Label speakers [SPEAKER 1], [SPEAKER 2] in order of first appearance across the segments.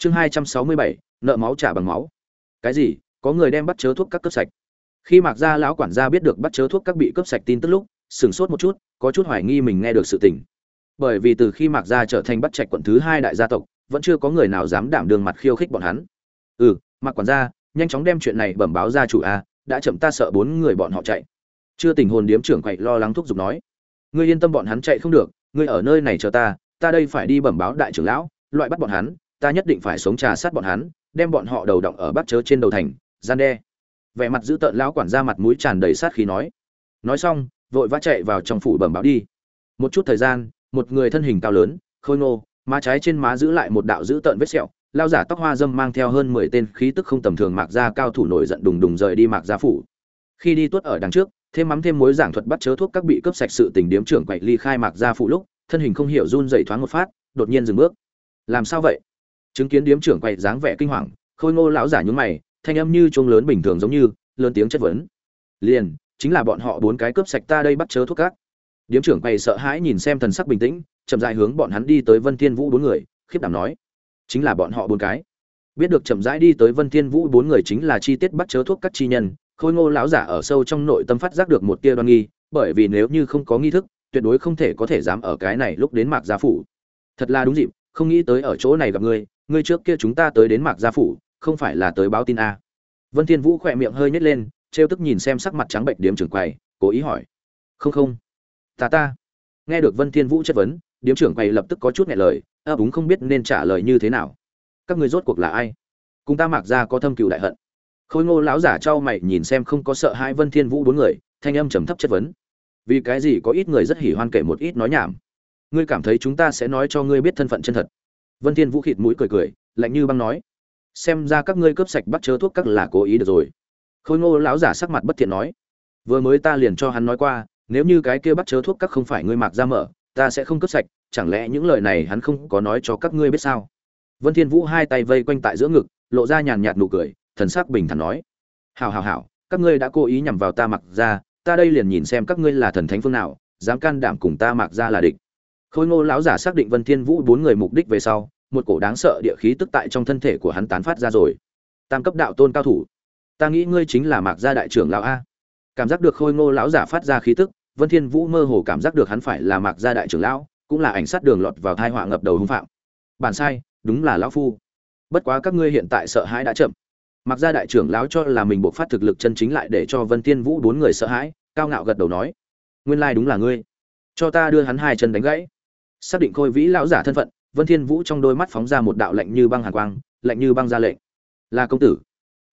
[SPEAKER 1] chương hai trăm sáu mươi bảy, nợ máu trả bằng máu. Cái gì? Có người đem bắt chớ thuốc các cướp sạch. Khi mạc gia lão quản gia biết được bắt chớ thuốc các bị cướp sạch tin tức lúc, sửng sốt một chút, có chút hoài nghi mình nghe được sự tình. Bởi vì từ khi mạc gia trở thành bắt trạch quận thứ hai đại gia tộc, vẫn chưa có người nào dám đảm đường mặt khiêu khích bọn hắn. Ừ mạc quản gia, nhanh chóng đem chuyện này bẩm báo gia chủ a, đã chậm ta sợ bốn người bọn họ chạy. Chưa tình hồn điếm trưởng quậy lo lắng thúc giục nói. Ngươi yên tâm bọn hắn chạy không được, ngươi ở nơi này chờ ta ta đây phải đi bẩm báo đại trưởng lão, loại bắt bọn hắn ta nhất định phải sống trà sát bọn hắn, đem bọn họ đầu động ở bắt chớ trên đầu thành, gian đe. Vẻ mặt giữ tợn lão quản gia mặt mũi tràn đầy sát khí nói. Nói xong, vội vã chạy vào trong phủ bẩm báo đi. Một chút thời gian, một người thân hình cao lớn, khôi ngô, má trái trên má giữ lại một đạo giữ tợn vết sẹo, lao giả tóc hoa dâm mang theo hơn mười tên khí tức không tầm thường mạc gia cao thủ nổi giận đùng đùng rời đi mạc gia phủ. Khi đi tuốt ở đằng trước, thêm mắm thêm mối giảng thuật bắt chớ thuốc các bị cướp sạch sự tình điếm trưởng quậy ly khai mạc gia phủ lúc, thân hình không hiểu run dậy thoáng một phát, đột nhiên dừng bước. Làm sao vậy? Chứng kiến điếm trưởng quậy dáng vẻ kinh hoàng, khôi ngô lão giả nhún mày, thanh âm như chuông lớn bình thường giống như, lớn tiếng chất vấn. Liền, chính là bọn họ bốn cái cướp sạch ta đây bắt chớ thuốc cát. điếm trưởng quậy sợ hãi nhìn xem thần sắc bình tĩnh, chậm rãi hướng bọn hắn đi tới vân thiên vũ bốn người, khiếp đảm nói, chính là bọn họ bốn cái. Biết được chậm rãi đi tới vân thiên vũ bốn người chính là chi tiết bắt chớ thuốc các chi nhân, khôi ngô lão giả ở sâu trong nội tâm phát giác được một tia đoan nghi, bởi vì nếu như không có nghi thức, tuyệt đối không thể có thể dám ở cái này lúc đến mạc gia phủ. Thật là đúng dịp không nghĩ tới ở chỗ này gặp ngươi ngươi trước kia chúng ta tới đến mạc gia phủ, không phải là tới báo tin a. Vân thiên vũ khỏe miệng hơi nhếch lên, trêu tức nhìn xem sắc mặt trắng bệnh điếm trưởng quầy, cố ý hỏi. Không không. Ta ta. Nghe được vân thiên vũ chất vấn, điếm trưởng quầy lập tức có chút nghẹn lời, ấp úng không biết nên trả lời như thế nào. Các ngươi rốt cuộc là ai? Cùng ta mạc gia có thâm cừu đại hận. Khôi ngô lão giả trao mày nhìn xem không có sợ hai vân thiên vũ bốn người, thanh âm trầm thấp chất vấn. Vì cái gì có ít người rất hỉ hoan kể một ít nói nhảm? Ngươi cảm thấy chúng ta sẽ nói cho ngươi biết thân phận chân thật. Vân thiên vũ khịt mũi cười cười, lạnh như băng nói, xem ra các ngươi cướp sạch bắt chớ thuốc các là cố ý được rồi. Khôi ngô lão giả sắc mặt bất thiện nói, vừa mới ta liền cho hắn nói qua, nếu như cái kia bắt chớ thuốc các không phải ngươi mạc ra mở, ta sẽ không cướp sạch, chẳng lẽ những lời này hắn không có nói cho các ngươi biết sao? Vân thiên vũ hai tay vây quanh tại giữa ngực, lộ ra nhàn nhạt nụ cười, thần sắc bình thản nói, hảo hảo hảo, các ngươi đã cố ý nhằm vào ta mặc ra, ta đây liền nhìn xem các ngươi là thần thánh phương nào, dám can đảm cùng ta mặc ra là địch khôi ngô lão giả xác định vân thiên vũ bốn người mục đích về sau, một cổ đáng sợ địa khí tức tại trong thân thể của hắn tán phát ra rồi. Tam cấp đạo tôn cao thủ, ta nghĩ ngươi chính là mạc gia đại trưởng lão a. Cảm giác được khôi ngô lão giả phát ra khí tức, vân thiên vũ mơ hồ cảm giác được hắn phải là mạc gia đại trưởng lão, cũng là ảnh sát đường lọt vào thai họa ngập đầu hung phạm. Bản sai, đúng là lão phu. Bất quá các ngươi hiện tại sợ hãi đã chậm. Mặc gia đại trưởng lão cho là mình buộc phát thực lực chân chính lại để cho vân thiên vũ bốn người sợ hãi, cao ngạo gật đầu nói, nguyên lai đúng là ngươi. Cho ta đưa hắn hai chân đánh gãy xác định khôi vĩ lão giả thân phận, vân thiên vũ trong đôi mắt phóng ra một đạo lạnh như băng hàn quang, lạnh như băng ra lệnh. Là công tử.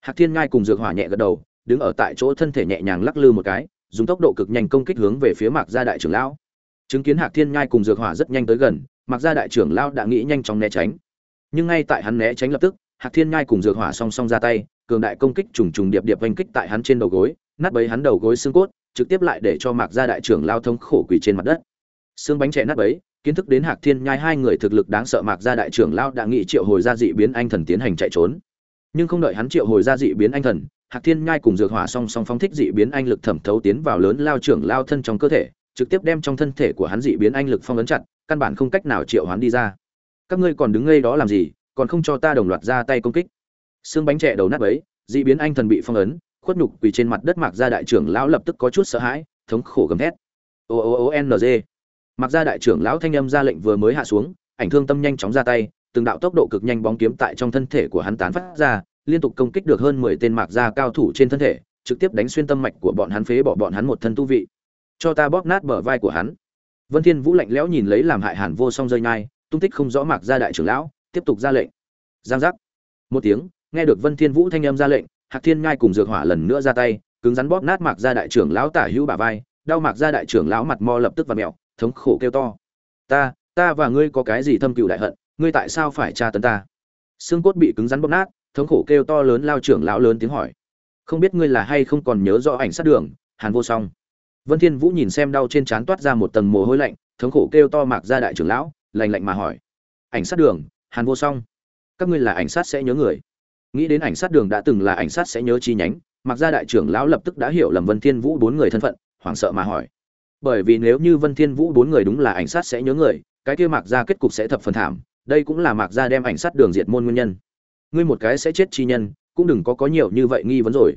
[SPEAKER 1] Hạc thiên ngai cùng dược hỏa nhẹ gật đầu, đứng ở tại chỗ thân thể nhẹ nhàng lắc lư một cái, dùng tốc độ cực nhanh công kích hướng về phía mạc gia đại trưởng lão. Chứng kiến hạc thiên ngai cùng dược hỏa rất nhanh tới gần, mạc gia đại trưởng lão đã nghĩ nhanh chóng né tránh. Nhưng ngay tại hắn né tránh lập tức, hạc thiên ngai cùng dược hỏa song song ra tay, cường đại công kích trùng trùng điệp điệp oanh kích tại hắn trên đầu gối, nát bấy hắn đầu gối xương cốt, trực tiếp lại để cho mạc gia đại trưởng lao thống khổ quỳ trên mặt đất. Xương bánh trẻ nát bấy kiến thức đến hạc thiên nhai hai người thực lực đáng sợ mạc gia đại trưởng lao đã nghị triệu hồi gia dị biến anh thần tiến hành chạy trốn. Nhưng không đợi hắn triệu hồi gia dị biến anh thần, hạc thiên nhai cùng dược hỏa song song phóng thích dị biến anh lực thẩm thấu tiến vào lớn lao trưởng lao thân trong cơ thể, trực tiếp đem trong thân thể của hắn dị biến anh lực phong ấn chặt, căn bản không cách nào triệu hoán đi ra. Các ngươi còn đứng ngây đó làm gì, còn không cho ta đồng loạt ra tay công kích. Xương bánh trẻ đầu nát ấy dị biến anh thần bị phong ấn, khuất nhục quỳ trên mặt đất mạc gia đại trưởng lão lập tức có chút sợ hãi, thống khổ gầm thét. O o o n g mặc gia đại trưởng lão thanh âm ra lệnh vừa mới hạ xuống, ảnh thương tâm nhanh chóng ra tay, từng đạo tốc độ cực nhanh bóng kiếm tại trong thân thể của hắn tán phát ra, liên tục công kích được hơn mười tên mạc gia cao thủ trên thân thể, trực tiếp đánh xuyên tâm mạch của bọn hắn phế bỏ bọn hắn một thân tu vị. Cho ta bóp nát bờ vai của hắn. Vân thiên vũ lạnh lẽo nhìn lấy làm hại hàn vô song rơi nhai, tung tích không rõ mạc gia đại trưởng lão, tiếp tục ra lệnh. Giang giác. Một tiếng, nghe được vân thiên vũ thanh âm ra lệnh, hạc thiên ngai cùng dược hỏa lần nữa ra tay, cứng rắn bóp nát mạc gia đại trưởng lão tả hữu bả vai, đau mạc gia đại trưởng lão mặt mo lập tức và mèo thống khổ kêu to. Ta ta và ngươi có cái gì thâm cựu đại hận, ngươi tại sao phải tra tấn ta? Xương cốt bị cứng rắn bóp nát, thống khổ kêu to lớn lao trưởng lão lớn tiếng hỏi. Không biết ngươi là hay không còn nhớ rõ ảnh sát đường, hàn vô song. Vân thiên vũ nhìn xem đau trên trán toát ra một tầng mồ hôi lạnh, thống khổ kêu to mạc ra đại trưởng lão, lạnh lạnh mà hỏi. Ảnh sát đường, hàn vô song. Các ngươi là ảnh sát sẽ nhớ người. Nghĩ đến ảnh sát đường đã từng là ảnh sát sẽ nhớ chi nhánh mặc ra đại trưởng lão lập tức đã hiểu lầm vân thiên vũ bốn người thân phận, hoảng sợ mà hỏi bởi vì nếu như vân thiên vũ bốn người đúng là ảnh sát sẽ nhớ người, cái kia mạc gia kết cục sẽ thập phần thảm, đây cũng là mạc gia đem ảnh sát đường diệt môn nguyên nhân. Ngươi một cái sẽ chết chi nhân, cũng đừng có có nhiều như vậy nghi vấn rồi.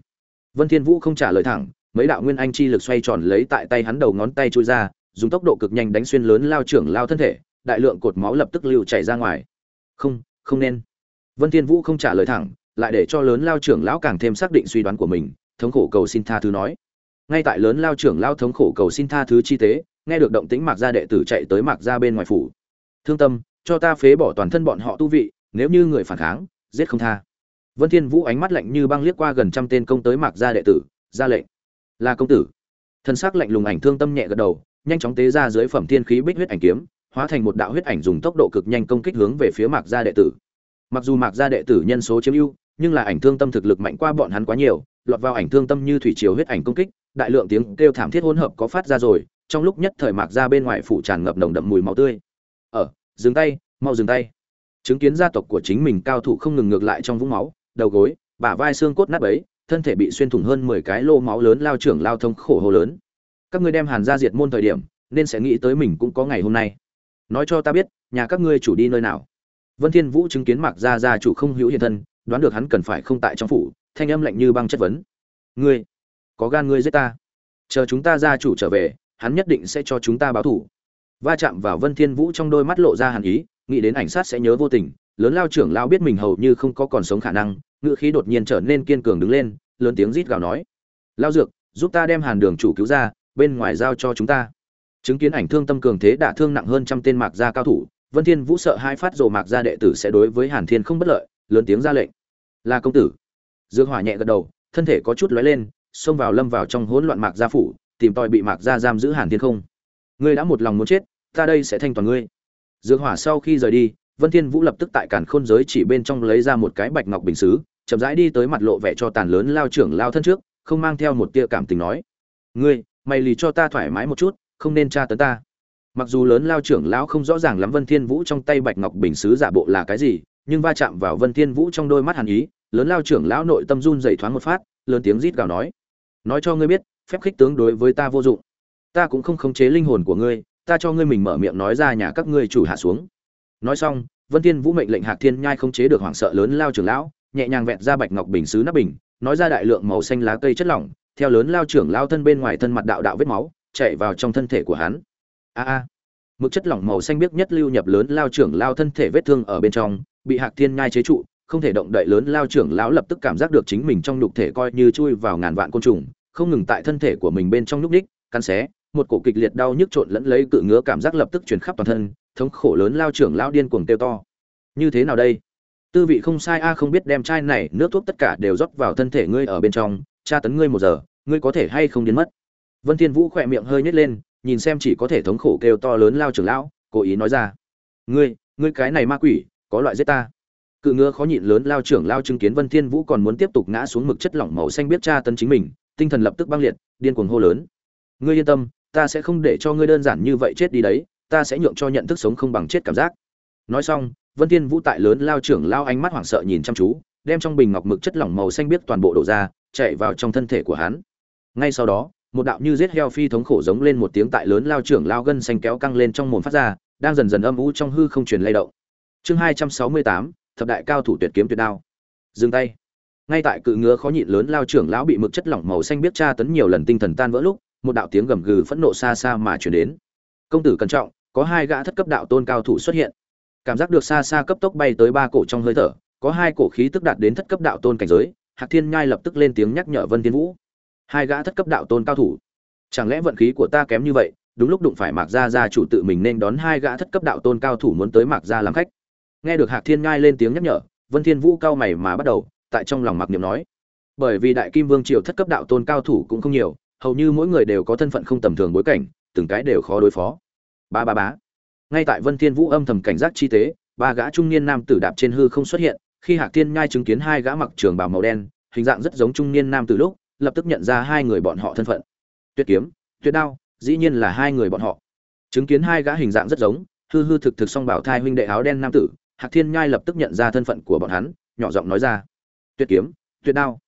[SPEAKER 1] Vân thiên vũ không trả lời thẳng, mấy đạo nguyên anh chi lực xoay tròn lấy tại tay hắn đầu ngón tay chui ra, dùng tốc độ cực nhanh đánh xuyên lớn lao trưởng lao thân thể, đại lượng cột máu lập tức lưu chảy ra ngoài. Không không nên. Vân thiên vũ không trả lời thẳng, lại để cho lớn lao trưởng lão càng thêm xác định suy đoán của mình, thống khổ cầu xin tha thứ nói ngay tại lớn lao trưởng lao thống khổ cầu xin tha thứ chi tế, nghe được động tĩnh mạc gia đệ tử chạy tới mạc gia bên ngoài phủ. Thương tâm, cho ta phế bỏ toàn thân bọn họ tu vị, nếu như người phản kháng, giết không tha. Vân thiên vũ ánh mắt lạnh như băng liếc qua gần trăm tên công tới mạc gia đệ tử, ra lệnh. Là công tử. Thân sắc lạnh lùng ảnh thương tâm nhẹ gật đầu, nhanh chóng tế ra dưới phẩm thiên khí bích huyết ảnh kiếm, hóa thành một đạo huyết ảnh dùng tốc độ cực nhanh công kích hướng về phía mạc gia đệ tử. Mặc dù mạc gia đệ tử nhân số chiếm ưu, nhưng là ảnh thương tâm thực lực mạnh qua bọn hắn quá nhiều, lọt vào ảnh thương tâm như thủy triều huyết ảnh công kích đại lượng tiếng kêu thảm thiết hỗn hợp có phát ra rồi, trong lúc nhất thời mạc gia bên ngoài phủ tràn ngập nồng đậm mùi máu tươi. Ở dừng tay, mau dừng tay. Chứng kiến gia tộc của chính mình cao thủ không ngừng ngược lại trong vũng máu, đầu gối, bả vai xương cốt nát bấy, thân thể bị xuyên thủng hơn mười cái lô máu lớn lao trưởng lao thông khổ hồ lớn. Các ngươi đem hàn gia diệt môn thời điểm, nên sẽ nghĩ tới mình cũng có ngày hôm nay. Nói cho ta biết, nhà các ngươi chủ đi nơi nào? Vân thiên vũ chứng kiến mạc gia gia chủ không hữu hiện thân, đoán được hắn cần phải không tại trong phủ, thanh âm lạnh như băng chất vấn. Ngươi có gan ngươi giết ta. Chờ chúng ta gia chủ trở về, hắn nhất định sẽ cho chúng ta báo thù va chạm vào vân thiên vũ trong đôi mắt lộ ra hàn ý, nghĩ đến ảnh sát sẽ nhớ vô tình, lớn lao trưởng lao biết mình hầu như không có còn sống khả năng, ngựa khí đột nhiên trở nên kiên cường đứng lên, lớn tiếng rít gào nói, lao dược, giúp ta đem hàn đường chủ cứu ra, bên ngoài giao cho chúng ta. Chứng kiến ảnh thương tâm cường thế đả thương nặng hơn trăm tên mạc gia cao thủ, vân thiên vũ sợ hai phát rồ mạc gia đệ tử sẽ đối với hàn thiên không bất lợi, lớn tiếng ra lệnh, là công tử. Dương hỏa nhẹ gật đầu, thân thể có chút lóe lên xông vào lâm vào trong hỗn loạn mạc gia phủ, tìm tòi bị mạc gia giam giữ hàn thiên không. Ngươi đã một lòng muốn chết, ta đây sẽ thanh toàn ngươi. Dược hỏa sau khi rời đi, vân thiên vũ lập tức tại cản khôn giới chỉ bên trong lấy ra một cái bạch ngọc bình sứ chậm rãi đi tới mặt lộ vẻ cho tàn lớn lao trưởng lao thân trước, không mang theo một tia cảm tình nói. Ngươi, mày lì cho ta thoải mái một chút, không nên tra tấn ta. Mặc dù lớn lao trưởng lão không rõ ràng lắm vân thiên vũ trong tay bạch ngọc bình sứ giả bộ là cái gì, nhưng va chạm vào vân thiên vũ trong đôi mắt hàn ý, lớn lao trưởng lão nội tâm run rẩy thoáng một phát lớn tiếng rít gào nói nói cho ngươi biết, phép khích tướng đối với ta vô dụng. Ta cũng không khống chế linh hồn của ngươi, ta cho ngươi mình mở miệng nói ra nhà các ngươi chủ hạ xuống. Nói xong, vân thiên vũ mệnh lệnh hạc thiên nhai không chế được hoảng sợ lớn lao trưởng lão, nhẹ nhàng vẹn ra bạch ngọc bình sứ nắp bình, nói ra đại lượng màu xanh lá cây chất lỏng, theo lớn lao trưởng lao thân bên ngoài thân mặt đạo đạo vết máu, chạy vào trong thân thể của hắn. A a. Mực chất lỏng màu xanh biếc nhất lưu nhập lớn lao trưởng lao thân thể vết thương ở bên trong, bị hạc thiên nhai chế trụ không thể động đậy lớn lao trưởng lão lập tức cảm giác được chính mình trong nhục thể coi như chui vào ngàn vạn côn trùng, không ngừng tại thân thể của mình bên trong nhúc ních căn xé, một cổ kịch liệt đau nhức trộn lẫn lấy cự ngứa cảm giác lập tức truyền khắp toàn thân, thống khổ lớn lao trưởng lão điên cuồng kêu to. Như thế nào đây? Tư vị không sai a, không biết đem chai này, nước thuốc tất cả đều rót vào thân thể ngươi ở bên trong, tra tấn ngươi một giờ, ngươi có thể hay không biến mất? Vân thiên vũ khỏe miệng hơi nhếch lên, nhìn xem chỉ có thể thống khổ kêu to lớn lao trưởng lão, cố ý nói ra. Ngươi ngươi cái này ma quỷ, có loại giết ta cự ngựa khó nhịn lớn lao trưởng lao chứng kiến vân thiên vũ còn muốn tiếp tục ngã xuống mực chất lỏng màu xanh biết tra tấn chính mình, tinh thần lập tức băng liệt, điên cuồng hô lớn. Ngươi yên tâm, ta sẽ không để cho ngươi đơn giản như vậy chết đi đấy, ta sẽ nhượng cho nhận thức sống không bằng chết cảm giác. Nói xong, vân thiên vũ tại lớn lao trưởng lao ánh mắt hoảng sợ nhìn chăm chú, đem trong bình ngọc mực chất lỏng màu xanh biết toàn bộ đổ ra, chạy vào trong thân thể của hắn. Ngay sau đó, một đạo như giết heo phi thống khổ giống lên một tiếng tại lớn lao trưởng lao gân xanh kéo căng lên trong mồm phát ra, đang dần dần âm u trong hư không truyền lay động. Chương hai trăm sáu mươi tám thập đại cao thủ tuyệt kiếm tuyệt đao. Dừng tay. Ngay tại cự ngứa khó nhịn lớn lao trưởng lão bị mực chất lỏng màu xanh biết tra tấn nhiều lần tinh thần tan vỡ lúc, một đạo tiếng gầm gừ phẫn nộ xa xa mà chuyển đến. Công tử cẩn trọng, có hai gã thất cấp đạo tôn cao thủ xuất hiện. Cảm giác được xa xa cấp tốc bay tới ba cổ trong hơi thở, có hai cổ khí tức đạt đến thất cấp đạo tôn cảnh giới, hạc thiên nhai lập tức lên tiếng nhắc nhở vân thiên vũ. Hai gã thất cấp đạo tôn cao thủ. Chẳng lẽ vận khí của ta kém như vậy, đúng lúc đụng phải mạc gia gia chủ tự mình nên đón hai gã thất cấp đạo tôn cao thủ muốn tới mạc gia làm khách nghe được hạc thiên ngai lên tiếng nhắc nhở, vân thiên vũ cao mày mà bắt đầu, tại trong lòng mặc niệm nói. Bởi vì đại kim vương triều thất cấp đạo tôn cao thủ cũng không nhiều, hầu như mỗi người đều có thân phận không tầm thường bối cảnh, từng cái đều khó đối phó. Ba ba bá ngay tại vân thiên vũ âm thầm cảnh giác chi tế, ba gã trung niên nam tử đạp trên hư không xuất hiện, khi hạc thiên ngai chứng kiến hai gã mặc trường bào màu đen, hình dạng rất giống trung niên nam tử lúc, lập tức nhận ra hai người bọn họ thân phận. Tuyệt kiếm, tuyệt đao, dĩ nhiên là hai người bọn họ. Chứng kiến hai gã hình dạng rất giống, hư hư thực thực song bảo thai huynh đệ áo đen nam tử hạc thiên nhai lập tức nhận ra thân phận của bọn hắn nhỏ giọng nói ra tuyệt kiếm tuyệt đao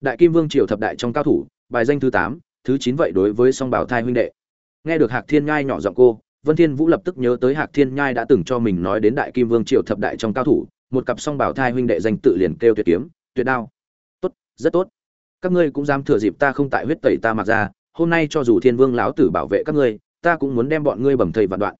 [SPEAKER 1] đại kim vương triều thập đại trong cao thủ bài danh thứ tám thứ chín vậy đối với song bảo thai huynh đệ nghe được hạc thiên nhai nhỏ giọng cô Vân Thiên Vũ lập tức nhớ tới Hạc Thiên Nhai đã từng cho mình nói đến Đại Kim Vương Triều thập đại trong cao thủ, một cặp song bảo thai huynh đệ danh tự liền kêu tuyệt kiếm, tuyệt đao. Tốt, rất tốt. Các ngươi cũng dám thừa dịp ta không tại huyết tẩy ta mặc ra, hôm nay cho dù Thiên Vương lão tử bảo vệ các ngươi, ta cũng muốn đem bọn ngươi bầm thây vạn đoạn.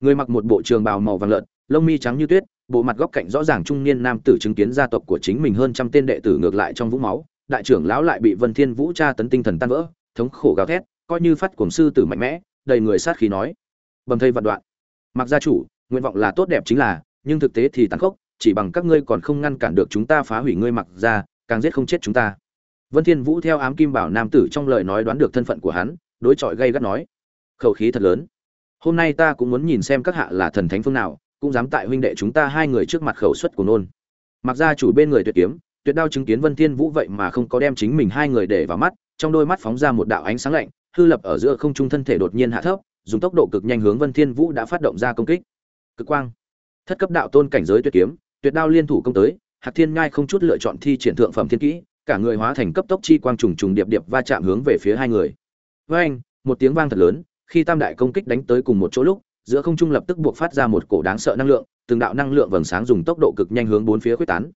[SPEAKER 1] Người mặc một bộ trường bào màu vàng lợn, lông mi trắng như tuyết, bộ mặt góc cạnh rõ ràng trung niên nam tử chứng kiến gia tộc của chính mình hơn trăm tên đệ tử ngược lại trong vũng máu, đại trưởng lão lại bị Vân Thiên Vũ tra tấn tinh thần tan vỡ, thống khổ gào thét, coi như phát cuồng sư tử mạnh mẽ, đầy người sát khí nói: "Bầm thây vạn đoạn." Mặc gia chủ, nguyện vọng là tốt đẹp chính là, nhưng thực tế thì tàn khốc, chỉ bằng các ngươi còn không ngăn cản được chúng ta phá hủy ngươi mặc gia, càng giết không chết chúng ta. Vân Thiên Vũ theo ám kim bảo nam tử trong lời nói đoán được thân phận của hắn, đối chọi gay gắt nói: "Khẩu khí thật lớn. Hôm nay ta cũng muốn nhìn xem các hạ là thần thánh phương nào, cũng dám tại huynh đệ chúng ta hai người trước mặt khẩu suất của nôn." Mặc gia chủ bên người tuyệt kiếm, tuyệt đao chứng kiến Vân Thiên Vũ vậy mà không có đem chính mình hai người để vào mắt, trong đôi mắt phóng ra một đạo ánh sáng lạnh, hư lập ở giữa không trung thân thể đột nhiên hạ thấp, dùng tốc độ cực nhanh hướng Vân Thiên Vũ đã phát động ra công kích. Cực quang, thất cấp đạo tôn cảnh giới tuyệt kiếm, tuyệt đao liên thủ công tới, Hạc Thiên ngay không chút lựa chọn thi triển thượng phẩm thiên kỹ, cả người hóa thành cấp tốc chi quang trùng trùng điệp điệp va chạm hướng về phía hai người. Với anh, một tiếng vang thật lớn, khi tam đại công kích đánh tới cùng một chỗ lúc, giữa không trung lập tức buộc phát ra một cổ đáng sợ năng lượng, từng đạo năng lượng vầng sáng dùng tốc độ cực nhanh hướng bốn phía khuếch tán.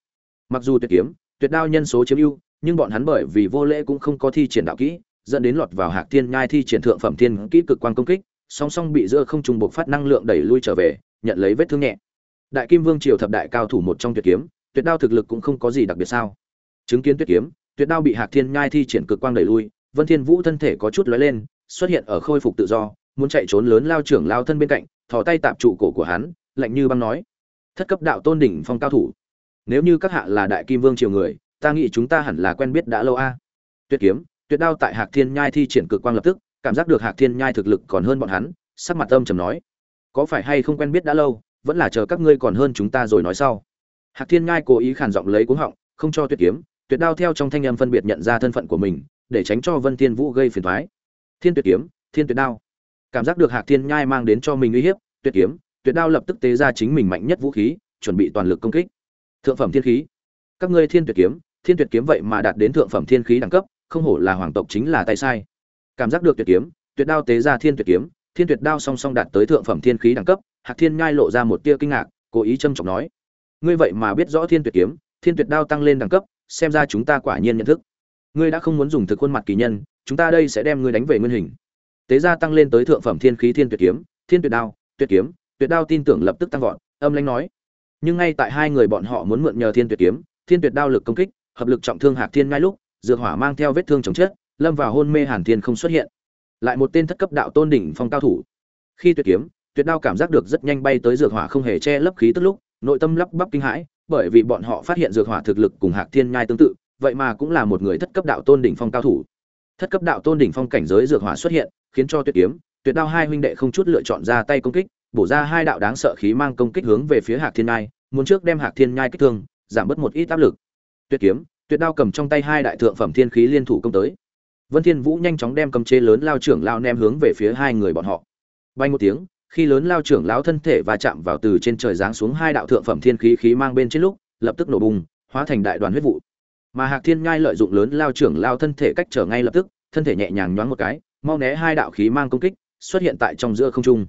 [SPEAKER 1] Mặc dù tuyệt kiếm, tuyệt đao nhân số chiếm ưu, nhưng bọn hắn bởi vì vô lễ cũng không có thi triển đạo kỹ, dẫn đến lọt vào Hạc Thiên Nhai thi triển thượng phẩm thiên kỹ cực quang công kích, song song bị giữa không trung buộc phát năng lượng đẩy lui trở về, nhận lấy vết thương nhẹ. Đại Kim Vương triều thập đại cao thủ một trong tuyệt kiếm, tuyệt đao thực lực cũng không có gì đặc biệt sao? Chứng kiến tuyệt kiếm, tuyệt đao bị Hạc Thiên Nhai thi triển cực quang đẩy lui, Vân Thiên Vũ thân thể có chút lóe lên, xuất hiện ở khôi phục tự do, muốn chạy trốn lớn lao trưởng lao thân bên cạnh, thò tay tạm trụ cổ của hắn, lạnh như băng nói: "Thất cấp đạo tôn đỉnh phong cao thủ, nếu như các hạ là Đại Kim Vương triều người, ta nghĩ chúng ta hẳn là quen biết đã lâu a." Tuyệt kiếm, tuyệt đao tại Hạc Thiên Nhai thi triển cực quang lập tức, cảm giác được Hạc Thiên Nhai thực lực còn hơn bọn hắn, sắc mặt âm trầm nói: "Có phải hay không quen biết đã lâu, vẫn là chờ các ngươi còn hơn chúng ta rồi nói sau." Hạc Thiên Nhai cố ý khàn giọng lấy cuống họng, không cho tuyệt kiếm, tuyệt đao theo trong thanh âm phân biệt nhận ra thân phận của mình, để tránh cho Vân Thiên Vũ gây phiền toái. Thiên tuyệt kiếm, thiên tuyệt đao. Cảm giác được Hạc Thiên Nhai mang đến cho mình uy hiếp, tuyệt kiếm, tuyệt đao lập tức tế ra chính mình mạnh nhất vũ khí, chuẩn bị toàn lực công kích. Thượng phẩm thiên khí. Các ngươi thiên tuyệt kiếm, thiên tuyệt kiếm vậy mà đạt đến thượng phẩm thiên khí đẳng cấp, không hổ là hoàng tộc chính là tay sai. Cảm giác được tuyệt kiếm, tuyệt đao tế ra thiên tuyệt kiếm, thiên tuyệt đao song song đạt tới thượng phẩm thiên khí đẳng cấp, Hạc Thiên Nhai lộ ra một tia kinh ngạc, cố ý trâm trọng nói: "Ngươi vậy mà biết rõ thiên tuyệt kiếm, thiên tuyệt đao tăng lên đẳng cấp, xem ra chúng ta quả nhiên nhận thức. Ngươi đã không muốn dùng thực khuôn mặt kỳ nhân, chúng ta đây sẽ đem ngươi đánh về nguyên hình." Tế gia tăng lên tới thượng phẩm thiên khí thiên tuyệt kiếm, thiên tuyệt đao, tuyệt kiếm, tuyệt đao tin tưởng lập tức tăng vọt, âm lãnh nói: "Nhưng ngay tại hai người bọn họ muốn mượn nhờ thiên tuyệt kiếm, thiên tuyệt đao lực công kích, hợp lực trọng thương Hạc Thiên ngay lúc, dược hỏa mang theo vết thương chồng chết, lâm vào hôn mê Hàn Thiên không xuất hiện. Lại một tên thất cấp đạo tôn đỉnh phong cao thủ. Khi tuyệt kiếm, tuyệt đao cảm giác được rất nhanh bay tới dược hỏa không hề che lấp khí tức lúc, nội tâm lắp bắp kinh hãi, bởi vì bọn họ phát hiện dược hỏa thực lực cùng Hạc Thiên nhai tương tự, vậy mà cũng là một người thất cấp đạo tôn đỉnh phong cao thủ. Thất cấp đạo tôn đỉnh phong cảnh giới dược hỏa xuất hiện, khiến cho tuyệt kiếm, tuyệt đao hai huynh đệ không chút lựa chọn ra tay công kích, bổ ra hai đạo đáng sợ khí mang công kích hướng về phía Hạc Thiên nhai, muốn trước đem Hạc Thiên nhai kích thương, giảm bớt một ít áp lực. Tuyệt kiếm, tuyệt đao cầm trong tay hai đại thượng phẩm thiên khí liên thủ công tới. Vân Thiên Vũ nhanh chóng đem cầm chế lớn lao trưởng lao ném hướng về phía hai người bọn họ. Bay một tiếng, khi lớn lao trưởng lão thân thể và chạm vào từ trên trời giáng xuống hai đạo thượng phẩm thiên khí khí mang bên trên lúc, lập tức nổ bùng, hóa thành đại đoàn huyết vụ. Mà Hạc Thiên Nhai lợi dụng lớn lao trưởng lao thân thể cách trở ngay lập tức, thân thể nhẹ nhàng nhoáng một cái, mau né hai đạo khí mang công kích, xuất hiện tại trong giữa không trung.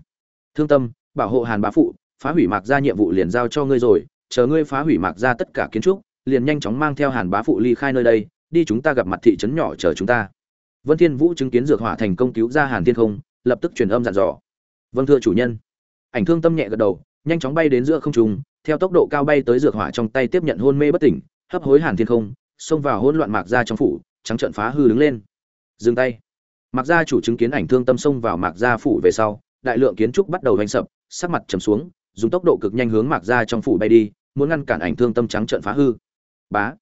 [SPEAKER 1] Thương Tâm, bảo hộ Hàn Bá phụ, phá hủy Mạc gia nhiệm vụ liền giao cho ngươi rồi, chờ ngươi phá hủy Mạc gia tất cả kiến trúc, liền nhanh chóng mang theo Hàn Bá phụ ly khai nơi đây, đi chúng ta gặp mặt thị trấn nhỏ chờ chúng ta. Vân Thiên Vũ chứng kiến dược hỏa thành công cứu ra Hàn Thiên Không, lập tức truyền âm dặn dò. Vâng thưa chủ nhân. Ảnh Thương Tâm nhẹ gật đầu, nhanh chóng bay đến giữa không trung, theo tốc độ cao bay tới dược hỏa trong tay tiếp nhận hôn mê bất tỉnh, hấp hối Hàn Thiên Không, xông vào hỗn loạn Mạc gia trong phủ, trắng trợn phá hư đứng lên. Dừng tay. Mạc gia chủ chứng kiến Ảnh Thương Tâm xông vào Mạc gia phủ về sau, đại lượng kiến trúc bắt đầu hoành sập, sắc mặt trầm xuống, dùng tốc độ cực nhanh hướng Mạc gia trong phủ bay đi, muốn ngăn cản Ảnh Thương Tâm trắng trợn phá hư. Bá.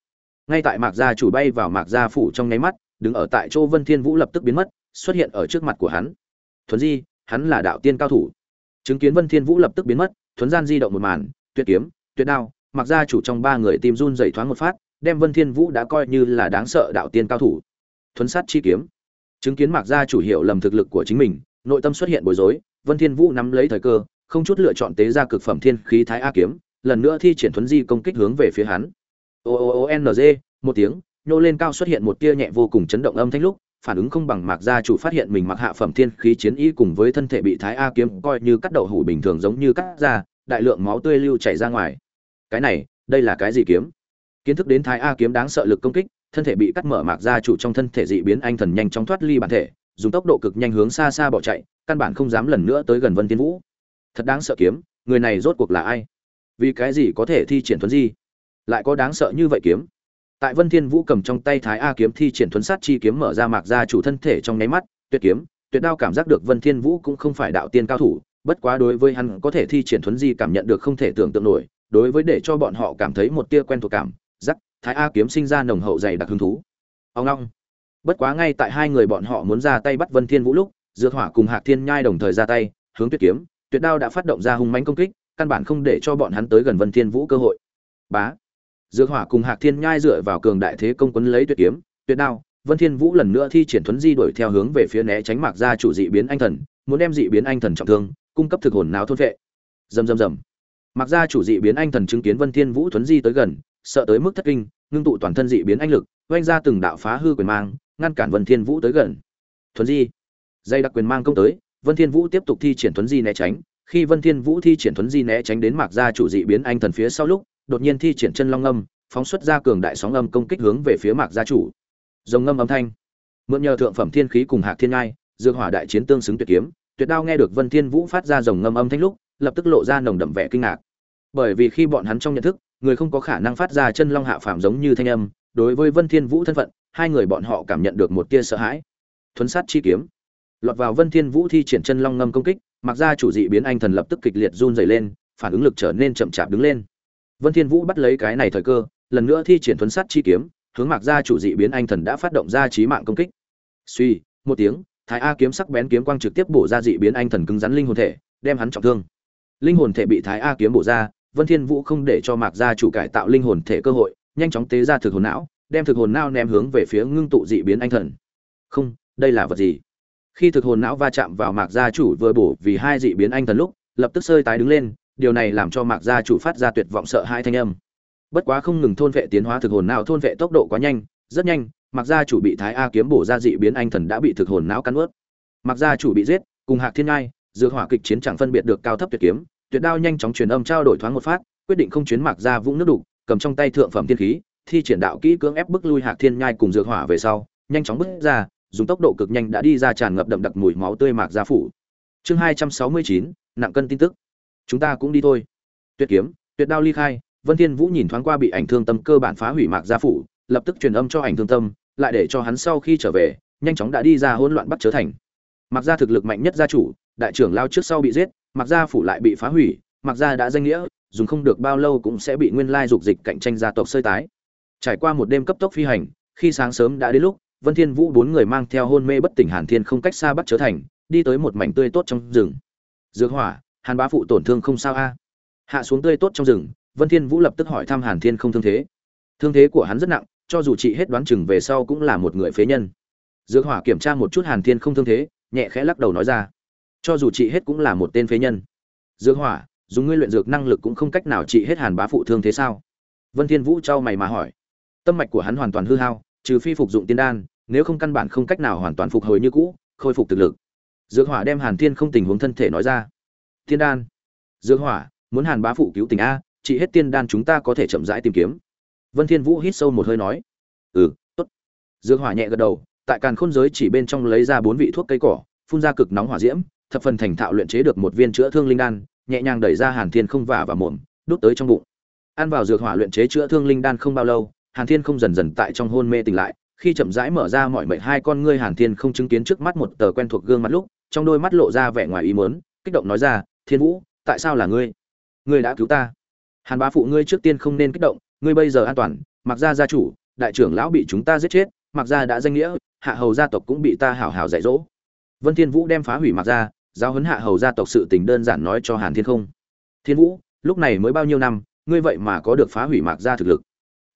[SPEAKER 1] Ngay tại Mạc gia chủ bay vào Mạc gia phủ trong nháy mắt, đứng ở tại chỗ Vân Thiên Vũ lập tức biến mất, xuất hiện ở trước mặt của hắn. Thuấn Di, hắn là đạo tiên cao thủ. Chứng kiến Vân Thiên Vũ lập tức biến mất, Thuấn gian di động một màn, tuyệt kiếm, tuyệt đao, Mạc gia chủ trong ba người tim run rẩy thoáng một phát, đem Vân Thiên Vũ đã coi như là đáng sợ đạo tiên cao thủ. Thuấn sát chi kiếm. Chứng kiến Mạc gia chủ hiểu lầm thực lực của chính mình, nội tâm xuất hiện bối rối, Vân Thiên Vũ nắm lấy thời cơ, không chút lựa chọn tế ra cực phẩm thiên khí thái a kiếm, lần nữa thi triển thuấn di công kích hướng về phía hắn. O O O N G, một tiếng, nhô lên cao xuất hiện một tia nhẹ vô cùng chấn động âm thanh lúc, phản ứng không bằng mạc gia chủ phát hiện mình mặc hạ phẩm thiên khí chiến y cùng với thân thể bị thái a kiếm coi như cắt đậu hủ bình thường giống như cắt ra đại lượng máu tươi lưu chảy ra ngoài cái này đây là cái gì kiếm kiến thức đến thái a kiếm đáng sợ lực công kích, thân thể bị cắt mở mạc ra chủ trong thân thể dị biến anh thần nhanh chóng thoát ly bản thể, dùng tốc độ cực nhanh hướng xa xa bỏ chạy, căn bản không dám lần nữa tới gần vân tiên vũ. Thật đáng sợ kiếm, người này rốt cuộc là ai? Vì cái gì có thể thi triển thuấn di? Lại có đáng sợ như vậy kiếm? Tại vân thiên vũ cầm trong tay thái a kiếm thi triển thuấn sát chi kiếm mở ra mạc ra chủ thân thể trong nháy mắt, tuyệt kiếm, tuyệt đao cảm giác được vân thiên vũ cũng không phải đạo tiên cao thủ, bất quá đối với hắn có thể thi triển thuấn di cảm nhận được không thể tưởng tượng nổi, đối với để cho bọn họ cảm thấy một tia quen thuộc cảm giác thái a kiếm sinh ra nồng hậu dày đặc hứng thú. Ông long. Bất quá ngay tại hai người bọn họ muốn ra tay bắt vân thiên vũ lúc, dược hỏa cùng hạc thiên nhai đồng thời ra tay, hướng tuyệt kiếm tuyệt đao đã phát động ra hung mãnh công kích, căn bản không để cho bọn hắn tới gần vân thiên vũ cơ hội. Bá. Dược hỏa cùng hạc thiên nhai dựa vào cường đại thế công quấn lấy tuyệt kiếm tuyệt đao, vân thiên vũ lần nữa thi triển thuấn di đuổi theo hướng về phía né tránh mạc gia chủ dị biến anh thần, muốn đem dị biến anh thần trọng thương, cung cấp thực hồn não thôn vệ. Rầm rầm rầm. Mạc gia chủ dị biến anh thần chứng kiến vân thiên vũ thuấn di tới gần sợ tới mức thất kinh, ngưng tụ toàn thân dị biến anh lực, oanh ra từng đạo phá hư quyền mang, ngăn cản vân thiên vũ tới gần. Thuấn di. Dây đặc quyền mang công tới, vân thiên vũ tiếp tục thi triển thuấn di né tránh. Khi vân thiên vũ thi triển thuấn di né tránh đến mạc gia chủ dị biến anh thần phía sau lúc, đột nhiên thi triển chân long âm, phóng xuất ra cường đại sóng âm công kích hướng về phía mạc gia chủ. Dòng ngâm âm thanh. Mượn nhờ thượng phẩm thiên khí cùng hạc thiên ngai dương hỏa đại chiến tương xứng tuyệt kiếm, tuyệt đao nghe được vân thiên vũ phát ra dòng ngâm âm thanh lúc, lập tức lộ ra nồng đậm vẻ kinh ngạc. Bởi vì khi bọn hắn trong nhận thức người không có khả năng phát ra chân long hạ phàm giống như thanh âm, đối với vân thiên vũ thân phận, hai người bọn họ cảm nhận được một tia sợ hãi. Thuấn sát chi kiếm. Lọt vào vân thiên vũ thi triển chân long ngâm công kích, mặc ra chủ dị biến anh thần lập tức kịch liệt run rẩy lên, phản ứng lực trở nên chậm chạp đứng lên. Vân thiên vũ bắt lấy cái này thời cơ, lần nữa thi triển thuấn sát chi kiếm, hướng mặc ra chủ dị biến anh thần đã phát động ra chí mạng công kích. Suy, một tiếng, thái a kiếm sắc bén kiếm quang trực tiếp bổ ra dị biến anh thần cứng rắn linh hồn thể, đem hắn trọng thương. Linh hồn thể bị thái a kiếm bổ ra vân thiên vũ không để cho mạc gia chủ cải tạo linh hồn thể cơ hội, nhanh chóng tế ra thực hồn não, đem thực hồn não ném hướng về phía ngưng tụ dị biến anh thần. Không, đây là vật gì? Khi thực hồn não va chạm vào mạc gia chủ vừa bổ vì hai dị biến anh thần lúc, lập tức sơi tái đứng lên, điều này làm cho mạc gia chủ phát ra tuyệt vọng sợ hai thanh âm. Bất quá không ngừng thôn vệ tiến hóa thực hồn não, thôn vệ tốc độ quá nhanh, rất nhanh, mạc gia chủ bị thái a kiếm bổ ra dị biến anh thần đã bị thực hồn não cắn nuốt. mạc gia chủ bị giết, cùng hạc thiên ngai, dược hỏa kịch chiến chẳng phân biệt được cao thấp tuyệt kiếm tuyệt đao nhanh chóng truyền âm trao đổi thoáng một phát, quyết định không chuyến mạc ra vũng nước đục, cầm trong tay thượng phẩm thiên khí, thi triển đạo kỹ cưỡng ép bức lui hạc thiên nhai cùng dược hỏa về sau, nhanh chóng bước ra, dùng tốc độ cực nhanh đã đi ra tràn ngập đậm đặc mùi máu tươi mạc gia phủ. Chương hai trăm sáu mươi chín, nặng cân tin tức. Chúng ta cũng đi thôi. Tuyệt kiếm, tuyệt đao ly khai, vân thiên vũ nhìn thoáng qua bị ảnh thương tâm cơ bản phá hủy mạc gia phủ, lập tức truyền âm cho ảnh thương tâm, lại để cho hắn sau khi trở về, nhanh chóng đã đi ra hỗn loạn bắt chớ thành. Mặc gia thực lực mạnh nhất gia chủ đại trưởng lao trước sau bị giết, mặc gia phủ lại bị phá hủy, mặc gia đã danh nghĩa, dùng không được bao lâu cũng sẽ bị nguyên lai dục dịch cạnh tranh gia tộc sơi tái. Trải qua một đêm cấp tốc phi hành, khi sáng sớm đã đến lúc, vân thiên vũ bốn người mang theo hôn mê bất tỉnh hàn thiên không cách xa bắt trở thành, đi tới một mảnh tươi tốt trong rừng. Dược hỏa, hàn bá phụ tổn thương không sao a. Hạ xuống tươi tốt trong rừng, vân thiên vũ lập tức hỏi thăm hàn thiên không thương thế. Thương thế của hắn rất nặng, cho dù chị hết đoán chừng về sau cũng là một người phế nhân. Dược hỏa kiểm tra một chút hàn thiên không thương thế, nhẹ khẽ lắc đầu nói ra cho dù chị hết cũng là một tên phế nhân. Dược hỏa, dùng ngươi luyện dược năng lực cũng không cách nào trị hết hàn bá phụ thương thế sao? Vân thiên vũ trao mày mà hỏi. Tâm mạch của hắn hoàn toàn hư hao, trừ phi phục dụng tiên đan, nếu không căn bản không cách nào hoàn toàn phục hồi như cũ, khôi phục thực lực. Dược hỏa đem hàn thiên không tình huống thân thể nói ra. Tiên đan. Dược hỏa, muốn hàn bá phụ cứu tình a, trị hết tiên đan chúng ta có thể chậm rãi tìm kiếm. Vân thiên vũ hít sâu một hơi nói. Ừ tốt. Dược hỏa nhẹ gật đầu, tại càn khôn giới chỉ bên trong lấy ra bốn vị thuốc cây cỏ, phun ra cực nóng hỏa diễm thập phần thành thạo luyện chế được một viên chữa thương linh đan, nhẹ nhàng đẩy ra hàn thiên không vả vào mồm, đút tới trong bụng. Ăn vào dược hỏa luyện chế chữa thương linh đan không bao lâu, hàn thiên không dần dần tại trong hôn mê tỉnh lại, khi chậm rãi mở ra mọi mệnh hai con ngươi hàn thiên không chứng kiến trước mắt một tờ quen thuộc gương mặt lúc, trong đôi mắt lộ ra vẻ ngoài ý muốn, kích động nói ra, thiên vũ, tại sao là ngươi? Ngươi đã cứu ta. Hàn bá phụ ngươi trước tiên không nên kích động, ngươi bây giờ an toàn mặc ra gia chủ, đại trưởng lão bị chúng ta giết chết mặc ra đã danh nghĩa, hạ hầu gia tộc cũng bị ta hảo hảo dạy dỗ. Vân thiên vũ đem phá hủy mặc ra giao huấn hạ hầu gia tộc sự tình đơn giản nói cho hàn thiên không? Thiên vũ, lúc này mới bao nhiêu năm, ngươi vậy mà có được phá hủy mạc gia thực lực?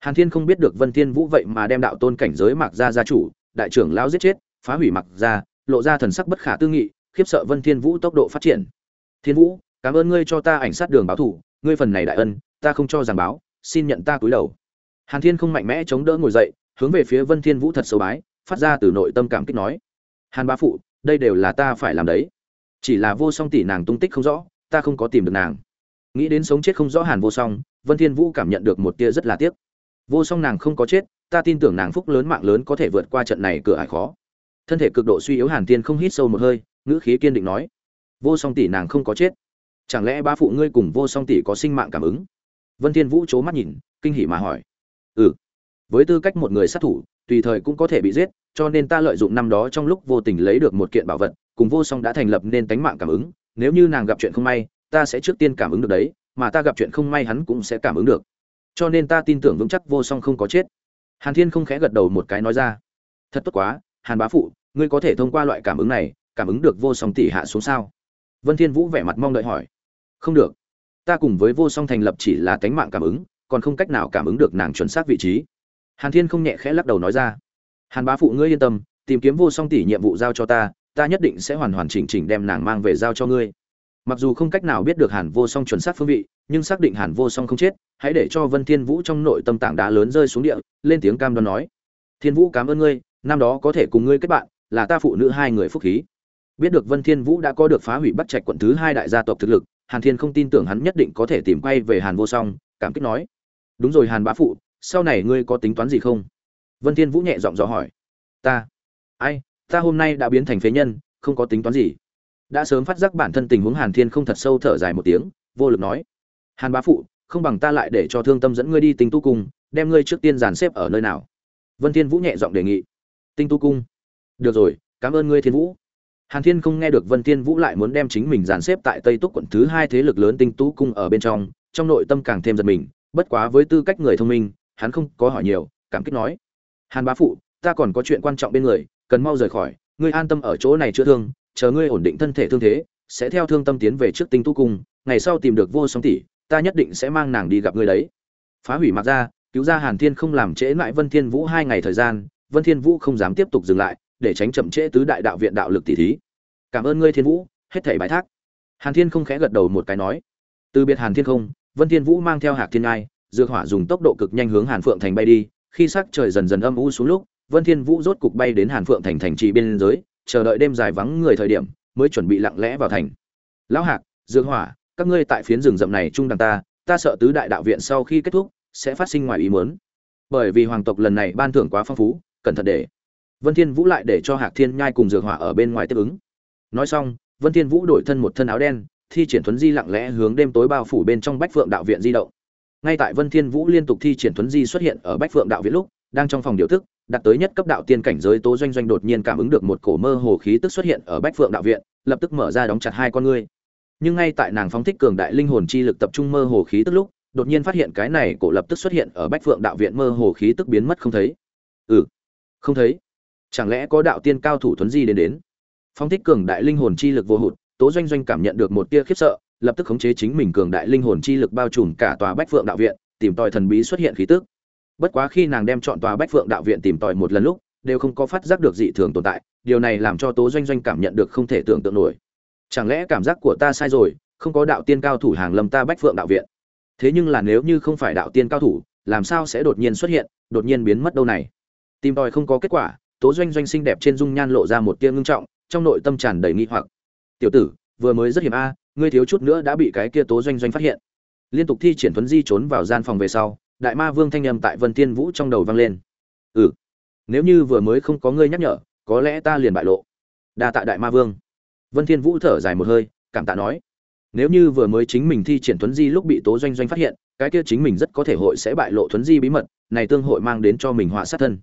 [SPEAKER 1] Hàn thiên không biết được vân thiên vũ vậy mà đem đạo tôn cảnh giới mạc gia gia chủ, đại trưởng lão giết chết, phá hủy mạc gia, lộ ra thần sắc bất khả tư nghị, khiếp sợ vân thiên vũ tốc độ phát triển. Thiên vũ, cảm ơn ngươi cho ta ảnh sát đường báo thủ, ngươi phần này đại ân, ta không cho giảng báo, xin nhận ta cúi đầu. Hàn thiên không mạnh mẽ chống đỡ ngồi dậy, hướng về phía vân thiên vũ thật sâu bái, phát ra từ nội tâm cảm kích nói. Hàn bá phụ, đây đều là ta phải làm đấy chỉ là vô song tỷ nàng tung tích không rõ, ta không có tìm được nàng. Nghĩ đến sống chết không rõ hàn vô song, vân thiên vũ cảm nhận được một tia rất là tiếc. Vô song nàng không có chết, ta tin tưởng nàng phúc lớn mạng lớn có thể vượt qua trận này cửa ải khó. Thân thể cực độ suy yếu hàn tiên không hít sâu một hơi, ngữ khí kiên định nói, vô song tỷ nàng không có chết. Chẳng lẽ ba phụ ngươi cùng vô song tỷ có sinh mạng cảm ứng? Vân thiên vũ chớ mắt nhìn, kinh hỉ mà hỏi ừ với tư cách một người sát thủ, tùy thời cũng có thể bị giết, cho nên ta lợi dụng năm đó trong lúc vô tình lấy được một kiện bảo vật cùng vô song đã thành lập nên tánh mạng cảm ứng, nếu như nàng gặp chuyện không may, ta sẽ trước tiên cảm ứng được đấy, mà ta gặp chuyện không may hắn cũng sẽ cảm ứng được. Cho nên ta tin tưởng vững chắc vô song không có chết. Hàn thiên không khẽ gật đầu một cái nói ra. Thật tốt quá, hàn bá phụ, ngươi có thể thông qua loại cảm ứng này, cảm ứng được vô song tỷ hạ xuống sao? Vân thiên vũ vẻ mặt mong đợi hỏi. Không được. Ta cùng với vô song thành lập chỉ là tánh mạng cảm ứng, còn không cách nào cảm ứng được nàng chuẩn xác vị trí. Hàn thiên không nhẹ khẽ lắc đầu nói ra. Hàn bá phụ, ngươi yên tâm, tìm kiếm vô song tỷ nhiệm vụ giao cho ta ta nhất định sẽ hoàn hoàn chỉnh chỉnh đem nàng mang về giao cho ngươi. Mặc dù không cách nào biết được hàn vô song chuẩn xác phương vị, nhưng xác định hàn vô song không chết, hãy để cho vân thiên vũ trong nội tâm tảng đá lớn rơi xuống địa, lên tiếng cam đoan nói. Thiên vũ, cảm ơn ngươi, năm đó có thể cùng ngươi kết bạn, là ta phụ nữ hai người phúc khí. Biết được vân thiên vũ đã có được phá hủy bắt trạch quận thứ hai đại gia tộc thực lực, hàn thiên không tin tưởng hắn nhất định có thể tìm quay về hàn vô song, cảm kích nói. Đúng rồi hàn bá phụ, sau này ngươi có tính toán gì không? Vân thiên vũ nhẹ giọng dò hỏi. Ta. Ai? Ta hôm nay đã biến thành phế nhân, không có tính toán gì. Đã sớm phát giác bản thân tình huống hàn thiên không thật sâu thở dài một tiếng, vô lực nói, hàn bá phụ, không bằng ta lại để cho thương tâm dẫn ngươi đi tinh tu cung, đem ngươi trước tiên dàn xếp ở nơi nào. Vân thiên vũ nhẹ giọng đề nghị, tinh tu cung. Được rồi, cảm ơn ngươi thiên vũ. Hàn thiên không nghe được vân thiên vũ lại muốn đem chính mình dàn xếp tại tây túc quận thứ hai thế lực lớn tinh tu cung ở bên trong trong nội tâm càng thêm giật mình, bất quá với tư cách người thông minh, hắn không có hỏi nhiều, cảm kích nói, hàn bá phụ, ta còn có chuyện quan trọng bên người cần mau rời khỏi, ngươi an tâm ở chỗ này chữa thương, chờ ngươi ổn định thân thể thương thế, sẽ theo thương tâm tiến về trước tinh tu cung, ngày sau tìm được vô song tỷ, ta nhất định sẽ mang nàng đi gặp ngươi đấy. Phá hủy mặc ra, cứu ra hàn thiên không làm trễ lại vân thiên vũ hai ngày thời gian, vân thiên vũ không dám tiếp tục dừng lại, để tránh chậm trễ tứ đại đạo viện đạo lực tỷ thí. Cảm ơn ngươi thiên vũ, hết thảy bái thác. Hàn thiên không khẽ gật đầu một cái nói. Từ biệt hàn thiên không, vân thiên vũ mang theo hạc thiên ngai, dược hỏa dùng tốc độ cực nhanh hướng hàn phượng thành bay đi, khi sắc trời dần dần âm u xuống lúc vân thiên vũ rốt cục bay đến hàn phượng thành thành trì biên giới chờ đợi đêm dài vắng người thời điểm, mới chuẩn bị lặng lẽ vào thành. Lão hạc, dược hỏa, các ngươi tại phiến rừng rậm này chung đằng ta ta sợ tứ đại đạo viện sau khi kết thúc, sẽ phát sinh ngoài ý muốn. Bởi vì hoàng tộc lần này ban thưởng quá phong phú, cẩn thận để. Vân thiên vũ lại để cho hạc thiên nhai cùng dược hỏa ở bên ngoài tiếp ứng. Nói xong, vân thiên vũ đổi thân một thân áo đen, thi triển thuấn di lặng lẽ hướng đêm tối bao phủ bên trong bách phượng đạo viện di động. Ngay tại vân thiên vũ liên tục thi triển thuấn di xuất hiện ở bách phượng đạo viện lúc, đang trong phòng điều thức đạt tới nhất cấp đạo tiên cảnh giới, tố doanh doanh đột nhiên cảm ứng được một cổ mơ hồ khí tức xuất hiện ở bách phượng đạo viện, lập tức mở ra đóng chặt hai con ngươi. Nhưng ngay tại nàng phóng thích cường đại linh hồn chi lực tập trung mơ hồ khí tức lúc, đột nhiên phát hiện cái này cổ lập tức xuất hiện ở bách phượng đạo viện mơ hồ khí tức biến mất không thấy. Ừ không thấy. Chẳng lẽ có đạo tiên cao thủ thuấn di đến đến? Phóng thích cường đại linh hồn chi lực vô hụt, tố doanh doanh cảm nhận được một tia khiếp sợ, lập tức khống chế chính mình cường đại linh hồn chi lực bao trùm cả tòa bách phượng đạo viện, tìm tòi thần bí xuất hiện khí tức bất quá khi nàng đem chọn tòa bách phượng đạo viện tìm tòi một lần lúc, đều không có phát giác được dị thường tồn tại, điều này làm cho tố doanh doanh cảm nhận được không thể tưởng tượng nổi. Chẳng lẽ cảm giác của ta sai rồi, không có đạo tiên cao thủ hàng lâm ta bách phượng đạo viện? Thế nhưng là nếu như không phải đạo tiên cao thủ, làm sao sẽ đột nhiên xuất hiện, đột nhiên biến mất đâu này? Tìm tòi không có kết quả, tố doanh doanh xinh đẹp trên dung nhan lộ ra một tia ngưng trọng, trong nội tâm tràn đầy nghi hoặc. Tiểu tử, vừa mới rất hiểm a, ngươi thiếu chút nữa đã bị cái kia tố doanh doanh phát hiện. Liên tục thi triển thuấn di trốn vào gian phòng về sau đại ma vương thanh âm tại vân Thiên vũ trong đầu vang lên. Ừ nếu như vừa mới không có ngươi nhắc nhở, có lẽ ta liền bại lộ. Đa tạ đại ma vương. Vân thiên vũ thở dài một hơi, cảm tạ nói. Nếu như vừa mới chính mình thi triển thuấn di lúc bị tố doanh doanh phát hiện, cái kia chính mình rất có thể hội sẽ bại lộ thuấn di bí mật, này tương hội mang đến cho mình họa sát thân.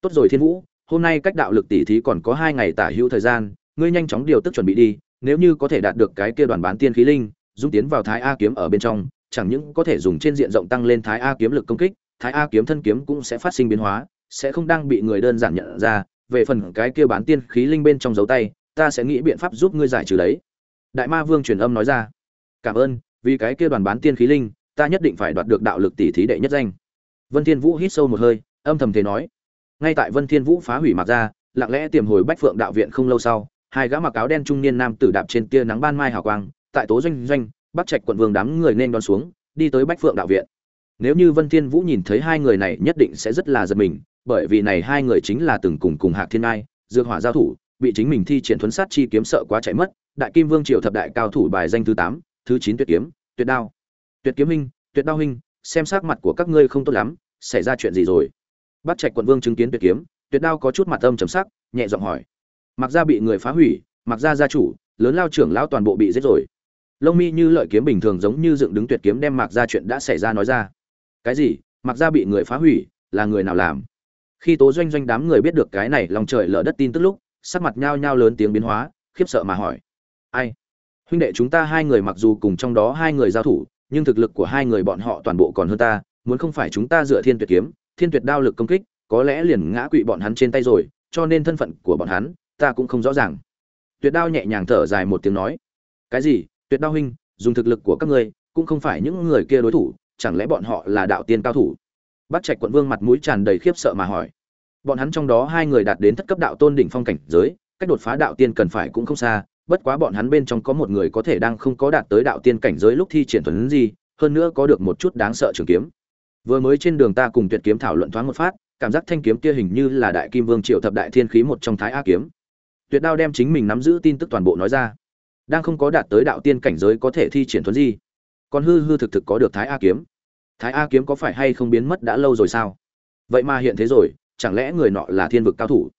[SPEAKER 1] Tốt rồi thiên vũ, hôm nay cách đạo lực tỷ thí còn có hai ngày tả hữu thời gian, ngươi nhanh chóng điều tức chuẩn bị đi, nếu như có thể đạt được cái kia đoàn bán tiên khí linh, dung tiến vào thái a kiếm ở bên trong chẳng những có thể dùng trên diện rộng tăng lên thái a kiếm lực công kích, thái a kiếm thân kiếm cũng sẽ phát sinh biến hóa, sẽ không đang bị người đơn giản nhận ra. Về phần cái kia bán tiên khí linh bên trong dấu tay, ta sẽ nghĩ biện pháp giúp ngươi giải trừ đấy. Đại ma vương truyền âm nói ra. Cảm ơn, vì cái kia đoàn bán tiên khí linh, ta nhất định phải đoạt được đạo lực tỷ thí đệ nhất danh. Vân thiên vũ hít sâu một hơi, âm thầm thế nói. Ngay tại vân thiên vũ phá hủy mặc ra, lặng lẽ tiềm hồi bách phượng đạo viện không lâu sau, hai gã mặc áo đen trung niên nam tử đạp trên tia nắng ban mai hào quang, tại tố doanh doanh bắt trạch quận vương đám người nên đón xuống đi tới bách phượng đạo viện nếu như vân thiên vũ nhìn thấy hai người này nhất định sẽ rất là giật mình bởi vì này hai người chính là từng cùng cùng Hạc Thiên Ai, Dược Hỏa giao thủ, bị chính mình thi triển thuấn sát chi kiếm sợ quá chạy mất, Đại Kim Vương triều thập đại cao thủ bài danh thứ 8, thứ 9 tuyệt kiếm, tuyệt đao. Tuyệt kiếm minh, tuyệt đao huynh, xem sắc mặt của các ngươi không tốt lắm, xảy ra chuyện gì rồi? Bắc Trạch quận vương chứng kiến tuyệt kiếm, tuyệt đao có chút mặt âm trầm sắc, nhẹ giọng hỏi. Mặc gia bị người phá hủy, mặc gia gia chủ, lớn lao trưởng lão toàn bộ bị giết rồi. Lông mi như lợi kiếm bình thường giống như dựng đứng tuyệt kiếm đem mặc ra chuyện đã xảy ra nói ra. Cái gì? Mặc ra bị người phá hủy, là người nào làm? Khi Tố Doanh Doanh đám người biết được cái này lòng trời lở đất tin tức lúc, sắc mặt nhao nhao lớn tiếng biến hóa, khiếp sợ mà hỏi: "Ai? Huynh đệ chúng ta hai người mặc dù cùng trong đó hai người giao thủ, nhưng thực lực của hai người bọn họ toàn bộ còn hơn ta, muốn không phải chúng ta dựa Thiên Tuyệt kiếm, Thiên Tuyệt đao lực công kích, có lẽ liền ngã quỵ bọn hắn trên tay rồi, cho nên thân phận của bọn hắn, ta cũng không rõ ràng." Tuyệt đao nhẹ nhàng thở dài một tiếng nói: "Cái gì? Tuyệt đao huynh, dùng thực lực của các ngươi, cũng không phải những người kia đối thủ, chẳng lẽ bọn họ là đạo tiên cao thủ?" bắt Trạch quận vương mặt mũi tràn đầy khiếp sợ mà hỏi: bọn hắn trong đó hai người đạt đến thất cấp đạo tôn đỉnh phong cảnh giới cách đột phá đạo tiên cần phải cũng không xa bất quá bọn hắn bên trong có một người có thể đang không có đạt tới đạo tiên cảnh giới lúc thi triển thuần gì hơn nữa có được một chút đáng sợ trường kiếm. Vừa mới trên đường ta cùng tuyệt kiếm thảo luận thoáng một phát cảm giác thanh kiếm kia hình như là đại kim vương triệu thập đại thiên khí một trong thái a kiếm. Tuyệt đao đem chính mình nắm giữ tin tức toàn bộ nói ra đang không có đạt tới đạo tiên cảnh giới có thể thi triển thuần di, còn hư hư thực thực có được thái a kiếm. Thái a kiếm có phải hay không biến mất đã lâu rồi sao? Vậy mà hiện thế rồi chẳng lẽ người nọ là thiên vực cao thủ?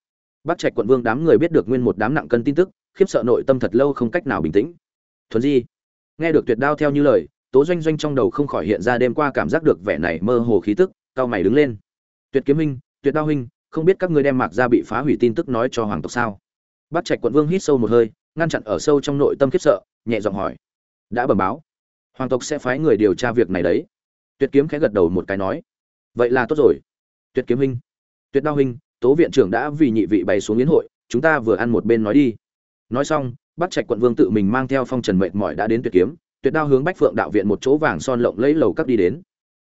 [SPEAKER 1] Bắc trạch quận vương đám người biết được nguyên một đám nặng cân tin tức khiếp sợ nội tâm thật lâu không cách nào bình tĩnh. Thuần di. Nghe được tuyệt đao theo như lời tố doanh doanh trong đầu không khỏi hiện ra đêm qua cảm giác được vẻ này mơ hồ khí tức cao mày đứng lên. Tuyệt kiếm huynh tuyệt đao huynh không biết các ngươi đem mạc ra bị phá hủy tin tức nói cho hoàng tộc sao? Bắc trạch quận vương hít sâu một hơi ngăn chặn ở sâu trong nội tâm khiếp sợ, nhẹ giọng hỏi. Đã bẩm báo. Hoàng tộc sẽ phái người điều tra việc này đấy. Tuyệt kiếm khẽ gật đầu một cái nói. Vậy là tốt rồi. Tuyệt kiếm huynh. Tuyệt đao huynh, tố viện trưởng đã vì nhị vị bày xuống yến hội, chúng ta vừa ăn một bên nói đi. Nói xong bắt trạch quận vương tự mình mang theo phong trần mệt mỏi đã đến tuyệt kiếm, tuyệt đao hướng bách phượng đạo viện một chỗ vàng son lộng lấy lầu cấp đi đến.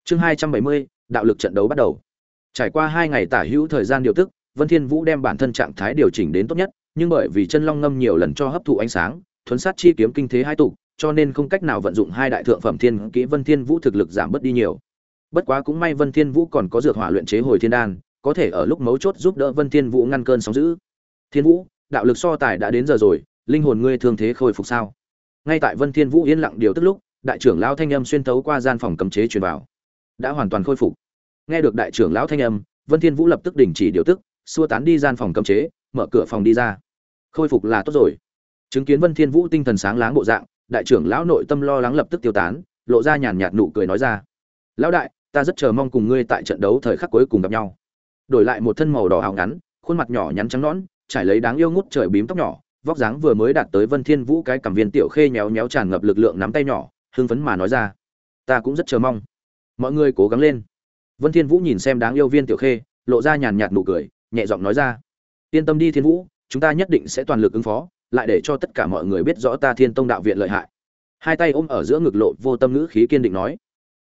[SPEAKER 1] Chương hai trăm bảy mươi, đạo lực trận đấu bắt đầu. Trải qua hai ngày tả hữu thời gian điều tức, vân thiên vũ đem bản thân trạng thái điều chỉnh đến tốt nhất nhưng bởi vì chân long ngâm nhiều lần cho hấp thụ ánh sáng thuấn sát chi kiếm kinh thế hai tục cho nên không cách nào vận dụng hai đại thượng phẩm thiên kỹ vân thiên vũ thực lực giảm bớt đi nhiều bất quá cũng may vân thiên vũ còn có dược hỏa luyện chế hồi thiên đan có thể ở lúc mấu chốt giúp đỡ Vân Thiên Vũ ngăn cơn sóng dữ. Thiên Vũ, đạo lực so tài đã đến giờ rồi, linh hồn ngươi thương thế khôi phục sao? Ngay tại Vân Thiên Vũ yên lặng điều tức lúc, đại trưởng lão thanh âm xuyên thấu qua gian phòng cấm chế truyền vào. Đã hoàn toàn khôi phục. Nghe được đại trưởng lão thanh âm, Vân Thiên Vũ lập tức đình chỉ điều tức, xua tán đi gian phòng cấm chế, mở cửa phòng đi ra. Khôi phục là tốt rồi. Chứng kiến Vân Thiên Vũ tinh thần sáng láng bộ dạng, đại trưởng lão nội tâm lo lắng lập tức tiêu tán, lộ ra nhàn nhạt nụ cười nói ra: "Lão đại, ta rất chờ mong cùng ngươi tại trận đấu thời khắc cuối cùng gặp nhau." đổi lại một thân màu đỏ hào ngắn khuôn mặt nhỏ nhắn trắng nõn trải lấy đáng yêu ngút trời bím tóc nhỏ vóc dáng vừa mới đạt tới vân thiên vũ cái cảm viên tiểu khê nhéo nhéo tràn ngập lực lượng nắm tay nhỏ hưng phấn mà nói ra. Ta cũng rất chờ mong. Mọi người cố gắng lên. Vân thiên vũ nhìn xem đáng yêu viên tiểu khê lộ ra nhàn nhạt nụ cười nhẹ giọng nói ra. Yên tâm đi thiên vũ chúng ta nhất định sẽ toàn lực ứng phó lại để cho tất cả mọi người biết rõ ta thiên tông đạo viện lợi hại hai tay ôm ở giữa ngực lộ vô tâm ngữ khí kiên định nói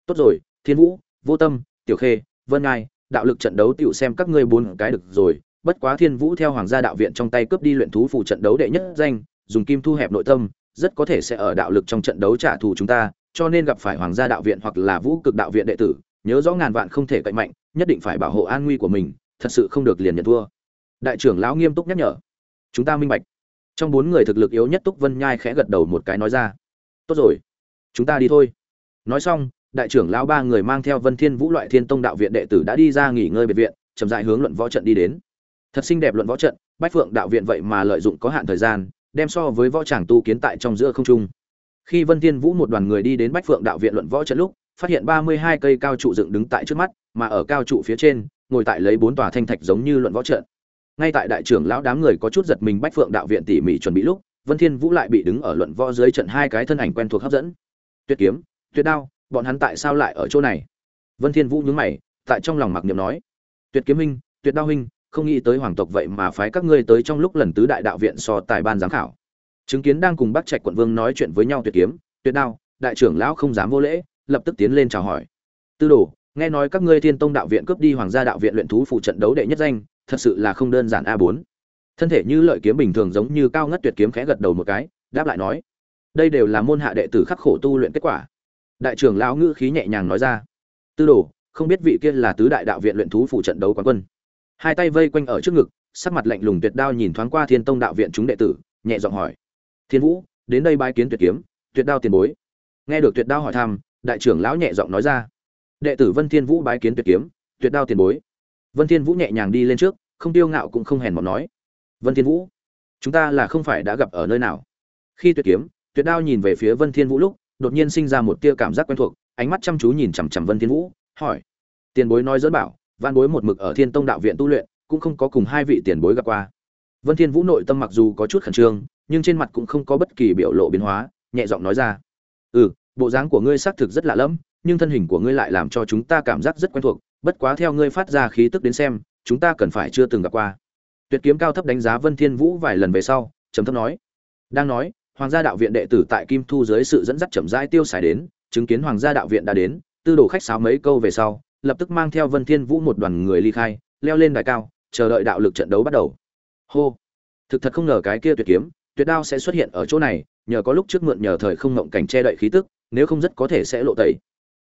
[SPEAKER 1] tốt rồi thiên vũ vô tâm tiểu khê vân ngai đạo lực trận đấu tiểu xem các ngươi bốn cái được rồi, bất quá Thiên Vũ theo Hoàng gia đạo viện trong tay cướp đi luyện thú phù trận đấu đệ nhất danh, dùng kim thu hẹp nội tâm, rất có thể sẽ ở đạo lực trong trận đấu trả thù chúng ta, cho nên gặp phải Hoàng gia đạo viện hoặc là Vũ cực đạo viện đệ tử, nhớ rõ ngàn vạn không thể cậy mạnh, nhất định phải bảo hộ an nguy của mình, thật sự không được liền nhận thua. Đại trưởng lão nghiêm túc nhắc nhở. Chúng ta minh bạch. Trong bốn người thực lực yếu nhất Túc Vân Nhai khẽ gật đầu một cái nói ra. Tốt rồi, chúng ta đi thôi. Nói xong, đại trưởng lão ba người mang theo Vân Thiên Vũ loại Thiên Tông đạo viện đệ tử đã đi ra nghỉ ngơi biệt viện, chậm rãi hướng luận võ trận đi đến. Thật xinh đẹp luận võ trận, Bách Phượng đạo viện vậy mà lợi dụng có hạn thời gian, đem so với võ tràng tu kiến tại trong giữa không trung. Khi Vân Thiên Vũ một đoàn người đi đến Bách Phượng đạo viện luận võ trận lúc, phát hiện 32 cây cao trụ dựng đứng tại trước mắt, mà ở cao trụ phía trên, ngồi tại lấy bốn tòa thanh thạch giống như luận võ trận. Ngay tại đại trưởng lão đám người có chút giật mình Bách Phượng đạo viện tỉ mỉ chuẩn bị lúc, Vân Thiên Vũ lại bị đứng ở luận võ dưới trận hai cái thân ảnh quen thuộc hấp dẫn. Tuyệt kiếm, Tuyệt đao, bọn hắn tại sao lại ở chỗ này? Vân thiên vũ nhướng mày tại trong lòng mặc niệm nói. Tuyệt kiếm huynh tuyệt đao huynh không nghĩ tới hoàng tộc vậy mà phái các ngươi tới trong lúc lần tứ đại đạo viện so tài ban giám khảo. Chứng kiến đang cùng bắc trạch quận vương nói chuyện với nhau tuyệt kiếm tuyệt đao đại trưởng lão không dám vô lễ lập tức tiến lên chào hỏi. Tư đồ nghe nói các ngươi thiên tông đạo viện cướp đi hoàng gia đạo viện luyện thú phụ trận đấu đệ nhất danh thật sự là không đơn giản a bốn. Thân thể như lợi kiếm bình thường giống như cao ngất tuyệt kiếm khẽ gật đầu một cái, đáp lại nói, đây đều là môn hạ đệ tử khắc khổ tu luyện kết quả. Đại trưởng lão ngữ khí nhẹ nhàng nói ra, tư đồ, không biết vị kia là tứ đại đạo viện luyện thú phụ trận đấu quán quân. Hai tay vây quanh ở trước ngực, sắc mặt lạnh lùng tuyệt đao nhìn thoáng qua thiên tông đạo viện chúng đệ tử, nhẹ giọng hỏi, thiên vũ, đến đây bái kiến tuyệt kiếm, tuyệt đao tiền bối. Nghe được tuyệt đao hỏi thăm, đại trưởng lão nhẹ giọng nói ra, đệ tử vân thiên vũ bái kiến tuyệt kiếm, tuyệt đao tiền bối vân thiên vũ nhẹ nhàng đi lên trước, không tiêu ngạo cũng không hèn mọn nói. Vân thiên vũ, chúng ta là không phải đã gặp ở nơi nào. Khi tuyệt kiếm, tuyệt đao nhìn về phía vân thiên vũ lúc, đột nhiên sinh ra một tia cảm giác quen thuộc, ánh mắt chăm chú nhìn chằm chằm vân thiên vũ, hỏi. Tiền bối nói dỡ bảo văn bối một mực ở thiên tông đạo viện tu luyện, cũng không có cùng hai vị tiền bối gặp qua. Vân thiên vũ nội tâm mặc dù có chút khẩn trương, nhưng trên mặt cũng không có bất kỳ biểu lộ biến hóa, nhẹ giọng nói ra. Ừ bộ dáng của ngươi xác thực rất lạ lẫm, nhưng thân hình của ngươi lại làm cho chúng ta cảm giác rất quen thuộc bất quá theo ngươi phát ra khí tức đến xem, chúng ta cần phải chưa từng gặp qua. Tuyệt kiếm cao thấp đánh giá vân thiên vũ vài lần về sau, trầm thấp nói. Đang nói, hoàng gia đạo viện đệ tử tại kim thu dưới sự dẫn dắt chậm rãi tiêu xài đến, chứng kiến hoàng gia đạo viện đã đến, tư đồ khách sáo mấy câu về sau, lập tức mang theo vân thiên vũ một đoàn người ly khai, leo lên đài cao, chờ đợi đạo lực trận đấu bắt đầu. Hô! Thực thật không ngờ cái kia tuyệt kiếm, tuyệt đao sẽ xuất hiện ở chỗ này, nhờ có lúc trước mượn nhờ thời không ngộng cảnh che đậy khí tức, nếu không rất có thể sẽ lộ tẩy.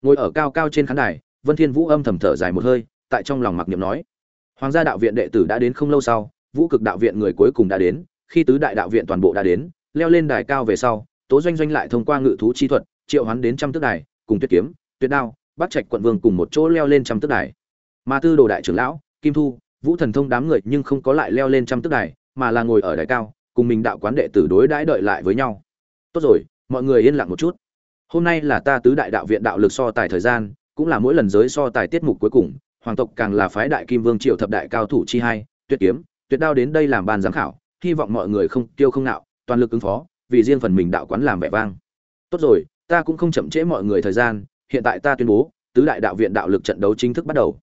[SPEAKER 1] Ngồi ở cao cao trên khán đài vân thiên vũ âm thầm thở dài một hơi, tại trong lòng mặc niệm nói, hoàng gia đạo viện đệ tử đã đến không lâu sau, vũ cực đạo viện người cuối cùng đã đến, khi tứ đại đạo viện toàn bộ đã đến, leo lên đài cao về sau, tố doanh doanh lại thông qua ngự thú chi thuật, triệu hoán đến trăm tước đài, cùng tuyệt kiếm tuyệt đao bắt trạch quận vương cùng một chỗ leo lên trăm tước đài. Mà tư đồ đại trưởng lão, kim thu, vũ thần thông đám người nhưng không có lại leo lên trăm tước đài, mà là ngồi ở đài cao, cùng mình đạo quán đệ tử đối đãi đợi lại với nhau. Tốt rồi, mọi người yên lặng một chút. Hôm nay là ta tứ đại đạo viện đạo lực so tài thời gian cũng là mỗi lần giới so tài tiết mục cuối cùng, hoàng tộc càng là phái đại kim vương triệu thập đại cao thủ chi hai, tuyệt kiếm, tuyệt đao đến đây làm ban giám khảo, hy vọng mọi người không tiêu không nạo, toàn lực ứng phó, vì riêng phần mình đạo quán làm vẻ vang. Tốt rồi, ta cũng không chậm trễ mọi người thời gian, hiện tại ta tuyên bố, tứ đại đạo viện đạo lực trận đấu chính thức bắt đầu.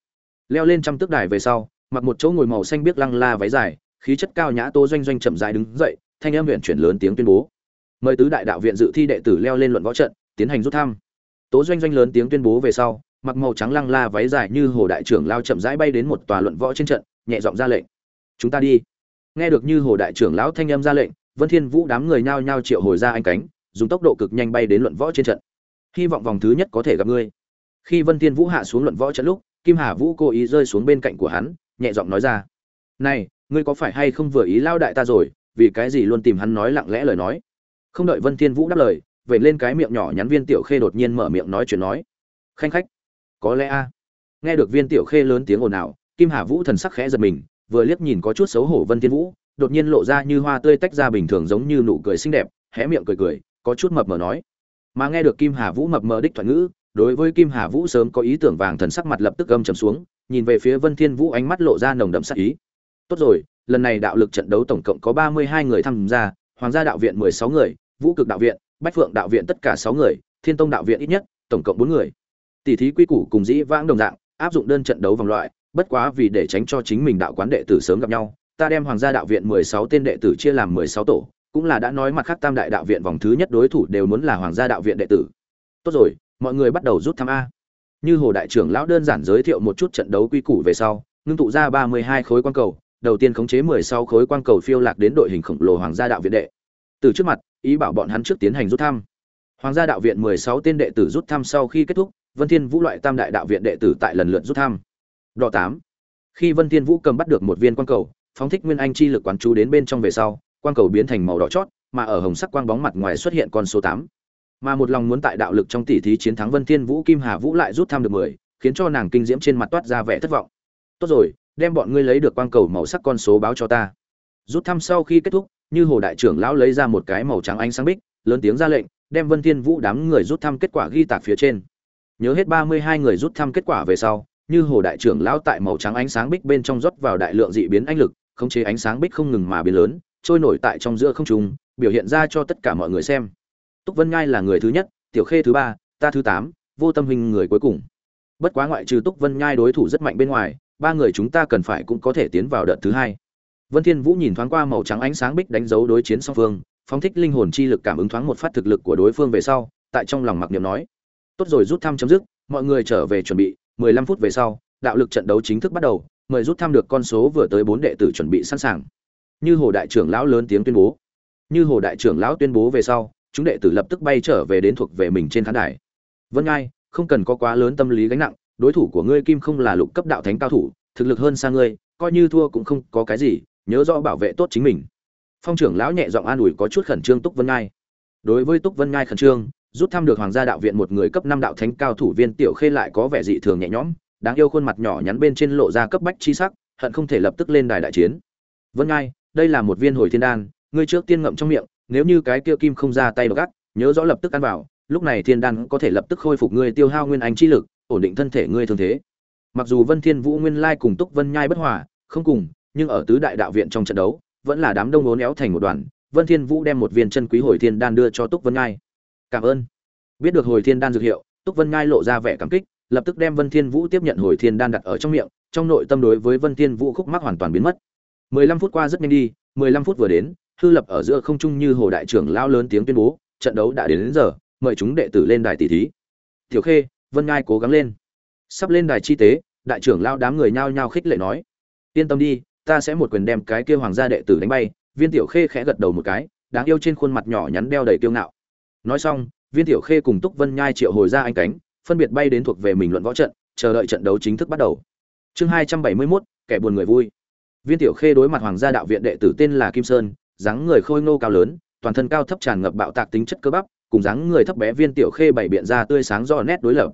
[SPEAKER 1] Leo lên trăm tước đài về sau, mặc một chỗ ngồi màu xanh biếc lăng la váy dài, khí chất cao nhã tô doanh doanh chậm rãi đứng dậy, thanh âm huyền chuyển lớn tiếng tuyên bố. Mời tứ đại đạo viện dự thi đệ tử leo lên luận võ trận, tiến hành rút thăm tố doanh doanh lớn tiếng tuyên bố về sau, mặc màu trắng lăng la váy dài như hồ đại trưởng lao chậm rãi bay đến một tòa luận võ trên trận, nhẹ giọng ra lệnh. Chúng ta đi. Nghe được như hồ đại trưởng lão thanh âm ra lệnh, vân thiên vũ đám người nhao nhao triệu hồi ra anh cánh, dùng tốc độ cực nhanh bay đến luận võ trên trận. Hy vọng vòng thứ nhất có thể gặp ngươi. Khi vân thiên vũ hạ xuống luận võ trận lúc, kim hà vũ cố ý rơi xuống bên cạnh của hắn, nhẹ giọng nói ra. Này, ngươi có phải hay không vừa ý lao đại ta rồi, vì cái gì luôn tìm hắn nói lặng lẽ lời nói? Không đợi vân thiên vũ đáp lời vậy lên cái miệng nhỏ nhắn viên tiểu khê đột nhiên mở miệng nói chuyện nói. Khanh khách, có lẽ a. Nghe được viên tiểu khê lớn tiếng ồn ào, kim hà vũ thần sắc khẽ giật mình, vừa liếc nhìn có chút xấu hổ vân thiên vũ, đột nhiên lộ ra như hoa tươi tách ra bình thường giống như nụ cười xinh đẹp, hé miệng cười cười, có chút mập mờ nói. Mà nghe được kim hà vũ mập mờ đích thoại ngữ, đối với kim hà vũ sớm có ý tưởng vàng thần sắc mặt lập tức âm trầm xuống, nhìn về phía vân thiên vũ ánh mắt lộ ra nồng đậm sắc ý. Tốt rồi, lần này đạo lực trận đấu tổng cộng có ba mươi hai người tham gia, hoàng gia đạo viện mười sáu người, vũ cực đạo viện bách phượng đạo viện tất cả sáu người, thiên tông đạo viện ít nhất, tổng cộng bốn người. Tỷ thí quy củ cùng dĩ vãng đồng dạng, áp dụng đơn trận đấu vòng loại, bất quá vì để tránh cho chính mình đạo quán đệ tử sớm gặp nhau, ta đem hoàng gia đạo viện mười sáu tên đệ tử chia làm mười sáu tổ, cũng là đã nói mặt khác tam đại đạo viện vòng thứ nhất đối thủ đều muốn là hoàng gia đạo viện đệ tử. Tốt rồi, mọi người bắt đầu rút thăm a. Như hồ đại trưởng lão đơn giản giới thiệu một chút trận đấu quy củ về sau, ngưng tụ ra ba mươi hai khối quan cầu, đầu tiên khống chế mười sáu khối quan cầu phiêu lạc đến đội hình khổng lồ hoàng gia đạo viện đệ từ trước mặt, ý bảo bọn hắn trước tiến hành rút thăm. Hoàng gia đạo viện mười sáu tên đệ tử rút thăm sau khi kết thúc, vân thiên vũ loại tam đại đạo viện đệ tử tại lần lượt rút thăm. Đỏ tám, khi vân thiên vũ cầm bắt được một viên quan cầu, phóng thích nguyên anh chi lực quán chú đến bên trong về sau, quang cầu biến thành màu đỏ chót, mà ở hồng sắc quang bóng mặt ngoài xuất hiện con số tám. Mà một lòng muốn tại đạo lực trong tỷ thí chiến thắng vân thiên vũ, kim hà vũ lại rút tham được mười, khiến cho nàng kinh diễm trên mặt toát ra vẻ thất vọng. Tốt rồi, đem bọn ngươi lấy được quang cầu màu sắc con số báo cho ta. Rút thăm sau khi kết thúc như hồ đại trưởng lão lấy ra một cái màu trắng ánh sáng bích, lớn tiếng ra lệnh, đem vân thiên vũ đám người rút thăm kết quả ghi tạc phía trên. Nhớ hết ba mươi hai người rút thăm kết quả về sau, như hồ đại trưởng lão tại màu trắng ánh sáng bích bên trong rót vào đại lượng dị biến ánh lực, khống chế ánh sáng bích không ngừng mà biến lớn, trôi nổi tại trong giữa không trung, biểu hiện ra cho tất cả mọi người xem. Túc vân ngai là người thứ nhất, tiểu khê thứ ba, ta thứ tám, vô tâm hình người cuối cùng. Bất quá ngoại trừ túc vân nhai đối thủ rất mạnh bên ngoài, ba người chúng ta cần phải cũng có thể tiến vào đợt thứ hai vân thiên vũ nhìn thoáng qua màu trắng ánh sáng bích đánh dấu đối chiến song phương, phóng thích linh hồn chi lực cảm ứng thoáng một phát thực lực của đối phương về sau, tại trong lòng mặc niệm nói, tốt rồi, rút thăm chấm dứt, mọi người trở về chuẩn bị 15 phút về sau, đạo lực trận đấu chính thức bắt đầu, mời rút thăm được con số vừa tới bốn đệ tử chuẩn bị sẵn sàng. Như hồ đại trưởng lão lớn tiếng tuyên bố. Như hồ đại trưởng lão tuyên bố về sau, chúng đệ tử lập tức bay trở về đến thuộc về mình trên khán đài. Vân ngai, không cần có quá lớn tâm lý gánh nặng, đối thủ của ngươi kim không là lục cấp đạo thánh cao thủ, thực lực hơn xa ngươi, coi như thua cũng không có cái gì nhớ rõ bảo vệ tốt chính mình. Phong trưởng lão nhẹ giọng an ủi có chút khẩn trương túc vân ngai. Đối với túc vân ngai khẩn trương, rút thăm được hoàng gia đạo viện một người cấp năm đạo thánh cao thủ viên tiểu khê lại có vẻ dị thường nhẹ nhõm, đáng yêu khuôn mặt nhỏ nhắn bên trên lộ ra cấp bách chi sắc, hận không thể lập tức lên đài đại chiến. Vân ngai, đây là một viên hồi thiên đan, ngươi trước tiên ngậm trong miệng, nếu như cái kia kim không ra tay gắt nhớ rõ lập tức ăn vào, lúc này thiên đan có thể lập tức khôi phục ngươi tiêu hao nguyên anh chi lực, ổn định thân thể ngươi thường thế. Mặc dù vân thiên vũ nguyên lai cùng túc vân nhai bất hòa, không cùng nhưng ở tứ đại đạo viện trong trận đấu vẫn là đám đông ố néo thành một đoàn vân thiên vũ đem một viên chân quý hồi thiên đan đưa cho túc vân ngai. Cảm ơn. Biết được hồi thiên đan dược hiệu túc vân ngai lộ ra vẻ cảm kích lập tức đem vân thiên vũ tiếp nhận hồi thiên đan đặt ở trong miệng trong nội tâm đối với vân thiên vũ khúc mắc hoàn toàn biến mất. 15 phút qua rất nhanh đi 15 phút vừa đến hư lập ở giữa không trung như hồ đại trưởng lao lớn tiếng tuyên bố trận đấu đã đến, đến giờ mời chúng đệ tử lên đài tỷ thí. Tiểu khê vân ngai cố gắng lên. Sắp lên đài chi tế đại trưởng lao đám người nhao nhao khích lệ nói. Yên tâm đi ta sẽ một quyền đem cái kia hoàng gia đệ tử đánh bay. Viên tiểu khê khẽ gật đầu một cái, đáng yêu trên khuôn mặt nhỏ nhắn đeo đầy kiêu ngạo. Nói xong, viên tiểu khê cùng túc vân nhai triệu hồi ra anh cánh, phân biệt bay đến thuộc về mình luận võ trận, chờ đợi trận đấu chính thức bắt đầu. Chương hai trăm bảy mươi mốt, kẻ buồn người vui. Viên tiểu khê đối mặt hoàng gia đạo viện đệ tử tên là kim sơn, dáng người khôi ngô cao lớn, toàn thân cao thấp tràn ngập bạo tạc tính chất cơ bắp, cùng dáng người thấp bé viên tiểu khê bảy biện ra tươi sáng do nét đối lập.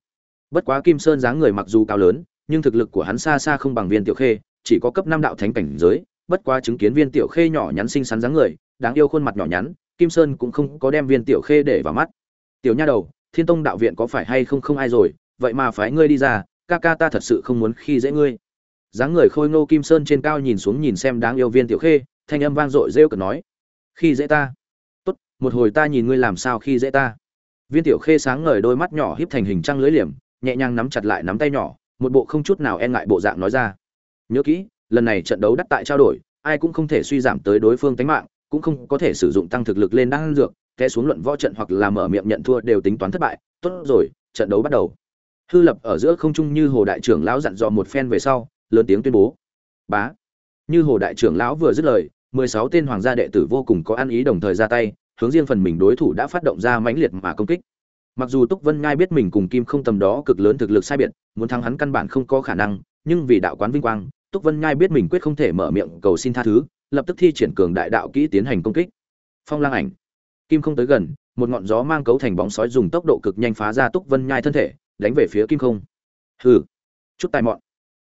[SPEAKER 1] Bất quá kim sơn dáng người mặc dù cao lớn, nhưng thực lực của hắn xa xa không bằng viên tiểu khê chỉ có cấp năm đạo thánh cảnh giới, bất quá chứng kiến viên tiểu khê nhỏ nhắn xinh xắn dáng người, đáng yêu khuôn mặt nhỏ nhắn, kim sơn cũng không có đem viên tiểu khê để vào mắt. Tiểu nha đầu, thiên tông đạo viện có phải hay không không ai rồi, vậy mà phái ngươi đi ra, ca ca ta thật sự không muốn khi dễ ngươi. Dáng người khôi ngô kim sơn trên cao nhìn xuống nhìn xem đáng yêu viên tiểu khê, thanh âm vang dội rêu cợt nói, khi dễ ta? Tốt, một hồi ta nhìn ngươi làm sao khi dễ ta? Viên tiểu khê sáng ngời đôi mắt nhỏ híp thành hình trăng lưới liềm, nhẹ nhàng nắm chặt lại nắm tay nhỏ, một bộ không chút nào e ngại bộ dạng nói ra nhớ kỹ, lần này trận đấu đắt tại trao đổi, ai cũng không thể suy giảm tới đối phương tính mạng, cũng không có thể sử dụng tăng thực lực lên đan dược, té xuống luận võ trận hoặc là mở miệng nhận thua đều tính toán thất bại. Tốt rồi, trận đấu bắt đầu. Hư lập ở giữa không trung như hồ đại trưởng lão dặn dò một phen về sau, lớn tiếng tuyên bố. Bá. Như hồ đại trưởng lão vừa dứt lời, mười sáu tên hoàng gia đệ tử vô cùng có ăn ý đồng thời ra tay, hướng riêng phần mình đối thủ đã phát động ra mãnh liệt mà công kích. Mặc dù túc vân ngai biết mình cùng kim không tầm đó cực lớn thực lực sai biệt, muốn thắng hắn căn bản không có khả năng, nhưng vì đạo quán vinh quang túc vân Nhai biết mình quyết không thể mở miệng cầu xin tha thứ, lập tức thi triển cường đại đạo kỹ tiến hành công kích. Phong lang ảnh. Kim không tới gần, một ngọn gió mang cấu thành bóng sói dùng tốc độ cực nhanh phá ra túc vân nhai thân thể, đánh về phía kim không. Hừ. Chút tài mọn.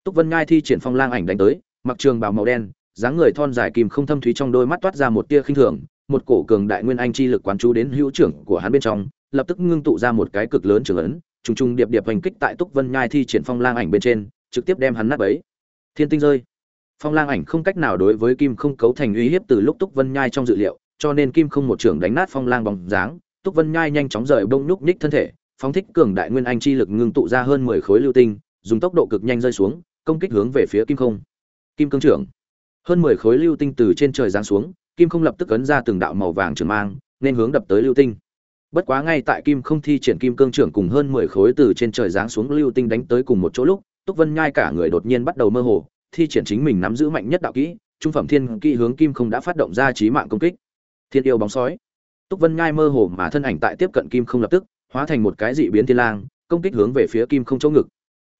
[SPEAKER 1] Túc vân nhai thi triển phong lang ảnh đánh tới, mặc trường bào màu đen, dáng người thon dài kim không thâm thúy trong đôi mắt toát ra một tia khinh thường, một cổ cường đại nguyên anh chi lực quán chú đến hữu trưởng của hắn bên trong, lập tức ngưng tụ ra một cái cực lớn trường ấn, trùng trùng điệp điệp hành kích tại túc vân nhai thi triển phong lang ảnh bên trên, trực tiếp đem hắn nát bấy thiên tinh rơi. Phong lang ảnh không cách nào đối với kim không cấu thành uy hiếp từ lúc túc vân nhai trong dự liệu, cho nên kim không một trưởng đánh nát phong lang bóng dáng. Túc vân nhai nhanh chóng rời bông nhúc nhích thân thể, phóng thích cường đại nguyên anh chi lực ngưng tụ ra hơn mười khối lưu tinh, dùng tốc độ cực nhanh rơi xuống, công kích hướng về phía kim không. Kim cương trưởng. Hơn mười khối lưu tinh từ trên trời giáng xuống, kim không lập tức ấn ra từng đạo màu vàng trường mang, nên hướng đập tới lưu tinh. Bất quá ngay tại kim không thi triển kim cương trưởng cùng hơn mười khối từ trên trời giáng xuống lưu tinh đánh tới cùng một chỗ lúc túc vân nhai cả người đột nhiên bắt đầu mơ hồ, thi triển chính mình nắm giữ mạnh nhất đạo kỹ, trung phẩm thiên kỹ hướng kim không đã phát động ra trí mạng công kích. Thiên yêu bóng sói. Túc vân nhai mơ hồ mà thân ảnh tại tiếp cận kim không lập tức, hóa thành một cái dị biến thiên lang, công kích hướng về phía kim không chỗ ngực.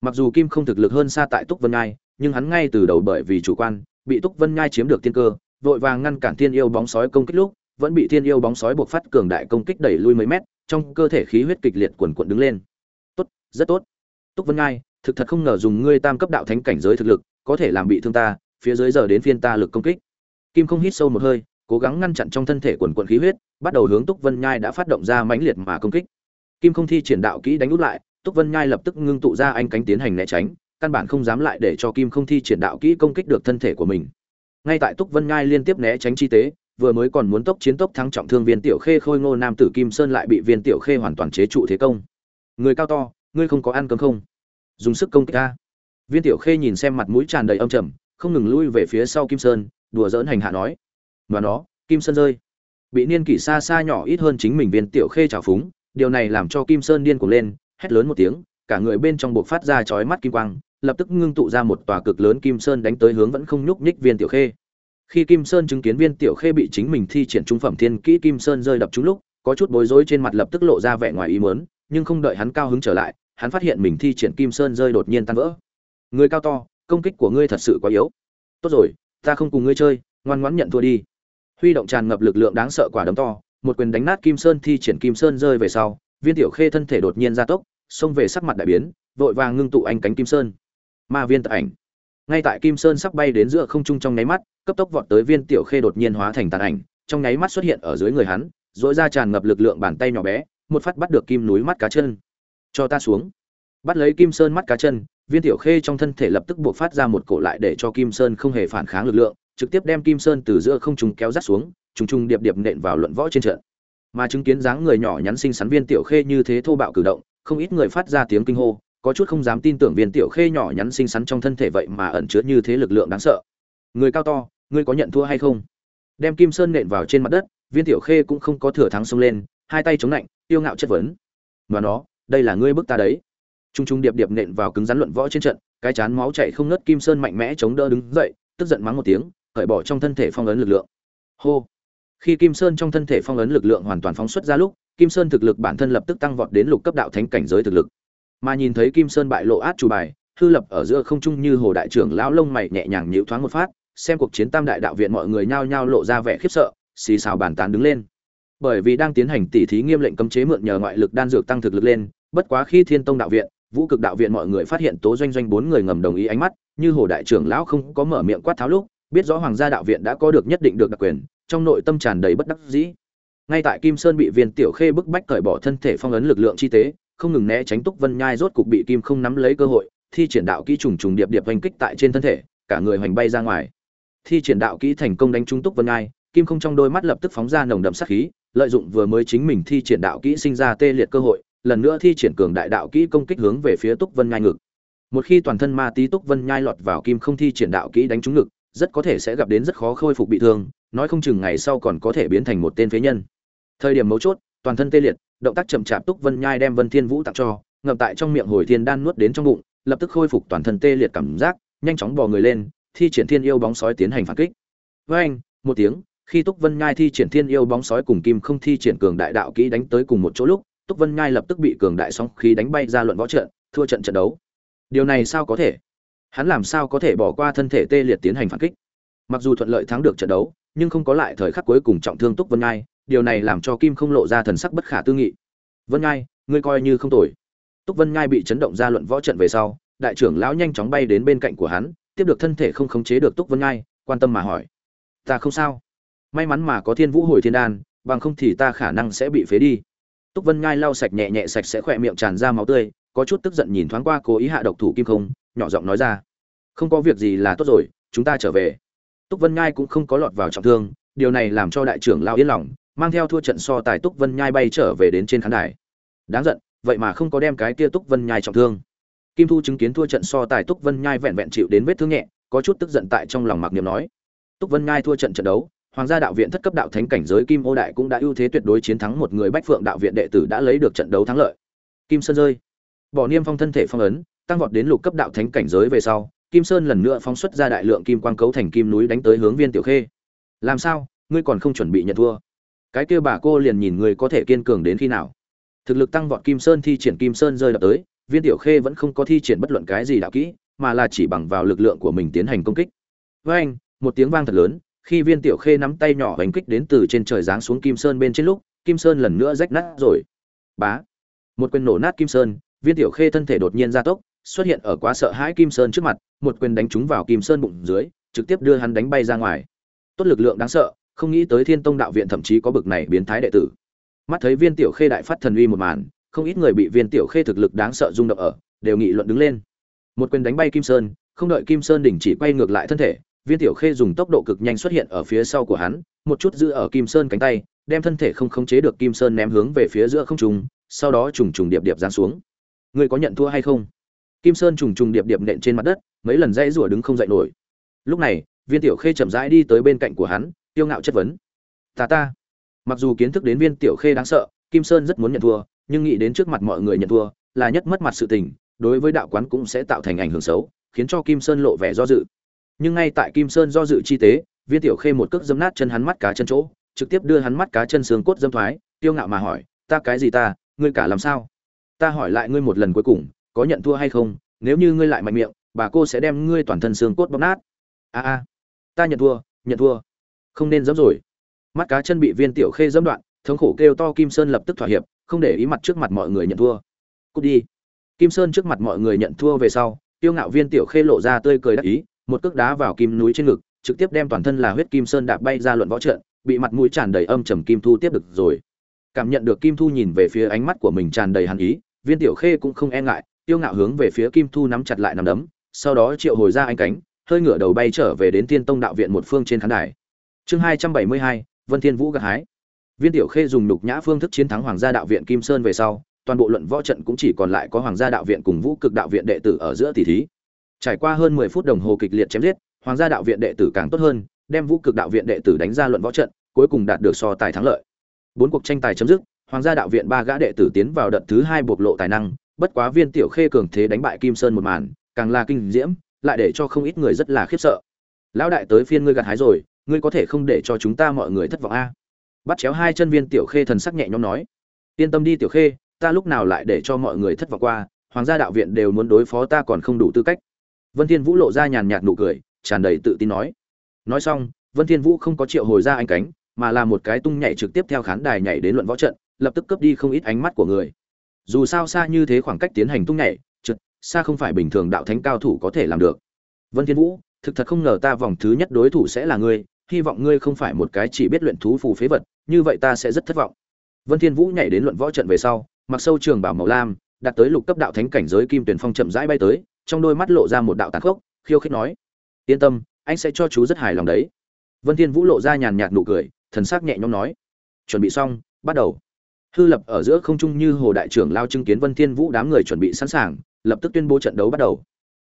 [SPEAKER 1] Mặc dù kim không thực lực hơn xa tại túc vân nhai, nhưng hắn ngay từ đầu bởi vì chủ quan, bị túc vân nhai chiếm được tiên cơ, vội vàng ngăn cản thiên yêu bóng sói công kích lúc, vẫn bị thiên yêu bóng sói buộc phát cường đại công kích đẩy lui mấy mét, trong cơ thể khí huyết kịch liệt cuồn cuộn đứng lên. Tốt, rất tốt. Túc vân nhai thực thật không ngờ dùng ngươi tam cấp đạo thánh cảnh giới thực lực, có thể làm bị thương ta, phía dưới giờ đến phiên ta lực công kích. Kim không hít sâu một hơi, cố gắng ngăn chặn trong thân thể quần quần khí huyết, bắt đầu hướng túc vân nhai đã phát động ra mãnh liệt mà công kích. Kim không thi triển đạo kỹ đánh út lại, túc vân nhai lập tức ngưng tụ ra anh cánh tiến hành né tránh, căn bản không dám lại để cho kim không thi triển đạo kỹ công kích được thân thể của mình. Ngay tại túc vân nhai liên tiếp né tránh chi tế, vừa mới còn muốn tốc chiến tốc thắng trọng thương viên tiểu khê khôi ngô nam tử kim sơn lại bị viên tiểu khê hoàn toàn chế trụ thế công. Người cao to, ngươi không có ăn cơm không? Dùng sức công kích ta. Viên tiểu khê nhìn xem mặt mũi tràn đầy âm trầm, không ngừng lui về phía sau kim sơn, đùa dỡn hành hạ nói. Và nó, kim sơn rơi. Bị niên kỷ xa xa nhỏ ít hơn chính mình viên tiểu khê trào phúng, điều này làm cho kim sơn điên cuồng lên, hét lớn một tiếng, cả người bên trong buộc phát ra chói mắt kim quang, lập tức ngưng tụ ra một tòa cực lớn kim sơn đánh tới hướng vẫn không nhúc nhích viên tiểu khê. Khi kim sơn chứng kiến viên tiểu khê bị chính mình thi triển trung phẩm thiên kỹ kim sơn rơi đập trúng lúc, có chút bối rối trên mặt lập tức lộ ra vẻ ngoài ý mớn nhưng không đợi hắn cao hứng trở lại hắn phát hiện mình thi triển kim sơn rơi đột nhiên tan vỡ. Người cao to, công kích của ngươi thật sự quá yếu. Tốt rồi, ta không cùng ngươi chơi, ngoan ngoãn nhận thua đi. Huy động tràn ngập lực lượng đáng sợ quả đấm to, một quyền đánh nát kim sơn thi triển kim sơn rơi về sau, viên tiểu khê thân thể đột nhiên gia tốc, xông về sắc mặt đại biến, vội vàng ngưng tụ anh cánh kim sơn. Ma viên tạc ảnh. Ngay tại kim sơn sắp bay đến giữa không trung trong nháy mắt, cấp tốc vọt tới viên tiểu khê đột nhiên hóa thành tàn ảnh, trong nháy mắt xuất hiện ở dưới người hắn dỗi ra tràn ngập lực lượng bàn tay nhỏ bé, một phát bắt được kim núi mắt cá chân cho ta xuống. Bắt lấy kim sơn mắt cá chân, viên tiểu khê trong thân thể lập tức buộc phát ra một cổ lại để cho kim sơn không hề phản kháng lực lượng, trực tiếp đem kim sơn từ giữa không trung kéo rắt xuống, trùng trùng điệp điệp nện vào luận võ trên trận. Mà chứng kiến dáng người nhỏ nhắn xinh xắn viên tiểu khê như thế thô bạo cử động, không ít người phát ra tiếng kinh hô, có chút không dám tin tưởng viên tiểu khê nhỏ nhắn xinh xắn trong thân thể vậy mà ẩn chứa như thế lực lượng đáng sợ. Người cao to, ngươi có nhận thua hay không? Đem kim sơn nện vào trên mặt đất, viên tiểu khê cũng không có thừa thắng xông lên, hai tay chống lạnh, tiêu ngạo chất vấn. Và nó đây là ngươi bức ta đấy. Trung trung điệp điệp nện vào cứng rắn luận võ trên trận, cái chán máu chảy không ngớt kim sơn mạnh mẽ chống đỡ đứng dậy, tức giận mắng một tiếng, cởi bỏ trong thân thể phong ấn lực lượng. Hô! Khi kim sơn trong thân thể phong ấn lực lượng hoàn toàn phóng xuất ra lúc, kim sơn thực lực bản thân lập tức tăng vọt đến lục cấp đạo thánh cảnh giới thực lực. Mà nhìn thấy kim sơn bại lộ át chủ bài, hư lập ở giữa không trung như hồ đại trưởng lão lông mày nhẹ nhàng nhíu thoáng một phát, xem cuộc chiến tam đại đạo viện mọi người nhao nhao lộ ra vẻ khiếp sợ, xì xào bàn tán đứng lên. Bởi vì đang tiến hành tỉ thí nghiêm lệnh cấm chế mượn nhờ ngoại lực đan dược tăng thực lực lên bất quá khi thiên tông đạo viện, vũ cực đạo viện mọi người phát hiện tố doanh doanh bốn người ngầm đồng ý ánh mắt, như hồ đại trưởng lão không có mở miệng quát tháo lúc, biết rõ hoàng gia đạo viện đã có được nhất định được đặc quyền, trong nội tâm tràn đầy bất đắc dĩ. Ngay tại kim sơn bị viên tiểu khê bức bách cởi bỏ thân thể phong ấn lực lượng chi tế, không ngừng né tránh túc vân nhai rốt cục bị kim không nắm lấy cơ hội, thi triển đạo kỹ trùng trùng điệp điệp hành kích tại trên thân thể, cả người hoành bay ra ngoài. Thi triển đạo kỹ thành công đánh trúng túc vân nhai, kim không trong đôi mắt lập tức phóng ra nồng đậm sát khí, lợi dụng vừa mới chính mình thi triển đạo kỹ sinh ra tê liệt cơ hội lần nữa thi triển cường đại đạo kỹ công kích hướng về phía túc vân nhai ngực. Một khi toàn thân ma tí túc vân nhai lọt vào kim không thi triển đạo kỹ đánh trúng ngực, rất có thể sẽ gặp đến rất khó khôi phục bị thương, nói không chừng ngày sau còn có thể biến thành một tên phế nhân. Thời điểm mấu chốt, toàn thân tê liệt, động tác chậm chạp túc vân nhai đem vân thiên vũ tặng cho, ngậm tại trong miệng hồi thiên đan nuốt đến trong bụng, lập tức khôi phục toàn thân tê liệt cảm giác, nhanh chóng bò người lên, thi triển thiên yêu bóng sói tiến hành phản kích. Với anh, một tiếng, khi túc vân nhai thi triển thiên yêu bóng sói cùng kim không thi triển cường đại đạo kỹ đánh tới cùng một chỗ lúc túc vân nhai lập tức bị cường đại sóng khí đánh bay ra luận võ trận, thua trận trận đấu. Điều này sao có thể? Hắn làm sao có thể bỏ qua thân thể tê liệt tiến hành phản kích? Mặc dù thuận lợi thắng được trận đấu, nhưng không có lại thời khắc cuối cùng trọng thương túc vân nhai, điều này làm cho kim không lộ ra thần sắc bất khả tư nghị. Vân nhai, ngươi coi như không tồi. Túc vân nhai bị chấn động ra luận võ trận về sau, đại trưởng lão nhanh chóng bay đến bên cạnh của hắn, tiếp được thân thể không khống chế được túc vân nhai, quan tâm mà hỏi, ta không sao. May mắn mà có thiên vũ hồi thiên đan, bằng không thì ta khả năng sẽ bị phế đi túc vân nhai lau sạch nhẹ nhẹ sạch sẽ khỏe miệng tràn ra máu tươi, có chút tức giận nhìn thoáng qua cố ý hạ độc thủ kim không, nhỏ giọng nói ra. Không có việc gì là tốt rồi, chúng ta trở về. Túc vân nhai cũng không có lọt vào trọng thương, điều này làm cho đại trưởng lao yên lòng, mang theo thua trận so tài túc vân nhai bay trở về đến trên khán đài. Đáng giận, vậy mà không có đem cái kia túc vân nhai trọng thương. Kim thu chứng kiến thua trận so tài túc vân nhai vẹn vẹn chịu đến vết thương nhẹ, có chút tức giận tại trong lòng mặc niệm nói. Túc vân nhai thua trận trận đấu hoàng gia đạo viện thất cấp đạo thánh cảnh giới kim ô đại cũng đã ưu thế tuyệt đối chiến thắng một người bách phượng đạo viện đệ tử đã lấy được trận đấu thắng lợi. Kim sơn rơi. Bỏ niêm phong thân thể phong ấn, tăng vọt đến lục cấp đạo thánh cảnh giới về sau, kim sơn lần nữa phóng xuất ra đại lượng kim quang cấu thành kim núi đánh tới hướng viên tiểu khê. Làm sao? Ngươi còn không chuẩn bị nhận thua. Cái kia bà cô liền nhìn ngươi có thể kiên cường đến khi nào. Thực lực tăng vọt kim sơn thi triển kim sơn rơi đập tới, viên tiểu khê vẫn không có thi triển bất luận cái gì đạo kỹ, mà là chỉ bằng vào lực lượng của mình tiến hành công kích. Với anh một tiếng vang thật lớn khi viên tiểu khê nắm tay nhỏ hành kích đến từ trên trời giáng xuống kim sơn bên trên lúc, kim sơn lần nữa rách nát rồi. Bá! Một quyền nổ nát kim sơn, viên tiểu khê thân thể đột nhiên gia tốc, xuất hiện ở quá sợ hãi kim sơn trước mặt, một quyền đánh trúng vào kim sơn bụng dưới, trực tiếp đưa hắn đánh bay ra ngoài. Tốt lực lượng đáng sợ, không nghĩ tới thiên tông đạo viện thậm chí có bực này biến thái đệ tử. Mắt thấy viên tiểu khê đại phát thần uy một màn, không ít người bị viên tiểu khê thực lực đáng sợ rung động ở, đều nghị luận đứng lên. Một quyền đánh bay kim sơn, không đợi kim sơn đình chỉ quay ngược lại thân thể viên tiểu khê dùng tốc độ cực nhanh xuất hiện ở phía sau của hắn, một chút giữ ở kim sơn cánh tay, đem thân thể không khống chế được kim sơn ném hướng về phía giữa không trùng sau đó trùng trùng điệp điệp giáng xuống. Người có nhận thua hay không? Kim sơn trùng trùng điệp điệp nện trên mặt đất, mấy lần dãy rủa đứng không dậy nổi. Lúc này, viên tiểu khê chậm rãi đi tới bên cạnh của hắn tiêu ngạo chất vấn. Ta ta. Mặc dù kiến thức đến viên tiểu khê đáng sợ, kim sơn rất muốn nhận thua, nhưng nghĩ đến trước mặt mọi người nhận thua, là nhất mất mặt sự tình, đối với đạo quán cũng sẽ tạo thành ảnh hưởng xấu, khiến cho kim sơn lộ vẻ do dự nhưng ngay tại kim sơn do dự chi tế, viên tiểu khê một cước dâm nát chân hắn mắt cá chân chỗ, trực tiếp đưa hắn mắt cá chân xương cốt dâm thoái tiêu ngạo mà hỏi, ta cái gì ta, ngươi cả làm sao? Ta hỏi lại ngươi một lần cuối cùng, có nhận thua hay không? Nếu như ngươi lại mạnh miệng, bà cô sẽ đem ngươi toàn thân xương cốt bóp nát. A a, ta nhận thua nhận thua. Không nên dẫm rồi. Mắt cá chân bị viên tiểu khê dẫm đoạn, thống khổ kêu to kim sơn lập tức thỏa hiệp, không để ý mặt trước mặt mọi người nhận thua. Cút đi. Kim sơn trước mặt mọi người nhận thua về sau tiêu ngạo viên tiểu khê lộ ra tươi cười đắc ý một cước đá vào kim núi trên ngực, trực tiếp đem toàn thân là huyết kim sơn đạp bay ra luận võ trận, bị mặt mũi tràn đầy âm trầm kim thu tiếp được rồi. Cảm nhận được kim thu nhìn về phía ánh mắt của mình tràn đầy hàn ý, viên tiểu khê cũng không e ngại tiêu ngạo hướng về phía kim thu nắm chặt lại nắm đấm, sau đó triệu hồi ra anh cánh, hơi ngửa đầu bay trở về đến tiên tông đạo viện một phương trên khán đài. Chương hai trăm bảy mươi hai, vân thiên vũ gặt hái. Viên tiểu khê dùng nhục nhã phương thức chiến thắng hoàng gia đạo viện kim sơn về sau, toàn bộ luận võ trận cũng chỉ còn lại có hoàng gia đạo viện cùng vũ cực đạo viện đệ tử ở giữa tỷ thí trải qua hơn mười phút đồng hồ kịch liệt chém giết, hoàng gia đạo viện đệ tử càng tốt hơn, đem vũ cực đạo viện đệ tử đánh ra luận võ trận, cuối cùng đạt được so tài thắng lợi. Bốn cuộc tranh tài chấm dứt, hoàng gia đạo viện ba gã đệ tử tiến vào đợt thứ hai bộc lộ tài năng, bất quá viên tiểu khê cường thế đánh bại kim sơn một màn, càng là kinh diễm, lại để cho không ít người rất là khiếp sợ. Lão đại tới phiên ngươi gặt hái rồi, ngươi có thể không để cho chúng ta mọi người thất vọng a? Bắt chéo hai chân viên tiểu khê thần sắc nhẹ nhõm nói. Yên tâm đi tiểu khê, ta lúc nào lại để cho mọi người thất vọng qua, hoàng gia đạo viện đều muốn đối phó ta còn không đủ tư cách vân thiên vũ lộ ra nhàn nhạt nụ cười, tràn đầy tự tin nói. Nói xong, vân thiên vũ không có triệu hồi ra anh cánh, mà là một cái tung nhảy trực tiếp theo khán đài nhảy đến luận võ trận, lập tức cướp đi không ít ánh mắt của người. Dù sao xa như thế khoảng cách tiến hành tung nhảy trực xa không phải bình thường đạo thánh cao thủ có thể làm được. Vân thiên vũ, thực thật không ngờ ta vòng thứ nhất đối thủ sẽ là ngươi, hy vọng ngươi không phải một cái chỉ biết luyện thú phù phế vật, như vậy ta sẽ rất thất vọng. Vân thiên vũ nhảy đến luận võ trận về sau, mặc sâu trường bảo màu lam, đạt tới lục cấp đạo thánh cảnh giới kim tuyển phong chậm rãi bay tới trong đôi mắt lộ ra một đạo tàn khốc, khiêu khích nói, yên tâm, anh sẽ cho chú rất hài lòng đấy. Vân thiên vũ lộ ra nhàn nhạt nụ cười, thần sắc nhẹ nhõm nói, chuẩn bị xong, bắt đầu. Hư lập ở giữa không trung như hồ đại trưởng lao chứng kiến vân thiên vũ đám người chuẩn bị sẵn sàng, lập tức tuyên bố trận đấu bắt đầu.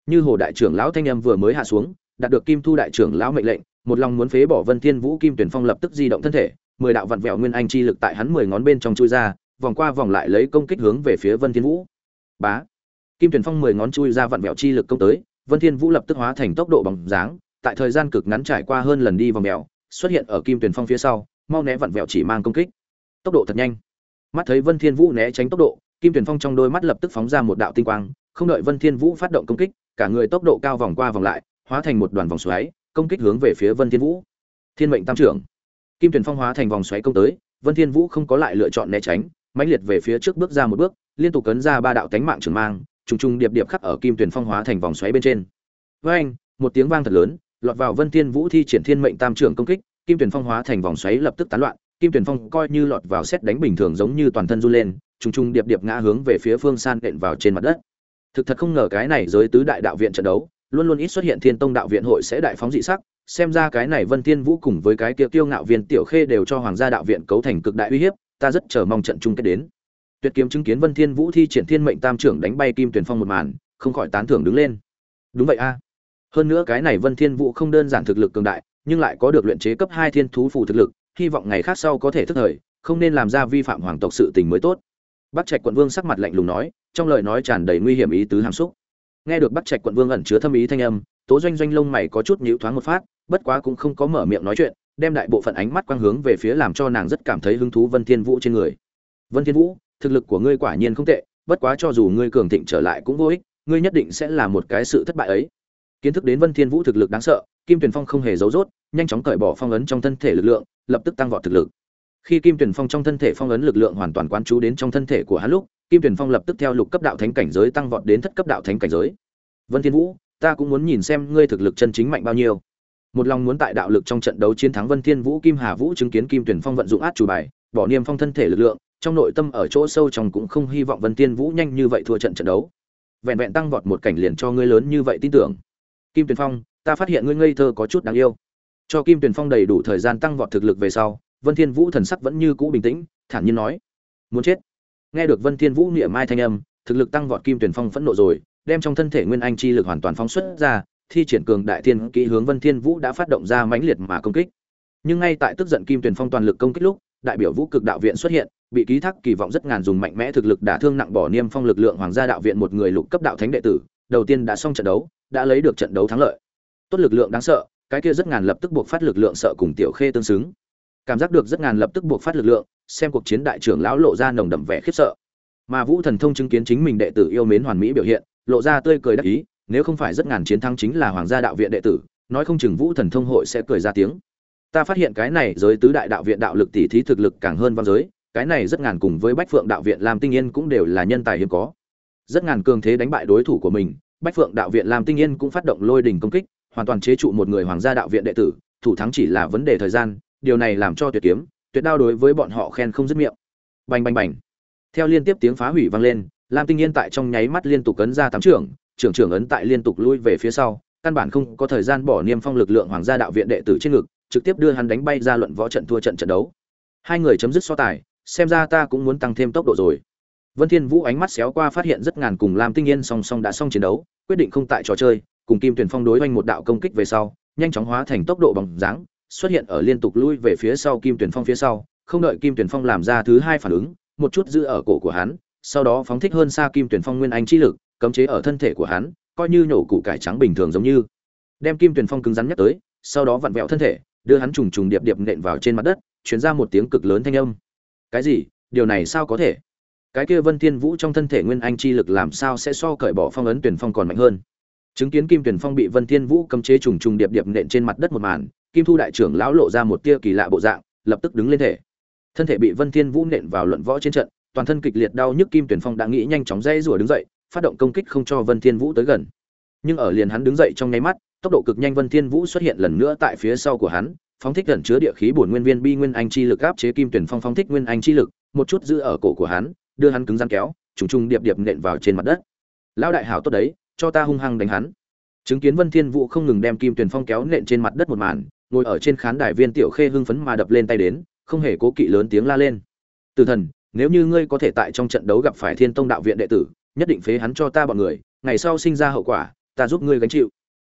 [SPEAKER 1] Như hồ đại trưởng lão thanh âm vừa mới hạ xuống, đạt được kim thu đại trưởng lão mệnh lệnh, một lòng muốn phế bỏ vân thiên vũ kim tuyển phong lập tức di động thân thể, mười đạo vặn vẹo nguyên anh chi lực tại hắn mười ngón bên trong chui ra, vòng qua vòng lại lấy công kích hướng về phía vân thiên vũ. Bá! Kim tuyển phong mười ngón chui ra vặn vẹo chi lực công tới, vân thiên vũ lập tức hóa thành tốc độ bằng dáng, tại thời gian cực ngắn trải qua hơn lần đi vòng mèo, xuất hiện ở kim tuyển phong phía sau, mau né vặn vẹo chỉ mang công kích. Tốc độ thật nhanh. Mắt thấy vân thiên vũ né tránh tốc độ, kim tuyển phong trong đôi mắt lập tức phóng ra một đạo tinh quang, không đợi vân thiên vũ phát động công kích, cả người tốc độ cao vòng qua vòng lại, hóa thành một đoàn vòng xoáy, công kích hướng về phía vân thiên vũ. Thiên mệnh tam trưởng. Kim tuyển phong hóa thành vòng xoáy công tới, vân thiên vũ không có lại lựa chọn né tránh, mãnh liệt về phía trước bước ra một bước, liên tục cấn ra ba đạo tánh mạng trường mang trùng trùng điệp điệp khắc ở kim tuyển phong hóa thành vòng xoáy bên trên. Với anh, một tiếng vang thật lớn, lọt vào vân thiên vũ thi triển thiên mệnh tam trưởng công kích, kim tuyển phong hóa thành vòng xoáy lập tức tán loạn, kim tuyển phong coi như lọt vào xét đánh bình thường giống như toàn thân run lên, trùng trùng điệp điệp ngã hướng về phía phương san đện vào trên mặt đất. Thực thật không ngờ cái này giới tứ đại đạo viện trận đấu, luôn luôn ít xuất hiện thiên tông đạo viện hội sẽ đại phóng dị sắc, xem ra cái này vân thiên vũ cùng với cái kia kiêu ngạo viên tiểu khê đều cho hoàng gia đạo viện cấu thành cực đại uy hiếp, ta rất chờ mong trận chung kết đến tuyệt kiếm chứng kiến vân thiên vũ thi triển thiên mệnh tam trưởng đánh bay kim tuyển phong một màn, không khỏi tán thưởng đứng lên. Đúng vậy a. Hơn nữa cái này vân thiên vũ không đơn giản thực lực cường đại, nhưng lại có được luyện chế cấp hai thiên thú phù thực lực, hy vọng ngày khác sau có thể thức thời, không nên làm ra vi phạm hoàng tộc sự tình mới tốt. Bắc trạch quận vương sắc mặt lạnh lùng nói, trong lời nói tràn đầy nguy hiểm ý tứ hàm xúc. Nghe được bắc trạch quận vương ẩn chứa thâm ý thanh âm, tố doanh doanh lông mày có chút nhíu thoáng một phát, bất quá cũng không có mở miệng nói chuyện, đem đại bộ phận ánh mắt quang hướng về phía làm cho nàng rất cảm thấy hứng thú vân thiên vũ trên người. Vân thiên vũ thực lực của ngươi quả nhiên không tệ, bất quá cho dù ngươi cường thịnh trở lại cũng vô ích, ngươi nhất định sẽ là một cái sự thất bại ấy. Kiến thức đến vân thiên vũ thực lực đáng sợ, kim tuyền phong không hề giấu rốt, nhanh chóng cởi bỏ phong ấn trong thân thể lực lượng, lập tức tăng vọt thực lực. Khi kim tuyền phong trong thân thể phong ấn lực lượng hoàn toàn quán chú đến trong thân thể của hắn lúc, kim tuyền phong lập tức theo lục cấp đạo thánh cảnh giới tăng vọt đến thất cấp đạo thánh cảnh giới. Vân thiên vũ, ta cũng muốn nhìn xem ngươi thực lực chân chính mạnh bao nhiêu. Một lòng muốn tại đạo lực trong trận đấu chiến thắng vân thiên vũ, kim hà vũ chứng kiến kim Tuyền phong vận dụng át chủ bài, bỏ niêm phong thân thể lực lượng trong nội tâm ở chỗ sâu trong cũng không hy vọng vân tiên vũ nhanh như vậy thua trận trận đấu. Vẹn vẹn tăng vọt một cảnh liền cho ngươi lớn như vậy tin tưởng. Kim tuyển phong ta phát hiện ngươi ngây thơ có chút đáng yêu. Cho kim tuyển phong đầy đủ thời gian tăng vọt thực lực về sau vân thiên vũ thần sắc vẫn như cũ bình tĩnh thản nhiên nói muốn chết. Nghe được vân thiên vũ niệm mai thanh âm thực lực tăng vọt kim tuyển phong phẫn nộ rồi đem trong thân thể nguyên anh chi lực hoàn toàn phóng xuất ra thi triển cường đại thiên kỹ hướng Vân Thiên Vũ đã phát động ra mãnh liệt mà công kích. Nhưng ngay tại tức giận Kim Tuyền Phong toàn lực công kích lúc, đại biểu Vũ Cực Đạo viện xuất hiện, bị ký thác kỳ vọng rất ngàn dùng mạnh mẽ thực lực đả thương nặng bỏ niêm phong lực lượng Hoàng gia đạo viện một người lục cấp đạo thánh đệ tử, đầu tiên đã xong trận đấu, đã lấy được trận đấu thắng lợi. Tốt lực lượng đáng sợ, cái kia rất ngàn lập tức buộc phát lực lượng sợ cùng Tiểu Khê tương xứng. Cảm giác được rất ngàn lập tức buộc phát lực lượng, xem cuộc chiến đại trưởng lão lộ ra nồng đậm vẻ khiếp sợ. Mà Vũ Thần Thông chứng kiến chính mình đệ tử yêu mến hoàn mỹ biểu hiện, lộ ra tươi cười đắc ý, nếu không phải rất ngàn chiến thắng chính là hoàng gia đạo viện đệ tử nói không chừng vũ thần thông hội sẽ cười ra tiếng ta phát hiện cái này giới tứ đại đạo viện đạo lực tỷ thí thực lực càng hơn văn giới, cái này rất ngàn cùng với bách phượng đạo viện làm tinh yên cũng đều là nhân tài hiếm có. Rất ngàn cường thế đánh bại đối thủ của mình, bách phượng đạo viện làm tinh yên cũng phát động lôi đình công kích, hoàn toàn chế trụ một người hoàng gia đạo viện đệ tử, thủ thắng chỉ là vấn đề thời gian, điều này làm cho tuyệt kiếm, tuyệt đao đối với bọn họ khen không dứt miệng. Bành bành bành. Theo liên tiếp tiếng phá hủy vang lên, lam tinh yên tại trong nháy mắt liên tục cấn ra tám trưởng trưởng trưởng ấn tại liên tục lui về phía sau, căn bản không có thời gian bỏ niêm phong lực lượng hoàng gia đạo viện đệ tử trên ngực trực tiếp đưa hắn đánh bay ra luận võ trận thua trận trận đấu. Hai người chấm dứt so tài, xem ra ta cũng muốn tăng thêm tốc độ rồi. Vân thiên vũ ánh mắt xéo qua phát hiện rất ngàn cùng lam tinh yên song song đã xong chiến đấu, quyết định không tại trò chơi, cùng kim tuyển phong đối oanh một đạo công kích về sau, nhanh chóng hóa thành tốc độ bằng dáng, xuất hiện ở liên tục lui về phía sau kim tuyển phong phía sau, không đợi kim tuyển phong làm ra thứ hai phản ứng, một chút giữ ở cổ của hắn, sau đó phóng thích hơn xa kim tuyển phong nguyên anh chi lực, cấm chế ở thân thể của hắn, coi như nhổ củ cải trắng bình thường giống như. Đem kim tuyển phong cứng rắn nhắc tới, sau đó vặn vẹo thân thể đưa hắn trùng trùng điệp điệp nện vào trên mặt đất chuyển ra một tiếng cực lớn thanh âm. Cái gì? Điều này sao có thể? Cái kia vân thiên vũ trong thân thể nguyên anh chi lực làm sao sẽ so cởi bỏ phong ấn tuyển phong còn mạnh hơn? Chứng kiến kim tuyển phong bị vân thiên vũ cấm chế trùng trùng điệp điệp nện trên mặt đất một màn, kim thu đại trưởng lão lộ ra một tia kỳ lạ bộ dạng, lập tức đứng lên thể. Thân thể bị vân thiên vũ nện vào luận võ trên trận, toàn thân kịch liệt đau nhức kim tuyển phong đã nghĩ nhanh chóng dây rùa đứng dậy, phát động công kích không cho vân thiên vũ tới gần. Nhưng ở liền hắn đứng dậy trong nháy mắt tốc độ cực nhanh vân thiên vũ xuất hiện lần nữa tại phía sau của hắn, phóng thích gần chứa địa khí bổn nguyên viên bi nguyên anh chi lực áp chế kim tuyển phong phóng thích nguyên anh chi lực, một chút giữ ở cổ của hắn, đưa hắn cứng rắn kéo, trùng trùng điệp điệp nện vào trên mặt đất. Lão đại hảo tốt đấy, cho ta hung hăng đánh hắn. Chứng kiến vân thiên vũ không ngừng đem kim tuyển phong kéo nện trên mặt đất một màn, ngồi ở trên khán đài viên tiểu khê hưng phấn mà đập lên tay đến, không hề cố kỵ lớn tiếng la lên. Tử thần, nếu như ngươi có thể tại trong trận đấu gặp phải thiên tông đạo viện đệ tử, nhất định phế hắn cho ta bọn người, ngày sau sinh ra hậu quả, ta giúp ngươi gánh chịu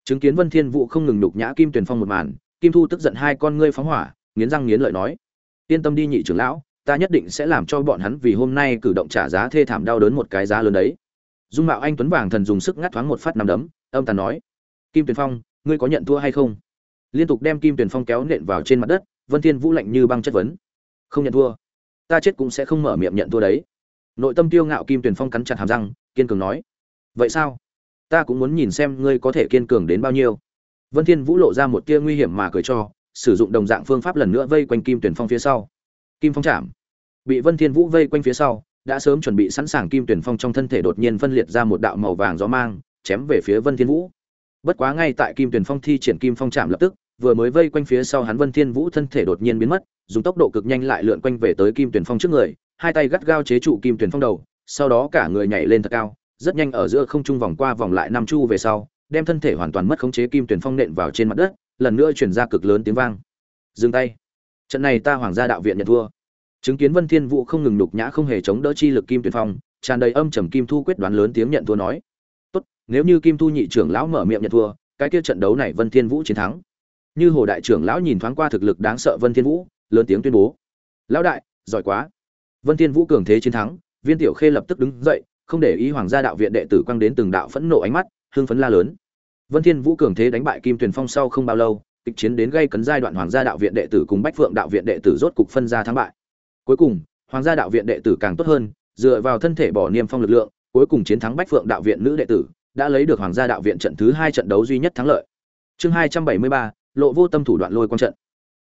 [SPEAKER 1] chứng kiến vân thiên vũ không ngừng nhục nhã kim tuyển phong một màn, kim thu tức giận hai con ngươi phóng hỏa, nghiến răng nghiến lợi nói, yên tâm đi nhị trưởng lão, ta nhất định sẽ làm cho bọn hắn vì hôm nay cử động trả giá thê thảm đau đớn một cái giá lớn đấy. Dung mạo anh tuấn vàng thần dùng sức ngắt thoáng một phát nằm đấm, âm tàn nói, kim tuyền phong, ngươi có nhận thua hay không? Liên tục đem kim tuyền phong kéo nện vào trên mặt đất, vân thiên vũ lạnh như băng chất vấn, không nhận thua, ta chết cũng sẽ không mở miệng nhận thua đấy. Nội tâm tiêu ngạo kim tuyền phong cắn chặt hàm răng, kiên cường nói, vậy sao? Ta cũng muốn nhìn xem ngươi có thể kiên cường đến bao nhiêu. Vân thiên vũ lộ ra một tia nguy hiểm mà cười cho, sử dụng đồng dạng phương pháp lần nữa vây quanh kim tuyển phong phía sau. Kim phong chạm. Bị vân thiên vũ vây quanh phía sau, đã sớm chuẩn bị sẵn sàng kim tuyển phong trong thân thể đột nhiên phân liệt ra một đạo màu vàng gió mang, chém về phía vân thiên vũ. Bất quá ngay tại kim tuyển phong thi triển kim phong chạm lập tức, vừa mới vây quanh phía sau hắn vân thiên vũ thân thể đột nhiên biến mất, dùng tốc độ cực nhanh lại lượn quanh về tới kim tuyển phong trước người, hai tay gắt gao chế trụ kim tuyển phong đầu, sau đó cả người nhảy lên thật cao rất nhanh ở giữa không trung vòng qua vòng lại năm chu về sau, đem thân thể hoàn toàn mất khống chế kim tuyển phong nện vào trên mặt đất, lần nữa truyền ra cực lớn tiếng vang. Dừng tay. Trận này ta hoàng gia đạo viện nhận thua. Chứng kiến vân thiên vũ không ngừng nhục nhã không hề chống đỡ chi lực kim tuyển phong, tràn đầy âm trầm kim thu quyết đoán lớn tiếng nhận thua nói. Tốt, nếu như kim thu nhị trưởng lão mở miệng nhận thua, cái kia trận đấu này vân thiên vũ chiến thắng. Như hồ đại trưởng lão nhìn thoáng qua thực lực đáng sợ vân thiên vũ, lớn tiếng tuyên bố. Lão đại, giỏi quá. Vân thiên vũ cường thế chiến thắng, viên tiểu khê lập tức đứng dậy không để ý hoàng gia đạo viện đệ tử quăng đến từng đạo phẫn nộ ánh mắt hương phấn la lớn. Vân thiên vũ cường thế đánh bại kim tuyền phong sau không bao lâu, kịch chiến đến gây cấn giai đoạn hoàng gia đạo viện đệ tử cùng bách phượng đạo viện đệ tử rốt cục phân ra thắng bại. Cuối cùng, hoàng gia đạo viện đệ tử càng tốt hơn, dựa vào thân thể bỏ niêm phong lực lượng, cuối cùng chiến thắng bách phượng đạo viện nữ đệ tử, đã lấy được hoàng gia đạo viện trận thứ hai trận đấu duy nhất thắng lợi. Chương hai trăm bảy mươi ba, lộ vô tâm thủ đoạn lôi quang trận.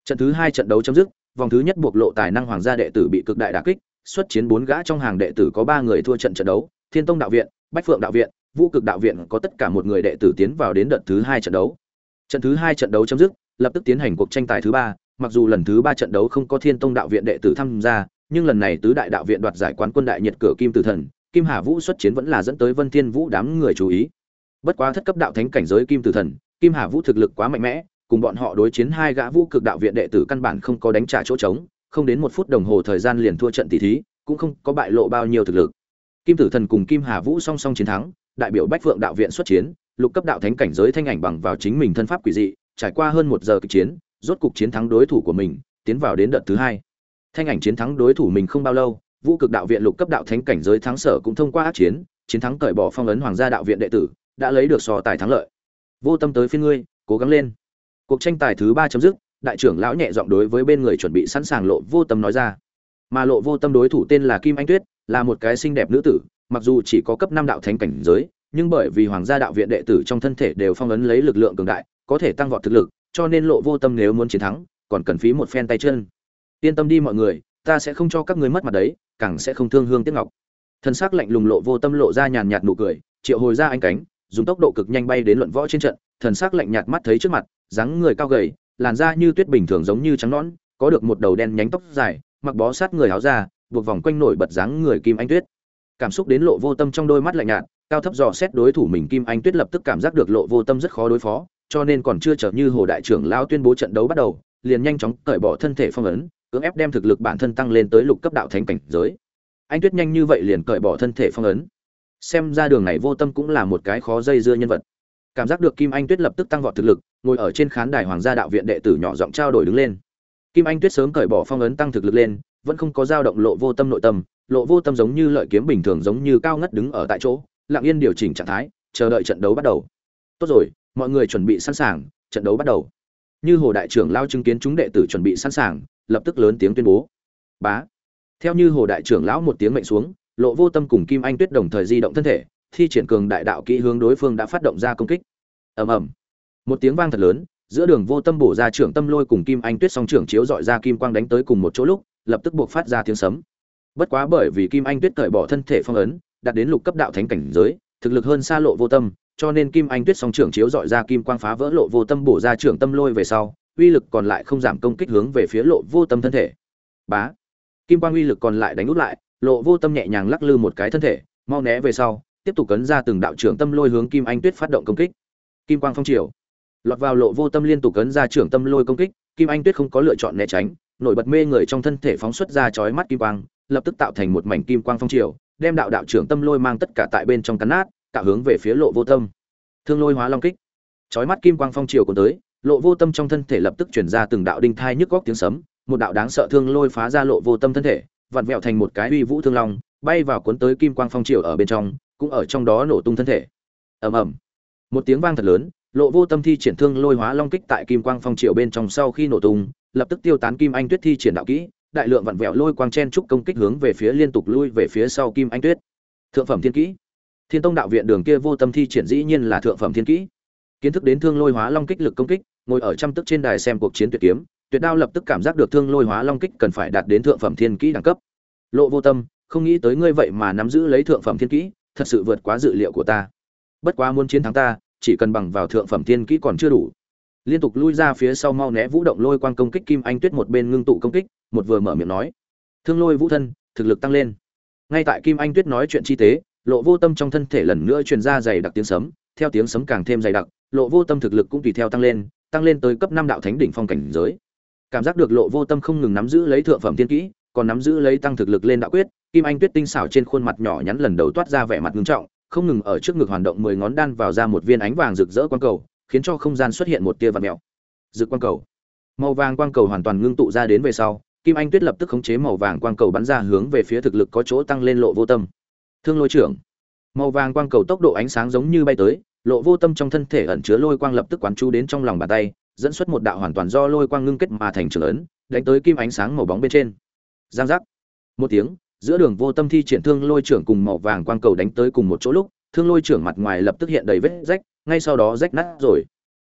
[SPEAKER 1] Trận thứ hai trận đấu chấm dứt, vòng thứ nhất buộc lộ tài năng hoàng gia đệ tử bị cực đại đả kích xuất chiến bốn gã trong hàng đệ tử có ba người thua trận trận đấu, thiên tông đạo viện, bách phượng đạo viện, vũ cực đạo viện có tất cả một người đệ tử tiến vào đến đợt thứ hai trận đấu. Trận thứ hai trận đấu chấm dứt, lập tức tiến hành cuộc tranh tài thứ ba, mặc dù lần thứ ba trận đấu không có thiên tông đạo viện đệ tử tham gia, nhưng lần này tứ đại đạo viện đoạt giải quán quân đại Nhật cửa kim tử thần, kim hà vũ xuất chiến vẫn là dẫn tới vân thiên vũ đám người chú ý. Bất quá thất cấp đạo thánh cảnh giới kim tử thần, kim hà vũ thực lực quá mạnh mẽ, cùng bọn họ đối chiến hai gã vũ cực đạo viện đệ tử căn bản không có đánh trả chỗ trống không đến một phút đồng hồ thời gian liền thua trận tỷ thí, cũng không có bại lộ bao nhiêu thực lực. Kim tử thần cùng kim hà vũ song song chiến thắng, đại biểu bách phượng đạo viện xuất chiến, lục cấp đạo thánh cảnh giới thanh ảnh bằng vào chính mình thân pháp quỷ dị, trải qua hơn một giờ kịch chiến, rốt cục chiến thắng đối thủ của mình, tiến vào đến đợt thứ hai. Thanh ảnh chiến thắng đối thủ mình không bao lâu, vũ cực đạo viện lục cấp đạo thánh cảnh giới thắng sở cũng thông qua ác chiến chiến thắng cởi bỏ phong ấn hoàng gia đạo viện đệ tử, đã lấy được so tài thắng lợi. Vô tâm tới phiên ngươi, cố gắng lên. Cuộc tranh tài thứ ba chấm dứt đại trưởng lão nhẹ giọng đối với bên người chuẩn bị sẵn sàng lộ vô tâm nói ra. Mà lộ vô tâm đối thủ tên là kim anh tuyết, là một cái xinh đẹp nữ tử, mặc dù chỉ có cấp năm đạo thánh cảnh giới, nhưng bởi vì hoàng gia đạo viện đệ tử trong thân thể đều phong ấn lấy lực lượng cường đại, có thể tăng vọt thực lực, cho nên lộ vô tâm nếu muốn chiến thắng, còn cần phí một phen tay chân. Yên tâm đi mọi người, ta sẽ không cho các ngươi mất mặt đấy, càng sẽ không thương hương tiếc ngọc. Thân xác lạnh lùng lộ vô tâm lộ ra nhàn nhạt nụ cười, triệu hồi ra anh cánh, dùng tốc độ cực nhanh bay đến luận võ trên trận, thần sắc lạnh nhạt mắt thấy trước mặt, dáng người cao gầy làn da như tuyết bình thường giống như trắng nõn, có được một đầu đen nhánh tóc dài, mặc bó sát người áo da, buộc vòng quanh nổi bật dáng người kim anh tuyết. Cảm xúc đến lộ vô tâm trong đôi mắt lạnh nhạt, cao thấp dò xét đối thủ mình kim anh tuyết lập tức cảm giác được lộ vô tâm rất khó đối phó, cho nên còn chưa chờ như hồ đại trưởng lao tuyên bố trận đấu bắt đầu, liền nhanh chóng cởi bỏ thân thể phong ấn, cưỡng ép đem thực lực bản thân tăng lên tới lục cấp đạo thánh cảnh giới. Anh tuyết nhanh như vậy liền cởi bỏ thân thể phong ấn. Xem ra đường này vô tâm cũng là một cái khó dây dưa nhân vật. Cảm giác được kim anh tuyết lập tức tăng vọt thực lực ngồi ở trên khán đài hoàng gia đạo viện đệ tử nhỏ giọng trao đổi đứng lên. Kim anh tuyết sớm cởi bỏ phong ấn tăng thực lực lên, vẫn không có dao động lộ vô tâm nội tâm, lộ vô tâm giống như lợi kiếm bình thường giống như cao ngất đứng ở tại chỗ, lặng yên điều chỉnh trạng thái, chờ đợi trận đấu bắt đầu. Tốt rồi, mọi người chuẩn bị sẵn sàng, trận đấu bắt đầu. Như hồ đại trưởng lao chứng kiến chúng đệ tử chuẩn bị sẵn sàng, lập tức lớn tiếng tuyên bố. Bá. Theo như hồ đại trưởng lão một tiếng mệnh xuống, lộ vô tâm cùng kim anh tuyết đồng thời di động thân thể, thi triển cường đại đạo kỹ hướng đối phương đã phát động ra công kích. Ầm ầm một tiếng vang thật lớn, giữa đường vô tâm bổ ra trưởng tâm lôi cùng kim anh tuyết song trưởng chiếu dọi ra kim quang đánh tới cùng một chỗ lúc, lập tức buộc phát ra tiếng sấm. Bất quá bởi vì kim anh tuyết cởi bỏ thân thể phong ấn, đạt đến lục cấp đạo thánh cảnh giới, thực lực hơn xa lộ vô tâm, cho nên kim anh tuyết song trưởng chiếu dọi ra kim quang phá vỡ lộ vô tâm bổ ra trưởng tâm lôi về sau, uy lực còn lại không giảm công kích hướng về phía lộ vô tâm thân thể. Bá! Kim quang uy lực còn lại đánh út lại, lộ vô tâm nhẹ nhàng lắc lư một cái thân thể, mau né về sau, tiếp tục cấn ra từng đạo trưởng tâm lôi hướng kim anh tuyết phát động công kích. Kim quang phong triều lọt vào lộ vô tâm liên tục cấn ra trưởng tâm lôi công kích, kim anh tuyết không có lựa chọn né tránh, nổi bật mê người trong thân thể phóng xuất ra chói mắt kim quang, lập tức tạo thành một mảnh kim quang phong triều, đem đạo đạo trưởng tâm lôi mang tất cả tại bên trong cắn nát tạo hướng về phía lộ vô tâm. Thương lôi hóa long kích. Chói mắt kim quang phong triều còn tới, lộ vô tâm trong thân thể lập tức chuyển ra từng đạo đinh thai nhức góc tiếng sấm, một đạo đáng sợ thương lôi phá ra lộ vô tâm thân thể, vặn vẹo thành một cái uy vũ thương long, bay vào cuốn tới kim quang phong triều ở bên trong, cũng ở trong đó nổ tung thân thể. Ầm ầm. Một tiếng vang thật lớn lộ vô tâm thi triển thương lôi hóa long kích tại kim quang phong triều bên trong sau khi nổ tung, lập tức tiêu tán kim anh tuyết thi triển đạo kỹ, đại lượng vặn vẹo lôi quang chen trúc công kích hướng về phía liên tục lui về phía sau kim anh tuyết. Thượng phẩm thiên kỹ. Thiên tông đạo viện đường kia vô tâm thi triển dĩ nhiên là thượng phẩm thiên kỹ. Kiến thức đến thương lôi hóa long kích lực công kích, ngồi ở trăm tức trên đài xem cuộc chiến tuyệt kiếm, tuyệt đao lập tức cảm giác được thương lôi hóa long kích cần phải đạt đến thượng phẩm thiên kỹ đẳng cấp. Lộ vô tâm, không nghĩ tới ngươi vậy mà nắm giữ lấy thượng phẩm thiên kỹ, thật sự vượt quá dự liệu của ta. Bất quá muốn chiến thắng ta chỉ cần bằng vào thượng phẩm tiên kỹ còn chưa đủ. Liên tục lui ra phía sau mau né vũ động lôi quang công kích kim anh tuyết một bên ngưng tụ công kích, một vừa mở miệng nói. Thương lôi vũ thân, thực lực tăng lên. Ngay tại kim anh tuyết nói chuyện chi tế, lộ vô tâm trong thân thể lần nữa truyền ra dày đặc tiếng sấm, theo tiếng sấm càng thêm dày đặc, lộ vô tâm thực lực cũng tùy theo tăng lên tăng lên tới cấp năm đạo thánh đỉnh phong cảnh giới. Cảm giác được lộ vô tâm không ngừng nắm giữ lấy thượng phẩm tiên kỹ, còn nắm giữ lấy tăng thực lực lên đạo quyết, kim anh tuyết tinh xảo trên khuôn mặt nhỏ nhắn lần đầu toát ra vẻ mặt ngưng trọng không ngừng ở trước ngực hoàn động mười ngón đan vào ra một viên ánh vàng rực rỡ quang cầu, khiến cho không gian xuất hiện một tia vạt mèo. Rực quang cầu. Màu vàng quang cầu hoàn toàn ngưng tụ ra đến về sau, kim anh tuyết lập tức khống chế màu vàng quang cầu bắn ra hướng về phía thực lực có chỗ tăng lên lộ vô tâm. Thương lôi trưởng. Màu vàng quang cầu tốc độ ánh sáng giống như bay tới, lộ vô tâm trong thân thể ẩn chứa lôi quang lập tức quán chú đến trong lòng bàn tay, dẫn xuất một đạo hoàn toàn do lôi quang ngưng kết mà thành trường lớn đánh tới kim ánh sáng màu bóng bên trên. Giang giác. Một tiếng giữa đường vô tâm thi triển thương lôi trưởng cùng màu vàng quang cầu đánh tới cùng một chỗ lúc, thương lôi trưởng mặt ngoài lập tức hiện đầy vết rách, ngay sau đó rách nát rồi.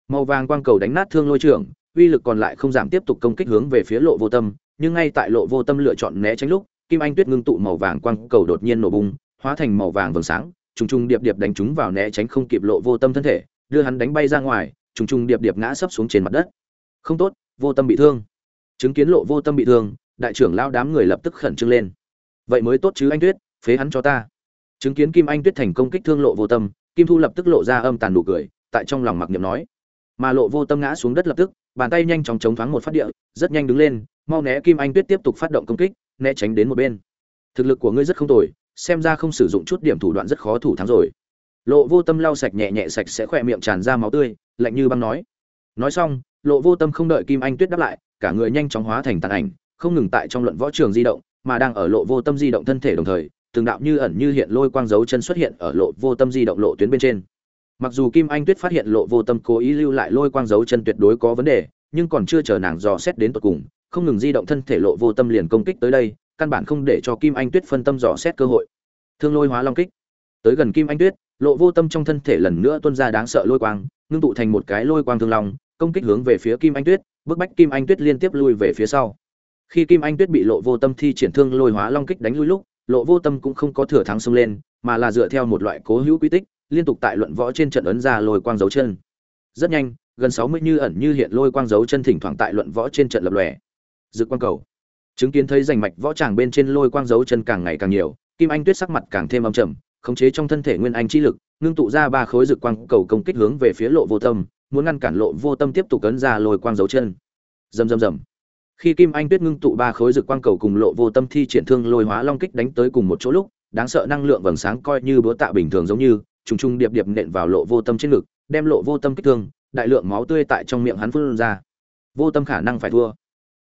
[SPEAKER 1] Màu vàng quang cầu đánh nát thương lôi trưởng, uy lực còn lại không giảm tiếp tục công kích hướng về phía lộ vô tâm, nhưng ngay tại lộ vô tâm lựa chọn né tránh lúc, kim anh tuyết ngưng tụ màu vàng quang cầu đột nhiên nổ bung hóa thành màu vàng vầng sáng, trùng trùng điệp điệp đánh trúng vào né tránh không kịp lộ vô tâm thân thể, đưa hắn đánh bay ra ngoài, trùng trùng điệp điệp ngã sấp xuống trên mặt đất. Không tốt, vô tâm bị thương. Chứng kiến lộ vô tâm bị thương, đại trưởng lao đám người lập tức khẩn trương lên vậy mới tốt chứ anh tuyết, phế hắn cho ta. Chứng kiến kim anh tuyết thành công kích thương lộ vô tâm, kim thu lập tức lộ ra âm tàn nụ cười, tại trong lòng mặc niệm nói. Mà lộ vô tâm ngã xuống đất lập tức, bàn tay nhanh chóng chống thoáng một phát địa, rất nhanh đứng lên, mau né kim anh tuyết tiếp tục phát động công kích, né tránh đến một bên. Thực lực của ngươi rất không tồi, xem ra không sử dụng chút điểm thủ đoạn rất khó thủ thắng rồi. Lộ vô tâm lau sạch nhẹ nhẹ sạch sẽ khỏe miệng tràn ra máu tươi, lạnh như băng nói. Nói xong, lộ vô tâm không đợi kim anh tuyết đáp lại, cả người nhanh chóng hóa thành tàn ảnh, không ngừng tại trong luận võ trường di động mà đang ở lộ vô tâm di động thân thể đồng thời, từng đạo như ẩn như hiện lôi quang dấu chân xuất hiện ở lộ vô tâm di động lộ tuyến bên trên. Mặc dù kim anh tuyết phát hiện lộ vô tâm cố ý lưu lại lôi quang dấu chân tuyệt đối có vấn đề, nhưng còn chưa chờ nàng dò xét đến tận cùng, không ngừng di động thân thể lộ vô tâm liền công kích tới đây, căn bản không để cho kim anh tuyết phân tâm dò xét cơ hội. Thương lôi hóa long kích. Tới gần kim anh tuyết, lộ vô tâm trong thân thể lần nữa tuôn ra đáng sợ lôi quang, ngưng tụ thành một cái lôi quang thương long, công kích hướng về phía kim anh tuyết, bức bách kim anh tuyết liên tiếp lui về phía sau khi kim anh tuyết bị lộ vô tâm thi triển thương lôi hóa long kích đánh lui lúc, lộ vô tâm cũng không có thừa thắng xông lên, mà là dựa theo một loại cố hữu quy tích, liên tục tại luận võ trên trận ấn ra lôi quang dấu chân. Rất nhanh, gần sáu mươi như ẩn như hiện lôi quang dấu chân thỉnh thoảng tại luận võ trên trận lập lòe. Dự quang cầu. Chứng kiến thấy rành mạch võ tràng bên trên lôi quang dấu chân càng ngày càng nhiều, kim anh tuyết sắc mặt càng thêm âm trầm, khống chế trong thân thể nguyên anh chi lực, ngưng tụ ra ba khối dự quang cầu công kích hướng về phía lộ vô tâm, muốn ngăn cản lộ vô tâm tiếp tục ấn ra lôi quang dấu chân. Rầm rầm rầm khi kim anh tuyết ngưng tụ ba khối rực quang cầu cùng lộ vô tâm thi triển thương lôi hóa long kích đánh tới cùng một chỗ lúc, đáng sợ năng lượng vầng sáng coi như búa tạ bình thường giống như, trùng trùng điệp điệp nện vào lộ vô tâm trên ngực, đem lộ vô tâm kích thương, đại lượng máu tươi tại trong miệng hắn phun ra. Vô tâm khả năng phải thua.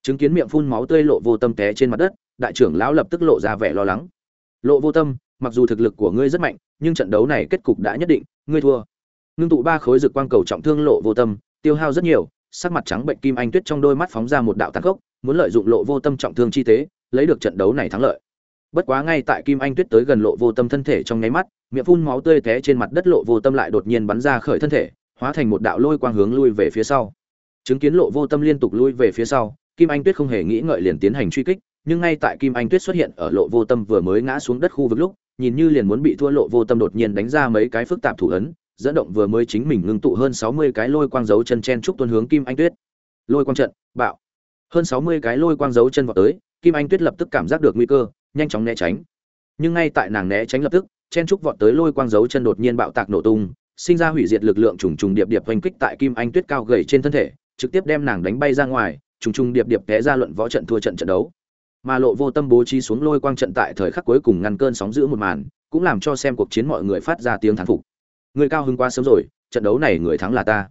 [SPEAKER 1] Chứng kiến miệng phun máu tươi lộ vô tâm té trên mặt đất, đại trưởng lão lập tức lộ ra vẻ lo lắng. Lộ vô tâm, mặc dù thực lực của ngươi rất mạnh, nhưng trận đấu này kết cục đã nhất định, ngươi thua. Ngưng tụ ba khối rực quang cầu trọng thương lộ vô tâm, tiêu hao rất nhiều, sắc mặt trắng bệnh kim anh tuyết trong đôi mắt phóng ra một đạo tàn khốc muốn lợi dụng lộ vô tâm trọng thương chi tế, lấy được trận đấu này thắng lợi. Bất quá ngay tại kim anh tuyết tới gần lộ vô tâm thân thể trong nháy mắt, miệng phun máu tươi té trên mặt đất lộ vô tâm lại đột nhiên bắn ra khởi thân thể, hóa thành một đạo lôi quang hướng lui về phía sau. Chứng kiến lộ vô tâm liên tục lui về phía sau, kim anh tuyết không hề nghĩ ngợi liền tiến hành truy kích, nhưng ngay tại kim anh tuyết xuất hiện ở lộ vô tâm vừa mới ngã xuống đất khu vực lúc, nhìn như liền muốn bị thua lộ vô tâm đột nhiên đánh ra mấy cái phức tạp thủ ấn, dẫn động vừa mới chính mình ngưng tụ hơn sáu mươi cái lôi quang dấu chân chen trúc tuân hướng kim anh tuyết. Lôi quang trận, bạo hơn sáu mươi cái lôi quang dấu chân vào tới, kim anh tuyết lập tức cảm giác được nguy cơ, nhanh chóng né tránh. Nhưng ngay tại nàng né tránh lập tức, chen trúc vọt tới lôi quang dấu chân đột nhiên bạo tạc nổ tung, sinh ra hủy diệt lực lượng trùng trùng điệp điệp hoành kích tại kim anh tuyết cao gầy trên thân thể, trực tiếp đem nàng đánh bay ra ngoài, trùng trùng điệp điệp té ra luận võ trận thua trận trận đấu. Mà lộ vô tâm bố trí xuống lôi quang trận tại thời khắc cuối cùng ngăn cơn sóng giữ một màn, cũng làm cho xem cuộc chiến mọi người phát ra tiếng thán phục. Người cao hứng quá sớm rồi, trận đấu này người thắng là ta.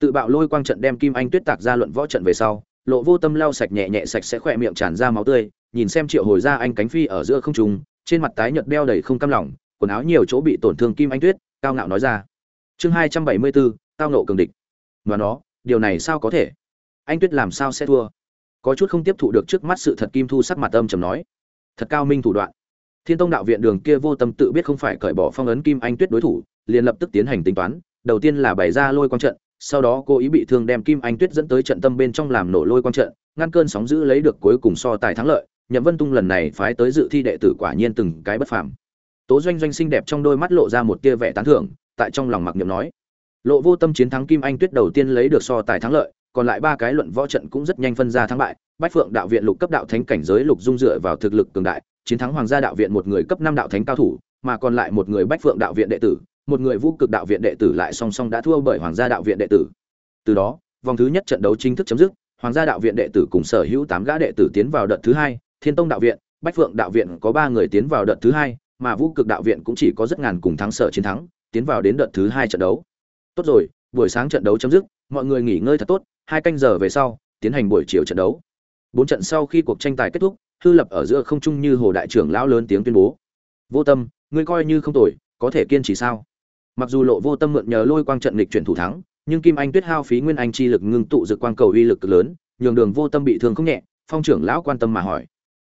[SPEAKER 1] Tự bạo lôi quang trận đem kim anh tuyết tạc ra luận võ trận về sau lộ vô tâm lau sạch nhẹ nhẹ sạch sẽ khỏe miệng tràn ra máu tươi, nhìn xem triệu hồi ra anh cánh phi ở giữa không trung, trên mặt tái nhợt đeo đầy không cam lòng, quần áo nhiều chỗ bị tổn thương kim anh tuyết, cao ngạo nói ra. Chương hai trăm bảy mươi bốn, tao nộ cường địch. Và nó, điều này sao có thể? Anh tuyết làm sao sẽ thua? Có chút không tiếp thụ được trước mắt sự thật kim thu sắc mặt âm trầm nói. Thật cao minh thủ đoạn. Thiên tông đạo viện đường kia vô tâm tự biết không phải cởi bỏ phong ấn kim anh tuyết đối thủ, liền lập tức tiến hành tính toán, đầu tiên là bày ra lôi quang trận sau đó cô ý bị thương đem kim anh tuyết dẫn tới trận tâm bên trong làm nổ lôi quang trận, ngăn cơn sóng giữ lấy được cuối cùng so tài thắng lợi, nhậm vân tung lần này phái tới dự thi đệ tử quả nhiên từng cái bất phàm. Tố doanh doanh xinh đẹp trong đôi mắt lộ ra một tia vẻ tán thưởng, tại trong lòng mặc niệm nói, lộ vô tâm chiến thắng kim anh tuyết đầu tiên lấy được so tài thắng lợi, còn lại ba cái luận võ trận cũng rất nhanh phân ra thắng bại, bách phượng đạo viện lục cấp đạo thánh cảnh giới lục dung dựa vào thực lực cường đại, chiến thắng hoàng gia đạo viện một người cấp năm đạo thánh cao thủ, mà còn lại một người bách phượng đạo viện đệ tử một người vũ cực đạo viện đệ tử lại song song đã thua bởi hoàng gia đạo viện đệ tử. Từ đó, vòng thứ nhất trận đấu chính thức chấm dứt, hoàng gia đạo viện đệ tử cùng sở hữu tám gã đệ tử tiến vào đợt thứ hai, thiên tông đạo viện, bách phượng đạo viện có ba người tiến vào đợt thứ hai, mà vũ cực đạo viện cũng chỉ có rất ngàn cùng thắng sở chiến thắng, tiến vào đến đợt thứ hai trận đấu. Tốt rồi, buổi sáng trận đấu chấm dứt, mọi người nghỉ ngơi thật tốt, hai canh giờ về sau, tiến hành buổi chiều trận đấu. Bốn trận sau khi cuộc tranh tài kết thúc, hư lập ở giữa không trung như hồ đại trưởng lão lớn tiếng tuyên bố. Vô tâm, ngươi coi như không tồi, có thể kiên trì sao? Mặc dù lộ vô tâm mượn nhờ lôi quang trận lịch chuyển thủ thắng, nhưng kim anh tuyết hao phí nguyên anh chi lực ngưng tụ dược quang cầu uy lực lớn, nhường đường vô tâm bị thương không nhẹ, phong trưởng lão quan tâm mà hỏi.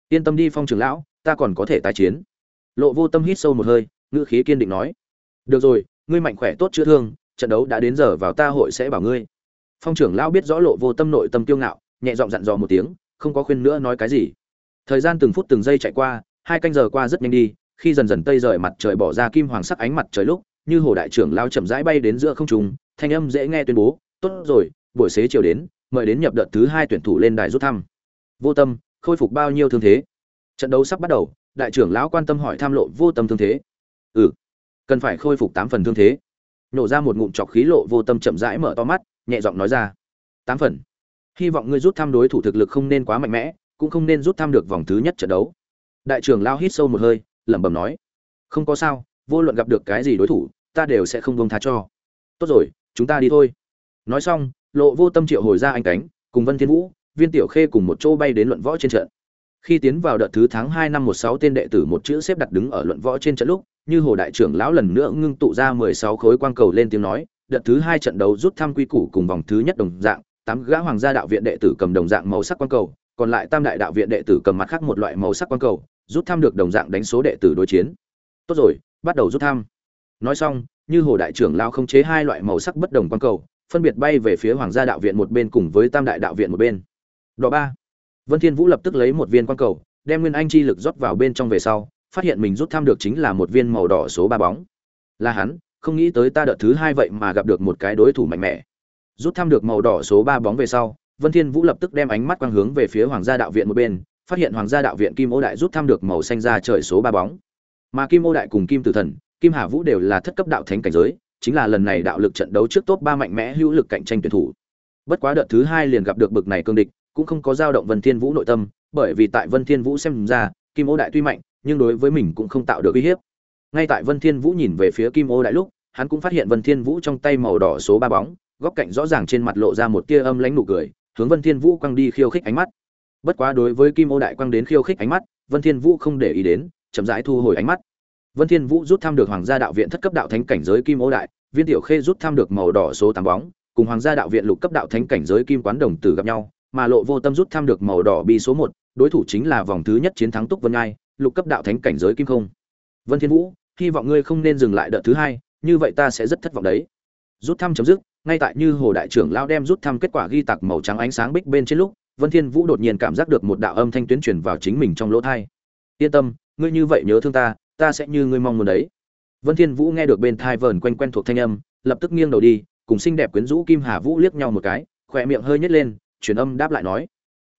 [SPEAKER 1] Yên tâm đi, phong trưởng lão, ta còn có thể tái chiến. Lộ vô tâm hít sâu một hơi, ngữ khí kiên định nói. Được rồi, ngươi mạnh khỏe tốt chữa thương, trận đấu đã đến giờ vào ta hội sẽ bảo ngươi. Phong trưởng lão biết rõ lộ vô tâm nội tâm kiêu ngạo, nhẹ giọng dặn dò một tiếng, không có khuyên nữa nói cái gì. Thời gian từng phút từng giây chạy qua, hai canh giờ qua rất nhanh đi, khi dần dần tây rời mặt trời bỏ ra kim hoàng sắc ánh mặt trời lúc như hồ đại trưởng lao chậm rãi bay đến giữa không trung, thanh âm dễ nghe tuyên bố, tốt rồi, buổi xế chiều đến, mời đến nhập đợt thứ hai tuyển thủ lên đài rút thăm. Vô tâm, khôi phục bao nhiêu thương thế? Trận đấu sắp bắt đầu, đại trưởng lão quan tâm hỏi tham lộ vô tâm thương thế. Ừ cần phải khôi phục tám phần thương thế. Nổ ra một ngụm chọc khí lộ vô tâm chậm rãi mở to mắt, nhẹ giọng nói ra, tám phần. Hy vọng ngươi rút thăm đối thủ thực lực không nên quá mạnh mẽ, cũng không nên rút thăm được vòng thứ nhất trận đấu. Đại trưởng lao hít sâu một hơi, lẩm bẩm nói, không có sao, vô luận gặp được cái gì đối thủ ta đều sẽ không buông tha cho. Tốt rồi, chúng ta đi thôi. Nói xong, lộ vô tâm triệu hồi ra anh cánh, cùng vân thiên vũ, viên tiểu khê cùng một chỗ bay đến luận võ trên trận. Khi tiến vào đợt thứ tháng hai năm một sáu, tên đệ tử một chữ xếp đặt đứng ở luận võ trên trận lúc, như hồ đại trưởng lão lần nữa ngưng tụ ra mười sáu khối quang cầu lên tiếng nói, đợt thứ hai trận đấu rút thăm quy củ cùng vòng thứ nhất đồng dạng, tám gã hoàng gia đạo viện đệ tử cầm đồng dạng màu sắc quang cầu, còn lại tam đại đạo viện đệ tử cầm mặt khác một loại màu sắc quang cầu, rút thăm được đồng dạng đánh số đệ tử đối chiến. Tốt rồi, bắt đầu rút thăm nói xong, như hồ đại trưởng lao không chế hai loại màu sắc bất đồng quang cầu, phân biệt bay về phía hoàng gia đạo viện một bên cùng với tam đại đạo viện một bên. Đỏ ba. Vân thiên vũ lập tức lấy một viên quang cầu, đem nguyên anh chi lực rót vào bên trong về sau, phát hiện mình rút thăm được chính là một viên màu đỏ số ba bóng. Là hắn, không nghĩ tới ta đợt thứ hai vậy mà gặp được một cái đối thủ mạnh mẽ. Rút thăm được màu đỏ số ba bóng về sau, vân thiên vũ lập tức đem ánh mắt quang hướng về phía hoàng gia đạo viện một bên, phát hiện hoàng gia đạo viện kim ô đại rút thăm được màu xanh ra trời số ba bóng. Mà kim ô đại cùng kim tử thần kim hà vũ đều là thất cấp đạo thánh cảnh giới, chính là lần này đạo lực trận đấu trước top ba mạnh mẽ hữu lực cạnh tranh tuyển thủ. Bất quá đợt thứ hai liền gặp được bực này cương địch, cũng không có dao động vân thiên vũ nội tâm, bởi vì tại vân thiên vũ xem ra, kim ô đại tuy mạnh, nhưng đối với mình cũng không tạo được uy hiếp. Ngay tại vân thiên vũ nhìn về phía kim ô đại lúc, hắn cũng phát hiện vân thiên vũ trong tay màu đỏ số ba bóng, góc cạnh rõ ràng trên mặt lộ ra một tia âm lãnh nụ cười, hướng vân thiên vũ quăng đi khiêu khích ánh mắt. Bất quá đối với kim ô đại quăng đến khiêu khích ánh mắt, vân thiên vũ không để ý đến, chậm rãi thu hồi ánh mắt vân thiên vũ rút thăm được hoàng gia đạo viện thất cấp đạo thánh cảnh giới kim ô đại, viên tiểu khê rút thăm được màu đỏ số 8 bóng, cùng hoàng gia đạo viện lục cấp đạo thánh cảnh giới kim quán đồng tử gặp nhau, mà lộ vô tâm rút thăm được màu đỏ bi số một, đối thủ chính là vòng thứ nhất chiến thắng túc vân ngai lục cấp đạo thánh cảnh giới kim không. Vân thiên vũ, hy vọng ngươi không nên dừng lại đợt thứ hai, như vậy ta sẽ rất thất vọng đấy. Rút thăm chấm dứt, ngay tại như hồ đại trưởng lao đem rút thăm kết quả ghi tạc màu trắng ánh sáng bích bên trên lúc, vân thiên vũ đột nhiên cảm giác được một đạo âm thanh tuyến truyền vào chính mình trong lỗ tai yên tâm, ngươi như vậy nhớ thương ta ta sẽ như ngươi mong muốn đấy. Vân thiên vũ nghe được bên tai vờn quanh quen thuộc thanh âm lập tức nghiêng đầu đi cùng xinh đẹp quyến rũ kim hà vũ liếc nhau một cái khoe miệng hơi nhếch lên truyền âm đáp lại nói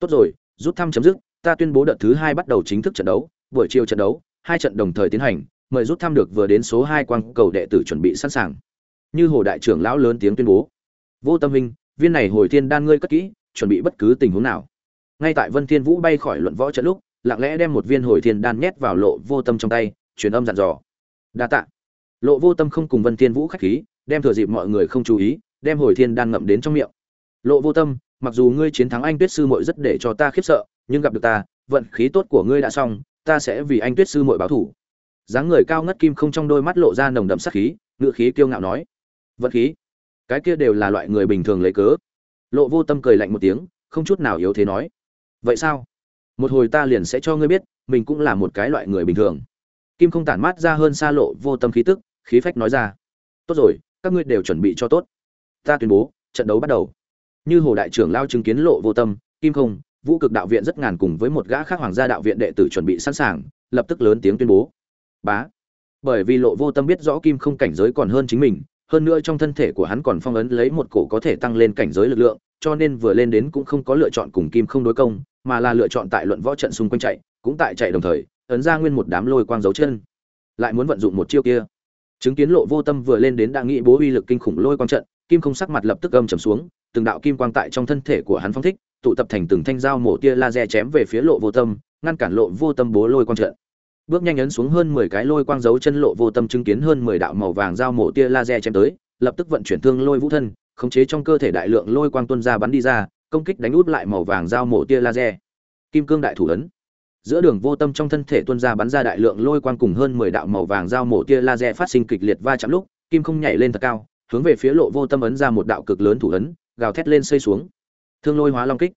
[SPEAKER 1] tốt rồi rút thăm chấm dứt ta tuyên bố đợt thứ hai bắt đầu chính thức trận đấu buổi chiều trận đấu hai trận đồng thời tiến hành mời rút thăm được vừa đến số hai quang cầu đệ tử chuẩn bị sẵn sàng. Như hồ đại trưởng lão lớn tiếng tuyên bố. Vô tâm minh, viên này hồi thiên đan ngươi cất kỹ chuẩn bị bất cứ tình huống nào. Ngay tại vân thiên vũ bay khỏi luận võ trận lúc lặng lẽ đem một viên hồi thiên đan nhét vào lộ vô tâm trong tay truyền âm dặn dò. Đa tạ. Lộ vô tâm không cùng vân thiên vũ khách khí, đem thừa dịp mọi người không chú ý, đem hồi thiên đan ngậm đến trong miệng. Lộ vô tâm, mặc dù ngươi chiến thắng anh tuyết sư muội rất để cho ta khiếp sợ, nhưng gặp được ta, vận khí tốt của ngươi đã xong, ta sẽ vì anh tuyết sư muội báo thủ. Dáng người cao ngất kim không trong đôi mắt lộ ra nồng đậm sát khí ngựa khí kiêu ngạo nói. Vận khí? Cái kia đều là loại người bình thường lấy cớ. Lộ vô tâm cười lạnh một tiếng, không chút nào yếu thế nói. Vậy sao? Một hồi ta liền sẽ cho ngươi biết, mình cũng là một cái loại người bình thường kim không tản mát ra hơn xa lộ vô tâm khí tức, khí phách nói ra. Tốt rồi, các ngươi đều chuẩn bị cho tốt. Ta tuyên bố, trận đấu bắt đầu. Như hồ đại trưởng lao chứng kiến lộ vô tâm, kim không, vũ cực đạo viện rất ngàn cùng với một gã khác hoàng gia đạo viện đệ tử chuẩn bị sẵn sàng, lập tức lớn tiếng tuyên bố. Bá. Bởi vì lộ vô tâm biết rõ kim không cảnh giới còn hơn chính mình, hơn nữa trong thân thể của hắn còn phong ấn lấy một cổ có thể tăng lên cảnh giới lực lượng, cho nên vừa lên đến cũng không có lựa chọn cùng kim không đối công, mà là lựa chọn tại luận võ trận xung quanh chạy, cũng tại chạy đồng thời ấn ra nguyên một đám lôi quang dấu chân, lại muốn vận dụng một chiêu kia. Chứng kiến lộ vô tâm vừa lên đến đã nghĩ bố uy lực kinh khủng lôi quang trận, kim không sắc mặt lập tức âm trầm xuống, từng đạo kim quang tại trong thân thể của hắn phong thích, tụ tập thành từng thanh dao mổ tia laser chém về phía lộ vô tâm, ngăn cản lộ vô tâm bố lôi quang trận. Bước nhanh ấn xuống hơn mười cái lôi quang dấu chân, lộ vô tâm chứng kiến hơn mười đạo màu vàng dao mổ tia laser chém tới, lập tức vận chuyển thương lôi vũ thân, khống chế trong cơ thể đại lượng lôi quang tuôn ra bắn đi ra, công kích đánh út lại màu vàng dao mổ tia laser. Kim cương đại thủ ấn giữa đường vô tâm trong thân thể tuôn ra bắn ra đại lượng lôi quang cùng hơn mười đạo màu vàng dao mổ tia laser phát sinh kịch liệt va chạm lúc, kim không nhảy lên thật cao, hướng về phía lộ vô tâm ấn ra một đạo cực lớn thủ ấn, gào thét lên xây xuống. Thương lôi hóa long kích.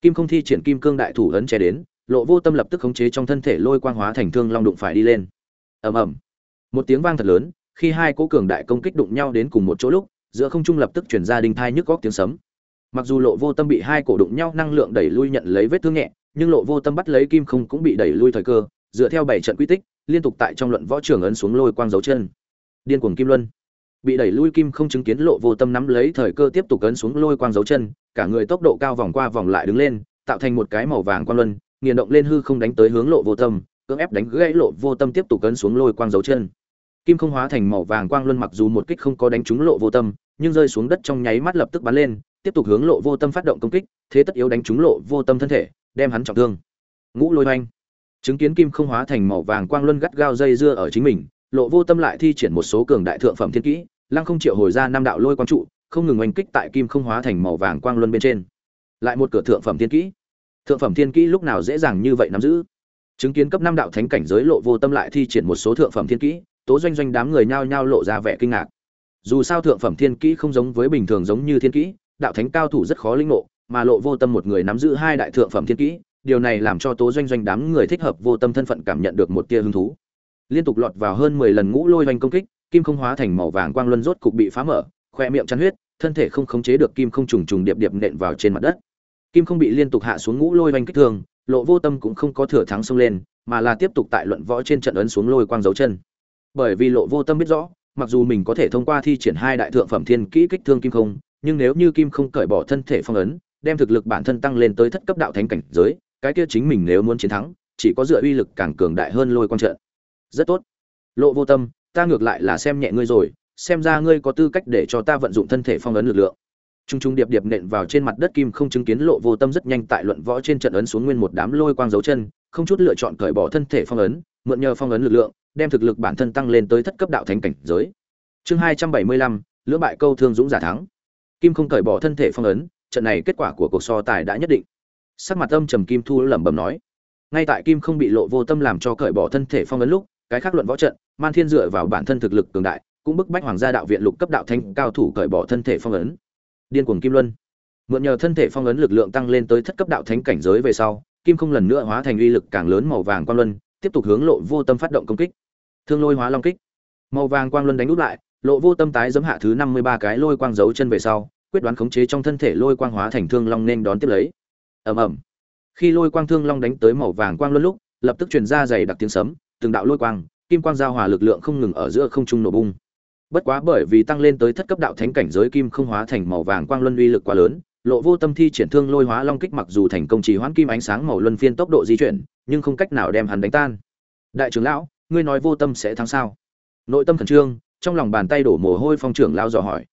[SPEAKER 1] Kim không thi triển kim cương đại thủ ấn che đến, lộ vô tâm lập tức khống chế trong thân thể lôi quang hóa thành thương long đụng phải đi lên. Ầm ầm. Một tiếng vang thật lớn, khi hai cỗ cường đại công kích đụng nhau đến cùng một chỗ lúc, giữa không trung lập tức truyền ra đinh thai nhức góc tiếng sấm. Mặc dù lộ vô tâm bị hai cổ đụng nhau năng lượng đẩy lui nhận lấy vết thương nhẹ nhưng lộ vô tâm bắt lấy kim không cũng bị đẩy lui thời cơ, dựa theo bảy trận quy tích, liên tục tại trong luận võ trường ấn xuống lôi quang dấu chân. Điên cuồng kim luân. Bị đẩy lui kim không chứng kiến lộ vô tâm nắm lấy thời cơ tiếp tục ấn xuống lôi quang dấu chân, cả người tốc độ cao vòng qua vòng lại đứng lên, tạo thành một cái màu vàng quang luân, nghiền động lên hư không đánh tới hướng lộ vô tâm, cưỡng ép đánh gãy lộ vô tâm tiếp tục ấn xuống lôi quang dấu chân kim không hóa thành màu vàng quang luân mặc dù một kích không có đánh trúng lộ vô tâm, nhưng rơi xuống đất trong nháy mắt lập tức bắn lên, tiếp tục hướng lộ vô tâm phát động công kích, thế tất yếu đánh trúng lộ vô tâm thân thể, đem hắn trọng thương. Ngũ lôi oanh chứng kiến kim không hóa thành màu vàng quang luân gắt gao dây dưa ở chính mình, lộ vô tâm lại thi triển một số cường đại thượng phẩm thiên kỹ, lăng không triệu hồi ra năm đạo lôi quang trụ, không ngừng oanh kích tại kim không hóa thành màu vàng quang luân bên trên. Lại một cửa thượng phẩm thiên kỹ. Thượng phẩm thiên kỹ lúc nào dễ dàng như vậy nắm giữ? Chứng kiến cấp năm đạo thánh cảnh giới lộ vô tâm lại thi triển một số thượng phẩm thiên kỹ tố doanh doanh đám người nhao nhao lộ ra vẻ kinh ngạc. Dù sao thượng phẩm thiên kỹ không giống với bình thường giống như thiên kỹ, đạo thánh cao thủ rất khó linh ngộ, mà lộ vô tâm một người nắm giữ hai đại thượng phẩm thiên kỹ, điều này làm cho tố doanh doanh đám người thích hợp vô tâm thân phận cảm nhận được một tia hứng thú. Liên tục lọt vào hơn mười lần ngũ lôi doanh công kích, kim không hóa thành màu vàng quang luân rốt cục bị phá mở, khoe miệng chăn huyết, thân thể không khống chế được kim không trùng trùng điệp điệp nện vào trên mặt đất. Kim không bị liên tục hạ xuống ngũ lôi doanh kích thương, lộ vô tâm cũng không có thừa thắng xông lên, mà là tiếp tục tại luận võ trên trận ấn xuống lôi quang dấu chân bởi vì lộ vô tâm biết rõ mặc dù mình có thể thông qua thi triển hai đại thượng phẩm thiên kỹ kích thương kim không nhưng nếu như kim không cởi bỏ thân thể phong ấn đem thực lực bản thân tăng lên tới thất cấp đạo thánh cảnh giới cái kia chính mình nếu muốn chiến thắng chỉ có dựa uy lực càng cường đại hơn lôi quang trận. Rất tốt. Lộ vô tâm ta ngược lại là xem nhẹ ngươi rồi xem ra ngươi có tư cách để cho ta vận dụng thân thể phong ấn lực lượng. Trung trung điệp điệp nện vào trên mặt đất kim không chứng kiến lộ vô tâm rất nhanh tại luận võ trên trận ấn xuống nguyên một đám lôi quang dấu chân, không chút lựa chọn cởi bỏ thân thể phong ấn, mượn nhờ phong ấn lực lượng, đem thực lực bản thân tăng lên tới thất cấp đạo thánh cảnh giới. Chương hai trăm bảy mươi lăm lưỡng bại câu thương dũng giả thắng. Kim không cởi bỏ thân thể phong ấn, trận này kết quả của cuộc so tài đã nhất định. Sắc mặt âm trầm Kim Thu lẩm bẩm nói. Ngay tại Kim không bị lộ vô tâm làm cho cởi bỏ thân thể phong ấn lúc, cái khác luận võ trận, Man Thiên dựa vào bản thân thực lực cường đại, cũng bức bách Hoàng gia đạo viện lục cấp đạo thánh cao thủ cởi bỏ thân thể phong ấn điên cuồng kim luân mượn nhờ thân thể phong ấn lực lượng tăng lên tới thất cấp đạo thánh cảnh giới về sau kim không lần nữa hóa thành uy lực càng lớn màu vàng quang luân tiếp tục hướng lộ vô tâm phát động công kích thương lôi hóa long kích. Màu vàng quang luân đánh úp lại, lộ vô tâm tái giấm hạ thứ năm mươi ba cái lôi quang giấu chân về sau, quyết đoán khống chế trong thân thể lôi quang hóa thành thương long nên đón tiếp lấy. Ầm ầm. Khi lôi quang thương long đánh tới màu vàng quang luân lúc, lập tức truyền ra dày đặc tiếng sấm, từng đạo lôi quang, kim quang giao hòa lực lượng không ngừng ở giữa không trung nổ bung. Bất quá bởi vì tăng lên tới thất cấp đạo thánh cảnh giới kim không hóa thành màu vàng quang luân uy lực quá lớn, lộ vô tâm thi triển thương lôi hóa long kích mặc dù thành công trì hoãn kim ánh sáng màu luân phiên tốc độ di chuyển, nhưng không cách nào đem hắn đánh tan. Đại trưởng lão ngươi nói vô tâm sẽ thắng sao? Nội tâm khẩn trương, trong lòng bàn tay đổ mồ hôi phong trưởng lao dò hỏi.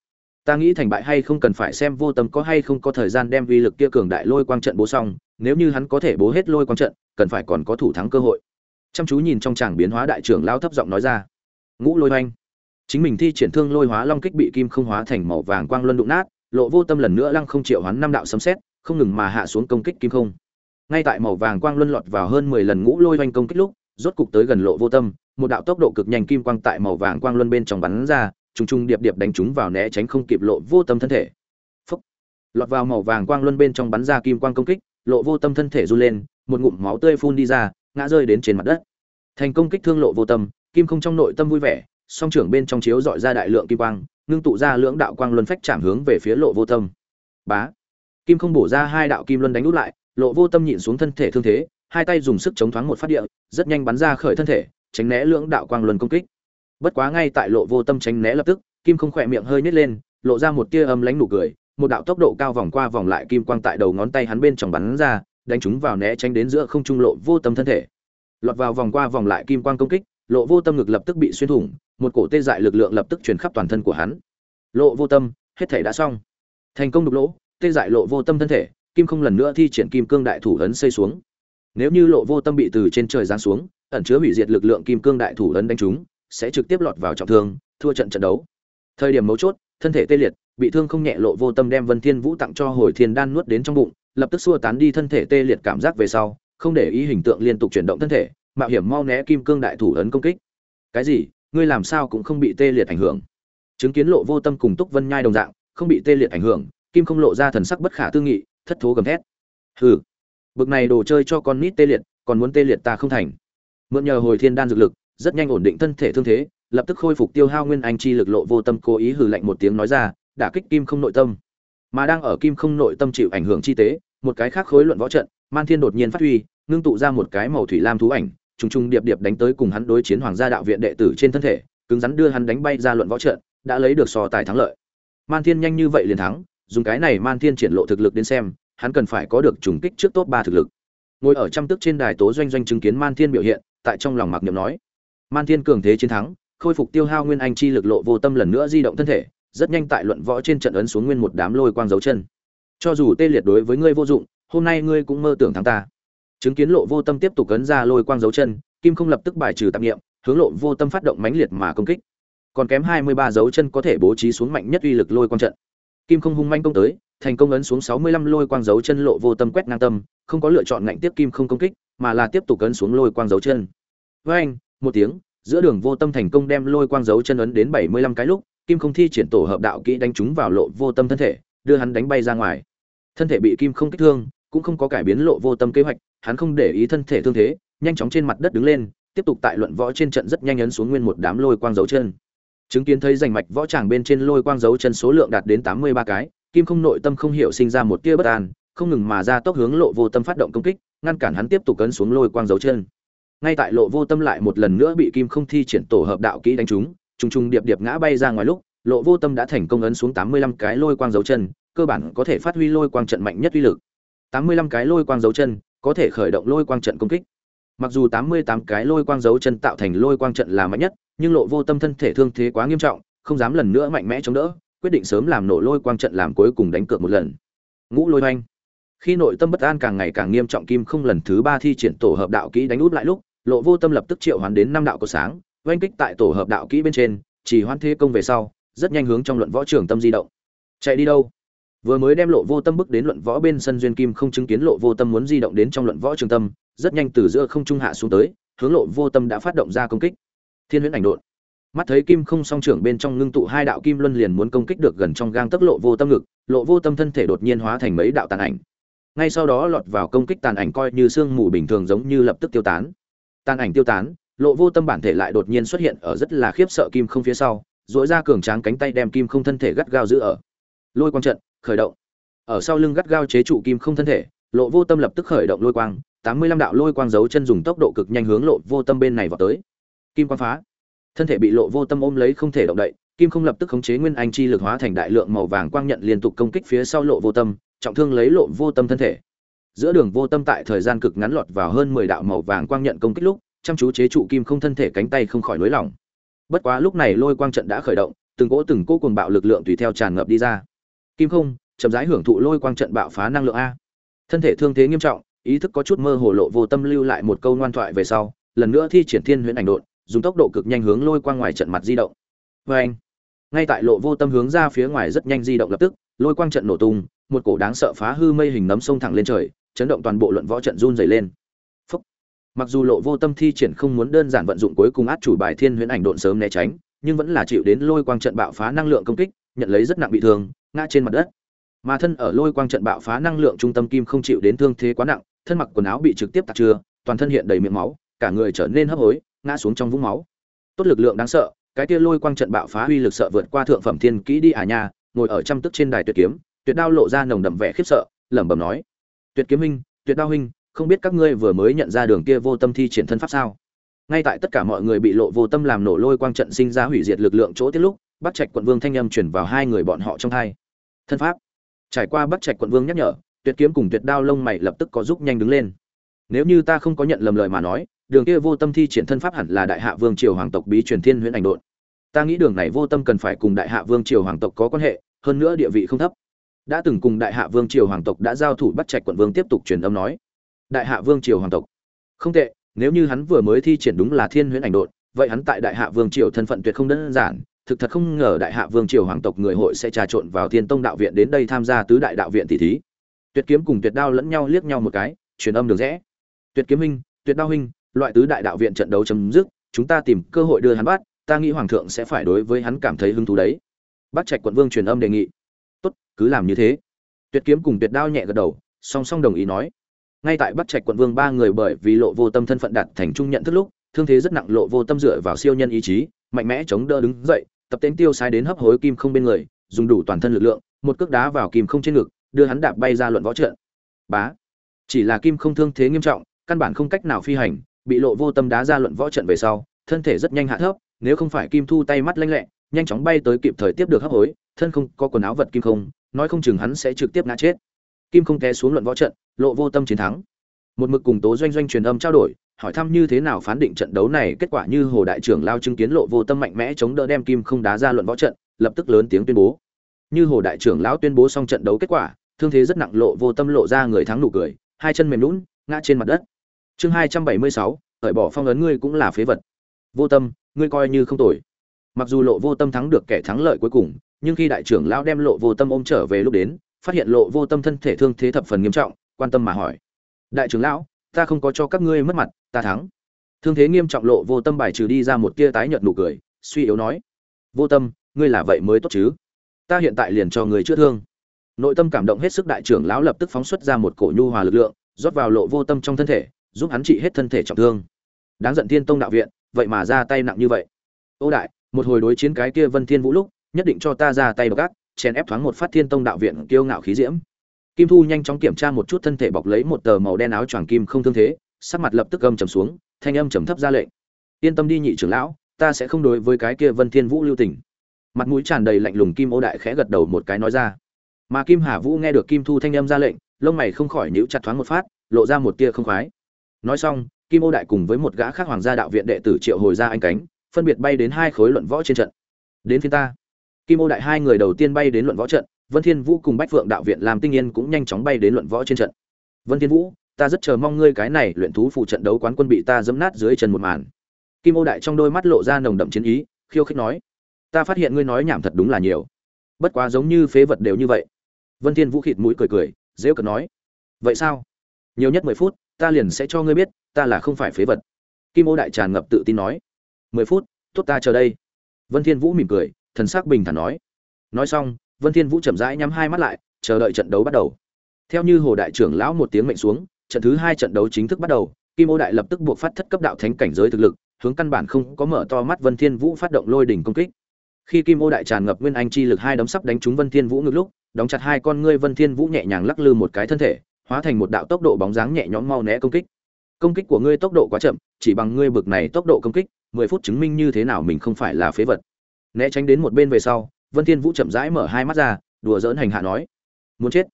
[SPEAKER 1] Ta nghĩ thành bại hay không cần phải xem vô tâm có hay không có thời gian đem uy lực kia cường đại lôi quang trận bố xong, nếu như hắn có thể bố hết lôi quang trận, cần phải còn có thủ thắng cơ hội. Chăm chú nhìn trong tràng biến hóa đại trưởng lao thấp giọng nói ra. Ngũ lôi oanh chính mình thi triển thương lôi hóa long kích bị kim không hóa thành màu vàng quang luân đụng nát, lộ vô tâm lần nữa lăng không triệu hoán năm đạo sấm xét không ngừng mà hạ xuống công kích kim không. Ngay tại màu vàng quang luân lọt vào hơn mười lần ngũ lôi oanh công kích lúc rốt cục tới gần lộ vô tâm, một đạo tốc độ cực nhanh kim quang tại màu vàng quang luân bên trong bắn ra, trùng trùng điệp điệp đánh chúng vào né tránh không kịp lộ vô tâm thân thể. Phúc. lọt vào màu vàng quang luân bên trong bắn ra kim quang công kích, lộ vô tâm thân thể run lên, một ngụm máu tươi phun đi ra, ngã rơi đến trên mặt đất. Thành công kích thương lộ vô tâm, kim không trong nội tâm vui vẻ, song trưởng bên trong chiếu dọi ra đại lượng kim quang, ngưng tụ ra lưỡng đạo quang luân phách chạm hướng về phía lộ vô tâm. Bá! Kim không bổ ra hai đạo kim luân đánh út lại, lộ vô tâm nhịn xuống thân thể thương thế hai tay dùng sức chống thoáng một phát địa, rất nhanh bắn ra khởi thân thể, tránh né lưỡng đạo quang luân công kích. Bất quá ngay tại lộ vô tâm tránh né lập tức, kim không khỏe miệng hơi nhếch lên, lộ ra một tia âm lánh nụ cười, một đạo tốc độ cao vòng qua vòng lại kim quang tại đầu ngón tay hắn bên trong bắn ra, đánh chúng vào né tránh đến giữa không trung lộ vô tâm thân thể. Lọt vào vòng qua vòng lại kim quang công kích, lộ vô tâm ngực lập tức bị xuyên thủng, một cổ tê dại lực lượng lập tức truyền khắp toàn thân của hắn. Lộ vô tâm, hết thể đã xong. Thành công đục lỗ, tê dại lộ vô tâm thân thể, kim không lần nữa thi triển kim cương đại thủ ấn xây xuống nếu như lộ vô tâm bị từ trên trời giáng xuống, ẩn chứa hủy diệt lực lượng kim cương đại thủ ấn đánh trúng sẽ trực tiếp lọt vào trọng thương, thua trận trận đấu. Thời điểm mấu chốt, thân thể tê liệt, bị thương không nhẹ lộ vô tâm đem vân thiên vũ tặng cho hồi thiên đan nuốt đến trong bụng, lập tức xua tán đi thân thể tê liệt cảm giác về sau, không để ý hình tượng liên tục chuyển động thân thể, mạo hiểm mau né kim cương đại thủ ấn công kích. Cái gì? Ngươi làm sao cũng không bị tê liệt ảnh hưởng. Chứng kiến lộ vô tâm cùng túc vân nhai đồng dạng, không bị tê liệt ảnh hưởng, kim không lộ ra thần sắc bất khả tư nghị, thất thố gầm thét. Hừ bực này đồ chơi cho con nít tê liệt còn muốn tê liệt ta không thành mượn nhờ hồi thiên đan dược lực rất nhanh ổn định thân thể thương thế lập tức khôi phục tiêu hao nguyên anh chi lực lộ vô tâm cố ý hừ lạnh một tiếng nói ra đả kích kim không nội tâm mà đang ở kim không nội tâm chịu ảnh hưởng chi tế một cái khác khối luận võ trận man thiên đột nhiên phát huy ngưng tụ ra một cái màu thủy lam thú ảnh trùng trùng điệp điệp đánh tới cùng hắn đối chiến hoàng gia đạo viện đệ tử trên thân thể, cứng rắn đưa hắn đánh bay ra luận võ trận, đã lấy được so tài thắng lợi. Man Thiên nhanh như vậy liền thắng, dùng cái này Man Thiên triển lộ thực lực đến xem, hắn cần phải có được trùng kích trước top 3 thực lực. Ngồi ở trăm tước trên đài tố doanh doanh chứng kiến Man Thiên biểu hiện, tại trong lòng mặc niệm nói: Man Thiên cường thế chiến thắng, khôi phục tiêu hao nguyên anh chi lực lộ vô tâm lần nữa di động thân thể, rất nhanh tại luận võ trên trận ấn xuống nguyên một đám lôi quang dấu chân. Cho dù tê liệt đối với ngươi vô dụng, hôm nay ngươi cũng mơ tưởng thắng ta chứng kiến lộ vô tâm tiếp tục ấn ra lôi quang dấu chân kim không lập tức bài trừ tạp niệm, hướng lộ vô tâm phát động mãnh liệt mà công kích còn kém hai mươi ba dấu chân có thể bố trí xuống mạnh nhất uy lực lôi quang trận kim không hung manh công tới thành công ấn xuống sáu mươi lăm lôi quang dấu chân lộ vô tâm quét ngang tâm không có lựa chọn ngạnh tiếp kim không công kích mà là tiếp tục ấn xuống lôi quang dấu chân với anh một tiếng giữa đường vô tâm thành công đem lôi quang dấu chân ấn đến bảy mươi lăm cái lúc kim không thi triển tổ hợp đạo kỹ đánh trúng vào lộ vô tâm thân thể đưa hắn đánh bay ra ngoài thân thể bị kim không kích thương cũng không có cải biến lộ vô tâm kế hoạch hắn không để ý thân thể thương thế, nhanh chóng trên mặt đất đứng lên, tiếp tục tại luận võ trên trận rất nhanh ấn xuống nguyên một đám lôi quang dấu chân. chứng kiến thấy rành mạch võ tràng bên trên lôi quang dấu chân số lượng đạt đến tám mươi ba cái kim không nội tâm không hiểu sinh ra một tia bất an, không ngừng mà ra tốc hướng lộ vô tâm phát động công kích, ngăn cản hắn tiếp tục cấn xuống lôi quang dấu chân. Ngay tại lộ vô tâm lại một lần nữa bị kim không thi triển tổ hợp đạo kỹ đánh trúng, trùng trùng điệp điệp ngã bay ra ngoài lúc, lộ vô tâm đã thành công ấn xuống tám mươi lăm cái lôi quang dấu chân, cơ bản có thể phát huy lôi quang trận mạnh nhất uy lực. tám mươi lăm cái lôi quang dấu chân có thể khởi động lôi quang trận công kích. Mặc dù tám mươi tám cái lôi quang dấu chân tạo thành lôi quang trận là mạnh nhất, nhưng lộ vô tâm thân thể thương thế quá nghiêm trọng, không dám lần nữa mạnh mẽ chống đỡ quyết định sớm làm nổ lôi quang trận làm cuối cùng đánh cược một lần. Ngũ lôi oanh khi nội tâm bất an càng ngày càng nghiêm trọng kim không lần thứ ba thi triển tổ hợp đạo kỹ đánh út lại lúc, lộ vô tâm lập tức triệu hoán đến năm đạo cầu sáng, oanh kích tại tổ hợp đạo kỹ bên trên, chỉ hoan thế công về sau, rất nhanh hướng trong luận võ trường tâm di động. Chạy đi đâu? Vừa mới đem lộ vô tâm bước đến luận võ bên sân duyên kim không chứng kiến lộ vô tâm muốn di động đến trong luận võ trường tâm, rất nhanh từ giữa không trung hạ xuống tới, hướng lộ vô tâm đã phát động ra công kích. Thiên huyễn ảnh đột mắt thấy kim không song trưởng bên trong ngưng tụ hai đạo kim luân liền muốn công kích được gần trong gang tấc lộ vô tâm ngực, lộ vô tâm thân thể đột nhiên hóa thành mấy đạo tàn ảnh. Ngay sau đó lọt vào công kích tàn ảnh coi như sương mù bình thường giống như lập tức tiêu tán. Tàn ảnh tiêu tán, lộ vô tâm bản thể lại đột nhiên xuất hiện ở rất là khiếp sợ kim không phía sau dỗi ra cường tráng cánh tay đem kim không thân thể gắt gao giữ ở. Lôi quang trận, khởi động. Ở sau lưng gắt gao chế trụ kim không thân thể, lộ vô tâm lập tức khởi động lôi quang, tám mươi lăm đạo lôi quang giấu chân dùng tốc độ cực nhanh hướng lộ vô tâm bên này vào tới. Kim quang phá thân thể bị lộ vô tâm ôm lấy không thể động đậy, kim không lập tức khống chế nguyên anh chi lực hóa thành đại lượng màu vàng quang nhận liên tục công kích phía sau lộ vô tâm, trọng thương lấy lộ vô tâm thân thể. Giữa đường vô tâm tại thời gian cực ngắn lọt vào hơn mười đạo màu vàng quang nhận công kích lúc, chăm chú chế trụ kim không thân thể cánh tay không khỏi nới lỏng. Bất quá lúc này lôi quang trận đã khởi động, từng cỗ từng cỗ cuồng bạo lực lượng tùy theo tràn ngập đi ra. Kim không, chậm rãi hưởng thụ lôi quang trận bạo phá năng lượng a. Thân thể thương thế nghiêm trọng, ý thức có chút mơ hồ lộ vô tâm lưu lại một câu ngoan thoại về sau, lần nữa thi triển thiên huyễn ảnh đột dùng tốc độ cực nhanh hướng lôi quang ngoài trận mặt di động. Vê anh ngay tại lộ vô tâm hướng ra phía ngoài rất nhanh di động lập tức lôi quang trận nổ tung một cổ đáng sợ phá hư mây hình nấm sông thẳng lên trời chấn động toàn bộ luận võ trận run rẩy lên. Phúc. mặc dù lộ vô tâm thi triển không muốn đơn giản vận dụng cuối cùng át chủ bài thiên huyễn ảnh độn sớm né tránh nhưng vẫn là chịu đến lôi quang trận bạo phá năng lượng công kích nhận lấy rất nặng bị thương ngã trên mặt đất. Mà thân ở lôi quang trận bạo phá năng lượng trung tâm kim không chịu đến thương thế quá nặng thân mặc quần áo bị trực tiếp tạc chưa, toàn thân hiện đầy miệng máu cả người trở nên hấp hối ngã xuống trong vũng máu. Tốt lực lượng đáng sợ, cái kia lôi quang trận bạo phá uy lực sợ vượt qua thượng phẩm thiên kỹ đi à nha, ngồi ở trăm tức trên đài tuyệt kiếm, tuyệt đao lộ ra nồng đậm vẻ khiếp sợ, lẩm bẩm nói. Tuyệt kiếm huynh, tuyệt đao huynh, không biết các ngươi vừa mới nhận ra đường kia vô tâm thi triển thân pháp sao? Ngay tại tất cả mọi người bị lộ vô tâm làm nổ lôi quang trận sinh ra hủy diệt lực lượng chỗ tiết lúc bắt trạch quận vương thanh âm chuyển vào hai người bọn họ trong hai. Thân pháp. Trải qua bắt trạch quận vương nhắc nhở, tuyệt kiếm cùng tuyệt đao lông mày lập tức có giúp nhanh đứng lên. Nếu như ta không có nhận lầm lời mà nói đường kia vô tâm thi triển thân pháp hẳn là đại hạ vương triều hoàng tộc bí truyền thiên huyễn ảnh đột ta nghĩ đường này vô tâm cần phải cùng đại hạ vương triều hoàng tộc có quan hệ, hơn nữa địa vị không thấp. Đã từng cùng đại hạ vương triều hoàng tộc đã giao thủ bắt trạch quận vương tiếp tục truyền âm nói. Đại hạ vương triều hoàng tộc. Không tệ, nếu như hắn vừa mới thi triển đúng là thiên huyễn ảnh đột vậy hắn tại đại hạ vương triều thân phận tuyệt không đơn giản. Thực thật không ngờ đại hạ vương triều hoàng tộc người hội sẽ trà trộn vào thiên tông đạo viện đến đây tham gia tứ đại đạo viện tỷ thí. Tuyệt kiếm cùng tuyệt đao lẫn nhau liếc nhau một cái, truyền âm được rẽ. Tuyệt kiếm huynh, tuyệt đao huynh loại tứ đại đạo viện trận đấu chấm dứt, chúng ta tìm cơ hội đưa hắn bắt, ta nghĩ hoàng thượng sẽ phải đối với hắn cảm thấy hứng thú đấy. Bắc trạch quận vương truyền âm đề nghị. Tốt, cứ làm như thế. Tuyệt kiếm cùng tuyệt đao nhẹ gật đầu, song song đồng ý nói. Ngay tại bắc trạch quận vương ba người bởi vì lộ vô tâm thân phận đạt thành trung nhận thức lúc, thương thế rất nặng lộ vô tâm dựa vào siêu nhân ý chí, mạnh mẽ chống đỡ đứng dậy, tập tên tiêu sai đến hấp hối kim không bên người, dùng đủ toàn thân lực lượng, một cước đá vào kim không trên ngực, đưa hắn đạp bay ra luận võ trận. Bá! Chỉ là kim không thương thế nghiêm trọng, căn bản không cách nào phi hành bị lộ vô tâm đá ra luận võ trận về sau, thân thể rất nhanh hạ thấp, nếu không phải kim thu tay mắt lanh lẹ, nhanh chóng bay tới kịp thời tiếp được hấp hối, thân không có quần áo vật kim không, nói không chừng hắn sẽ trực tiếp ngã chết. Kim không té xuống luận võ trận, lộ vô tâm chiến thắng. Một mực cùng tố doanh doanh truyền âm trao đổi, hỏi thăm như thế nào phán định trận đấu này, kết quả như hồ đại trưởng lao chứng kiến lộ vô tâm mạnh mẽ chống đỡ đem kim không đá ra luận võ trận, lập tức lớn tiếng tuyên bố. Như hồ đại trưởng lão tuyên bố xong trận đấu kết quả, thương thế rất nặng, lộ vô tâm lộ ra người thắng nụ cười, hai chân mềm lún ngã trên mặt đất chương hai trăm bảy mươi sáu hởi bỏ phong ấn ngươi cũng là phế vật. Vô tâm, ngươi coi như không tồi. Mặc dù lộ vô tâm thắng được kẻ thắng lợi cuối cùng, nhưng khi đại trưởng lão đem lộ vô tâm ôm trở về lúc đến, phát hiện lộ vô tâm thân thể thương thế thập phần nghiêm trọng, quan tâm mà hỏi, đại trưởng lão, ta không có cho các ngươi mất mặt, ta thắng. Thương thế nghiêm trọng lộ vô tâm bài trừ đi ra một tia tái nhợt nụ cười, suy yếu nói, vô tâm, ngươi là vậy mới tốt chứ? Ta hiện tại liền cho người chữa thương. Nội tâm cảm động hết sức đại trưởng lão lập tức phóng xuất ra một cổ nhu hòa lực lượng, rót vào lộ vô tâm trong thân thể giúp hắn trị hết thân thể trọng thương. Đáng giận thiên tông đạo viện, vậy mà ra tay nặng như vậy. Ô đại, một hồi đối chiến cái kia vân thiên vũ lúc, nhất định cho ta ra tay gác chèn ép thoáng một phát thiên tông đạo viện kiêu ngạo khí diễm. Kim thu nhanh chóng kiểm tra một chút thân thể bọc lấy một tờ màu đen áo choàng kim không thương thế, sắc mặt lập tức âm trầm xuống, thanh âm trầm thấp ra lệnh. Yên tâm đi nhị trưởng lão, ta sẽ không đối với cái kia vân thiên vũ lưu tình. Mặt mũi tràn đầy lạnh lùng kim ô đại khẽ gật đầu một cái nói ra. Mà kim hà vũ nghe được kim thu thanh âm ra lệnh, lông mày không khỏi nhíu chặt thoáng một phát, lộ ra một tia không khoái nói xong, kim ô đại cùng với một gã khác hoàng gia đạo viện đệ tử triệu hồi ra anh cánh, phân biệt bay đến hai khối luận võ trên trận. Đến phía ta. Kim ô đại hai người đầu tiên bay đến luận võ trận, vân thiên vũ cùng bách phượng đạo viện làm tinh yên cũng nhanh chóng bay đến luận võ trên trận. Vân thiên vũ, ta rất chờ mong ngươi cái này luyện thú phụ trận đấu quán quân bị ta dẫm nát dưới chân một màn. Kim ô đại trong đôi mắt lộ ra nồng đậm chiến ý, khiêu khích nói, ta phát hiện ngươi nói nhảm thật đúng là nhiều. Bất quá giống như phế vật đều như vậy. Vân thiên vũ khịt mũi cười cười, dễ cợt nói, vậy sao? Nhiều nhất mười phút ta liền sẽ cho ngươi biết, ta là không phải phế vật. Kim ô đại tràn ngập tự tin nói. Mười phút, tốt ta chờ đây. Vân thiên vũ mỉm cười, thần sắc bình thản nói. Nói xong, vân thiên vũ chậm rãi nhắm hai mắt lại, chờ đợi trận đấu bắt đầu. Theo như hồ đại trưởng lão một tiếng mệnh xuống, trận thứ hai trận đấu chính thức bắt đầu, kim ô đại lập tức buộc phát thất cấp đạo thánh cảnh giới thực lực, hướng căn bản không có mở to mắt vân thiên vũ phát động lôi đỉnh công kích. Khi kim ô đại tràn ngập nguyên anh chi lực hai đấm sắp đánh trúng vân thiên vũ ngược lúc, đóng chặt hai con ngươi vân thiên vũ nhẹ nhàng lắc lư một cái thân thể hóa thành một đạo tốc độ bóng dáng nhẹ nhõm mau né công kích. Công kích của ngươi tốc độ quá chậm, chỉ bằng ngươi bực này tốc độ công kích, mười phút chứng minh như thế nào mình không phải là phế vật. Né tránh đến một bên về sau, vân thiên vũ chậm rãi mở hai mắt ra, đùa giỡn hành hạ nói, muốn chết.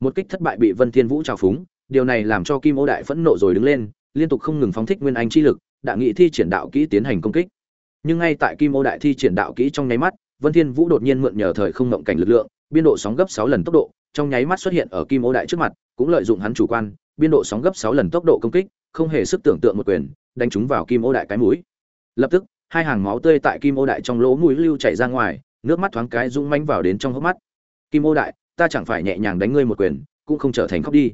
[SPEAKER 1] Một kích thất bại bị vân thiên vũ trào phúng, điều này làm cho kim ô đại phẫn nộ rồi đứng lên, liên tục không ngừng phóng thích nguyên anh chi lực, đã nghị thi triển đạo kỹ tiến hành công kích. Nhưng ngay tại kim ô đại thi triển đạo kỹ trong nháy mắt, vân thiên vũ đột nhiên mượn nhờ thời không ngậm cảnh lực lượng, biên độ sóng gấp 6 lần tốc độ, trong nháy mắt xuất hiện ở kim ô đại trước mặt cũng lợi dụng hắn chủ quan, biên độ sóng gấp 6 lần tốc độ công kích, không hề sức tưởng tượng một quyền, đánh trúng vào kim ô đại cái mũi. Lập tức, hai hàng máu tươi tại kim ô đại trong lỗ mũi lưu chảy ra ngoài, nước mắt thoáng cái rung manh vào đến trong hốc mắt. Kim ô đại, ta chẳng phải nhẹ nhàng đánh ngươi một quyền, cũng không trở thành khóc đi.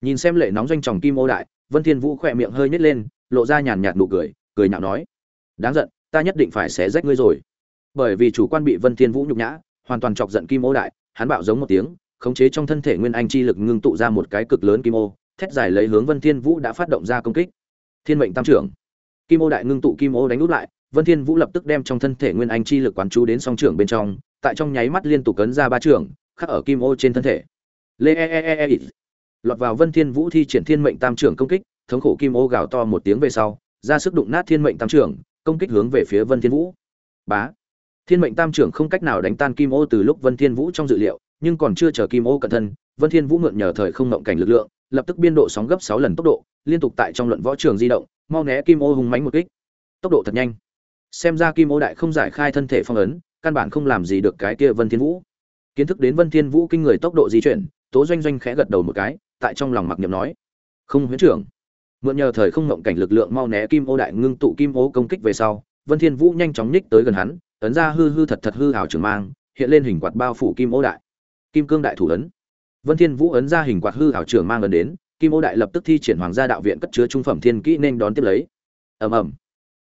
[SPEAKER 1] Nhìn xem lệ nóng doanh tròng kim ô đại, vân thiên vũ khẽ miệng hơi nhếch lên, lộ ra nhàn nhạt nụ cười cười nhạo nói, đáng giận, ta nhất định phải xé rách ngươi rồi. Bởi vì chủ quan bị vân thiên vũ nhục nhã, hoàn toàn chọc giận kim ô đại, hắn bạo giống một tiếng khống chế trong thân thể nguyên anh chi lực ngưng tụ ra một cái cực lớn kim ô, thét dài lấy hướng vân thiên vũ đã phát động ra công kích. Thiên mệnh tam trưởng. Kim ô đại ngưng tụ kim ô đánh nút lại, vân thiên vũ lập tức đem trong thân thể nguyên anh chi lực quán chú đến song trưởng bên trong, tại trong nháy mắt liên tục cấn ra ba trưởng, khắc ở kim ô trên thân thể. Lê e e e e, e. lọt vào vân thiên vũ thi triển thiên mệnh tam trưởng công kích, thống khổ kim ô gào to một tiếng về sau, ra sức đụng nát thiên mệnh tam trưởng, công kích hướng về phía vân thiên vũ. Bá. Thiên mệnh tam trưởng không cách nào đánh tan kim ô từ lúc vân thiên vũ trong dự liệu nhưng còn chưa chờ kim ô cẩn thân, vân thiên vũ mượn nhờ thời không ngộng cảnh lực lượng, lập tức biên độ sóng gấp 6 lần tốc độ, liên tục tại trong luận võ trường di động, mau né kim ô hùng mãnh một kích. Tốc độ thật nhanh. Xem ra kim ô đại không giải khai thân thể phong ấn, căn bản không làm gì được cái kia vân thiên vũ. Kiến thức đến vân thiên vũ kinh người tốc độ di chuyển, tố doanh doanh khẽ gật đầu một cái, tại trong lòng mặc niệm nói, không, huyễn trưởng. Mượn nhờ thời không ngộng cảnh lực lượng mau né kim ô đại ngưng tụ kim ô công kích về sau, vân thiên vũ nhanh chóng nhích tới gần hắn, ấn ra hư hư thật thật hư ảo trường mang, hiện lên hình quạt bao phủ kim ô đại kim cương đại thủ ấn. Vân thiên vũ ấn ra hình quạt hư ảo trường mang ấn đến, kim ô đại lập tức thi triển hoàng gia đạo viện cất chứa trung phẩm thiên kỹ nên đón tiếp lấy. Ầm ầm.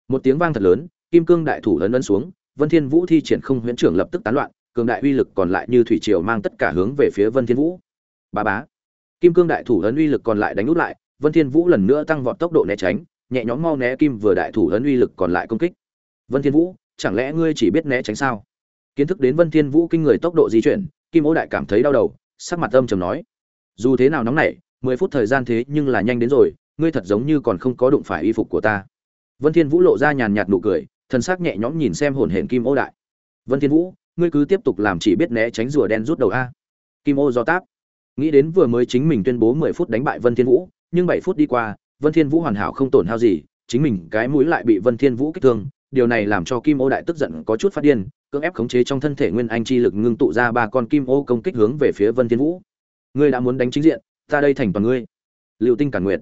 [SPEAKER 1] Một tiếng vang thật lớn, kim cương đại thủ ấn ấn xuống, vân thiên vũ thi triển không huyễn trưởng lập tức tán loạn, cường đại uy lực còn lại như thủy triều mang tất cả hướng về phía vân thiên vũ. Ba bá. Kim cương đại thủ ấn uy lực còn lại đánh út lại, vân thiên vũ lần nữa tăng vọt tốc độ né tránh, nhẹ nhõm mau né kim vừa đại thủ ấn uy lực còn lại công kích. Vân thiên vũ, chẳng lẽ ngươi chỉ biết né tránh sao? Kiến thức đến vân thiên vũ kinh người tốc độ di chuyển kim ô đại cảm thấy đau đầu, sắc mặt âm trầm nói, dù thế nào nóng nảy, mười phút thời gian thế nhưng là nhanh đến rồi, ngươi thật giống như còn không có đụng phải y phục của ta. Vân thiên vũ lộ ra nhàn nhạt nụ cười, thần sắc nhẹ nhõm nhìn xem hồn hển kim ô đại. Vân thiên vũ, ngươi cứ tiếp tục làm chỉ biết né tránh rùa đen rút đầu a. Kim ô do táp. Nghĩ đến vừa mới chính mình tuyên bố mười phút đánh bại vân thiên vũ, nhưng bảy phút đi qua, vân thiên vũ hoàn hảo không tổn hao gì, chính mình cái mũi lại bị vân thiên vũ kích thương, điều này làm cho kim ô đại tức giận có chút phát điên cưỡng ép khống chế trong thân thể nguyên anh chi lực ngưng tụ ra ba con kim ô công kích hướng về phía vân thiên vũ. Ngươi đã muốn đánh chính diện, ta đây thành toàn ngươi. Liệu tinh cản nguyệt.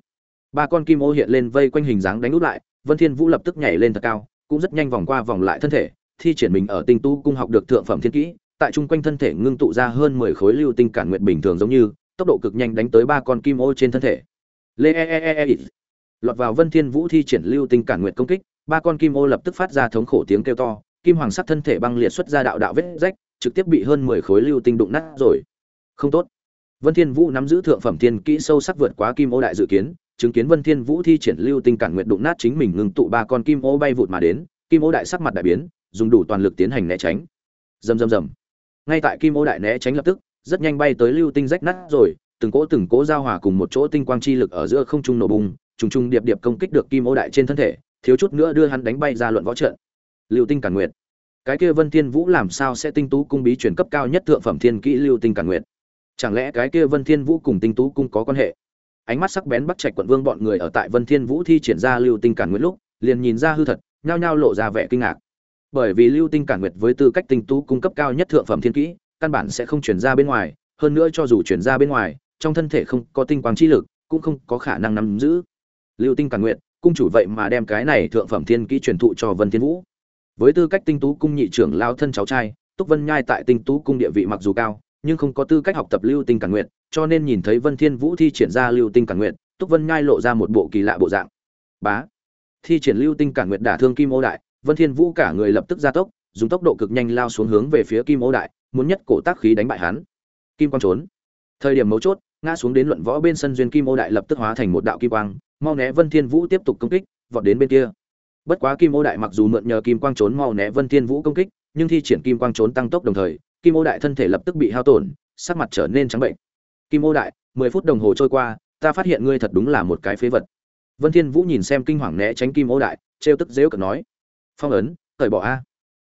[SPEAKER 1] Ba con kim ô hiện lên vây quanh hình dáng đánh út lại, vân thiên vũ lập tức nhảy lên thật cao, cũng rất nhanh vòng qua vòng lại thân thể, thi triển mình ở tinh tu cung học được thượng phẩm thiên kỹ, tại trung quanh thân thể ngưng tụ ra hơn 10 khối lưu tinh cản nguyệt bình thường giống như, tốc độ cực nhanh đánh tới ba con kim ô trên thân thể. Lê e e e e, e. lọt vào vân thiên vũ thi triển lưu tinh cản nguyệt công kích, ba con kim ô lập tức phát ra thống khổ tiếng kêu to kim hoàng sắc thân thể băng liệt xuất ra đạo đạo vết rách, trực tiếp bị hơn 10 khối lưu tinh đụng nát rồi. Không tốt. Vân thiên vũ nắm giữ thượng phẩm thiên kỹ sâu sắc vượt quá kim ô đại dự kiến, chứng kiến vân thiên vũ thi triển lưu tinh cản nguyệt đụng nát chính mình ngừng tụ ba con kim ô bay vụt mà đến, kim ô đại sắc mặt đại biến, dùng đủ toàn lực tiến hành né tránh. Rầm rầm rầm. Ngay tại kim ô đại né tránh lập tức, rất nhanh bay tới lưu tinh rách nát rồi, từng cỗ từng cỗ giao hòa cùng một chỗ tinh quang chi lực ở giữa không trung nổ bùng, trùng trùng điệp điệp công kích được kim ô đại trên thân thể, thiếu chút nữa đưa hắn đánh bay ra luận võ trận lưu tinh cản nguyệt. Cái kia vân thiên vũ làm sao sẽ tinh tú cung bí truyền cấp cao nhất thượng phẩm thiên kỹ lưu tinh cản nguyệt? Chẳng lẽ cái kia vân thiên vũ cùng tinh tú cung có quan hệ? Ánh mắt sắc bén bắt trạch quận vương bọn người ở tại vân thiên vũ thi triển ra lưu tinh cản nguyệt lúc, liền nhìn ra hư thật, nhao nhao lộ ra vẻ kinh ngạc. Bởi vì lưu tinh cản nguyệt với tư cách tinh tú cung cấp cao nhất thượng phẩm thiên kỹ, căn bản sẽ không chuyển ra bên ngoài, hơn nữa cho dù chuyển ra bên ngoài, trong thân thể không có tinh quang chi lực, cũng không có khả năng nắm giữ. Lưu tinh cản nguyệt, cung chủ vậy mà đem cái này thượng phẩm thiên kỹ truyền thụ cho vân thiên vũ với tư cách tinh tú cung nhị trưởng lao thân cháu trai, túc vân nhai tại tinh tú cung địa vị mặc dù cao, nhưng không có tư cách học tập lưu tinh cản nguyện cho nên nhìn thấy vân thiên vũ thi triển ra lưu tinh cản nguyện túc vân nhai lộ ra một bộ kỳ lạ bộ dạng. Bá! Thi triển lưu tinh cản nguyện đả thương kim ô đại, vân thiên vũ cả người lập tức gia tốc, dùng tốc độ cực nhanh lao xuống hướng về phía kim ô đại, muốn nhất cổ tác khí đánh bại hắn. Kim quang trốn. Thời điểm mấu chốt, ngã xuống đến luận võ bên sân duyên kim ô đại lập tức hóa thành một đạo kim quang, mau né vân thiên vũ tiếp tục công kích, vọt đến bên kia bất quá kim ô đại mặc dù mượn nhờ kim quang trốn mau né vân thiên vũ công kích, nhưng thi triển kim quang trốn tăng tốc đồng thời, kim ô đại thân thể lập tức bị hao tổn, sắc mặt trở nên trắng bệnh. Kim ô đại, mười phút đồng hồ trôi qua, ta phát hiện ngươi thật đúng là một cái phế vật. Vân thiên vũ nhìn xem kinh hoàng né tránh kim ô đại treo tức dễu cợt nói, phong ấn, cởi bỏ a.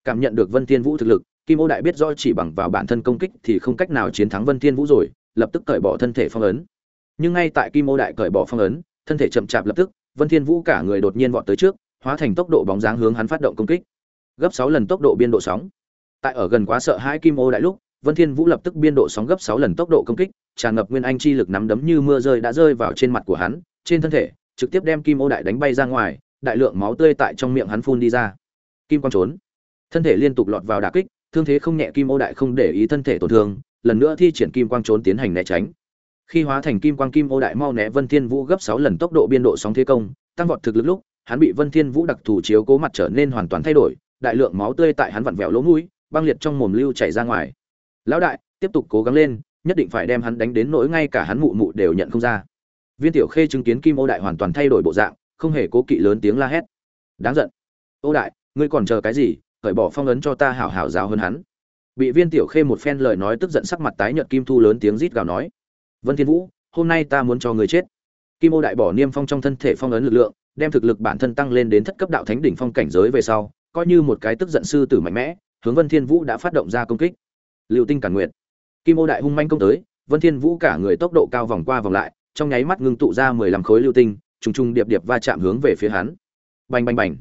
[SPEAKER 1] Cảm nhận được vân thiên vũ thực lực, kim ô đại biết rõ chỉ bằng vào bản thân công kích thì không cách nào chiến thắng vân thiên vũ rồi, lập tức cởi bỏ thân thể phong ấn. Nhưng ngay tại kim ô đại cởi bỏ phong ấn, thân thể chậm chạp lập tức, vân thiên vũ cả người đột nhiên vọt tới trước hóa thành tốc độ bóng dáng hướng hắn phát động công kích. Gấp sáu lần tốc độ biên độ sóng. Tại ở gần quá sợ hãi kim ô đại lúc, vân thiên vũ lập tức biên độ sóng gấp sáu lần tốc độ công kích, tràn ngập nguyên anh chi lực nắm đấm như mưa rơi đã rơi vào trên mặt của hắn, trên thân thể, trực tiếp đem kim ô đại đánh bay ra ngoài, đại lượng máu tươi tại trong miệng hắn phun đi ra. Kim quang trốn. Thân thể liên tục lọt vào đả kích, thương thế không nhẹ kim ô đại không để ý thân thể tổn thương, lần nữa thi triển kim quang trốn tiến hành né tránh. Khi hóa thành kim quang kim ô đại mau né vân thiên vũ gấp sáu lần tốc độ biên độ sóng thế công, tăng vọt thực lực lúc hắn bị vân thiên vũ đặc thù chiếu cố mặt trở nên hoàn toàn thay đổi, đại lượng máu tươi tại hắn vặn vẹo lỗ mũi, băng liệt trong mồm lưu chảy ra ngoài. Lão đại, tiếp tục cố gắng lên, nhất định phải đem hắn đánh đến nỗi ngay cả hắn mụ mụ đều nhận không ra. Viên tiểu khê chứng kiến kim ô đại hoàn toàn thay đổi bộ dạng, không hề cố kỵ lớn tiếng la hét. Đáng giận. Ô đại, ngươi còn chờ cái gì? Cởi bỏ phong ấn cho ta hảo hảo giáo hơn hắn. Bị viên tiểu khê một phen lời nói tức giận sắc mặt tái nhợt kim thu lớn tiếng rít gào nói. Vân thiên vũ, hôm nay ta muốn cho người chết. Kim ô đại bỏ niêm phong trong thân thể phong ấn lực lượng đem thực lực bản thân tăng lên đến thất cấp đạo thánh đỉnh phong cảnh giới về sau, coi như một cái tức giận sư tử mạnh mẽ, hướng vân thiên vũ đã phát động ra công kích. Lưu tinh cản nguyện kim ô đại hung manh công tới, vân thiên vũ cả người tốc độ cao vòng qua vòng lại, trong nháy mắt ngưng tụ ra mười lăm khối lưu tinh, trùng trùng điệp điệp va chạm hướng về phía hắn. Bành bành bành.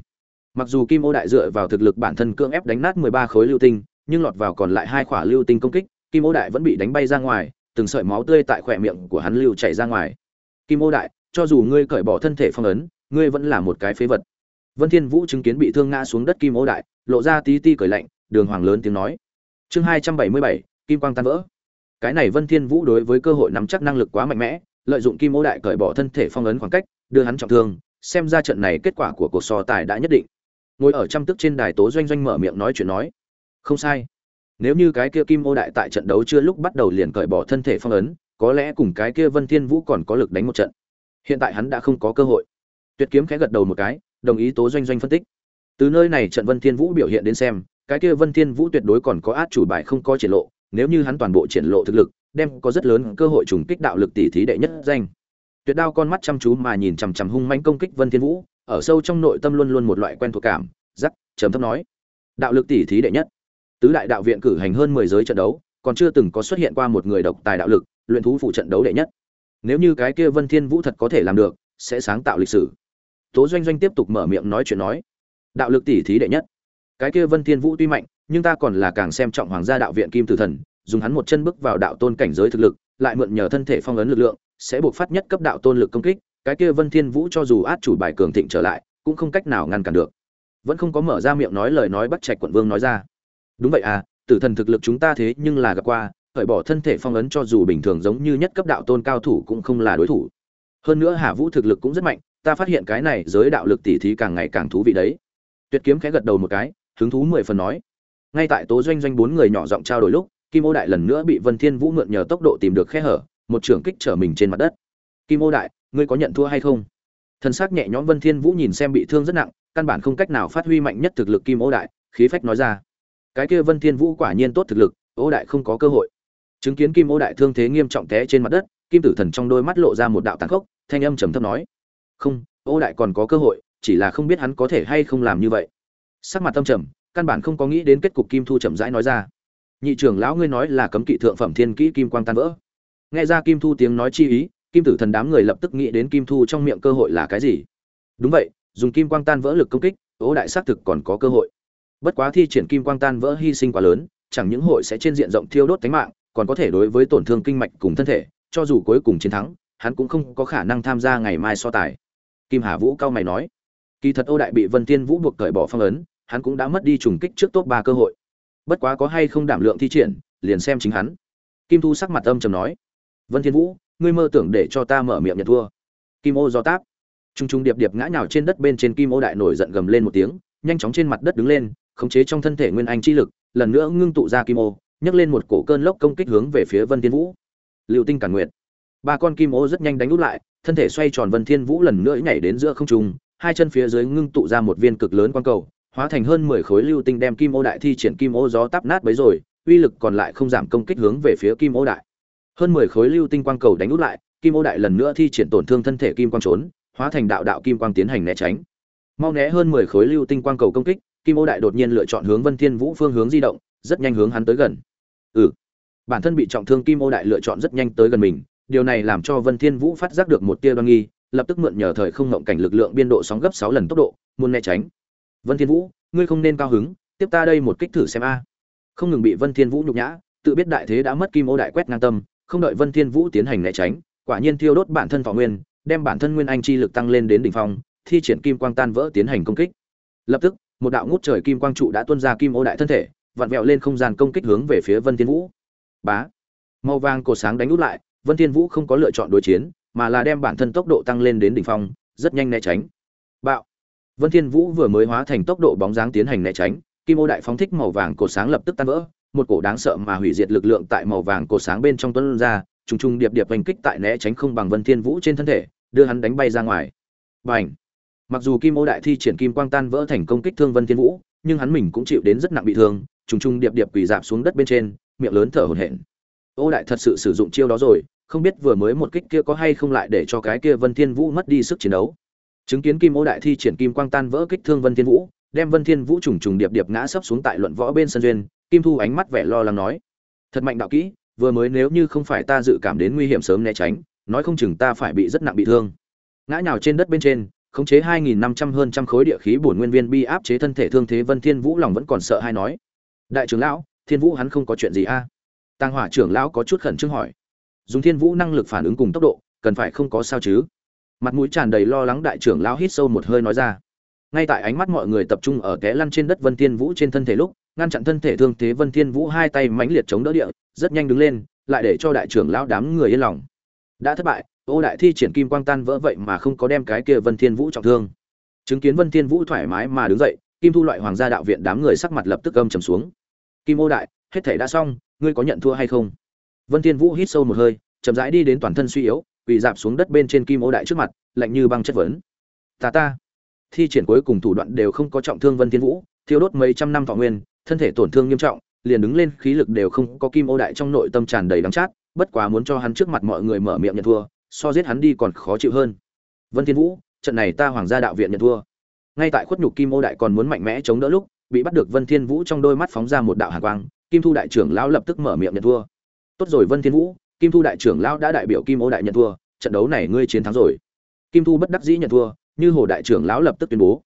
[SPEAKER 1] Mặc dù kim ô đại dựa vào thực lực bản thân cưỡng ép đánh nát mười ba khối lưu tinh, nhưng lọt vào còn lại hai khỏa lưu tinh công kích, kim ô đại vẫn bị đánh bay ra ngoài, từng sợi máu tươi tại khóe miệng của hắn lưu chảy ra ngoài. Kim ô đại, cho dù ngươi cởi bỏ thân thể phong ấn ngươi vẫn là một cái phế vật. Vân thiên vũ chứng kiến bị thương ngã xuống đất kim ô đại, lộ ra tí ti cười lạnh, đường hoàng lớn tiếng nói. Chương hai trăm bảy mươi bảy, kim quang tan vỡ. Cái này vân thiên vũ đối với cơ hội nắm chắc năng lực quá mạnh mẽ, lợi dụng kim ô đại cởi bỏ thân thể phong ấn khoảng cách, đưa hắn trọng thương, xem ra trận này kết quả của cuộc so tài đã nhất định. Ngồi ở trăm tức trên đài tố doanh doanh mở miệng nói chuyện nói. Không sai. Nếu như cái kia kim ô đại tại trận đấu chưa lúc bắt đầu liền cởi bỏ thân thể phong ấn, có lẽ cùng cái kia vân thiên vũ còn có lực đánh một trận. Hiện tại hắn đã không có cơ hội tuyệt kiếm khẽ gật đầu một cái, đồng ý tố doanh doanh phân tích. Từ nơi này trận vân thiên vũ biểu hiện đến xem, cái kia vân thiên vũ tuyệt đối còn có át chủ bài không có triển lộ, nếu như hắn toàn bộ triển lộ thực lực, đem có rất lớn cơ hội trùng kích đạo lực tỷ thí đệ nhất danh. Tuyệt đao con mắt chăm chú mà nhìn chằm chằm hung mãnh công kích vân thiên vũ, ở sâu trong nội tâm luôn luôn một loại quen thuộc cảm giắc trầm thấp nói, đạo lực tỷ thí đệ nhất. Tứ đại đạo viện cử hành hơn mười giới trận đấu, còn chưa từng có xuất hiện qua một người độc tài đạo lực, luyện thú phụ trận đấu đệ nhất. Nếu như cái kia vân thiên vũ thật có thể làm được, sẽ sáng tạo lịch sử tố doanh doanh tiếp tục mở miệng nói chuyện nói, đạo lực tỷ thí đệ nhất. Cái kia vân thiên vũ tuy mạnh, nhưng ta còn là càng xem trọng hoàng gia đạo viện kim tử thần, dùng hắn một chân bước vào đạo tôn cảnh giới thực lực, lại mượn nhờ thân thể phong ấn lực lượng, sẽ buộc phát nhất cấp đạo tôn lực công kích, cái kia vân thiên vũ cho dù át chủ bài cường thịnh trở lại, cũng không cách nào ngăn cản được. Vẫn không có mở ra miệng nói lời nói bắt trạch quận vương nói ra, đúng vậy à tử thần thực lực chúng ta thế nhưng là gặp qua khởi bỏ thân thể phong ấn cho dù bình thường giống như nhất cấp đạo tôn cao thủ cũng không là đối thủ. Hơn nữa hà vũ thực lực cũng rất mạnh ta phát hiện cái này giới đạo lực tỉ thí càng ngày càng thú vị đấy. Tuyệt kiếm khẽ gật đầu một cái, hứng thú mười phần nói. Ngay tại tố doanh doanh bốn người nhỏ giọng trao đổi lúc, kim ô đại lần nữa bị vân thiên vũ mượn nhờ tốc độ tìm được khe hở, một trưởng kích trở mình trên mặt đất. Kim ô đại, ngươi có nhận thua hay không? Thân xác nhẹ nhõm vân thiên vũ nhìn xem bị thương rất nặng, căn bản không cách nào phát huy mạnh nhất thực lực kim ô đại, khí phách nói ra. Cái kia vân thiên vũ quả nhiên tốt thực lực, ô đại không có cơ hội. Chứng kiến kim ô đại thương thế nghiêm trọng té trên mặt đất, kim tử thần trong đôi mắt lộ ra một đạo tàn khốc, thanh âm trầm thấp nói không, ô đại còn có cơ hội, chỉ là không biết hắn có thể hay không làm như vậy. Sắc mặt tâm trầm, căn bản không có nghĩ đến kết cục kim thu chậm rãi nói ra. Nhị trưởng lão ngươi nói là cấm kỵ thượng phẩm thiên kỹ kim quang tan vỡ. Nghe ra kim thu tiếng nói chi ý, kim tử thần đám người lập tức nghĩ đến kim thu trong miệng cơ hội là cái gì. Đúng vậy, dùng kim quang tan vỡ lực công kích ố đại xác thực còn có cơ hội. Bất quá thi triển kim quang tan vỡ hy sinh quá lớn, chẳng những hội sẽ trên diện rộng thiêu đốt tính mạng, còn có thể đối với tổn thương kinh mạch cùng thân thể, cho dù cuối cùng chiến thắng, hắn cũng không có khả năng tham gia ngày mai so tài kim hà vũ cao mày nói. Kỳ thật ô đại bị vân tiên vũ buộc cởi bỏ phong ấn, hắn cũng đã mất đi trùng kích trước top ba cơ hội. Bất quá có hay không đảm lượng thi triển, liền xem chính hắn. Kim thu sắc mặt âm trầm nói. Vân thiên vũ, ngươi mơ tưởng để cho ta mở miệng nhận thua. Kim ô do táp. Trung trung điệp điệp ngã nhào trên đất bên trên kim ô đại nổi giận gầm lên một tiếng, nhanh chóng trên mặt đất đứng lên, khống chế trong thân thể nguyên anh chi lực, lần nữa ngưng tụ ra kim ô, nhấc lên một cổ cơn lốc công kích hướng về phía vân thiên vũ. Liệu tinh cản nguyện ba con kim ô rất nhanh đánh úp lại thân thể xoay tròn vân thiên vũ lần nữa nhảy đến giữa không trung, hai chân phía dưới ngưng tụ ra một viên cực lớn quang cầu, hóa thành hơn mười khối lưu tinh đem kim ô đại thi triển kim ô gió táp nát bấy rồi, uy lực còn lại không giảm công kích hướng về phía kim ô đại. Hơn mười khối lưu tinh quang cầu đánh úp lại, kim ô đại lần nữa thi triển tổn thương thân thể kim quang trốn, hóa thành đạo đạo kim quang tiến hành né tránh. Mau né hơn mười khối lưu tinh quang cầu công kích, kim ô đại đột nhiên lựa chọn hướng vân thiên vũ phương hướng di động, rất nhanh hướng hắn tới gần. Ừ. Bản thân bị trọng thương kim ô đại lựa chọn rất nhanh tới gần mình điều này làm cho vân thiên vũ phát giác được một tia đoan nghi, lập tức mượn nhờ thời không ngộng cảnh lực lượng biên độ sóng gấp 6 lần tốc độ, muốn né tránh. Vân thiên vũ, ngươi không nên cao hứng, tiếp ta đây một kích thử xem a. Không ngừng bị vân thiên vũ nhục nhã, tự biết đại thế đã mất kim ô đại quét ngang tâm, không đợi vân thiên vũ tiến hành né tránh, quả nhiên thiêu đốt bản thân thọ nguyên, đem bản thân nguyên anh chi lực tăng lên đến đỉnh phong, thi triển kim quang tan vỡ tiến hành công kích. Lập tức, một đạo ngút trời kim quang trụ đã tuôn ra kim ô đại thân thể, vặn vẹo lên không gian công kích hướng về phía vân thiên vũ. Bá! Màu vàng cổ sáng đánh út lại vân thiên vũ không có lựa chọn đối chiến, mà là đem bản thân tốc độ tăng lên đến đỉnh phong, rất nhanh né tránh. Bạo. Vân thiên vũ vừa mới hóa thành tốc độ bóng dáng tiến hành né tránh, kim ô đại phóng thích màu vàng cổ sáng lập tức tan vỡ, một cổ đáng sợ mà hủy diệt lực lượng tại màu vàng cổ sáng bên trong tuấn ra, trùng trùng điệp điệp hành kích tại né tránh không bằng vân thiên vũ trên thân thể, đưa hắn đánh bay ra ngoài. Bành. Mặc dù kim ô đại thi triển kim quang tan vỡ thành công kích thương vân thiên vũ, nhưng hắn mình cũng chịu đến rất nặng bị thương, trùng trùng điệp điệp quỳ rạp xuống đất bên trên, miệng lớn thở hổn hển ô đại thật sự sử dụng chiêu đó rồi, không biết vừa mới một kích kia có hay không lại để cho cái kia vân thiên vũ mất đi sức chiến đấu chứng kiến kim ô đại thi triển kim quang tan vỡ kích thương vân thiên vũ, đem vân thiên vũ trùng trùng điệp điệp ngã sấp xuống tại luận võ bên sân duyên, kim thu ánh mắt vẻ lo lắng nói, thật mạnh đạo kỹ, vừa mới nếu như không phải ta dự cảm đến nguy hiểm sớm né tránh, nói không chừng ta phải bị rất nặng bị thương ngã nhào trên đất bên trên, khống chế 2.500 hơn trăm khối địa khí bổn nguyên viên bi áp chế thân thể thương thế vân thiên vũ lòng vẫn còn sợ hai nói, đại trưởng lão, thiên vũ hắn không có chuyện gì a à? Tàng hỏa trưởng lão có chút khẩn trương hỏi. Dùng thiên vũ năng lực phản ứng cùng tốc độ, cần phải không có sao chứ? Mặt mũi tràn đầy lo lắng đại trưởng lão hít sâu một hơi nói ra. Ngay tại ánh mắt mọi người tập trung ở té lăn trên đất vân thiên vũ trên thân thể lúc, ngăn chặn thân thể thương thế vân thiên vũ hai tay mãnh liệt chống đỡ địa, rất nhanh đứng lên, lại để cho đại trưởng lão đám người yên lòng. Đã thất bại, ô đại thi triển kim quang tan vỡ vậy mà không có đem cái kia vân thiên vũ trọng thương. Chứng kiến vân thiên vũ thoải mái mà đứng dậy, kim thu loại hoàng gia đạo viện đám người sắc mặt lập tức âm trầm xuống. Kim ô đại, hết thể đã xong ngươi có nhận thua hay không? Vân thiên vũ hít sâu một hơi, chậm rãi đi đến toàn thân suy yếu bị dạp xuống đất bên trên kim ô đại trước mặt, lạnh như băng chất vấn. Ta ta. Thi triển cuối cùng thủ đoạn đều không có trọng thương vân thiên vũ, thiêu đốt mấy trăm năm thọ nguyên, thân thể tổn thương nghiêm trọng, liền đứng lên khí lực đều không có kim ô đại trong nội tâm tràn đầy đắng chát, bất quá muốn cho hắn trước mặt mọi người mở miệng nhận thua, so giết hắn đi còn khó chịu hơn. Vân thiên vũ, trận này ta hoàng gia đạo viện nhận thua. Ngay tại khuất nhục kim ô đại còn muốn mạnh mẽ chống đỡ lúc, bị bắt được vân thiên vũ trong đôi mắt phóng ra một đạo hàn quang kim thu đại trưởng lão lập tức mở miệng nhận thua. Tốt rồi vân thiên vũ, kim thu đại trưởng lão đã đại biểu kim ô đại nhận thua, trận đấu này ngươi chiến thắng rồi. Kim thu bất đắc dĩ nhận thua, như hồ đại trưởng lão lập tức tuyên bố.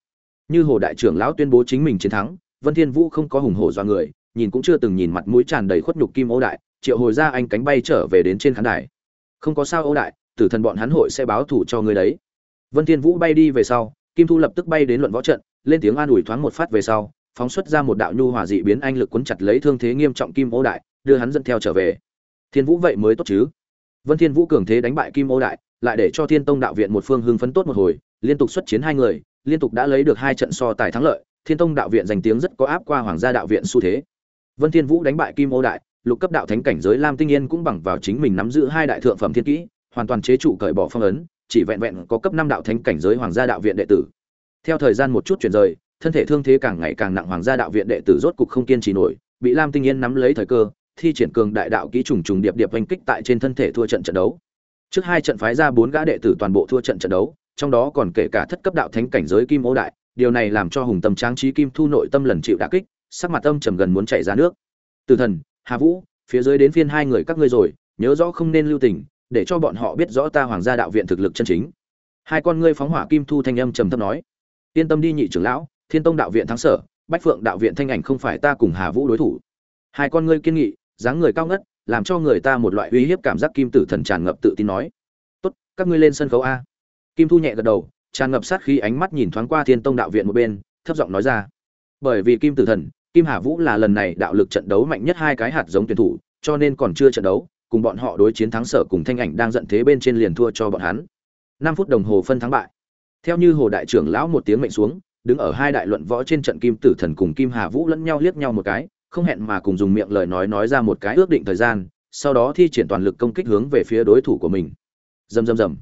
[SPEAKER 1] Như hồ đại trưởng lão tuyên bố chính mình chiến thắng, vân thiên vũ không có hùng hổ do người, nhìn cũng chưa từng nhìn mặt mũi tràn đầy khuất nhục kim ô đại, triệu hồi ra anh cánh bay trở về đến trên khán đài. Không có sao ô đại, tử thần bọn hắn hội sẽ báo thù cho ngươi đấy. Vân thiên vũ bay đi về sau, kim thu lập tức bay đến luận võ trận, lên tiếng an ủi thoáng một phát về sau phóng xuất ra một đạo nhu hòa dị biến anh lực cuốn chặt lấy thương thế nghiêm trọng kim ô đại, đưa hắn dẫn theo trở về. Thiên vũ vậy mới tốt chứ? Vân thiên vũ cường thế đánh bại kim ô đại, lại để cho thiên tông đạo viện một phương hưng phấn tốt một hồi, liên tục xuất chiến hai người, liên tục đã lấy được hai trận so tài thắng lợi, thiên tông đạo viện giành tiếng rất có áp qua hoàng gia đạo viện xu thế. Vân thiên vũ đánh bại kim ô đại, lục cấp đạo thánh cảnh giới lam tinh yên cũng bằng vào chính mình nắm giữ hai đại thượng phẩm thiên kỹ, hoàn toàn chế trụ cởi bỏ phong ấn, chỉ vẹn vẹn có cấp năm đạo thánh cảnh giới hoàng gia đạo viện đệ tử. Theo thời gian một chút chuyển rời thân thể thương thế càng ngày càng nặng hoàng gia đạo viện đệ tử rốt cục không kiên trì nổi, bị lam tinh yên nắm lấy thời cơ, thi triển cường đại đạo kỹ trùng trùng điệp điệp oanh kích tại trên thân thể thua trận trận đấu. Trước hai trận phái ra bốn gã đệ tử toàn bộ thua trận trận đấu, trong đó còn kể cả thất cấp đạo thánh cảnh giới kim ô đại, điều này làm cho hùng tâm tráng trí kim thu nội tâm lần chịu đả kích, sắc mặt âm trầm gần muốn chạy ra nước. Từ thần, hà vũ, phía dưới đến phiên hai người các ngươi rồi, nhớ rõ không nên lưu tình, để cho bọn họ biết rõ ta hoàng gia đạo viện thực lực chân chính. Hai con ngươi phóng hỏa kim thu thanh âm trầm thấp nói. Yên tâm đi nhị trưởng lão thiên tông đạo viện thắng sở, bách phượng đạo viện thanh ảnh không phải ta cùng hà vũ đối thủ. Hai con ngươi kiên nghị, dáng người cao ngất, làm cho người ta một loại uy hiếp cảm giác kim tử thần tràn ngập tự tin nói. Tốt, các ngươi lên sân khấu a. Kim thu nhẹ gật đầu, tràn ngập sát khí ánh mắt nhìn thoáng qua thiên tông đạo viện một bên, thấp giọng nói ra. Bởi vì kim tử thần, kim hà vũ là lần này đạo lực trận đấu mạnh nhất hai cái hạt giống tuyển thủ, cho nên còn chưa trận đấu, cùng bọn họ đối chiến thắng sở cùng thanh ảnh đang giận thế bên trên liền thua cho bọn hắn. Năm phút đồng hồ phân thắng bại. Theo như hồ đại trưởng lão một tiếng mệnh xuống đứng ở hai đại luận võ trên trận kim tử thần cùng kim hà vũ lẫn nhau liếc nhau một cái, không hẹn mà cùng dùng miệng lời nói nói ra một cái ước định thời gian, sau đó thi triển toàn lực công kích hướng về phía đối thủ của mình. Rầm rầm rầm.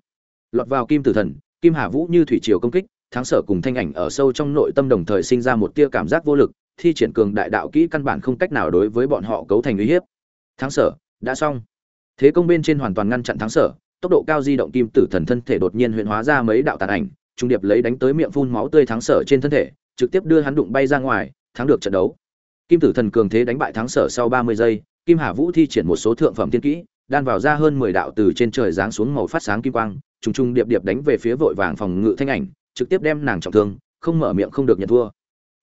[SPEAKER 1] Lọt vào kim tử thần, kim hà vũ như thủy triều công kích, thắng sở cùng thanh ảnh ở sâu trong nội tâm đồng thời sinh ra một tia cảm giác vô lực, thi triển cường đại đạo kỹ căn bản không cách nào đối với bọn họ cấu thành uy hiếp. Thắng sở, đã xong. Thế công bên trên hoàn toàn ngăn chặn thắng sở, tốc độ cao di động kim tử thần thân thể đột nhiên huyện hóa ra mấy đạo tàn ảnh trung điệp lấy đánh tới miệng phun máu tươi thắng sở trên thân thể, trực tiếp đưa hắn đụng bay ra ngoài, thắng được trận đấu. Kim tử thần cường thế đánh bại thắng sở sau ba mươi giây, kim hà vũ thi triển một số thượng phẩm tiên kỹ, đan vào ra hơn mười đạo từ trên trời giáng xuống màu phát sáng kim quang, trùng trùng điệp điệp đánh về phía vội vàng phòng ngự thanh ảnh, trực tiếp đem nàng trọng thương, không mở miệng không được nhận thua.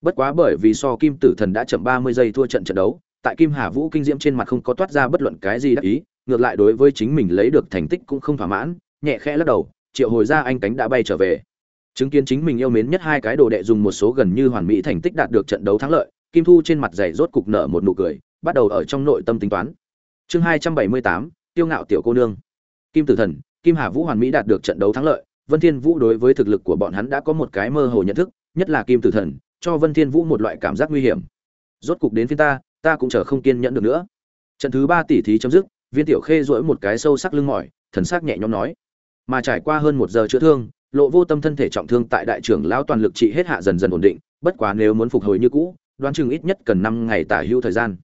[SPEAKER 1] Bất quá bởi vì so kim tử thần đã chậm ba mươi giây thua trận trận đấu, tại kim hà vũ kinh diễm trên mặt không có toát ra bất luận cái gì đắc ý, ngược lại đối với chính mình lấy được thành tích cũng không thỏa mãn, nhẹ khẽ lắc đầu, triệu hồi ra anh cánh đã bay trở về chứng kiến chính mình yêu mến nhất hai cái đồ đệ dùng một số gần như hoàn mỹ thành tích đạt được trận đấu thắng lợi, kim thu trên mặt giày rốt cục nở một nụ cười, bắt đầu ở trong nội tâm tính toán. Chương hai trăm bảy mươi tám, tiêu ngạo tiểu cô nương. Kim tử thần, kim hà vũ hoàn mỹ đạt được trận đấu thắng lợi, vân thiên vũ đối với thực lực của bọn hắn đã có một cái mơ hồ nhận thức, nhất là kim tử thần, cho vân thiên vũ một loại cảm giác nguy hiểm. Rốt cục đến phía ta ta cũng chờ không kiên nhẫn được nữa. Trận thứ ba tỷ thí chấm dứt, viên tiểu khê duỗi một cái sâu sắc lưng mỏi, thần sắc nhẹ nhõm nói. Mà trải qua hơn một giờ chữa thương lộ vô tâm thân thể trọng thương tại đại trưởng lão toàn lực trị hết hạ dần dần ổn định, bất quá nếu muốn phục hồi như cũ, đoán chừng ít nhất cần năm ngày tả hưu thời gian.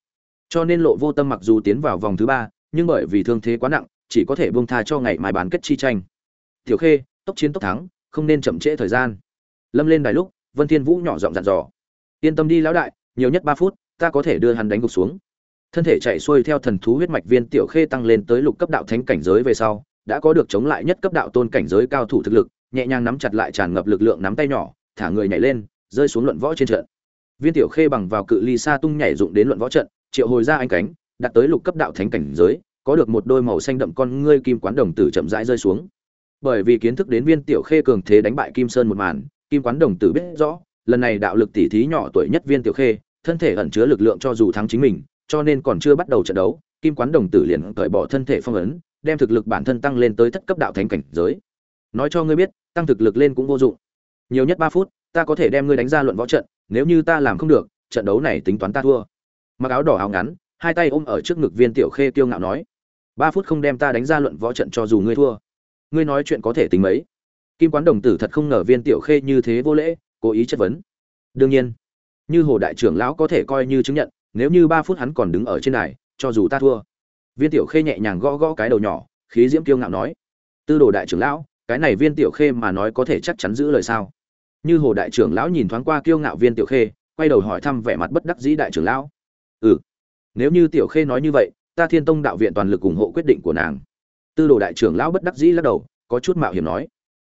[SPEAKER 1] Cho nên lộ vô tâm mặc dù tiến vào vòng thứ ba, nhưng bởi vì thương thế quá nặng, chỉ có thể buông tha cho ngày mai bán kết chi tranh. Tiểu khê, tốc chiến tốc thắng, không nên chậm trễ thời gian. Lâm lên đài lúc, vân thiên vũ nhỏ giọng dặn dò. Yên tâm đi lão đại, nhiều nhất ba phút, ta có thể đưa hắn đánh gục xuống. Thân thể chạy xuôi theo thần thú huyết mạch viên tiểu khê tăng lên tới lục cấp đạo thánh cảnh giới về sau, đã có được chống lại nhất cấp đạo tôn cảnh giới cao thủ thực lực nhẹ nhàng nắm chặt lại tràn ngập lực lượng nắm tay nhỏ, thả người nhảy lên, rơi xuống luận võ trên trận. Viên tiểu khê bằng vào cự ly xa tung nhảy dụng đến luận võ trận, triệu hồi ra anh cánh, đặt tới lục cấp đạo thánh cảnh giới, có được một đôi màu xanh đậm con ngươi kim quán đồng tử chậm rãi rơi xuống. Bởi vì kiến thức đến viên tiểu khê cường thế đánh bại kim sơn một màn, kim quán đồng tử biết rõ, lần này đạo lực tỷ thí nhỏ tuổi nhất viên tiểu khê, thân thể ẩn chứa lực lượng cho dù thắng chính mình, cho nên còn chưa bắt đầu trận đấu, kim quán đồng tử liền cởi bỏ thân thể phong ấn, đem thực lực bản thân tăng lên tới thất cấp đạo thánh cảnh giới. Nói cho ngươi biết tăng thực lực lên cũng vô dụng. Nhiều nhất ba phút, ta có thể đem ngươi đánh ra luận võ trận, nếu như ta làm không được, trận đấu này tính toán ta thua. Mặc áo đỏ áo ngắn, hai tay ôm ở trước ngực viên tiểu khê kiêu ngạo nói, ba phút không đem ta đánh ra luận võ trận cho dù ngươi thua. Ngươi nói chuyện có thể tính mấy? Kim quán đồng tử thật không ngờ viên tiểu khê như thế vô lễ, cố ý chất vấn. Đương nhiên, như hồ đại trưởng lão có thể coi như chứng nhận, nếu như ba phút hắn còn đứng ở trên này cho dù ta thua. Viên tiểu khê nhẹ nhàng gõ gõ cái đầu nhỏ, khí diễm kiêu ngạo nói, tư đồ đại trưởng lão cái này viên tiểu khê mà nói có thể chắc chắn giữ lời sao? Như hồ đại trưởng lão nhìn thoáng qua kiêu ngạo viên tiểu khê, quay đầu hỏi thăm vẻ mặt bất đắc dĩ đại trưởng lão. Ừ nếu như tiểu khê nói như vậy, ta thiên tông đạo viện toàn lực ủng hộ quyết định của nàng. Tư đồ đại trưởng lão bất đắc dĩ lắc đầu, có chút mạo hiểm nói.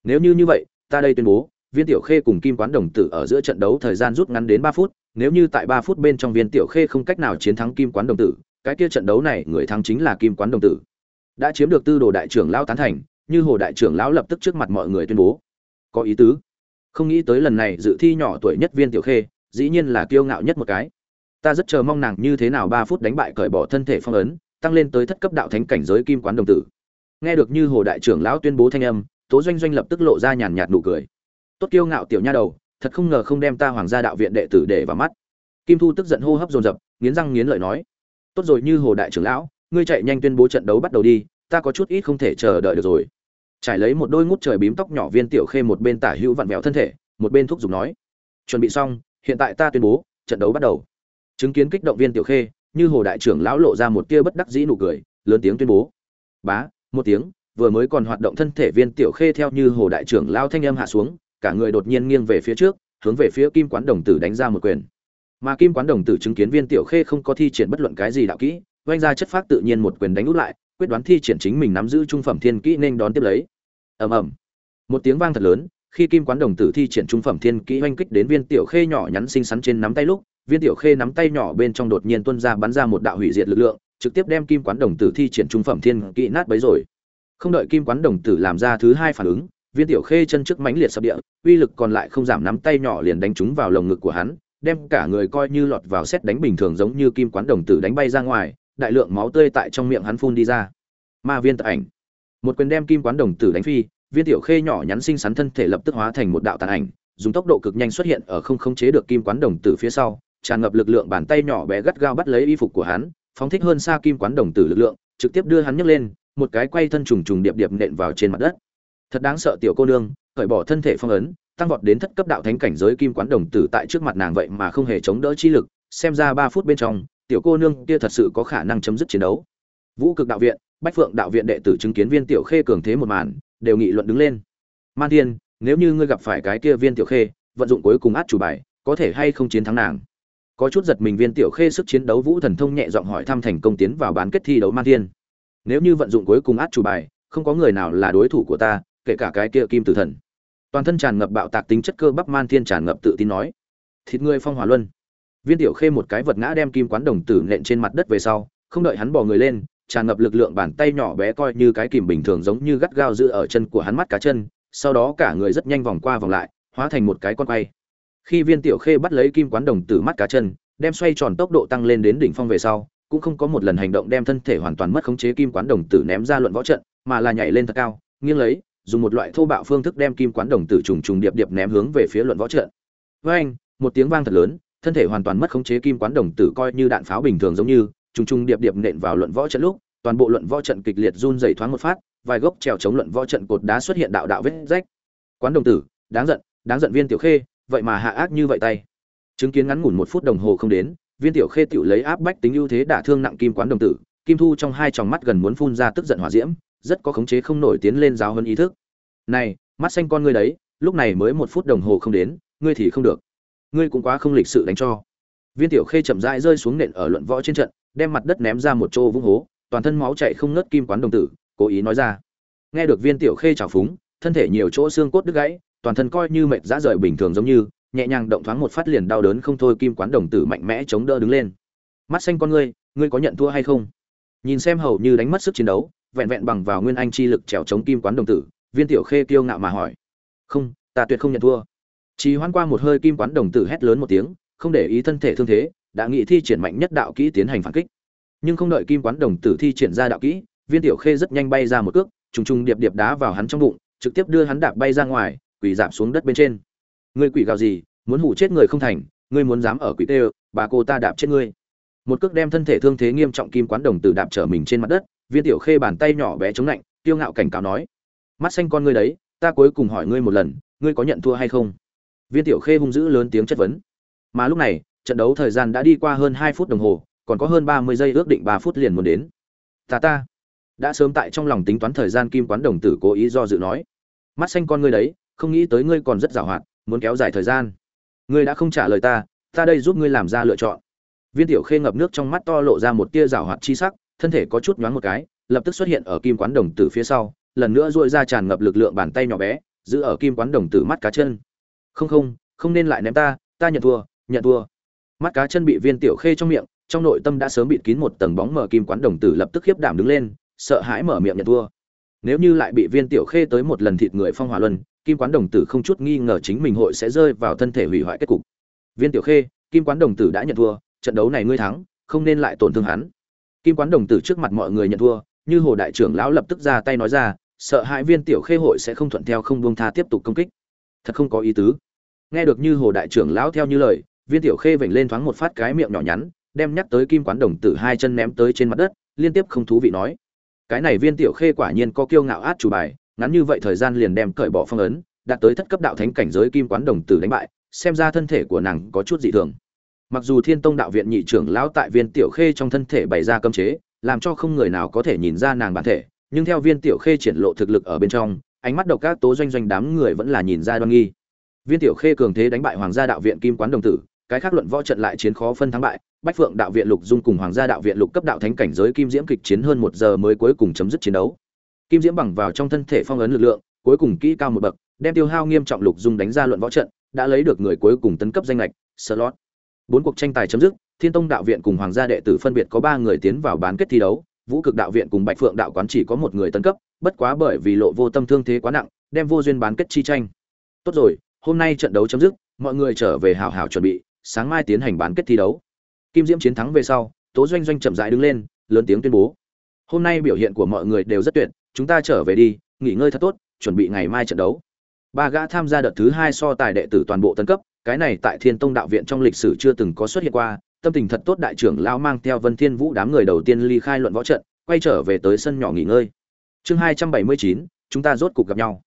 [SPEAKER 1] Nếu như như vậy, ta đây tuyên bố, viên tiểu khê cùng kim quán đồng tử ở giữa trận đấu thời gian rút ngắn đến ba phút, nếu như tại ba phút bên trong viên tiểu khê không cách nào chiến thắng kim quán đồng tử, cái kia trận đấu này người thắng chính là kim quán đồng tử. Đã chiếm được tư đồ đại trưởng lão tán thành như hồ đại trưởng lão lập tức trước mặt mọi người tuyên bố. Có ý tứ. Không nghĩ tới lần này dự thi nhỏ tuổi nhất viên tiểu khê, dĩ nhiên là kiêu ngạo nhất một cái. Ta rất chờ mong nàng như thế nào ba phút đánh bại cởi bỏ thân thể phong ấn, tăng lên tới thất cấp đạo thánh cảnh giới kim quán đồng tử. Nghe được như hồ đại trưởng lão tuyên bố thanh âm, tố doanh doanh lập tức lộ ra nhàn nhạt nụ cười. Tốt kiêu ngạo tiểu nha đầu, thật không ngờ không đem ta hoàng gia đạo viện đệ tử để vào mắt. Kim thu tức giận hô hấp dồn dập, nghiến răng nghiến lợi nói. Tốt rồi như hồ đại trưởng lão, ngươi chạy nhanh tuyên bố trận đấu bắt đầu đi, ta có chút ít không thể chờ đợi được rồi trải lấy một đôi ngút trời bím tóc nhỏ viên tiểu khê một bên tả hữu vặn vẹo thân thể, một bên thúc giục nói, chuẩn bị xong, hiện tại ta tuyên bố, trận đấu bắt đầu. Chứng kiến kích động viên tiểu khê, như hồ đại trưởng lão lộ ra một tia bất đắc dĩ nụ cười, lớn tiếng tuyên bố, bá, một tiếng, vừa mới còn hoạt động thân thể viên tiểu khê theo như hồ đại trưởng lão thanh âm hạ xuống, cả người đột nhiên nghiêng về phía trước, hướng về phía kim quán đồng tử đánh ra một quyền. Mà kim quán đồng tử chứng kiến viên tiểu khê không có thi triển bất luận cái gì đạo kỹ, oanh ra chất phát tự nhiên một quyền đánh út lại quyết đoán thi triển chính mình nắm giữ trung phẩm thiên kỹ nên đón tiếp lấy. Ầm ầm. Một tiếng vang thật lớn, khi kim quán đồng tử thi triển trung phẩm thiên kỹ oanh kích đến viên tiểu khê nhỏ nhắn xinh xắn trên nắm tay lúc, viên tiểu khê nắm tay nhỏ bên trong đột nhiên tuôn ra bắn ra một đạo hủy diệt lực lượng, trực tiếp đem kim quán đồng tử thi triển trung phẩm thiên kỹ nát bấy rồi. Không đợi kim quán đồng tử làm ra thứ hai phản ứng, viên tiểu khê chân trước mãnh liệt sập địa, uy lực còn lại không giảm nắm tay nhỏ liền đánh trúng vào lồng ngực của hắn, đem cả người coi như lọt vào xét đánh bình thường giống như kim quán đồng tử đánh bay ra ngoài đại lượng máu tươi tại trong miệng hắn phun đi ra. Ma viên tàn ảnh. Một quyền đem kim quán đồng tử đánh phi, viên tiểu khê nhỏ nhắn xinh xắn thân thể lập tức hóa thành một đạo tàn ảnh, dùng tốc độ cực nhanh xuất hiện ở không khống chế được kim quán đồng tử phía sau, tràn ngập lực lượng bàn tay nhỏ bé gắt gao bắt lấy y phục của hắn, phóng thích hơn xa kim quán đồng tử lực lượng, trực tiếp đưa hắn nhấc lên, một cái quay thân trùng trùng điệp điệp nện vào trên mặt đất. Thật đáng sợ tiểu cô nương, cởi bỏ thân thể phong ấn, tăng vọt đến thất cấp đạo thánh cảnh giới kim quán đồng tử tại trước mặt nàng vậy mà không hề chống đỡ chi lực, xem ra ba phút bên trong tiểu cô nương kia thật sự có khả năng chấm dứt chiến đấu. Vũ cực đạo viện, bách phượng đạo viện đệ tử chứng kiến viên tiểu khê cường thế một màn, đều nghị luận đứng lên. Man thiên, nếu như ngươi gặp phải cái kia viên tiểu khê, vận dụng cuối cùng át chủ bài, có thể hay không chiến thắng nàng? Có chút giật mình viên tiểu khê sức chiến đấu vũ thần thông nhẹ giọng hỏi thăm thành công tiến vào bán kết thi đấu man thiên. Nếu như vận dụng cuối cùng át chủ bài, không có người nào là đối thủ của ta, kể cả cái kia kim tử thần. Toàn thân tràn ngập bạo tạc tính chất cơ bắp man thiên tràn ngập tự tin nói. Thịt ngươi phong hỏa luân viên tiểu khê một cái vật ngã đem kim quán đồng tử nện trên mặt đất về sau, không đợi hắn bỏ người lên, tràn ngập lực lượng bàn tay nhỏ bé coi như cái kìm bình thường giống như gắt gao giữ ở chân của hắn mắt cá chân, sau đó cả người rất nhanh vòng qua vòng lại, hóa thành một cái con quay. Khi viên tiểu khê bắt lấy kim quán đồng tử mắt cá chân, đem xoay tròn tốc độ tăng lên đến đỉnh phong về sau, cũng không có một lần hành động đem thân thể hoàn toàn mất khống chế kim quán đồng tử ném ra luận võ trận, mà là nhảy lên thật cao, nghiêng lấy, dùng một loại thô bạo phương thức đem kim quán đồng tử trùng trùng điệp điệp ném hướng về phía luận võ trận. Với anh một tiếng vang thật lớn thân thể hoàn toàn mất khống chế kim quán đồng tử coi như đạn pháo bình thường giống như, trùng trùng điệp điệp nện vào luận võ trận lúc, toàn bộ luận võ trận kịch liệt run rẩy thoáng một phát, vài gốc trèo chống luận võ trận cột đá xuất hiện đạo đạo vết rách. Quán đồng tử, đáng giận đáng giận viên tiểu khê, vậy mà hạ ác như vậy tay. Chứng kiến ngắn ngủn một phút đồng hồ không đến, viên tiểu khê tự lấy áp bách tính ưu thế đả thương nặng kim quán đồng tử, kim thu trong hai tròng mắt gần muốn phun ra tức giận hỏa diễm, rất có khống chế không nổi tiến lên giáo hơn ý thức. Này, mắt xanh con ngươi đấy, lúc này mới một phút đồng hồ không đến, ngươi thì không được ngươi cũng quá không lịch sự đánh cho. Viên tiểu khê chậm rãi rơi xuống nện ở luận võ trên trận, đem mặt đất ném ra một chỗ vũng hố, toàn thân máu chảy không ngớt kim quán đồng tử, cố ý nói ra. Nghe được viên tiểu khê trào phúng, thân thể nhiều chỗ xương cốt đứt gãy, toàn thân coi như mệt dã rời bình thường giống như, nhẹ nhàng động thoáng một phát liền đau đớn không thôi kim quán đồng tử mạnh mẽ chống đỡ đứng lên. Mắt xanh con ngươi ngươi có nhận thua hay không? Nhìn xem hầu như đánh mất sức chiến đấu, vẹn vẹn bằng vào nguyên anh chi lực trèo chống kim quán đồng tử, viên tiểu khê kiêu ngạo mà hỏi. Không, ta tuyệt không nhận thua chỉ hoan qua một hơi kim quán đồng tử hét lớn một tiếng, không để ý thân thể thương thế, đã nghị thi triển mạnh nhất đạo kỹ tiến hành phản kích. Nhưng không đợi kim quán đồng tử thi triển ra đạo kỹ, viên tiểu khê rất nhanh bay ra một cước, trùng trùng điệp điệp đá vào hắn trong bụng, trực tiếp đưa hắn đạp bay ra ngoài, quỳ giảm xuống đất bên trên. Ngươi quỷ gào gì, muốn hủ chết người không thành, ngươi muốn dám ở quỷ tê bà cô ta đạp chết ngươi. Một cước đem thân thể thương thế nghiêm trọng kim quán đồng tử đạp trở mình trên mặt đất, viên tiểu khê bàn tay nhỏ bé chống lạnh tiêu ngạo cảnh cáo nói, mắt xanh con ngươi đấy, ta cuối cùng hỏi ngươi một lần, ngươi có nhận thua hay không? Viên tiểu khê hung dữ lớn tiếng chất vấn. Mà lúc này, trận đấu thời gian đã đi qua hơn hai phút đồng hồ, còn có hơn ba mươi giây ước định ba phút liền muốn đến. Ta ta. Đã sớm tại trong lòng tính toán thời gian kim quán đồng tử cố ý do dự nói. Mắt xanh con ngươi đấy, không nghĩ tới ngươi còn rất giàu hoạt muốn kéo dài thời gian. Ngươi đã không trả lời ta ta đây giúp ngươi làm ra lựa chọn. Viên tiểu khê ngập nước trong mắt to lộ ra một tia giảo hoạt chi sắc, thân thể có chút nhoáng một cái, lập tức xuất hiện ở kim quán đồng tử phía sau, lần nữa dội ra tràn ngập lực lượng bàn tay nhỏ bé, giữ ở kim quán đồng tử mắt cá chân không không không nên lại ném ta ta nhận thua nhận thua. Mắt cá chân bị viên tiểu khê trong miệng, trong nội tâm đã sớm bịt kín một tầng bóng mờ kim quán đồng tử lập tức khiếp đảm đứng lên, sợ hãi mở miệng nhận thua. Nếu như lại bị viên tiểu khê tới một lần thịt người phong hỏa luân, kim quán đồng tử không chút nghi ngờ chính mình hội sẽ rơi vào thân thể hủy hoại kết cục. Viên tiểu khê, kim quán đồng tử đã nhận thua, trận đấu này ngươi thắng, không nên lại tổn thương hắn. Kim quán đồng tử trước mặt mọi người nhận thua, như hồ đại trưởng lão lập tức ra tay nói ra, sợ hãi viên tiểu khê hội sẽ không thuận theo không buông tha tiếp tục công kích. Thật không có ý tứ nghe được như hồ đại trưởng lão theo như lời, viên tiểu khê vểnh lên thoáng một phát cái miệng nhỏ nhắn, đem nhắc tới kim quán đồng tử hai chân ném tới trên mặt đất, liên tiếp không thú vị nói. Cái này viên tiểu khê quả nhiên có kiêu ngạo át chủ bài, ngắn như vậy thời gian liền đem cởi bỏ phong ấn, đạt tới thất cấp đạo thánh cảnh giới kim quán đồng tử đánh bại, xem ra thân thể của nàng có chút dị thường. Mặc dù thiên tông đạo viện nhị trưởng lão tại viên tiểu khê trong thân thể bày ra cấm chế, làm cho không người nào có thể nhìn ra nàng bản thể, nhưng theo viên tiểu khê triển lộ thực lực ở bên trong, ánh mắt độc các tố doanh doanh đám người vẫn là nhìn ra đoan nghi viên tiểu khê cường thế đánh bại hoàng gia đạo viện kim quán đồng tử, cái khác luận võ trận lại chiến khó phân thắng bại. Bách phượng đạo viện lục dung cùng hoàng gia đạo viện lục cấp đạo thánh cảnh giới kim diễm kịch chiến hơn một giờ mới cuối cùng chấm dứt chiến đấu. Kim diễm bằng vào trong thân thể phong ấn lực lượng, cuối cùng kỹ cao một bậc, đem tiêu hao nghiêm trọng lục dung đánh ra luận võ trận, đã lấy được người cuối cùng tấn cấp danh lệch slot. Bốn cuộc tranh tài chấm dứt, thiên tông đạo viện cùng hoàng gia đệ tử phân biệt có ba người tiến vào bán kết thi đấu, vũ cực đạo viện cùng bạch phượng đạo quán chỉ có một người tấn cấp, bất quá bởi vì lộ vô tâm thương thế quá nặng, đem vô duyên bán kết chi tranh. Tốt rồi hôm nay trận đấu chấm dứt, mọi người trở về hào hào chuẩn bị, sáng mai tiến hành bán kết thi đấu. Kim diễm chiến thắng về sau, tố doanh doanh chậm rãi đứng lên, lớn tiếng tuyên bố. Hôm nay biểu hiện của mọi người đều rất tuyệt, chúng ta trở về đi, nghỉ ngơi thật tốt, chuẩn bị ngày mai trận đấu. Ba gã tham gia đợt thứ hai so tài đệ tử toàn bộ tân cấp, cái này tại thiên tông đạo viện trong lịch sử chưa từng có xuất hiện qua, tâm tình thật tốt đại trưởng lao mang theo vân thiên vũ đám người đầu tiên ly khai luận võ trận, quay trở về tới sân nhỏ nghỉ ngơi. Chương hai trăm bảy mươi chín, chúng ta rốt cục gặp nhau.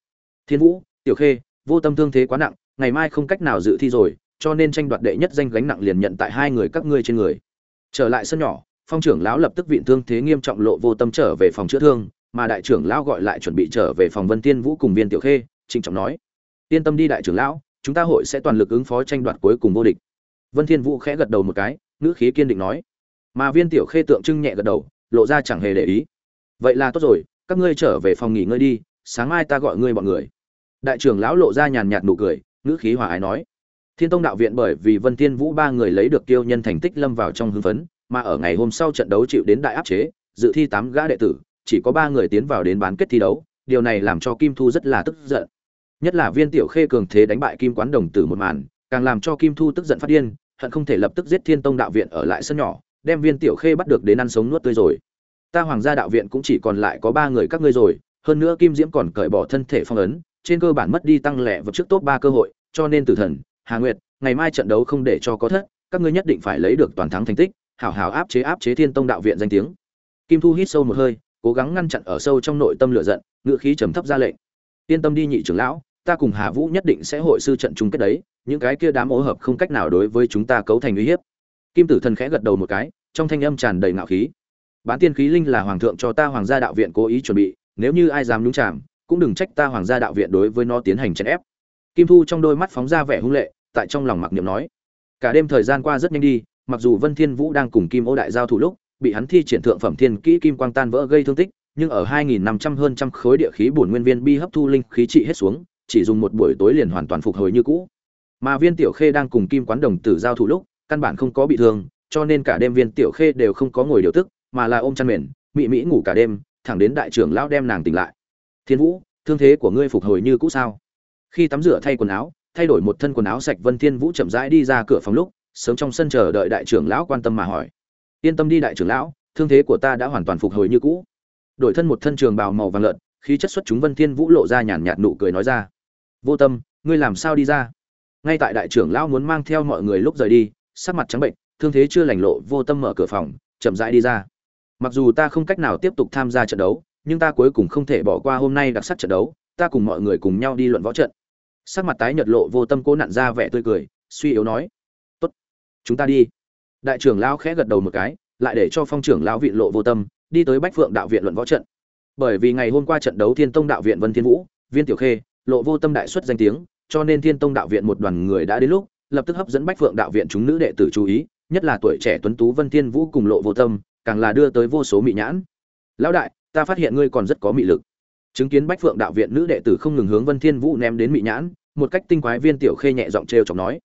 [SPEAKER 1] Thiên vũ, tiểu khê vô tâm thương thế quá nặng, ngày mai không cách nào dự thi rồi, cho nên tranh đoạt đệ nhất danh gánh nặng liền nhận tại hai người các ngươi trên người. Trở lại sân nhỏ, phong trưởng lão lập tức viện thương thế nghiêm trọng lộ vô tâm trở về phòng chữa thương, mà đại trưởng lão gọi lại chuẩn bị trở về phòng vân tiên vũ cùng viên tiểu khê, trịnh trọng nói, yên tâm đi đại trưởng lão, chúng ta hội sẽ toàn lực ứng phó tranh đoạt cuối cùng vô địch. Vân thiên vũ khẽ gật đầu một cái, ngữ khí kiên định nói. Mà viên tiểu khê tượng trưng nhẹ gật đầu, lộ ra chẳng hề để ý. Vậy là tốt rồi, các ngươi trở về phòng nghỉ ngơi đi, sáng mai ta gọi ngươi bọn người đại trưởng lão lộ ra nhàn nhạt nụ cười, ngữ khí hòa ái nói, thiên tông đạo viện bởi vì vân thiên vũ ba người lấy được tiêu nhân thành tích lâm vào trong hưng phấn, mà ở ngày hôm sau trận đấu chịu đến đại áp chế, dự thi tám gã đệ tử, chỉ có ba người tiến vào đến bán kết thi đấu, điều này làm cho kim thu rất là tức giận. Nhất là viên tiểu khê cường thế đánh bại kim quán đồng tử một màn, càng làm cho kim thu tức giận phát điên, hận không thể lập tức giết thiên tông đạo viện ở lại sân nhỏ, đem viên tiểu khê bắt được đến ăn sống nuốt tươi rồi. Ta hoàng gia đạo viện cũng chỉ còn lại có ba người các ngươi rồi, hơn nữa kim diễm còn cởi bỏ thân thể phong ấn trên cơ bản mất đi tăng lẻ vào trước top ba cơ hội, cho nên tử thần, hà nguyệt, ngày mai trận đấu không để cho có thất, các ngươi nhất định phải lấy được toàn thắng thành tích, hảo hảo áp chế áp chế thiên tông đạo viện danh tiếng. Kim thu hít sâu một hơi, cố gắng ngăn chặn ở sâu trong nội tâm lửa giận ngựa khí trầm thấp ra lệnh. Yên tâm đi nhị trưởng lão, ta cùng hà vũ nhất định sẽ hội sư trận chung kết đấy, những cái kia đám ố hợp không cách nào đối với chúng ta cấu thành uy hiếp. Kim tử thần khẽ gật đầu một cái, trong thanh âm tràn đầy ngạo khí. Bán tiên khí linh là hoàng thượng cho ta hoàng gia đạo viện cố ý chuẩn bị, nếu như ai dám nhúng chạm cũng đừng trách ta hoàng gia đạo viện đối với nó tiến hành chèn ép. Kim thu trong đôi mắt phóng ra vẻ hung lệ, tại trong lòng mặc niệm nói, cả đêm thời gian qua rất nhanh đi, mặc dù vân thiên vũ đang cùng kim ô đại giao thủ lúc, bị hắn thi triển thượng phẩm thiên kỹ kim quang tan vỡ gây thương tích, nhưng ở 2.500 hơn trăm khối địa khí bổn nguyên viên bi hấp thu linh khí trị hết xuống, chỉ dùng một buổi tối liền hoàn toàn phục hồi như cũ. Mà viên tiểu khê đang cùng kim quán đồng tử giao thủ lúc, căn bản không có bị thương, cho nên cả đêm viên tiểu khê đều không có ngồi điều tức, mà là ôm chăn mền, mị mỹ ngủ cả đêm, thẳng đến đại trưởng lão đem nàng tỉnh lại thiên vũ, thương thế của ngươi phục hồi như cũ sao? Khi tắm rửa thay quần áo, thay đổi một thân quần áo sạch, vân thiên vũ chậm rãi đi ra cửa phòng lúc, sớm trong sân chờ đợi đại trưởng lão quan tâm mà hỏi. Yên tâm đi đại trưởng lão, thương thế của ta đã hoàn toàn phục hồi như cũ. Đổi thân một thân trường bào màu vàng lợn, khí chất xuất chúng vân thiên vũ lộ ra nhàn nhạt nụ cười nói ra. Vô tâm, ngươi làm sao đi ra? Ngay tại đại trưởng lão muốn mang theo mọi người lúc rời đi, sắc mặt trắng bệnh, thương thế chưa lành lộ, vô tâm mở cửa phòng, chậm rãi đi ra. Mặc dù ta không cách nào tiếp tục tham gia trận đấu nhưng ta cuối cùng không thể bỏ qua hôm nay đặc sắc trận đấu, ta cùng mọi người cùng nhau đi luận võ trận. Sắc mặt tái nhợt lộ vô tâm cố nặn ra vẻ tươi cười, suy yếu nói, tốt, chúng ta đi. Đại trưởng lão khẽ gật đầu một cái, lại để cho phong trưởng lão viện lộ vô tâm, đi tới bách phượng đạo viện luận võ trận. Bởi vì ngày hôm qua trận đấu thiên tông đạo viện vân thiên vũ, viên tiểu khê, lộ vô tâm đại xuất danh tiếng, cho nên thiên tông đạo viện một đoàn người đã đến lúc, lập tức hấp dẫn bách phượng đạo viện chúng nữ đệ tử chú ý, nhất là tuổi trẻ tuấn tú vân thiên vũ cùng lộ vô tâm, càng là đưa tới vô số mỹ nhãn. Lão đại ta phát hiện ngươi còn rất có mị lực. Chứng kiến bách phượng đạo viện nữ đệ tử không ngừng hướng vân thiên vũ ném đến mị nhãn, một cách tinh quái viên tiểu khê nhẹ giọng trêu chọc nói,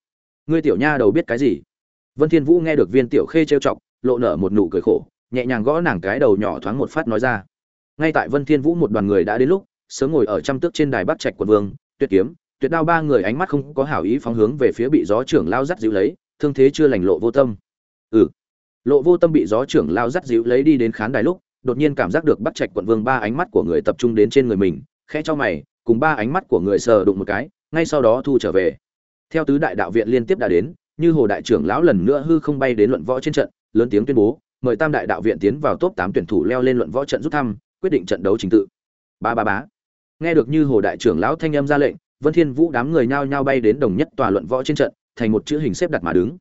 [SPEAKER 1] ngươi tiểu nha đầu biết cái gì? Vân thiên vũ nghe được viên tiểu khê trêu chọc, lộ nở một nụ cười khổ, nhẹ nhàng gõ nàng cái đầu nhỏ thoáng một phát nói ra, ngay tại vân thiên vũ một đoàn người đã đến lúc, sớm ngồi ở trăm tước trên đài bắc trạch quận vương tuyệt kiếm tuyệt đao ba người ánh mắt không có hảo ý phóng hướng về phía bị gió trưởng lao dắt dịu lấy, thương thế chưa lành lộ vô tâm. Ừ. Lộ vô tâm bị gió trưởng lao dắt dịu lấy đi đến khán đài lúc đột nhiên cảm giác được bắc trạch quận vương ba ánh mắt của người tập trung đến trên người mình, khẽ cho mày, cùng ba ánh mắt của người sờ đụng một cái, ngay sau đó thu trở về. Theo tứ đại đạo viện liên tiếp đã đến, như hồ đại trưởng lão lần nữa hư không bay đến luận võ trên trận, lớn tiếng tuyên bố, mời tam đại đạo viện tiến vào top tám tuyển thủ leo lên luận võ trận rút thăm, quyết định trận đấu chính tự. Ba ba bá nghe được như hồ đại trưởng lão thanh âm ra lệnh, vân thiên vũ đám người nhao nhao bay đến đồng nhất tòa luận võ trên trận, thành một chữ hình xếp đặt mà đứng.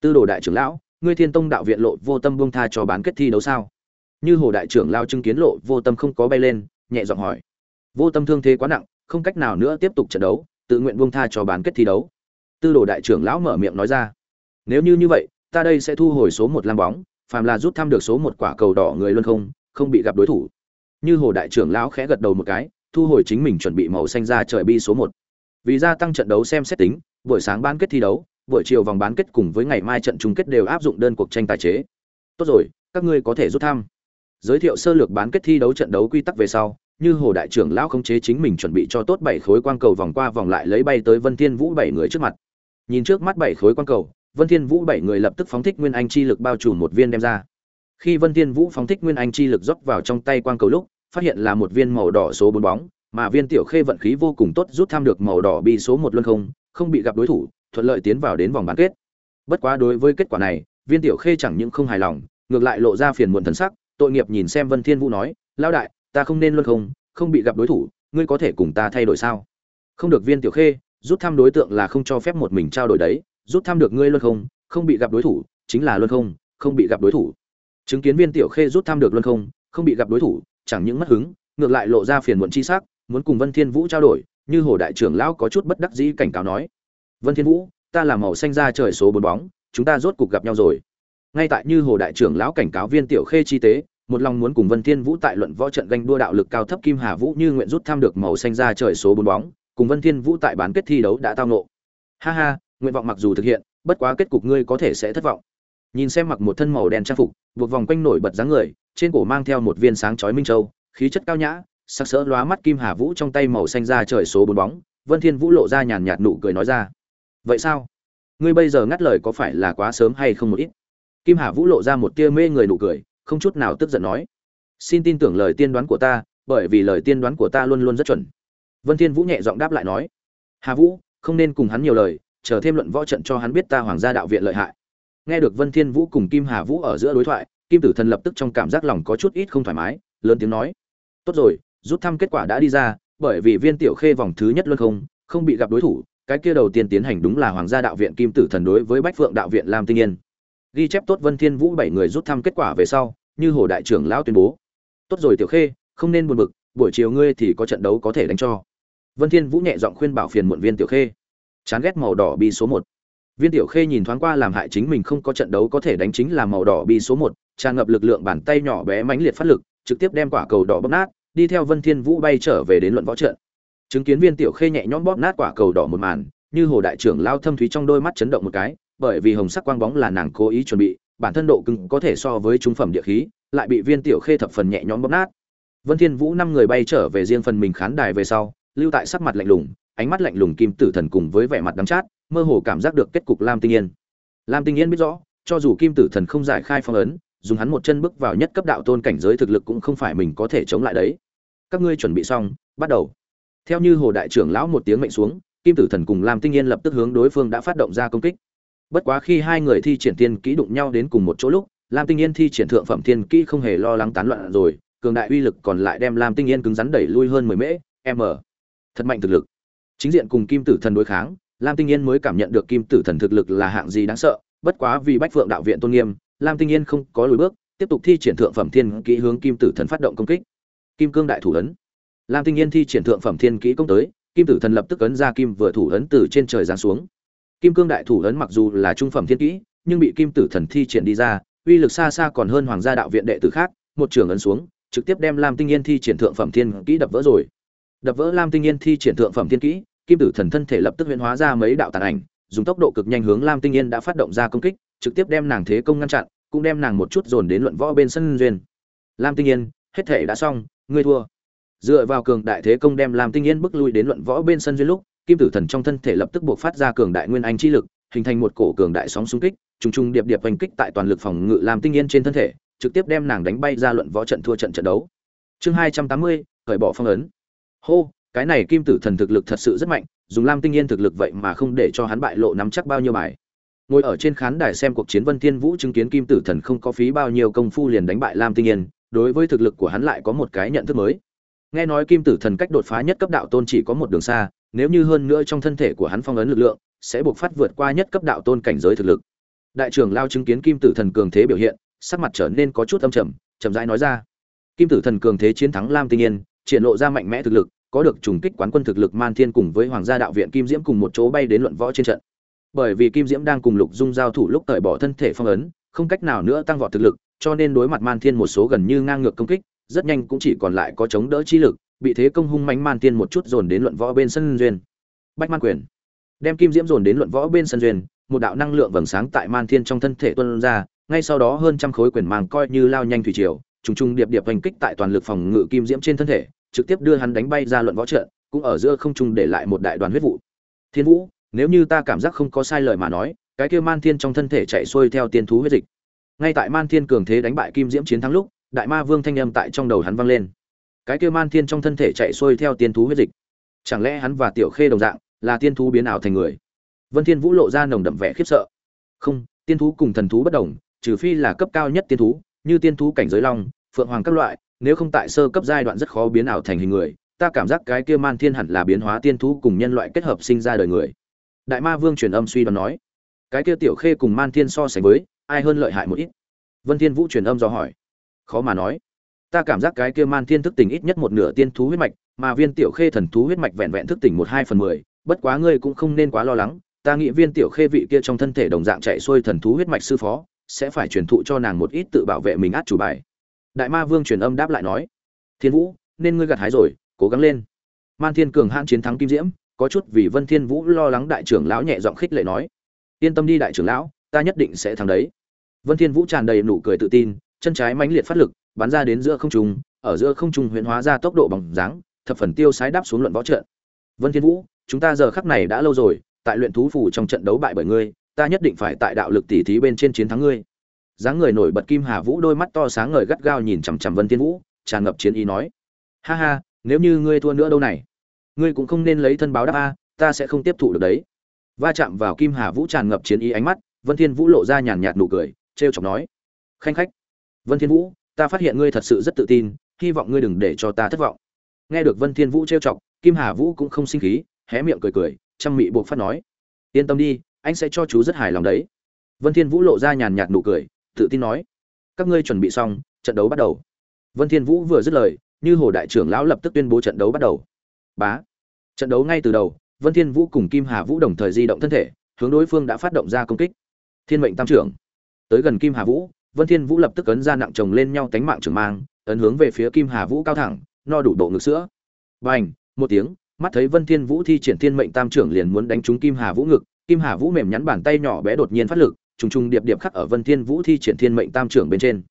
[SPEAKER 1] Tư đồ đại trưởng lão, ngươi thiên tông đạo viện lộ vô tâm buông tha cho bán kết thi đấu sao? Như hồ đại trưởng lao chứng kiến lộ, vô tâm không có bay lên, nhẹ giọng hỏi. Vô tâm thương thế quá nặng, không cách nào nữa tiếp tục trận đấu, tự nguyện buông tha cho bán kết thi đấu. Tư đồ đại trưởng lão mở miệng nói ra. Nếu như như vậy, ta đây sẽ thu hồi số một lam bóng, phàm là rút thăm được số một quả cầu đỏ người luôn không không bị gặp đối thủ. Như hồ đại trưởng lão khẽ gật đầu một cái, thu hồi chính mình chuẩn bị màu xanh ra trời bi số một. Vì gia tăng trận đấu xem xét tính, buổi sáng bán kết thi đấu, buổi chiều vòng bán kết cùng với ngày mai trận chung kết đều áp dụng đơn cuộc tranh tài chế. Tốt rồi, các ngươi có thể rút thăm giới thiệu sơ lược bán kết thi đấu trận đấu quy tắc về sau, như hồ đại trưởng lão không chế chính mình chuẩn bị cho tốt bảy khối quang cầu vòng qua vòng lại lấy bay tới vân thiên vũ bảy người trước mặt. Nhìn trước mắt bảy khối quang cầu, vân thiên vũ bảy người lập tức phóng thích nguyên anh chi lực bao trùm một viên đem ra. Khi vân thiên vũ phóng thích nguyên anh chi lực dốc vào trong tay quang cầu lúc, phát hiện là một viên màu đỏ số bốn bóng, mà viên tiểu khê vận khí vô cùng tốt rút tham được màu đỏ bi số một luân không không bị gặp đối thủ, thuận lợi tiến vào đến vòng bán kết. Bất quá đối với kết quả này, viên tiểu khê chẳng những không hài lòng, ngược lại lộ ra phiền muộn thần sắc tội nghiệp nhìn xem vân thiên vũ nói, lão đại, ta không nên luân không không bị gặp đối thủ, ngươi có thể cùng ta thay đổi sao? Không được viên tiểu khê, rút thăm đối tượng là không cho phép một mình trao đổi đấy, rút thăm được ngươi luân không không bị gặp đối thủ, chính là luân không không bị gặp đối thủ. Chứng kiến viên tiểu khê rút thăm được luân không không bị gặp đối thủ, chẳng những mất hứng, ngược lại lộ ra phiền muộn chi sắc, muốn cùng vân thiên vũ trao đổi, như hồ đại trưởng lão có chút bất đắc dĩ cảnh cáo nói. Vân thiên vũ, ta là màu xanh da trời số bốn bóng, chúng ta rốt cục gặp nhau rồi ngay tại như hồ đại trưởng lão cảnh cáo viên tiểu khê chi tế, một lòng muốn cùng vân thiên vũ tại luận võ trận ganh đua đạo lực cao thấp kim hà vũ như nguyện rút tham được màu xanh ra trời số bốn bóng, cùng vân thiên vũ tại bán kết thi đấu đã tao nộ ha ha, nguyện vọng mặc dù thực hiện, bất quá kết cục ngươi có thể sẽ thất vọng. Nhìn xem mặc một thân màu đen trang phục, buộc vòng quanh nổi bật dáng người, trên cổ mang theo một viên sáng chói minh châu, khí chất cao nhã, sắc sỡ lóa mắt kim hà vũ trong tay màu xanh ra trời số bốn bóng, vân thiên vũ lộ ra nhàn nhạt nụ cười nói ra. Vậy sao? Ngươi bây giờ ngắt lời có phải là quá sớm hay không một ít? Kim hà vũ lộ ra một tia mê người nụ cười, không chút nào tức giận nói, xin tin tưởng lời tiên đoán của ta, bởi vì lời tiên đoán của ta luôn luôn rất chuẩn. Vân thiên vũ nhẹ giọng đáp lại nói, hà vũ, không nên cùng hắn nhiều lời, chờ thêm luận võ trận cho hắn biết ta hoàng gia đạo viện lợi hại. Nghe được vân thiên vũ cùng kim hà vũ ở giữa đối thoại, kim tử thần lập tức trong cảm giác lòng có chút ít không thoải mái, lớn tiếng nói, tốt rồi, rút thăm kết quả đã đi ra, bởi vì viên tiểu khê vòng thứ nhất luôn không không bị gặp đối thủ, cái kia đầu tiên tiến hành đúng là hoàng gia đạo viện kim tử thần đối với bách phượng đạo viện lam tinh yên ghi chép tốt vân thiên vũ bảy người rút thăm kết quả về sau, như hồ đại trưởng lão tuyên bố. Tốt rồi tiểu khê, không nên buồn bực, buổi chiều ngươi thì có trận đấu có thể đánh cho. Vân thiên vũ nhẹ giọng khuyên bảo phiền muộn viên tiểu khê. Chán ghét màu đỏ bi số một. Viên tiểu khê nhìn thoáng qua làm hại chính mình không có trận đấu có thể đánh chính là màu đỏ bi số một, tràn ngập lực lượng bàn tay nhỏ bé mãnh liệt phát lực, trực tiếp đem quả cầu đỏ bóp nát, đi theo vân thiên vũ bay trở về đến luận võ trận. Chứng kiến viên tiểu khê nhẹ nhõm bóp nát quả cầu đỏ một màn, như hồ đại trưởng lao thâm thúy trong đôi mắt chấn động một cái bởi vì hồng sắc quang bóng là nàng cố ý chuẩn bị, bản thân độ cứng có thể so với trung phẩm địa khí, lại bị viên tiểu khê thập phần nhẹ nhõm bóp nát. Vân thiên vũ năm người bay trở về riêng phần mình khán đài về sau, lưu tại sắc mặt lạnh lùng, ánh mắt lạnh lùng kim tử thần cùng với vẻ mặt đắng chát, mơ hồ cảm giác được kết cục lam tinh yên. Lam tinh yên biết rõ, cho dù kim tử thần không giải khai phong ấn, dùng hắn một chân bước vào nhất cấp đạo tôn cảnh giới thực lực cũng không phải mình có thể chống lại đấy. Các ngươi chuẩn bị xong, bắt đầu. Theo như hồ đại trưởng lão một tiếng mệnh xuống, kim tử thần cùng lam tinh yên lập tức hướng đối phương đã phát động ra công kích bất quá khi hai người thi triển tiên kỹ đụng nhau đến cùng một chỗ lúc, lam tinh yên thi triển thượng phẩm tiên kỹ không hề lo lắng tán loạn rồi, cường đại uy lực còn lại đem lam tinh yên cứng rắn đẩy lui hơn mười mễ m thật mạnh thực lực. Chính diện cùng kim tử thần đối kháng, lam tinh yên mới cảm nhận được kim tử thần thực lực là hạng gì đáng sợ, bất quá vì bách phượng đạo viện tôn nghiêm, lam tinh yên không có lùi bước, tiếp tục thi triển thượng phẩm thiên kỹ hướng kim tử thần phát động công kích. Kim cương đại thủ ấn. Lam tinh yên thi triển thượng phẩm thiên kỹ công tới, kim tử thần lập tức ấn ra kim vừa thủ ấn từ trên trời giáng xuống kim cương đại thủ ấn mặc dù là trung phẩm thiên kỹ, nhưng bị kim tử thần thi triển đi ra, uy lực xa xa còn hơn hoàng gia đạo viện đệ tử khác, một trường ấn xuống, trực tiếp đem lam tinh yên thi triển thượng phẩm thiên kỹ đập vỡ rồi. Đập vỡ lam tinh yên thi triển thượng phẩm thiên kỹ, kim tử thần thân thể lập tức huyễn hóa ra mấy đạo tàn ảnh, dùng tốc độ cực nhanh hướng lam tinh yên đã phát động ra công kích, trực tiếp đem nàng thế công ngăn chặn, cũng đem nàng một chút dồn đến luận võ bên sân duyên. Lam tinh yên, hết thể đã xong, ngươi thua. Dựa vào cường đại thế công đem lam tinh yên bước lui đến luận võ bên sân duyên lúc kim tử thần trong thân thể lập tức buộc phát ra cường đại nguyên anh chi lực, hình thành một cổ cường đại sóng xung kích, trùng trùng điệp điệp hành kích tại toàn lực phòng ngự lam tinh yên trên thân thể, trực tiếp đem nàng đánh bay ra luận võ trận thua trận trận đấu. Chương hai trăm tám mươi, khởi bỏ phong ấn. Hô, cái này kim tử thần thực lực thật sự rất mạnh, dùng lam tinh yên thực lực vậy mà không để cho hắn bại lộ nắm chắc bao nhiêu bài. Ngồi ở trên khán đài xem cuộc chiến vân thiên vũ chứng kiến kim tử thần không có phí bao nhiêu công phu liền đánh bại lam tinh yên, đối với thực lực của hắn lại có một cái nhận thức mới. Nghe nói kim tử thần cách đột phá nhất cấp đạo tôn chỉ có một đường xa nếu như hơn nữa trong thân thể của hắn phong ấn lực lượng, sẽ buộc phát vượt qua nhất cấp đạo tôn cảnh giới thực lực. Đại trưởng lao chứng kiến kim tử thần cường thế biểu hiện, sắc mặt trở nên có chút âm trầm, chậm rãi nói ra. Kim tử thần cường thế chiến thắng lam tinh yên, triển lộ ra mạnh mẽ thực lực, có được trùng kích quán quân thực lực man thiên cùng với hoàng gia đạo viện kim diễm cùng một chỗ bay đến luận võ trên trận. Bởi vì kim diễm đang cùng lục dung giao thủ lúc cởi bỏ thân thể phong ấn, không cách nào nữa tăng vọt thực lực, cho nên đối mặt man thiên một số gần như ngang ngược công kích, rất nhanh cũng chỉ còn lại có chống đỡ chi lực bị thế công hung mãnh man thiên một chút dồn đến luận võ bên sân duyên. Bách man quyền. Đem kim diễm dồn đến luận võ bên sân duyên, một đạo năng lượng vầng sáng tại man thiên trong thân thể tuôn ra, ngay sau đó hơn trăm khối quyền màng coi như lao nhanh thủy triều, trùng trùng điệp điệp hành kích tại toàn lực phòng ngự kim diễm trên thân thể, trực tiếp đưa hắn đánh bay ra luận võ trận, cũng ở giữa không trung để lại một đại đoàn huyết vụ. Thiên vũ, nếu như ta cảm giác không có sai lời mà nói, cái kia man thiên trong thân thể chạy xuôi theo tiên thú huyết dịch. Ngay tại man thiên cường thế đánh bại kim diễm chiến thắng lúc, đại ma vương thanh âm tại trong đầu hắn vang lên cái kia man thiên trong thân thể chạy xuôi theo tiên thú huyết dịch. Chẳng lẽ hắn và tiểu khê đồng dạng là tiên thú biến ảo thành người? Vân thiên vũ lộ ra nồng đậm vẻ khiếp sợ. Không, tiên thú cùng thần thú bất đồng, trừ phi là cấp cao nhất tiên thú, như tiên thú cảnh giới long, phượng hoàng các loại, nếu không tại sơ cấp giai đoạn rất khó biến ảo thành hình người, ta cảm giác cái kia man thiên hẳn là biến hóa tiên thú cùng nhân loại kết hợp sinh ra đời người. Đại ma vương truyền âm suy đoán nói, cái kia tiểu khê cùng man thiên so sánh với, ai hơn lợi hại một ít? Vân thiên vũ truyền âm do hỏi. Khó mà nói ta cảm giác cái kia man thiên thức tỉnh ít nhất một nửa tiên thú huyết mạch, mà viên tiểu khê thần thú huyết mạch vẹn vẹn thức tỉnh một hai phần mười, bất quá ngươi cũng không nên quá lo lắng, ta nghĩ viên tiểu khê vị kia trong thân thể đồng dạng chạy xuôi thần thú huyết mạch sư phó, sẽ phải truyền thụ cho nàng một ít tự bảo vệ mình át chủ bài. Đại ma vương truyền âm đáp lại nói, thiên vũ, nên ngươi gặt hái rồi, cố gắng lên. Man thiên cường hãn chiến thắng kim diễm, có chút vì vân thiên vũ lo lắng đại trưởng lão nhẹ giọng khích lệ nói, yên tâm đi đại trưởng lão, ta nhất định sẽ thắng đấy. Vân thiên vũ tràn đầy nụ cười tự tin, chân trái mãnh liệt phát lực bắn ra đến giữa không trung, ở giữa không trung huyễn hóa ra tốc độ bằng dáng, thập phần tiêu sái đáp xuống luận võ trận. Vân thiên vũ, chúng ta giờ khắc này đã lâu rồi, tại luyện thú phủ trong trận đấu bại bởi ngươi, ta nhất định phải tại đạo lực tỷ thí bên trên chiến thắng ngươi. Dáng người nổi bật kim hà vũ đôi mắt to sáng ngời gắt gao nhìn chằm chằm vân thiên vũ, tràn ngập chiến ý nói. Ha ha, nếu như ngươi thua nữa đâu này? Ngươi cũng không nên lấy thân báo đáp a, ta sẽ không tiếp thụ được đấy. Va chạm vào kim hà vũ tràn ngập chiến ý ánh mắt, vân thiên vũ lộ ra nhàn nhạt nụ cười, trêu chọc nói. Khanh khách. Vân thiên vũ ta phát hiện ngươi thật sự rất tự tin, hy vọng ngươi đừng để cho ta thất vọng. Nghe được vân thiên vũ trêu chọc, kim hà vũ cũng không sinh khí, hé miệng cười cười chăm mị buộc phát nói, yên tâm đi, anh sẽ cho chú rất hài lòng đấy. Vân thiên vũ lộ ra nhàn nhạt nụ cười, tự tin nói, các ngươi chuẩn bị xong, trận đấu bắt đầu. Vân thiên vũ vừa dứt lời, như hồ đại trưởng lão lập tức tuyên bố trận đấu bắt đầu. Bá! Trận đấu ngay từ đầu, vân thiên vũ cùng kim hà vũ đồng thời di động thân thể, hướng đối phương đã phát động ra công kích. Thiên mệnh tam trưởng. Tới gần kim hà vũ vân thiên vũ lập tức ấn ra nặng chồng lên nhau cánh mạng trường mang, ấn hướng về phía kim hà vũ cao thẳng, no đủ độ ngực sữa. Bành, một tiếng, mắt thấy vân thiên vũ thi triển thiên mệnh tam trưởng liền muốn đánh trúng kim hà vũ ngực, kim hà vũ mềm nhắn bàn tay nhỏ bé đột nhiên phát lực, trùng trùng điệp điệp khắc ở vân thiên vũ thi triển thiên mệnh tam trưởng bên trên.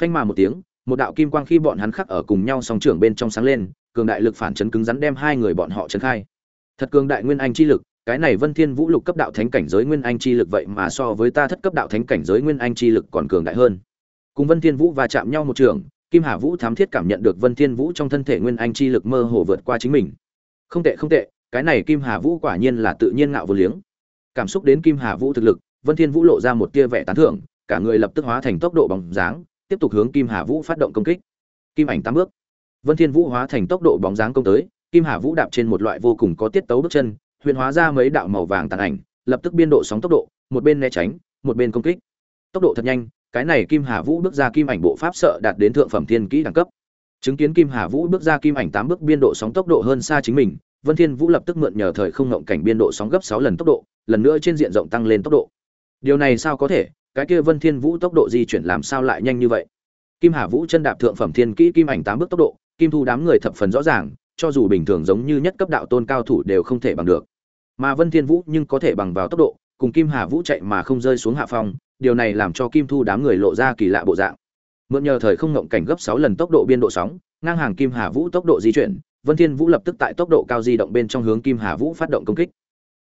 [SPEAKER 1] Phanh mà một tiếng, một đạo kim quang khi bọn hắn khắc ở cùng nhau song trưởng bên trong sáng lên, cường đại lực phản chấn cứng rắn đem hai người bọn họ chấn khai. Thật cường đại nguyên anh chi lực cái này vân thiên vũ lục cấp đạo thánh cảnh giới nguyên anh chi lực vậy mà so với ta thất cấp đạo thánh cảnh giới nguyên anh chi lực còn cường đại hơn. Cùng vân thiên vũ va chạm nhau một trường, kim hà vũ thám thiết cảm nhận được vân thiên vũ trong thân thể nguyên anh chi lực mơ hồ vượt qua chính mình. Không tệ không tệ, cái này kim hà vũ quả nhiên là tự nhiên ngạo vô liếng. Cảm xúc đến kim hà vũ thực lực, vân thiên vũ lộ ra một tia vẻ tán thưởng, cả người lập tức hóa thành tốc độ bóng dáng, tiếp tục hướng kim hà vũ phát động công kích. Kim ảnh tám bước. Vân thiên vũ hóa thành tốc độ bóng dáng công tới, kim hà vũ đạp trên một loại vô cùng có tiết tấu bước chân huyền hóa ra mấy đạo màu vàng tàn ảnh, lập tức biên độ sóng tốc độ, một bên né tránh, một bên công kích. Tốc độ thật nhanh, cái này kim hà vũ bước ra kim ảnh bộ pháp sợ đạt đến thượng phẩm thiên kỹ đẳng cấp. Chứng kiến kim hà vũ bước ra kim ảnh tám bước biên độ sóng tốc độ hơn xa chính mình, vân thiên vũ lập tức mượn nhờ thời không ngộng cảnh biên độ sóng gấp 6 lần tốc độ, lần nữa trên diện rộng tăng lên tốc độ. Điều này sao có thể? Cái kia vân thiên vũ tốc độ di chuyển làm sao lại nhanh như vậy? Kim hà vũ chân đạp thượng phẩm thiên kỹ kim ảnh tám bước tốc độ, kim thu đám người thập phần rõ ràng cho dù bình thường giống như nhất cấp đạo tôn cao thủ đều không thể bằng được. Mà vân thiên vũ nhưng có thể bằng vào tốc độ, cùng kim hà vũ chạy mà không rơi xuống hạ phong, điều này làm cho kim thu đám người lộ ra kỳ lạ bộ dạng. Mượn nhờ thời không ngộng cảnh gấp 6 lần tốc độ biên độ sóng, ngang hàng kim hà vũ tốc độ di chuyển, vân thiên vũ lập tức tại tốc độ cao di động bên trong hướng kim hà vũ phát động công kích.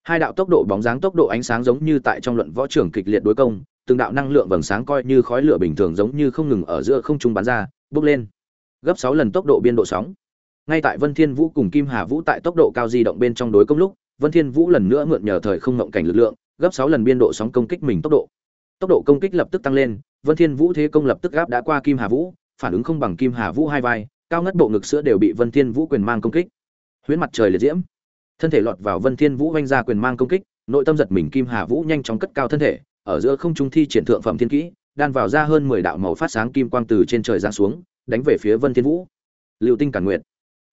[SPEAKER 1] Hai đạo tốc độ bóng dáng tốc độ ánh sáng giống như tại trong luận võ trường kịch liệt đối công, từng đạo năng lượng vầng sáng coi như khói lửa bình thường giống như không ngừng ở giữa không trung bắn ra, bốc lên. Gấp 6 lần tốc độ biên độ sóng ngay tại vân thiên vũ cùng kim hà vũ tại tốc độ cao di động bên trong đối công lúc, vân thiên vũ lần nữa mượn nhờ thời không ngộng cảnh lực lượng, gấp 6 lần biên độ sóng công kích mình tốc độ. Tốc độ công kích lập tức tăng lên, vân thiên vũ thế công lập tức gáp đã qua kim hà vũ, phản ứng không bằng kim hà vũ hai vai, cao ngất bộ ngực sữa đều bị vân thiên vũ quyền mang công kích. Huyễn mặt trời liệt diễm. Thân thể lọt vào vân thiên vũ vanh ra quyền mang công kích, nội tâm giật mình kim hà vũ nhanh chóng cất cao thân thể, ở giữa không trung thi triển thượng phẩm thiên kỹ, đan vào ra hơn mười đạo màu phát sáng kim quang từ trên trời giáng xuống, đánh về phía vân thiên vũ. Lưu tinh cản nguyện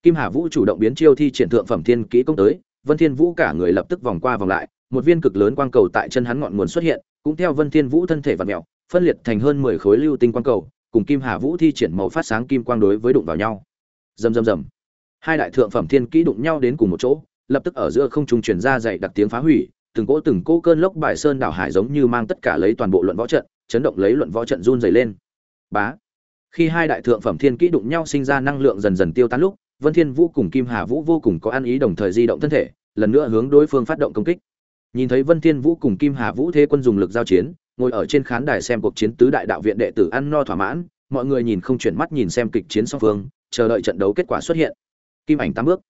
[SPEAKER 1] kim hà vũ chủ động biến chiêu thi triển thượng phẩm thiên kỹ công tới, vân thiên vũ cả người lập tức vòng qua vòng lại, một viên cực lớn quang cầu tại chân hắn ngọn nguồn xuất hiện, cũng theo vân thiên vũ thân thể vặn mèo, phân liệt thành hơn mười khối lưu tinh quang cầu, cùng kim hà vũ thi triển màu phát sáng kim quang đối với đụng vào nhau. Rầm rầm rầm. Hai đại thượng phẩm thiên kỹ đụng nhau đến cùng một chỗ, lập tức ở giữa không trung truyền ra dậy đặc tiếng phá hủy, từng cỗ từng cỗ cơn lốc bài sơn đảo hải giống như mang tất cả lấy toàn bộ luận võ trận, chấn động lấy luận võ trận run rẩy lên. Bá. Khi hai đại thượng phẩm thiên kỹ đụng nhau sinh ra năng lượng dần dần tiêu tán lúc vân thiên vũ cùng kim hà vũ vô cùng có ăn ý đồng thời di động thân thể, lần nữa hướng đối phương phát động công kích. Nhìn thấy vân thiên vũ cùng kim hà vũ thế quân dùng lực giao chiến, ngồi ở trên khán đài xem cuộc chiến tứ đại đạo viện đệ tử ăn no thỏa mãn, mọi người nhìn không chuyển mắt nhìn xem kịch chiến song phương, chờ đợi trận đấu kết quả xuất hiện. Kim ảnh tám bước.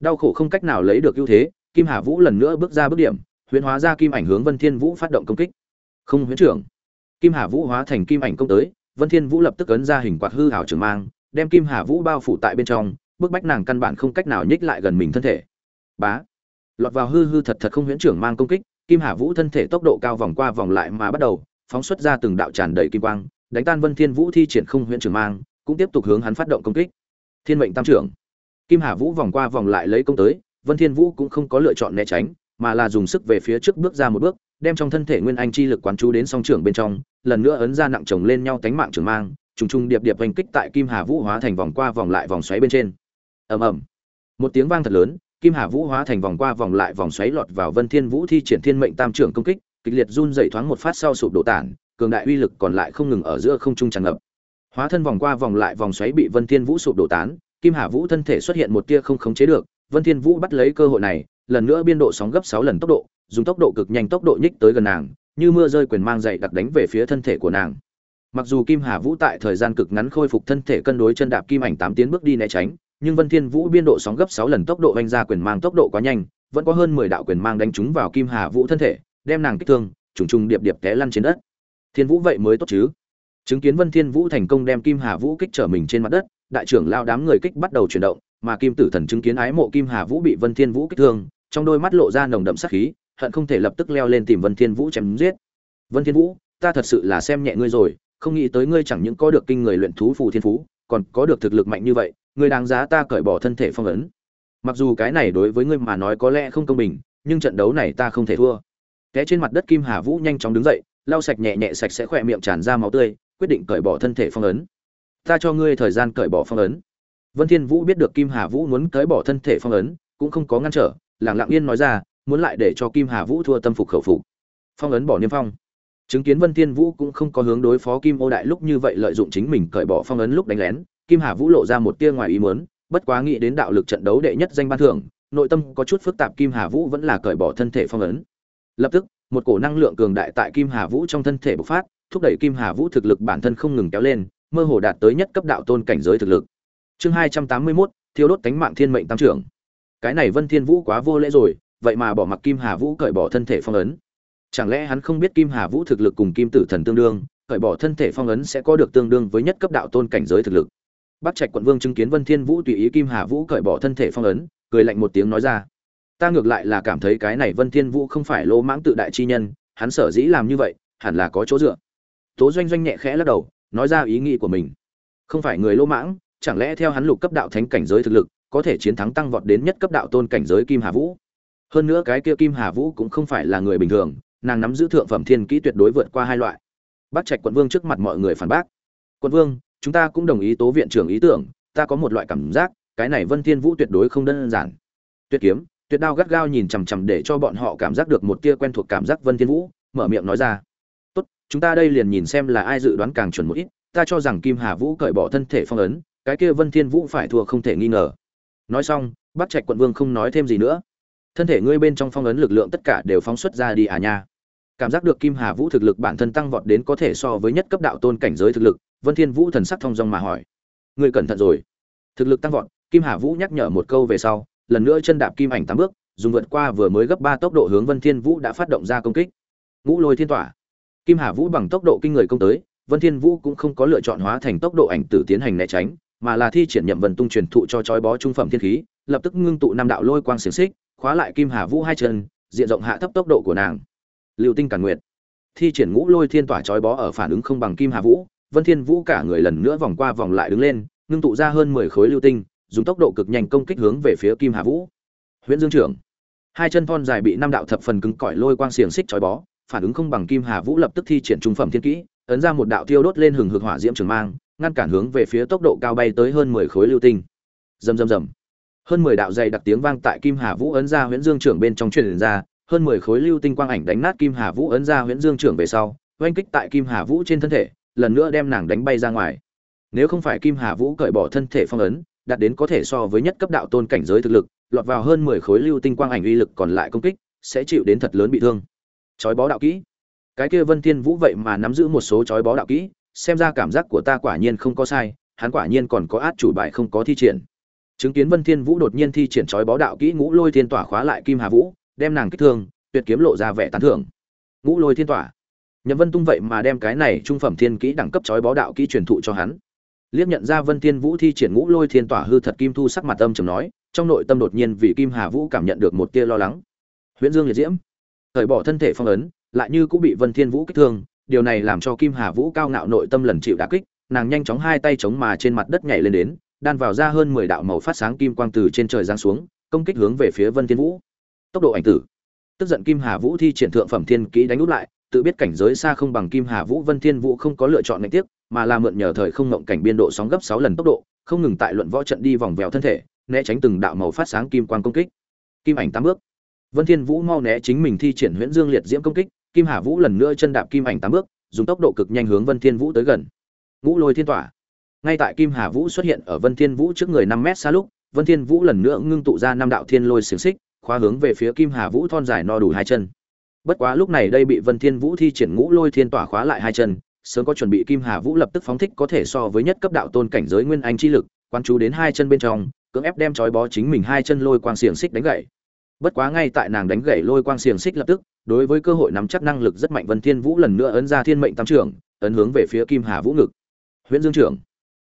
[SPEAKER 1] Đau khổ không cách nào lấy được ưu thế, kim hà vũ lần nữa bước ra bước điểm, huyễn hóa ra kim ảnh hướng vân thiên vũ phát động công kích. Không huyễn trưởng. Kim hà vũ hóa thành kim ảnh công tới, vân thiên vũ lập tức ấn ra hình quạt hư hảo trường mang, đem kim hà vũ bao phủ tại bên trong bức bách nàng căn bản không cách nào nhích lại gần mình thân thể. Bá. Lọt vào hư hư thật thật không huyễn trưởng mang công kích, kim hà vũ thân thể tốc độ cao vòng qua vòng lại mà bắt đầu, phóng xuất ra từng đạo tràn đầy kim quang, đánh tan vân thiên vũ thi triển không huyễn trưởng mang, cũng tiếp tục hướng hắn phát động công kích. Thiên mệnh tam trưởng. Kim hà vũ vòng qua vòng lại lấy công tới, vân thiên vũ cũng không có lựa chọn né tránh, mà là dùng sức về phía trước bước ra một bước, đem trong thân thể nguyên anh chi lực quán chú đến song trưởng bên trong, lần nữa ấn ra nặng chồng lên nhau tánh mạng trưởng mang, trùng trùng điệp điệp hành kích tại kim hà vũ hóa thành vòng qua vòng lại vòng xoáy bên trên ầm ầm. Một tiếng vang thật lớn, kim hà vũ hóa thành vòng qua vòng lại vòng xoáy lọt vào vân thiên vũ thi triển thiên mệnh tam trưởng công kích, kịch liệt run dậy thoáng một phát sau sụp đổ tản, cường đại uy lực còn lại không ngừng ở giữa không trung tràn ngập. Hóa thân vòng qua vòng lại vòng xoáy bị vân thiên vũ sụp đổ tán, kim hà vũ thân thể xuất hiện một tia không khống chế được, vân thiên vũ bắt lấy cơ hội này, lần nữa biên độ sóng gấp 6 lần tốc độ, dùng tốc độ cực nhanh tốc độ nhích tới gần nàng, như mưa rơi quyền mang dậy đặc đánh về phía thân thể của nàng. Mặc dù kim hà vũ tại thời gian cực ngắn khôi phục thân thể cân đối chân đạp kim ảnh tám tiến bước đi né tránh nhưng vân thiên vũ biên độ sóng gấp 6 lần tốc độ vành ra quyền mang tốc độ quá nhanh, vẫn có hơn 10 đạo quyền mang đánh trúng vào kim hà vũ thân thể, đem nàng kích thương, trùng trùng điệp điệp té lăn trên đất. Thiên vũ vậy mới tốt chứ? Chứng kiến vân thiên vũ thành công đem kim hà vũ kích trở mình trên mặt đất, đại trưởng lao đám người kích bắt đầu chuyển động, mà kim tử thần chứng kiến ái mộ kim hà vũ bị vân thiên vũ kích thương, trong đôi mắt lộ ra nồng đậm sát khí, hận không thể lập tức leo lên tìm vân thiên vũ chém giết. Vân thiên vũ, ta thật sự là xem nhẹ ngươi rồi, không nghĩ tới ngươi chẳng những có được kinh người luyện thú phù thiên phú, còn có được thực lực mạnh như vậy ngươi đáng giá ta cởi bỏ thân thể phong ấn. Mặc dù cái này đối với ngươi mà nói có lẽ không công bình, nhưng trận đấu này ta không thể thua. Té trên mặt đất kim hà vũ nhanh chóng đứng dậy, lau sạch nhẹ nhẹ sạch sẽ khỏe miệng tràn ra máu tươi, quyết định cởi bỏ thân thể phong ấn. Ta cho ngươi thời gian cởi bỏ phong ấn. Vân thiên vũ biết được kim hà vũ muốn cởi bỏ thân thể phong ấn, cũng không có ngăn trở, lặng lặng yên nói ra, muốn lại để cho kim hà vũ thua tâm phục khẩu phục. Phong ấn bỏ niêm phong. Chứng kiến vân thiên vũ cũng không có hướng đối phó kim ô đại lúc như vậy lợi dụng chính mình cởi bỏ phong ấn lúc đánh lén kim hà vũ lộ ra một tia ngoài ý muốn bất quá nghĩ đến đạo lực trận đấu đệ nhất danh ban thưởng nội tâm có chút phức tạp kim hà vũ vẫn là cởi bỏ thân thể phong ấn. Lập tức một cổ năng lượng cường đại tại kim hà vũ trong thân thể bộc phát thúc đẩy kim hà vũ thực lực bản thân không ngừng kéo lên mơ hồ đạt tới nhất cấp đạo tôn cảnh giới thực lực. Chương hai trăm tám mươi 281, thiêu đốt cánh mạng thiên mệnh tam trưởng. Cái này vân thiên vũ quá vô lễ rồi vậy mà bỏ mặc kim hà vũ cởi bỏ thân thể phong ấn. Chẳng lẽ hắn không biết kim hà vũ thực lực cùng kim tử thần tương đương cởi bỏ thân thể phong ấn sẽ có được tương đương với nhất cấp đạo tôn cảnh giới thực lực? Bắc trạch quận vương chứng kiến vân thiên vũ tùy ý kim hà vũ cởi bỏ thân thể phong ấn, cười lạnh một tiếng nói ra. Ta ngược lại là cảm thấy cái này vân thiên vũ không phải lô mãng tự đại chi nhân, hắn sở dĩ làm như vậy, hẳn là có chỗ dựa. Tố doanh doanh nhẹ khẽ lắc đầu, nói ra ý nghĩ của mình. Không phải người lô mãng, chẳng lẽ theo hắn lục cấp đạo thánh cảnh giới thực lực, có thể chiến thắng tăng vọt đến nhất cấp đạo tôn cảnh giới kim hà vũ? Hơn nữa cái kia kim hà vũ cũng không phải là người bình thường, nàng nắm giữ thượng phẩm thiên kỹ tuyệt đối vượt qua hai loại. Bắc trạch quận vương trước mặt mọi người phản bác. Quận vương chúng ta cũng đồng ý tố viện trưởng ý tưởng, ta có một loại cảm giác, cái này vân thiên vũ tuyệt đối không đơn giản. Tuyệt kiếm, tuyệt đao gắt gao nhìn chằm chằm để cho bọn họ cảm giác được một tia quen thuộc cảm giác vân thiên vũ, mở miệng nói ra. Tốt, chúng ta đây liền nhìn xem là ai dự đoán càng chuẩn một ít, ta cho rằng kim hà vũ cởi bỏ thân thể phong ấn, cái kia vân thiên vũ phải thua không thể nghi ngờ. Nói xong, bắc trạch quận vương không nói thêm gì nữa. Thân thể ngươi bên trong phong ấn lực lượng tất cả đều phóng xuất ra đi à nha. Cảm giác được kim hà vũ thực lực bản thân tăng vọt đến có thể so với nhất cấp đạo tôn cảnh giới thực lực vân thiên vũ thần sắc thông dong mà hỏi. Ngươi cẩn thận rồi. Thực lực tăng vọt, kim hà vũ nhắc nhở một câu về sau, lần nữa chân đạp kim ảnh tám bước, dùng vượt qua vừa mới gấp ba tốc độ hướng vân thiên vũ đã phát động ra công kích. Ngũ lôi thiên tỏa. Kim hà vũ bằng tốc độ kinh người công tới, vân thiên vũ cũng không có lựa chọn hóa thành tốc độ ảnh tử tiến hành né tránh, mà là thi triển nhậm vân tung truyền thụ cho chói bó trung phẩm thiên khí, lập tức ngưng tụ năm đạo lôi quang xiềng xích, khóa lại kim hà vũ hai chân, diện rộng hạ thấp tốc độ của nàng. Lưu tinh càn nguyệt. Thi triển ngũ lôi thiên tỏa trói bó ở phản ứng không bằng kim hà vũ vân thiên vũ cả người lần nữa vòng qua vòng lại đứng lên, ngưng tụ ra hơn mười khối lưu tinh, dùng tốc độ cực nhanh công kích hướng về phía kim hà vũ. Huyễn dương trưởng. Hai chân thon dài bị năm đạo thập phần cứng cỏi lôi quang xiềng xích trói bó, phản ứng không bằng kim hà vũ lập tức thi triển trung phẩm thiên kỹ, ấn ra một đạo thiêu đốt lên hừng hực hỏa diễm trường mang, ngăn cản hướng về phía tốc độ cao bay tới hơn mười khối lưu tinh. Rầm rầm rầm. Hơn mười đạo dày đặc tiếng vang tại kim hà vũ ấn ra huyễn dương trưởng bên trong truyền ra, hơn mười khối lưu tinh quang ảnh đánh nát kim hà vũ ấn ra huyễn dương trưởng về sau, oanh kích tại kim hà vũ trên thân thể lần nữa đem nàng đánh bay ra ngoài. Nếu không phải kim hà vũ cởi bỏ thân thể phong ấn, đạt đến có thể so với nhất cấp đạo tôn cảnh giới thực lực, lọt vào hơn mười khối lưu tinh quang ảnh uy lực còn lại công kích, sẽ chịu đến thật lớn bị thương. Chói bó đạo kỹ. Cái kia vân thiên vũ vậy mà nắm giữ một số chói bó đạo kỹ, xem ra cảm giác của ta quả nhiên không có sai, hắn quả nhiên còn có át chủ bài không có thi triển. Chứng kiến vân thiên vũ đột nhiên thi triển chói bó đạo kỹ ngũ lôi thiên tỏa khóa lại kim hà vũ, đem nàng kích thương, tuyệt kiếm lộ ra vẻ tán thưởng. Ngũ lôi thiên tỏa nhậm vân tung vậy mà đem cái này trung phẩm thiên kỹ đẳng cấp chói bó đạo kỹ truyền thụ cho hắn. Liếc nhận ra vân thiên vũ thi triển ngũ lôi thiên tỏa hư thật kim thu sắc mặt âm trầm nói, trong nội tâm đột nhiên vì kim hà vũ cảm nhận được một tia lo lắng. Huyễn dương liệt diễm, thời bỏ thân thể phong ấn, lại như cũng bị vân thiên vũ kích thương, điều này làm cho kim hà vũ cao ngạo nội tâm lần chịu đả kích, nàng nhanh chóng hai tay chống mà trên mặt đất nhảy lên đến, đan vào ra hơn mười đạo màu phát sáng kim quang từ trên trời giáng xuống, công kích hướng về phía vân thiên vũ. Tốc độ ảnh tử. Tức giận kim hà vũ thi triển thượng phẩm thiên kỹ đánh úp lại tự biết cảnh giới xa không bằng kim hà vũ, vân thiên vũ không có lựa chọn ngạch tiếp, mà là mượn nhờ thời không ngộng cảnh biên độ sóng gấp 6 lần tốc độ, không ngừng tại luận võ trận đi vòng vèo thân thể, né tránh từng đạo màu phát sáng kim quang công kích. Kim ảnh tám bước. Vân thiên vũ mau né chính mình thi triển huyễn dương liệt diễm công kích, kim hà vũ lần nữa chân đạp kim ảnh tám bước, dùng tốc độ cực nhanh hướng vân thiên vũ tới gần. Ngũ lôi thiên tỏa. Ngay tại kim hà vũ xuất hiện ở vân thiên vũ trước người 5 mét xa lúc, vân thiên vũ lần nữa ngưng tụ ra năm đạo thiên lôi xiển xích, khóa hướng về phía kim hà vũ thon dài no đủ hai chân bất quá lúc này đây bị vân thiên vũ thi triển ngũ lôi thiên tỏa khóa lại hai chân, sớm có chuẩn bị kim hà vũ lập tức phóng thích có thể so với nhất cấp đạo tôn cảnh giới nguyên anh chi lực quan chú đến hai chân bên trong, cưỡng ép đem trói bó chính mình hai chân lôi quang xiềng xích đánh gãy. Bất quá ngay tại nàng đánh gãy lôi quang xiềng xích lập tức, đối với cơ hội nắm chắc năng lực rất mạnh vân thiên vũ lần nữa ấn ra thiên mệnh tam trưởng, ấn hướng về phía kim hà vũ ngực. Huyễn dương trưởng.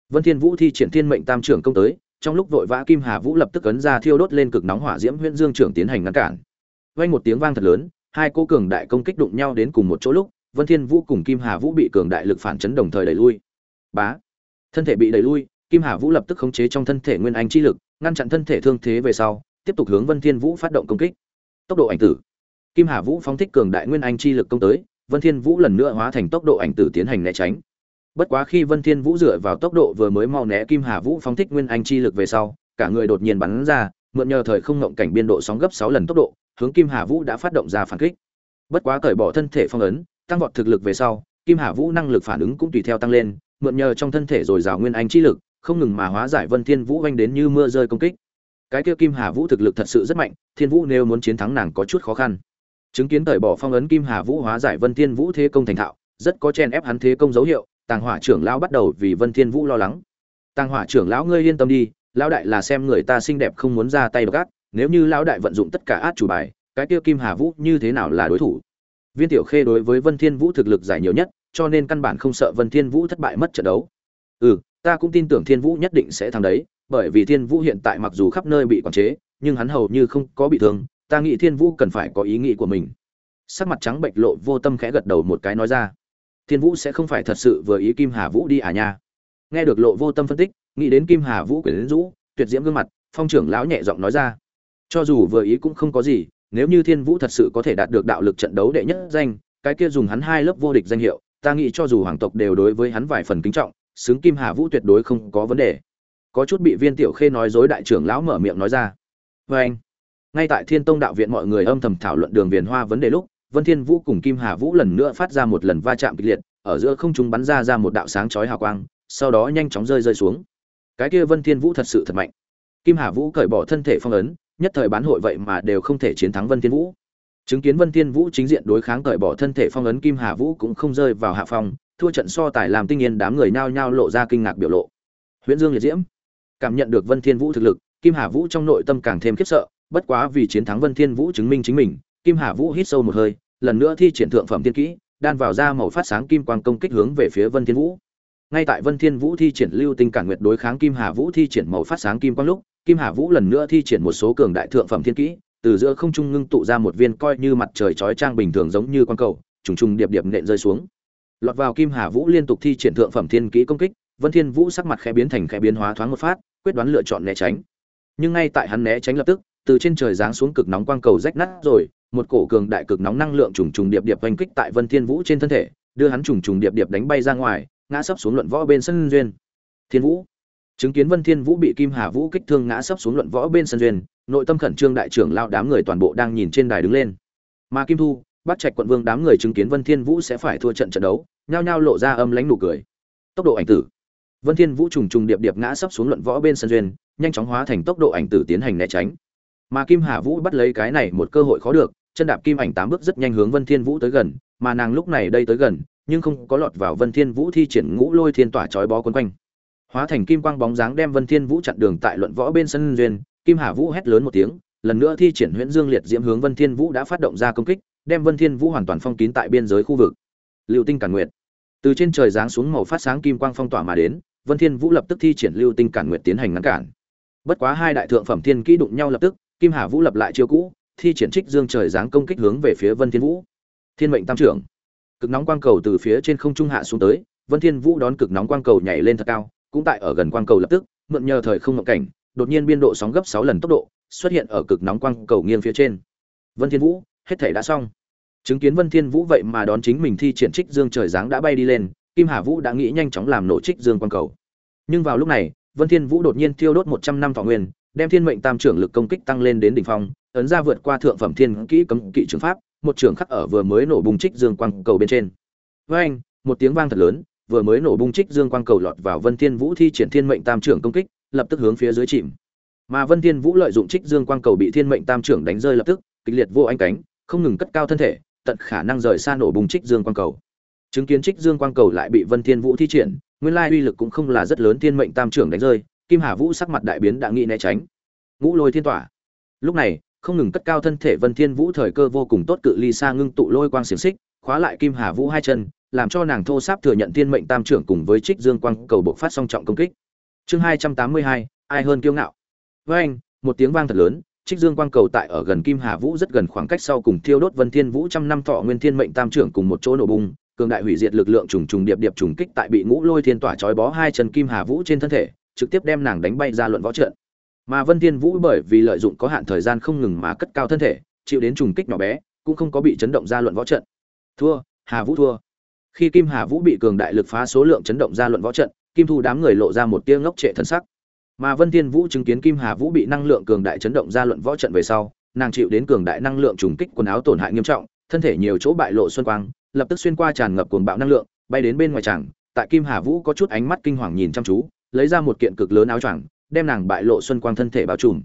[SPEAKER 1] Vân thiên vũ thi triển thiên mệnh tam trưởng công tới, trong lúc vội vã kim hà vũ lập tức ấn ra thiêu đốt lên cực nóng hỏa diễm huyễn dương trưởng tiến hành ngăn cản. Vang một tiếng vang thật lớn hai cô cường đại công kích đụng nhau đến cùng một chỗ lúc, vân thiên vũ cùng kim hà vũ bị cường đại lực phản chấn đồng thời đẩy lui. Bá! Thân thể bị đẩy lui, kim hà vũ lập tức khống chế trong thân thể nguyên anh chi lực, ngăn chặn thân thể thương thế về sau, tiếp tục hướng vân thiên vũ phát động công kích. Tốc độ ảnh tử. Kim hà vũ phóng thích cường đại nguyên anh chi lực công tới, vân thiên vũ lần nữa hóa thành tốc độ ảnh tử tiến hành né tránh. Bất quá khi vân thiên vũ dựa vào tốc độ vừa mới mau né kim hà vũ phóng thích nguyên anh chi lực về sau, cả người đột nhiên bắn ra, mượn nhờ thời không ngộng cảnh biên độ sóng gấp 6 lần tốc độ hướng kim hà vũ đã phát động ra phản kích. Bất quá cởi bỏ thân thể phong ấn, tăng vọt thực lực về sau, kim hà vũ năng lực phản ứng cũng tùy theo tăng lên, mượn nhờ trong thân thể dồi dào nguyên anh chi lực, không ngừng mà hóa giải vân thiên vũ vanh đến như mưa rơi công kích. Cái kia kim hà vũ thực lực thật sự rất mạnh, thiên vũ nếu muốn chiến thắng nàng có chút khó khăn. Chứng kiến cởi bỏ phong ấn kim hà vũ hóa giải vân thiên vũ thế công thành thạo, rất có chen ép hắn thế công dấu hiệu, tàng hỏa trưởng lão bắt đầu vì vân thiên vũ lo lắng. Tàng hỏa trưởng lão, ngươi yên tâm đi, lão đại là xem người ta xinh đẹp không muốn ra tay gắt nếu như lão đại vận dụng tất cả át chủ bài, cái kia kim hà vũ như thế nào là đối thủ? Viên tiểu khê đối với vân thiên vũ thực lực giải nhiều nhất, cho nên căn bản không sợ vân thiên vũ thất bại mất trận đấu. Ừ ta cũng tin tưởng thiên vũ nhất định sẽ thắng đấy, bởi vì thiên vũ hiện tại mặc dù khắp nơi bị quản chế, nhưng hắn hầu như không có bị thương, ta nghĩ thiên vũ cần phải có ý nghĩ của mình. Sắc mặt trắng bệnh lộ vô tâm khẽ gật đầu một cái nói ra. Thiên vũ sẽ không phải thật sự vừa ý kim hà vũ đi à nha. Nghe được lộ vô tâm phân tích, nghĩ đến kim hà vũ quyển rũ, tuyệt diễm gương mặt, phong trưởng lão nhẹ giọng nói ra cho dù vừa ý cũng không có gì, nếu như thiên vũ thật sự có thể đạt được đạo lực trận đấu đệ nhất danh, cái kia dùng hắn hai lớp vô địch danh hiệu, ta nghĩ cho dù hoàng tộc đều đối với hắn vài phần kính trọng, xứng kim hà vũ tuyệt đối không có vấn đề. Có chút bị viên tiểu khê nói dối đại trưởng lão mở miệng nói ra. Vê anh, ngay tại thiên tông đạo viện mọi người âm thầm thảo luận đường viền hoa vấn đề lúc, vân thiên vũ cùng kim hà vũ lần nữa phát ra một lần va chạm kịch liệt, ở giữa không trung bắn ra ra một đạo sáng chói hào quang, sau đó nhanh chóng rơi rơi xuống. Cái kia vân thiên vũ thật sự thật mạnh. Kim hà vũ cởi bỏ thân thể phong ấn nhất thời bán hội vậy mà đều không thể chiến thắng vân thiên vũ. Chứng kiến vân thiên vũ chính diện đối kháng cởi bỏ thân thể phong ấn kim hà vũ cũng không rơi vào hạ phong, thua trận so tài làm tinh nhiên đám người nhao nhao lộ ra kinh ngạc biểu lộ. Huyễn dương liệt diễm. Cảm nhận được vân thiên vũ thực lực, kim hà vũ trong nội tâm càng thêm khiếp sợ, bất quá vì chiến thắng vân thiên vũ chứng minh chính mình, kim hà vũ hít sâu một hơi, lần nữa thi triển thượng phẩm tiên kỹ, đan vào ra màu phát sáng kim quang công kích hướng về phía vân thiên vũ. Ngay tại vân thiên vũ thi triển lưu tinh cản nguyệt đối kháng kim hà vũ thi triển màu phát sáng kim quang lúc kim hà vũ lần nữa thi triển một số cường đại thượng phẩm thiên kỹ, từ giữa không trung ngưng tụ ra một viên coi như mặt trời chói trang bình thường giống như quan cầu, trùng trùng điệp điệp nện rơi xuống. Lọt vào kim hà vũ liên tục thi triển thượng phẩm thiên kỹ công kích, vân thiên vũ sắc mặt khẽ biến thành khẽ biến hóa thoáng một phát, quyết đoán lựa chọn né tránh. Nhưng ngay tại hắn né tránh lập tức, từ trên trời giáng xuống cực nóng quang cầu rách nát rồi, một cổ cường đại cực nóng năng lượng trùng trùng điệp điệp oanh kích tại vân thiên vũ trên thân thể, đưa hắn trùng trùng điệp điệp đánh bay ra ngoài, ngã sấp xuống luận võ bên sân duyên. Thiên vũ chứng kiến vân thiên vũ bị kim hà vũ kích thương ngã sấp xuống luận võ bên sân duyên, nội tâm khẩn trương đại trưởng lao đám người toàn bộ đang nhìn trên đài đứng lên. Mà kim thu bắt trạch quận vương đám người chứng kiến vân thiên vũ sẽ phải thua trận trận đấu, nhao nhao lộ ra âm lãnh nụ cười. Tốc độ ảnh tử. Vân thiên vũ trùng trùng điệp điệp ngã sấp xuống luận võ bên sân duyên, nhanh chóng hóa thành tốc độ ảnh tử tiến hành né tránh. Mà kim hà vũ bắt lấy cái này một cơ hội khó được, chân đạp kim ảnh tám bước rất nhanh hướng vân thiên vũ tới gần, mà nàng lúc này đây tới gần, nhưng không có lọt vào vân thiên vũ thi triển ngũ lôi thiên tỏa chói bó quấn quanh hóa thành kim quang bóng dáng đem vân thiên vũ chặn đường tại luận võ bên sân duyên, kim hà vũ hét lớn một tiếng, lần nữa thi triển huyễn dương liệt diễm hướng vân thiên vũ đã phát động ra công kích, đem vân thiên vũ hoàn toàn phong kín tại biên giới khu vực. Lưu tinh cản nguyệt. Từ trên trời giáng xuống màu phát sáng kim quang phong tỏa mà đến, vân thiên vũ lập tức thi triển lưu tinh cản nguyệt tiến hành ngăn cản. Bất quá hai đại thượng phẩm thiên kỹ đụng nhau lập tức, kim hà vũ lập lại chiêu cũ, thi triển trích dương trời giáng công kích hướng về phía vân thiên vũ. Thiên mệnh tam trưởng. Cực nóng quang cầu từ phía trên không trung hạ xuống tới, vân thiên vũ đón cực nóng quang cầu nhảy lên thật cao cũng tại ở gần quang cầu lập tức, mượn nhờ thời không ngộng cảnh, đột nhiên biên độ sóng gấp sáu lần tốc độ, xuất hiện ở cực nóng quang cầu nghiêng phía trên. Vân thiên vũ, hết thể đã xong. Chứng kiến vân thiên vũ vậy mà đón chính mình thi triển trích dương trời giáng đã bay đi lên, kim hà vũ đã nghĩ nhanh chóng làm nổ trích dương quang cầu. Nhưng vào lúc này, vân thiên vũ đột nhiên thiêu đốt 100 năm thọ nguyên, đem thiên mệnh tam trưởng lực công kích tăng lên đến đỉnh phong, ấn ra vượt qua thượng phẩm thiên kỹ cấm kỵ trường pháp, một trường khắc ở vừa mới nổ bùng trích dương quang cầu bên trên. Với anh một tiếng vang thật lớn vừa mới nổ bung trích dương quang cầu lọt vào Vân Thiên Vũ thi triển Thiên Mệnh Tam trưởng công kích, lập tức hướng phía dưới chìm. Mà Vân Thiên Vũ lợi dụng trích dương quang cầu bị Thiên Mệnh Tam trưởng đánh rơi lập tức, kịch liệt vô ánh cánh, không ngừng cất cao thân thể, tận khả năng rời xa nổ bung trích dương quang cầu. Chứng kiến trích dương quang cầu lại bị Vân Thiên Vũ thi triển, nguyên lai uy lực cũng không là rất lớn Thiên Mệnh Tam trưởng đánh rơi, Kim Hà Vũ sắc mặt đại biến đã nghĩ né tránh. Ngũ Lôi Thiên Tỏa. Lúc này, không ngừng cất cao thân thể Vân Thiên Vũ thời cơ vô cùng tốt cự ly xa ngưng tụ lôi quang xiển xích, khóa lại Kim Hà Vũ hai chân, làm cho nàng thô sáp thừa nhận thiên mệnh tam trưởng cùng với trích dương quang cầu bộc phát song trọng công kích. Chương hai trăm tám mươi hai, ai hơn kiêu ngạo? Với anh, một tiếng vang thật lớn, trích dương quang cầu tại ở gần kim hà vũ rất gần khoảng cách sau cùng thiêu đốt vân thiên vũ trăm năm thọ nguyên thiên mệnh tam trưởng cùng một chỗ nổ bung, cường đại hủy diệt lực lượng trùng trùng điệp điệp trùng kích tại bị ngũ lôi thiên tỏa chói bó hai chân kim hà vũ trên thân thể, trực tiếp đem nàng đánh bay ra luận võ trận. Mà vân thiên vũ bởi vì lợi dụng có hạn thời gian không ngừng mà cất cao thân thể, chịu đến trùng kích nhỏ bé, cũng không có bị chấn động ra luận võ trận. Thua, hà vũ thua khi kim hà vũ bị cường đại lực phá số lượng chấn động ra luận võ trận, kim thu đám người lộ ra một tia ngốc trệ thân sắc. Mà vân thiên vũ chứng kiến kim hà vũ bị năng lượng cường đại chấn động ra luận võ trận về sau, nàng chịu đến cường đại năng lượng trùng kích quần áo tổn hại nghiêm trọng, thân thể nhiều chỗ bại lộ xuân quang, lập tức xuyên qua tràn ngập cuồng bạo năng lượng, bay đến bên ngoài chẳng tại kim hà vũ có chút ánh mắt kinh hoàng nhìn chăm chú, lấy ra một kiện cực lớn áo choàng, đem nàng bại lộ xuân quang thân thể bao trùm.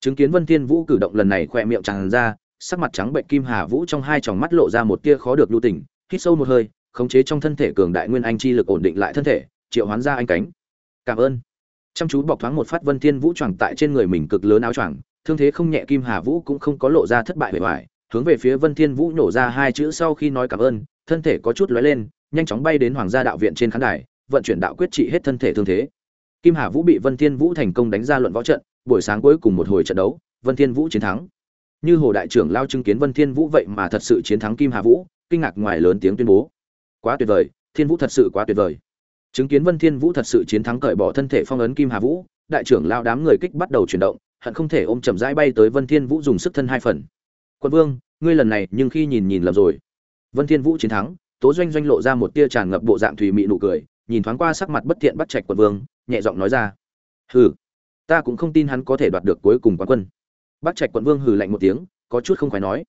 [SPEAKER 1] Chứng kiến vân thiên vũ cử động lần này khoe miệng tràn ra, sắc mặt trắng bệnh kim hà vũ trong hai tròng mắt lộ ra một tia khó được lưu tình, hít sâu một hơi khống chế trong thân thể cường đại nguyên anh chi lực ổn định lại thân thể, triệu hoán ra anh cánh. Cảm ơn. Chăm chú bọc thoáng một phát vân thiên vũ choàng tại trên người mình cực lớn áo choàng, thương thế không nhẹ kim hà vũ cũng không có lộ ra thất bại bề ngoài, hướng về phía vân thiên vũ nổ ra hai chữ sau khi nói cảm ơn, thân thể có chút lóe lên, nhanh chóng bay đến hoàng gia đạo viện trên khán đài, vận chuyển đạo quyết trị hết thân thể thương thế. Kim hà vũ bị vân thiên vũ thành công đánh ra luận võ trận, buổi sáng cuối cùng một hồi trận đấu, vân thiên vũ chiến thắng. Như hồ đại trưởng lao chứng kiến vân thiên vũ vậy mà thật sự chiến thắng kim hà vũ, kinh ngạc ngoài lớn tiếng tuyên bố quá tuyệt vời, thiên vũ thật sự quá tuyệt vời. Chứng kiến vân thiên vũ thật sự chiến thắng cởi bỏ thân thể phong ấn kim hà vũ, đại trưởng lao đám người kích bắt đầu chuyển động, hận không thể ôm chậm rãi bay tới vân thiên vũ dùng sức thân hai phần. Quân vương, ngươi lần này nhưng khi nhìn nhìn lầm rồi. Vân thiên vũ chiến thắng, tố doanh doanh lộ ra một tia tràn ngập bộ dạng thủy mị nụ cười, nhìn thoáng qua sắc mặt bất thiện bắt trạch quân vương, nhẹ giọng nói ra, hừ, ta cũng không tin hắn có thể đoạt được cuối cùng quán quân. Bắt trạch quận vương hừ lạnh một tiếng, có chút không phải nói,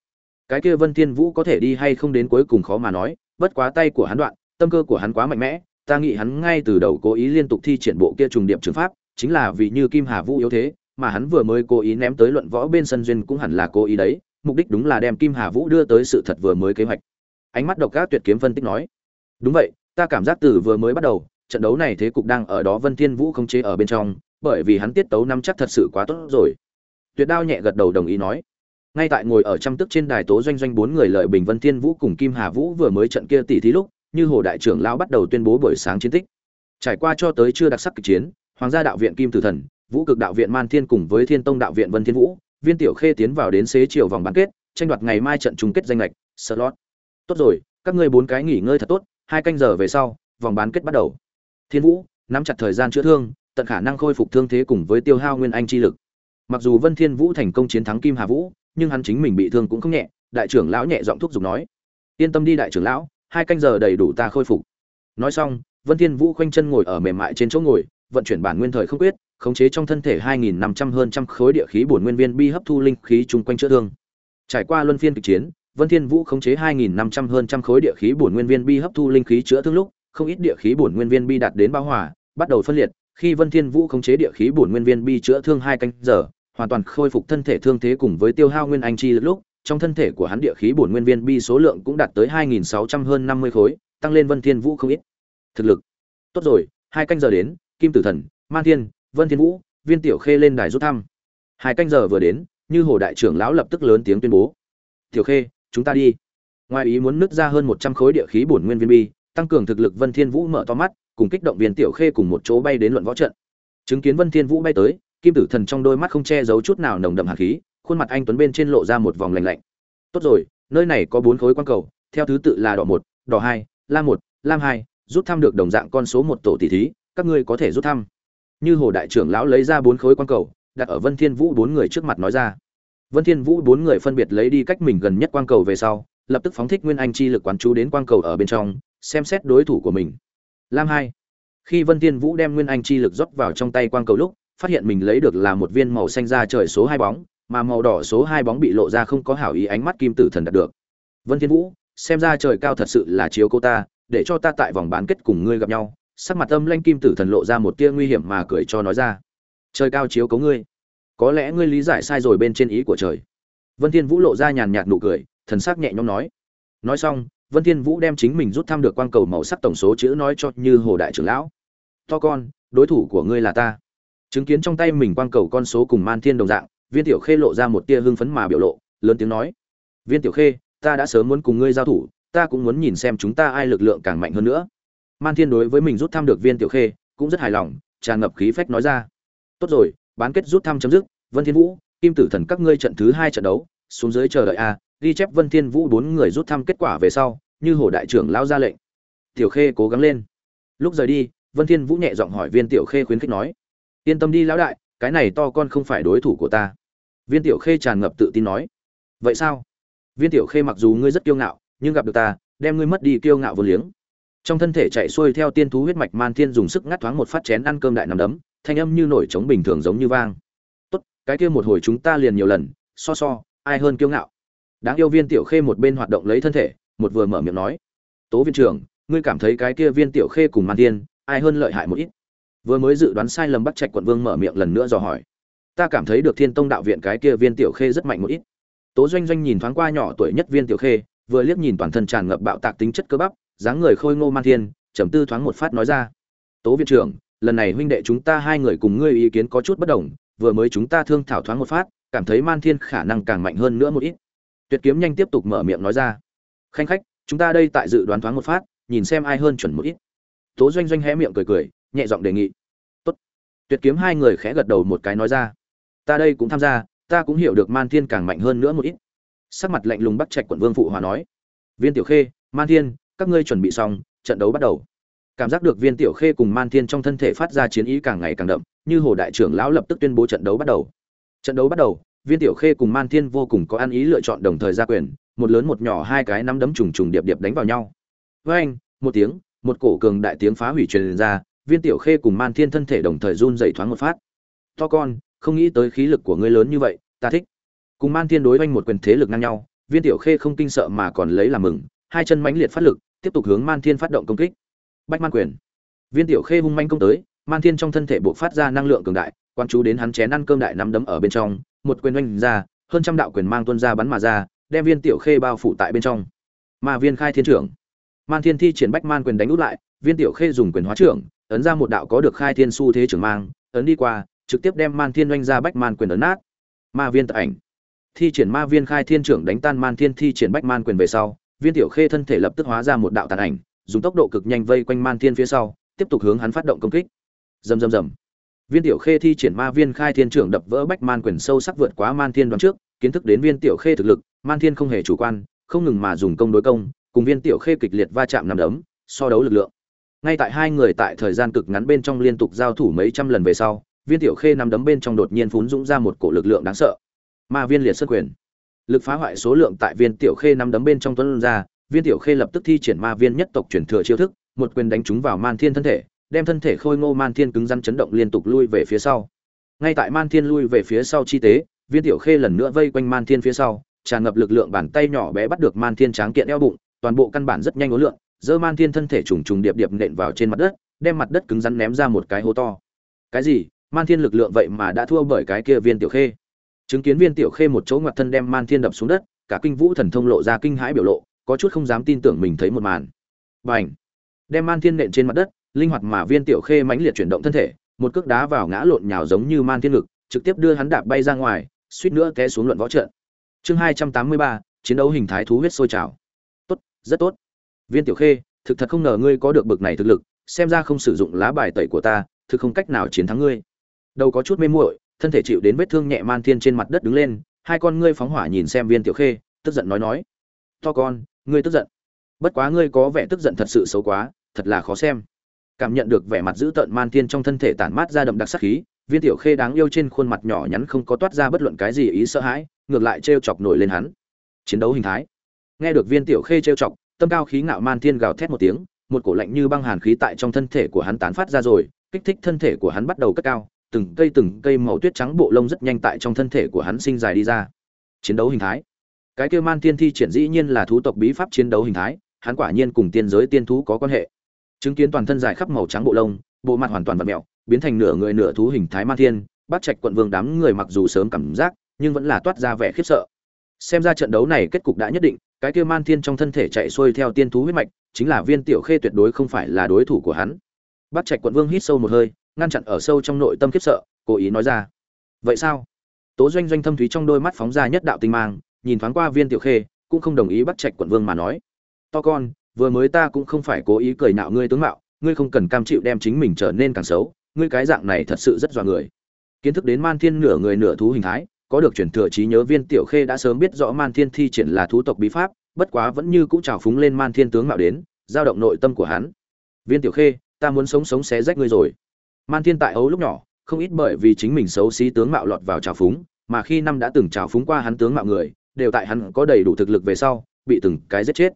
[SPEAKER 1] cái kia vân thiên vũ có thể đi hay không đến cuối cùng khó mà nói bất quá tay của hắn đoạn, tâm cơ của hắn quá mạnh mẽ, ta nghĩ hắn ngay từ đầu cố ý liên tục thi triển bộ kia trùng điệp trường pháp, chính là vì như Kim Hà Vũ yếu thế, mà hắn vừa mới cố ý ném tới luận võ bên sân duyên cũng hẳn là cố ý đấy, mục đích đúng là đem Kim Hà Vũ đưa tới sự thật vừa mới kế hoạch. Ánh mắt độc ác tuyệt kiếm phân tích nói, đúng vậy, ta cảm giác từ vừa mới bắt đầu, trận đấu này thế cục đang ở đó Vân Thiên Vũ không chế ở bên trong, bởi vì hắn tiết tấu nắm chắc thật sự quá tốt rồi. Tuyệt Đao nhẹ gật đầu đồng ý nói, ngay tại ngồi ở trăm tức trên đài tố doanh doanh bốn người lợi bình vân thiên vũ cùng kim hà vũ vừa mới trận kia tỷ thí lúc, như hồ đại trưởng lão bắt đầu tuyên bố buổi sáng chiến tích. Trải qua cho tới chưa đặc sắc kịch chiến, hoàng gia đạo viện kim tử thần, vũ cực đạo viện man thiên cùng với thiên tông đạo viện vân thiên vũ, viên tiểu khê tiến vào đến xế chiều vòng bán kết, tranh đoạt ngày mai trận chung kết danh lệch, slot. Tốt rồi, các ngươi bốn cái nghỉ ngơi thật tốt, hai canh giờ về sau, vòng bán kết bắt đầu. Thiên vũ, nắm chặt thời gian chữa thương, tận khả năng khôi phục thương thế cùng với tiêu hao nguyên anh chi lực. Mặc dù vân thiên vũ thành công chiến thắng kim hà vũ nhưng hắn chính mình bị thương cũng không nhẹ, đại trưởng lão nhẹ giọng thúc giục nói. Yên tâm đi đại trưởng lão, hai canh giờ đầy đủ ta khôi phục. Nói xong, vân thiên vũ khoanh chân ngồi ở mềm mại trên chỗ ngồi, vận chuyển bản nguyên thời không quyết, khống chế trong thân thể 2.500 hơn trăm khối địa khí bổn nguyên viên bi hấp thu linh khí chung quanh chữa thương. Trải qua luân phiên kịch chiến, vân thiên vũ khống chế 2.500 hơn trăm khối địa khí bổn nguyên viên bi hấp thu linh khí chữa thương lúc, không ít địa khí bổn nguyên viên bi đạt đến bao hòa, bắt đầu phân liệt. Khi vân thiên vũ khống chế địa khí bổn nguyên viên bi chữa thương hai canh giờ hoàn toàn khôi phục thân thể thương thế cùng với tiêu hao nguyên anh chi lúc, trong thân thể của hắn địa khí bổn nguyên viên bi số lượng cũng đạt tới 2.600 hơn 50 khối, tăng lên vân thiên vũ không ít. Thực lực. Tốt rồi, hai canh giờ đến, kim tử thần man thiên, vân thiên vũ, viên tiểu khê lên đài rút thăm. Hai canh giờ vừa đến, như hồ đại trưởng lão lập tức lớn tiếng tuyên bố. Tiểu khê, chúng ta đi. Ngoài ý muốn nứt ra hơn một trăm khối địa khí bổn nguyên viên bi, tăng cường thực lực vân thiên vũ mở to mắt, cùng kích động viên tiểu khê cùng một chỗ bay đến luận võ trận. Chứng kiến vân thiên vũ bay tới kim tử thần trong đôi mắt không che giấu chút nào nồng đậm hạt khí, khuôn mặt anh tuấn bên trên lộ ra một vòng lạnh lạnh. Tốt rồi, nơi này có bốn khối quan cầu, theo thứ tự là đỏ một, đỏ hai, lam một, lam hai, rút thăm được đồng dạng con số một tổ tỷ thí, các ngươi có thể rút thăm. Như hồ đại trưởng lão lấy ra bốn khối quan cầu, đặt ở vân thiên vũ bốn người trước mặt nói ra. Vân thiên vũ bốn người phân biệt lấy đi cách mình gần nhất quan cầu về sau, lập tức phóng thích nguyên anh chi lực quán chú đến quan cầu ở bên trong, xem xét đối thủ của mình. Lam hai. Khi vân thiên vũ đem nguyên anh chi lực rót vào trong tay quan cầu lúc phát hiện mình lấy được là một viên màu xanh ra trời số hai bóng, mà màu đỏ số hai bóng bị lộ ra không có hảo ý ánh mắt kim tử thần đạt được. Vân thiên vũ, xem ra trời cao thật sự là chiếu cô ta, để cho ta tại vòng bán kết cùng ngươi gặp nhau. Sắc mặt âm lanh kim tử thần lộ ra một tia nguy hiểm mà cười cho nói ra. Trời cao chiếu cố ngươi. Có lẽ ngươi lý giải sai rồi bên trên ý của trời. Vân thiên vũ lộ ra nhàn nhạt nụ cười, thần sắc nhẹ nhõm nói. Nói xong, vân thiên vũ đem chính mình rút thăm được quang cầu màu sắc tổng số chữ nói cho như hồ đại trưởng lão. To con, đối thủ của ngươi là ta chứng kiến trong tay mình quang cầu con số cùng man thiên đồng dạng, viên tiểu khê lộ ra một tia hưng phấn mà biểu lộ, lớn tiếng nói, viên tiểu khê, ta đã sớm muốn cùng ngươi giao thủ, ta cũng muốn nhìn xem chúng ta ai lực lượng càng mạnh hơn nữa. Man thiên đối với mình rút thăm được viên tiểu khê cũng rất hài lòng, tràn ngập khí phách nói ra, tốt rồi, bán kết rút thăm chấm dứt, vân thiên vũ, kim tử thần các ngươi trận thứ hai trận đấu, xuống dưới chờ đợi a, ghi chép vân thiên vũ bốn người rút thăm kết quả về sau, như hồ đại trưởng lao ra lệnh. Tiểu khê cố gắng lên. Lúc rời đi, vân thiên vũ nhẹ giọng hỏi viên tiểu khê khuyến khích nói yên tâm đi lão đại, cái này to con không phải đối thủ của ta. Viên tiểu khê tràn ngập tự tin nói. Vậy sao? Viên tiểu khê mặc dù ngươi rất kiêu ngạo, nhưng gặp được ta, đem ngươi mất đi kiêu ngạo vô liếng. Trong thân thể chạy xuôi theo tiên thú huyết mạch man thiên dùng sức ngắt thoáng một phát chén ăn cơm đại nằm đấm, thanh âm như nổi trống bình thường giống như vang. Tốt, cái kia một hồi chúng ta liền nhiều lần, so so, ai hơn kiêu ngạo? Đáng yêu viên tiểu khê một bên hoạt động lấy thân thể, một vừa mở miệng nói. Tố viên trưởng ngươi cảm thấy cái kia viên tiểu khê cùng man thiên, ai hơn lợi hại một ít? Vừa mới dự đoán sai lầm bắt trạch quận vương mở miệng lần nữa dò hỏi. Ta cảm thấy được thiên tông đạo viện cái kia viên tiểu khê rất mạnh một ít. Tố doanh doanh nhìn thoáng qua nhỏ tuổi nhất viên tiểu khê, vừa liếc nhìn toàn thân tràn ngập bạo tạc tính chất cơ bắp, dáng người khôi ngô man thiên, trầm tư thoáng một phát nói ra. Tố viện trưởng, lần này huynh đệ chúng ta hai người cùng ngươi ý kiến có chút bất đồng, vừa mới chúng ta thương thảo thoáng một phát, cảm thấy man thiên khả năng càng mạnh hơn nữa một ít. Tuyệt kiếm nhanh tiếp tục mở miệng nói ra. Khanh khách, chúng ta đây tại dự đoán thoáng một phát, nhìn xem ai hơn chuẩn một ít. Tố doanh doanh hé miệng cười cười, nhẹ giọng đề nghị tuyệt kiếm hai người khẽ gật đầu một cái nói ra. Ta đây cũng tham gia, ta cũng hiểu được man thiên càng mạnh hơn nữa một ít. Sắc mặt lạnh lùng bắt trạch quận vương phụ hòa nói. Viên tiểu khê, man thiên, các ngươi chuẩn bị xong, trận đấu bắt đầu. Cảm giác được viên tiểu khê cùng man thiên trong thân thể phát ra chiến ý càng ngày càng đậm, như hồ đại trưởng lão lập tức tuyên bố trận đấu bắt đầu. Trận đấu bắt đầu, viên tiểu khê cùng man thiên vô cùng có ăn ý lựa chọn đồng thời ra quyền, một lớn một nhỏ hai cái nắm đấm trùng trùng điệp điệp đánh vào nhau. Với anh một tiếng, một cổ cường đại tiếng phá hủy truyền ra viên tiểu khê cùng man thiên thân thể đồng thời run dậy thoáng một phát. To con, không nghĩ tới khí lực của ngươi lớn như vậy, ta thích. Cùng man thiên đối oanh một quyền thế lực ngang nhau, viên tiểu khê không kinh sợ mà còn lấy làm mừng, hai chân mãnh liệt phát lực, tiếp tục hướng man thiên phát động công kích. Bách man quyền. Viên tiểu khê hung manh công tới, man thiên trong thân thể buộc phát ra năng lượng cường đại, quan chú đến hắn chén ăn cơm đại nắm đấm ở bên trong, một quyền oanh ra, hơn trăm đạo quyền mang tuân ra bắn mà ra, đem viên tiểu khê bao phủ tại bên trong. Ma viên khai thiên trưởng. Man thiên thi triển bách man quyền đánh út lại, viên tiểu khê dùng quyền hóa trưởng ấn ra một đạo có được khai thiên su thế trưởng mang, ấn đi qua, trực tiếp đem man thiên oanh ra bách man quyền ấn nát. Ma viên tự ảnh. Thi triển ma viên khai thiên trưởng đánh tan man thiên, thi triển bách man quyền về sau, viên tiểu khê thân thể lập tức hóa ra một đạo tàn ảnh, dùng tốc độ cực nhanh vây quanh man thiên phía sau, tiếp tục hướng hắn phát động công kích. Rầm rầm rầm. Viên tiểu khê thi triển ma viên khai thiên trưởng đập vỡ bách man quyền sâu sắc vượt quá man thiên đoán trước, kiến thức đến viên tiểu khê thực lực, man thiên không hề chủ quan, không ngừng mà dùng công đối công, cùng viên tiểu khê kịch liệt va chạm nằm đấm, so đấu lực lượng ngay tại hai người tại thời gian cực ngắn bên trong liên tục giao thủ mấy trăm lần về sau, viên tiểu khê nằm đấm bên trong đột nhiên phún dũng ra một cổ lực lượng đáng sợ. Ma viên liệt xuất quyền. Lực phá hoại số lượng tại viên tiểu khê nằm đấm bên trong tuấn ra, viên tiểu khê lập tức thi triển ma viên nhất tộc chuyển thừa chiêu thức, một quyền đánh trúng vào man thiên thân thể, đem thân thể khôi ngô man thiên cứng rắn chấn động liên tục lui về phía sau. Ngay tại man thiên lui về phía sau chi tế, viên tiểu khê lần nữa vây quanh man thiên phía sau, tràn ngập lực lượng bàn tay nhỏ bé bắt được man thiên tráng kiện eo bụng, toàn bộ căn bản rất nhanh ối lượng dơ man thiên thân thể trùng trùng điệp điệp nện vào trên mặt đất, đem mặt đất cứng rắn ném ra một cái hố to. Cái gì? Man thiên lực lượng vậy mà đã thua bởi cái kia viên tiểu khê. Chứng kiến viên tiểu khê một chỗ ngoặt thân đem man thiên đập xuống đất, cả kinh vũ thần thông lộ ra kinh hãi biểu lộ, có chút không dám tin tưởng mình thấy một màn. B à n h đem man thiên nện trên mặt đất, linh hoạt mà viên tiểu khê mãnh liệt chuyển động thân thể, một cước đá vào ngã lộn nhào giống như man thiên lực, trực tiếp đưa hắn đạp bay ra ngoài, suýt nữa té xuống luận võ trận. Chương hai trăm tám mươi ba, chiến đấu hình thái thú huyết sôi trào. Tốt, rất tốt viên tiểu khê, thực thật không ngờ ngươi có được bực này thực lực, xem ra không sử dụng lá bài tẩy của ta, thực không cách nào chiến thắng ngươi. Đầu có chút mê muội, thân thể chịu đến vết thương nhẹ man thiên trên mặt đất đứng lên, hai con ngươi phóng hỏa nhìn xem viên tiểu khê, tức giận nói nói. To con, ngươi tức giận. Bất quá ngươi có vẻ tức giận thật sự xấu quá, thật là khó xem. Cảm nhận được vẻ mặt dữ tợn man thiên trong thân thể tản mát ra đậm đặc sắc khí, viên tiểu khê đáng yêu trên khuôn mặt nhỏ nhắn không có toát ra bất luận cái gì ý sợ hãi, ngược lại trêu chọc nổi lên hắn. Chiến đấu hình thái. Nghe được viên tiểu khê trêu chọc tâm cao khí ngạo man thiên gào thét một tiếng, một cổ lạnh như băng hàn khí tại trong thân thể của hắn tán phát ra rồi, kích thích thân thể của hắn bắt đầu cất cao, từng cây từng cây màu tuyết trắng bộ lông rất nhanh tại trong thân thể của hắn sinh dài đi ra. Chiến đấu hình thái. Cái kêu man thiên thi triển dĩ nhiên là thú tộc bí pháp chiến đấu hình thái, hắn quả nhiên cùng tiên giới tiên thú có quan hệ. Chứng kiến toàn thân dài khắp màu trắng bộ lông, bộ mặt hoàn toàn vật mẹo biến thành nửa người nửa thú hình thái man thiên bắt trạch quận vương đám người mặc dù sớm cảm giác, nhưng vẫn là toát ra vẻ khiếp sợ. Xem ra trận đấu này kết cục đã nhất định cái kia man thiên trong thân thể chạy xuôi theo tiên thú huyết mạch, chính là viên tiểu khê tuyệt đối không phải là đối thủ của hắn. Bắt trạch quận vương hít sâu một hơi, ngăn chặn ở sâu trong nội tâm khiếp sợ, cố ý nói ra. Vậy sao? Tố doanh doanh thâm thúy trong đôi mắt phóng ra nhất đạo tinh mang, nhìn thoáng qua viên tiểu khê, cũng không đồng ý bắt trạch quận vương mà nói. To con, vừa mới ta cũng không phải cố ý cười nạo ngươi tướng mạo, ngươi không cần cam chịu đem chính mình trở nên càng xấu, ngươi cái dạng này thật sự rất dọa người. Kiến thức đến man thiên nửa người nửa thú hình thái có được chuyển thừa trí nhớ viên tiểu khê đã sớm biết rõ man thiên thi triển là thú tộc bí pháp, bất quá vẫn như cũng trào phúng lên man thiên tướng mạo đến, giao động nội tâm của hắn. Viên tiểu khê, ta muốn sống sống xé rách ngươi rồi. Man thiên tại ấu lúc nhỏ, không ít bởi vì chính mình xấu xí tướng mạo lọt vào trào phúng, mà khi năm đã từng trào phúng qua hắn tướng mạo người, đều tại hắn có đầy đủ thực lực về sau, bị từng cái giết chết.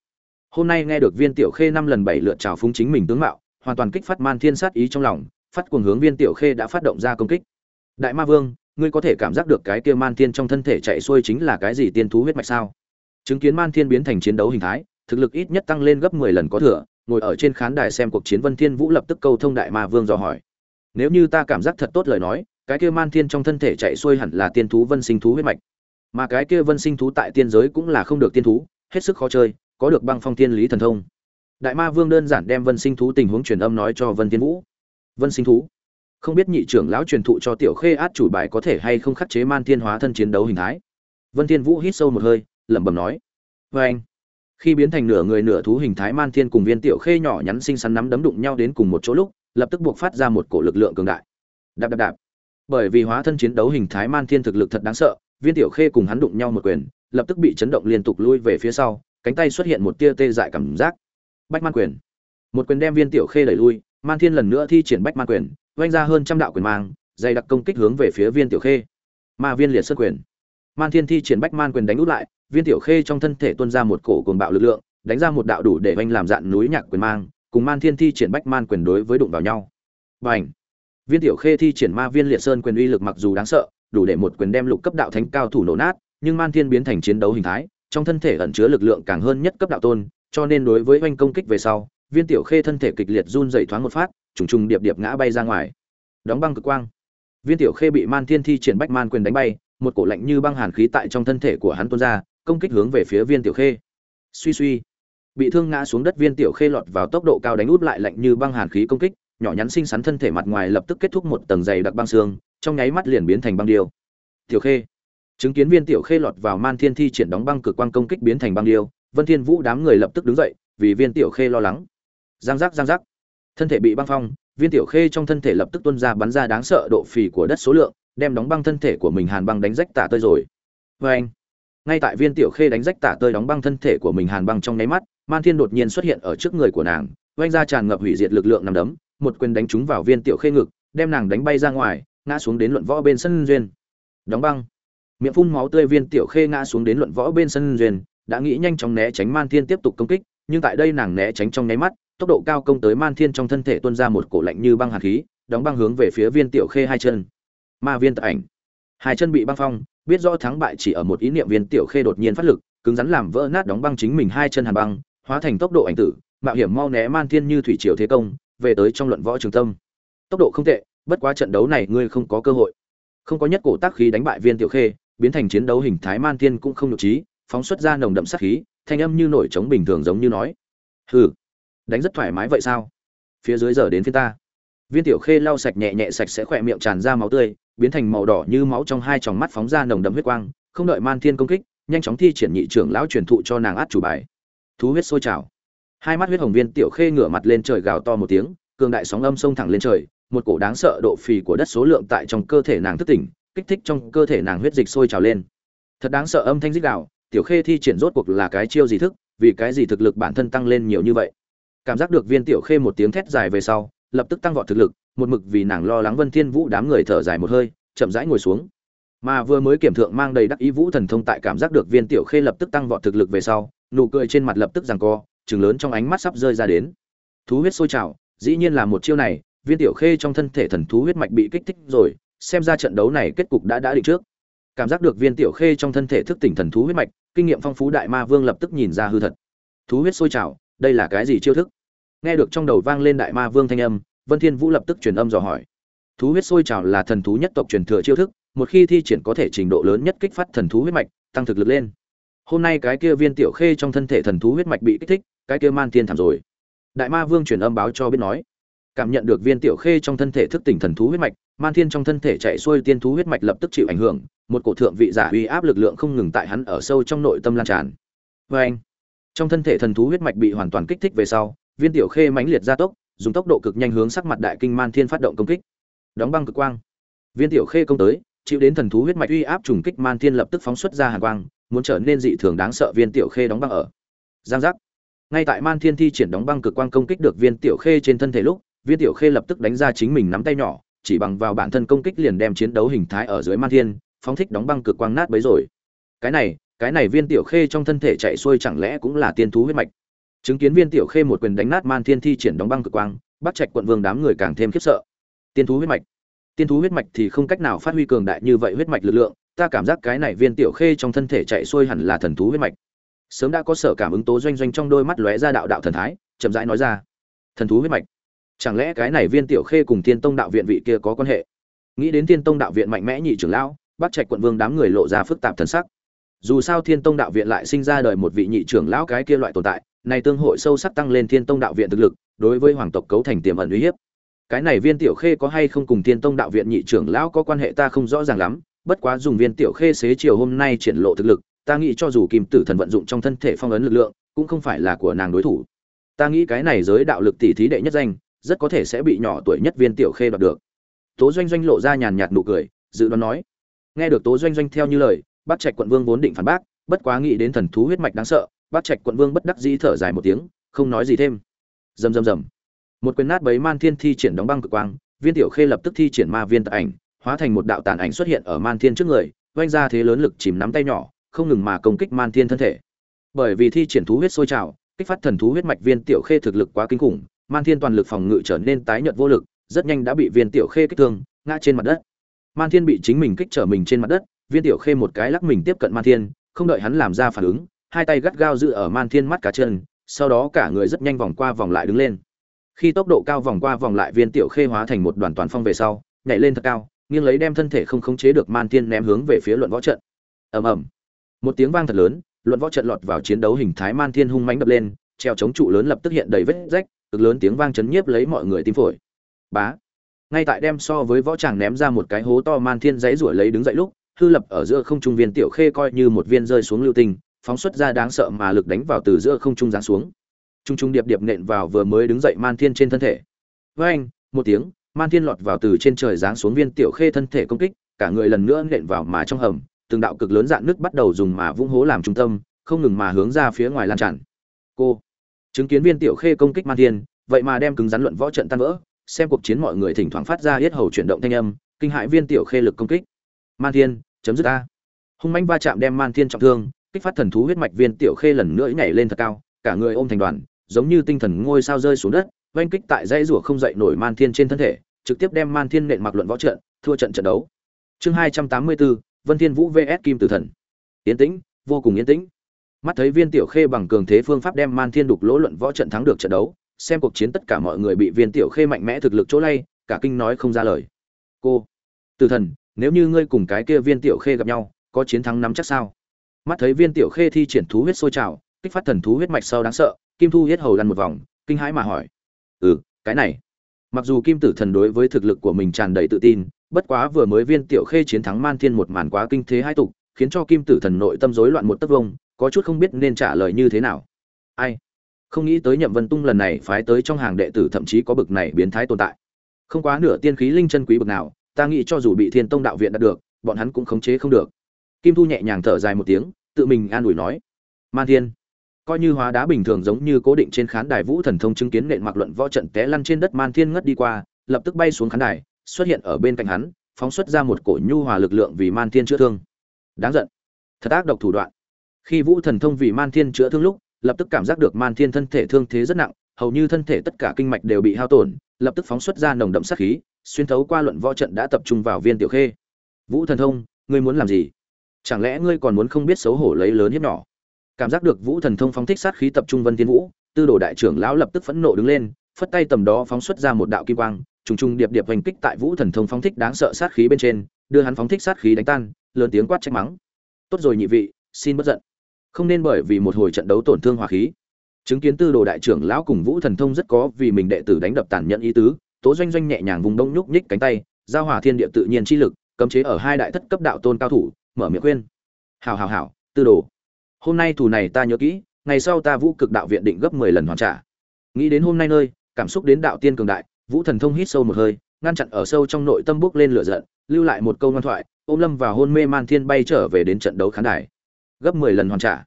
[SPEAKER 1] Hôm nay nghe được viên tiểu khê năm lần bảy lượt trào phúng chính mình tướng mạo, hoàn toàn kích phát man thiên sát ý trong lòng, phát cuồng hướng viên tiểu khê đã phát động ra công kích. Đại ma vương ngươi có thể cảm giác được cái kia man thiên trong thân thể chạy xuôi chính là cái gì tiên thú huyết mạch sao? Chứng kiến man thiên biến thành chiến đấu hình thái, thực lực ít nhất tăng lên gấp mười lần có thừa, ngồi ở trên khán đài xem cuộc chiến vân thiên vũ lập tức câu thông đại ma vương dò hỏi. Nếu như ta cảm giác thật tốt lời nói, cái kia man thiên trong thân thể chạy xuôi hẳn là tiên thú vân sinh thú huyết mạch. Mà cái kia vân sinh thú tại tiên giới cũng là không được tiên thú, hết sức khó chơi, có được băng phong tiên lý thần thông. Đại ma vương đơn giản đem vân sinh thú tình huống truyền âm nói cho vân thiên vũ. Vân sinh thú không biết nhị trưởng lão truyền thụ cho tiểu khê át chủ bài có thể hay không khắc chế man thiên hóa thân chiến đấu hình thái. Vân thiên vũ hít sâu một hơi, lẩm bẩm nói. Với anh, khi biến thành nửa người nửa thú hình thái man thiên cùng viên tiểu khê nhỏ nhắn xinh xắn nắm đấm đụng nhau đến cùng một chỗ lúc, lập tức buộc phát ra một cổ lực lượng cường đại. Đạp đạp đạp. Bởi vì hóa thân chiến đấu hình thái man thiên thực lực thật đáng sợ, viên tiểu khê cùng hắn đụng nhau một quyền, lập tức bị chấn động liên tục lui về phía sau, cánh tay xuất hiện một tia tê dại cảm giác. Bách man quyền. Một quyền đem viên tiểu khê đẩy lui, man thiên lần nữa thi triển bách man quyền oanh ra hơn trăm đạo quyền mang, dày đặc công kích hướng về phía viên tiểu khê. Ma viên liệt sơn quyền. Man thiên thi triển bách man quyền đánh út lại, viên tiểu khê trong thân thể tuôn ra một cổ cuồng bạo lực lượng, đánh ra một đạo đủ để oanh làm dạn núi nhạc quyền mang, cùng man thiên thi triển bách man quyền đối với đụng vào nhau. Và ảnh viên tiểu khê thi triển ma viên liệt sơn quyền uy lực mặc dù đáng sợ, đủ để một quyền đem lục cấp đạo thánh cao thủ nổ nát, nhưng man thiên biến thành chiến đấu hình thái, trong thân thể ẩn chứa lực lượng càng hơn nhất cấp đạo tôn, cho nên đối với oanh công kích về sau viên tiểu khê thân thể kịch liệt run dậy thoáng một phát, trùng trùng điệp điệp ngã bay ra ngoài. Đóng băng cực quang. Viên tiểu khê bị man thiên thi triển bách man quyền đánh bay, một cổ lạnh như băng hàn khí tại trong thân thể của hắn tuôn ra, công kích hướng về phía viên tiểu khê. Suy suy. Bị thương ngã xuống đất, viên tiểu khê lọt vào tốc độ cao đánh út lại lạnh như băng hàn khí công kích, nhỏ nhắn xinh xắn thân thể mặt ngoài lập tức kết thúc một tầng dày đặc băng xương, trong nháy mắt liền biến thành băng điêu. Tiểu khê. Chứng kiến viên tiểu khê lọt vào man thiên thi triển đóng băng cực quang công kích biến thành băng điêu, vân thiên vũ đám người lập tức đứng dậy, vì viên tiểu khê lo lắng giang giác giang giác. Thân thể bị băng phong, viên tiểu khê trong thân thể lập tức tuôn ra bắn ra đáng sợ độ phì của đất số lượng, đem đóng băng thân thể của mình hàn băng đánh rách tả tơi rồi. Vê anh, ngay tại viên tiểu khê đánh rách tả tơi đóng băng thân thể của mình hàn băng trong nháy mắt, man thiên đột nhiên xuất hiện ở trước người của nàng, oanh ra tràn ngập hủy diệt lực lượng nằm đấm, một quyền đánh trúng vào viên tiểu khê ngực, đem nàng đánh bay ra ngoài, ngã xuống đến luận võ bên sân duyên. Đóng băng. Miệng phun máu tươi viên tiểu khê ngã xuống đến luận võ bên sân duyên, đã nghĩ nhanh chóng né tránh man thiên tiếp tục công kích, nhưng tại đây nàng né tránh trong nháy mắt tốc độ cao công tới man thiên trong thân thể tuôn ra một cổ lạnh như băng hạt khí, đóng băng hướng về phía viên tiểu khê hai chân. Ma viên tự ảnh. Hai chân bị băng phong, biết rõ thắng bại chỉ ở một ý niệm viên tiểu khê đột nhiên phát lực, cứng rắn làm vỡ nát đóng băng chính mình hai chân hàn băng, hóa thành tốc độ ảnh tử, mạo hiểm mau né man thiên như thủy triều thế công, về tới trong luận võ trường tâm. Tốc độ không tệ, bất quá trận đấu này ngươi không có cơ hội. Không có nhất cổ tác khí đánh bại viên tiểu khê, biến thành chiến đấu hình thái man thiên cũng không nhục trí, phóng xuất ra nồng đậm sát khí, thanh âm như nổi trống bình thường giống như nói. Hừ đánh rất thoải mái vậy sao? Phía dưới giờ đến phía ta. Viên tiểu khê lau sạch nhẹ nhẹ sạch sẽ khỏe miệng tràn ra máu tươi, biến thành màu đỏ như máu trong hai tròng mắt phóng ra nồng đậm huyết quang, không đợi man thiên công kích, nhanh chóng thi triển nhị trưởng lão truyền thụ cho nàng át chủ bài. Thú huyết sôi trào. Hai mắt huyết hồng viên tiểu khê ngửa mặt lên trời gào to một tiếng, cường đại sóng âm xông thẳng lên trời, một cổ đáng sợ độ phì của đất số lượng tại trong cơ thể nàng thức tỉnh, kích thích trong cơ thể nàng huyết dịch sôi trào lên. Thật đáng sợ âm thanh dích đạo tiểu khê thi triển rốt cuộc là cái chiêu gì thức, vì cái gì thực lực bản thân tăng lên nhiều như vậy? Cảm giác được viên tiểu khê một tiếng thét dài về sau, lập tức tăng vọt thực lực, một mực vì nàng lo lắng vân thiên vũ đám người thở dài một hơi, chậm rãi ngồi xuống. Mà vừa mới kiểm thượng mang đầy đắc ý vũ thần thông tại cảm giác được viên tiểu khê lập tức tăng vọt thực lực về sau, nụ cười trên mặt lập tức giằng co, trừng lớn trong ánh mắt sắp rơi ra đến. Thú huyết sôi trào, dĩ nhiên là một chiêu này, viên tiểu khê trong thân thể thần thú huyết mạch bị kích thích rồi, xem ra trận đấu này kết cục đã đã định trước. Cảm giác được viên tiểu khê trong thân thể thức tỉnh thần thú huyết mạch, kinh nghiệm phong phú đại ma vương lập tức nhìn ra hư thật. Thú huyết sôi trào đây là cái gì chiêu thức? Nghe được trong đầu vang lên đại ma vương thanh âm, vân thiên vũ lập tức truyền âm dò hỏi. Thú huyết sôi trào là thần thú nhất tộc truyền thừa chiêu thức, một khi thi triển có thể trình độ lớn nhất kích phát thần thú huyết mạch, tăng thực lực lên. Hôm nay cái kia viên tiểu khê trong thân thể thần thú huyết mạch bị kích thích, cái kia man thiên thảm rồi. Đại ma vương truyền âm báo cho biết nói, cảm nhận được viên tiểu khê trong thân thể thức tỉnh thần thú huyết mạch, man thiên trong thân thể chạy xuôi tiên thú huyết mạch lập tức chịu ảnh hưởng, một cổ thượng vị giả uy áp lực lượng không ngừng tại hắn ở sâu trong nội tâm lan tràn. Vê anh trong thân thể thần thú huyết mạch bị hoàn toàn kích thích về sau, viên tiểu khê mãnh liệt gia tốc, dùng tốc độ cực nhanh hướng sắc mặt đại kinh man thiên phát động công kích. Đóng băng cực quang. Viên tiểu khê công tới, chịu đến thần thú huyết mạch uy áp trùng kích man thiên lập tức phóng xuất ra hàn quang, muốn trở nên dị thường đáng sợ viên tiểu khê đóng băng ở. Giang giác. Ngay tại man thiên thi triển đóng băng cực quang công kích được viên tiểu khê trên thân thể lúc, viên tiểu khê lập tức đánh ra chính mình nắm tay nhỏ, chỉ bằng vào bản thân công kích liền đem chiến đấu hình thái ở dưới man thiên, phóng thích đóng băng cực quang nát bấy rồi. Cái này cái này viên tiểu khê trong thân thể chạy xuôi chẳng lẽ cũng là tiên thú huyết mạch? Chứng kiến viên tiểu khê một quyền đánh nát man thiên thi triển đóng băng cực quang bắt trạch quận vương đám người càng thêm khiếp sợ. Tiên thú huyết mạch. Tiên thú huyết mạch thì không cách nào phát huy cường đại như vậy huyết mạch lực lượng, ta cảm giác cái này viên tiểu khê trong thân thể chạy xuôi hẳn là thần thú huyết mạch. Sớm đã có sở cảm ứng tố doanh doanh trong đôi mắt lóe ra đạo đạo thần thái, chậm rãi nói ra. Thần thú huyết mạch. Chẳng lẽ cái này viên tiểu khê cùng tiên tông đạo viện vị kia có quan hệ? Nghĩ đến tiên tông đạo viện mạnh mẽ nhị trưởng lão bắt trạch quận vương đám người lộ ra phức tạp thần sắc dù sao thiên tông đạo viện lại sinh ra đời một vị nhị trưởng lão cái kia loại tồn tại, này tương hội sâu sắc tăng lên thiên tông đạo viện thực lực, đối với hoàng tộc cấu thành tiềm ẩn uy hiếp. Cái này viên tiểu khê có hay không cùng thiên tông đạo viện nhị trưởng lão có quan hệ ta không rõ ràng lắm, bất quá dùng viên tiểu khê xế chiều hôm nay triển lộ thực lực, ta nghĩ cho dù kim tử thần vận dụng trong thân thể phong ấn lực lượng, cũng không phải là của nàng đối thủ. Ta nghĩ cái này giới đạo lực tỷ thí đệ nhất danh, rất có thể sẽ bị nhỏ tuổi nhất viên tiểu khê đoạt được. Tố doanh doanh lộ ra nhàn nhạt nụ cười, dự đoán nói. Nghe được tố doanh doanh theo như lời Bắc trạch quận vương vốn định phản bác, bất quá nghĩ đến thần thú huyết mạch đáng sợ Bắc trạch quận vương bất đắc dĩ thở dài một tiếng, không nói gì thêm. Rầm rầm rầm. Một quyền nát bấy man thiên thi triển đóng băng cực quang, viên tiểu khê lập tức thi triển ma viên tạc ảnh, hóa thành một đạo tàn ảnh xuất hiện ở man thiên trước người oanh ra thế lớn lực chìm nắm tay nhỏ, không ngừng mà công kích man thiên thân thể. Bởi vì thi triển thú huyết sôi trào, kích phát thần thú huyết mạch viên tiểu khê thực lực quá kinh khủng, man thiên toàn lực phòng ngự trở nên tái nhợt vô lực, rất nhanh đã bị viên tiểu khê kích thương, ngã trên mặt đất. Man thiên bị chính mình kích trở mình trên mặt đất viên tiểu khê một cái lắc mình tiếp cận man thiên, không đợi hắn làm ra phản ứng, hai tay gắt gao giữ ở man thiên mắt cả chân, sau đó cả người rất nhanh vòng qua vòng lại đứng lên. Khi tốc độ cao vòng qua vòng lại, viên tiểu khê hóa thành một đoàn toàn phong về sau, nhảy lên thật cao, nghiêng lấy đem thân thể không khống chế được man thiên ném hướng về phía luận võ trận. Ầm ầm. Một tiếng vang thật lớn, luận võ trận lọt vào chiến đấu hình thái man thiên hung mãnh đập lên, treo chống trụ lớn lập tức hiện đầy vết rách, cực lớn tiếng vang chấn nhiếp lấy mọi người tim phổi. Bá. Ngay tại đem so với võ tràng ném ra một cái hố to, man thiên giấy rủa lấy đứng dậy lúc hư lập ở giữa không trung viên tiểu khê coi như một viên rơi xuống lưu tinh, phóng xuất ra đáng sợ mà lực đánh vào từ giữa không trung giáng xuống. Trung trung điệp điệp nện vào vừa mới đứng dậy man thiên trên thân thể. Với anh một tiếng, man thiên lọt vào từ trên trời giáng xuống viên tiểu khê thân thể công kích, cả người lần nữa nện vào mà trong hầm, từng đạo cực lớn dạn nước bắt đầu dùng mà vung hố làm trung tâm, không ngừng mà hướng ra phía ngoài lan tràn. Cô, chứng kiến viên tiểu khê công kích man thiên, vậy mà đem cứng rắn luận võ trận tan vỡ, xem cuộc chiến mọi người thỉnh thoảng phát ra yết hầu chuyển động thanh âm, kinh hại viên tiểu khê lực công kích. Man thiên chấm dứt a hung manh va chạm đem man thiên trọng thương, kích phát thần thú huyết mạch viên tiểu khê lần nữa nhảy lên thật cao, cả người ôm thành đoàn, giống như tinh thần ngôi sao rơi xuống đất, oanh kích tại dãy rủa không dậy nổi man thiên trên thân thể, trực tiếp đem man thiên nện mặc luận võ trận, thua trận trận đấu. Chương hai trăm tám mươi bốn vân thiên vũ vs kim tử thần. Yên tĩnh, vô cùng yên tĩnh. Mắt thấy viên tiểu khê bằng cường thế phương pháp đem man thiên đục lỗ luận võ trận thắng được trận đấu, xem cuộc chiến tất cả mọi người bị viên tiểu khê mạnh mẽ thực lực chỗ lay, cả kinh nói không ra lời. Cô, tử thần nếu như ngươi cùng cái kia viên tiểu khê gặp nhau, có chiến thắng nắm chắc sao? Mắt thấy viên tiểu khê thi triển thú huyết sôi trào, kích phát thần thú huyết mạch sâu đáng sợ, kim thu huyết hầu lăn một vòng, kinh hãi mà hỏi. Ừ cái này. Mặc dù kim tử thần đối với thực lực của mình tràn đầy tự tin, bất quá vừa mới viên tiểu khê chiến thắng man thiên một màn quá kinh thế hai tục, khiến cho kim tử thần nội tâm rối loạn một tấc vông, có chút không biết nên trả lời như thế nào. Ai? Không nghĩ tới nhậm vân tung lần này phái tới trong hàng đệ tử thậm chí có bực này biến thái tồn tại. Không quá nửa tiên khí linh chân quý bực nào ta nghĩ cho dù bị thiên tông đạo viện đạt được, bọn hắn cũng khống chế không được. Kim thu nhẹ nhàng thở dài một tiếng, tự mình an ủi nói, man thiên, coi như hóa đá bình thường giống như cố định trên khán đài vũ thần thông chứng kiến nện mặc luận võ trận té lăn trên đất, man thiên ngất đi qua, lập tức bay xuống khán đài, xuất hiện ở bên cạnh hắn, phóng xuất ra một cổ nhu hòa lực lượng vì man thiên chữa thương. Đáng giận. Thật ác độc thủ đoạn. Khi vũ thần thông vì man thiên chữa thương lúc, lập tức cảm giác được man thiên thân thể thương thế rất nặng hầu như thân thể tất cả kinh mạch đều bị hao tổn, lập tức phóng xuất ra nồng đậm sát khí, xuyên thấu qua luận võ trận đã tập trung vào viên tiểu khê. Vũ thần thông, ngươi muốn làm gì? Chẳng lẽ ngươi còn muốn không biết xấu hổ lấy lớn hiếp nhỏ? Cảm giác được vũ thần thông phóng thích sát khí tập trung vân thiên vũ, tư đồ đại trưởng lão lập tức phẫn nộ đứng lên, phất tay tầm đó phóng xuất ra một đạo kim quang, trùng trùng điệp điệp hành kích tại vũ thần thông phóng thích đáng sợ sát khí bên trên, đưa hắn phóng thích sát khí đánh tan, lớn tiếng quát trách mắng. Tốt rồi nhị vị, xin bất giận. Không nên bởi vì một hồi trận đấu tổn thương hòa khí chứng kiến tư đồ đại trưởng lão cùng vũ thần thông rất có vì mình đệ tử đánh đập tàn nhẫn ý tứ, tố doanh doanh nhẹ nhàng vùng đông nhúc nhích cánh tay, giao hòa thiên địa tự nhiên chi lực, cấm chế ở hai đại thất cấp đạo tôn cao thủ, mở miệng khuyên. Hào hào hào tư đồ. Hôm nay thù này ta nhớ kỹ, ngày sau ta vũ cực đạo viện định gấp mười lần hoàn trả. Nghĩ đến hôm nay nơi, cảm xúc đến đạo tiên cường đại, vũ thần thông hít sâu một hơi, ngăn chặn ở sâu trong nội tâm bước lên lửa giận, lưu lại một câu ngoan thoại, ôm lâm vào hôn mê man thiên bay trở về đến trận đấu khán đài. Gấp mười lần hoàn trả.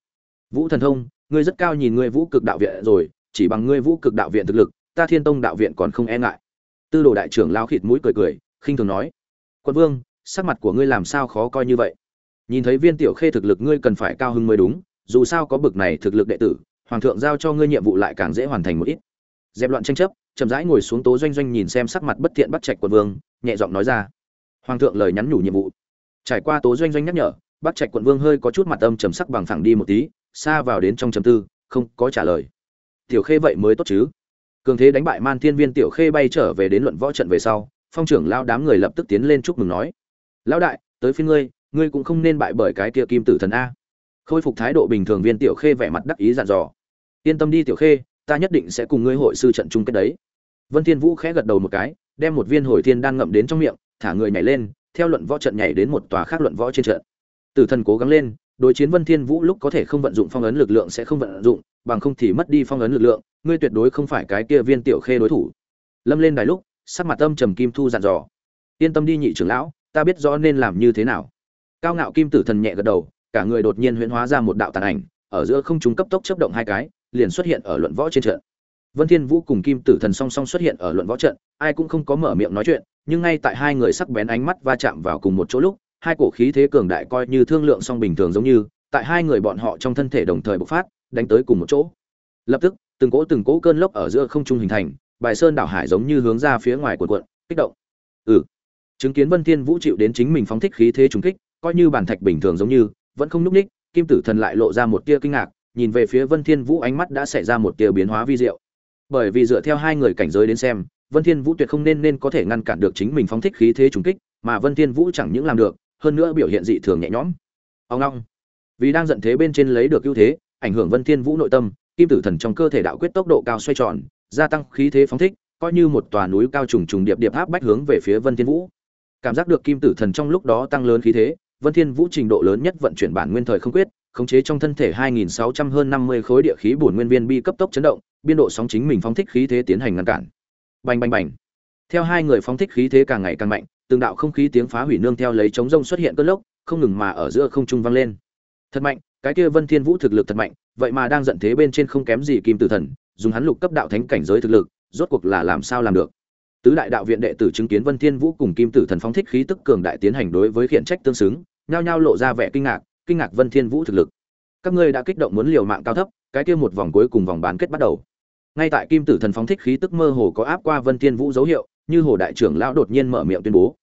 [SPEAKER 1] Vũ thần thông ngươi rất cao nhìn ngươi vũ cực đạo viện rồi, chỉ bằng ngươi vũ cực đạo viện thực lực, ta thiên tông đạo viện còn không e ngại. Tư đồ đại trưởng lao khịt mũi cười cười, khinh thường nói, quân vương, sắc mặt của ngươi làm sao khó coi như vậy? Nhìn thấy viên tiểu khê thực lực ngươi cần phải cao hưng mới đúng, dù sao có bực này thực lực đệ tử, hoàng thượng giao cho ngươi nhiệm vụ lại càng dễ hoàn thành một ít. Dẹp loạn tranh chấp, chậm rãi ngồi xuống tố doanh doanh nhìn xem sắc mặt bất thiện bắt trạch quận vương, nhẹ giọng nói ra, hoàng thượng lời nhắn nhủ nhiệm vụ. Trải qua tố doanh doanh nhắc nhở, bắt trạch quận vương hơi có chút mặt âm trầm sắc bằng phẳng đi một tí xa vào đến trong trầm tư, không có trả lời. Tiểu khê vậy mới tốt chứ? Cường thế đánh bại man thiên viên, tiểu khê bay trở về đến luận võ trận về sau, phong trưởng lao đám người lập tức tiến lên chúc mừng nói, lão đại, tới phiên ngươi ngươi cũng không nên bại bởi cái kia kim tử thần a. Khôi phục thái độ bình thường viên tiểu khê vẻ mặt đắc ý dặn dò, yên tâm đi, tiểu khê, ta nhất định sẽ cùng ngươi hội sư trận chung kết đấy. Vân thiên vũ khẽ gật đầu một cái, đem một viên hồi thiên đan ngậm đến trong miệng, thả người nhảy lên, theo luận võ trận nhảy đến một tòa khác luận võ trên trận tử thần cố gắng lên, đối chiến vân thiên vũ lúc có thể không vận dụng phong ấn lực lượng sẽ không vận dụng, bằng không thì mất đi phong ấn lực lượng, ngươi tuyệt đối không phải cái kia viên tiểu khê đối thủ. Lâm lên đài lúc, sắc mặt âm trầm kim thu dặn dò. Yên tâm đi nhị trưởng lão, ta biết rõ nên làm như thế nào. Cao ngạo kim tử thần nhẹ gật đầu, cả người đột nhiên huyễn hóa ra một đạo tàn ảnh, ở giữa không trung cấp tốc chớp động hai cái, liền xuất hiện ở luận võ trên trận. Vân thiên vũ cùng kim tử thần song song xuất hiện ở luận võ trận, ai cũng không có mở miệng nói chuyện, nhưng ngay tại hai người sắc bén ánh mắt va chạm vào cùng một chỗ lúc hai cổ khí thế cường đại coi như thương lượng song bình thường giống như, tại hai người bọn họ trong thân thể đồng thời bộc phát, đánh tới cùng một chỗ. Lập tức, từng cỗ từng cỗ cơn lốc ở giữa không trung hình thành, bài sơn đảo hải giống như hướng ra phía ngoài cuộn cuộn, kích động. Ừ. Chứng kiến vân thiên vũ chịu đến chính mình phóng thích khí thế trùng kích, coi như bản thạch bình thường giống như, vẫn không núc ních, kim tử thần lại lộ ra một tia kinh ngạc, nhìn về phía vân thiên vũ ánh mắt đã xảy ra một tia biến hóa vi diệu. Bởi vì dựa theo hai người cảnh giới đến xem, vân thiên vũ tuyệt không nên nên có thể ngăn cản được chính mình phóng thích khí thế trùng kích, mà vân thiên vũ chẳng những làm được hơn nữa biểu hiện dị thường nhẹ nhõm. Ông long, vì đang giận thế bên trên lấy được ưu thế, ảnh hưởng vân thiên vũ nội tâm, kim tử thần trong cơ thể đạo quyết tốc độ cao xoay tròn, gia tăng khí thế phóng thích, coi như một tòa núi cao trùng trùng điệp điệp áp bách hướng về phía vân thiên vũ. Cảm giác được kim tử thần trong lúc đó tăng lớn khí thế, vân thiên vũ trình độ lớn nhất vận chuyển bản nguyên thời không quyết, khống chế trong thân thể 2.600 hơn 50 khối địa khí bổn nguyên viên bi cấp tốc chấn động, biên độ sóng chính mình phóng thích khí thế tiến hành ngăn cản. Bành bành bành theo hai người phóng thích khí thế càng ngày càng mạnh, từng đạo không khí tiếng phá hủy nương theo lấy chống rông xuất hiện cơn lốc, không ngừng mà ở giữa không trung vang lên. Thật mạnh, cái kia vân thiên vũ thực lực thật mạnh, vậy mà đang giận thế bên trên không kém gì kim tử thần, dùng hắn lục cấp đạo thánh cảnh giới thực lực, rốt cuộc là làm sao làm được? Tứ đại đạo viện đệ tử chứng kiến vân thiên vũ cùng kim tử thần phóng thích khí tức cường đại tiến hành đối với khiển trách tương xứng, nhao nhao lộ ra vẻ kinh ngạc kinh ngạc vân thiên vũ thực lực. Các ngươi đã kích động muốn liều mạng cao thấp, cái kia một vòng cuối cùng vòng bán kết bắt đầu. Ngay tại kim tử thần phóng thích khí tức mơ hồ có áp qua vân thiên vũ dấu hiệu như hồ đại trưởng lão đột nhiên mở miệng tuyên bố.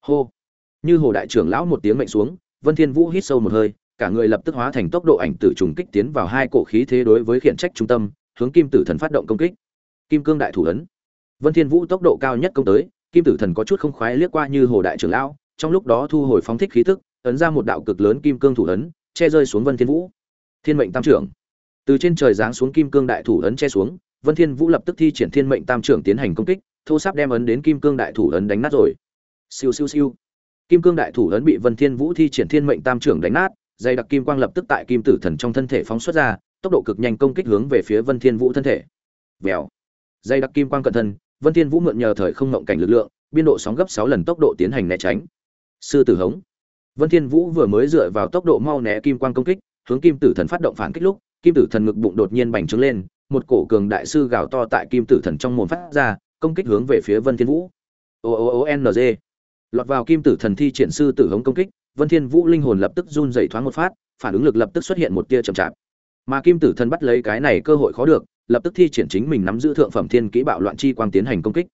[SPEAKER 1] Hô! Như hồ đại trưởng lão một tiếng mệnh xuống, vân thiên vũ hít sâu một hơi, cả người lập tức hóa thành tốc độ ảnh tử trùng kích tiến vào hai cổ khí thế đối với khiển trách trung tâm, hướng kim tử thần phát động công kích. Kim cương đại thủ ấn. Vân thiên vũ tốc độ cao nhất công tới, kim tử thần có chút không khoái liếc qua như hồ đại trưởng lão, trong lúc đó thu hồi phóng thích khí tức, ấn ra một đạo cực lớn kim cương thủ ấn, che rơi xuống vân thiên vũ. Thiên mệnh tam trưởng. Từ trên trời giáng xuống kim cương đại thủ ấn che xuống, vân thiên vũ lập tức thi triển thiên mệnh tam trưởng tiến hành công kích thô sắp đem ấn đến kim cương đại thủ ấn đánh nát rồi. Siêu siêu siêu. Kim cương đại thủ ấn bị vân thiên vũ thi triển thiên mệnh tam trưởng đánh nát dây đặc kim quang lập tức tại kim tử thần trong thân thể phóng xuất ra, tốc độ cực nhanh công kích hướng về phía vân thiên vũ thân thể. Vèo. Dây đặc kim quang cận thân, vân thiên vũ mượn nhờ thời không ngọng cảnh lực lượng, biên độ sóng gấp 6 lần tốc độ tiến hành né tránh. Sư tử hống. Vân thiên vũ vừa mới dựa vào tốc độ mau né kim quang công kích, hướng kim tử thần phát động phản kích lúc, kim tử thần ngực bụng đột nhiên bành trướng lên, một cổ cường đại sư gào to tại kim tử thần trong mồm phát ra công kích hướng về phía vân thiên vũ. O o o, n, g. Lọt vào kim tử thần thi triển sư tử hống công kích, vân thiên vũ linh hồn lập tức run rẩy thoáng một phát, phản ứng lực lập tức xuất hiện một tia chậm chạp. Mà kim tử thần bắt lấy cái này cơ hội khó được, lập tức thi triển chính mình nắm giữ thượng phẩm thiên kỹ bạo loạn chi quang tiến hành công kích.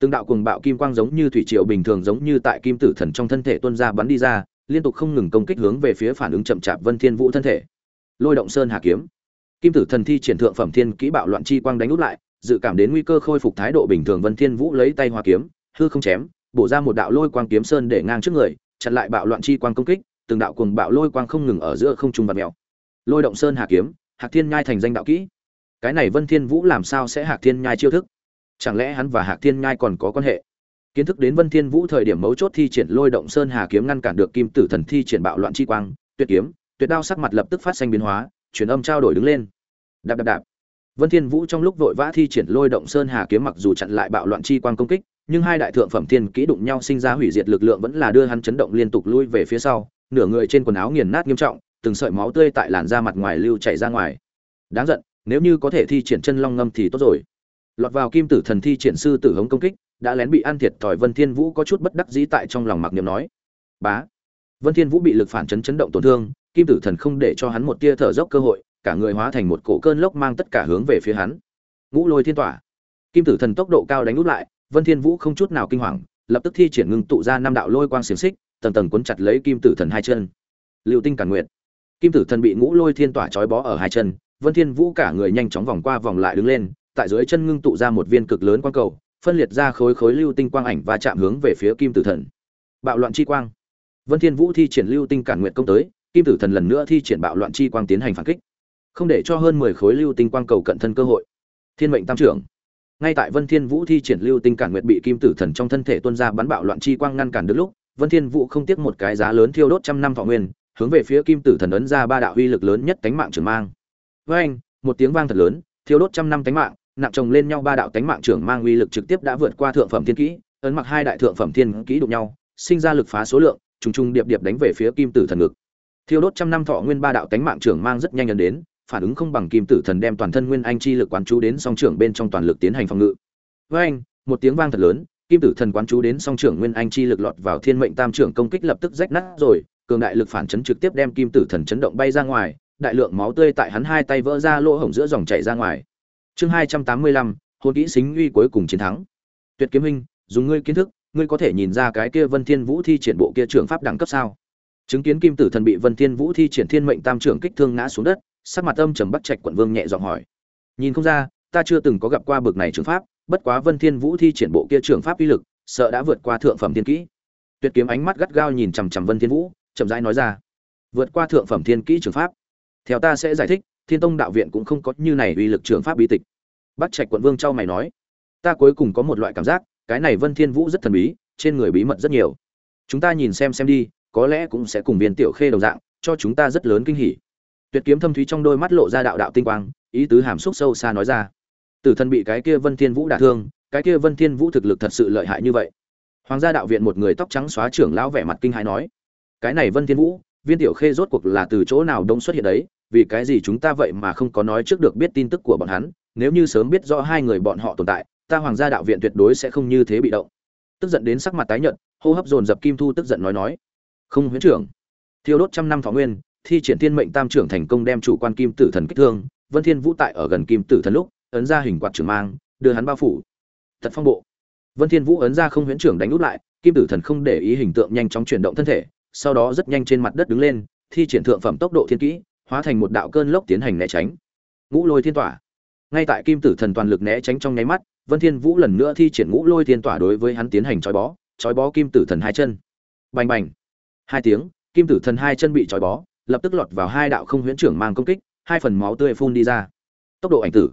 [SPEAKER 1] Từng đạo cuồng bạo kim quang giống như thủy triều bình thường giống như tại kim tử thần trong thân thể tuôn ra bắn đi ra, liên tục không ngừng công kích hướng về phía phản ứng chậm chạp vân thiên vũ thân thể. Lôi động sơn hà kiếm. Kim tử thần thi triển thượng phẩm thiên kỹ bạo loạn chi quang đánh úp lại dự cảm đến nguy cơ khôi phục thái độ bình thường vân thiên vũ lấy tay hoa kiếm, hư không chém, bổ ra một đạo lôi quang kiếm sơn để ngang trước người, chặn lại bạo loạn chi quang công kích, từng đạo cuồng bạo lôi quang không ngừng ở giữa không trung vạt mèo. Lôi động sơn hà kiếm, hạc thiên nhai thành danh đạo kỹ. Cái này vân thiên vũ làm sao sẽ hạc thiên nhai chiêu thức? Chẳng lẽ hắn và hạc thiên nhai còn có quan hệ? Kiến thức đến vân thiên vũ thời điểm mấu chốt thi triển lôi động sơn hà kiếm ngăn cản được kim tử thần thi triển bạo loạn chi quang, tuyệt kiếm, tuyệt đao sắc mặt lập tức phát sinh biến hóa, truyền âm trao đổi đứng lên. Đạp đạp đạp vân thiên vũ trong lúc vội vã thi triển lôi động sơn hà kiếm mặc dù chặn lại bạo loạn chi quang công kích, nhưng hai đại thượng phẩm thiên kỹ đụng nhau sinh ra hủy diệt lực lượng vẫn là đưa hắn chấn động liên tục lui về phía sau, nửa người trên quần áo nghiền nát nghiêm trọng, từng sợi máu tươi tại làn da mặt ngoài lưu chảy ra ngoài. Đáng giận, nếu như có thể thi triển chân long ngâm thì tốt rồi. Lọt vào kim tử thần thi triển sư tử hống công kích, đã lén bị ăn thiệt thòi vân thiên vũ có chút bất đắc dĩ tại trong lòng mặc niệm nói. Bá! Vân thiên vũ bị lực phản chấn chấn động tổn thương, kim tử thần không để cho hắn một tia thở dốc cơ hội cả người hóa thành một cổ cơn lốc mang tất cả hướng về phía hắn. Ngũ lôi thiên tỏa. Kim tử thần tốc độ cao đánh út lại, vân thiên vũ không chút nào kinh hoàng, lập tức thi triển ngưng tụ ra năm đạo lôi quang xiềng xích, tầng tầng cuốn chặt lấy kim tử thần hai chân. Lưu tinh càn nguyện kim tử thần bị ngũ lôi thiên tỏa trói bó ở hai chân, vân thiên vũ cả người nhanh chóng vòng qua vòng lại đứng lên, tại dưới chân ngưng tụ ra một viên cực lớn quang cầu, phân liệt ra khối khối lưu tinh quang ảnh và chạm hướng về phía kim tử thần. Bạo loạn chi quang. Vân thiên vũ thi triển lưu tinh cản nguyện công tới, kim tử thần lần nữa thi triển bạo loạn chi quang tiến hành phản kích không để cho hơn 10 khối lưu tinh quang cầu cận thân cơ hội. Thiên mệnh tam trưởng. Ngay tại vân thiên vũ thi triển lưu tinh cản nguyệt bị kim tử thần trong thân thể tuôn ra bắn bạo loạn chi quang ngăn cản được lúc, vân thiên vũ không tiếc một cái giá lớn thiêu đốt trăm năm thọ nguyên, hướng về phía kim tử thần ấn ra ba đạo uy lực lớn nhất tánh mạng trưởng mang. Với anh, một tiếng vang thật lớn, thiêu đốt trăm năm tánh mạng, nặng chồng lên nhau ba đạo tánh mạng trưởng mang uy lực trực tiếp đã vượt qua thượng phẩm thiên kỹ, ấn mặc hai đại thượng phẩm thiên kỹ đụng nhau, sinh ra lực phá số lượng, trùng trùng điệp điệp đánh về phía kim tử thần ngực. Thiêu đốt trăm năm thọ nguyên ba đạo tánh mạng trưởng mang rất nhanh ấn đến phản ứng không bằng kim tử thần đem toàn thân nguyên anh chi lực quán chú đến song trưởng bên trong toàn lực tiến hành phòng ngự. Với anh, một tiếng vang thật lớn, kim tử thần quán chú đến song trưởng nguyên anh chi lực lọt vào thiên mệnh tam trưởng công kích lập tức rách nát rồi, cường đại lực phản chấn trực tiếp đem kim tử thần chấn động bay ra ngoài, đại lượng máu tươi tại hắn hai tay vỡ ra lỗ hổng giữa dòng chảy ra ngoài. Chương hai trăm tám mươi lăm hôn kỹ xính uy cuối cùng chiến thắng. Tuyệt kiếm minh dùng ngươi kiến thức, ngươi có thể nhìn ra cái kia vân thiên vũ thi triển bộ kia trưởng pháp đẳng cấp sao? Chứng kiến kim tử thần bị vân thiên vũ thi triển thiên mệnh tam trưởng kích thương ngã xuống đất sắc mặt âm trầm bắt trạch quận vương nhẹ giọng hỏi. Nhìn không ra, ta chưa từng có gặp qua bực này trường pháp, bất quá vân thiên vũ thi triển bộ kia trường pháp uy lực, sợ đã vượt qua thượng phẩm thiên kỹ. Tuyệt kiếm ánh mắt gắt gao nhìn chằm chằm vân thiên vũ, chậm rãi nói ra. Vượt qua thượng phẩm thiên kỹ trường pháp. Theo ta sẽ giải thích, thiên tông đạo viện cũng không có như này uy lực trường pháp bí tịch. Bắt trạch quận vương trao mày nói. Ta cuối cùng có một loại cảm giác, cái này vân thiên vũ rất thần bí, trên người bí mật rất nhiều. Chúng ta nhìn xem xem đi, có lẽ cũng sẽ cùng viên tiểu khê đồng dạng, cho chúng ta rất lớn kinh hỉ tuyệt kiếm thâm thúy trong đôi mắt lộ ra đạo đạo tinh quang, ý tứ hàm xúc sâu xa nói ra. Tử thần bị cái kia vân thiên vũ đả thương, cái kia vân thiên vũ thực lực thật sự lợi hại như vậy. Hoàng gia đạo viện một người tóc trắng xóa trưởng lão vẻ mặt kinh hãi nói, cái này vân thiên vũ, viên tiểu khê rốt cuộc là từ chỗ nào đông xuất hiện đấy? Vì cái gì chúng ta vậy mà không có nói trước được biết tin tức của bọn hắn? Nếu như sớm biết rõ hai người bọn họ tồn tại, ta hoàng gia đạo viện tuyệt đối sẽ không như thế bị động. Tức giận đến sắc mặt tái nhợt, hô hấp dồn dập kim thu tức giận nói nói, không huyễn trưởng, thiêu đốt trăm năm thọ nguyên thi triển thiên mệnh tam trưởng thành công đem chủ quan kim tử thần kích thương, vân thiên vũ tại ở gần kim tử thần lúc, ấn ra hình quạt trưởng mang, đưa hắn bao phủ. Thật phong bộ. Vân thiên vũ ấn ra không huyễn trưởng đánh út lại, kim tử thần không để ý hình tượng nhanh chóng chuyển động thân thể, sau đó rất nhanh trên mặt đất đứng lên, thi triển thượng phẩm tốc độ thiên kỹ, hóa thành một đạo cơn lốc tiến hành né tránh. Ngũ lôi thiên tỏa. Ngay tại kim tử thần toàn lực né tránh trong nháy mắt, vân thiên vũ lần nữa thi triển ngũ lôi thiên tỏa đối với hắn tiến hành trói bó trói bó kim tử thần hai chân. Bành bành. Hai tiếng, kim tử thần hai chân bị trói bó lập tức lọt vào hai đạo không huyễn trưởng mang công kích, hai phần máu tươi phun đi ra. Tốc độ ảnh tử.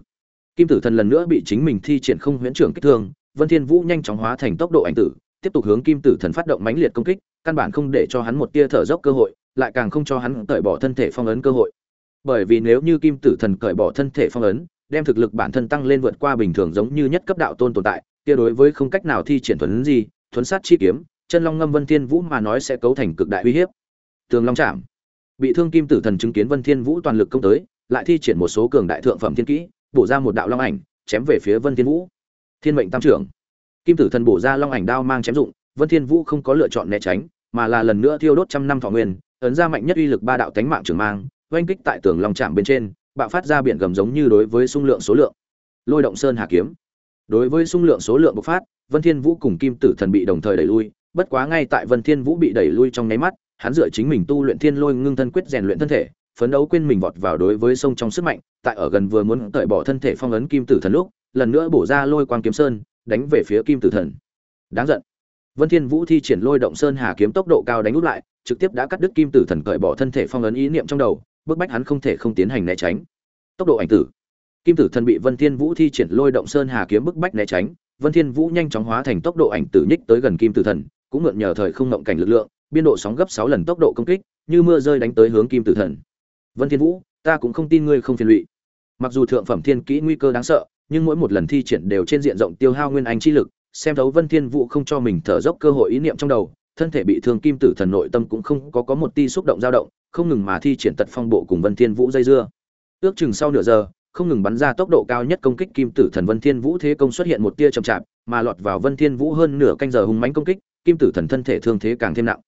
[SPEAKER 1] Kim tử thần lần nữa bị chính mình thi triển không huyễn trưởng kích thương, vân thiên vũ nhanh chóng hóa thành tốc độ ảnh tử, tiếp tục hướng kim tử thần phát động mãnh liệt công kích, căn bản không để cho hắn một tia thở dốc cơ hội, lại càng không cho hắn cởi bỏ thân thể phong ấn cơ hội. Bởi vì nếu như kim tử thần cởi bỏ thân thể phong ấn, đem thực lực bản thân tăng lên vượt qua bình thường giống như nhất cấp đạo tôn tồn tại, kia đối với không cách nào thi triển thuần gì thuấn sát chi kiếm, chân long ngâm vân thiên vũ mà nói sẽ cấu thành cực đại uy hiếp. Tường long chạm bị thương kim tử thần chứng kiến vân thiên vũ toàn lực công tới, lại thi triển một số cường đại thượng phẩm thiên kỹ, bổ ra một đạo long ảnh, chém về phía vân thiên vũ. Thiên mệnh tam trưởng. Kim tử thần bổ ra long ảnh đao mang chém dụng, vân thiên vũ không có lựa chọn né tránh, mà là lần nữa thiêu đốt trăm năm thọ nguyên, ấn ra mạnh nhất uy lực ba đạo tánh mạng trường mang, oanh kích tại tường long chạm bên trên, bạo phát ra biển gầm giống như đối với xung lượng số lượng. Lôi động sơn hà kiếm. Đối với xung lượng số lượng bộc phát, vân thiên vũ cùng kim tử thần bị đồng thời đẩy lui, bất quá ngay tại vân thiên vũ bị đẩy lui trong nháy mắt hắn dựa chính mình tu luyện thiên lôi ngưng thân quyết rèn luyện thân thể, phấn đấu quên mình vọt vào đối với sông trong sức mạnh, tại ở gần vừa muốn tẩy bỏ thân thể phong ấn kim tử thần lúc, lần nữa bổ ra lôi quang kiếm sơn, đánh về phía kim tử thần. Đáng giận. Vân thiên vũ thi triển lôi động sơn hà kiếm tốc độ cao đánh út lại, trực tiếp đã cắt đứt kim tử thần cởi bỏ thân thể phong ấn ý niệm trong đầu, bức bách hắn không thể không tiến hành né tránh. Tốc độ ảnh tử. Kim tử thần bị vân thiên vũ thi triển lôi động sơn hà kiếm bức bách né tránh, vân thiên vũ nhanh chóng hóa thành tốc độ ảnh tử nhích tới gần kim tử thần, cũng mượn nhờ thời không ngộng cảnh lực lượng biên độ sóng gấp 6 lần tốc độ công kích, như mưa rơi đánh tới hướng kim tử thần. Vân thiên vũ, ta cũng không tin ngươi không phiền lụy. Mặc dù thượng phẩm thiên kỹ nguy cơ đáng sợ, nhưng mỗi một lần thi triển đều trên diện rộng tiêu hao nguyên anh chi lực, xem thấu vân thiên vũ không cho mình thở dốc cơ hội ý niệm trong đầu, thân thể bị thương kim tử thần nội tâm cũng không có có một tia xúc động dao động, không ngừng mà thi triển tật phong bộ cùng vân thiên vũ dây dưa. Ước chừng sau nửa giờ, không ngừng bắn ra tốc độ cao nhất công kích kim tử thần vân thiên vũ thế công xuất hiện một tia chậm chạp, mà lọt vào vân thiên vũ hơn nửa canh giờ hùng mãnh công kích, kim tử thần thân thể thương thế càng thêm nặng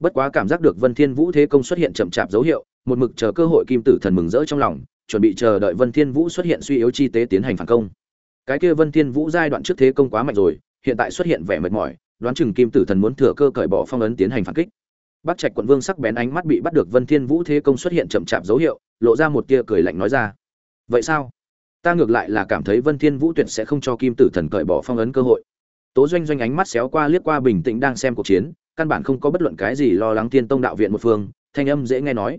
[SPEAKER 1] bất quá cảm giác được vân thiên vũ thế công xuất hiện chậm chạp dấu hiệu, một mực chờ cơ hội kim tử thần mừng rỡ trong lòng, chuẩn bị chờ đợi vân thiên vũ xuất hiện suy yếu chi tế tiến hành phản công. Cái kia vân thiên vũ giai đoạn trước thế công quá mạnh rồi, hiện tại xuất hiện vẻ mệt mỏi, đoán chừng kim tử thần muốn thừa cơ cởi bỏ phong ấn tiến hành phản kích. Bắc trạch quận vương sắc bén ánh mắt bị bắt được vân thiên vũ thế công xuất hiện chậm chạp dấu hiệu, lộ ra một tia cười lạnh nói ra. Vậy sao? Ta ngược lại là cảm thấy vân thiên vũ tuyệt sẽ không cho kim tử thần cởi bỏ phong ấn cơ hội. Tố doanh doanh ánh mắt xéo qua liếc qua bình tĩnh đang xem cuộc chiến căn bản không có bất luận cái gì lo lắng tiên tông đạo viện một phương, thanh âm dễ nghe nói.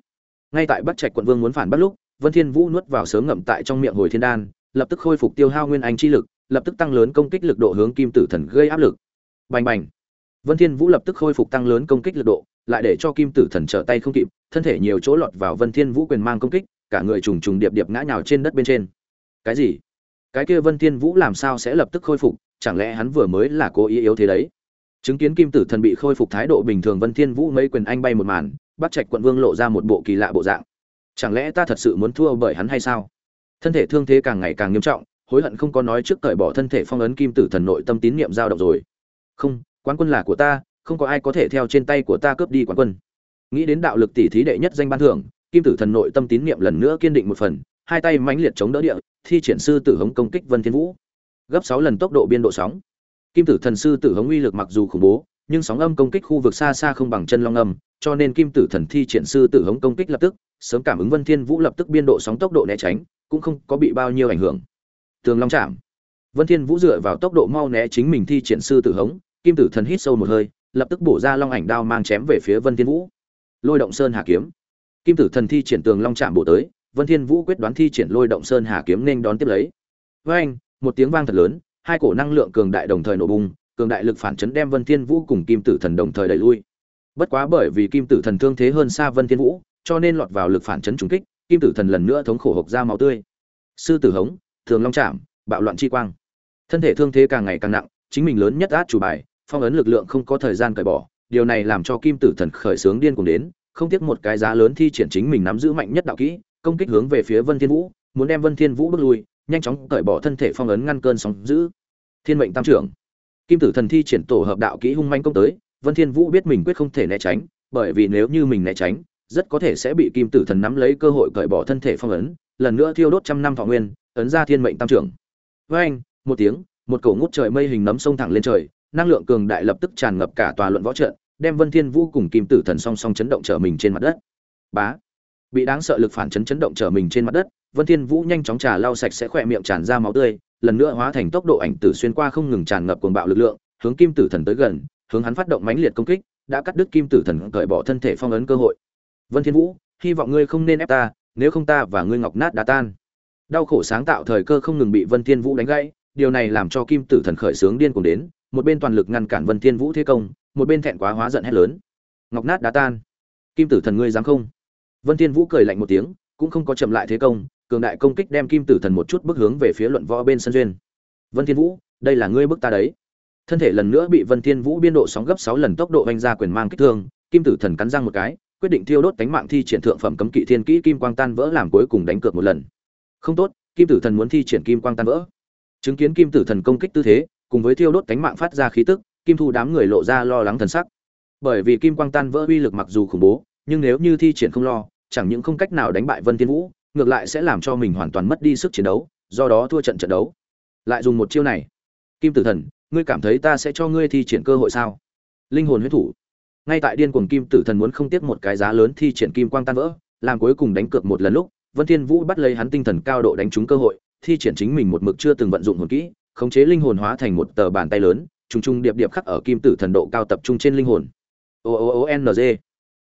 [SPEAKER 1] Ngay tại bắc trạch quận vương muốn phản bắt lúc, vân thiên vũ nuốt vào sớm ngậm tại trong miệng hồi thiên đan, lập tức khôi phục tiêu hao nguyên anh chi lực, lập tức tăng lớn công kích lực độ hướng kim tử thần gây áp lực. Bành bành. Vân thiên vũ lập tức khôi phục tăng lớn công kích lực độ, lại để cho kim tử thần trở tay không kịp, thân thể nhiều chỗ lọt vào vân thiên vũ quyền mang công kích, cả người trùng trùng điệp điệp ngã nhào trên đất bên trên. Cái gì? Cái kia vân thiên vũ làm sao sẽ lập tức khôi phục, chẳng lẽ hắn vừa mới là cố ý yếu thế đấy? Chứng kiến kim tử thần bị khôi phục thái độ bình thường vân thiên vũ mấy quyền anh bay một màn bắt trạch quận vương lộ ra một bộ kỳ lạ bộ dạng. Chẳng lẽ ta thật sự muốn thua bởi hắn hay sao? Thân thể thương thế càng ngày càng nghiêm trọng, hối hận không có nói trước cởi bỏ thân thể phong ấn kim tử thần nội tâm tín niệm dao động rồi. Không, quán quân là của ta, không có ai có thể theo trên tay của ta cướp đi quán quân. Nghĩ đến đạo lực tỷ thí đệ nhất danh ban thưởng, kim tử thần nội tâm tín niệm lần nữa kiên định một phần, hai tay mãnh liệt chống đỡ địa, thi triển sư tử hống công kích vân thiên vũ. Gấp sáu lần tốc độ biên độ sóng kim tử thần sư tử hống uy lực mặc dù khủng bố, nhưng sóng âm công kích khu vực xa xa không bằng chân long âm, cho nên kim tử thần thi triển sư tử hống công kích lập tức, sớm cảm ứng vân thiên vũ lập tức biên độ sóng tốc độ né tránh, cũng không có bị bao nhiêu ảnh hưởng. Tường long chạm. Vân thiên vũ dựa vào tốc độ mau né chính mình thi triển sư tử hống, kim tử thần hít sâu một hơi, lập tức bổ ra long ảnh đao mang chém về phía vân thiên vũ. Lôi động sơn hà kiếm. Kim tử thần thi triển tường long chạm bổ tới, vân thiên vũ quyết đoán thi triển lôi động sơn hà kiếm nên đón tiếp lấy. Với anh một tiếng vang thật lớn hai cổ năng lượng cường đại đồng thời nổ bung, cường đại lực phản chấn đem vân thiên vũ cùng kim tử thần đồng thời đẩy lui. Bất quá bởi vì kim tử thần thương thế hơn xa vân thiên vũ, cho nên lọt vào lực phản chấn trùng kích, kim tử thần lần nữa thống khổ hộc ra máu tươi. Sư tử hống, thường long chạm bạo loạn chi quang. Thân thể thương thế càng ngày càng nặng, chính mình lớn nhất át chủ bài, phong ấn lực lượng không có thời gian cởi bỏ, điều này làm cho kim tử thần khởi sướng điên cuồng đến, không tiếc một cái giá lớn thi triển chính mình nắm giữ mạnh nhất đạo kỹ, công kích hướng về phía vân thiên vũ, muốn đem vân thiên vũ bước lui nhanh chóng cởi bỏ thân thể phong ấn ngăn cơn sóng dữ. Thiên mệnh tam trưởng. Kim tử thần thi triển tổ hợp đạo kỹ hung manh công tới, vân thiên vũ biết mình quyết không thể né tránh, bởi vì nếu như mình né tránh, rất có thể sẽ bị kim tử thần nắm lấy cơ hội cởi bỏ thân thể phong ấn, lần nữa thiêu đốt trăm năm thọ nguyên, ấn ra thiên mệnh tam trưởng. Với anh, một tiếng, một cổ ngút trời mây hình nấm sông thẳng lên trời, năng lượng cường đại lập tức tràn ngập cả tòa luận võ trận, đem vân thiên vũ cùng kim tử thần song song chấn động trở mình trên mặt đất. Bá. Bị đáng sợ lực phản chấn chấn động trở mình trên mặt đất vân thiên vũ nhanh chóng trà lau sạch sẽ khỏe miệng tràn ra máu tươi, lần nữa hóa thành tốc độ ảnh tử xuyên qua không ngừng tràn ngập cuồng bạo lực lượng, hướng kim tử thần tới gần, hướng hắn phát động mãnh liệt công kích, đã cắt đứt kim tử thần cởi bỏ thân thể phong ấn cơ hội. Vân thiên vũ, hy vọng ngươi không nên ép ta, nếu không ta và ngươi ngọc nát đá tan. Đau khổ sáng tạo thời cơ không ngừng bị vân thiên vũ đánh gãy, điều này làm cho kim tử thần khởi sướng điên cuồng đến, một bên toàn lực ngăn cản vân thiên vũ thế công, một bên thẹn quá hóa giận hét lớn. Ngọc nát đá tan. Kim tử thần ngươi dám không? Vân thiên vũ cười lạnh một tiếng, cũng không có chậm lại thế công cường đại công kích đem kim tử thần một chút bước hướng về phía luận võ bên sân duyên. Vân thiên vũ, đây là ngươi bức ta đấy. Thân thể lần nữa bị vân thiên vũ biên độ sóng gấp 6 lần tốc độ vanh ra quyền mang kích thương, kim tử thần cắn răng một cái, quyết định thiêu đốt cánh mạng thi triển thượng phẩm cấm kỵ thiên kỹ kim quang tan vỡ làm cuối cùng đánh cược một lần. Không tốt, kim tử thần muốn thi triển kim quang tan vỡ. Chứng kiến kim tử thần công kích tư thế, cùng với thiêu đốt cánh mạng phát ra khí tức, kim thu đám người lộ ra lo lắng thần sắc. Bởi vì kim quang tan vỡ uy lực mặc dù khủng bố, nhưng nếu như thi triển không lo, chẳng những không cách nào đánh bại vân thiên vũ ngược lại sẽ làm cho mình hoàn toàn mất đi sức chiến đấu, do đó thua trận trận đấu. Lại dùng một chiêu này. Kim tử thần, ngươi cảm thấy ta sẽ cho ngươi thi triển cơ hội sao? Linh hồn huyết thủ. Ngay tại điên cuồng kim tử thần muốn không tiếc một cái giá lớn thi triển kim quang tan vỡ, làm cuối cùng đánh cược một lần lúc, vân thiên vũ bắt lấy hắn tinh thần cao độ đánh trúng cơ hội, thi triển chính mình một mực chưa từng vận dụng hồn kỹ, khống chế linh hồn hóa thành một tờ bàn tay lớn, trùng trùng điệp điệp khắc ở kim tử thần độ cao tập trung trên linh hồn. O o o n g.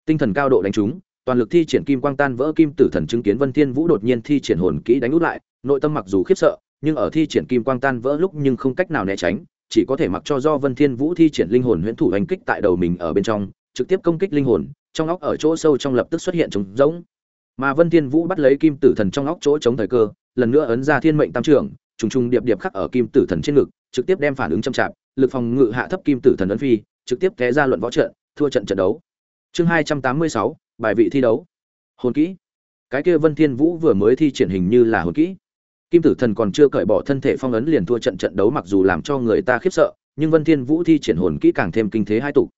[SPEAKER 1] Tinh thần cao độ đánh trúng toàn lực thi triển kim quang tan vỡ kim tử thần chứng kiến Vân Thiên Vũ đột nhiên thi triển hồn kỹ đánh út lại, nội tâm mặc dù khiếp sợ, nhưng ở thi triển kim quang tan vỡ lúc nhưng không cách nào né tránh, chỉ có thể mặc cho do Vân Thiên Vũ thi triển linh hồn huyễn thủ hành kích tại đầu mình ở bên trong, trực tiếp công kích linh hồn, trong óc ở chỗ sâu trong lập tức xuất hiện trống rỗng. Mà Vân Thiên Vũ bắt lấy kim tử thần trong óc chỗ chống thời cơ, lần nữa ấn ra thiên mệnh tam trưởng, trùng trùng điệp điệp khắc ở kim tử thần trên ngực, trực tiếp đem phản ứng châm chạp, lực phòng ngự hạ thấp kim tử thần ấn phi, trực tiếp té ra luận võ trận, thua trận trận đấu. Chương 286, bài vị thi đấu. Hồn kỹ. Cái kia vân thiên vũ vừa mới thi triển hình như là hồn kỹ. Kim tử thần còn chưa cởi bỏ thân thể phong ấn liền thua trận trận đấu mặc dù làm cho người ta khiếp sợ, nhưng vân thiên vũ thi triển hồn kỹ càng thêm kinh thế hai tục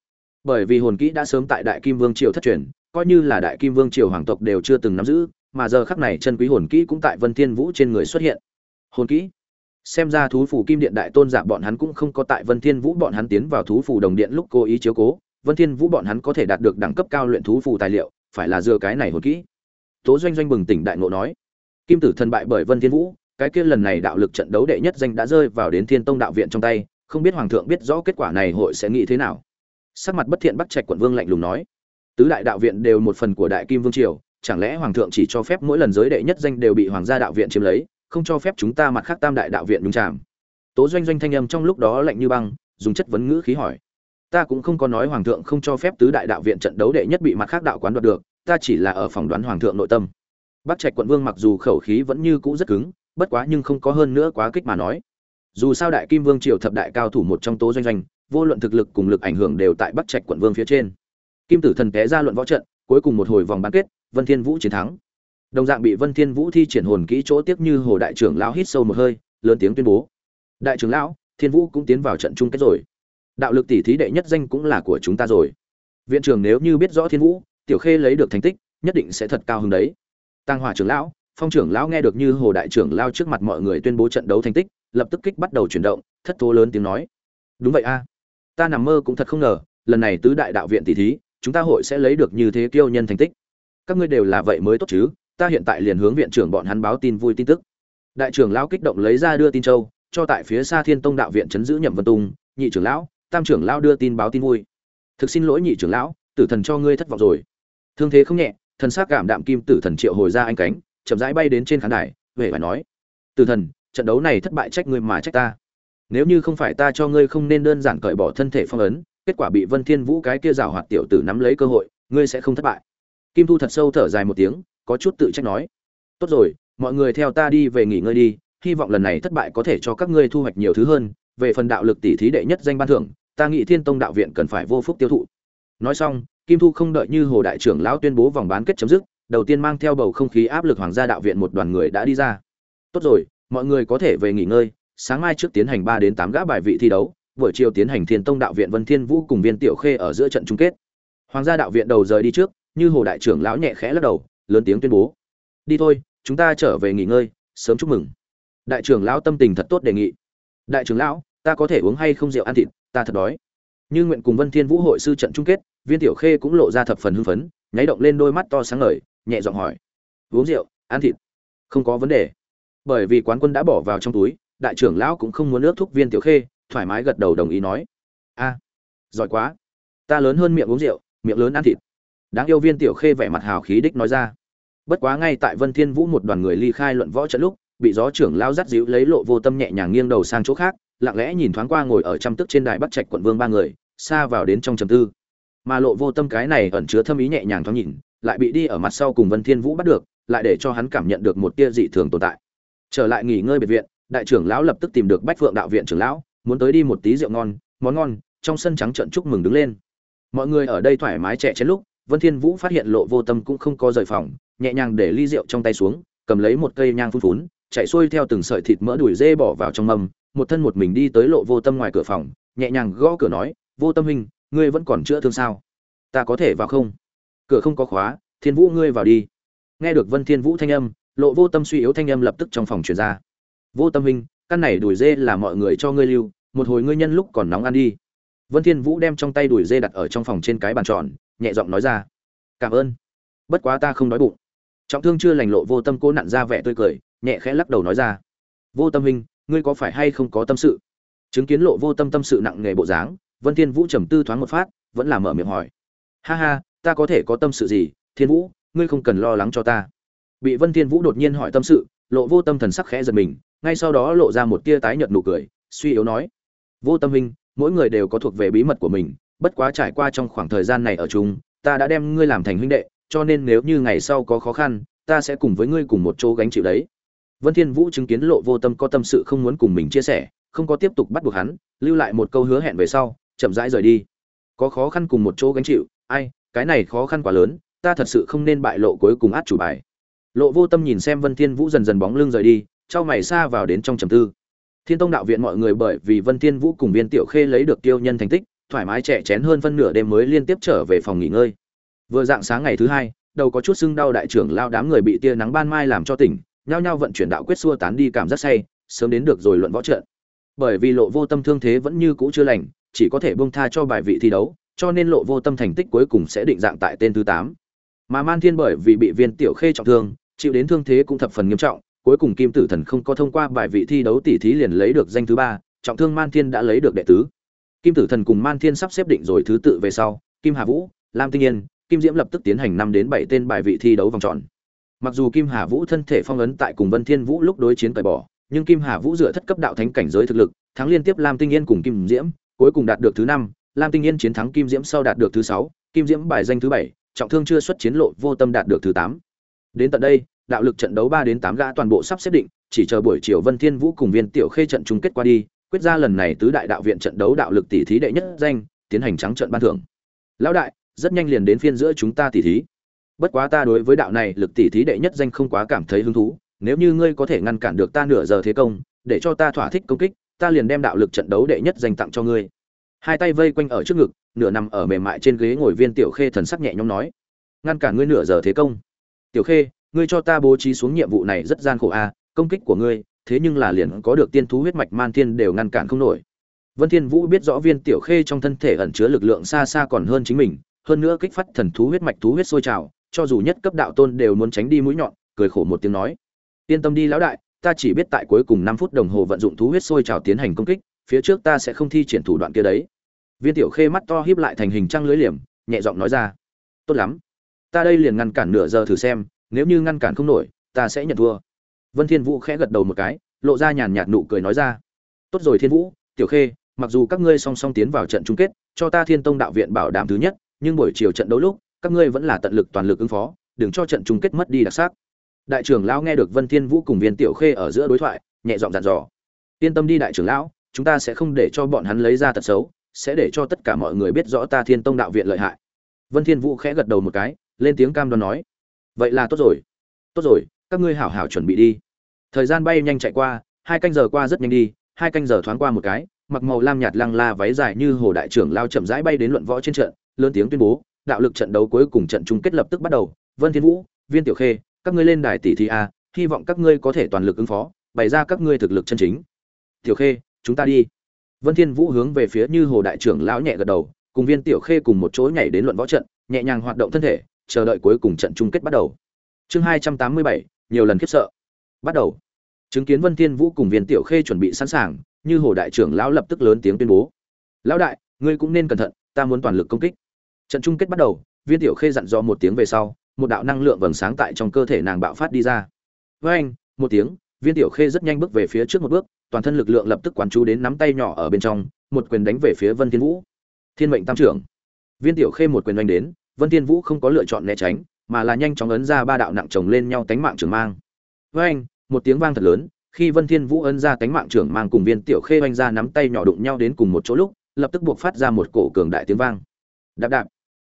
[SPEAKER 1] bởi vì hồn kỹ đã sớm tại đại kim vương triều thất truyền, coi như là đại kim vương triều hoàng tộc đều chưa từng nắm giữ, mà giờ khắc này chân quý hồn kỹ cũng tại vân thiên vũ trên người xuất hiện. Hồn kỹ. Xem ra thú phủ kim điện đại tôn giả bọn hắn cũng không có tại vân thiên vũ bọn hắn tiến vào thú phủ đồng điện lúc cố ý chiếu cố vân thiên vũ bọn hắn có thể đạt được đẳng cấp cao luyện thú phù tài liệu, phải là dựa cái này hồn kỹ. Tố doanh doanh bừng tỉnh đại ngộ nói. Kim tử thần bại bởi vân thiên vũ, cái kia lần này đạo lực trận đấu đệ nhất danh đã rơi vào đến thiên tông đạo viện trong tay, không biết hoàng thượng biết rõ kết quả này hội sẽ nghĩ thế nào. Sắc mặt bất thiện Bắc trạch quận vương lạnh lùng nói. Tứ đại đạo viện đều một phần của đại kim vương triều, chẳng lẽ hoàng thượng chỉ cho phép mỗi lần giới đệ nhất danh đều bị hoàng gia đạo viện chiếm lấy, không cho phép chúng ta mặt khác tam đại đạo viện đúng chạm tố doanh doanh thanh âm trong lúc đó lạnh như băng, dùng chất vấn ngữ khí hỏi ta cũng không có nói hoàng thượng không cho phép tứ đại đạo viện trận đấu đệ nhất bị mặt khác đạo quán đoạt được, ta chỉ là ở phỏng đoán hoàng thượng nội tâm. Bắc trạch quận vương mặc dù khẩu khí vẫn như cũ rất cứng, bất quá nhưng không có hơn nữa quá kích mà nói. Dù sao đại kim vương triều thập đại cao thủ một trong tố doanh doanh, vô luận thực lực cùng lực ảnh hưởng đều tại bắc trạch quận vương phía trên. Kim tử thần té ra luận võ trận, cuối cùng một hồi vòng bán kết, vân thiên vũ chiến thắng. Đồng dạng bị vân thiên vũ thi triển hồn kỹ chỗ tiếp như hồ đại trưởng lão hít sâu một hơi, lớn tiếng tuyên bố. Đại trưởng lão, thiên vũ cũng tiến vào trận chung kết rồi đạo lực tỷ thí đệ nhất danh cũng là của chúng ta rồi. Viện trưởng nếu như biết rõ thiên vũ, tiểu khê lấy được thành tích, nhất định sẽ thật cao hứng đấy. Tăng hỏa trưởng lão, phong trưởng lão nghe được như hồ đại trưởng lao trước mặt mọi người tuyên bố trận đấu thành tích, lập tức kích bắt đầu chuyển động, thất thố lớn tiếng nói. Đúng vậy a. Ta nằm mơ cũng thật không ngờ, lần này tứ đại đạo viện tỷ thí, chúng ta hội sẽ lấy được như thế kiêu nhân thành tích. Các ngươi đều là vậy mới tốt chứ, ta hiện tại liền hướng viện trưởng bọn hắn báo tin vui tin tức. Đại trưởng lão kích động lấy ra đưa tin châu, cho tại phía xa thiên tông đạo viện chấn giữ nhậm vân tung, nhị trưởng lão tam trưởng lão đưa tin báo tin vui. Thực xin lỗi nhị trưởng lão, tử thần cho ngươi thất vọng rồi. Thương thế không nhẹ, thần xác cảm đạm kim tử thần triệu hồi ra anh cánh, chậm rãi bay đến trên khán đài về phải nói. Tử thần, trận đấu này thất bại trách ngươi mà trách ta. Nếu như không phải ta cho ngươi không nên đơn giản cởi bỏ thân thể phong ấn, kết quả bị vân thiên vũ cái kia rào hoạt tiểu tử nắm lấy cơ hội, ngươi sẽ không thất bại. Kim thu thật sâu thở dài một tiếng, có chút tự trách nói. Tốt rồi, mọi người theo ta đi về nghỉ ngơi đi, hy vọng lần này thất bại có thể cho các ngươi thu hoạch nhiều thứ hơn về phần đạo lực tỷ thí đệ nhất danh ban thưởng, ta nghĩ thiên tông đạo viện cần phải vô phúc tiêu thụ. Nói xong, kim thu không đợi như hồ đại trưởng lão tuyên bố vòng bán kết chấm dứt, đầu tiên mang theo bầu không khí áp lực hoàng gia đạo viện một đoàn người đã đi ra. Tốt rồi, mọi người có thể về nghỉ ngơi, sáng mai trước tiến hành ba đến tám gã bài vị thi đấu, buổi chiều tiến hành thiên tông đạo viện vân thiên vũ cùng viên tiểu khê ở giữa trận chung kết. Hoàng gia đạo viện đầu rời đi trước, như hồ đại trưởng lão nhẹ khẽ lắc đầu, lớn tiếng tuyên bố. Đi thôi, chúng ta trở về nghỉ ngơi, sớm chúc mừng. Đại trưởng lão tâm tình thật tốt đề nghị. Đại trưởng lão ta có thể uống hay không rượu ăn thịt, ta thật đói. Như nguyện cùng vân thiên vũ hội sư trận chung kết, viên tiểu khê cũng lộ ra thập phần hưng phấn, nháy động lên đôi mắt to sáng ngời, nhẹ giọng hỏi, uống rượu, ăn thịt? Không có vấn đề. Bởi vì quán quân đã bỏ vào trong túi, đại trưởng lão cũng không muốn ước thúc viên tiểu khê, thoải mái gật đầu đồng ý nói, a, giỏi quá. Ta lớn hơn miệng uống rượu, miệng lớn ăn thịt. Đáng yêu viên tiểu khê vẻ mặt hào khí đích nói ra. Bất quá ngay tại vân thiên vũ một đoàn người ly khai luận võ trận lúc, bị gió trưởng lão dắt dịu lấy lộ vô tâm nhẹ nhàng nghiêng đầu sang chỗ khác lặng lẽ nhìn thoáng qua ngồi ở trăm tức trên đài bắt trạch quận vương ba người, xa vào đến trong trầm tư. Mà lộ vô tâm cái này ẩn chứa thâm ý nhẹ nhàng thoáng nhìn, lại bị đi ở mặt sau cùng vân thiên vũ bắt được, lại để cho hắn cảm nhận được một tia dị thường tồn tại. Trở lại nghỉ ngơi biệt viện, đại trưởng lão lập tức tìm được bách phượng đạo viện trưởng lão, muốn tới đi một tí rượu ngon, món ngon, trong sân trắng trận chúc mừng đứng lên. Mọi người ở đây thoải mái trẻ chén lúc, vân thiên vũ phát hiện lộ vô tâm cũng không có rời phòng, nhẹ nhàng để ly rượu trong tay xuống, cầm lấy một cây nhang phun phún, chạy xuôi theo từng sợi thịt mỡ đuổi dê bỏ vào trong mâm một thân một mình đi tới lộ vô tâm ngoài cửa phòng, nhẹ nhàng gõ cửa nói, vô tâm huynh, ngươi vẫn còn chữa thương sao? Ta có thể vào không? Cửa không có khóa, thiên vũ ngươi vào đi. Nghe được vân thiên vũ thanh âm, lộ vô tâm suy yếu thanh âm lập tức trong phòng truyền ra. Vô tâm huynh, căn này đuổi dê là mọi người cho ngươi lưu, một hồi ngươi nhân lúc còn nóng ăn đi. Vân thiên vũ đem trong tay đuổi dê đặt ở trong phòng trên cái bàn tròn, nhẹ giọng nói ra. Cảm ơn. Bất quá ta không đói bụng. Trọng thương chưa lành, lộ vô tâm cố nặn ra vẻ tươi cười, nhẹ khẽ lắc đầu nói ra. Vô tâm huynh ngươi có phải hay không có tâm sự? Chứng kiến lộ vô tâm tâm sự nặng nghề bộ dáng, vân thiên vũ trầm tư thoáng một phát, vẫn là mở miệng hỏi. Ha ha, ta có thể có tâm sự gì? Thiên vũ, ngươi không cần lo lắng cho ta. Bị vân thiên vũ đột nhiên hỏi tâm sự, lộ vô tâm thần sắc khẽ giật mình, ngay sau đó lộ ra một tia tái nhợt nụ cười, suy yếu nói. Vô tâm huynh, mỗi người đều có thuộc về bí mật của mình, bất quá trải qua trong khoảng thời gian này ở chung, ta đã đem ngươi làm thành huynh đệ, cho nên nếu như ngày sau có khó khăn, ta sẽ cùng với ngươi cùng một chỗ gánh chịu đấy vân thiên vũ chứng kiến lộ vô tâm có tâm sự không muốn cùng mình chia sẻ, không có tiếp tục bắt buộc hắn, lưu lại một câu hứa hẹn về sau, chậm rãi rời đi. Có khó khăn cùng một chỗ gánh chịu, ai, cái này khó khăn quá lớn, ta thật sự không nên bại lộ cuối cùng át chủ bài. Lộ vô tâm nhìn xem vân thiên vũ dần dần bóng lưng rời đi, trao mày xa vào đến trong trầm tư. Thiên tông đạo viện mọi người bởi vì vân thiên vũ cùng viên tiểu khê lấy được tiêu nhân thành tích, thoải mái trẻ chén hơn phân nửa đêm mới liên tiếp trở về phòng nghỉ ngơi. Vừa dạng sáng ngày thứ hai, đầu có chút sưng đau đại trưởng lao đám người bị tia nắng ban mai làm cho tỉnh nhao nhao vận chuyển đạo quyết xua tán đi cảm giác say, sớm đến được rồi luận võ trận. Bởi vì lộ vô tâm thương thế vẫn như cũ chưa lành, chỉ có thể buông tha cho bài vị thi đấu, cho nên lộ vô tâm thành tích cuối cùng sẽ định dạng tại tên thứ tám. Mà man thiên bởi vì bị viên tiểu khê trọng thương, chịu đến thương thế cũng thập phần nghiêm trọng, cuối cùng kim tử thần không có thông qua bài vị thi đấu tỷ thí liền lấy được danh thứ ba, trọng thương man thiên đã lấy được đệ tứ. Kim tử thần cùng man thiên sắp xếp định rồi thứ tự về sau, kim hà vũ, lam tinh yên, kim diễm lập tức tiến hành năm đến bảy tên bài vị thi đấu vòng tròn mặc dù kim hà vũ thân thể phong ấn tại cùng vân thiên vũ lúc đối chiến cởi bỏ, nhưng kim hà vũ dựa thất cấp đạo thánh cảnh giới thực lực, thắng liên tiếp lam tinh yên cùng kim diễm, cuối cùng đạt được thứ năm, lam tinh yên chiến thắng kim diễm sau đạt được thứ sáu, kim diễm bài danh thứ bảy, trọng thương chưa xuất chiến lộ vô tâm đạt được thứ tám. Đến tận đây, đạo lực trận đấu ba đến tám gã toàn bộ sắp xếp định, chỉ chờ buổi chiều vân thiên vũ cùng viên tiểu khê trận chung kết qua đi, quyết ra lần này tứ đại đạo viện trận đấu đạo lực tỷ thí đệ nhất danh, tiến hành trắng trận ban thưởng. Lão đại, rất nhanh liền đến phiên giữa chúng ta tỷ thí bất quá ta đối với đạo này lực tỷ thí đệ nhất danh không quá cảm thấy hứng thú, nếu như ngươi có thể ngăn cản được ta nửa giờ thế công, để cho ta thỏa thích công kích, ta liền đem đạo lực trận đấu đệ nhất danh tặng cho ngươi. Hai tay vây quanh ở trước ngực, nửa nằm ở mềm mại trên ghế ngồi viên tiểu khê thần sắc nhẹ nhõm nói, ngăn cản ngươi nửa giờ thế công. Tiểu khê, ngươi cho ta bố trí xuống nhiệm vụ này rất gian khổ a công kích của ngươi, thế nhưng là liền có được tiên thú huyết mạch man thiên đều ngăn cản không nổi. Vân thiên vũ biết rõ viên tiểu khê trong thân thể ẩn chứa lực lượng xa xa còn hơn chính mình, hơn nữa kích phát thần thú huyết mạch thú huyết sôi trào cho dù nhất cấp đạo tôn đều muốn tránh đi mũi nhọn, cười khổ một tiếng nói. Yên tâm đi lão đại, ta chỉ biết tại cuối cùng năm phút đồng hồ vận dụng thú huyết sôi trào tiến hành công kích, phía trước ta sẽ không thi triển thủ đoạn kia đấy. Viên tiểu khê mắt to híp lại thành hình trăng lưới liềm, nhẹ giọng nói ra. Tốt lắm. Ta đây liền ngăn cản nửa giờ thử xem, nếu như ngăn cản không nổi, ta sẽ nhận thua. Vân thiên vũ khẽ gật đầu một cái, lộ ra nhàn nhạt nụ cười nói ra. Tốt rồi thiên vũ, tiểu khê, mặc dù các ngươi song song tiến vào trận chung kết, cho ta thiên tông đạo viện bảo đảm thứ nhất, nhưng buổi chiều trận đấu lúc các ngươi vẫn là tận lực toàn lực ứng phó, đừng cho trận chung kết mất đi đặc sắc. Đại trưởng lão nghe được vân thiên vũ cùng viên tiểu khê ở giữa đối thoại, nhẹ giọng dặn dò. Yên tâm đi đại trưởng lão, chúng ta sẽ không để cho bọn hắn lấy ra tật xấu, sẽ để cho tất cả mọi người biết rõ ta thiên tông đạo viện lợi hại. Vân thiên vũ khẽ gật đầu một cái, lên tiếng cam đoan nói. Vậy là tốt rồi. Tốt rồi, các ngươi hảo hảo chuẩn bị đi. Thời gian bay nhanh chạy qua, hai canh giờ qua rất nhanh đi, hai canh giờ thoáng qua một cái, mặc màu lam nhạt lăng la váy dài như hồ đại trưởng lao chậm rãi bay đến luận võ trên trận, lớn tiếng tuyên bố đạo lực trận đấu cuối cùng trận chung kết lập tức bắt đầu. Vân thiên vũ, viên tiểu khê, các ngươi lên đài tỷ thi a, hy vọng các ngươi có thể toàn lực ứng phó, bày ra các ngươi thực lực chân chính. Tiểu khê, chúng ta đi. Vân thiên vũ hướng về phía như hồ đại trưởng lão nhẹ gật đầu, cùng viên tiểu khê cùng một chỗ nhảy đến luận võ trận, nhẹ nhàng hoạt động thân thể, chờ đợi cuối cùng trận chung kết bắt đầu. Chương hai trăm tám mươi bảy, nhiều lần khiếp sợ. Bắt đầu. Chứng kiến vân thiên vũ cùng viên tiểu khê chuẩn bị sẵn sàng, như hồ đại trưởng lão lập tức lớn tiếng tuyên bố. Lão đại, ngươi cũng nên cẩn thận, ta muốn toàn lực công kích trận chung kết bắt đầu, viên tiểu khê dặn dò một tiếng về sau, một đạo năng lượng vầng sáng tại trong cơ thể nàng bạo phát đi ra. Với anh, một tiếng, viên tiểu khê rất nhanh bước về phía trước một bước, toàn thân lực lượng lập tức quán chú đến nắm tay nhỏ ở bên trong, một quyền đánh về phía vân thiên vũ. Thiên mệnh tam trưởng. Viên tiểu khê một quyền đánh đến, vân thiên vũ không có lựa chọn né tránh, mà là nhanh chóng ấn ra ba đạo nặng chồng lên nhau tánh mạng trường mang. Với anh, một tiếng vang thật lớn, khi vân thiên vũ ấn ra tánh mạng trưởng mang cùng viên tiểu khê oanh ra nắm tay nhỏ đụng nhau đến cùng một chỗ lúc, lập tức buộc phát ra một cổ cường đại tiếng vang. Đạp đạp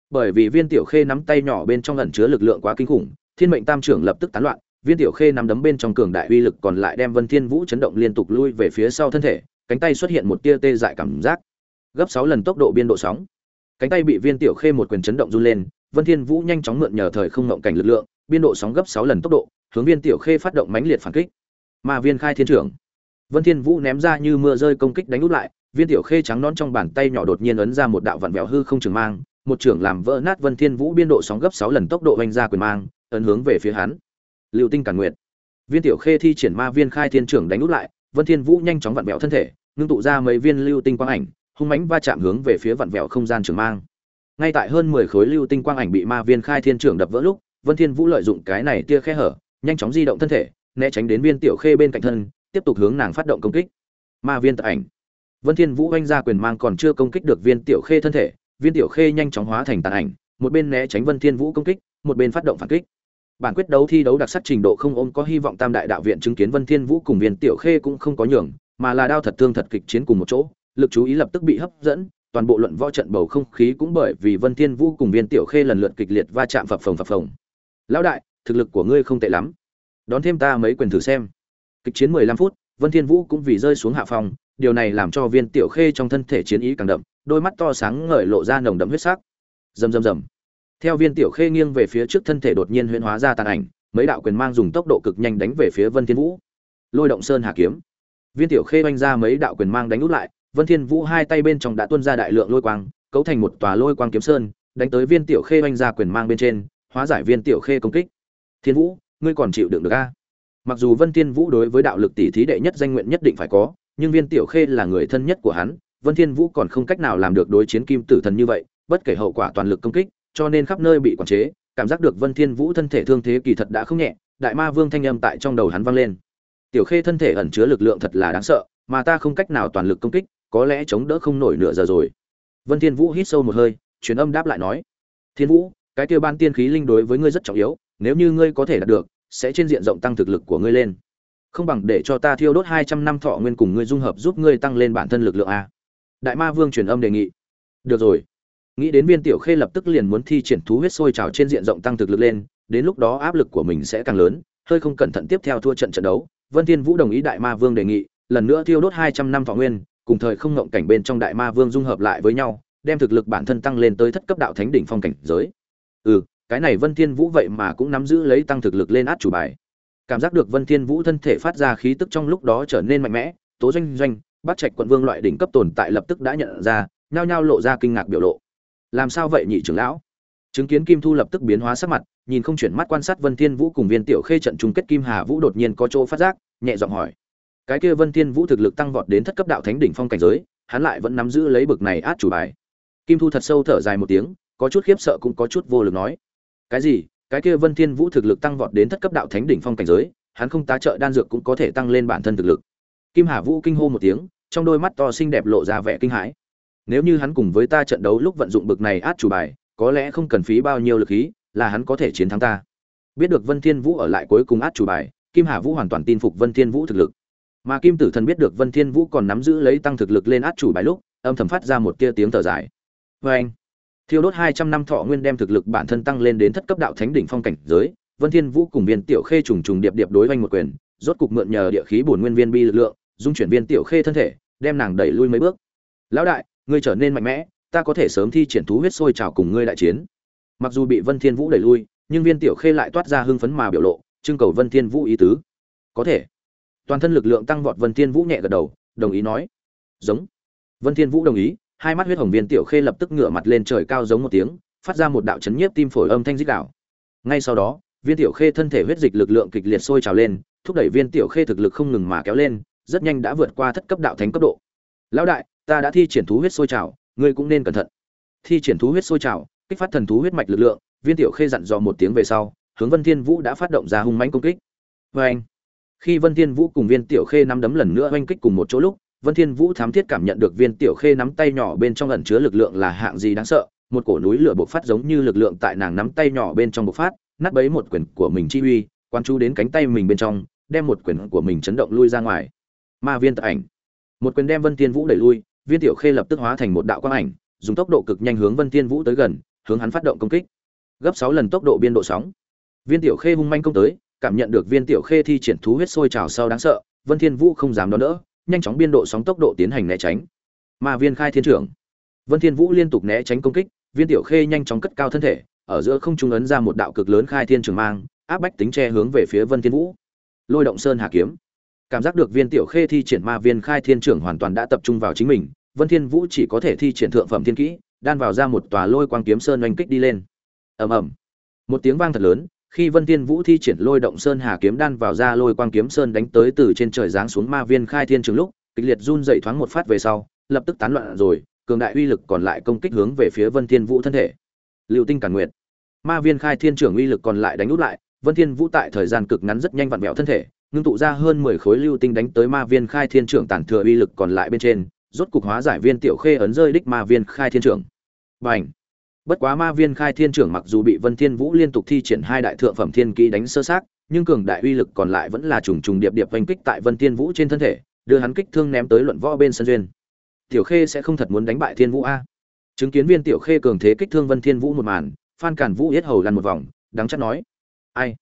[SPEAKER 1] bởi vì viên tiểu khê nắm tay nhỏ bên trong ẩn chứa lực lượng quá kinh khủng, thiên mệnh tam trưởng lập tức tán loạn, viên tiểu khê nắm đấm bên trong cường đại uy lực còn lại đem vân thiên vũ chấn động liên tục lui về phía sau thân thể, cánh tay xuất hiện một tia tê dại cảm giác. Gấp 6 lần tốc độ biên độ sóng. Cánh tay bị viên tiểu khê một quyền chấn động run lên, vân thiên vũ nhanh chóng mượn nhờ thời không ngọng cảnh lực lượng, biên độ sóng gấp 6 lần tốc độ, hướng viên tiểu khê phát động mãnh liệt phản kích. Mà viên khai thiên trưởng. Vân thiên vũ ném ra như mưa rơi công kích đánh úp lại, viên tiểu khê trắng non trong bàn tay nhỏ đột nhiên ấn ra một đạo vặn vẹo hư không trường mang một trưởng làm vỡ nát vân thiên vũ biên độ sóng gấp 6 lần tốc độ hoành ra quyền mang, ấn hướng về phía hắn. Lưu tinh cản nguyệt. Viên tiểu khê thi triển ma viên khai thiên trưởng đánh nút lại, vân thiên vũ nhanh chóng vặn vẹo thân thể, ngưng tụ ra mấy viên lưu tinh quang ảnh, hung mãnh va chạm hướng về phía vặn vẹo không gian trường mang. Ngay tại hơn 10 khối lưu tinh quang ảnh bị ma viên khai thiên trưởng đập vỡ lúc, vân thiên vũ lợi dụng cái này tia khe hở, nhanh chóng di động thân thể, né tránh đến viên tiểu khê bên cạnh thân, tiếp tục hướng nàng phát động công kích. Ma viên tự ảnh. Vân thiên vũ oanh ra quyền mang còn chưa công kích được viên tiểu khê thân thể viên tiểu khê nhanh chóng hóa thành tàn ảnh, một bên né tránh vân thiên vũ công kích, một bên phát động phản kích. Bản quyết đấu thi đấu đặc sắc trình độ không ôm có hy vọng tam đại đạo viện chứng kiến vân thiên vũ cùng viên tiểu khê cũng không có nhường, mà là đao thật thương thật kịch chiến cùng một chỗ, lực chú ý lập tức bị hấp dẫn, toàn bộ luận võ trận bầu không khí cũng bởi vì vân thiên vũ cùng viên tiểu khê lần lượt kịch liệt va chạm phập phồng phập phồng. Lão đại, thực lực của ngươi không tệ lắm. Đón thêm ta mấy quyền thử xem. Kịch chiến mười lăm phút, vân thiên vũ cũng vì rơi xuống hạ phòng điều này làm cho viên tiểu khê trong thân thể chiến ý càng đậm, đôi mắt to sáng ngời lộ ra nồng đậm huyết sắc. Rầm rầm rầm. Theo viên tiểu khê nghiêng về phía trước thân thể đột nhiên huyễn hóa ra tàn ảnh, mấy đạo quyền mang dùng tốc độ cực nhanh đánh về phía vân thiên vũ. Lôi động sơn hạ kiếm. Viên tiểu khê oanh ra mấy đạo quyền mang đánh út lại, vân thiên vũ hai tay bên trong đã tuôn ra đại lượng lôi quang, cấu thành một tòa lôi quang kiếm sơn, đánh tới viên tiểu khê oanh ra quyền mang bên trên, hóa giải viên tiểu khê công kích. Thiên vũ, ngươi còn chịu đựng được a? Mặc dù vân thiên vũ đối với đạo lực tỷ thí đệ nhất danh nguyện nhất định phải có nhưng viên tiểu khê là người thân nhất của hắn, vân thiên vũ còn không cách nào làm được đối chiến kim tử thần như vậy, bất kể hậu quả toàn lực công kích, cho nên khắp nơi bị quản chế, cảm giác được vân thiên vũ thân thể thương thế kỳ thật đã không nhẹ, đại ma vương thanh âm tại trong đầu hắn vang lên. Tiểu khê thân thể ẩn chứa lực lượng thật là đáng sợ, mà ta không cách nào toàn lực công kích, có lẽ chống đỡ không nổi nửa giờ rồi. Vân thiên vũ hít sâu một hơi, truyền âm đáp lại nói, thiên vũ, cái kia ban tiên khí linh đối với ngươi rất trọng yếu, nếu như ngươi có thể đạt được, sẽ trên diện rộng tăng thực lực của ngươi lên không bằng để cho ta thiêu đốt hai trăm năm thọ nguyên cùng ngươi dung hợp giúp ngươi tăng lên bản thân lực lượng a. Đại ma vương truyền âm đề nghị. Được rồi. Nghĩ đến viên tiểu khê lập tức liền muốn thi triển thú huyết sôi trào trên diện rộng tăng thực lực lên, đến lúc đó áp lực của mình sẽ càng lớn, hơi không cẩn thận tiếp theo thua trận trận đấu. Vân thiên vũ đồng ý đại ma vương đề nghị, lần nữa thiêu đốt hai trăm năm thọ nguyên, cùng thời không ngộng cảnh bên trong đại ma vương dung hợp lại với nhau, đem thực lực bản thân tăng lên tới thất cấp đạo thánh đỉnh phong cảnh giới. Ừ cái này Vân Thiên Vũ vậy mà cũng nắm giữ lấy tăng thực lực lên át chủ bài. Cảm giác được Vân Thiên Vũ thân thể phát ra khí tức trong lúc đó trở nên mạnh mẽ, Tố Doanh Doanh, bắt Trạch quận vương loại đỉnh cấp tồn tại lập tức đã nhận ra, nhao nhao lộ ra kinh ngạc biểu lộ. Làm sao vậy nhị trưởng lão? Chứng kiến Kim Thu lập tức biến hóa sắc mặt, nhìn không chuyển mắt quan sát Vân Thiên Vũ cùng Viên Tiểu Khê trận chung kết Kim Hà Vũ đột nhiên có chỗ phát giác, nhẹ giọng hỏi: "Cái kia Vân Thiên Vũ thực lực tăng vọt đến thất cấp đạo thánh đỉnh phong cảnh giới, hắn lại vẫn nắm giữ lấy bực này át chủ bài?" Kim Thu thật sâu thở dài một tiếng, có chút khiếp sợ cũng có chút vô lực nói: cái gì cái kia vân thiên vũ thực lực tăng vọt đến thất cấp đạo thánh đỉnh phong cảnh giới, hắn không tá trợ đan dược cũng có thể tăng lên bản thân thực lực. Kim hà vũ kinh hô một tiếng, trong đôi mắt to xinh đẹp lộ ra vẻ kinh hãi. Nếu như hắn cùng với ta trận đấu lúc vận dụng bực này át chủ bài, có lẽ không cần phí bao nhiêu lực khí, là hắn có thể chiến thắng ta. Biết được vân thiên vũ ở lại cuối cùng át chủ bài, kim hà vũ hoàn toàn tin phục vân thiên vũ thực lực. Mà kim tử thần biết được vân thiên vũ còn nắm giữ lấy tăng thực lực lên át chủ bài lúc, âm thầm phát ra một tia tiếng thở dài. Vê anh thiêu đốt hai trăm năm thọ nguyên đem thực lực bản thân tăng lên đến thất cấp đạo thánh đỉnh phong cảnh giới, vân thiên vũ cùng viên tiểu khê trùng trùng điệp điệp đối oanh một quyền, rốt cục mượn nhờ địa khí bổn nguyên viên bi lực lượng, dung chuyển viên tiểu khê thân thể, đem nàng đẩy lui mấy bước. Lão đại, ngươi trở nên mạnh mẽ, ta có thể sớm thi triển thú huyết sôi trào cùng ngươi đại chiến. Mặc dù bị vân thiên vũ đẩy lui, nhưng viên tiểu khê lại toát ra hưng phấn mà biểu lộ, trưng cầu vân thiên vũ ý tứ. Có thể. Toàn thân lực lượng tăng vọt, vân thiên vũ nhẹ gật đầu, đồng ý nói. Giống. Vân thiên vũ đồng ý hai mắt huyết hồng viên tiểu khê lập tức ngửa mặt lên trời cao giống một tiếng, phát ra một đạo chấn nhiếp tim phổi âm thanh dích đạo ngay sau đó, viên tiểu khê thân thể huyết dịch lực lượng kịch liệt sôi trào lên, thúc đẩy viên tiểu khê thực lực không ngừng mà kéo lên, rất nhanh đã vượt qua thất cấp đạo thánh cấp độ. Lão đại, ta đã thi triển thú huyết sôi trào, ngươi cũng nên cẩn thận. Thi triển thú huyết sôi trào, kích phát thần thú huyết mạch lực lượng, viên tiểu khê dặn dò một tiếng về sau, hướng vân thiên vũ đã phát động ra hung mãnh công kích. Vê anh khi vân thiên vũ cùng viên tiểu khê nắm đấm lần nữa oanh kích cùng một chỗ lúc vân thiên vũ thám thiết cảm nhận được viên tiểu khê nắm tay nhỏ bên trong ẩn chứa lực lượng là hạng gì đáng sợ, một cổ núi lửa bộc phát giống như lực lượng tại nàng nắm tay nhỏ bên trong bộc phát, nát bấy một quyền của mình chi uy quan chú đến cánh tay mình bên trong, đem một quyền của mình chấn động lui ra ngoài. Ma viên tự ảnh. Một quyền đem vân thiên vũ đẩy lui, viên tiểu khê lập tức hóa thành một đạo quang ảnh, dùng tốc độ cực nhanh hướng vân thiên vũ tới gần, hướng hắn phát động công kích. Gấp sáu lần tốc độ biên độ sóng. Viên tiểu khê hung manh công tới, cảm nhận được viên tiểu khê thi triển thú huyết sôi trào sau đáng sợ, vân thiên vũ không dám đón đỡ nhanh chóng biên độ sóng tốc độ tiến hành né tránh. Ma viên khai thiên trưởng. Vân thiên vũ liên tục né tránh công kích, viên tiểu khê nhanh chóng cất cao thân thể, ở giữa không trung ấn ra một đạo cực lớn khai thiên trường mang, áp bách tính che hướng về phía vân thiên vũ. Lôi động sơn hà kiếm. Cảm giác được viên tiểu khê thi triển ma viên khai thiên trưởng hoàn toàn đã tập trung vào chính mình, vân thiên vũ chỉ có thể thi triển thượng phẩm thiên kỹ, đan vào ra một tòa lôi quang kiếm sơn oanh kích đi lên. Ầm ầm. Một tiếng vang thật lớn khi vân thiên vũ thi triển lôi động sơn hà kiếm đan vào ra lôi quang kiếm sơn đánh tới từ trên trời giáng xuống ma viên khai thiên trường lúc, kịch liệt run dậy thoáng một phát về sau, lập tức tán loạn rồi, cường đại uy lực còn lại công kích hướng về phía vân thiên vũ thân thể. Lưu tinh cản nguyệt. Ma viên khai thiên trưởng uy lực còn lại đánh út lại, vân thiên vũ tại thời gian cực ngắn rất nhanh vặn vẹo thân thể, ngưng tụ ra hơn 10 khối lưu tinh đánh tới ma viên khai thiên trưởng tản thừa uy lực còn lại bên trên, rốt cục hóa giải viên tiểu khê ấn rơi đích ma viên khai thiên trưởng. Bành! Bất quá ma viên khai thiên trưởng mặc dù bị vân thiên vũ liên tục thi triển hai đại thượng phẩm thiên kỹ đánh sơ sát nhưng cường đại uy lực còn lại vẫn là trùng trùng điệp điệp vành kích tại vân thiên vũ trên thân thể, đưa hắn kích thương ném tới luận võ bên sân duyên. Tiểu khê sẽ không thật muốn đánh bại thiên vũ a. Chứng kiến viên tiểu khê cường thế kích thương vân thiên vũ một màn, phan cản vũ yết hầu lăn một vòng đáng chắc nói, ai?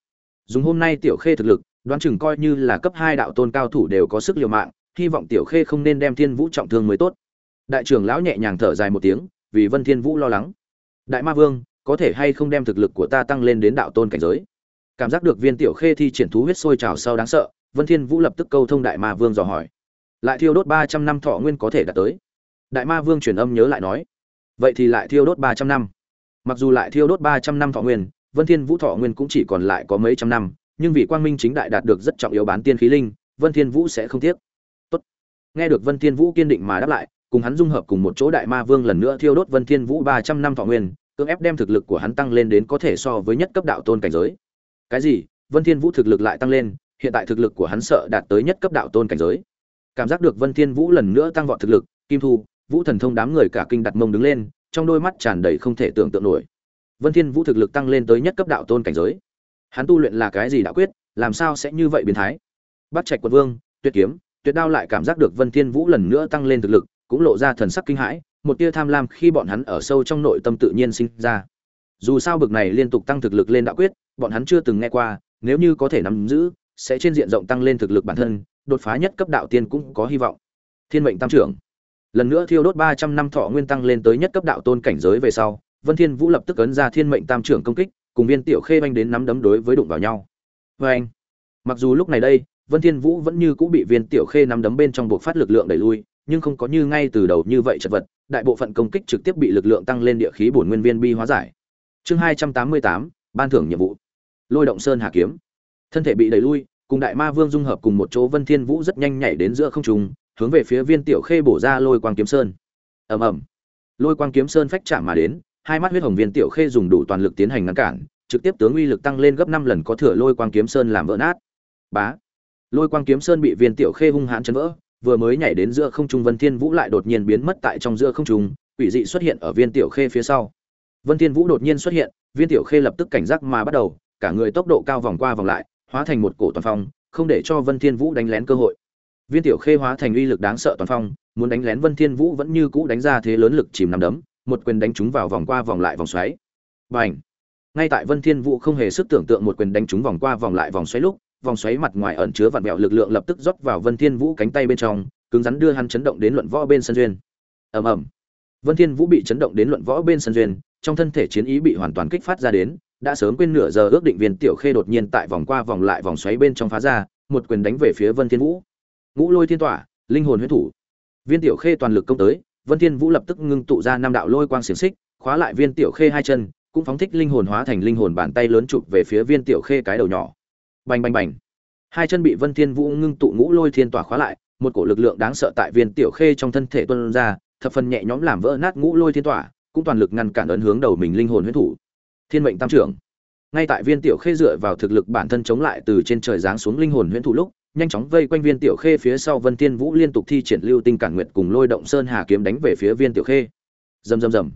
[SPEAKER 1] Dùng hôm nay tiểu khê thực lực, đoán chừng coi như là cấp hai đạo tôn cao thủ đều có sức liều mạng, hy vọng tiểu khê không nên đem thiên vũ trọng thương mới tốt. Đại trưởng lão nhẹ nhàng thở dài một tiếng, vì vân thiên vũ lo lắng đại ma vương, có thể hay không đem thực lực của ta tăng lên đến đạo tôn cảnh giới? Cảm giác được viên tiểu khê thi triển thú huyết sôi trào sau đáng sợ, vân thiên vũ lập tức câu thông đại ma vương dò hỏi. Lại thiêu đốt ba trăm năm thọ nguyên có thể đạt tới? Đại ma vương truyền âm nhớ lại nói. Vậy thì lại thiêu đốt ba trăm năm. Mặc dù lại thiêu đốt ba trăm năm thọ nguyên, vân thiên vũ thọ nguyên cũng chỉ còn lại có mấy trăm năm, nhưng vì quang minh chính đại đạt được rất trọng yếu bán tiên khí linh, vân thiên vũ sẽ không tiếc. Tốt. Nghe được vân thiên vũ kiên định mà đáp lại cùng hắn dung hợp cùng một chỗ đại ma vương lần nữa thiêu đốt vân thiên vũ ba trăm năm thọ nguyên, cưỡng ép đem thực lực của hắn tăng lên đến có thể so với nhất cấp đạo tôn cảnh giới. Cái gì? Vân thiên vũ thực lực lại tăng lên, hiện tại thực lực của hắn sợ đạt tới nhất cấp đạo tôn cảnh giới. Cảm giác được vân thiên vũ lần nữa tăng vọt thực lực, kim thu, vũ thần thông đám người cả kinh đặt mông đứng lên, trong đôi mắt tràn đầy không thể tưởng tượng nổi. Vân thiên vũ thực lực tăng lên tới nhất cấp đạo tôn cảnh giới. Hắn tu luyện là cái gì đã quyết, làm sao sẽ như vậy biến thái? Bắt trạch quân vương, tuyệt kiếm, tuyệt đao lại cảm giác được vân thiên vũ lần nữa tăng lên thực lực cũng lộ ra thần sắc kinh hãi, một tia tham lam khi bọn hắn ở sâu trong nội tâm tự nhiên sinh ra. Dù sao bực này liên tục tăng thực lực lên đạo quyết, bọn hắn chưa từng nghe qua, nếu như có thể nắm giữ, sẽ trên diện rộng tăng lên thực lực bản thân, đột phá nhất cấp đạo tiên cũng có hy vọng. Thiên mệnh tam trưởng. Lần nữa thiêu đốt ba trăm năm thọ nguyên tăng lên tới nhất cấp đạo tôn cảnh giới về sau, vân thiên vũ lập tức ấn ra thiên mệnh tam trưởng công kích, cùng viên tiểu khê anh đến nắm đấm đối với đụng vào nhau. Với anh mặc dù lúc này đây, vân thiên vũ vẫn như cũ bị viên tiểu khê nắm đấm bên trong buộc phát lực lượng đẩy lui nhưng không có như ngay từ đầu như vậy chật vật, đại bộ phận công kích trực tiếp bị lực lượng tăng lên địa khí bổn nguyên viên bi hóa giải. Chương hai trăm tám mươi tám, ban thưởng nhiệm vụ. Lôi động sơn hạ kiếm. Thân thể bị đẩy lui, cùng đại ma vương dung hợp cùng một chỗ vân thiên vũ rất nhanh nhảy đến giữa không trung, hướng về phía viên tiểu khê bổ ra lôi quang kiếm sơn. Ầm ầm. Lôi quang kiếm sơn phách chạm mà đến, hai mắt huyết hồng viên tiểu khê dùng đủ toàn lực tiến hành ngăn cản, trực tiếp tướng uy lực tăng lên gấp năm lần có thừa lôi quang kiếm sơn làm vỡ nát. Bá. Lôi quang kiếm sơn bị viên tiểu khê hung hãn chấn vỡ vừa mới nhảy đến giữa không trung vân thiên vũ lại đột nhiên biến mất tại trong giữa không trung, quỷ dị xuất hiện ở viên tiểu khê phía sau. Vân thiên vũ đột nhiên xuất hiện, viên tiểu khê lập tức cảnh giác mà bắt đầu, cả người tốc độ cao vòng qua vòng lại, hóa thành một cổ toàn phong, không để cho vân thiên vũ đánh lén cơ hội. Viên tiểu khê hóa thành uy lực đáng sợ toàn phong, muốn đánh lén vân thiên vũ vẫn như cũ đánh ra thế lớn lực chìm nằm đấm, một quyền đánh trúng vào vòng qua vòng lại vòng xoáy. Bành! Ngay tại vân thiên vũ không hề sức tưởng tượng một quyền đánh trúng vòng qua vòng lại vòng xoáy lúc vòng xoáy mặt ngoài ẩn chứa vạn mẹo lực lượng lập tức rót vào vân thiên vũ cánh tay bên trong, cứng rắn đưa hắn chấn động đến luận võ bên sân duyên. Ầm ầm. Vân thiên vũ bị chấn động đến luận võ bên sân duyên, trong thân thể chiến ý bị hoàn toàn kích phát ra đến, đã sớm quên nửa giờ ước định viên tiểu khê đột nhiên tại vòng qua vòng lại vòng xoáy bên trong phá ra, một quyền đánh về phía vân thiên vũ. Ngũ lôi thiên tỏa, linh hồn huyết thủ. Viên tiểu khê toàn lực công tới, vân thiên vũ lập tức ngưng tụ ra năm đạo lôi quang xiềng xích, khóa lại viên tiểu khê hai chân, cũng phóng thích linh hồn hóa thành linh hồn bàn tay lớn chụp về phía viên tiểu khê cái đầu nhỏ bành bành bành. Hai chân bị vân thiên vũ ngưng tụ ngũ lôi thiên tỏa khóa lại, một cổ lực lượng đáng sợ tại viên tiểu khê trong thân thể tuôn ra, thập phần nhẹ nhõm làm vỡ nát ngũ lôi thiên tỏa, cũng toàn lực ngăn cản ấn hướng đầu mình linh hồn huyết thủ. Thiên mệnh tam trưởng. Ngay tại viên tiểu khê dựa vào thực lực bản thân chống lại từ trên trời giáng xuống linh hồn huyễn thủ lúc, nhanh chóng vây quanh viên tiểu khê phía sau vân tiên vũ liên tục thi triển lưu tinh cản nguyệt cùng lôi động sơn hà kiếm đánh về phía viên tiểu khê. Rầm rầm rầm.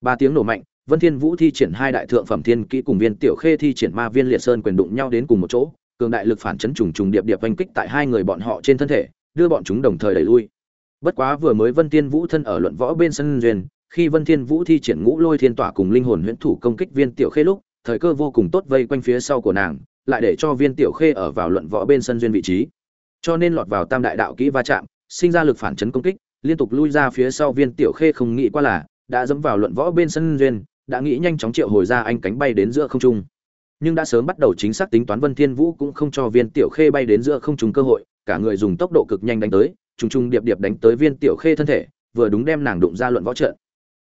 [SPEAKER 1] Ba tiếng nổ mạnh vân thiên vũ thi triển hai đại thượng phẩm thiên kỹ cùng viên, tiểu khê thi triển ma viên liệt sơn quyền đụng nhau đến cùng một chỗ, cường đại lực phản chấn trùng trùng điệp điệp vành kích tại hai người bọn họ trên thân thể, đưa bọn chúng đồng thời đẩy lui. Bất quá vừa mới vân Thiên vũ thân ở luận võ bên sân duyên, khi vân thiên vũ thi triển ngũ lôi thiên tỏa cùng linh hồn huyễn thủ công kích viên, tiểu khê lúc, thời cơ vô cùng tốt vây quanh phía sau của nàng, lại để cho viên, tiểu khê ở vào luận võ bên sân duyên vị trí. Cho nên lọt vào tam đại đạo kỹ va chạm, sinh ra lực phản chấn công kích, liên tục lui ra phía sau viên, tiểu khê không nghĩ qua là, đã dẫm vào luận võ bên sân duyên đã nghĩ nhanh chóng triệu hồi ra anh cánh bay đến giữa không trung. Nhưng đã sớm bắt đầu chính xác tính toán vân thiên vũ cũng không cho viên tiểu khê bay đến giữa không trung cơ hội, cả người dùng tốc độ cực nhanh đánh tới, trùng trùng điệp điệp đánh tới viên tiểu khê thân thể, vừa đúng đem nàng đụng ra luận võ trận.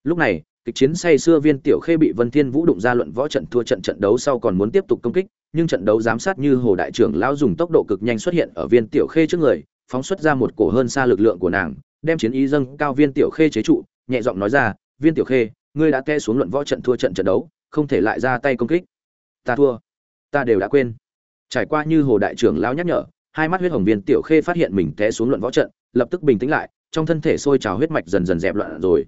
[SPEAKER 1] Lúc này, kịch chiến say xưa viên tiểu khê bị vân thiên vũ đụng ra luận võ trận thua trận trận đấu sau còn muốn tiếp tục công kích, nhưng trận đấu giám sát như hồ đại trưởng lão dùng tốc độ cực nhanh xuất hiện ở viên tiểu khê trước người, phóng xuất ra một cổ hơn xa lực lượng của nàng, đem chiến ý dâng cao viên tiểu khê chế trụ, nhẹ giọng nói ra, viên tiểu khê ngươi đã té xuống luận võ trận thua trận trận đấu, không thể lại ra tay công kích. Ta thua. Ta đều đã quên. Trải qua như hồ đại trưởng lao nhắc nhở, hai mắt huyết hồng viên tiểu khê phát hiện mình té xuống luận võ trận, lập tức bình tĩnh lại, trong thân thể sôi trào huyết mạch dần dần dẹp loạn rồi.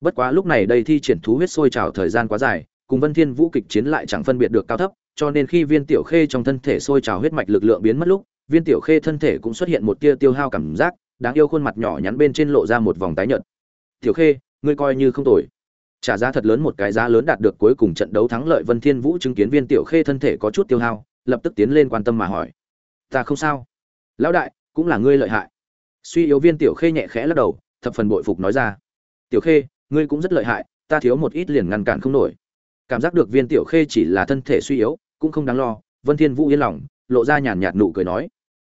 [SPEAKER 1] Bất quá lúc này đây thi triển thú huyết sôi trào thời gian quá dài, cùng vân thiên vũ kịch chiến lại chẳng phân biệt được cao thấp, cho nên khi viên tiểu khê trong thân thể sôi trào huyết mạch lực lượng biến mất lúc, viên tiểu khê thân thể cũng xuất hiện một tia tiêu hao cảm giác, đáng yêu khuôn mặt nhỏ nhắn bên trên lộ ra một vòng tái nhợt. Tiểu khê, ngươi coi như không tồi trả giá thật lớn một cái giá lớn đạt được cuối cùng trận đấu thắng lợi vân thiên vũ chứng kiến viên tiểu khê thân thể có chút tiêu hao, lập tức tiến lên quan tâm mà hỏi. Ta không sao. Lão đại, cũng là ngươi lợi hại. Suy yếu viên tiểu khê nhẹ khẽ lắc đầu, thập phần bội phục nói ra. Tiểu khê, ngươi cũng rất lợi hại, ta thiếu một ít liền ngăn cản không nổi. Cảm giác được viên tiểu khê chỉ là thân thể suy yếu, cũng không đáng lo, vân thiên vũ yên lòng, lộ ra nhàn nhạt nụ cười nói.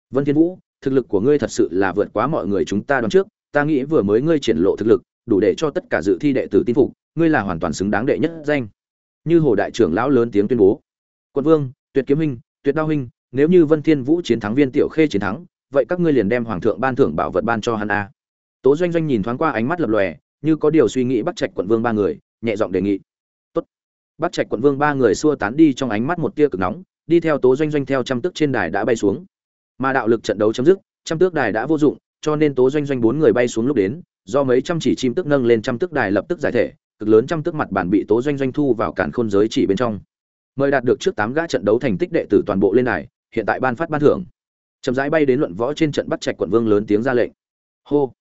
[SPEAKER 1] Vân thiên vũ, thực lực của ngươi thật sự là vượt quá mọi người chúng ta đoán trước, ta nghĩ vừa mới ngươi triển lộ thực lực, đủ để cho tất cả dự thi đệ tử tin phục ngươi là hoàn toàn xứng đáng đệ nhất danh. Như hồ đại trưởng lão lớn tiếng tuyên bố. Quân vương, tuyệt kiếm huynh, tuyệt đao huynh, nếu như vân thiên vũ chiến thắng viên tiểu khê chiến thắng, vậy các ngươi liền đem hoàng thượng ban thưởng bảo vật ban cho hắn a. Tố doanh doanh nhìn thoáng qua ánh mắt lập lòe, như có điều suy nghĩ bắt trạch quận vương ba người, nhẹ giọng đề nghị. Tốt. Bắt trạch quận vương ba người xua tán đi trong ánh mắt một tia cực nóng, đi theo tố doanh doanh theo trăm tước trên đài đã bay xuống. Mà đạo lực trận đấu chấm dứt, trăm tước đài đã vô dụng, cho nên tố doanh doanh bốn người bay xuống lúc đến, do mấy trăm chỉ chim tức nâng lên trăm tước đài lập tức giải thể cực lớn trăm tước mặt bản bị tố doanh doanh thu vào cản khôn giới chỉ bên trong. Mời đạt được trước tám gã trận đấu thành tích đệ tử toàn bộ lên này hiện tại ban phát ban thưởng. Chậm rãi bay đến luận võ trên trận bắt trạch quận vương lớn tiếng ra lệnh. Hô.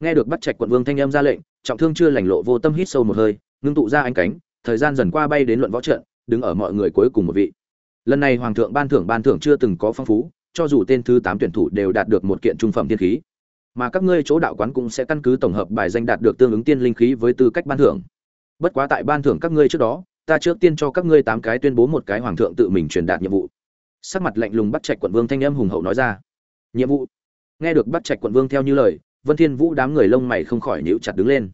[SPEAKER 1] Nghe được bắt trạch quận vương thanh âm ra lệnh, trọng thương chưa lành lộ vô tâm hít sâu một hơi, ngưng tụ ra anh cánh, thời gian dần qua bay đến luận võ trận, đứng ở mọi người cuối cùng một vị. Lần này hoàng thượng ban thưởng ban thưởng chưa từng có phong phú, cho dù tên thứ tám tuyển thủ đều đạt được một kiện trung phẩm thiên khí. Mà các ngươi chỗ đạo quán cũng sẽ căn cứ tổng hợp bài danh đạt được tương ứng tiên linh khí với tư cách ban thưởng bất quá tại ban thưởng các ngươi trước đó, ta trước tiên cho các ngươi tám cái tuyên bố một cái hoàng thượng tự mình truyền đạt nhiệm vụ. Sắc mặt lạnh lùng bắt trạch quận vương thanh âm hùng hậu nói ra. Nhiệm vụ? Nghe được bắt trạch quận vương theo như lời, vân thiên vũ đám người lông mày không khỏi nhíu chặt đứng lên.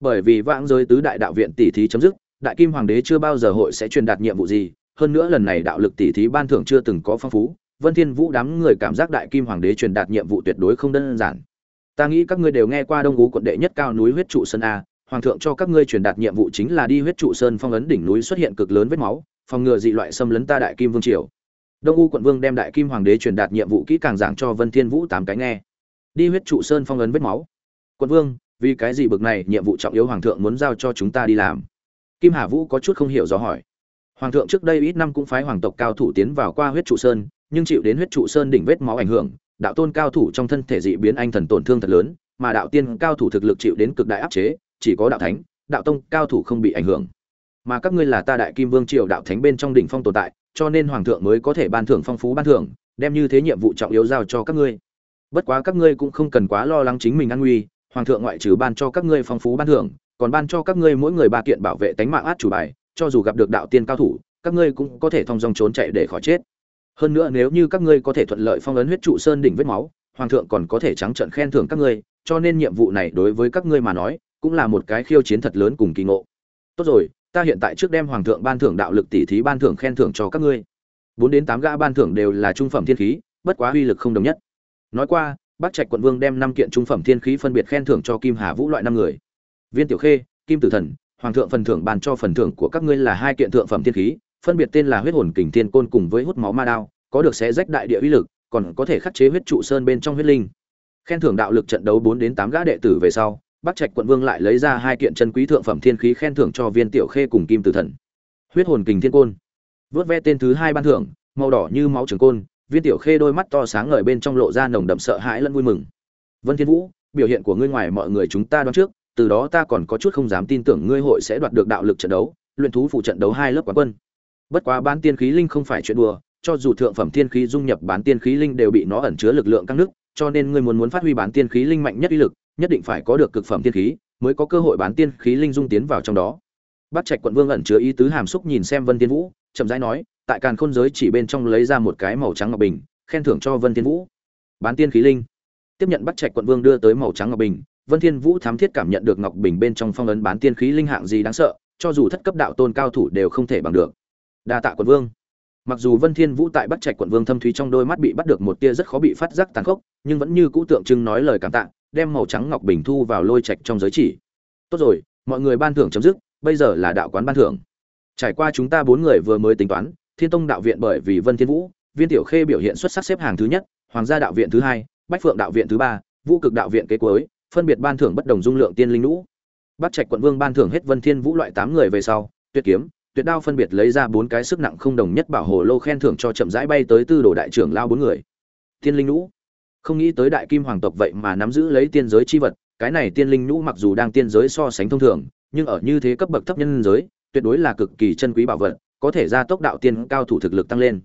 [SPEAKER 1] Bởi vì vãng giới tứ đại đạo viện tỷ thí chấm dứt, đại kim hoàng đế chưa bao giờ hội sẽ truyền đạt nhiệm vụ gì, hơn nữa lần này đạo lực tỷ thí ban thưởng chưa từng có phong phú, vân thiên vũ đám người cảm giác đại kim hoàng đế truyền đạt nhiệm vụ tuyệt đối không đơn giản. Ta nghĩ các ngươi đều nghe qua đông ú quận đệ nhất cao núi huyết trụ sơn a hoàng thượng cho các ngươi truyền đạt nhiệm vụ chính là đi huyết trụ sơn phong ấn đỉnh núi xuất hiện cực lớn vết máu, phòng ngừa dị loại xâm lấn ta đại kim vương triều. Đông u quận vương đem đại kim hoàng đế truyền đạt nhiệm vụ kỹ càng giảng cho vân thiên vũ tám cái nghe. Đi huyết trụ sơn phong ấn vết máu. Quận vương, vì cái gì bực này, nhiệm vụ trọng yếu hoàng thượng muốn giao cho chúng ta đi làm? Kim hà vũ có chút không hiểu rõ hỏi. Hoàng thượng trước đây ít năm cũng phái hoàng tộc cao thủ tiến vào qua huyết trụ sơn, nhưng chịu đến huyết trụ sơn đỉnh vết máu ảnh hưởng, đạo tôn cao thủ trong thân thể dị biến anh thần tổn thương thật lớn, mà đạo tiên cao thủ thực lực chịu đến cực đại áp chế chỉ có đạo thánh, đạo tông cao thủ không bị ảnh hưởng. Mà các ngươi là ta đại kim vương triều đạo thánh bên trong đỉnh phong tồn tại, cho nên hoàng thượng mới có thể ban thưởng phong phú ban thưởng, đem như thế nhiệm vụ trọng yếu giao cho các ngươi. Bất quá các ngươi cũng không cần quá lo lắng chính mình an nguy, hoàng thượng ngoại trừ ban cho các ngươi phong phú ban thưởng, còn ban cho các ngươi mỗi người ba kiện bảo vệ tánh mạng át chủ bài, cho dù gặp được đạo tiên cao thủ, các ngươi cũng có thể thong dong trốn chạy để khỏi chết. Hơn nữa nếu như các ngươi có thể thuận lợi phong ấn huyết trụ sơn đỉnh vết máu, hoàng thượng còn có thể trắng trận khen thưởng các ngươi, cho nên nhiệm vụ này đối với các ngươi mà nói cũng là một cái khiêu chiến thật lớn cùng kỳ ngộ. Tốt rồi, ta hiện tại trước đem hoàng thượng ban thưởng đạo lực tỷ thí ban thưởng khen thưởng cho các ngươi. Bốn đến tám gã ban thưởng đều là trung phẩm thiên khí, bất quá uy lực không đồng nhất. Nói qua, bắc trạch quận vương đem năm kiện trung phẩm thiên khí phân biệt khen thưởng cho kim hà vũ loại năm người. Viên tiểu khê, kim tử thần, hoàng thượng phần thưởng bàn cho phần thưởng của các ngươi là hai kiện thượng phẩm thiên khí, phân biệt tên là huyết hồn kình thiên côn cùng với hút máu ma đao, có được xé rách đại địa uy lực, còn có thể khắc chế huyết trụ sơn bên trong huyết linh. Khen thưởng đạo lực trận đấu bốn đến tám gã đệ tử về sau bắc trạch quận vương lại lấy ra hai kiện chân quý thượng phẩm thiên khí khen thưởng cho viên tiểu khê cùng kim tử thần. Huyết hồn kình thiên côn. Vớt ve tên thứ hai ban thưởng, màu đỏ như máu trường côn, viên tiểu khê đôi mắt to sáng ngời bên trong lộ ra nồng đậm sợ hãi lẫn vui mừng. Vân thiên vũ, biểu hiện của ngươi ngoài mọi người chúng ta đoán trước, từ đó ta còn có chút không dám tin tưởng ngươi hội sẽ đoạt được đạo lực trận đấu, luyện thú phụ trận đấu hai lớp quán quân. Bất quá bán tiên khí linh không phải chuyện đùa, cho dù thượng phẩm tiên khí dung nhập bán tiên khí linh đều bị nó ẩn chứa lực lượng căng nước, cho nên ngươi muốn muốn phát huy bán tiên khí linh mạnh nhất uy lực nhất định phải có được cực phẩm tiên khí mới có cơ hội bán tiên khí linh dung tiến vào trong đó Bát Trạch quận vương ẩn chứa ý tứ hàm xúc nhìn xem Vân Tiên Vũ, chậm rãi nói, tại Càn Khôn giới chỉ bên trong lấy ra một cái màu trắng ngọc bình, khen thưởng cho Vân Tiên Vũ. Bán tiên khí linh. Tiếp nhận Bát Trạch quận vương đưa tới màu trắng ngọc bình, Vân Thiên Vũ thám thiết cảm nhận được ngọc bình bên trong phong ấn bán tiên khí linh hạng gì đáng sợ, cho dù thất cấp đạo tôn cao thủ đều không thể bằng được. Đa tạ quận vương. Mặc dù Vân Thiên Vũ tại Bát Trạch quận vương thâm thúy trong đôi mắt bị bắt được một tia rất khó bị phát giác tàn khốc, nhưng vẫn như cũ tượng trưng nói lời cảm tạ, đem màu trắng ngọc bình thu vào lôi trạch trong giới chỉ. Tốt rồi, mọi người ban thưởng chấm dứt, bây giờ là đạo quán ban thưởng. Trải qua chúng ta bốn người vừa mới tính toán thiên tông đạo viện bởi vì vân thiên vũ viên tiểu khê biểu hiện xuất sắc xếp hàng thứ nhất hoàng gia đạo viện thứ hai bách phượng đạo viện thứ ba vũ cực đạo viện kế cuối phân biệt ban thưởng bất đồng dung lượng tiên linh lũ. Bắt trạch quận vương ban thưởng hết vân thiên vũ loại tám người về sau tuyệt kiếm tuyệt đao phân biệt lấy ra bốn cái sức nặng không đồng nhất bảo hồ lô khen thưởng cho chậm rãi bay tới tư đồ đại trưởng lao bốn người. Tiên linh lũ không nghĩ tới đại kim hoàng tộc vậy mà nắm giữ lấy tiên giới chi vật cái này tiên linh nhũ mặc dù đang tiên giới so sánh thông thường nhưng ở như thế cấp bậc thấp nhân giới, tuyệt đối là cực kỳ chân quý bảo vật, có thể gia tốc đạo tiên cao thủ thực lực tăng lên.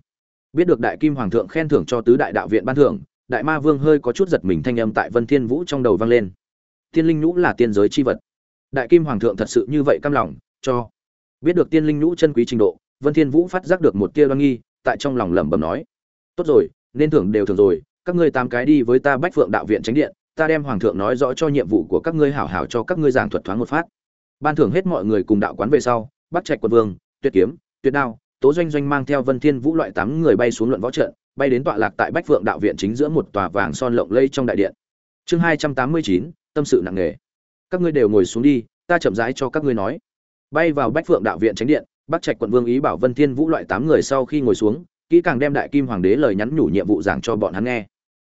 [SPEAKER 1] Biết được Đại Kim Hoàng thượng khen thưởng cho tứ đại đạo viện ban thưởng, Đại Ma Vương hơi có chút giật mình thanh âm tại Vân Thiên Vũ trong đầu vang lên. Tiên linh nhũ là tiên giới chi vật. Đại Kim Hoàng thượng thật sự như vậy cam lòng, cho. Biết được tiên linh nhũ chân quý trình độ, Vân Thiên Vũ phát giác được một tia đoan nghi, tại trong lòng lẩm bẩm nói: "Tốt rồi, nên thưởng đều thưởng rồi, các ngươi tám cái đi với ta Bách Phượng đạo viện tránh điện, ta đem hoàng thượng nói rõ cho nhiệm vụ của các ngươi hảo hảo cho các ngươi giảng thuật thoáng một phát." ban thưởng hết mọi người cùng đạo quán về sau bắt trạch quân vương tuyệt kiếm tuyệt đao tố doanh doanh mang theo vân thiên vũ loại tám người bay xuống luận võ trận bay đến tọa lạc tại bách phượng đạo viện chính giữa một tòa vàng son lộng lây trong đại điện. Chương hai trăm tám mươi chín tâm sự nặng nề. Các ngươi đều ngồi xuống đi ta chậm rãi cho các ngươi nói. Bay vào bách phượng đạo viện tránh điện bắc trạch quận vương ý bảo vân thiên vũ loại tám người sau khi ngồi xuống kỹ càng đem đại kim hoàng đế lời nhắn nhủ nhiệm vụ giảng cho bọn hắn nghe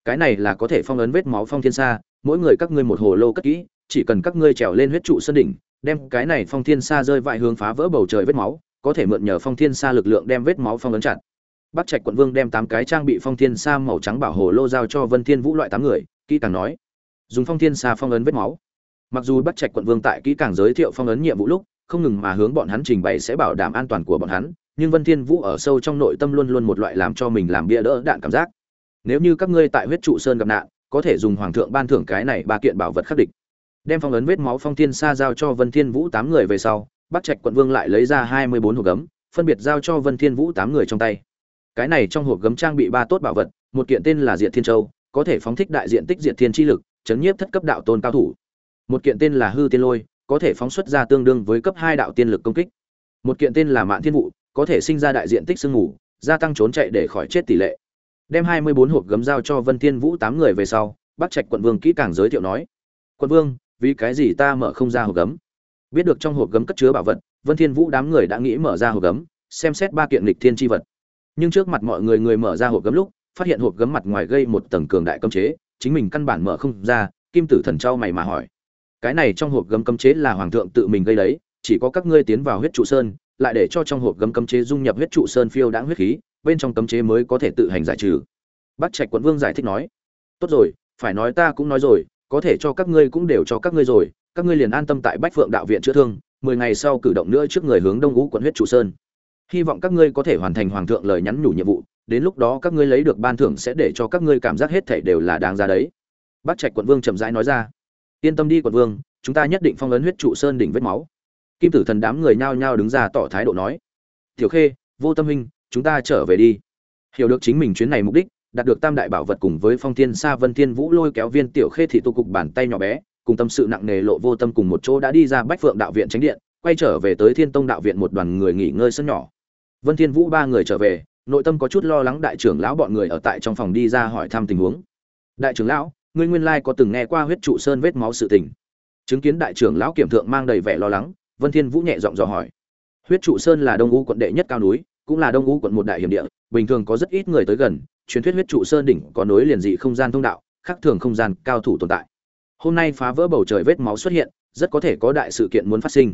[SPEAKER 1] cái này là có thể phong ấn vết máu phong thiên xa mỗi người các ngươi một hồ lô cất kỹ, chỉ cần các ngươi trèo lên huyết trụ sân đỉnh, đem cái này phong thiên xa rơi vại hướng phá vỡ bầu trời vết máu, có thể mượn nhờ phong thiên xa lực lượng đem vết máu phong ấn chặt. Bắc trạch quận vương đem tám cái trang bị phong thiên xa màu trắng bảo hồ lô giao cho vân thiên vũ loại tám người, kỹ càng nói, dùng phong thiên xa phong ấn vết máu. Mặc dù bắc trạch quận vương tại kỹ càng giới thiệu phong ấn nhiệm vụ lúc, không ngừng mà hướng bọn hắn trình bày sẽ bảo đảm an toàn của bọn hắn, nhưng vân thiên vũ ở sâu trong nội tâm luôn luôn một loại làm cho mình làm bia đỡ đạn cảm giác nếu như các ngươi tại huyết trụ sơn gặp nạn, có thể dùng hoàng thượng ban thưởng cái này ba kiện bảo vật khắc địch. Đem phong ấn vết máu phong thiên sa giao cho vân thiên vũ tám người về sau, bắc trạch quận vương lại lấy ra hai mươi bốn hộp gấm, phân biệt giao cho vân thiên vũ tám người trong tay. Cái này trong hộp gấm trang bị ba tốt bảo vật, một kiện tên là diện thiên châu, có thể phóng thích đại diện tích diện thiên chi lực, chấn nhiếp thất cấp đạo tôn cao thủ. Một kiện tên là hư tiên lôi, có thể phóng xuất ra tương đương với cấp hai đạo tiên lực công kích. Một kiện tên là mạng thiên vụ có thể sinh ra đại diện tích sương ngủ gia tăng trốn chạy để khỏi chết tỷ lệ đem hai mươi bốn hộp gấm giao cho vân thiên vũ tám người về sau bắc trạch quận vương kỹ càng giới thiệu nói, quận vương, vì cái gì ta mở không ra hộp gấm? Biết được trong hộp gấm cất chứa bảo vật, vân thiên vũ đám người đã nghĩ mở ra hộp gấm, xem xét ba kiện lịch thiên chi vật. Nhưng trước mặt mọi người người mở ra hộp gấm lúc, phát hiện hộp gấm mặt ngoài gây một tầng cường đại cấm chế, chính mình căn bản mở không ra, kim tử thần trao mày mà hỏi, cái này trong hộp gấm cấm chế là hoàng thượng tự mình gây đấy, chỉ có các ngươi tiến vào huyết trụ sơn, lại để cho trong hộp gấm cấm chế dung nhập huyết trụ sơn phiêu đãng huyết khí bên trong cấm chế mới có thể tự hành giải trừ. Bắc trạch quận vương giải thích nói, tốt rồi, phải nói ta cũng nói rồi, có thể cho các ngươi cũng đều cho các ngươi rồi, các ngươi liền an tâm tại bách phượng đạo viện chữa thương, mười ngày sau cử động nữa trước người hướng đông ngũ quận huyết chủ sơn. Hy vọng các ngươi có thể hoàn thành hoàng thượng lời nhắn nhủ nhiệm vụ, đến lúc đó các ngươi lấy được ban thưởng sẽ để cho các ngươi cảm giác hết thảy đều là đáng ra đấy. Bác trạch quận vương chậm rãi nói ra, yên tâm đi quận vương, chúng ta nhất định phong ấn huyết trụ sơn đỉnh vết máu. Kim tử thần đám người nhao nhao đứng ra tỏ thái độ nói, tiểu khê, vô tâm huynh chúng ta trở về đi. Hiểu được chính mình chuyến này mục đích, đạt được tam đại bảo vật cùng với phong thiên sa vân thiên vũ lôi kéo viên tiểu khê thị tu cục bàn tay nhỏ bé, cùng tâm sự nặng nề lộ vô tâm cùng một chỗ đã đi ra bách phượng đạo viện tránh điện, quay trở về tới thiên tông đạo viện một đoàn người nghỉ ngơi sân nhỏ. Vân thiên vũ ba người trở về, nội tâm có chút lo lắng đại trưởng lão bọn người ở tại trong phòng đi ra hỏi thăm tình huống. Đại trưởng lão, ngươi nguyên lai có từng nghe qua huyết trụ sơn vết máu sự tình? Chứng kiến đại trưởng lão kiểm thượng mang đầy vẻ lo lắng, vân thiên vũ nhẹ giọng dò hỏi. Huyết trụ sơn là đông u quận đệ nhất cao núi cũng là đông ngũ quận một đại hiểm địa, bình thường có rất ít người tới gần, truyền thuyết huyết trụ sơn đỉnh có nối liền dị không gian thông đạo, khác thường không gian cao thủ tồn tại. Hôm nay phá vỡ bầu trời vết máu xuất hiện, rất có thể có đại sự kiện muốn phát sinh.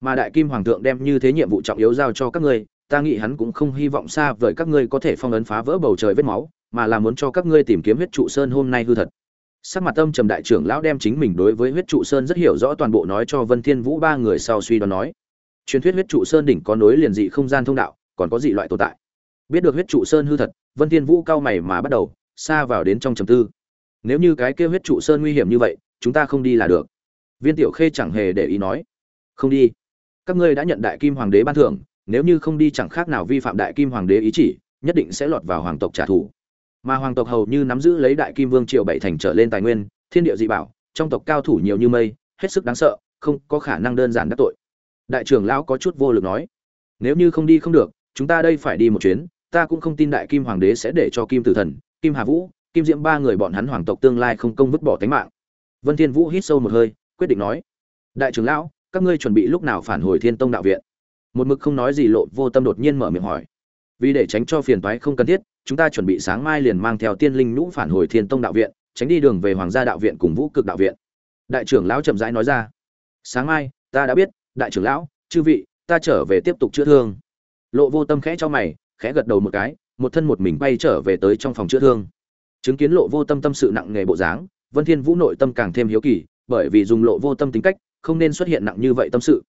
[SPEAKER 1] Mà đại kim hoàng thượng đem như thế nhiệm vụ trọng yếu giao cho các ngươi, ta nghĩ hắn cũng không hy vọng xa vời các ngươi có thể phong ấn phá vỡ bầu trời vết máu, mà là muốn cho các ngươi tìm kiếm huyết trụ sơn hôm nay hư thật. Sắc mặt tâm trầm đại trưởng lão đem chính mình đối với huyết trụ sơn rất hiểu rõ toàn bộ nói cho vân thiên vũ ba người sau suy đoán nói. Truyền thuyết huyết trụ sơn đỉnh có nối liền dị không gian thông đạo còn có dị loại tồn tại. Biết được huyết trụ sơn hư thật, vân thiên vũ cao mày mà bắt đầu, xa vào đến trong trầm tư. Nếu như cái kia huyết trụ sơn nguy hiểm như vậy, chúng ta không đi là được. Viên tiểu khê chẳng hề để ý nói. Không đi. Các ngươi đã nhận đại kim hoàng đế ban thưởng, nếu như không đi chẳng khác nào vi phạm đại kim hoàng đế ý chỉ, nhất định sẽ lọt vào hoàng tộc trả thù. Mà hoàng tộc hầu như nắm giữ lấy đại kim vương triều bảy thành trở lên tài nguyên, thiên địa dị bảo, trong tộc cao thủ nhiều như mây, hết sức đáng sợ, không có khả năng đơn giản đắc tội. Đại trưởng lão có chút vô lực nói. Nếu như không đi không được chúng ta đây phải đi một chuyến, ta cũng không tin đại kim hoàng đế sẽ để cho kim tử thần, kim hà vũ, kim diễm ba người bọn hắn hoàng tộc tương lai không công vứt bỏ tính mạng. Vân thiên vũ hít sâu một hơi, quyết định nói, đại trưởng lão, các ngươi chuẩn bị lúc nào phản hồi thiên tông đạo viện? Một mực không nói gì lộ vô tâm đột nhiên mở miệng hỏi. Vì để tránh cho phiền toái không cần thiết, chúng ta chuẩn bị sáng mai liền mang theo tiên linh nhũ phản hồi thiên tông đạo viện, tránh đi đường về hoàng gia đạo viện cùng vũ cực đạo viện. Đại trưởng lão chậm rãi nói ra. Sáng mai, ta đã biết, đại trưởng lão, chư vị, ta trở về tiếp tục chữa thương lộ vô tâm khẽ cho mày, khẽ gật đầu một cái, một thân một mình bay trở về tới trong phòng chữa thương. Chứng kiến lộ vô tâm tâm sự nặng nghề bộ dáng, vân thiên vũ nội tâm càng thêm hiếu kỳ, bởi vì dùng lộ vô tâm tính cách, không nên xuất hiện nặng như vậy tâm sự.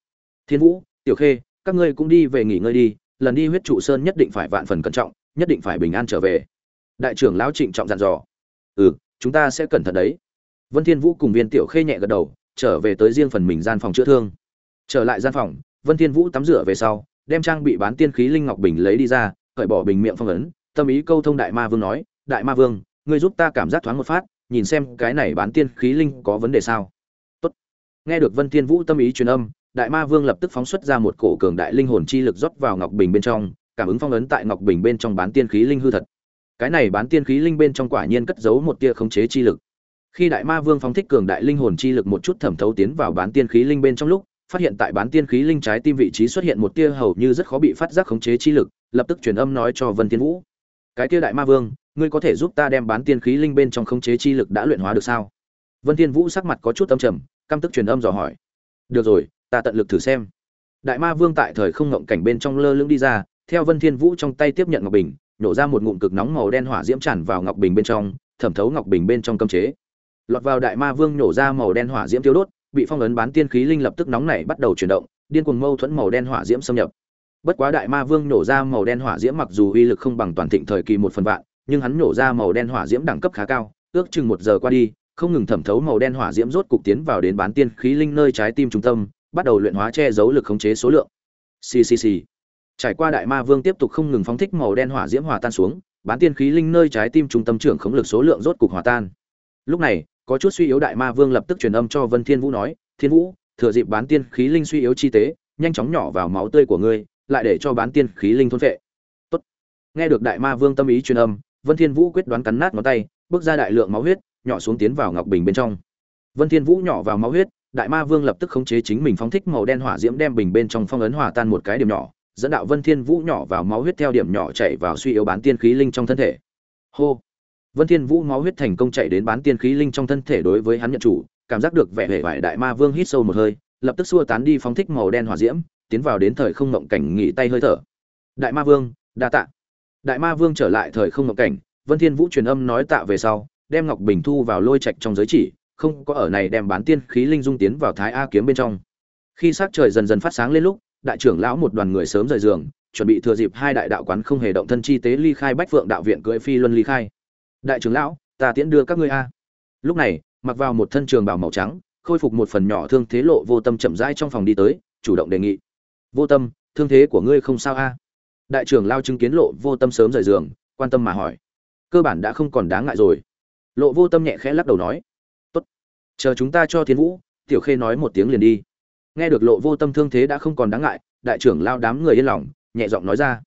[SPEAKER 1] Thiên vũ, tiểu khê, các ngươi cũng đi về nghỉ ngơi đi, lần đi huyết trụ sơn nhất định phải vạn phần cẩn trọng, nhất định phải bình an trở về. Đại trưởng lão trịnh trọng dặn dò. Ừ chúng ta sẽ cẩn thận đấy. Vân thiên vũ cùng viên tiểu khê nhẹ gật đầu, trở về tới riêng phần mình gian phòng chữa thương. Trở lại gian phòng, vân thiên vũ tắm rửa về sau đem trang bị bán tiên khí linh ngọc bình lấy đi ra, cởi bỏ bình miệng phong ấn, tâm ý câu thông đại ma vương nói, đại ma vương, ngươi giúp ta cảm giác thoáng một phát, nhìn xem cái này bán tiên khí linh có vấn đề sao. Tốt. nghe được vân thiên vũ tâm ý truyền âm, đại ma vương lập tức phóng xuất ra một cổ cường đại linh hồn chi lực rót vào ngọc bình bên trong, cảm ứng phong ấn tại ngọc bình bên trong bán tiên khí linh hư thật. Cái này bán tiên khí linh bên trong quả nhiên cất giấu một tia khống chế chi lực. Khi đại ma vương phóng thích cường đại linh hồn chi lực một chút thẩm thấu tiến vào bán tiên khí linh bên trong lúc phát hiện tại bán tiên khí linh trái tim vị trí xuất hiện một tia hầu như rất khó bị phát giác khống chế chi lực, lập tức truyền âm nói cho vân tiên vũ. Cái tia đại ma vương, ngươi có thể giúp ta đem bán tiên khí linh bên trong khống chế chi lực đã luyện hóa được sao? Vân tiên vũ sắc mặt có chút âm trầm, căm tức truyền âm dò hỏi. Được rồi, ta tận lực thử xem. Đại ma vương tại thời không ngộng cảnh bên trong lơ lửng đi ra, theo vân thiên vũ trong tay tiếp nhận ngọc bình, nổ ra một ngụm cực nóng màu đen hỏa diễm tràn vào ngọc bình bên trong, thẩm thấu ngọc bình bên trong cấm chế. Lọt vào đại ma vương nổ ra màu đen hỏa diễm tiêu đốt bị phong ấn bán tiên khí linh lập tức nóng nảy bắt đầu chuyển động, điên cuồng mâu thuẫn màu đen hỏa diễm xâm nhập. Bất quá đại ma vương nổ ra màu đen hỏa diễm mặc dù uy lực không bằng toàn thịnh thời kỳ một phần vạn, nhưng hắn nổ ra màu đen hỏa diễm đẳng cấp khá cao, ước chừng một giờ qua đi, không ngừng thẩm thấu màu đen hỏa diễm rốt cục tiến vào đến bán tiên khí linh nơi trái tim trung tâm, bắt đầu luyện hóa che giấu lực khống chế số lượng. Xì xì xì. trải qua đại ma vương tiếp tục không ngừng phóng thích màu đen hỏa diễm hòa tan xuống, bán tiên khí linh nơi trái tim trung tâm trưởng khống lực số lượng rốt cục hòa tan. Lúc này có chút suy yếu đại ma vương lập tức truyền âm cho vân thiên vũ nói, thiên vũ, thừa dịp bán tiên khí linh suy yếu chi tế, nhanh chóng nhỏ vào máu tươi của ngươi, lại để cho bán tiên khí linh thôn vệ tốt. Nghe được đại ma vương tâm ý truyền âm, vân thiên vũ quyết đoán cắn nát ngón tay, bước ra đại lượng máu huyết, nhỏ xuống tiến vào ngọc bình bên trong. Vân thiên vũ nhỏ vào máu huyết, đại ma vương lập tức khống chế chính mình phóng thích màu đen hỏa diễm đem bình bên trong phong ấn hòa tan một cái điểm nhỏ, dẫn đạo vân thiên vũ nhỏ vào máu huyết theo điểm nhỏ chảy vào suy yếu bán tiên khí linh trong thân thể. Hô vân thiên vũ máu huyết thành công chạy đến bán tiên khí linh trong thân thể đối với hắn nhận chủ, cảm giác được vẻ vẻ vải đại ma vương hít sâu một hơi, lập tức xua tán đi phóng thích màu đen hỏa diễm, tiến vào đến thời không ngộng cảnh nghỉ tay hơi thở. Đại ma vương, đa tạ. Đại ma vương trở lại thời không ngộng cảnh, vân thiên vũ truyền âm nói tạ về sau, đem ngọc bình thu vào lôi trạch trong giới chỉ, không có ở này đem bán tiên khí linh dung tiến vào thái a kiếm bên trong. Khi sắc trời dần dần phát sáng lên lúc, đại trưởng lão một đoàn người sớm rời giường, chuẩn bị thừa dịp hai đại đạo quán không hề động thân chi tế ly khai bách vượng đạo viện cưỡi phi luân ly khai đại trưởng lão, ta tiễn đưa các ngươi a. Lúc này, mặc vào một thân trường bào màu trắng, khôi phục một phần nhỏ thương thế lộ vô tâm chậm rãi trong phòng đi tới, chủ động đề nghị. Vô tâm, thương thế của ngươi không sao a. Đại trưởng lao chứng kiến lộ vô tâm sớm rời giường, quan tâm mà hỏi. Cơ bản đã không còn đáng ngại rồi. Lộ vô tâm nhẹ khẽ lắc đầu nói. Tốt. Chờ chúng ta cho thiên vũ, tiểu khê nói một tiếng liền đi. Nghe được lộ vô tâm thương thế đã không còn đáng ngại, đại trưởng lao đám người yên lòng, nhẹ giọng nói ra.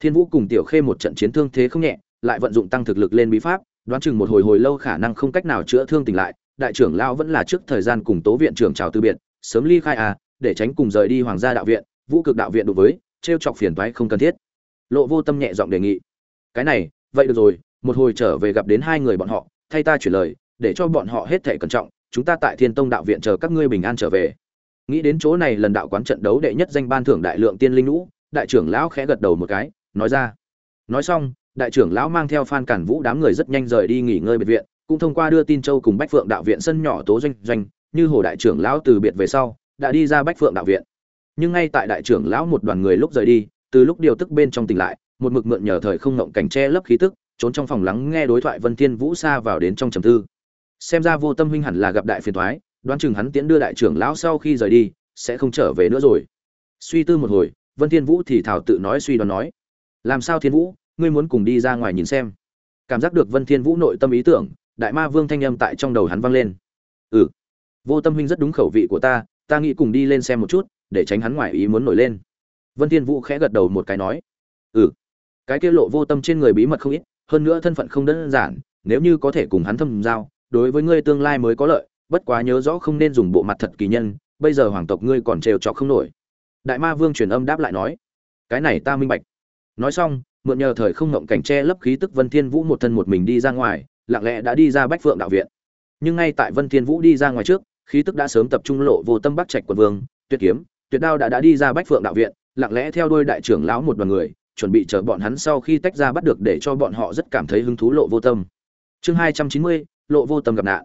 [SPEAKER 1] Thiên vũ cùng tiểu khê một trận chiến thương thế không nhẹ lại vận dụng tăng thực lực lên bí pháp, đoán chừng một hồi hồi lâu khả năng không cách nào chữa thương tỉnh lại, đại trưởng lão vẫn là trước thời gian cùng tố viện trưởng chào từ biệt, sớm ly khai à để tránh cùng rời đi hoàng gia đạo viện, vũ cực đạo viện đối với, trêu chọc phiền toái không cần thiết. Lộ vô tâm nhẹ giọng đề nghị. Cái này, vậy được rồi, một hồi trở về gặp đến hai người bọn họ, thay ta chuyển lời, để cho bọn họ hết thể cẩn trọng, chúng ta tại thiên tông đạo viện chờ các ngươi bình an trở về. Nghĩ đến chỗ này lần đạo quán trận đấu đệ nhất danh ban thưởng đại lượng tiên linh lũ đại trưởng lão khẽ gật đầu một cái, nói ra. Nói xong đại trưởng lão mang theo phan cản vũ đám người rất nhanh rời đi nghỉ ngơi biệt viện, cũng thông qua đưa tin châu cùng bách phượng đạo viện sân nhỏ tố doanh doanh, như hồ đại trưởng lão từ biệt về sau, đã đi ra bách phượng đạo viện. Nhưng ngay tại đại trưởng lão một đoàn người lúc rời đi, từ lúc điều tức bên trong tỉnh lại, một mực mượn nhờ thời không ngộng cảnh che lấp khí tức, trốn trong phòng lắng nghe đối thoại vân thiên vũ xa vào đến trong trầm tư. Xem ra vô tâm huynh hẳn là gặp đại phiền toái, đoán chừng hắn tiễn đưa đại trưởng lão sau khi rời đi, sẽ không trở về nữa rồi. Suy tư một hồi, vân thiên vũ thì thảo tự nói suy đoán nói, làm sao thiên vũ? Ngươi muốn cùng đi ra ngoài nhìn xem. Cảm giác được vân thiên vũ nội tâm ý tưởng, đại ma vương thanh âm tại trong đầu hắn vang lên. Ừ. Vô tâm huynh rất đúng khẩu vị của ta ta nghĩ cùng đi lên xem một chút, để tránh hắn ngoài ý muốn nổi lên. Vân thiên vũ khẽ gật đầu một cái nói. Ừ. Cái kia lộ vô tâm trên người bí mật không ít, hơn nữa thân phận không đơn giản, nếu như có thể cùng hắn thâm giao, đối với ngươi tương lai mới có lợi, bất quá nhớ rõ không nên dùng bộ mặt thật kỳ nhân, bây giờ hoàng tộc ngươi còn trêu chọc không nổi. Đại ma vương truyền âm đáp lại nói. Cái này ta minh bạch. Nói xong mượn nhờ thời không ngộng cảnh che lấp khí tức vân thiên vũ một thân một mình đi ra ngoài, lặng lẽ đã đi ra bách phượng đạo viện. Nhưng ngay tại vân thiên vũ đi ra ngoài trước, khí tức đã sớm tập trung lộ vô tâm bắc trạch quận vương, tuyệt kiếm, tuyệt đao đã đã đi ra bách phượng đạo viện, lặng lẽ theo đuôi đại trưởng lão một đoàn người, chuẩn bị chờ bọn hắn sau khi tách ra bắt được để cho bọn họ rất cảm thấy hứng thú lộ vô tâm. Chương hai trăm chín mươi, lộ vô tâm gặp nạn.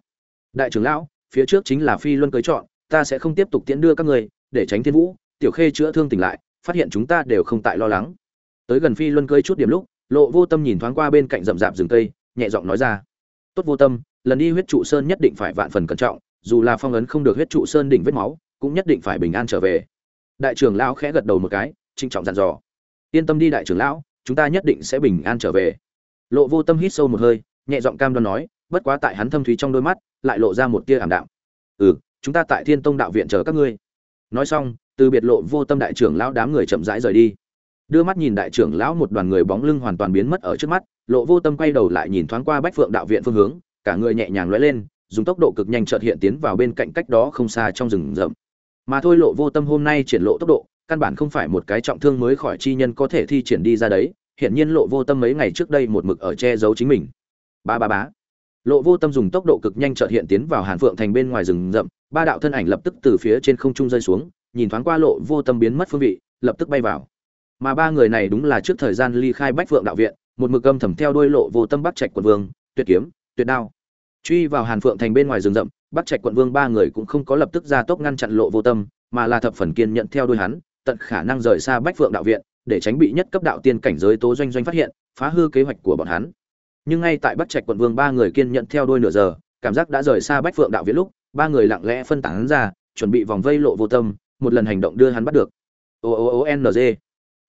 [SPEAKER 1] Đại trưởng lão, phía trước chính là phi luân cưới chọn, ta sẽ không tiếp tục tiễn đưa các người để tránh thiên vũ, tiểu khê chữa thương tỉnh lại, phát hiện chúng ta đều không tại lo lắng tới gần phi luân cơi chút điểm lúc, lộ vô tâm nhìn thoáng qua bên cạnh rậm rạp rừng cây, nhẹ giọng nói ra, tốt vô tâm, lần đi huyết trụ sơn nhất định phải vạn phần cẩn trọng, dù là phong ấn không được huyết trụ sơn đỉnh vết máu, cũng nhất định phải bình an trở về. Đại trưởng lão khẽ gật đầu một cái trinh trọng dặn dò, yên tâm đi đại trưởng lão, chúng ta nhất định sẽ bình an trở về. Lộ vô tâm hít sâu một hơi, nhẹ giọng cam đoan nói, bất quá tại hắn thâm thúy trong đôi mắt, lại lộ ra một tia ảm đạm. Ừ chúng ta tại thiên tông đạo viện chờ các ngươi. Nói xong, từ biệt lộ vô tâm đại trưởng lão đám người chậm rãi rời đi đưa mắt nhìn đại trưởng lão một đoàn người bóng lưng hoàn toàn biến mất ở trước mắt, lộ vô tâm quay đầu lại nhìn thoáng qua bách phượng đạo viện phương hướng, cả người nhẹ nhàng lóe lên, dùng tốc độ cực nhanh chợt hiện tiến vào bên cạnh cách đó không xa trong rừng rậm. Mà thôi lộ vô tâm hôm nay triển lộ tốc độ, căn bản không phải một cái trọng thương mới khỏi chi nhân có thể thi triển đi ra đấy hiện nhiên lộ vô tâm mấy ngày trước đây một mực ở che giấu chính mình. Ba ba bá lộ vô tâm dùng tốc độ cực nhanh chợt hiện tiến vào hàn phượng thành bên ngoài rừng rậm, ba đạo thân ảnh lập tức từ phía trên không trung rơi xuống, nhìn thoáng qua lộ vô tâm biến mất phương vị, lập tức bay vào mà ba người này đúng là trước thời gian ly khai bách phượng đạo viện, một mực âm thầm theo đuôi lộ vô tâm bắc trạch quận vương, tuyệt kiếm, tuyệt đao. Truy vào hàn phượng thành bên ngoài rừng rậm, bắc trạch quận vương ba người cũng không có lập tức ra tốc ngăn chặn lộ vô tâm, mà là thập phần kiên nhận theo đuôi hắn, tận khả năng rời xa bách phượng đạo viện, để tránh bị nhất cấp đạo tiên cảnh giới tố doanh doanh phát hiện, phá hư kế hoạch của bọn hắn. Nhưng ngay tại bắc trạch quận vương ba người kiên nhận theo đuôi nửa giờ, cảm giác đã rời xa bách phượng đạo viện lúc, ba người lặng lẽ phân tán ra, chuẩn bị vòng vây lộ vô tâm, một lần hành động đưa hắn bắt được. O o o n g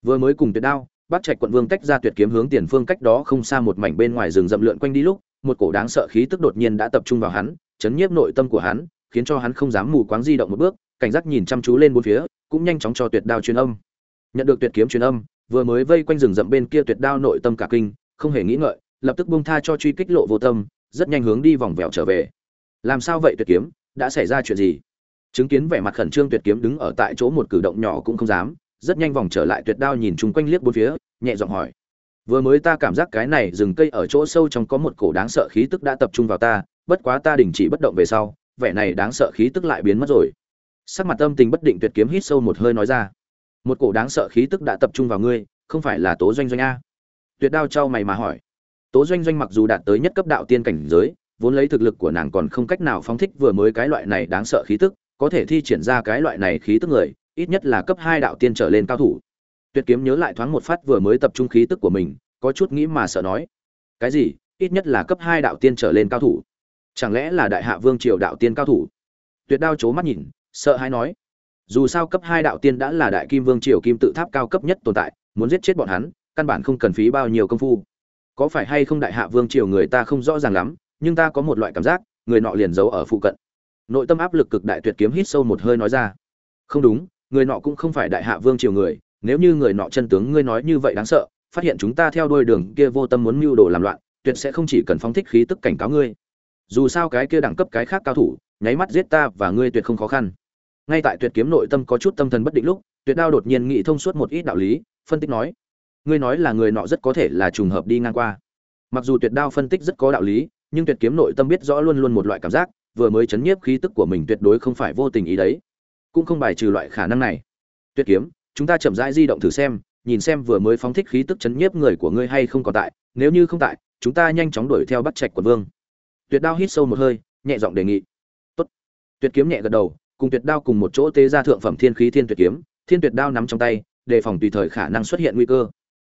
[SPEAKER 1] vừa mới cùng tuyệt đao bắt trạch quận vương tách ra tuyệt kiếm hướng tiền phương cách đó không xa một mảnh bên ngoài rừng rậm lượn quanh đi lúc, một cổ đáng sợ khí tức đột nhiên đã tập trung vào hắn, chấn nhiếp nội tâm của hắn, khiến cho hắn không dám mù quáng di động một bước, cảnh giác nhìn chăm chú lên bốn phía, cũng nhanh chóng cho tuyệt đao truyền âm. Nhận được tuyệt kiếm truyền âm, vừa mới vây quanh rừng rậm bên kia tuyệt đao nội tâm cả kinh, không hề nghĩ ngợi, lập tức buông tha cho truy kích lộ vô tâm, rất nhanh hướng đi vòng vèo trở về. Làm sao vậy tuyệt kiếm? Đã xảy ra chuyện gì? Chứng kiến vẻ mặt khẩn trương tuyệt kiếm đứng ở tại chỗ một cử động nhỏ cũng không dám rất nhanh vòng trở lại tuyệt đao nhìn chung quanh liếc bốn phía, nhẹ giọng hỏi. Vừa mới ta cảm giác cái này rừng cây ở chỗ sâu trong có một cổ đáng sợ khí tức đã tập trung vào ta, bất quá ta đình chỉ bất động về sau, vẻ này đáng sợ khí tức lại biến mất rồi. Sắc mặt tâm tình bất định tuyệt kiếm hít sâu một hơi nói ra. Một cổ đáng sợ khí tức đã tập trung vào ngươi, không phải là tố doanh doanh a? Tuyệt đao trao mày mà hỏi. Tố doanh doanh mặc dù đạt tới nhất cấp đạo tiên cảnh giới, vốn lấy thực lực của nàng còn không cách nào phóng thích vừa mới cái loại này đáng sợ khí tức, có thể thi triển ra cái loại này khí tức người ít nhất là cấp hai đạo tiên trở lên cao thủ. Tuyệt kiếm nhớ lại thoáng một phát vừa mới tập trung khí tức của mình, có chút nghĩ mà sợ nói, cái gì? Ít nhất là cấp hai đạo tiên trở lên cao thủ? Chẳng lẽ là đại hạ vương triều đạo tiên cao thủ? Tuyệt đao c mắt nhìn, sợ hãi nói, dù sao cấp hai đạo tiên đã là đại kim vương triều kim tự tháp cao cấp nhất tồn tại, muốn giết chết bọn hắn, căn bản không cần phí bao nhiêu công phu. Có phải hay không đại hạ vương triều người ta không rõ ràng lắm, nhưng ta có một loại cảm giác, người nọ liền giấu ở phụ cận. Nội tâm áp lực cực đại tuyệt kiếm hít sâu một hơi nói ra, không đúng người nọ cũng không phải đại hạ vương triều người, nếu như người nọ chân tướng ngươi nói như vậy đáng sợ, phát hiện chúng ta theo đuôi đường kia vô tâm muốn mưu đồ làm loạn, tuyệt sẽ không chỉ cần phóng thích khí tức cảnh cáo ngươi. Dù sao cái kia đẳng cấp cái khác cao thủ, nháy mắt giết ta và ngươi tuyệt không khó khăn. Ngay tại tuyệt kiếm nội tâm có chút tâm thần bất định lúc, tuyệt đao đột nhiên nghĩ thông suốt một ít đạo lý, phân tích nói, ngươi nói là người nọ rất có thể là trùng hợp đi ngang qua. Mặc dù tuyệt đao phân tích rất có đạo lý, nhưng tuyệt kiếm nội tâm biết rõ luôn luôn một loại cảm giác, vừa mới chấn nhiếp khí tức của mình tuyệt đối không phải vô tình ý đấy cũng không bài trừ loại khả năng này. Tuyệt kiếm, chúng ta chậm rãi di động thử xem, nhìn xem vừa mới phóng thích khí tức chấn nhiếp người của ngươi hay không còn tại, nếu như không tại, chúng ta nhanh chóng đuổi theo bắt trạch quận vương. Tuyệt đao hít sâu một hơi, nhẹ giọng đề nghị. Tốt. Tuyệt kiếm nhẹ gật đầu, cùng tuyệt đao cùng một chỗ tế ra thượng phẩm thiên khí thiên tuyệt kiếm, thiên tuyệt đao nắm trong tay, đề phòng tùy thời khả năng xuất hiện nguy cơ.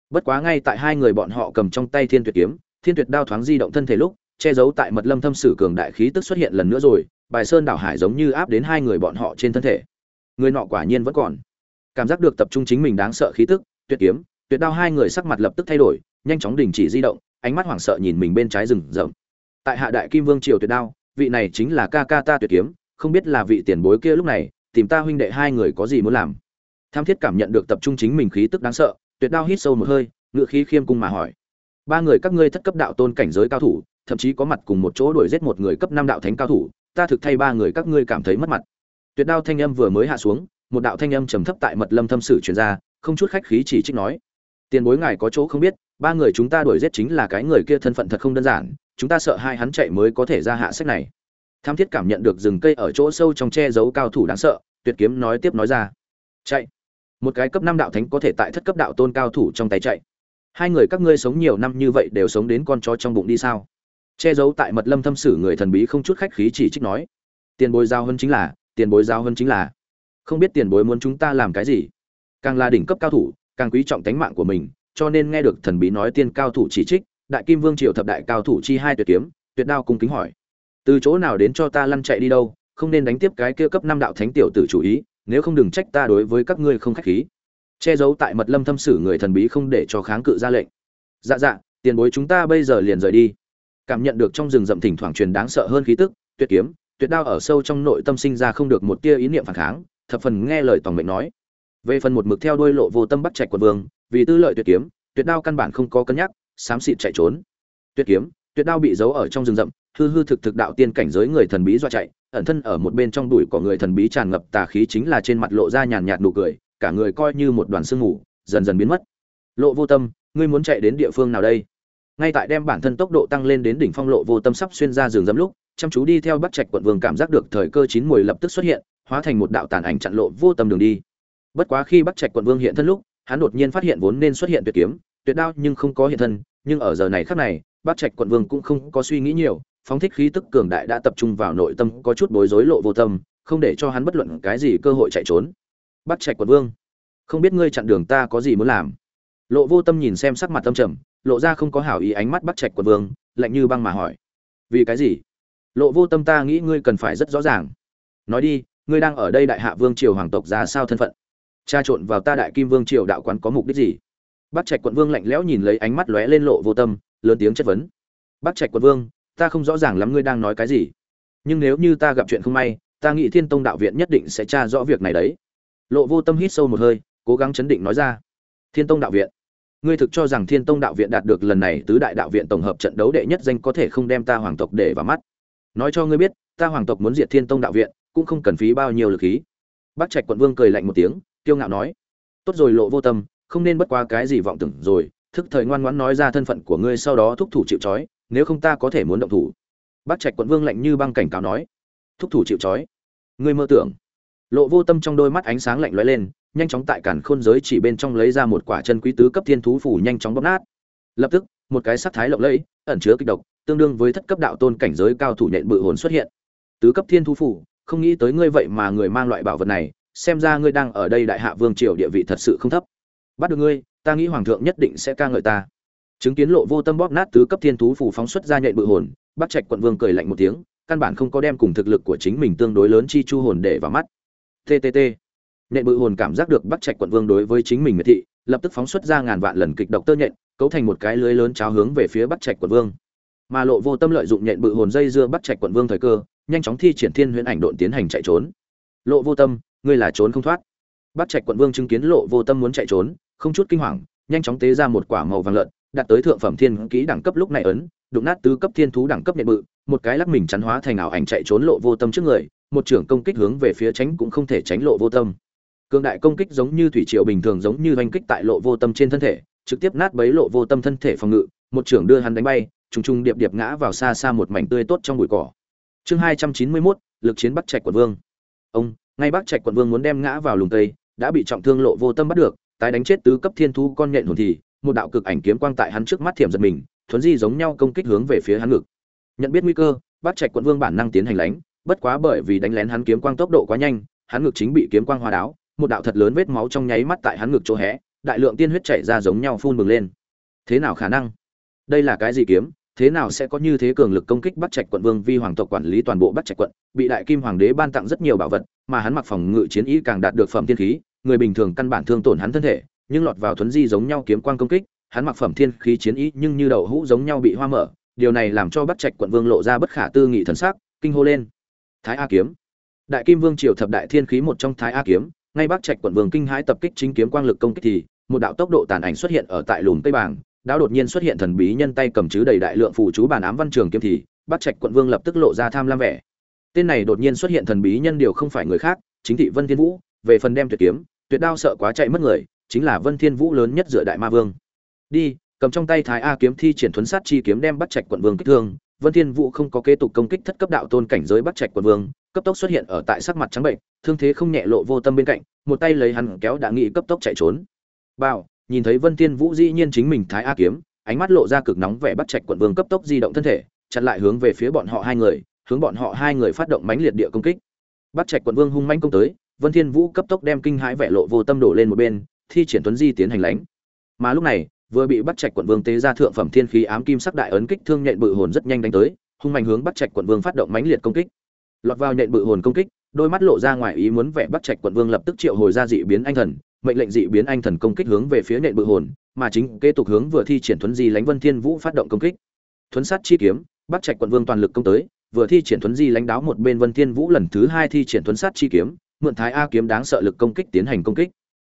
[SPEAKER 1] Bất quá ngay tại hai người bọn họ cầm trong tay thiên tuyệt kiếm, thiên tuyệt đao thoáng di động thân thể lúc che giấu tại mật lâm thâm sử cường đại khí tức xuất hiện lần nữa rồi, bài sơn đảo hải giống như áp đến hai người bọn họ trên thân thể. Người nọ quả nhiên vẫn còn. Cảm giác được tập trung chính mình đáng sợ khí tức, tuyệt kiếm, tuyệt đao hai người sắc mặt lập tức thay đổi, nhanh chóng đình chỉ di động, ánh mắt hoảng sợ nhìn mình bên trái rừng rậm. Tại hạ đại kim vương triều tuyệt đao, vị này chính là ca ca ta tuyệt kiếm, không biết là vị tiền bối kia lúc này, tìm ta huynh đệ hai người có gì muốn làm. Tham thiết cảm nhận được tập trung chính mình khí tức đáng sợ, tuyệt đao hít sâu một hơi, ngựa khí khiêm cung mà hỏi. Ba người các ngươi thất cấp đạo tôn cảnh giới cao thủ thậm chí có mặt cùng một chỗ đuổi giết một người cấp năm đạo thánh cao thủ, ta thực thay ba người các ngươi cảm thấy mất mặt. Tuyệt đao thanh âm vừa mới hạ xuống, một đạo thanh âm trầm thấp tại mật lâm thâm sử truyền ra, không chút khách khí chỉ trích nói. Tiền bối ngài có chỗ không biết, ba người chúng ta đuổi giết chính là cái người kia thân phận thật không đơn giản, chúng ta sợ hai hắn chạy mới có thể ra hạ sách này. Tham thiết cảm nhận được rừng cây ở chỗ sâu trong che giấu cao thủ đáng sợ, tuyệt kiếm nói tiếp nói ra. Chạy. Một cái cấp năm đạo thánh có thể tại thất cấp đạo tôn cao thủ trong tay chạy. Hai người các ngươi sống nhiều năm như vậy đều sống đến con chó trong bụng đi sao? Che giấu tại mật lâm thâm sử người thần bí không chút khách khí chỉ trích nói. Tiền bối giao hơn chính là, tiền bối giao hơn chính là. Không biết tiền bối muốn chúng ta làm cái gì? Càng là đỉnh cấp cao thủ, càng quý trọng tánh mạng của mình, cho nên nghe được thần bí nói tiên cao thủ chỉ trích, đại kim vương triều thập đại cao thủ chi hai tuyệt kiếm, tuyệt đao cung kính hỏi. Từ chỗ nào đến cho ta lăn chạy đi đâu, không nên đánh tiếp cái kia cấp năm đạo thánh tiểu tử chủ ý, nếu không đừng trách ta đối với các ngươi không khách khí. Che giấu tại mật lâm thâm sử người thần bí không để cho kháng cự ra lệnh. Dạ dạ tiền bối chúng ta bây giờ liền rời đi cảm nhận được trong rừng rậm thỉnh thoảng truyền đáng sợ hơn khí tức, tuyệt kiếm, tuyệt đao ở sâu trong nội tâm sinh ra không được một tia ý niệm phản kháng, thập phần nghe lời tổng mệnh nói. Về phần một mực theo đuôi lộ vô tâm bắt trạch quần vương, vì tư lợi tuyệt kiếm, tuyệt đao căn bản không có cân nhắc, xám xịt chạy trốn. Tuyệt kiếm, tuyệt đao bị giấu ở trong rừng rậm, hư hư thực thực đạo tiên cảnh giới người thần bí dọa chạy, ẩn thân ở một bên trong đùi của người thần bí tràn ngập tà khí chính là trên mặt lộ ra nhàn nhạt nụ cười, cả người coi như một đoàn sương mù, dần dần biến mất. Lộ vô tâm, ngươi muốn chạy đến địa phương nào đây? Ngay tại đem bản thân tốc độ tăng lên đến đỉnh phong lộ vô tâm sắp xuyên ra rừng dẫm lúc, chăm chú đi theo bắt trạch quận vương cảm giác được thời cơ chín mùi lập tức xuất hiện, hóa thành một đạo tàn ảnh chặn lộ vô tâm đường đi. Bất quá khi bắt trạch quận vương hiện thân lúc, hắn đột nhiên phát hiện vốn nên xuất hiện tuyệt kiếm, tuyệt đao nhưng không có hiện thân, nhưng ở giờ này khác này bắt trạch quận vương cũng không có suy nghĩ nhiều, phóng thích khí tức cường đại đã tập trung vào nội tâm có chút bối rối lộ vô tâm, không để cho hắn bất luận cái gì cơ hội chạy trốn. Bắt trạch quận vương, không biết ngươi chặn đường ta có gì muốn làm? Lộ vô tâm nhìn xem sắc mặt tâm trầm lộ ra không có hảo ý ánh mắt bắt trạch quận vương lạnh như băng mà hỏi. Vì cái gì? Lộ vô tâm ta nghĩ ngươi cần phải rất rõ ràng. Nói đi ngươi đang ở đây đại hạ vương triều hoàng tộc ra sao thân phận? Tra trộn vào ta đại kim vương triều đạo quán có mục đích gì? Bắt Trạch quận vương lạnh lẽo nhìn lấy ánh mắt lóe lên lộ vô tâm, lớn tiếng chất vấn. bắt Trạch quận vương, ta không rõ ràng lắm ngươi đang nói cái gì, nhưng nếu như ta gặp chuyện không may, ta nghĩ Thiên Tông đạo viện nhất định sẽ tra rõ việc này đấy. Lộ vô tâm hít sâu một hơi, cố gắng chấn định nói ra. Thiên Tông đạo viện, ngươi thực cho rằng Thiên Tông đạo viện đạt được lần này tứ đại đạo viện tổng hợp trận đấu đệ nhất danh có thể không đem ta hoàng tộc để vào mắt? Nói cho ngươi biết, ta hoàng tộc muốn diệt Thiên Tông đạo viện, cũng không cần phí bao nhiêu lực khí. bác Trạch quận vương cười lạnh một tiếng, kiêu ngạo nói: "Tốt rồi Lộ Vô Tâm, không nên bất qua cái gì vọng tưởng rồi thức thời ngoan ngoãn nói ra thân phận của ngươi sau đó thúc thủ chịu trói nếu không ta có thể muốn động thủ bác trạch quận vương lạnh như băng cảnh cáo nói thúc thủ chịu trói ngươi mơ tưởng lộ vô tâm trong đôi mắt ánh sáng lạnh lóe lên nhanh chóng tại cản khôn giới chỉ bên trong lấy ra một quả chân quý tứ cấp thiên thú phủ nhanh chóng bóp nát. Lập tức, một cái sắc thái lộng lẫy, ẩn chứa kịch độc, tương đương với thất cấp đạo tôn cảnh giới cao thủ nhện bự hồn xuất hiện. Tứ cấp thiên thú phủ, không nghĩ tới ngươi vậy mà người mang loại bảo vật này, xem ra ngươi đang ở đây đại hạ vương triều địa vị thật sự không thấp. Bắt được ngươi, ta nghĩ hoàng thượng nhất định sẽ ca ngợi ta. Chứng kiến lộ vô tâm bóp nát tứ cấp thiên thú phủ phóng xuất ra nhện bự hồn bắt trạch quận vương cười lạnh một tiếng, căn bản không có đem cùng thực lực của chính mình tương đối lớn chi chu hồn để vào mắt. Ttt nhện bự hồn cảm giác được bắt trạch quận vương đối với chính mình miệt thị, lập tức phóng xuất ra ngàn vạn lần kịch độc tơ nhện, cấu thành một cái lưới lớn cháo hướng về phía bắt trạch quận vương. Mà lộ vô tâm lợi dụng nhện bự hồn dây dưa bắt trạch quận vương thời cơ, nhanh chóng thi triển thiên huyễn ảnh độn tiến hành chạy trốn. Lộ vô tâm, ngươi là trốn không thoát. Bắt trạch quận vương chứng kiến lộ vô tâm muốn chạy trốn, không chút kinh hoàng, nhanh chóng tế ra một quả màu vàng lợn, đặt tới thượng phẩm thiên kỹ đẳng cấp lúc này ấn, đụng nát tứ cấp thiên thú đẳng cấp nhện bự, một cái lắc mình chắn hóa thành ảo ảnh chạy trốn lộ vô tâm trước người, một trưởng công kích hướng về phía tránh cũng không thể tránh lộ vô tâm cường đại công kích giống như thủy triều bình thường giống như oanh kích tại lộ vô tâm trên thân thể trực tiếp nát bấy lộ vô tâm thân thể phòng ngự một trưởng đưa hắn đánh bay trùng trùng điệp điệp ngã vào xa xa một mảnh tươi tốt trong bụi cỏ. Chương hai trăm chín mươi 291, lực chiến bắc trạch quận vương. Ông ngay bắc trạch quận vương muốn đem ngã vào lùng tây đã bị trọng thương lộ vô tâm bắt được tái đánh chết tứ cấp thiên thú con nhện hồn thì một đạo cực ảnh kiếm quang tại hắn trước mắt thiểm giật mình thuấn di giống nhau công kích hướng về phía hắn ngực. Nhận biết nguy cơ bắc trạch quận vương bản năng tiến hành lánh bất quá bởi vì đánh lén hắn kiếm quang tốc độ quá nhanh hắn ngực chính bị kiếm quang hoa đáo một đạo thật lớn vết máu trong nháy mắt tại hắn ngực chỗ hé, đại lượng tiên huyết chảy ra giống nhau phun bừng lên. Thế nào khả năng? Đây là cái gì kiếm? Thế nào sẽ có như thế cường lực công kích bắt trạch quận vương vi hoàng tộc quản lý toàn bộ bắt trạch quận? Bị đại kim hoàng đế ban tặng rất nhiều bảo vật, mà hắn mặc phòng ngự chiến ý càng đạt được phẩm tiên khí, người bình thường căn bản thương tổn hắn thân thể, nhưng lọt vào thuấn di giống nhau kiếm quang công kích, hắn mặc phẩm thiên khí chiến ý nhưng như đậu hũ giống nhau bị hoa mở, điều này làm cho bắt trạch quận vương lộ ra bất khả tư nghị thần sắc, kinh hô lên. Thái a kiếm. Đại kim vương triều thập đại thiên khí một trong thái a kiếm ngay bắc trạch quận vương kinh hãi tập kích chính kiếm quang lực công kích thì, một đạo tốc độ tàn ảnh xuất hiện ở tại lùm tây bảng đáo đột nhiên xuất hiện thần bí nhân tay cầm chứ đầy đại lượng phù chú bản ám văn trường kiếm thì, bắc trạch quận vương lập tức lộ ra tham lam vẻ. Tên này đột nhiên xuất hiện thần bí nhân điều không phải người khác, chính thị vân thiên vũ, về phần đem tuyệt kiếm, tuyệt đao sợ quá chạy mất người, chính là vân thiên vũ lớn nhất dựa đại ma vương. Đi, cầm trong tay thái a kiếm thi triển thuấn sát chi kiếm đem bắt trạch quận vương kích thương, vân thiên vũ không có kế tục công kích thất cấp đạo tôn cảnh giới bắt trạch quận vương, cấp tốc xuất hiện ở tại sắc mặt trắng bệnh thương thế không nhẹ lộ vô tâm bên cạnh, một tay lấy hắn kéo đã nghị cấp tốc chạy trốn. Bảo, nhìn thấy vân thiên vũ dĩ nhiên chính mình thái a kiếm, ánh mắt lộ ra cực nóng vẻ bắt trạch quận vương cấp tốc di động thân thể, chặn lại hướng về phía bọn họ hai người, hướng bọn họ hai người phát động mãnh liệt địa công kích. Bắt trạch quận vương hung mãnh công tới, vân thiên vũ cấp tốc đem kinh hãi vẻ lộ vô tâm đổ lên một bên, thi triển tuấn di tiến hành lánh mà lúc này, vừa bị bắt trạch quận vương tế ra thượng phẩm thiên khí ám kim sắc đại ấn kích thương nhện bự hồn rất nhanh đánh tới, hung mạnh hướng bắt trạch quận vương phát động mãnh liệt công kích. Lọt vào nhện bự hồn công kích đôi mắt lộ ra ngoài ý muốn vẻ bắt trạch quận vương lập tức triệu hồi ra dị biến anh thần, mệnh lệnh dị biến anh thần công kích hướng về phía nện bự hồn, mà chính kế tục hướng vừa thi triển thuấn di lánh vân thiên vũ phát động công kích. Thuấn sát chi kiếm bắt trạch quận vương toàn lực công tới, vừa thi triển thuấn di lãnh đáo một bên vân thiên vũ lần thứ hai thi triển thuấn sát chi kiếm, mượn thái a kiếm đáng sợ lực công kích tiến hành công kích.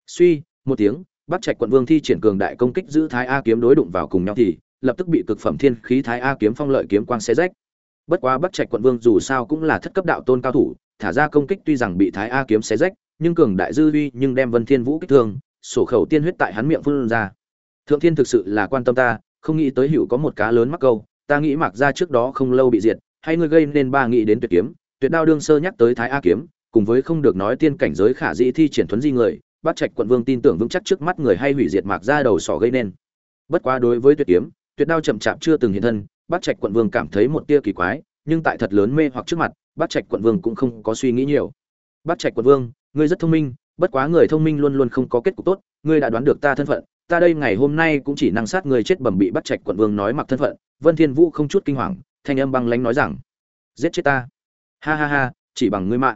[SPEAKER 1] Suy, một tiếng bắt trạch quận vương thi triển cường đại công kích giữ thái a kiếm đối đụng vào cùng nhau thì, lập tức bị cực phẩm thiên khí thái a kiếm phong lợi kiếm quang xé rách. Bất quá bắt trạch quận vương dù sao cũng là thất cấp đạo tôn cao thủ thả ra công kích tuy rằng bị thái a kiếm xé rách, nhưng cường đại dư uy nhưng đem vân thiên vũ kích thương, sổ khẩu tiên huyết tại hắn miệng phun ra. Thượng thiên thực sự là quan tâm ta, không nghĩ tới hữu có một cá lớn mắc câu, ta nghĩ mặc ra trước đó không lâu bị diệt, hay ngươi gây nên ba nghĩ đến tuyệt kiếm, tuyệt đao đương sơ nhắc tới thái a kiếm, cùng với không được nói tiên cảnh giới khả dĩ thi triển thuấn di người bát trạch quận vương tin tưởng vững chắc trước mắt người hay hủy diệt mạc ra đầu sỏ gây nên. Bất quá đối với tuyệt kiếm, tuyệt đao chậm chạp chưa từng hiện thân bát trạch quận vương cảm thấy một tia kỳ quái, nhưng tại thật lớn mê hoặc trước mặt bát trạch quận vương cũng không có suy nghĩ nhiều. Bát trạch quận vương, ngươi rất thông minh, bất quá người thông minh luôn luôn không có kết cục tốt, ngươi đã đoán được ta thân phận, ta đây ngày hôm nay cũng chỉ năng sát người chết bẩm bị bắt trạch quận vương nói mặc thân phận. Vân thiên vũ không chút kinh hoàng, thanh âm băng lãnh nói rằng, giết chết ta. Ha ha ha, chỉ bằng ngươi mạng.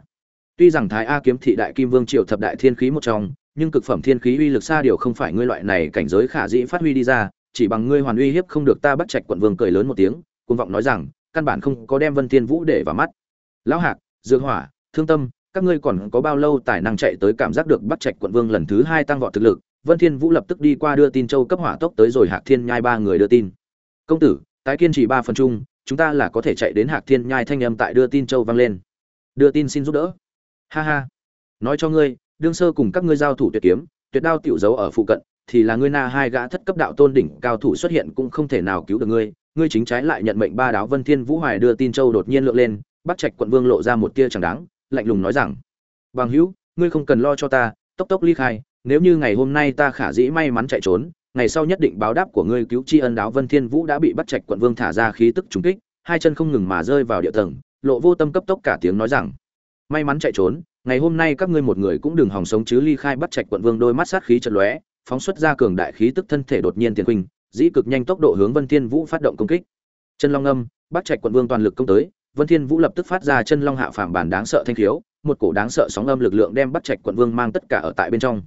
[SPEAKER 1] Tuy rằng thái a kiếm thị đại kim vương triều thập đại thiên khí một trong, nhưng cực phẩm thiên khí uy lực xa điều không phải ngươi loại này cảnh giới khả dĩ phát huy đi ra, chỉ bằng ngươi hoàn uy hiếp không được ta bắt trạch quận vương cười lớn một tiếng, cuồng vọng nói rằng, căn bản không có đem vân thiên vũ để vào mắt lão hạc dương hỏa, thương tâm, các ngươi còn có bao lâu tài năng chạy tới cảm giác được bắt trạch quận vương lần thứ hai tăng vọt thực lực? Vân thiên vũ lập tức đi qua đưa tin châu cấp hỏa tốc tới rồi hạc thiên nhai ba người đưa tin. Công tử, tái kiên trì ba phần chung, chúng ta là có thể chạy đến hạc thiên nhai thanh âm tại đưa tin châu vang lên. Đưa tin xin giúp đỡ. Ha ha. Nói cho ngươi, đương sơ cùng các ngươi giao thủ tuyệt kiếm, tuyệt đao tiểu giấu ở phụ cận, thì là ngươi na hai gã thất cấp đạo tôn đỉnh cao thủ xuất hiện cũng không thể nào cứu được ngươi. Ngươi chính trái lại nhận mệnh ba đáo. Vân thiên vũ hoài đưa tin châu đột nhiên lượn lên bắt trạch quận vương lộ ra một tia chẳng đáng lạnh lùng nói rằng bằng hữu ngươi không cần lo cho ta tốc tốc ly khai nếu như ngày hôm nay ta khả dĩ may mắn chạy trốn ngày sau nhất định báo đáp của ngươi cứu tri ân đáo vân thiên vũ đã bị bắt trạch quận vương thả ra khí tức trúng kích hai chân không ngừng mà rơi vào địa tầng lộ vô tâm cấp tốc cả tiếng nói rằng may mắn chạy trốn ngày hôm nay các ngươi một người cũng đừng hòng sống chứ ly khai bắt trạch quận vương đôi mắt sát khí chật lóe phóng xuất ra cường đại khí tức thân thể đột nhiên tiền quỳnh, dĩ cực nhanh tốc độ hướng vân thiên vũ phát động công kích. Chân long âm bắt trạch quận vương toàn lực công tới vân thiên vũ lập tức phát ra chân long hạ phàm bản đáng sợ thanh khiếu, một cổ đáng sợ sóng âm lực lượng đem bắt trạch quận vương mang tất cả ở tại bên trong.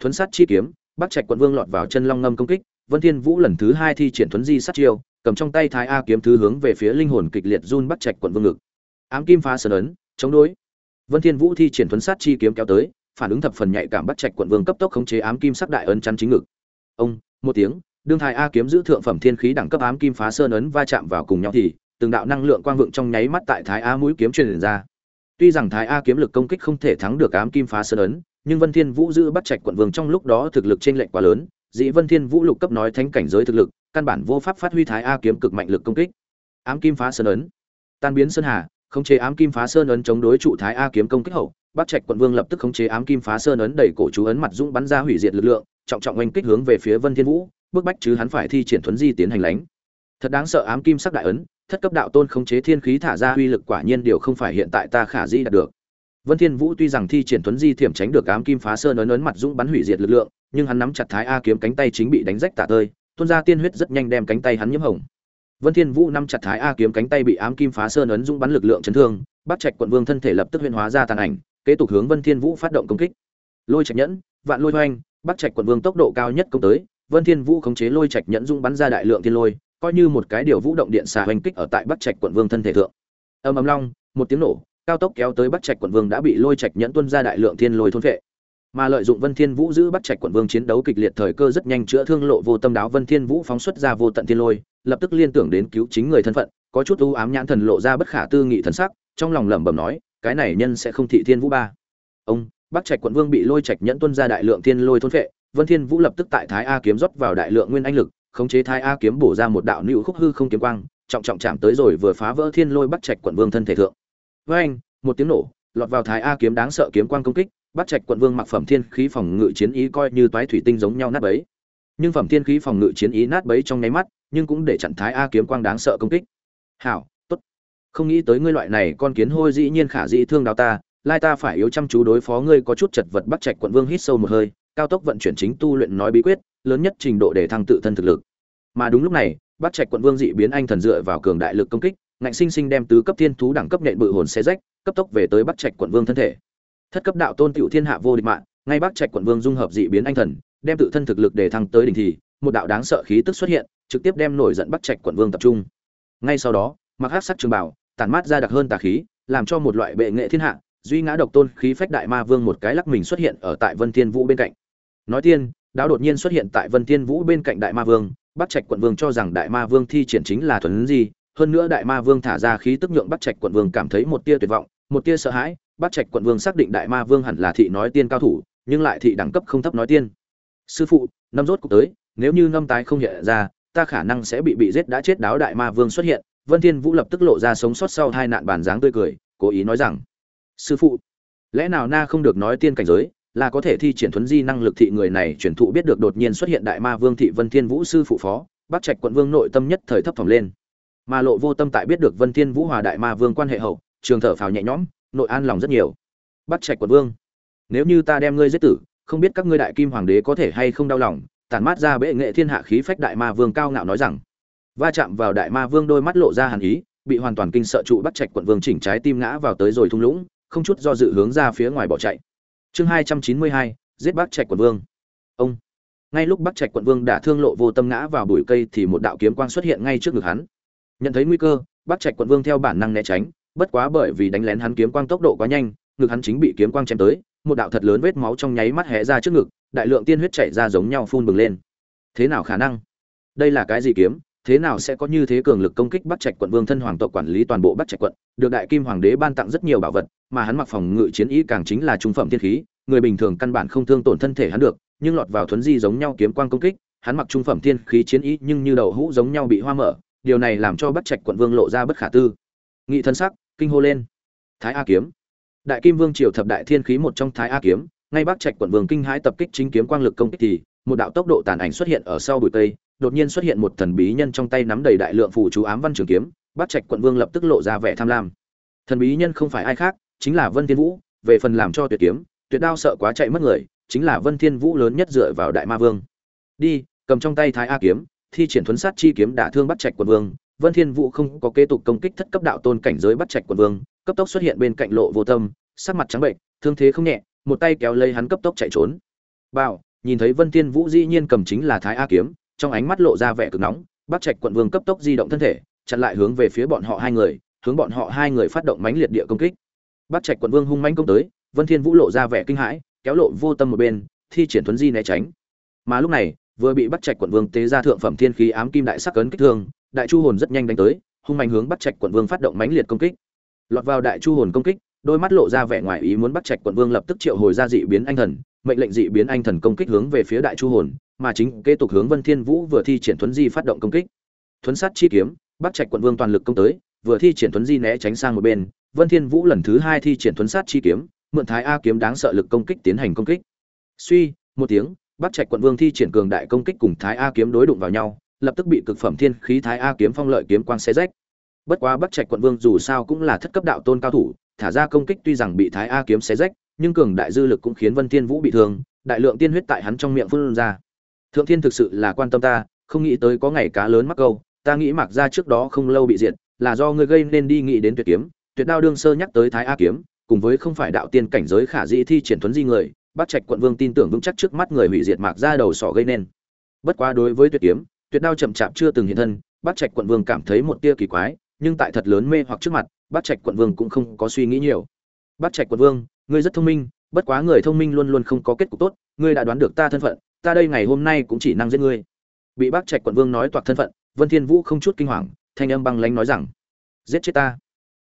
[SPEAKER 1] Thuấn sát chi kiếm bắt trạch quận vương lọt vào chân long ngâm công kích, vân thiên vũ lần thứ hai thi triển thuấn di sát chiêu, cầm trong tay thái a kiếm thứ hướng về phía linh hồn kịch liệt run bắt trạch quận vương ngực. Ám kim phá sơn ấn, chống đối. Vân thiên vũ thi triển thuấn sát chi kiếm kéo tới, phản ứng thập phần nhạy cảm bắt trạch quận vương cấp tốc khống chế ám kim sắc đại ấn chắn chính ngực. Ông, một tiếng, đương thái a kiếm giữ thượng phẩm thiên khí đẳng cấp ám kim phá sơn ấn va chạm vào cùng nhau thì từng đạo năng lượng quang vượng trong nháy mắt tại thái a mũi kiếm truyền ra. Tuy rằng thái a kiếm lực công kích không thể thắng được ám kim phá sơn ấn, nhưng vân thiên vũ giữ bắt trạch quận vương trong lúc đó thực lực trên lệnh quá lớn, dĩ vân thiên vũ lục cấp nói thánh cảnh giới thực lực, căn bản vô pháp phát huy thái a kiếm cực mạnh lực công kích. Ám kim phá sơn ấn. Tan biến sơn hà, khống chế ám kim phá sơn ấn chống đối trụ thái a kiếm công kích hậu, bắt trạch quận vương lập tức khống chế ám kim phá sơn ấn đẩy cổ chú ấn mặt dũng bắn ra hủy diệt lực lượng, trọng trọng oanh kích hướng về phía vân thiên vũ, bước bách chứ hắn phải thi triển thuấn di tiến hành lánh. Thật đáng sợ ám kim sắc đại ấn thất cấp đạo tôn khống chế thiên khí thả ra uy lực quả nhiên điều không phải hiện tại ta khả di đạt được. Vân thiên vũ tuy rằng thi triển thuấn di thiểm tránh được ám kim phá sơn ấn ấn mặt dũng bắn hủy diệt lực lượng, nhưng hắn nắm chặt thái a kiếm cánh tay chính bị đánh rách tả tơi, tuôn ra tiên huyết rất nhanh đem cánh tay hắn nhiễm hồng. Vân thiên vũ nắm chặt thái a kiếm cánh tay bị ám kim phá sơn ấn dũng bắn lực lượng chấn thương bắt trạch quận vương thân thể lập tức huyễn hóa ra tàn ảnh, kế tục hướng vân thiên vũ phát động công kích. Lôi trạch nhẫn, vạn lôi hoành bắt trạch quận vương tốc độ cao nhất công tới, vân thiên vũ khống chế lôi trạch nhẫn dũng bắn ra đại lượng thiên lôi coi như một cái điều vũ động điện xà hoành kích ở tại bắc trạch quận vương thân thể thượng. Ầm ầm long, một tiếng nổ, cao tốc kéo tới bắc trạch quận vương đã bị lôi trạch nhẫn tuôn ra đại lượng thiên lôi thôn phệ mà lợi dụng vân thiên vũ giữ bắc trạch quận vương chiến đấu kịch liệt thời cơ rất nhanh chữa thương lộ vô tâm đáo, vân thiên vũ phóng xuất ra vô tận thiên lôi, lập tức liên tưởng đến cứu chính người thân phận, có chút u ám nhãn thần lộ ra bất khả tư nghị thần sắc, trong lòng lẩm bẩm nói, cái này nhân sẽ không thị thiên vũ ba. Ông, bắc trạch quận vương bị lôi trạch nhẫn tuôn ra đại lượng thiên lôi thôn phệ vân thiên vũ lập tức tại thái a kiếm rót vào đại lượng nguyên anh lực khống chế thái a kiếm bổ ra một đạo nữu khúc hư không kiếm quang, trọng trọng chạm tới rồi vừa phá vỡ thiên lôi bắt trạch quận vương thân thể thượng. Với anh, một tiếng nổ, lọt vào thái a kiếm đáng sợ kiếm quang công kích bắt trạch quận vương mặc phẩm thiên khí phòng ngự chiến ý coi như toái thủy tinh giống nhau nát bấy. Nhưng phẩm thiên khí phòng ngự chiến ý nát bấy trong nháy mắt, nhưng cũng để chặn thái a kiếm quang đáng sợ công kích. Hảo, tốt. Không nghĩ tới ngươi loại này con kiến hôi dĩ nhiên khả dĩ thương đào ta, lai ta phải yếu chăm chú đối phó ngươi có chút chật vật bắt trạch quận vương hít sâu một hơi cao tốc vận chuyển chính tu luyện nói bí quyết, lớn nhất trình độ để thăng tự thân thực lực. Mà đúng lúc này bắc trạch quận vương dị biến anh thần dựa vào cường đại lực công kích, ngạnh sinh sinh đem tứ cấp thiên thú đẳng cấp nện bự hồn xé rách, cấp tốc về tới bắc trạch quận vương thân thể. Thất cấp đạo tôn tiểu thiên hạ vô địch mạng, ngay bắc trạch quận vương dung hợp dị biến anh thần, đem tự thân thực lực để thăng tới đỉnh thì, một đạo đáng sợ khí tức xuất hiện, trực tiếp đem nổi giận bắc trạch quận vương tập trung. Ngay sau đó, mặc hắc sắc trường bảo tản mát ra đặc hơn tà khí, làm cho một loại bệ nghệ thiên hạ, duy ngã độc tôn khí phách đại ma vương một cái lắc mình xuất hiện ở tại vân thiên vũ bên cạnh nói tiên đao đột nhiên xuất hiện tại vân thiên vũ bên cạnh đại ma vương, bắc trạch quận vương cho rằng đại ma vương thi triển chính là thuần gì, hơn nữa đại ma vương thả ra khí tức nhượng bắc trạch quận vương cảm thấy một tia tuyệt vọng, một tia sợ hãi, bắc trạch quận vương xác định đại ma vương hẳn là thị nói tiên cao thủ, nhưng lại thị đẳng cấp không thấp nói tiên. Sư phụ, năm rốt cuộc tới, nếu như năm tái không hiện ra, ta khả năng sẽ bị bị giết đã chết đáo đại ma vương xuất hiện. Vân thiên vũ lập tức lộ ra sống sót sau hai nạn bản dáng tươi cười, cố ý nói rằng, sư phụ, lẽ nào na không được nói tiên cảnh giới là có thể thi triển thuấn di năng lực thị người này truyền thụ biết được đột nhiên xuất hiện đại ma vương thị vân thiên vũ sư phụ phó, bắc trạch quận vương nội tâm nhất thời thấp thỏm lên. Mà lộ vô tâm tại biết được vân thiên vũ hòa đại ma vương quan hệ hậu, trường thở phào nhẹ nhõm, nội an lòng rất nhiều. Bắc trạch quận vương, nếu như ta đem ngươi giết tử, không biết các ngươi đại kim hoàng đế có thể hay không đau lòng tàn mát ra bệ nghệ thiên hạ khí phách đại ma vương cao ngạo nói rằng. Va chạm vào đại ma vương đôi mắt lộ ra hàn ý, bị hoàn toàn kinh sợ trụ bắt trạch quận vương chỉnh trái tim ngã vào tới rồi thung lũng, không chút do dự hướng ra phía ngoài bỏ chạy chương hai trăm chín mươi hai, giết bác trạch quận vương. Ông. Ngay lúc bác trạch quận vương đã thương lộ vô tâm ngã vào bụi cây thì một đạo kiếm quang xuất hiện ngay trước ngực hắn. Nhận thấy nguy cơ, bác trạch quận vương theo bản năng né tránh, bất quá bởi vì đánh lén hắn kiếm quang tốc độ quá nhanh, ngực hắn chính bị kiếm quang chém tới, một đạo thật lớn vết máu trong nháy mắt hé ra trước ngực, đại lượng tiên huyết chảy ra giống nhau phun bừng lên. Thế nào khả năng? Đây là cái gì kiếm? Thế nào sẽ có như thế cường lực công kích Bắc Trạch quận vương thân hoàng tộc quản lý toàn bộ Bắc Trạch quận, được đại kim hoàng đế ban tặng rất nhiều bảo vật, mà hắn mặc phòng ngự chiến ý càng chính là trung phẩm thiên khí, người bình thường căn bản không thương tổn thân thể hắn được, nhưng lọt vào thuấn di giống nhau kiếm quang công kích, hắn mặc trung phẩm thiên khí chiến ý nhưng như đầu hũ giống nhau bị hoa mở, điều này làm cho Bắc Trạch quận vương lộ ra bất khả tư. Nghị thân sắc, kinh hô lên. Thái A kiếm. Đại Kim Vương triều thập đại thiên khí một trong Thái A kiếm, ngay Bắc Trạch quận vương kinh hãi tập kích chính kiếm quang lực công kích thì, một đạo tốc độ tàn ảnh xuất hiện ở sau bụi tây đột nhiên xuất hiện một thần bí nhân trong tay nắm đầy đại lượng phù chú ám văn trường kiếm bắt trạch quận vương lập tức lộ ra vẻ tham lam. Thần bí nhân không phải ai khác, chính là vân thiên vũ, về phần làm cho tuyệt kiếm, tuyệt đao sợ quá chạy mất người, chính là vân thiên vũ lớn nhất dựa vào đại ma vương. Đi, cầm trong tay thái a kiếm, thi triển thuấn sát chi kiếm đả thương bắt trạch quận vương. Vân thiên vũ không có kế tục công kích thất cấp đạo tôn cảnh giới bắt trạch quận vương, cấp tốc xuất hiện bên cạnh lộ vô tâm, sắc mặt trắng bệnh, thương thế không nhẹ, một tay kéo lấy hắn cấp tốc chạy trốn. Bảo nhìn thấy vân thiên vũ dĩ nhiên cầm chính là thái a kiếm trong ánh mắt lộ ra vẻ cực nóng, bắc trạch quận vương cấp tốc di động thân thể, chặn lại hướng về phía bọn họ hai người, hướng bọn họ hai người phát động mãnh liệt địa công kích. Bắc trạch quận vương hung mãnh công tới, vân thiên vũ lộ ra vẻ kinh hãi, kéo lộ vô tâm một bên, thi triển thuấn di né tránh. Mà lúc này, vừa bị bắc trạch quận vương tế ra thượng phẩm thiên khí ám kim đại sắc cấn kích thương, đại chu hồn rất nhanh đánh tới, hung mạnh hướng bắc trạch quận vương phát động mãnh liệt công kích. Lọt vào đại chu hồn công kích, đôi mắt lộ ra vẻ ngoài ý muốn bắt trạch quận vương lập tức triệu hồi ra dị biến anh thần, mệnh lệnh dị biến anh thần công kích hướng về phía đại chu hồn mà chính kế tục hướng vân thiên vũ vừa thi triển thuấn di phát động công kích. Thuấn sát chi kiếm, Bắc trạch quận vương toàn lực công tới, vừa thi triển thuấn di né tránh sang một bên, vân thiên vũ lần thứ hai thi triển thuấn sát chi kiếm, mượn thái a kiếm đáng sợ lực công kích tiến hành công kích. Suy, một tiếng, Bắc trạch quận vương thi triển cường đại công kích cùng thái a kiếm đối đụng vào nhau, lập tức bị cực phẩm thiên khí thái a kiếm phong lợi kiếm quang xé rách. Bất quá Bắc trạch quận vương dù sao cũng là thất cấp đạo tôn cao thủ, thả ra công kích tuy rằng bị thái a kiếm xé rách, nhưng cường đại dư lực cũng khiến vân thiên vũ bị thương, đại lượng tiên huyết tại hắn trong miệng phun ra thượng thiên thực sự là quan tâm ta, không nghĩ tới có ngày cá lớn mắc câu, ta nghĩ mặc ra trước đó không lâu bị diệt, là do ngươi gây nên đi nghĩ đến tuyệt kiếm, tuyệt đao đương sơ nhắc tới thái a kiếm, cùng với không phải đạo tiên cảnh giới khả dĩ thi triển thuấn di người bắt trạch quận vương tin tưởng vững chắc trước mắt người hủy diệt mạc ra đầu sỏ gây nên. Bất quá đối với tuyệt kiếm, tuyệt đao chậm chạp chưa từng hiện thân bắt trạch quận vương cảm thấy một tia kỳ quái, nhưng tại thật lớn mê hoặc trước mặt bắt trạch quận vương cũng không có suy nghĩ nhiều. Bắt trạch quận vương, ngươi rất thông minh, bất quá người thông minh luôn luôn không có kết cục tốt, ngươi đã đoán được ta thân phận ta đây ngày hôm nay cũng chỉ năng giết ngươi. Bị bác trạch quận vương nói toạc thân phận, vân thiên vũ không chút kinh hoàng, thanh âm băng lãnh nói rằng, giết chết ta.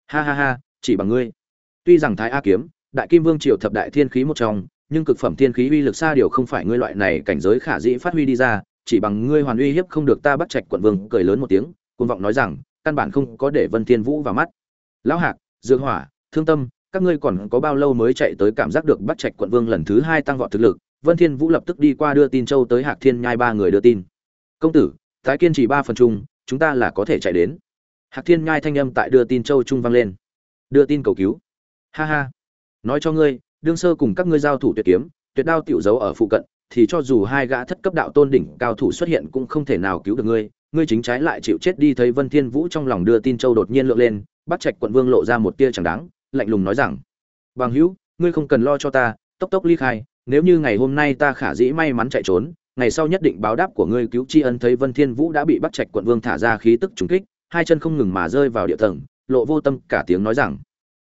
[SPEAKER 1] Ha ha ha, chỉ bằng ngươi. Tuy rằng thái a kiếm, đại kim vương triều thập đại thiên khí một trong, nhưng cực phẩm thiên khí uy lực xa điều không phải ngươi loại này cảnh giới khả dĩ phát huy đi ra, chỉ bằng ngươi hoàn uy hiếp không được ta bắt trạch quận vương, cười lớn một tiếng, cuồng vọng nói rằng, căn bản không có để vân thiên vũ vào mắt. Lão hạc dương hỏa, thương tâm, các ngươi còn có bao lâu mới chạy tới cảm giác được bắt trạch quận vương lần thứ hai tăng vọt thực lực? Vân thiên vũ lập tức đi qua đưa tin châu tới hạc thiên nhai ba người đưa tin. Công tử tái kiên chỉ ba phần chung, chúng ta là có thể chạy đến. Hạc thiên nhai thanh âm tại đưa tin châu trung vang lên. Đưa tin cầu cứu. Ha ha. Nói cho ngươi, đương sơ cùng các ngươi giao thủ tuyệt kiếm, tuyệt đao tiểu dấu ở phụ cận, thì cho dù hai gã thất cấp đạo tôn đỉnh cao thủ xuất hiện cũng không thể nào cứu được ngươi. Ngươi chính trái lại chịu chết đi thấy vân thiên vũ trong lòng đưa tin châu đột nhiên lượng lên, bắt trạch quận vương lộ ra một tia chẳng đáng, lạnh lùng nói rằng, bằng hữu, ngươi không cần lo cho ta, tốc tốc ly khai nếu như ngày hôm nay ta khả dĩ may mắn chạy trốn, ngày sau nhất định báo đáp của ngươi cứu tri ân thấy vân thiên vũ đã bị bắt trạch quận vương thả ra khí tức trùng kích, hai chân không ngừng mà rơi vào địa tầng, lộ vô tâm cả tiếng nói rằng,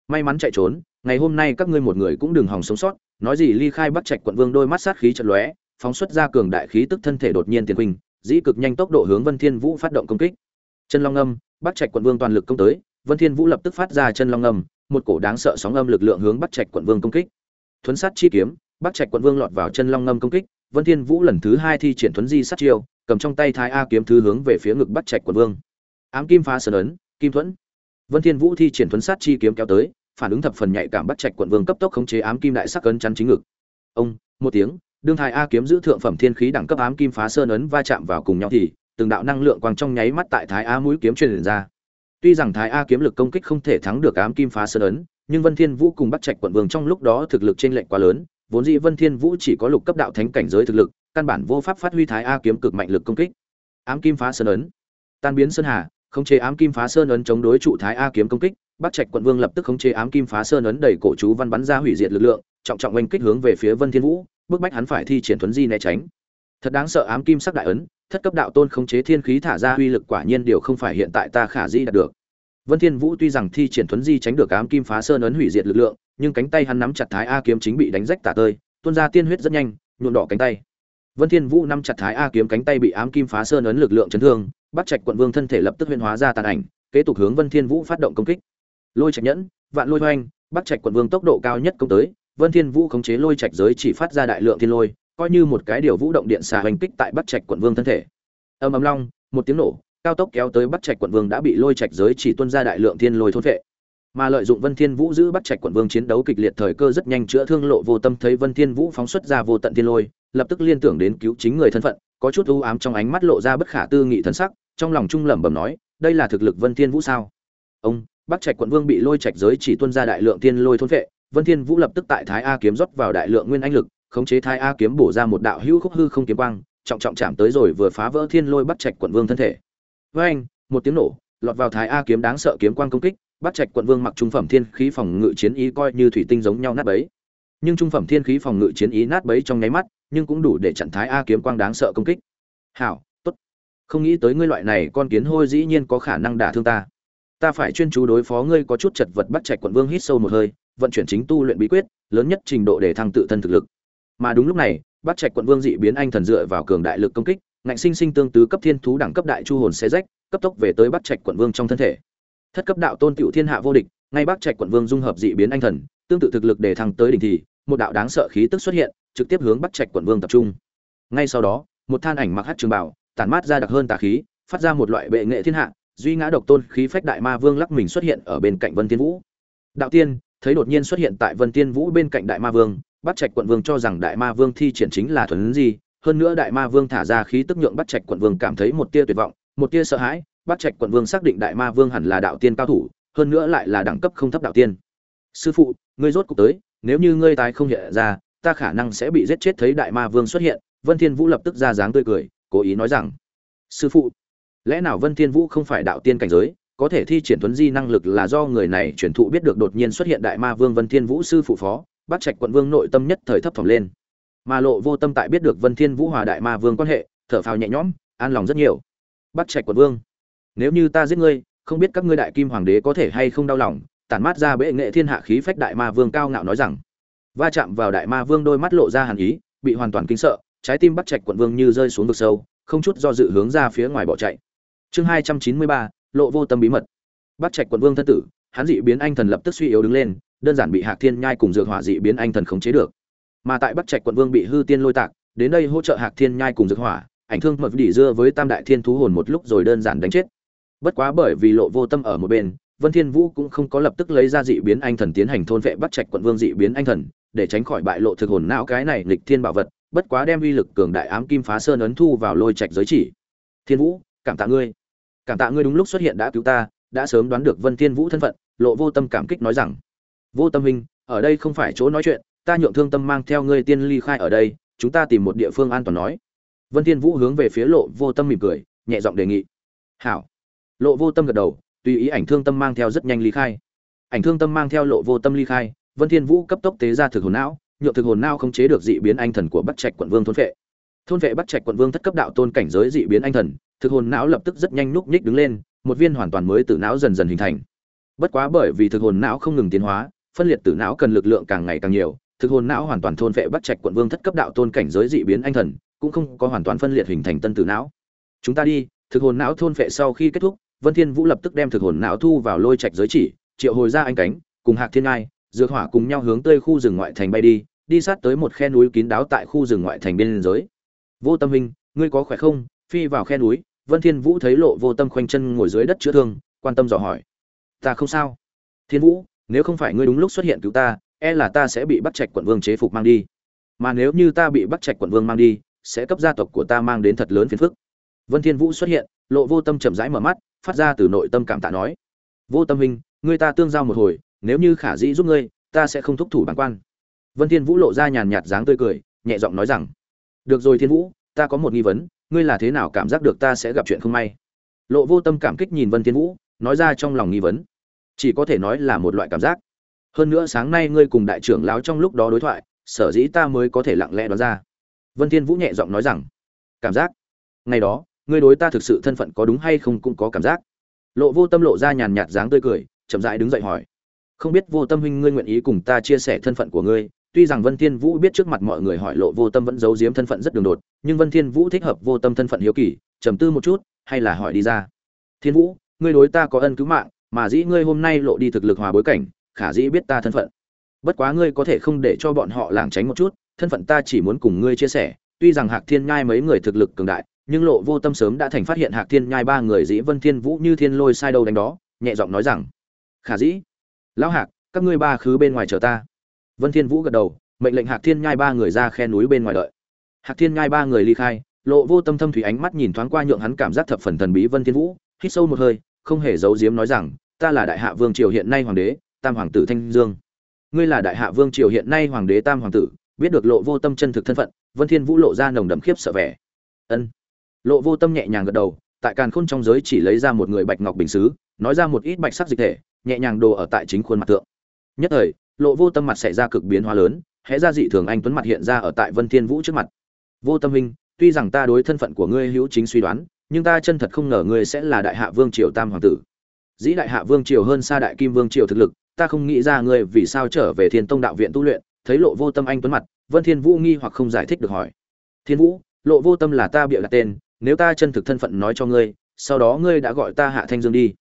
[SPEAKER 1] may mắn chạy trốn, ngày hôm nay các ngươi một người cũng đừng hòng sống sót. Nói gì ly khai bắt trạch quận vương đôi mắt sát khí chật lóe, phóng xuất ra cường đại khí tức thân thể đột nhiên tiền huynh dĩ cực nhanh tốc độ hướng vân thiên vũ phát động công kích. Chân long âm bắt trạch quận vương toàn lực công tới, vân thiên vũ lập tức phát ra chân long âm, một cổ đáng sợ sóng âm lực lượng hướng bắt trạch quận vương công kích. Thuấn sát chi kiếm Bắc trạch quận vương lọt vào chân long Ngâm công kích, vân thiên vũ lần thứ hai thi triển thuấn di sát chiêu, cầm trong tay thái a kiếm thứ hướng về phía ngực Bắc trạch quận vương. Ám kim phá sơn ấn, kim thuẫn. Vân thiên vũ thi triển thuấn sát chi kiếm kéo tới, phản ứng thập phần nhạy cảm Bắc trạch quận vương cấp tốc khống chế ám kim đại sắc ấn chắn chính ngực. Ông, một tiếng, đương thái a kiếm giữ thượng phẩm thiên khí đẳng cấp ám kim phá sơn ấn va chạm vào cùng nhau thì, từng đạo năng lượng quang trong nháy mắt tại thái a mũi kiếm truyền ra. Tuy rằng thái a kiếm lực công kích không thể thắng được ám kim phá sơn ấn, nhưng vân thiên vũ cùng Bắc trạch quận vương trong lúc đó thực lực trên lệnh quá lớn vốn dĩ vân thiên vũ chỉ có lục cấp đạo thánh cảnh giới thực lực căn bản vô pháp phát huy thái a kiếm cực mạnh lực công kích ám kim phá sơn ấn tan biến sơn hà khống chế ám kim phá sơn ấn chống đối trụ thái a kiếm công kích Bắc Trạch quận vương lập tức khống chế ám kim phá sơn ấn đẩy cổ chú văn bắn ra hủy diệt lực lượng, trọng trọng oanh kích hướng về phía Vân Thiên Vũ, bức bách hắn phải thi triển thuấn di né tránh. Thật đáng sợ ám kim sắc đại ấn, thất cấp đạo tôn khống chế thiên khí thả ra uy lực quả nhiên điều không phải hiện tại ta khả di đạt được. Vân Thiên Vũ tuy rằng thi triển thuấn di tránh được ám kim phá sơn ấn hủy diệt lực lượng, nhưng cánh tay hắn nắm chặt thái a kiếm chính bị đánh rách tả tơi, tuôn ra tiên huyết rất nhanh, nhuộm đỏ cánh tay. Vân Thiên Vũ nắm chặt thái a kiếm cánh tay bị ám kim phá sơn ấn lực lượng chấn thương, Bắc Trạch quận vương thân thể lập tức huyễn hóa ra tàn ảnh, kế tục hướng Vân Thiên Vũ phát động công kích. Lôi trạch nhẫn vạn lôi hoanh, bắt trạch quận vương tốc độ cao nhất công tới vân thiên vũ khống chế lôi trạch giới chỉ phát ra đại lượng thiên lôi coi như một cái điều vũ động điện xà hành kích tại bắt trạch quận vương thân thể. Âm ầm long một tiếng nổ cao tốc kéo tới bắt trạch quận vương đã bị lôi trạch giới chỉ tuôn ra đại lượng thiên lôi thôn vệ mà lợi dụng vân thiên vũ giữ bắt trạch quận vương chiến đấu kịch liệt thời cơ rất nhanh chữa thương lộ vô tâm thấy vân thiên vũ phóng xuất ra vô tận thiên lôi, lập tức liên tưởng đến cứu chính người thân phận, có chút u ám trong ánh mắt lộ ra bất khả tư nghị thần sắc, trong lòng trung lẩm bẩm nói, đây là thực lực vân thiên vũ sao? Ông bắc trạch quận vương bị lôi trạch giới chỉ tuôn ra đại lượng tiên lôi thôn vệ vân thiên vũ lập tức tại thái a kiếm rót vào đại lượng nguyên anh lực, khống chế thái a kiếm bổ ra một đạo hữu khúc hư không kiếm quang, trọng trọng chạm tới rồi vừa phá vỡ thiên lôi bắc trạch quận vương thân thể. Với anh một tiếng nổ, lọt vào thái a kiếm đáng sợ kiếm quang công kích bắt trạch quận vương mặc trung phẩm thiên khí phòng ngự chiến ý coi như thủy tinh giống nhau nát bấy. Nhưng trung phẩm thiên khí phòng ngự chiến ý nát bấy trong nháy mắt, nhưng cũng đủ để chặn thái a kiếm quang đáng sợ công kích. Hảo, tốt. Không nghĩ tới ngươi loại này con kiến hôi dĩ nhiên có khả năng đả thương ta. Ta phải chuyên chú đối phó ngươi có chút chật vật bắt trạch quận vương hít sâu một hơi, vận chuyển chính tu luyện bí quyết, lớn nhất trình độ để thăng tự thân thực lực. Mà đúng lúc này bắt trạch quận vương dị biến anh thần dựa vào cường đại lực công kích, ngạnh sinh sinh tương tứ cấp thiên thú đẳng cấp đại chu hồn xe rách, cấp tốc về tới bắt trạch quận vương trong thân thể thất cấp đạo tôn tiểu thiên hạ vô địch, ngay bắc trạch quận vương dung hợp dị biến anh thần, tương tự thực lực để thăng tới đỉnh thì, một đạo đáng sợ khí tức xuất hiện, trực tiếp hướng bắc trạch quận vương tập trung. Ngay sau đó, một than ảnh mặc hát trường bảo, tản mát ra đặc hơn tà khí, phát ra một loại bệ nghệ thiên hạ, duy ngã độc tôn khí phách đại ma vương lắc mình xuất hiện ở bên cạnh vân tiên vũ. Đạo tiên, thấy đột nhiên xuất hiện tại vân tiên vũ bên cạnh đại ma vương, bắc trạch quận vương cho rằng đại ma vương thi triển chính là thuần gì, hơn nữa đại ma vương thả ra khí tức nhượng bắt trạch quận vương cảm thấy một tia tuyệt vọng, một tia sợ hãi Bát trạch quận vương xác định đại ma vương hẳn là đạo tiên cao thủ, hơn nữa lại là đẳng cấp không thấp đạo tiên. Sư phụ, ngươi rốt cuộc tới, nếu như ngươi tái không hiện ra, ta khả năng sẽ bị giết chết thấy đại ma vương xuất hiện. Vân thiên vũ lập tức ra dáng tươi cười, cố ý nói rằng, sư phụ, lẽ nào vân thiên vũ không phải đạo tiên cảnh giới? Có thể thi triển tuấn di năng lực là do người này truyền thụ biết được đột nhiên xuất hiện đại ma vương vân thiên vũ sư phụ phó. Bát trạch quận vương nội tâm nhất thời thấp thỏm lên. Mà lộ vô tâm tại biết được vân thiên vũ hòa đại ma vương quan hệ, thở phào nhẹ nhõm, an lòng rất nhiều. Bát trạch quận vương nếu như ta giết ngươi, không biết các ngươi đại kim hoàng đế có thể hay không đau lòng, tản mát ra bệ nghệ thiên hạ khí phách đại ma vương cao ngạo nói rằng. Va chạm vào đại ma vương đôi mắt lộ ra hàn ý, bị hoàn toàn kinh sợ, trái tim bắt trạch quận vương như rơi xuống vực sâu, không chút do dự hướng ra phía ngoài bỏ chạy. Chương hai trăm chín mươi ba, lộ vô tâm bí mật. Bắt trạch quận vương thân tử, hắn dị biến anh thần lập tức suy yếu đứng lên, đơn giản bị hạc thiên nhai cùng dược hỏa dị biến anh thần khống chế được. Mà tại bắt trạch quận vương bị hư tiên lôi tạc, đến đây hỗ trợ hạc thiên nhai cùng dược hỏa, ảnh thương mật đỉ dưa với tam đại thiên thú hồn một lúc rồi đơn giản đánh chết bất quá bởi vì lộ vô tâm ở một bên, vân thiên vũ cũng không có lập tức lấy ra dị biến anh thần tiến hành thôn vệ bắt trạch quận vương dị biến anh thần, để tránh khỏi bại lộ thực hồn não cái này lịch thiên bảo vật, bất quá đem uy lực cường đại ám kim phá sơn ấn thu vào lôi trạch giới chỉ. Thiên vũ, cảm tạ ngươi. Cảm tạ ngươi đúng lúc xuất hiện đã cứu ta, đã sớm đoán được vân thiên vũ thân phận, lộ vô tâm cảm kích nói rằng, vô tâm huynh, ở đây không phải chỗ nói chuyện, ta nhượng thương tâm mang theo ngươi tiên ly khai ở đây, chúng ta tìm một địa phương an toàn nói. Vân thiên vũ hướng về phía lộ vô tâm mỉm cười, nhẹ giọng đề nghị. Hảo lộ vô tâm gật đầu, tùy ý ảnh thương tâm mang theo rất nhanh ly khai. Ảnh thương tâm mang theo lộ vô tâm ly khai, vân thiên vũ cấp tốc tế ra thực hồn não, nhượng thực hồn não không chế được dị biến anh thần của bắt trạch quận vương thôn vệ. Thôn vệ bắt trạch quận vương thất cấp đạo tôn cảnh giới dị biến anh thần, thực hồn não lập tức rất nhanh núp nhích đứng lên, một viên hoàn toàn mới tử não dần dần hình thành. Bất quá bởi vì thực hồn não không ngừng tiến hóa, phân liệt tử não cần lực lượng càng ngày càng nhiều, thực hồn não hoàn toàn thôn vệ bắt trạch quận vương thất cấp đạo tôn cảnh giới dị biến anh thần, cũng không có hoàn toàn phân liệt hình thành tân tử não. Chúng ta đi thực hồn não thôn phệ sau khi kết thúc, vân thiên vũ lập tức đem thực hồn não thu vào lôi trạch giới chỉ, triệu hồi ra anh cánh, cùng hạc thiên ngai, dược hỏa cùng nhau hướng tới khu rừng ngoại thành bay đi đi sát tới một khe núi kín đáo tại khu rừng ngoại thành bên giới vô tâm minh, ngươi có khỏe không? Phi vào khe núi, vân thiên vũ thấy lộ vô tâm khoanh chân ngồi dưới đất chữa thương, quan tâm dò hỏi. Ta không sao. Thiên vũ, nếu không phải ngươi đúng lúc xuất hiện cứu ta e là ta sẽ bị bắt trạch quận vương chế phục mang đi. Mà nếu như ta bị bắt trạch quận vương mang đi, sẽ cấp gia tộc của ta mang đến thật lớn phiền phức vân thiên vũ xuất hiện, lộ vô tâm chậm rãi mở mắt, phát ra từ nội tâm cảm tạ nói. Vô tâm huynh ngươi ta tương giao một hồi, nếu như khả dĩ giúp ngươi, ta sẽ không thúc thủ bản quan. Vân thiên vũ lộ ra nhàn nhạt dáng tươi cười, nhẹ giọng nói rằng, được rồi thiên vũ, ta có một nghi vấn, ngươi là thế nào cảm giác được ta sẽ gặp chuyện không may? Lộ vô tâm cảm kích nhìn vân thiên vũ, nói ra trong lòng nghi vấn. Chỉ có thể nói là một loại cảm giác. Hơn nữa sáng nay ngươi cùng đại trưởng lão trong lúc đó đối thoại, sở dĩ ta mới có thể lặng lẽ đoán ra. Vân thiên vũ nhẹ giọng nói rằng, cảm giác. Ngày đó ngươi đối ta thực sự thân phận có đúng hay không cũng có cảm giác. Lộ vô tâm lộ ra nhàn nhạt dáng tươi cười, chậm rãi đứng dậy hỏi. Không biết vô tâm huynh ngươi nguyện ý cùng ta chia sẻ thân phận của ngươi? Tuy rằng vân thiên vũ biết trước mặt mọi người hỏi lộ vô tâm vẫn giấu giếm thân phận rất đường đột, nhưng vân thiên vũ thích hợp vô tâm thân phận hiếu kỳ, trầm tư một chút, hay là hỏi đi ra. Thiên vũ, ngươi đối ta có ân cứu mạng, mà dĩ ngươi hôm nay lộ đi thực lực hòa bối cảnh, khả dĩ biết ta thân phận. Bất quá ngươi có thể không để cho bọn họ lảng tránh một chút, thân phận ta chỉ muốn cùng ngươi chia sẻ. Tuy rằng hạc thiên nhai mấy người thực lực cường đại nhưng lộ vô tâm sớm đã thành phát hiện hạc thiên nhai ba người dĩ vân thiên vũ như thiên lôi sai đâu đánh đó, nhẹ giọng nói rằng, khả dĩ, lão hạc, các ngươi ba khứ bên ngoài chờ ta. Vân thiên vũ gật đầu, mệnh lệnh hạc thiên nhai ba người ra khe núi bên ngoài đợi. Hạc thiên nhai ba người ly khai, lộ vô tâm thâm thủy ánh mắt nhìn thoáng qua nhượng hắn cảm giác thập phần thần bí vân thiên vũ, hít sâu một hơi, không hề giấu giếm nói rằng, ta là đại hạ vương triều hiện nay hoàng đế, tam hoàng tử thanh dương. Ngươi là đại hạ vương triều hiện nay hoàng đế tam hoàng tử, biết được lộ vô tâm chân thực thân phận. Vân thiên vũ lộ ra nồng đậm khiếp sợ vẻ. Ân lộ vô tâm nhẹ nhàng gật đầu, tại càn khôn trong giới chỉ lấy ra một người bạch ngọc bình xứ, nói ra một ít bạch sắc dịch thể, nhẹ nhàng đồ ở tại chính khuôn mặt tượng nhất thời, lộ vô tâm mặt xảy ra cực biến hóa lớn hẽ ra dị thường anh tuấn mặt hiện ra ở tại vân thiên vũ trước mặt. Vô tâm huynh, tuy rằng ta đối thân phận của ngươi hữu chính suy đoán, nhưng ta chân thật không ngờ ngươi sẽ là đại hạ vương triều tam hoàng tử. Dĩ đại hạ vương triều hơn xa đại kim vương triều thực lực, ta không nghĩ ra ngươi vì sao trở về thiên tông đạo viện tu luyện, thấy lộ vô tâm anh tuấn mặt, vân thiên vũ nghi hoặc không giải thích được hỏi. Thiên vũ, lộ vô tâm là ta bịa đặt tên nếu ta chân thực thân phận nói cho ngươi, sau đó ngươi đã gọi ta hạ thanh dương đi.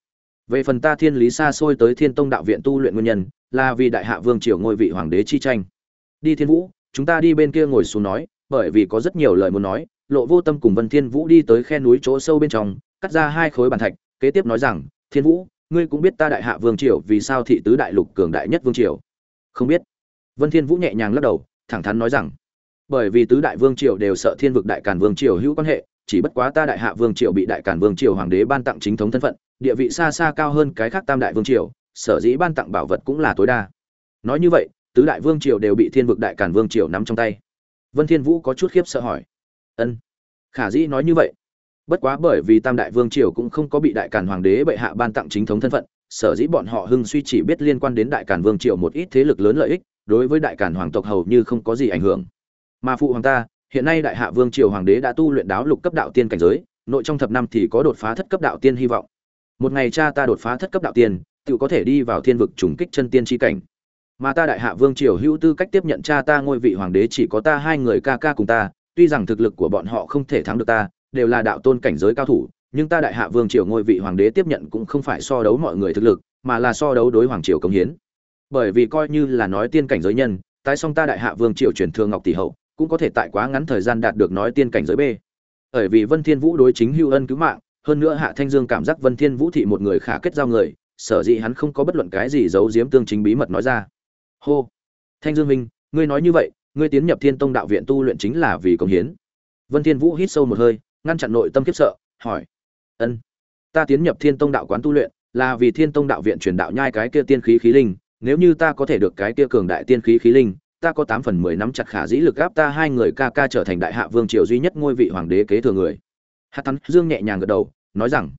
[SPEAKER 1] Về phần ta thiên lý xa xôi tới thiên tông đạo viện tu luyện nguyên nhân, là vì đại hạ vương triều ngôi vị hoàng đế chi tranh. Đi thiên vũ, chúng ta đi bên kia ngồi xuống nói, bởi vì có rất nhiều lời muốn nói, lộ vô tâm cùng vân thiên vũ đi tới khe núi chỗ sâu bên trong, cắt ra hai khối bàn thạch, kế tiếp nói rằng, thiên vũ, ngươi cũng biết ta đại hạ vương triều vì sao thị tứ đại lục cường đại nhất vương triều? Không biết. Vân thiên vũ nhẹ nhàng lắc đầu, thẳng thắn nói rằng, bởi vì tứ đại vương triều đều sợ thiên vực đại càn vương triều hữu quan hệ chỉ bất quá ta đại hạ vương triều bị đại càn vương triều hoàng đế ban tặng chính thống thân phận, địa vị xa xa cao hơn cái khác tam đại vương triều, sở dĩ ban tặng bảo vật cũng là tối đa. Nói như vậy, tứ đại vương triều đều bị thiên vực đại càn vương triều nắm trong tay. Vân thiên vũ có chút khiếp sợ hỏi. Ân. Khả dĩ nói như vậy. Bất quá bởi vì tam đại vương triều cũng không có bị đại càn hoàng đế bệ hạ ban tặng chính thống thân phận, sở dĩ bọn họ hưng suy chỉ biết liên quan đến đại càn vương triều một ít thế lực lớn lợi ích, đối với đại càn hoàng tộc hầu như không có gì ảnh hưởng. Mà phụ hoàng ta hiện nay đại hạ vương triều hoàng đế đã tu luyện đáo lục cấp đạo tiên cảnh giới, nội trong thập năm thì có đột phá thất cấp đạo tiên hy vọng. Một ngày cha ta đột phá thất cấp đạo tiên, tự có thể đi vào thiên vực trùng kích chân tiên tri cảnh. Mà ta đại hạ vương triều hữu tư cách tiếp nhận cha ta ngôi vị hoàng đế chỉ có ta hai người ca ca cùng ta, tuy rằng thực lực của bọn họ không thể thắng được ta, đều là đạo tôn cảnh giới cao thủ, nhưng ta đại hạ vương triều ngôi vị hoàng đế tiếp nhận cũng không phải so đấu mọi người thực lực, mà là so đấu đối hoàng triều công hiến. Bởi vì coi như là nói tiên cảnh giới nhân, tái song ta đại hạ vương triều truyền thương ngọc tỷ hậu cũng có thể tại quá ngắn thời gian đạt được nói tiên cảnh giới b. Bởi vì vân thiên vũ đối chính hưu ân cứu mạng, hơn nữa hạ thanh dương cảm giác vân thiên vũ thị một người khả kết giao người, sở dĩ hắn không có bất luận cái gì giấu giếm tương chính bí mật nói ra. Hô! Thanh dương minh, ngươi nói như vậy, ngươi tiến nhập thiên tông đạo viện tu luyện chính là vì công hiến. Vân thiên vũ hít sâu một hơi, ngăn chặn nội tâm kiếp sợ, hỏi. Ân, ta tiến nhập thiên tông đạo quán tu luyện, là vì thiên tông đạo viện truyền đạo nhai cái kia tiên khí khí linh, nếu như ta có thể được cái kia cường đại tiên khí khí linh ta có tám phần mười nắm chặt khả dĩ lực áp ta, hai người ca ca trở thành đại hạ vương triều duy nhất ngôi vị hoàng đế kế thừa người. Hạ thắng dương nhẹ nhàng gật đầu, nói rằng,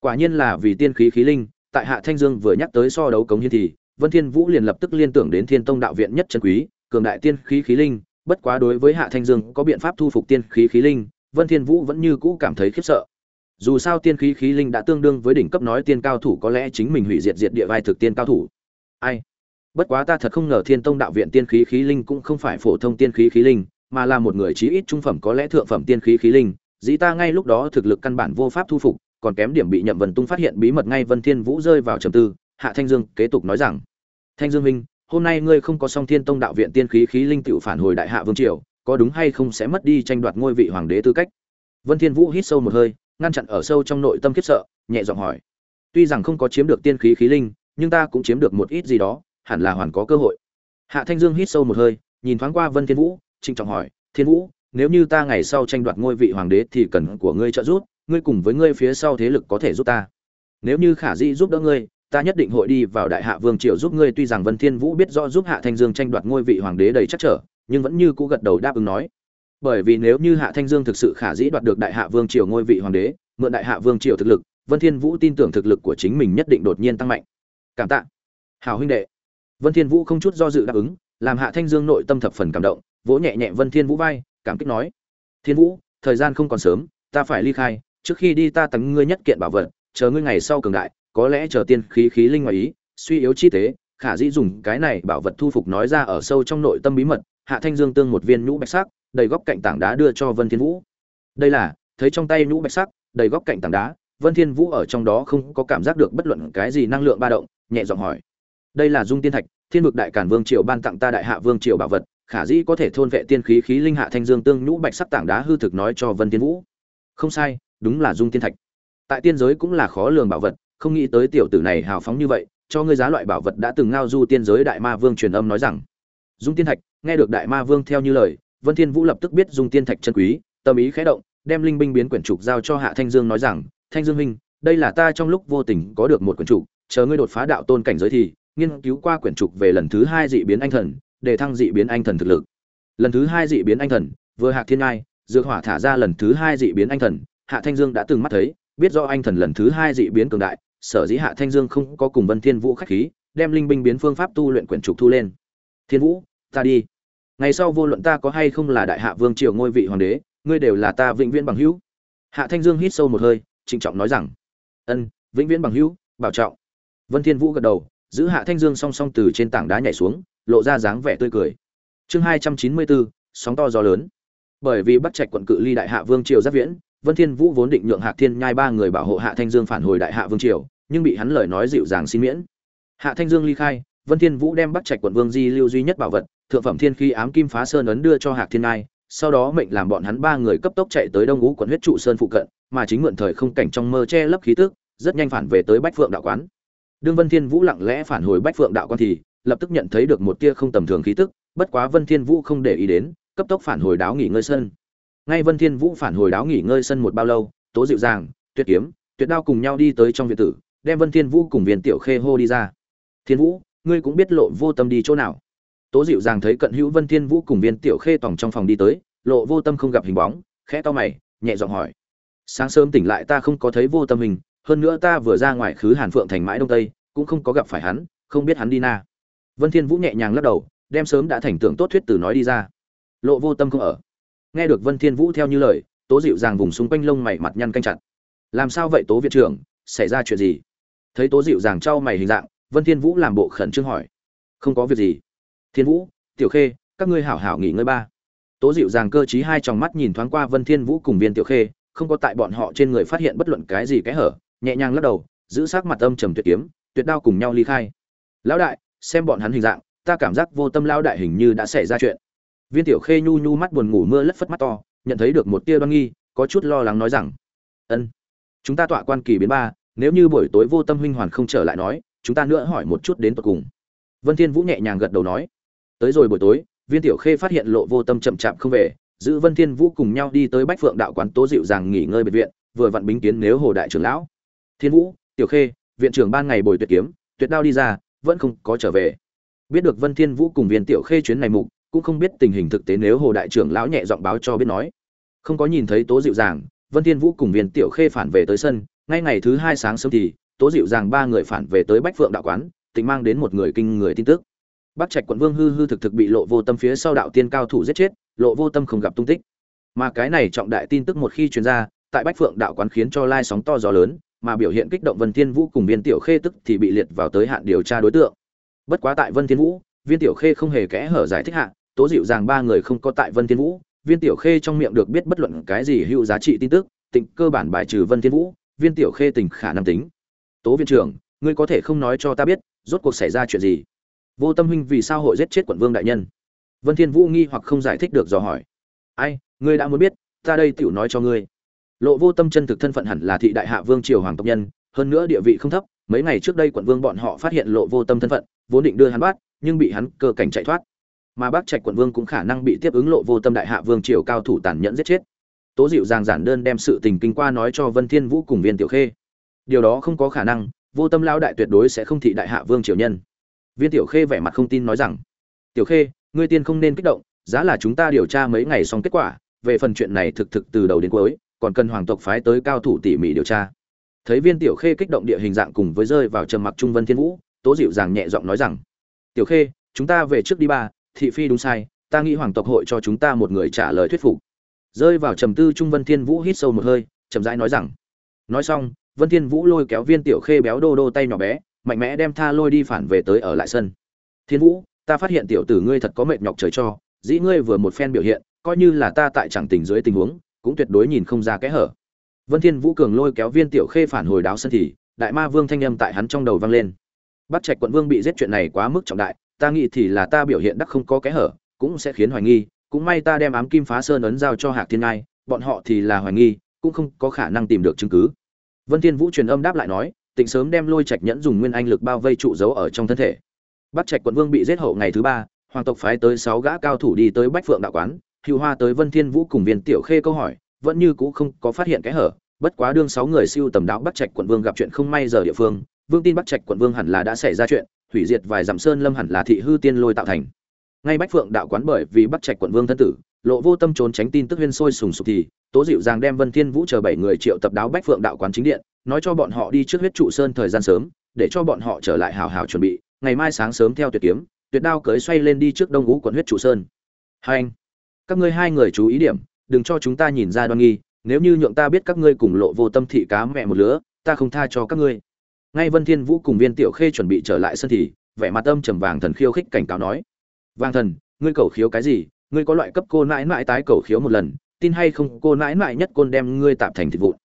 [SPEAKER 1] quả nhiên là vì tiên khí khí linh, tại hạ thanh dương vừa nhắc tới so đấu cống hiến thì, vân thiên vũ liền lập tức liên tưởng đến thiên tông đạo viện nhất chân quý, cường đại tiên khí khí linh, bất quá đối với hạ thanh dương có biện pháp thu phục tiên khí khí linh, vân thiên vũ vẫn như cũ cảm thấy khiếp sợ. Dù sao tiên khí khí linh đã tương đương với đỉnh cấp nói tiên cao thủ, có lẽ chính mình hủy diệt diệt địa vai thực tiên cao thủ. Ai? Bất quá ta thật không ngờ thiên tông đạo viện tiên khí khí linh cũng không phải phổ thông tiên khí khí linh, mà là một người chí ít trung phẩm có lẽ thượng phẩm tiên khí khí linh. Dĩ ta ngay lúc đó thực lực căn bản vô pháp thu phục, còn kém điểm bị nhậm vân tung phát hiện bí mật ngay vân thiên vũ rơi vào trầm tư, hạ thanh dương kế tục nói rằng, thanh dương minh hôm nay ngươi không có song thiên tông đạo viện tiên khí khí linh tiểu phản hồi đại hạ vương triều, có đúng hay không sẽ mất đi tranh đoạt ngôi vị hoàng đế tư cách? Vân thiên vũ hít sâu một hơi, ngăn chặn ở sâu trong nội tâm khiếp sợ, nhẹ giọng hỏi, tuy rằng không có chiếm được tiên khí khí linh, nhưng ta cũng chiếm được một ít gì đó hẳn là hoàn có cơ hội. Hạ thanh dương hít sâu một hơi, nhìn thoáng qua vân thiên vũ, trịnh trọng hỏi, thiên vũ, nếu như ta ngày sau tranh đoạt ngôi vị hoàng đế thì cần của ngươi trợ giúp, ngươi cùng với ngươi phía sau thế lực có thể giúp ta. Nếu như khả dĩ giúp đỡ ngươi, ta nhất định hội đi vào đại hạ vương triều giúp ngươi, tuy rằng vân thiên vũ biết rõ giúp hạ thanh dương tranh đoạt ngôi vị hoàng đế đầy chắc trở, nhưng vẫn như cũ gật đầu đáp ứng nói. Bởi vì nếu như hạ thanh dương thực sự khả dĩ đoạt được đại hạ vương triều ngôi vị hoàng đế, mượn đại hạ vương triều thực lực, vân thiên vũ tin tưởng thực lực của chính mình nhất định đột nhiên tăng mạnh. Cảm tạ. Hảo huynh đệ vân thiên vũ không chút do dự đáp ứng, làm hạ thanh dương nội tâm thập phần cảm động, vỗ nhẹ nhẹ vân thiên vũ vai, cảm kích nói, thiên vũ, thời gian không còn sớm, ta phải ly khai, trước khi đi ta tặng ngươi nhất kiện bảo vật, chờ ngươi ngày sau cường đại, có lẽ chờ tiên khí khí linh ngoài ý, suy yếu chi tế, khả dĩ dùng cái này bảo vật thu phục nói ra ở sâu trong nội tâm bí mật. Hạ thanh dương tương một viên nhũ bạch sắc, đầy góc cạnh tảng đá đưa cho vân thiên vũ. Đây là, thấy trong tay nhũ bạch sắc, đầy góc cạnh tảng đá, vân thiên vũ ở trong đó không có cảm giác được bất luận cái gì năng lượng ba động, nhẹ giọng hỏi đây là dung tiên thạch, thiên vực đại cản vương triều ban tặng ta đại hạ vương triều bảo vật, khả dĩ có thể thôn vệ tiên khí khí linh hạ thanh dương tương nhũ bạch sắc tảng đá hư thực nói cho vân thiên vũ. Không sai, đúng là dung tiên thạch. Tại tiên giới cũng là khó lường bảo vật, không nghĩ tới tiểu tử này hào phóng như vậy, cho ngươi giá loại bảo vật đã từng ngao du tiên giới đại ma vương truyền âm nói rằng. Dung tiên thạch, nghe được đại ma vương theo như lời, vân thiên vũ lập tức biết dung tiên thạch chân quý, tâm ý khẽ động, đem linh binh biến quyển trục giao cho hạ thanh dương nói rằng, thanh dương huynh, đây là ta trong lúc vô tình có được một quyển trục, chờ ngươi đột phá đạo tôn cảnh giới thì nghiên cứu qua quyển trục về lần thứ hai dị biến anh thần để thăng dị biến anh thần thực lực. Lần thứ hai dị biến anh thần, vừa hạ thiên ngai, dược hỏa thả ra lần thứ hai dị biến anh thần, hạ thanh dương đã từng mắt thấy, biết do anh thần lần thứ hai dị biến cường đại, sở dĩ hạ thanh dương không có cùng vân thiên vũ khách khí, đem linh binh biến phương pháp tu luyện quyển trục thu lên. Thiên vũ, ta đi. Ngày sau vô luận ta có hay không là đại hạ vương triều ngôi vị hoàng đế, ngươi đều là ta vĩnh viễn bằng hữu. Hạ thanh dương hít sâu một hơi, trịnh trọng nói rằng, ân, vĩnh viễn bằng hữu, bảo trọng. Vân thiên vũ gật đầu giữ hạ thanh dương song song từ trên tảng đá nhảy xuống, lộ ra dáng vẻ tươi cười. Chương hai trăm chín mươi bốn, sóng to gió lớn. Bởi vì bắt trạch quận cự ly đại hạ vương triều giáp viễn, vân thiên vũ vốn định nhượng hạ thiên nhai ba người bảo hộ hạ thanh dương phản hồi đại hạ vương triều, nhưng bị hắn lời nói dịu dàng xin miễn. Hạ thanh dương ly khai, vân thiên vũ đem bắt trạch quận vương di lưu duy nhất bảo vật, thượng phẩm thiên khí ám kim phá sơn ấn đưa cho hạc thiên nhai, sau đó mệnh làm bọn hắn ba người cấp tốc chạy tới đông ngũ quận huyết trụ sơn phụ cận, mà chính mượn thời không cảnh trong mơ che lấp khí tức, rất nhanh phản về tới bách phượng đạo quán đương vân thiên vũ lặng lẽ phản hồi bách phượng đạo quan thì, lập tức nhận thấy được một tia không tầm thường khí tức, bất quá vân thiên vũ không để ý đến, cấp tốc phản hồi đáo nghỉ ngơi sân. Ngay vân thiên vũ phản hồi đáo nghỉ ngơi sân một bao lâu, tố dịu dàng, tuyệt kiếm, tuyệt đao cùng nhau đi tới trong viện tử, đem vân thiên vũ cùng viên tiểu khê hô đi ra. Thiên vũ, ngươi cũng biết lộ vô tâm đi chỗ nào? Tố dịu dàng thấy cận hữu vân thiên vũ cùng viên tiểu khê tòng trong phòng đi tới, lộ vô tâm không gặp hình bóng, khẽ to mày, nhẹ giọng hỏi. Sáng sớm tỉnh lại ta không có thấy vô tâm hình hơn nữa ta vừa ra ngoài khứ hàn phượng thành mãi đông tây, cũng không có gặp phải hắn, không biết hắn đi na. Vân thiên vũ nhẹ nhàng lắc đầu, đem sớm đã thành tưởng tốt thuyết từ nói đi ra. Lộ vô tâm không ở. Nghe được vân thiên vũ theo như lời, tố dịu dàng vùng xung quanh lông mày mặt nhăn canh chặt. Làm sao vậy tố viện trưởng, xảy ra chuyện gì? Thấy tố dịu dàng trao mày hình dạng, vân thiên vũ làm bộ khẩn trương hỏi. Không có việc gì. Thiên vũ, tiểu khê, các ngươi hảo hảo nghỉ ngơi ba. Tố dịu dàng cơ trí hai tròng mắt nhìn thoáng qua vân thiên vũ cùng viên tiểu khê, không có tại bọn họ trên người phát hiện bất luận cái gì cái hở nhẹ nhàng lắc đầu, giữ sắc mặt âm trầm tuyệt kiếm, tuyệt đao cùng nhau ly khai. Lão đại, xem bọn hắn hình dạng, ta cảm giác vô tâm lão đại hình như đã xảy ra chuyện. Viên tiểu khê nhu nhu mắt buồn ngủ mưa lất phất mắt to, nhận thấy được một tia đoan nghi, có chút lo lắng nói rằng, ân, chúng ta tọa quan kỳ biến ba, nếu như buổi tối vô tâm huynh hoàn không trở lại nói, chúng ta nữa hỏi một chút đến tận cùng. Vân thiên vũ nhẹ nhàng gật đầu nói, tới rồi buổi tối, viên tiểu khê phát hiện lộ vô tâm chậm chạp không về, giữ vân thiên vũ cùng nhau đi tới bách phượng đạo quán tố dịu dàng nghỉ ngơi biệt viện, vừa vặn bính kiến nếu hồ đại trưởng lão thiên vũ, tiểu khê, viện trưởng ban ngày bồi tuyệt kiếm, tuyệt đao đi ra, vẫn không có trở về. Biết được vân thiên vũ cùng viên tiểu khê chuyến này mục, cũng không biết tình hình thực tế nếu hồ đại trưởng lão nhẹ giọng báo cho biết nói. Không có nhìn thấy tố dịu dàng, vân thiên vũ cùng viên tiểu khê phản về tới sân, ngay ngày thứ hai sáng sớm thì, tố dịu dàng ba người phản về tới bách phượng đạo quán tình mang đến một người kinh người tin tức. Bắc trạch quận vương hư hư thực thực bị lộ vô tâm phía sau đạo tiên cao thủ giết chết, lộ vô tâm không gặp tung tích. Mà cái này trọng đại tin tức một khi truyền ra, tại bách phượng đạo quán khiến cho lai sóng to gió lớn mà biểu hiện kích động vân thiên vũ cùng viên tiểu khê tức thì bị liệt vào tới hạn điều tra đối tượng. Bất quá tại vân thiên vũ, viên tiểu khê không hề kẽ hở giải thích hạn tố dịu rằng ba người không có tại vân thiên vũ, viên tiểu khê trong miệng được biết bất luận cái gì hữu giá trị tin tức, tịnh cơ bản bài trừ vân thiên vũ, viên tiểu khê tình khả năng tính. Tố viên trưởng, ngươi có thể không nói cho ta biết, rốt cuộc xảy ra chuyện gì? Vô tâm huynh vì sao hội giết chết quận vương đại nhân? Vân thiên vũ nghi hoặc không giải thích được dò hỏi. Ai, ngươi đã muốn biết, ta đây tiểu nói cho ngươi lộ vô tâm chân thực thân phận hẳn là thị đại hạ vương triều hoàng tộc nhân, hơn nữa địa vị không thấp, mấy ngày trước đây quận vương bọn họ phát hiện lộ vô tâm thân phận, vốn định đưa hắn bắt, nhưng bị hắn cơ cảnh chạy thoát. Mà bác trạch quận vương cũng khả năng bị tiếp ứng lộ vô tâm đại hạ vương triều cao thủ tàn nhẫn giết chết. Tố dịu giang giản đơn đem sự tình kinh qua nói cho vân thiên vũ cùng viên tiểu khê. Điều đó không có khả năng, vô tâm lão đại tuyệt đối sẽ không thị đại hạ vương triều nhân. Viên tiểu khê vẻ mặt không tin nói rằng, tiểu khê, ngươi tiên không nên kích động, giá là chúng ta điều tra mấy ngày xong kết quả, về phần chuyện này thực thực từ đầu đến cuối còn cần hoàng tộc phái tới cao thủ tỉ mỉ điều tra. Thấy viên tiểu khê kích động địa hình dạng cùng với rơi vào trầm mặc trung vân thiên vũ, tố dịu dàng nhẹ giọng nói rằng, tiểu khê, chúng ta về trước đi ba, thị phi đúng sai, ta nghĩ hoàng tộc hội cho chúng ta một người trả lời thuyết phục. Rơi vào trầm tư trung vân thiên vũ hít sâu một hơi, chậm rãi nói rằng, nói xong, vân thiên vũ lôi kéo viên tiểu khê béo đô đô tay nhỏ bé, mạnh mẽ đem tha lôi đi phản về tới ở lại sân. Thiên vũ, ta phát hiện tiểu tử ngươi thật có mệt nhọc trời cho, dĩ ngươi vừa một phen biểu hiện, coi như là ta tại chẳng tình dưới tình huống cũng tuyệt đối nhìn không ra kẽ hở. Vân thiên vũ cường lôi kéo viên tiểu khê phản hồi đáo sân thì, đại ma vương thanh âm tại hắn trong đầu vang lên. Bắt trạch quận vương bị giết chuyện này quá mức trọng đại, ta nghĩ thì là ta biểu hiện đắc không có kẽ hở, cũng sẽ khiến hoài nghi, cũng may ta đem ám kim phá sơn ấn giao cho hạc thiên ngai, bọn họ thì là hoài nghi, cũng không có khả năng tìm được chứng cứ. Vân thiên vũ truyền âm đáp lại nói, tịnh sớm đem lôi trạch nhẫn dùng nguyên anh lực bao vây trụ giấu ở trong thân thể. Bắt trạch quận vương bị giết hậu ngày thứ ba, hoàng tộc phái tới sáu gã cao thủ đi tới bách phượng đạo quán hữu hoa tới vân thiên vũ cùng viên tiểu khê câu hỏi, vẫn như cũ không có phát hiện cái hở, bất quá đương sáu người siêu tầm đạo bắc trạch quận vương gặp chuyện không may giờ địa phương, vương tin bắc trạch quận vương hẳn là đã xảy ra chuyện, hủy diệt vài dặm sơn lâm hẳn là thị hư tiên lôi tạo thành. Ngay bách phượng đạo quán bởi vì bắc trạch quận vương thân tử, lộ vô tâm trốn tránh tin tức huyên sôi sùng sục thì, tố dịu giang đem vân thiên vũ chờ bảy người triệu tập đáo bách phượng đạo quán chính điện, nói cho bọn họ đi trước huyết trụ sơn thời gian sớm, để cho bọn họ trở lại hào hào chuẩn bị, ngày mai sáng sớm theo tuyệt kiếm, tuyệt đao cưới xoay lên đi trước đông ngũ quận huyết trụ sơn. Hai anh các ngươi hai người chú ý điểm, đừng cho chúng ta nhìn ra đoan nghi, nếu như nhượng ta biết các ngươi cùng lộ vô tâm thị cá mẹ một lứa, ta không tha cho các ngươi. Ngay vân thiên vũ cùng viên tiểu khê chuẩn bị trở lại sân thì, vẻ mặt âm trầm vàng thần khiêu khích cảnh cáo nói, vàng thần, ngươi cầu khiếu cái gì? Ngươi có loại cấp cô nãi nãi tái cầu khiếu một lần, tin hay không, cô nãi nãi nhất côn đem ngươi tạm thành thịt vụn.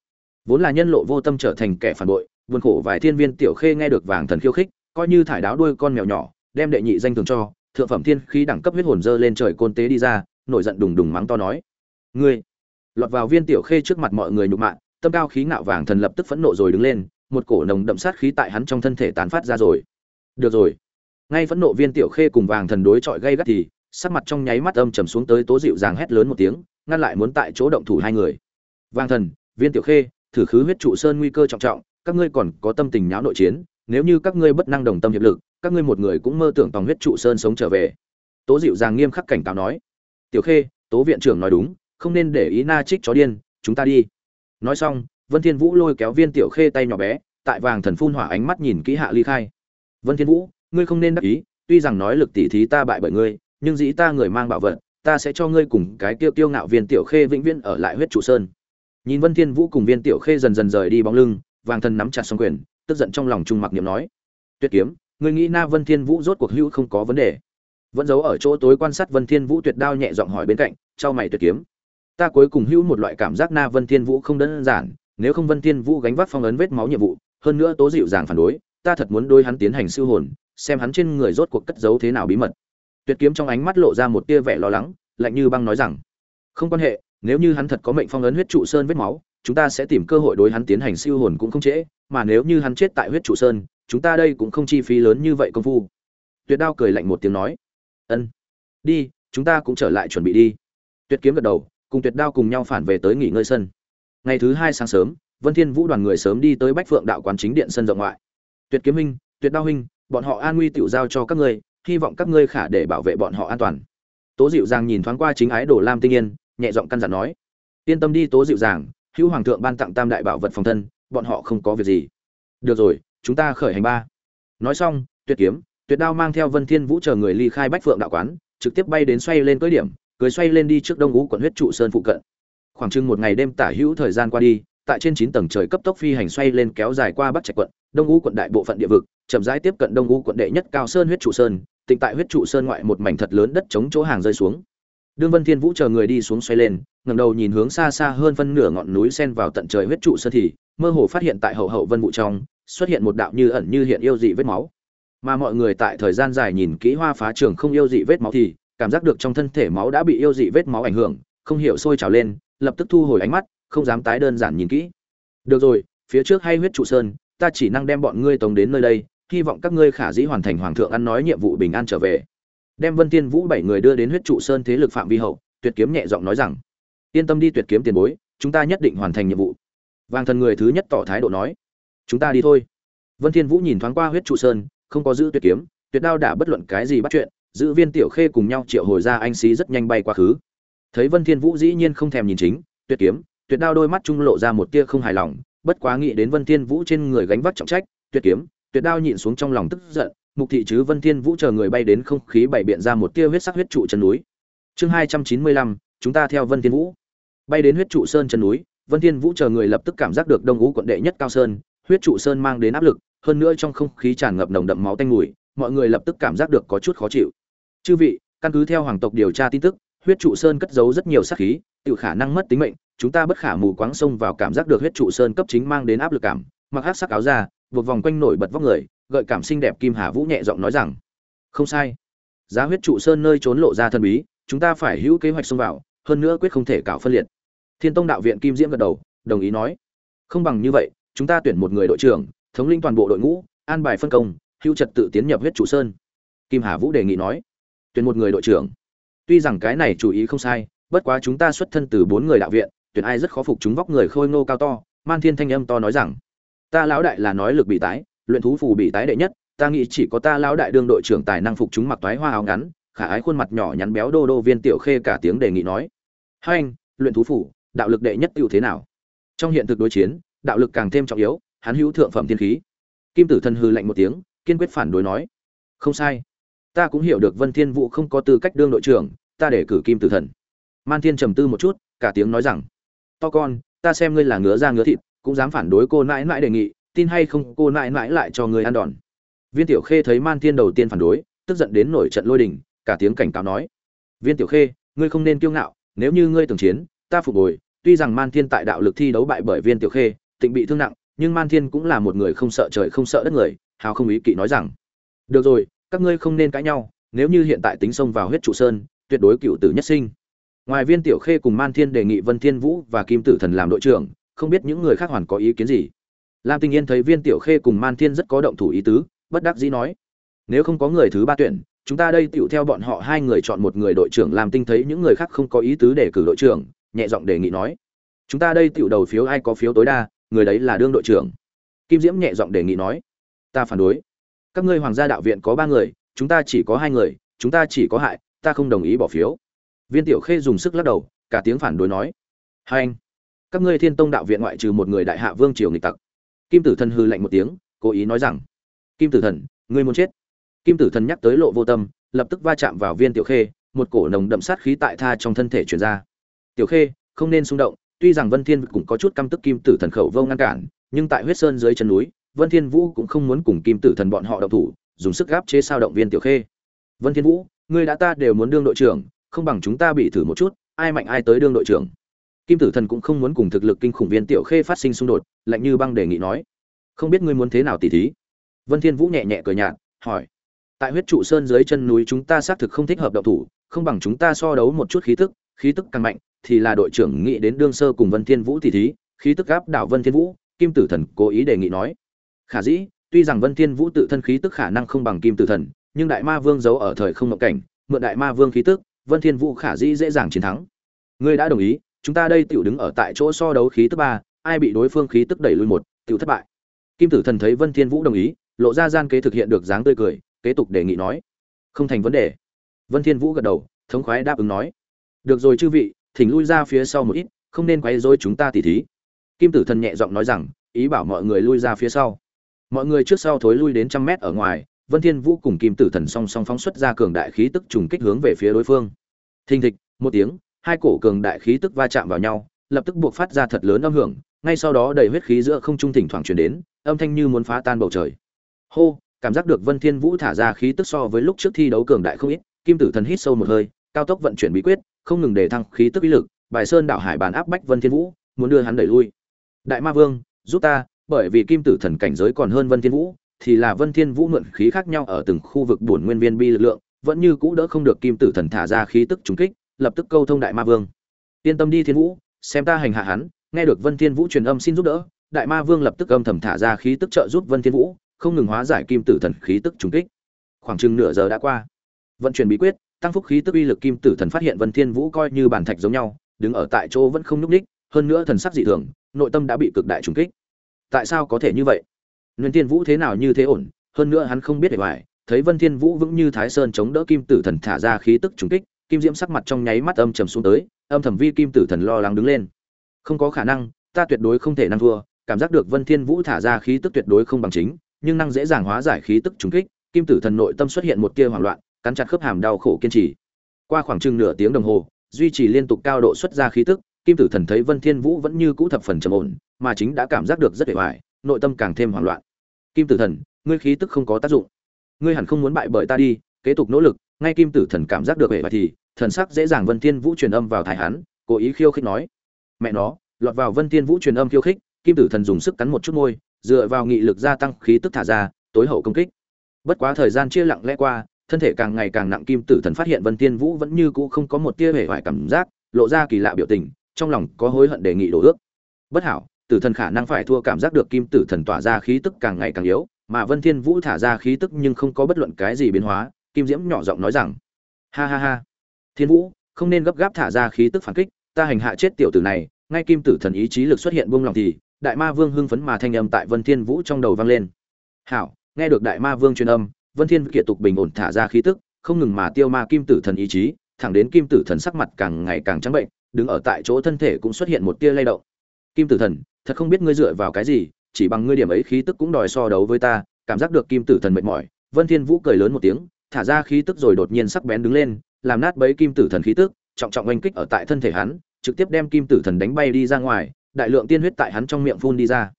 [SPEAKER 1] Vốn là nhân lộ vô tâm trở thành kẻ phản bội, buồn khổ vài thiên viên tiểu khê nghe được vàng thần khiêu khích, coi như thải đáo đuôi con mèo nhỏ, đem đệ nhị danh thường cho, thượng phẩm thiên khí đẳng cấp huyết hồn dơ lên trời côn tế đi ra nổi giận đùng đùng mắng to nói, ngươi! Lọt vào viên tiểu khê trước mặt mọi người nhục mạ, tâm cao khí ngạo vàng thần lập tức phẫn nộ rồi đứng lên, một cổ nồng đậm sát khí tại hắn trong thân thể tán phát ra rồi. Được rồi. Ngay phẫn nộ viên tiểu khê cùng vàng thần đối chọi gây gắt thì, sắc mặt trong nháy mắt âm trầm xuống tới tố dịu dàng hét lớn một tiếng, ngăn lại muốn tại chỗ động thủ hai người. Vàng thần, viên tiểu khê, thử khứ huyết trụ sơn nguy cơ trọng trọng, các ngươi còn có tâm tình nháo nội chiến, nếu như các ngươi bất năng đồng tâm hiệp lực, các ngươi một người cũng mơ tưởng tòng huyết trụ sơn sống trở về. Tố dịu dàng nghiêm khắc cảnh cáo nói tiểu khê, tố viện trưởng nói đúng, không nên để ý na trích chó điên, chúng ta đi. Nói xong, vân thiên vũ lôi kéo viên tiểu khê tay nhỏ bé, tại vàng thần phun hỏa ánh mắt nhìn kỹ hạ ly khai. Vân thiên vũ, ngươi không nên đắc ý, tuy rằng nói lực tỷ thí ta bại bởi ngươi, nhưng dĩ ta người mang bảo vật, ta sẽ cho ngươi cùng cái tiêu tiêu ngạo viên tiểu khê vĩnh viễn ở lại huyết trụ sơn. Nhìn vân thiên vũ cùng viên tiểu khê dần dần rời đi bóng lưng, vàng thần nắm chặt song quyền, tức giận trong lòng trung mặc niệm nói, tuyệt kiếm, ngươi nghĩ na vân thiên vũ rốt cuộc hữu không có vấn đề? Vẫn giấu ở chỗ tối quan sát vân thiên vũ tuyệt đao nhẹ giọng hỏi bên cạnh trao mày tuyệt kiếm. Ta cuối cùng hữu một loại cảm giác na vân thiên vũ không đơn giản, nếu không vân thiên vũ gánh vác phong ấn vết máu nhiệm vụ, hơn nữa tố dịu dàng phản đối, ta thật muốn đối hắn tiến hành siêu hồn, xem hắn trên người rốt cuộc cất giấu thế nào bí mật. Tuyệt kiếm trong ánh mắt lộ ra một tia vẻ lo lắng, lạnh như băng nói rằng, không quan hệ, nếu như hắn thật có mệnh phong ấn huyết trụ sơn vết máu, chúng ta sẽ tìm cơ hội đối hắn tiến hành siêu hồn cũng không trễ, mà nếu như hắn chết tại huyết trụ sơn, chúng ta đây cũng không chi phí lớn như vậy công phu. Tuyệt đao cười lạnh một tiếng nói ân. Đi, chúng ta cũng trở lại chuẩn bị đi. Tuyệt kiếm gật đầu, cùng tuyệt đao cùng nhau phản về tới nghỉ ngơi sân. Ngày thứ hai sáng sớm, vân thiên vũ đoàn người sớm đi tới bách phượng đạo quán chính điện sân rộng ngoại. Tuyệt kiếm huynh, tuyệt đao huynh, bọn họ an nguy tiểu giao cho các ngươi, hy vọng các ngươi khả để bảo vệ bọn họ an toàn. Tố dịu dàng nhìn thoáng qua chính ái đồ lam tinh yên, nhẹ giọng căn dặn nói, yên tâm đi tố dịu dàng, hữu hoàng thượng ban tặng tam đại bảo vật phòng thân, bọn họ không có việc gì. Được rồi, chúng ta khởi hành ba. Nói xong, tuyệt kiếm tuyệt đao mang theo vân thiên vũ chờ người ly khai bách phượng đạo quán, trực tiếp bay đến xoay lên cưới điểm, cưới xoay lên đi trước đông ngũ quận huyết trụ sơn phụ cận. Khoảng chừng một ngày đêm tả hữu thời gian qua đi, tại trên chín tầng trời cấp tốc phi hành xoay lên kéo dài qua bắc trạch quận, đông ngũ quận đại bộ phận địa vực, chậm rãi tiếp cận đông ngũ quận đệ nhất cao sơn huyết trụ sơn, tịnh tại huyết trụ sơn ngoại một mảnh thật lớn đất chống chỗ hàng rơi xuống. Đương vân thiên vũ chờ người đi xuống xoay lên, ngẩng đầu nhìn hướng xa xa hơn phân nửa ngọn núi sen vào tận trời huyết trụ sơn thì, mơ hồ phát hiện tại hậu hậu vân vụ trong, xuất hiện một đạo như ẩn như hiện yêu dị vết máu mà mọi người tại thời gian dài nhìn kỹ hoa phá trường không yêu dị vết máu thì cảm giác được trong thân thể máu đã bị yêu dị vết máu ảnh hưởng, không hiểu sôi trào lên, lập tức thu hồi ánh mắt, không dám tái đơn giản nhìn kỹ. Được rồi, phía trước hay huyết trụ sơn, ta chỉ năng đem bọn ngươi tống đến nơi đây, hy vọng các ngươi khả dĩ hoàn thành hoàng thượng ăn nói nhiệm vụ bình an trở về. Đem vân tiên vũ bảy người đưa đến huyết trụ sơn thế lực phạm vi hậu, tuyệt kiếm nhẹ giọng nói rằng, yên tâm đi tuyệt kiếm tiền bối, chúng ta nhất định hoàn thành nhiệm vụ. Vàng thần người thứ nhất tỏ thái độ nói, chúng ta đi thôi. Vân thiên vũ nhìn thoáng qua huyết trụ sơn không có giữ tuyệt kiếm, tuyệt đao đã bất luận cái gì bắt chuyện, giữ viên tiểu khê cùng nhau triệu hồi ra anh xí rất nhanh bay qua khứ. Thấy vân thiên vũ dĩ nhiên không thèm nhìn chính, tuyệt kiếm, tuyệt đao đôi mắt trung lộ ra một tia không hài lòng, bất quá nghĩ đến vân thiên vũ trên người gánh vác trọng trách, tuyệt kiếm, tuyệt đao nhịn xuống trong lòng tức giận, mục thị chứ vân thiên vũ chờ người bay đến không khí bảy biện ra một tia huyết sắc huyết trụ chân núi. Chương hai trăm chín mươi lăm, chúng ta theo vân thiên vũ. Bay đến huyết trụ sơn chân núi, vân thiên vũ chờ người lập tức cảm giác được đông ngũ quận đệ nhất cao sơn, huyết trụ sơn mang đến áp lực hơn nữa trong không khí tràn ngập nồng đậm máu tanh mùi, mọi người lập tức cảm giác được có chút khó chịu. Chư vị, căn cứ theo hoàng tộc điều tra tin tức, huyết trụ sơn cất giấu rất nhiều sát khí tự khả năng mất tính mệnh, chúng ta bất khả mù quáng xông vào cảm giác được huyết trụ sơn cấp chính mang đến áp lực cảm, mặc hắc sắc áo ra buộc vòng quanh nổi bật vóc người, gợi cảm xinh đẹp kim hà vũ nhẹ giọng nói rằng, không sai. Giá huyết trụ sơn nơi trốn lộ ra thần bí, chúng ta phải hữu kế hoạch xông vào, hơn nữa quyết không thể cạo phân liệt. Thiên tông đạo viện kim diễm gật đầu, đồng ý nói. Không bằng như vậy, chúng ta tuyển một người đội trưởng thống lĩnh toàn bộ đội ngũ, an bài phân công, hữu trật tự tiến nhập huyết chủ sơn. Kim hà vũ đề nghị nói, tuyển một người đội trưởng. Tuy rằng cái này chủ ý không sai, bất quá chúng ta xuất thân từ bốn người đạo viện, tuyển ai rất khó phục chúng vóc người khôi ngô cao to. Man thiên thanh âm to nói rằng, ta lão đại là nói lực bị tái, luyện thú phù bị tái đệ nhất, ta nghĩ chỉ có ta lão đại đương đội trưởng tài năng phục chúng mặc toái hoa áo ngắn, khả ái khuôn mặt nhỏ nhắn béo đô đô viên tiểu khê cả tiếng đề nghị nói, hai anh, luyện thú phủ đạo lực đệ nhất ưu thế nào? Trong hiện thực đối chiến, đạo lực càng thêm trọng yếu hắn hữu thượng phẩm thiên khí. Kim tử thần hư lạnh một tiếng, kiên quyết phản đối nói, không sai. Ta cũng hiểu được vân thiên vũ không có tư cách đương đội trưởng, ta để cử kim tử thần. Man thiên trầm tư một chút, cả tiếng nói rằng, to con, ta xem ngươi là ngứa da ngứa thịt, cũng dám phản đối cô nãi nãi đề nghị, tin hay không cô nãi nãi lại cho ngươi ăn đòn. Viên tiểu khê thấy man thiên đầu tiên phản đối, tức giận đến nổi trận lôi đình, cả tiếng cảnh cáo nói, viên tiểu khê, ngươi không nên kiêu ngạo, nếu như ngươi tưởng chiến, ta phục hồi, tuy rằng man thiên tại đạo lực thi đấu bại bởi viên tiểu khê, tịnh bị thương nặng nhưng man thiên cũng là một người không sợ trời không sợ đất người, hào không ý kỵ nói rằng, được rồi, các ngươi không nên cãi nhau, nếu như hiện tại tính xông vào huyết trụ sơn, tuyệt đối cựu tử nhất sinh. Ngoài viên tiểu khê cùng man thiên đề nghị vân thiên vũ và kim tử thần làm đội trưởng, không biết những người khác hoàn có ý kiến gì. Lam tinh yên thấy viên tiểu khê cùng man thiên rất có động thủ ý tứ, bất đắc dĩ nói, nếu không có người thứ ba tuyển, chúng ta đây tựu theo bọn họ hai người chọn một người đội trưởng. Làm tinh thấy những người khác không có ý tứ để cử đội trưởng, nhẹ giọng đề nghị nói, chúng ta đây tựu đầu phiếu ai có phiếu tối đa người đấy là đương đội trưởng. Kim diễm nhẹ giọng đề nghị nói, ta phản đối. Các ngươi hoàng gia đạo viện có ba người, chúng ta chỉ có hai người, chúng ta chỉ có hại, ta không đồng ý bỏ phiếu. Viên tiểu khê dùng sức lắc đầu, cả tiếng phản đối nói, hai anh, các ngươi thiên tông đạo viện ngoại trừ một người đại hạ vương triều nghịch tặc. Kim tử thần hư lạnh một tiếng, cố ý nói rằng, kim tử thần, ngươi muốn chết. Kim tử thần nhắc tới lộ vô tâm, lập tức va chạm vào viên tiểu khê, một cổ nồng đậm sát khí tại tha trong thân thể chuyển ra. Tiểu khê, không nên xung động tuy rằng vân thiên cũng có chút căm tức kim tử thần khẩu vô ngăn cản, nhưng tại huyết sơn dưới chân núi, vân thiên vũ cũng không muốn cùng kim tử thần bọn họ động thủ, dùng sức gáp chế sao động viên tiểu khê. Vân thiên vũ, ngươi đã ta đều muốn đương đội trưởng, không bằng chúng ta bị thử một chút, ai mạnh ai tới đương đội trưởng. Kim tử thần cũng không muốn cùng thực lực kinh khủng viên tiểu khê phát sinh xung đột, lạnh như băng đề nghị nói. Không biết ngươi muốn thế nào tỉ thí? Vân thiên vũ nhẹ nhẹ cười nhạt, hỏi. Tại huyết trụ sơn dưới chân núi chúng ta xác thực không thích hợp động thủ, không bằng chúng ta so đấu một chút khí tức khí tức càng mạnh thì là đội trưởng nghĩ đến đương sơ cùng vân thiên vũ tỷ thí, khí tức áp đảo vân thiên vũ, kim tử thần cố ý đề nghị nói. Khả dĩ, tuy rằng vân thiên vũ tự thân khí tức khả năng không bằng kim tử thần, nhưng đại ma vương giấu ở thời không ngộ cảnh, mượn đại ma vương khí tức, vân thiên vũ khả dĩ dễ dàng chiến thắng. Ngươi đã đồng ý, chúng ta đây tiểu đứng ở tại chỗ so đấu khí tức ba, ai bị đối phương khí tức đẩy lui một, tiểu thất bại. Kim tử thần thấy vân thiên vũ đồng ý, lộ ra gian kế thực hiện được dáng tươi cười, kế tục đề nghị nói. Không thành vấn đề. Vân thiên vũ gật đầu, thống khoái đáp ứng nói. Được rồi chư vị thỉnh lui ra phía sau một ít, không nên quấy rối chúng ta tỉ thí. Kim tử thần nhẹ giọng nói rằng, ý bảo mọi người lui ra phía sau. Mọi người trước sau thối lui đến trăm mét ở ngoài, vân thiên vũ cùng kim tử thần song song phóng xuất ra cường đại khí tức trùng kích hướng về phía đối phương. Thình thịch, một tiếng, hai cổ cường đại khí tức va chạm vào nhau, lập tức buộc phát ra thật lớn âm hưởng, ngay sau đó đầy huyết khí giữa không trung thỉnh thoảng truyền đến, âm thanh như muốn phá tan bầu trời. Hô, cảm giác được vân thiên vũ thả ra khí tức so với lúc trước thi đấu cường đại không ít, kim tử thần hít sâu một hơi, cao tốc vận chuyển bí quyết không ngừng để thăng khí tức ý lực, bài sơn đảo hải bàn áp bách vân thiên vũ, muốn đưa hắn đẩy lui. Đại ma vương, giúp ta, bởi vì kim tử thần cảnh giới còn hơn vân thiên vũ, thì là vân thiên vũ mượn khí khác nhau ở từng khu vực bổn nguyên viên bi lực lượng, vẫn như cũ đỡ không được kim tử thần thả ra khí tức trùng kích, lập tức câu thông đại ma vương. Yên tâm đi thiên vũ, xem ta hành hạ hắn, nghe được vân thiên vũ truyền âm xin giúp đỡ, đại ma vương lập tức âm thầm thả ra khí tức trợ giúp vân thiên vũ, không ngừng hóa giải kim tử thần khí tức trùng kích. Khoảng chừng nửa giờ đã qua vận chuyển bí quyết, tăng phúc khí tức uy lực kim tử thần phát hiện vân thiên vũ coi như bản thạch giống nhau, đứng ở tại chỗ vẫn không nhúc ních hơn nữa thần sắc dị thường, nội tâm đã bị cực đại trùng kích. Tại sao có thể như vậy? Nguyên thiên vũ thế nào như thế ổn, hơn nữa hắn không biết để hoài thấy vân thiên vũ vững như thái sơn chống đỡ kim tử thần thả ra khí tức trùng kích, kim diễm sắc mặt trong nháy mắt âm trầm xuống tới, âm thầm vi kim tử thần lo lắng đứng lên. Không có khả năng, ta tuyệt đối không thể năng thua, cảm giác được vân thiên vũ thả ra khí tức tuyệt đối không bằng chính, nhưng năng dễ dàng hóa giải khí tức trùng kích, kim tử thần nội tâm xuất hiện một tia hoảng loạn cắn chặt khớp hàm đau khổ kiên trì. Qua khoảng chừng nửa tiếng đồng hồ, duy trì liên tục cao độ xuất ra khí tức, kim tử thần thấy vân thiên vũ vẫn như cũ thập phần trầm ổn, mà chính đã cảm giác được rất vẻ vải nội tâm càng thêm hoảng loạn. Kim tử thần, ngươi khí tức không có tác dụng. Ngươi hẳn không muốn bại bởi ta đi, kế tục nỗ lực. Ngay kim tử thần cảm giác được vẻ vải thì, thần sắc dễ dàng vân thiên vũ truyền âm vào thái hán cố ý khiêu khích nói, mẹ nó, lọt vào vân thiên vũ truyền âm khiêu khích, kim tử thần dùng sức cắn một chút môi, dựa vào nghị lực gia tăng khí tức thả ra, tối hậu công kích. Bất quá thời gian chia lặng lẽ qua thân thể càng ngày càng nặng kim tử thần phát hiện vân thiên vũ vẫn như cũ không có một tia hề hoài cảm giác, lộ ra kỳ lạ biểu tình, trong lòng có hối hận đề nghị đổ ước. Bất hảo, tử thần khả năng phải thua cảm giác được kim tử thần tỏa ra khí tức càng ngày càng yếu, mà vân thiên vũ thả ra khí tức nhưng không có bất luận cái gì biến hóa, kim diễm nhỏ giọng nói rằng, ha ha ha, thiên vũ, không nên gấp gáp thả ra khí tức phản kích, ta hành hạ chết tiểu tử này. Ngay kim tử thần ý chí lực xuất hiện buông lòng thì, đại ma vương hưng phấn mà thanh âm tại vân thiên vũ trong đầu vang lên. Hảo, nghe được đại ma vương truyền âm vân thiên kiệt tục bình ổn thả ra khí tức, không ngừng mà tiêu ma kim tử thần ý chí, thẳng đến kim tử thần sắc mặt càng ngày càng trắng bệnh, đứng ở tại chỗ thân thể cũng xuất hiện một tia lay động. Kim tử thần, thật không biết ngươi dựa vào cái gì, chỉ bằng ngươi điểm ấy khí tức cũng đòi so đấu với ta, cảm giác được kim tử thần mệt mỏi, vân thiên vũ cười lớn một tiếng, thả ra khí tức rồi đột nhiên sắc bén đứng lên, làm nát bấy kim tử thần khí tức, trọng trọng oanh kích ở tại thân thể hắn, trực tiếp đem kim tử thần đánh bay đi ra ngoài, đại lượng tiên huyết tại hắn trong miệng phun đi ra.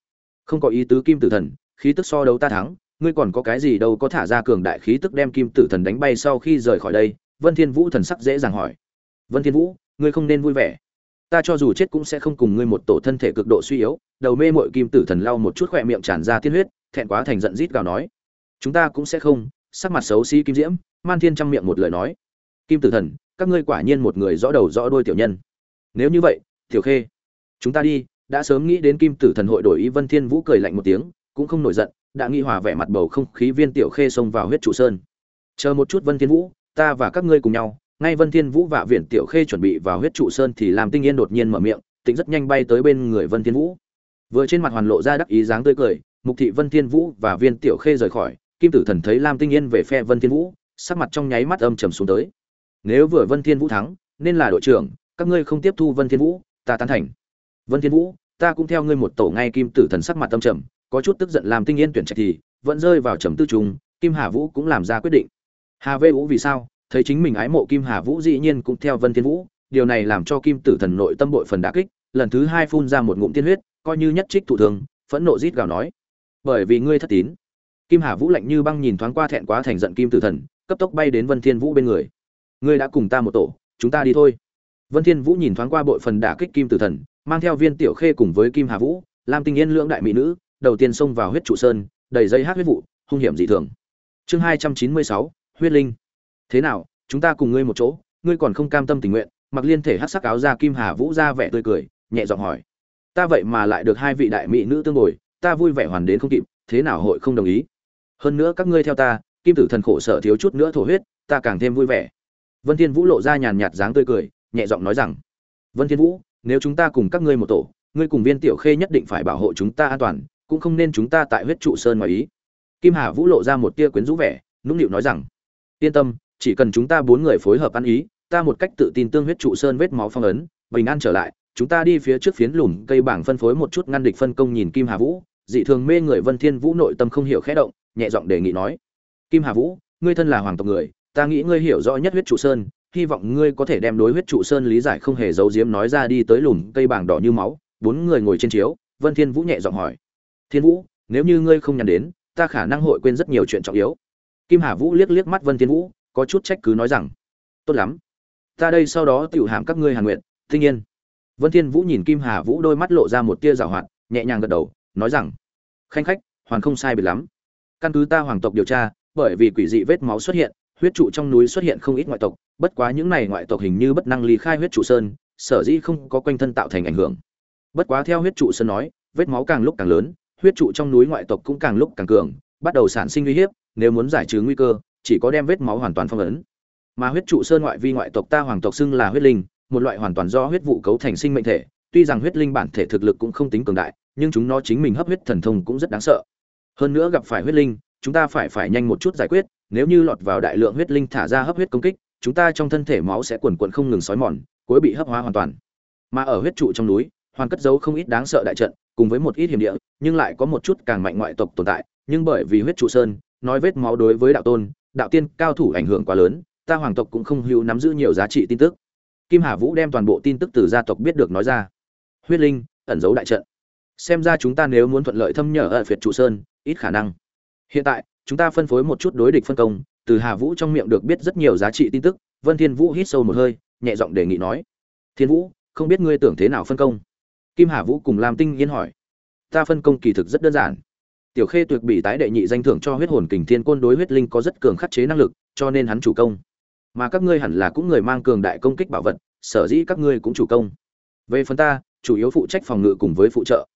[SPEAKER 1] Không có ý tứ kim tử thần, khí tức so đấu ta thắng ngươi còn có cái gì đâu có thả ra cường đại khí tức đem kim tử thần đánh bay sau khi rời khỏi đây? Vân thiên vũ thần sắc dễ dàng hỏi. Vân thiên vũ, ngươi không nên vui vẻ. Ta cho dù chết cũng sẽ không cùng ngươi một tổ thân thể cực độ suy yếu. Đầu mê mội kim tử thần lau một chút khỏe miệng tràn ra tiên huyết, thẹn quá thành giận rít gào nói. Chúng ta cũng sẽ không. Sắc mặt xấu xí kim diễm, man thiên trăm miệng một lời nói. Kim tử thần, các ngươi quả nhiên một người rõ đầu rõ đuôi tiểu nhân. Nếu như vậy, tiểu khê, chúng ta đi. Đã sớm nghĩ đến kim tử thần hội đổi ý, vân thiên vũ cười lạnh một tiếng, cũng không nổi giận đã nghi hòa vẻ mặt bầu không khí viên tiểu khê xông vào huyết trụ sơn. Chờ một chút vân thiên vũ, ta và các ngươi cùng nhau. Ngay vân thiên vũ và viện tiểu khê chuẩn bị vào huyết trụ sơn thì làm tinh yên đột nhiên mở miệng tĩnh rất nhanh bay tới bên người vân thiên vũ. Vừa trên mặt hoàn lộ ra đắc ý dáng tươi cười, mục thị vân thiên vũ và viên tiểu khê rời khỏi. Kim tử thần thấy lam tinh yên về phe vân thiên vũ, sắc mặt trong nháy mắt âm trầm xuống tới. Nếu vừa vân thiên vũ thắng, nên là đội trưởng, các ngươi không tiếp thu vân thiên vũ, ta tán thành. Vân thiên vũ, ta cũng theo ngươi một tổ ngay kim tử thần sắc mặt âm trầm có chút tức giận làm tinh yên tuyển trạch thì, vẫn rơi vào trầm tư trùng kim hà vũ cũng làm ra quyết định. Hà vê vũ vì sao? Thấy chính mình ái mộ kim hà vũ dĩ nhiên cũng theo vân thiên vũ, điều này làm cho kim tử thần nội tâm bội phần đả kích, lần thứ hai phun ra một ngụm tiên huyết, coi như nhất trích thủ thường phẫn nộ rít gào nói. Bởi vì ngươi thất tín. Kim hà vũ lạnh như băng nhìn thoáng qua thẹn quá thành giận kim tử thần, cấp tốc bay đến vân thiên vũ bên người. Ngươi đã cùng ta một tổ, chúng ta đi thôi. Vân thiên vũ nhìn thoáng qua bội phần đả kích kim tử thần, mang theo viên tiểu khê cùng với kim hà vũ, lam tinh yên lưỡng đại mỹ nữ đầu tiên xông vào huyết trụ sơn, đầy dây hát huyết vụ, hung hiểm dị thường. Chương hai trăm chín mươi sáu, huyết linh. Thế nào, chúng ta cùng ngươi một chỗ, ngươi còn không cam tâm tình nguyện, mặc liên thể hắc sắc áo ra kim hà vũ ra vẻ tươi cười, nhẹ giọng hỏi. Ta vậy mà lại được hai vị đại mỹ nữ tương bồi, ta vui vẻ hoàn đến không kịp, thế nào hội không đồng ý? Hơn nữa các ngươi theo ta, kim tử thần khổ sở thiếu chút nữa thổ huyết, ta càng thêm vui vẻ. Vân thiên vũ lộ ra nhàn nhạt dáng tươi cười, nhẹ giọng nói rằng, vân thiên vũ, nếu chúng ta cùng các ngươi một tổ, ngươi cùng viên tiểu khê nhất định phải bảo hộ chúng ta an toàn cũng không nên chúng ta tại huyết trụ sơn ngoài ý. Kim hà vũ lộ ra một tia quyến rũ vẻ, nũng nịu nói rằng, yên tâm, chỉ cần chúng ta bốn người phối hợp ăn ý, ta một cách tự tin tương huyết trụ sơn vết máu phong ấn, bình an trở lại, chúng ta đi phía trước phiến lùm cây bảng phân phối một chút ngăn địch phân công nhìn kim hà vũ. Dị thường mê người vân thiên vũ nội tâm không hiểu khẽ động, nhẹ giọng đề nghị nói, kim hà vũ, ngươi thân là hoàng tộc người, ta nghĩ ngươi hiểu rõ nhất huyết trụ sơn, hy vọng ngươi có thể đem đối huyết trụ sơn lý giải không hề giấu giếm nói ra đi tới lùm cây bảng đỏ như máu. Bốn người ngồi trên chiếu, vân thiên vũ nhẹ giọng hỏi thiên vũ, nếu như ngươi không nhắn đến, ta khả năng hội quên rất nhiều chuyện trọng yếu. Kim hà vũ liếc liếc mắt vân thiên vũ, có chút trách cứ nói rằng, tốt lắm. Ta đây sau đó tiểu hàm các ngươi hàn nguyện tuy nhiên vân thiên vũ nhìn kim hà vũ đôi mắt lộ ra một tia rào hoạt, nhẹ nhàng gật đầu, nói rằng, khanh khách, hoàn không sai biệt lắm. Căn cứ ta hoàng tộc điều tra, bởi vì quỷ dị vết máu xuất hiện, huyết trụ trong núi xuất hiện không ít ngoại tộc, bất quá những này ngoại tộc hình như bất năng ly khai huyết trụ sơn, sở dĩ không có quanh thân tạo thành ảnh hưởng. Bất quá theo huyết trụ sơn nói, vết máu càng lúc càng lớn huyết trụ trong núi ngoại tộc cũng càng lúc càng cường, bắt đầu sản sinh nguy hiếp, nếu muốn giải trừ nguy cơ, chỉ có đem vết máu hoàn toàn phong ấn. Mà huyết trụ sơn ngoại vi ngoại tộc ta hoàng tộc xưng là huyết linh, một loại hoàn toàn do huyết vụ cấu thành sinh mệnh thể, tuy rằng huyết linh bản thể thực lực cũng không tính cường đại, nhưng chúng nó chính mình hấp huyết thần thông cũng rất đáng sợ. Hơn nữa gặp phải huyết linh, chúng ta phải phải nhanh một chút giải quyết, nếu như lọt vào đại lượng huyết linh thả ra hấp huyết công kích, chúng ta trong thân thể máu sẽ quần quần không ngừng sói mòn, cuối bị hấp hóa hoàn toàn. Mà ở huyết trụ trong núi hoàn cất giấu không ít đáng sợ đại trận, cùng với một ít hiểm địa, nhưng lại có một chút càng mạnh ngoại tộc tồn tại, nhưng bởi vì huyết trụ sơn, nói vết máu đối với đạo tôn, đạo tiên cao thủ ảnh hưởng quá lớn, ta hoàng tộc cũng không hữu nắm giữ nhiều giá trị tin tức. Kim hà vũ đem toàn bộ tin tức từ gia tộc biết được nói ra. Huyết linh, ẩn giấu đại trận. Xem ra chúng ta nếu muốn thuận lợi thâm nhở ở phiệt trụ sơn, ít khả năng. Hiện tại, chúng ta phân phối một chút đối địch phân công, từ hà vũ trong miệng được biết rất nhiều giá trị tin tức, vân thiên vũ hít sâu một hơi, nhẹ giọng đề nghị nói. Thiên vũ, không biết ngươi tưởng thế nào phân công? Kim hà vũ cùng lam tinh yên hỏi, ta phân công kỳ thực rất đơn giản. Tiểu khê tuyệt bị tái đệ nhị danh thưởng cho huyết hồn kình thiên côn đối huyết linh có rất cường khắc chế năng lực, cho nên hắn chủ công. Mà các ngươi hẳn là cũng người mang cường đại công kích bảo vật, sở dĩ các ngươi cũng chủ công. Về phần ta, chủ yếu phụ trách phòng ngự cùng với phụ trợ.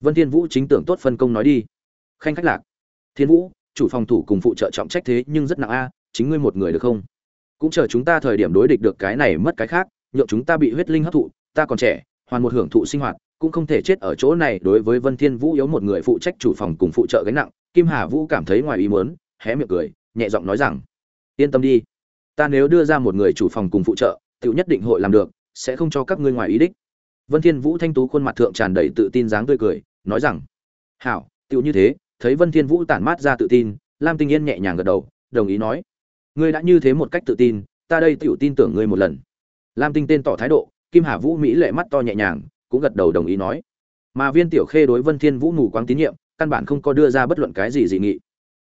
[SPEAKER 1] Vân thiên vũ chính tưởng tốt phân công nói đi. Khanh khách lạc, thiên vũ, chủ phòng thủ cùng phụ trợ trọng trách thế nhưng rất nặng a, chính ngươi một người được không? Cũng chờ chúng ta thời điểm đối địch được cái này mất cái khác, nhượng chúng ta bị huyết linh hấp thụ, ta còn trẻ, hoàn một hưởng thụ sinh hoạt cũng không thể chết ở chỗ này. Đối với vân thiên vũ yếu một người phụ trách chủ phòng cùng phụ trợ gánh nặng, kim hà vũ cảm thấy ngoài ý muốn, hé miệng cười, nhẹ giọng nói rằng, yên tâm đi, ta nếu đưa ra một người chủ phòng cùng phụ trợ tự nhất định hội làm được, sẽ không cho các ngươi ngoài ý đích. Vân thiên vũ thanh tú khuôn mặt thượng tràn đầy tự tin dáng tươi cười, nói rằng, hảo tự như thế. Thấy vân thiên vũ tản mát ra tự tin, lam tinh yên nhẹ nhàng gật đầu, đồng ý nói, ngươi đã như thế một cách tự tin, ta đây tự tin tưởng ngươi một lần. Lam tinh tên tỏ thái độ, kim hà vũ mỹ lệ mắt to nhẹ nhàng cũng gật đầu đồng ý nói. Mà viên tiểu khê đối vân thiên vũ mù quáng tín nhiệm, căn bản không có đưa ra bất luận cái gì dị nghị.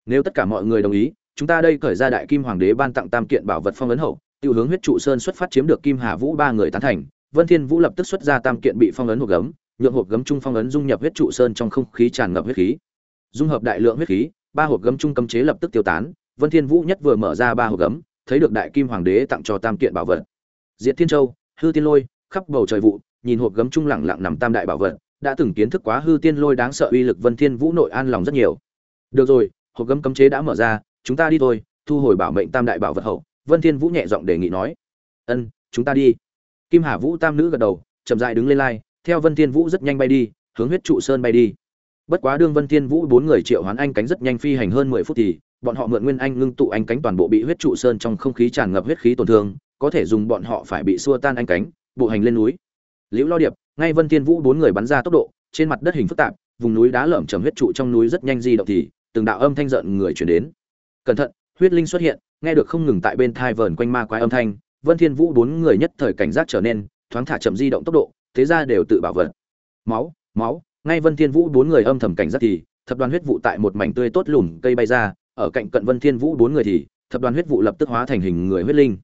[SPEAKER 1] Nếu tất cả mọi người đồng ý, chúng ta đây khởi ra đại kim hoàng đế ban tặng tam kiện bảo vật phong ấn hậu, tiêu hướng huyết trụ sơn xuất phát chiếm được kim hà vũ ba người tán thành, vân thiên vũ lập tức xuất ra tam kiện bị phong ấn hộp gấm, nhượng hộp gấm trung phong ấn dung nhập huyết trụ sơn trong không khí tràn ngập huyết khí. Dung hợp đại lượng huyết khí, ba hộp gấm trung cấm chế lập tức tiêu tán, vân thiên vũ nhất vừa mở ra ba hộp gấm, thấy được đại kim hoàng đế tặng cho tam kiện bảo vật. Diệt thiên châu, hư tiên lôi, khắp bầu trời vụ nhìn hộp gấm trung lặng lặng nằm tam đại bảo vật, đã từng kiến thức quá hư tiên lôi đáng sợ uy lực vân thiên vũ nội an lòng rất nhiều. Được rồi, hộp gấm cấm chế đã mở ra, chúng ta đi thôi, thu hồi bảo mệnh tam đại bảo vật hậu, vân thiên vũ nhẹ giọng đề nghị nói. Ân, chúng ta đi. Kim hà vũ tam nữ gật đầu, chậm rãi đứng lên lai, theo vân thiên vũ rất nhanh bay đi, hướng huyết trụ sơn bay đi. Bất quá đương vân thiên vũ bốn người triệu hoán anh cánh rất nhanh phi hành hơn mười phút thì, bọn họ mượn nguyên anh ngưng tụ anh cánh toàn bộ bị huyết trụ sơn trong không khí tràn ngập huyết khí tổn thương, có thể dùng bọn họ phải bị xua tan anh cánh, bộ hành lên núi liễu lo điệp, ngay vân thiên vũ bốn người bắn ra tốc độ, trên mặt đất hình phức tạp, vùng núi đá lởm chởm huyết trụ trong núi rất nhanh di động thì, từng đạo âm thanh giận người truyền đến. Cẩn thận, huyết linh xuất hiện, nghe được không ngừng tại bên thai vờn quanh ma quái âm thanh, vân thiên vũ bốn người nhất thời cảnh giác trở nên, thoáng thả chậm di động tốc độ, thế ra đều tự bảo vật. Máu máu, ngay vân thiên vũ bốn người âm thầm cảnh giác thì, thập đoàn huyết vụ tại một mảnh tươi tốt lùn cây bay ra, ở cạnh cận vân thiên vũ bốn người thì, thập đoàn huyết vụ lập tức hóa thành hình người huyết linh.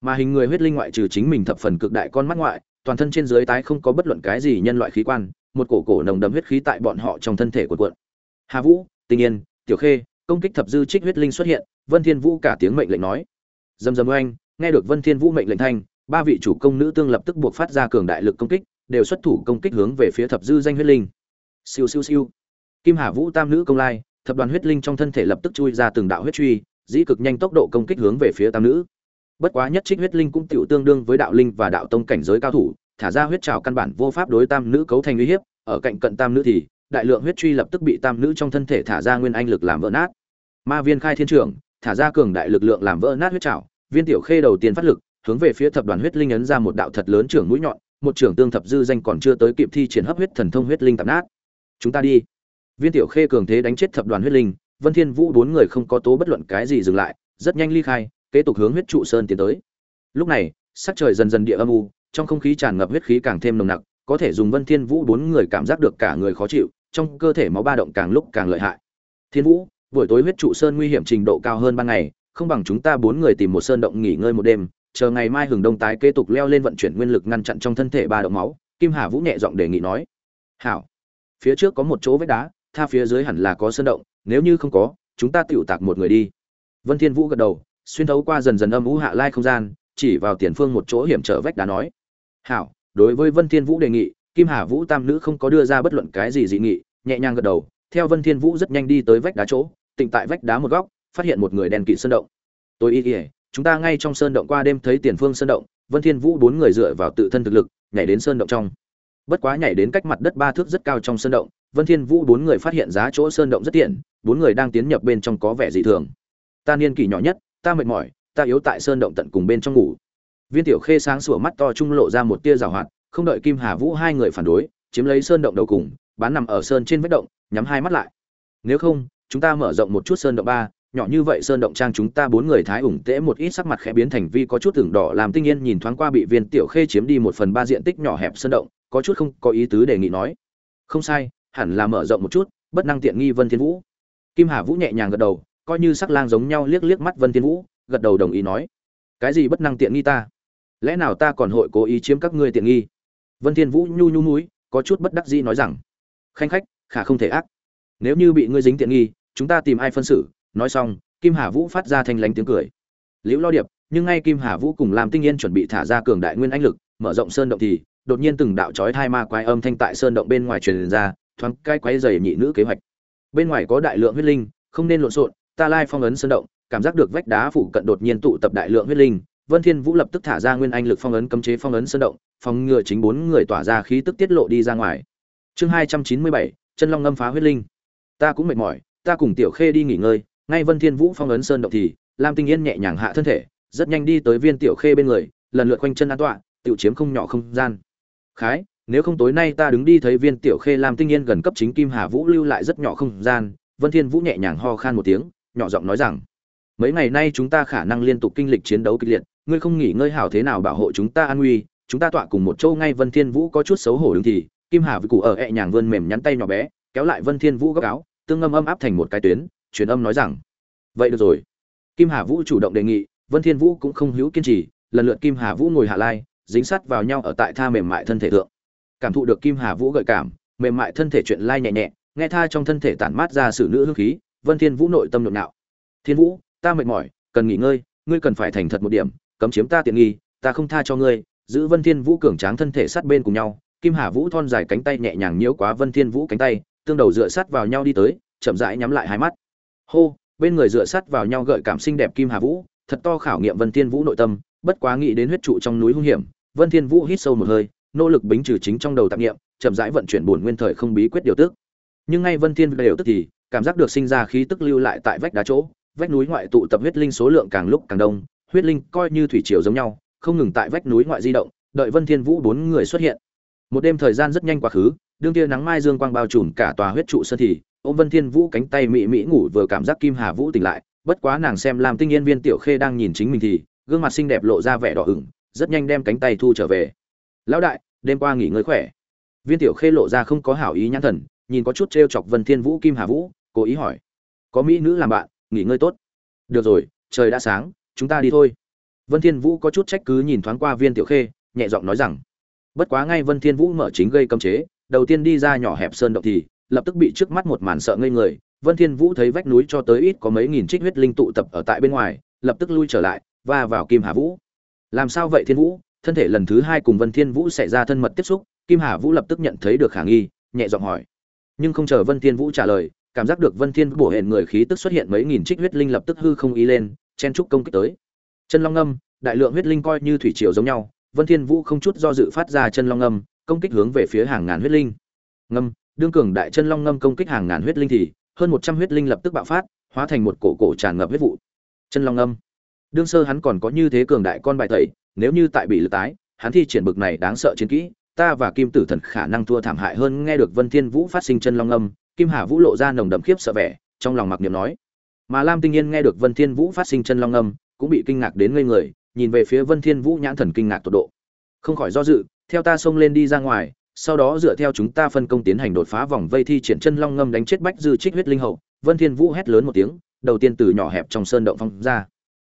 [SPEAKER 1] Mà hình người huyết linh ngoại trừ chính mình thập phần cực đại con mắt ngoại toàn thân trên dưới tái không có bất luận cái gì nhân loại khí quan, một cổ cổ nồng đậm huyết khí tại bọn họ trong thân thể của cuộn. Hà vũ tinh yên, tiểu khê, công kích thập dư trích huyết linh xuất hiện, vân thiên vũ cả tiếng mệnh lệnh nói. Dầm dầm oanh, nghe được vân thiên vũ mệnh lệnh thanh, ba vị chủ công nữ tương lập tức buộc phát ra cường đại lực công kích, đều xuất thủ công kích hướng về phía thập dư danh huyết linh. Siêu siêu siêu. Kim hà vũ tam nữ công lai, thập đoàn huyết linh trong thân thể lập tức chui ra từng đạo huyết truy, dĩ cực nhanh tốc độ công kích hướng về phía tam nữ bất quá nhất trích huyết linh cũng tiểu tương đương với đạo linh và đạo tông cảnh giới cao thủ, thả ra huyết trào căn bản vô pháp đối tam nữ cấu thành uy hiếp, ở cạnh cận tam nữ thì, đại lượng huyết truy lập tức bị tam nữ trong thân thể thả ra nguyên anh lực làm vỡ nát. Ma viên khai thiên trưởng thả ra cường đại lực lượng làm vỡ nát huyết trào viên tiểu khê đầu tiên phát lực, hướng về phía thập đoàn huyết linh ấn ra một đạo thật lớn trưởng mũi nhọn, một trưởng tương thập dư danh còn chưa tới kịp thi triển hấp huyết thần thông huyết linh tạp nát. Chúng ta đi. Viên tiểu khê cường thế đánh chết thập đoàn huyết linh, vân thiên vũ bốn người không có tố bất luận cái gì dừng lại, rất nhanh ly khai kế tục hướng huyết trụ sơn tiến tới. Lúc này, sắc trời dần dần địa âm u, trong không khí tràn ngập huyết khí càng thêm nồng nặc, có thể dùng vân thiên vũ bốn người cảm giác được cả người khó chịu, trong cơ thể máu ba động càng lúc càng lợi hại. Thiên vũ, buổi tối huyết trụ sơn nguy hiểm trình độ cao hơn ban ngày, không bằng chúng ta bốn người tìm một sơn động nghỉ ngơi một đêm, chờ ngày mai hừng đông tái kế tục leo lên vận chuyển nguyên lực ngăn chặn trong thân thể ba động máu, kim hà vũ nhẹ giọng đề nghị nói. Hảo. Phía trước có một chỗ vách đá, tha phía dưới hẳn là có sơn động, nếu như không có, chúng ta tựu tạc một người đi. Vân thiên vũ gật đầu xuyên thấu qua dần dần âm u hạ lai không gian, chỉ vào tiền phương một chỗ hiểm trở vách đá nói, hảo, đối với vân thiên vũ đề nghị, kim hà vũ tam nữ không có đưa ra bất luận cái gì dị nghị, nhẹ nhàng gật đầu, theo vân thiên vũ rất nhanh đi tới vách đá chỗ, tịnh tại vách đá một góc, phát hiện một người đen kỵ sơn động. Tôi y ỉa chúng ta ngay trong sơn động qua đêm thấy tiền phương sơn động, vân thiên vũ bốn người dựa vào tự thân thực lực, nhảy đến sơn động trong. Bất quá nhảy đến cách mặt đất ba thước rất cao trong sơn động, vân thiên vũ bốn người phát hiện giá chỗ sơn động rất tiện, bốn người đang tiến nhập bên trong có vẻ dị thường. Ta niên kỷ nhỏ nhất ta mệt mỏi, ta yếu tại sơn động tận cùng bên trong ngủ. Viên tiểu khê sáng sủa mắt to trung lộ ra một tia rào hoạt, không đợi kim hà vũ hai người phản đối, chiếm lấy sơn động đầu cùng, bán nằm ở sơn trên vách động, nhắm hai mắt lại. Nếu không, chúng ta mở rộng một chút sơn động ba, nhỏ như vậy sơn động trang chúng ta bốn người thái ủng tễ một ít sắc mặt khẽ biến thành vi có chút tưởng đỏ làm tinh yên nhìn thoáng qua bị viên tiểu khê chiếm đi một phần ba diện tích nhỏ hẹp sơn động, có chút không có ý tứ đề nghị nói. Không sai, hẳn là mở rộng một chút, bất năng tiện nghi vân thiên vũ. Kim hà vũ nhẹ nhàng gật đầu coi như sắc lang giống nhau liếc liếc mắt vân thiên vũ, gật đầu đồng ý nói, cái gì bất năng tiện nghi ta? Lẽ nào ta còn hội cố ý chiếm các ngươi tiện nghi? Vân thiên vũ nhu nhu núi, có chút bất đắc dĩ nói rằng, khanh khách, khả không thể ác. Nếu như bị ngươi dính tiện nghi, chúng ta tìm ai phân xử? Nói xong, kim hà vũ phát ra thanh lánh tiếng cười. Liễu lo điệp, nhưng ngay kim hà vũ cùng làm tinh yên chuẩn bị thả ra cường đại nguyên anh lực, mở rộng sơn động thì, đột nhiên từng đạo chói thai ma quái âm thanh tại sơn động bên ngoài truyền ra, thoáng cái quái dày nhị nữ kế hoạch. Bên ngoài có đại lượng huyết linh, không nên lộn xộn ta lai phong ấn sơn động, cảm giác được vách đá phủ cận đột nhiên tụ tập đại lượng huyết linh. Vân thiên vũ lập tức thả ra nguyên anh lực phong ấn cấm chế phong ấn sơn động, phòng ngừa chính bốn người tỏa ra khí tức tiết lộ đi ra ngoài. Chương hai trăm chín mươi bảy, chân long ngâm phá huyết linh. Ta cũng mệt mỏi, ta cùng tiểu khê đi nghỉ ngơi. Ngay vân thiên vũ phong ấn sơn động thì, lam tinh yên nhẹ nhàng hạ thân thể, rất nhanh đi tới viên tiểu khê bên người, lần lượt quanh chân an tọa, tiểu chiếm không nhỏ không gian. Khái, nếu không tối nay ta đứng đi thấy viên tiểu khê lam tinh yên gần cấp chính kim hà vũ lưu lại rất nhỏ không gian, vân thiên vũ nhẹ nhàng ho khan một tiếng nhỏ giọng nói rằng, mấy ngày nay chúng ta khả năng liên tục kinh lịch chiến đấu kịch liệt, ngươi không nghỉ ngơi hảo thế nào bảo hộ chúng ta an nguy, chúng ta tọa cùng một châu ngay vân thiên vũ có chút xấu hổ đứng thì, kim hà với cụ ở ẹ nhàng vươn mềm nhắn tay nhỏ bé, kéo lại vân thiên vũ góc áo, tương âm âm áp thành một cái tuyến, truyền âm nói rằng, vậy được rồi. Kim hà vũ chủ động đề nghị, vân thiên vũ cũng không hữu kiên trì, lần lượt kim hà vũ ngồi hạ lai, dính sát vào nhau ở tại tha mềm mại thân thể thượng. Cảm thụ được kim hà vũ gợi cảm, mềm mại thân thể chuyện lai nhẹ nhẹ, nghe tha trong thân thể tản mát ra sự nữ hương khí vân thiên vũ nội tâm nhộn nhạo. Thiên vũ ta mệt mỏi cần nghỉ ngơi ngươi cần phải thành thật một điểm cấm chiếm ta tiện nghi ta không tha cho ngươi. Giữ vân thiên vũ cường tráng thân thể sát bên cùng nhau kim hà vũ thon dài cánh tay nhẹ nhàng nhiễu quá vân thiên vũ cánh tay tương đầu dựa sát vào nhau đi tới chậm rãi nhắm lại hai mắt. Hô! Bên người dựa sát vào nhau gợi cảm xinh đẹp kim hà vũ thật to khảo nghiệm vân thiên vũ nội tâm bất quá nghĩ đến huyết trụ trong núi hung hiểm vân thiên vũ hít sâu một hơi nỗ lực bính trừ chính trong đầu tạp niệm, chậm rãi vận chuyển bổn nguyên thời không bí quyết điều tức. Nhưng ngay vân thiên điều tức thì cảm giác được sinh ra khí tức lưu lại tại vách đá chỗ, vách núi ngoại tụ tập huyết linh số lượng càng lúc càng đông, huyết linh coi như thủy triều giống nhau, không ngừng tại vách núi ngoại di động, đợi vân thiên vũ bốn người xuất hiện. Một đêm thời gian rất nhanh quá khứ, đương tia nắng mai dương quang bao trùm cả tòa huyết trụ sơn thì, ôm vân thiên vũ cánh tay mị mị ngủ vừa cảm giác kim hà vũ tỉnh lại, bất quá nàng xem làm tinh yên viên tiểu khê đang nhìn chính mình thì, gương mặt xinh đẹp lộ ra vẻ đỏ ửng, rất nhanh đem cánh tay thu trở về. Lão đại, đêm qua nghỉ ngơi khỏe. Viên tiểu khê lộ ra không có hảo ý nhãn thần, nhìn có chút treo chọc vân thiên vũ kim hà vũ cố ý hỏi. Có mỹ nữ làm bạn, nghỉ ngơi tốt. Được rồi, trời đã sáng, chúng ta đi thôi. Vân thiên vũ có chút trách cứ nhìn thoáng qua viên tiểu khê, nhẹ giọng nói rằng, bất quá ngay vân thiên vũ mở chính gây cấm chế, đầu tiên đi ra nhỏ hẹp sơn động thì, lập tức bị trước mắt một màn sợ ngây người. Vân thiên vũ thấy vách núi cho tới ít có mấy nghìn trích huyết linh tụ tập ở tại bên ngoài, lập tức lui trở lại và vào kim hà vũ. Làm sao vậy thiên vũ? Thân thể lần thứ hai cùng vân thiên vũ xảy ra thân mật tiếp xúc. Kim hà vũ lập tức nhận thấy được khả nghi, nhẹ giọng hỏi. Nhưng không chờ vân thiên vũ trả lời cảm giác được vân thiên bổ hẹn người khí tức xuất hiện mấy nghìn trích huyết linh lập tức hư không ý lên, chen trúc công kích tới. Chân long ngâm đại lượng huyết linh coi như thủy triều giống nhau, vân thiên vũ không chút do dự phát ra chân long ngâm công kích hướng về phía hàng ngàn huyết linh. Ngâm, đương cường đại chân long ngâm công kích hàng ngàn huyết linh thì, hơn một trăm huyết linh lập tức bạo phát, hóa thành một cổ cổ tràn ngập huyết vụ. Chân long ngâm đương sơ hắn còn có như thế cường đại con bài tẩy, nếu như tại bị lừa tái, hắn thi triển bực này đáng sợ chiến kỹ, ta và kim tử thần khả năng thua thảm hại hơn nghe được vân thiên vũ phát sinh chân long ngâm kim hà vũ lộ ra nồng đậm khiếp sợ vẻ, trong lòng mặc niệm nói. Mà lam tinh yên nghe được vân thiên vũ phát sinh chân long ngâm cũng bị kinh ngạc đến ngây người, nhìn về phía vân thiên vũ nhãn thần kinh ngạc tột độ. Không khỏi do dự, theo ta xông lên đi ra ngoài, sau đó dựa theo chúng ta phân công tiến hành đột phá vòng vây thi triển chân long ngâm đánh chết bách dư trích huyết linh hậu. Vân thiên vũ hét lớn một tiếng, đầu tiên từ nhỏ hẹp trong sơn động phong ra.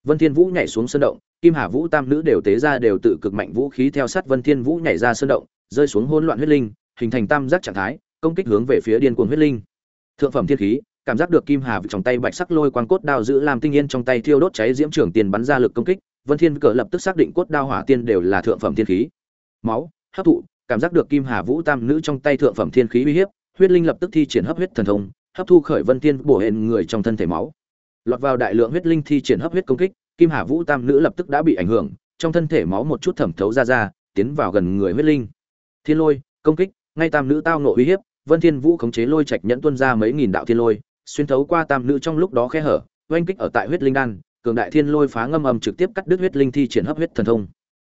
[SPEAKER 1] Vân thiên vũ nhảy xuống sơn động, kim hà vũ tam nữ đều tế ra đều tự cực mạnh vũ khí theo sát vân thiên vũ nhảy ra sơn động, rơi xuống hỗn loạn huyết linh, hình thành tam giác trạng thái công kích hướng về phía điên cuồng huyết linh. Thượng phẩm thiên khí, cảm giác được kim hà trong tay bạch sắc lôi quang cốt đao giữ làm tinh yên trong tay thiêu đốt cháy diễm trưởng tiền bắn ra lực công kích, vân thiên cờ lập tức xác định cốt đao hỏa tiên đều là thượng phẩm thiên khí. Máu, hấp thụ, cảm giác được kim hà vũ tam nữ trong tay thượng phẩm thiên khí uy hiếp, huyết linh lập tức thi triển hấp huyết thần thông, hấp thu khởi vân thiên bổ hẹn người trong thân thể máu. Lọt vào đại lượng huyết linh thi triển hấp huyết công kích, kim hà vũ tam nữ lập tức đã bị ảnh hưởng, trong thân thể máu một chút thẩm thấu ra ra, tiến vào gần người huyết linh. Thiên lôi, công kích, ngay tam nữ tao nộ uy hiếp vân thiên vũ khống chế lôi trạch nhẫn tuôn ra mấy nghìn đạo thiên lôi, xuyên thấu qua tam nữ trong lúc đó khe hở, oanh kích ở tại huyết linh đan, cường đại thiên lôi phá ngâm âm trực tiếp cắt đứt huyết linh thi triển hấp huyết thần thông.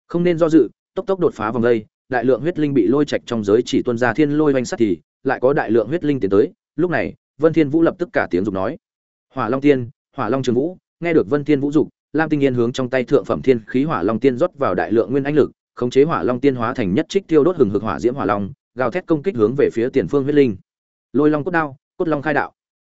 [SPEAKER 1] Không nên do dự, tốc tốc đột phá vòng đây, đại lượng huyết linh bị lôi trạch trong giới chỉ tuôn ra thiên lôi oanh sát thì, lại có đại lượng huyết linh tiến tới. Lúc này, vân thiên vũ lập tức cả tiếng dục nói, hỏa long tiên, hỏa long trường vũ, nghe được vân thiên vũ dục, lam tinh yên hướng trong tay thượng phẩm thiên khí hỏa long tiên rót vào đại lượng nguyên anh lực, khống chế hỏa long tiên hóa thành nhất trích tiêu đốt hừng hực hỏa diễm hỏa long gào thét công kích hướng về phía tiền phương huyết linh. Lôi long cốt đao, cốt long khai đạo.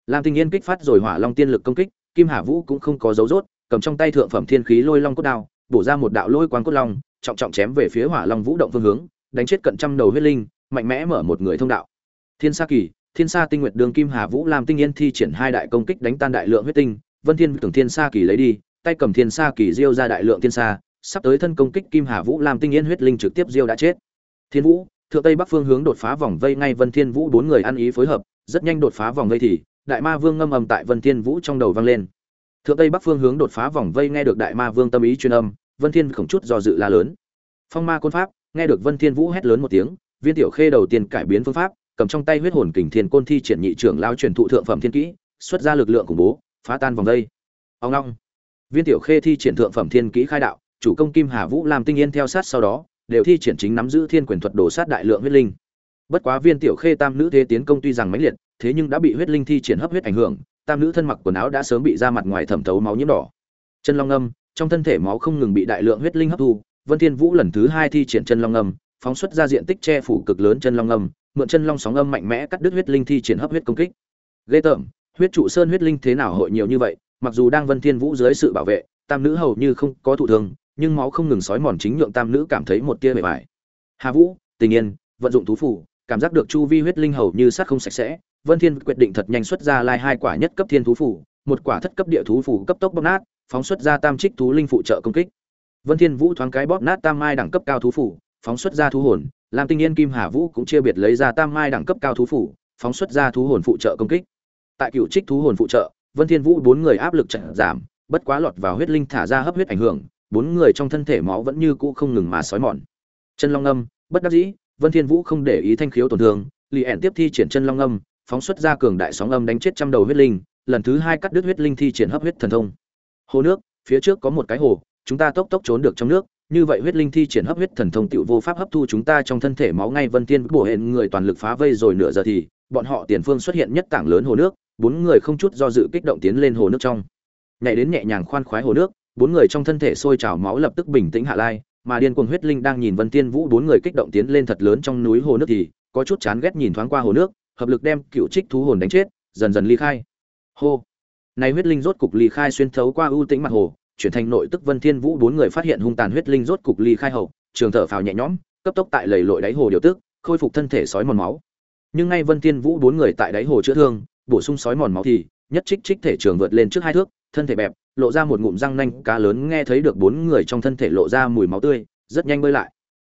[SPEAKER 1] Lam tinh yên kích phát rồi hỏa long tiên lực công kích, kim hà vũ cũng không có dấu rốt, cầm trong tay thượng phẩm thiên khí lôi long cốt đao, bổ ra một đạo lôi quang cốt long, trọng trọng chém về phía hỏa long vũ động phương hướng, đánh chết cận trăm đầu huyết linh, mạnh mẽ mở một người thông đạo. Thiên sa kỳ, thiên sa tinh nguyệt đường kim hà vũ làm tinh yên thi triển hai đại công kích đánh tan đại lượng huyết tinh, vân thiên tưởng thiên sa kỳ lấy đi, tay cầm thiên sa kỳ diêu ra đại lượng thiên sa, sắp tới thân công kích kim hà vũ làm tinh yên huyết linh trực tiếp diêu đã chết. Thiên vũ thượng tây bắc phương hướng đột phá vòng vây ngay vân thiên vũ, bốn người ăn ý phối hợp, rất nhanh đột phá vòng vây thì, đại ma vương ngâm ầm tại vân thiên vũ trong đầu vang lên. Thượng tây bắc phương hướng đột phá vòng vây nghe được đại ma vương tâm ý truyền âm, vân thiên khổng chút do dự la lớn. Phong ma côn pháp, nghe được vân thiên vũ hét lớn một tiếng, viên tiểu khê đầu tiên cải biến phương pháp, cầm trong tay huyết hồn kình thiên côn thi triển nhị trưởng lao truyền thụ thượng phẩm thiên kỹ, xuất ra lực lượng khủng bố, phá tan vòng vây. Ông long. Viên tiểu khê thi triển thượng phẩm thiên kỹ khai đạo, chủ công kim hà vũ làm tinh yên theo sát sau đó đều thi triển chính nắm giữ thiên quyền thuật đổ sát đại lượng huyết linh. Bất quá viên tiểu khê tam nữ thế tiến công tuy rằng mãnh liệt, thế nhưng đã bị huyết linh thi triển hấp huyết ảnh hưởng, tam nữ thân mặc quần áo đã sớm bị ra mặt ngoài thẩm thấu máu nhiễm đỏ. Chân long âm, trong thân thể máu không ngừng bị đại lượng huyết linh hấp thu, vân thiên vũ lần thứ hai thi triển chân long âm, phóng xuất ra diện tích che phủ cực lớn chân long âm, mượn chân long sóng âm mạnh mẽ cắt đứt huyết linh thi triển hấp huyết công kích. Ghê tởm, huyết trụ sơn huyết linh thế nào hội nhiều như vậy, mặc dù đang vân thiên vũ dưới sự bảo vệ, tam nữ hầu như không có thụ thương nhưng máu không ngừng sói mòn chính nhượng tam nữ cảm thấy một tia bề bài hà vũ, tình yên, vận dụng thú phủ cảm giác được chu vi huyết linh hầu như sát không sạch sẽ, vân thiên quyết định thật nhanh xuất ra lai hai quả nhất cấp thiên thú phủ một quả thất cấp địa thú phủ cấp tốc bóp nát, phóng xuất ra tam trích thú linh phụ trợ công kích. Vân thiên vũ thoáng cái bóp nát tam mai đẳng cấp cao thú phủ phóng xuất ra thú hồn, làm tinh yên kim hà vũ cũng chia biệt lấy ra tam mai đẳng cấp cao thú phủ phóng xuất ra thú hồn phụ trợ công kích. Tại cựu trích thú hồn phụ trợ, vân thiên vũ bốn người áp lực trận giảm, bất quá lọt vào huyết linh thả ra hấp huyết ảnh hưởng bốn người trong thân thể máu vẫn như cũ không ngừng mà sói mòn. Chân long âm, bất đắc dĩ, vân thiên vũ không để ý thanh khiếu tổn thương, lì ẻn tiếp thi triển chân long âm, phóng xuất ra cường đại sóng âm đánh chết trăm đầu huyết linh, lần thứ hai cắt đứt huyết linh thi triển hấp huyết thần thông. Hồ nước, phía trước có một cái hồ, chúng ta tốc tốc trốn được trong nước, như vậy huyết linh thi triển hấp huyết thần thông tiểu vô pháp hấp thu chúng ta trong thân thể máu ngay vân tiên bổ hẹn người toàn lực phá vây rồi nửa giờ thì, bọn họ tiền phương xuất hiện nhất tảng lớn hồ nước, bốn người không chút do dự kích động tiến lên hồ nước trong. Nhảy đến nhẹ nhàng khoan khoái hồ nước bốn người trong thân thể sôi trào máu lập tức bình tĩnh hạ lai, mà điên cuồng huyết linh đang nhìn vân tiên vũ bốn người kích động tiến lên thật lớn trong núi hồ nước thì có chút chán ghét nhìn thoáng qua hồ nước, hợp lực đem cựu trích thú hồn đánh chết, dần dần ly khai. Hô! Này huyết linh rốt cục ly khai xuyên thấu qua ưu tĩnh mặt hồ, chuyển thành nội tức vân thiên vũ bốn người phát hiện hung tàn huyết linh rốt cục ly khai hậu, trường thở phào nhẹ nhõm, cấp tốc tại lầy lội đáy hồ điều tức, khôi phục thân thể sói mòn máu. Nhưng ngay vân thiên vũ bốn người tại đáy hồ chữa thương, bổ sung sói mòn máu thì, nhất trích trích thể trường vượt lên trước hai thước, thân thể bẹp lộ ra một ngụm răng nanh, cá lớn nghe thấy được bốn người trong thân thể lộ ra mùi máu tươi, rất nhanh bơi lại.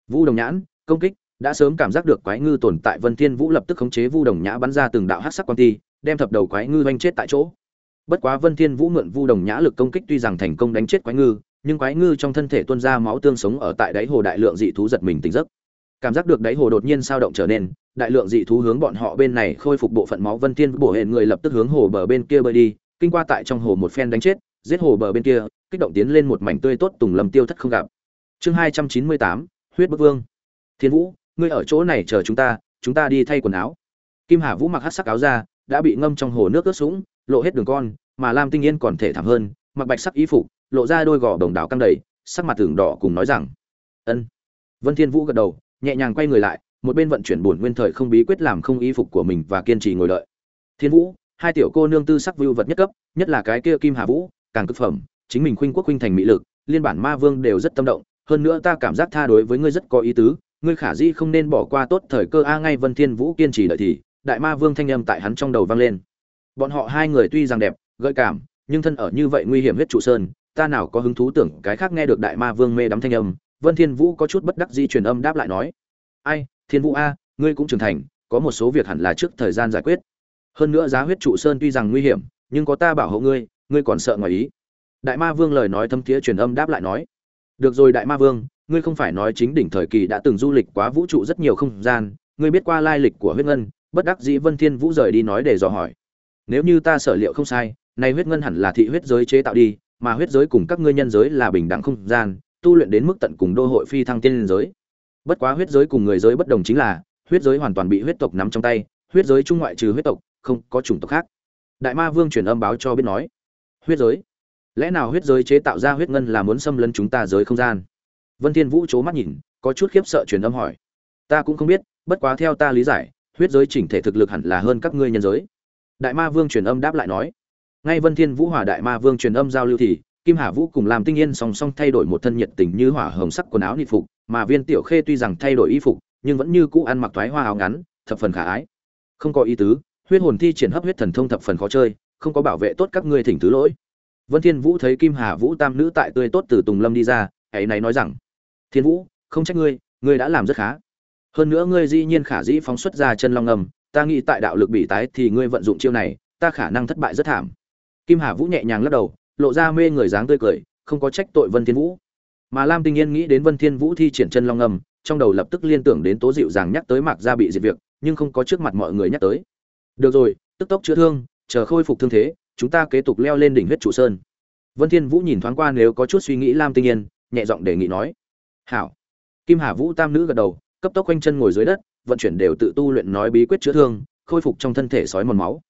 [SPEAKER 1] Vu đồng nhãn, công kích, đã sớm cảm giác được quái ngư tồn tại, vân thiên vũ lập tức khống chế vu đồng nhã bắn ra từng đạo hắc sắc quan ti, đem thập đầu quái ngư vanh chết tại chỗ. Bất quá vân thiên vũ mượn vu đồng nhã lực công kích tuy rằng thành công đánh chết quái ngư, nhưng quái ngư trong thân thể tuôn ra máu tương sống ở tại đáy hồ đại lượng dị thú giật mình tỉnh giấc. Cảm giác được đáy hồ đột nhiên sao động trở nên, đại lượng dị thú hướng bọn họ bên này khôi phục bộ phận máu, vân thiên bổ hẹn người lập tức hướng hồ bờ bên kia bơi đi, kinh qua tại trong hồ một phen đánh chết giết hồ bờ bên kia, kích động tiến lên một mảnh tươi tốt tùng lâm tiêu thất không gặp. Chương hai trăm chín mươi tám, huyết bức vương. Thiên vũ, ngươi ở chỗ này chờ chúng ta chúng ta đi thay quần áo. Kim hà vũ mặc hát sắc áo ra đã bị ngâm trong hồ nước ướt sũng, lộ hết đường con, mà lam tinh yên còn thể thảm hơn, mặc bạch sắc y phục, lộ ra đôi gò đồng đảo căng đầy, sắc mặt tường đỏ cùng nói rằng, ân. Vân thiên vũ gật đầu, nhẹ nhàng quay người lại, một bên vận chuyển buồn nguyên thời không bí quyết làm không y phục của mình và kiên trì ngồi đợi. Thiên vũ, hai tiểu cô nương tư sắc vưu vật nhất cấp, nhất là cái kia kim hà vũ càng cực phẩm, chính mình khuynh quốc khuynh thành mỹ lực, liên bản ma vương đều rất tâm động, hơn nữa ta cảm giác tha đối với ngươi rất có ý tứ, ngươi khả di không nên bỏ qua tốt thời cơ a, ngay vân thiên vũ kiên trì đợi thì, đại ma vương thanh âm tại hắn trong đầu vang lên. Bọn họ hai người tuy rằng đẹp, gợi cảm, nhưng thân ở như vậy nguy hiểm huyết trụ sơn, ta nào có hứng thú tưởng cái khác nghe được đại ma vương mê đắm thanh âm, vân thiên vũ có chút bất đắc di truyền âm đáp lại nói. Ai, thiên vũ a, ngươi cũng trưởng thành, có một số việc hẳn là trước thời gian giải quyết. Hơn nữa giá huyết trụ sơn tuy rằng nguy hiểm, nhưng có ta bảo hộ ngươi ngươi còn sợ ngoài ý. Đại ma vương lời nói thâm thiế truyền âm đáp lại nói, được rồi đại ma vương, ngươi không phải nói chính đỉnh thời kỳ đã từng du lịch quá vũ trụ rất nhiều không gian, ngươi biết qua lai lịch của huyết ngân, bất đắc dĩ vân thiên vũ rời đi nói để dò hỏi. Nếu như ta sở liệu không sai nay huyết ngân hẳn là thị huyết giới chế tạo đi, mà huyết giới cùng các ngươi nhân giới là bình đẳng không gian, tu luyện đến mức tận cùng đô hội phi thăng tiên giới. Bất quá huyết giới cùng người giới bất đồng chính là, huyết giới hoàn toàn bị huyết tộc nắm trong tay, huyết giới trung ngoại trừ huyết tộc, không có chủng tộc khác. Đại ma vương truyền âm báo cho biết nói huyết giới. Lẽ nào huyết giới chế tạo ra huyết ngân là muốn xâm lấn chúng ta giới không gian? Vân thiên vũ c mắt nhìn, có chút khiếp sợ truyền âm hỏi. Ta cũng không biết, bất quá theo ta lý giải, huyết giới chỉnh thể thực lực hẳn là hơn các ngươi nhân giới. Đại ma vương truyền âm đáp lại nói. Ngay vân thiên vũ hòa đại ma vương truyền âm giao lưu thì, kim hà vũ cùng làm tinh yên song song thay đổi một thân nhiệt tình như hỏa hồng sắc quần áo nịt phục, mà viên tiểu khê tuy rằng thay đổi y phục, nhưng vẫn như cũ ăn mặc thoái hoa áo ngắn, thập phần khả ái. Không có ý tứ, huyết hồn thi triển hấp huyết thần thông thập phần khó chơi không có bảo vệ tốt các ngươi thỉnh thứ lỗi. Vân thiên vũ thấy kim hà vũ tam nữ tại tươi tốt từ tùng lâm đi ra, ấy này nói rằng, thiên vũ, không trách ngươi ngươi đã làm rất khá. Hơn nữa ngươi dĩ nhiên khả dĩ phóng xuất ra chân long ngầm ta nghĩ tại đạo lực bị tái thì ngươi vận dụng chiêu này, ta khả năng thất bại rất thảm. Kim hà vũ nhẹ nhàng lắc đầu, lộ ra mê người dáng tươi cười, không có trách tội vân thiên vũ. Mà lam tinh yên nghĩ đến vân thiên vũ thi triển chân long ngầm trong đầu lập tức liên tưởng đến tố dịu dàng nhắc tới mạc gia bị diệt việc, nhưng không có trước mặt mọi người nhắc tới. Được rồi, tức tốc chữa thương chờ khôi phục thương thế, chúng ta kế tục leo lên đỉnh huyết trụ sơn. Vân thiên vũ nhìn thoáng qua nếu có chút suy nghĩ lam tinh yên, nhẹ giọng đề nghị nói. Hảo. Kim hà vũ tam nữ gật đầu, cấp tốc quanh chân ngồi dưới đất, vận chuyển đều tự tu luyện nói bí quyết chữa thương, khôi phục trong thân thể sói mòn máu.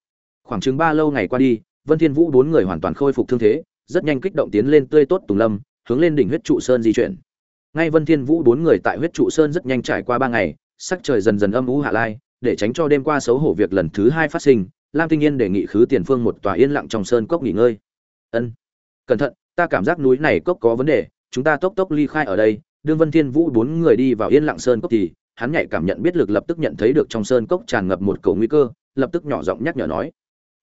[SPEAKER 1] Khoảng chừng ba lâu ngày qua đi, vân thiên vũ bốn người hoàn toàn khôi phục thương thế, rất nhanh kích động tiến lên tươi tốt tùng lâm, hướng lên đỉnh huyết trụ sơn di chuyển. Ngay vân thiên vũ bốn người tại huyết trụ sơn rất nhanh trải qua ba ngày, sắc trời dần dần âm u hạ lai, để tránh cho đêm qua xấu hổ việc lần thứ hai phát sinh lam tinh yên đề nghị khứ tiền phương một tòa yên lặng trong sơn cốc nghỉ ngơi. Ân, cẩn thận, ta cảm giác núi này cốc có vấn đề, chúng ta tốc tốc ly khai ở đây. Đương vân thiên vũ bốn người đi vào yên lặng sơn cốc thì, hắn nhạy cảm nhận biết lực lập tức nhận thấy được trong sơn cốc tràn ngập một cầu nguy cơ, lập tức nhỏ giọng nhắc nhở nói.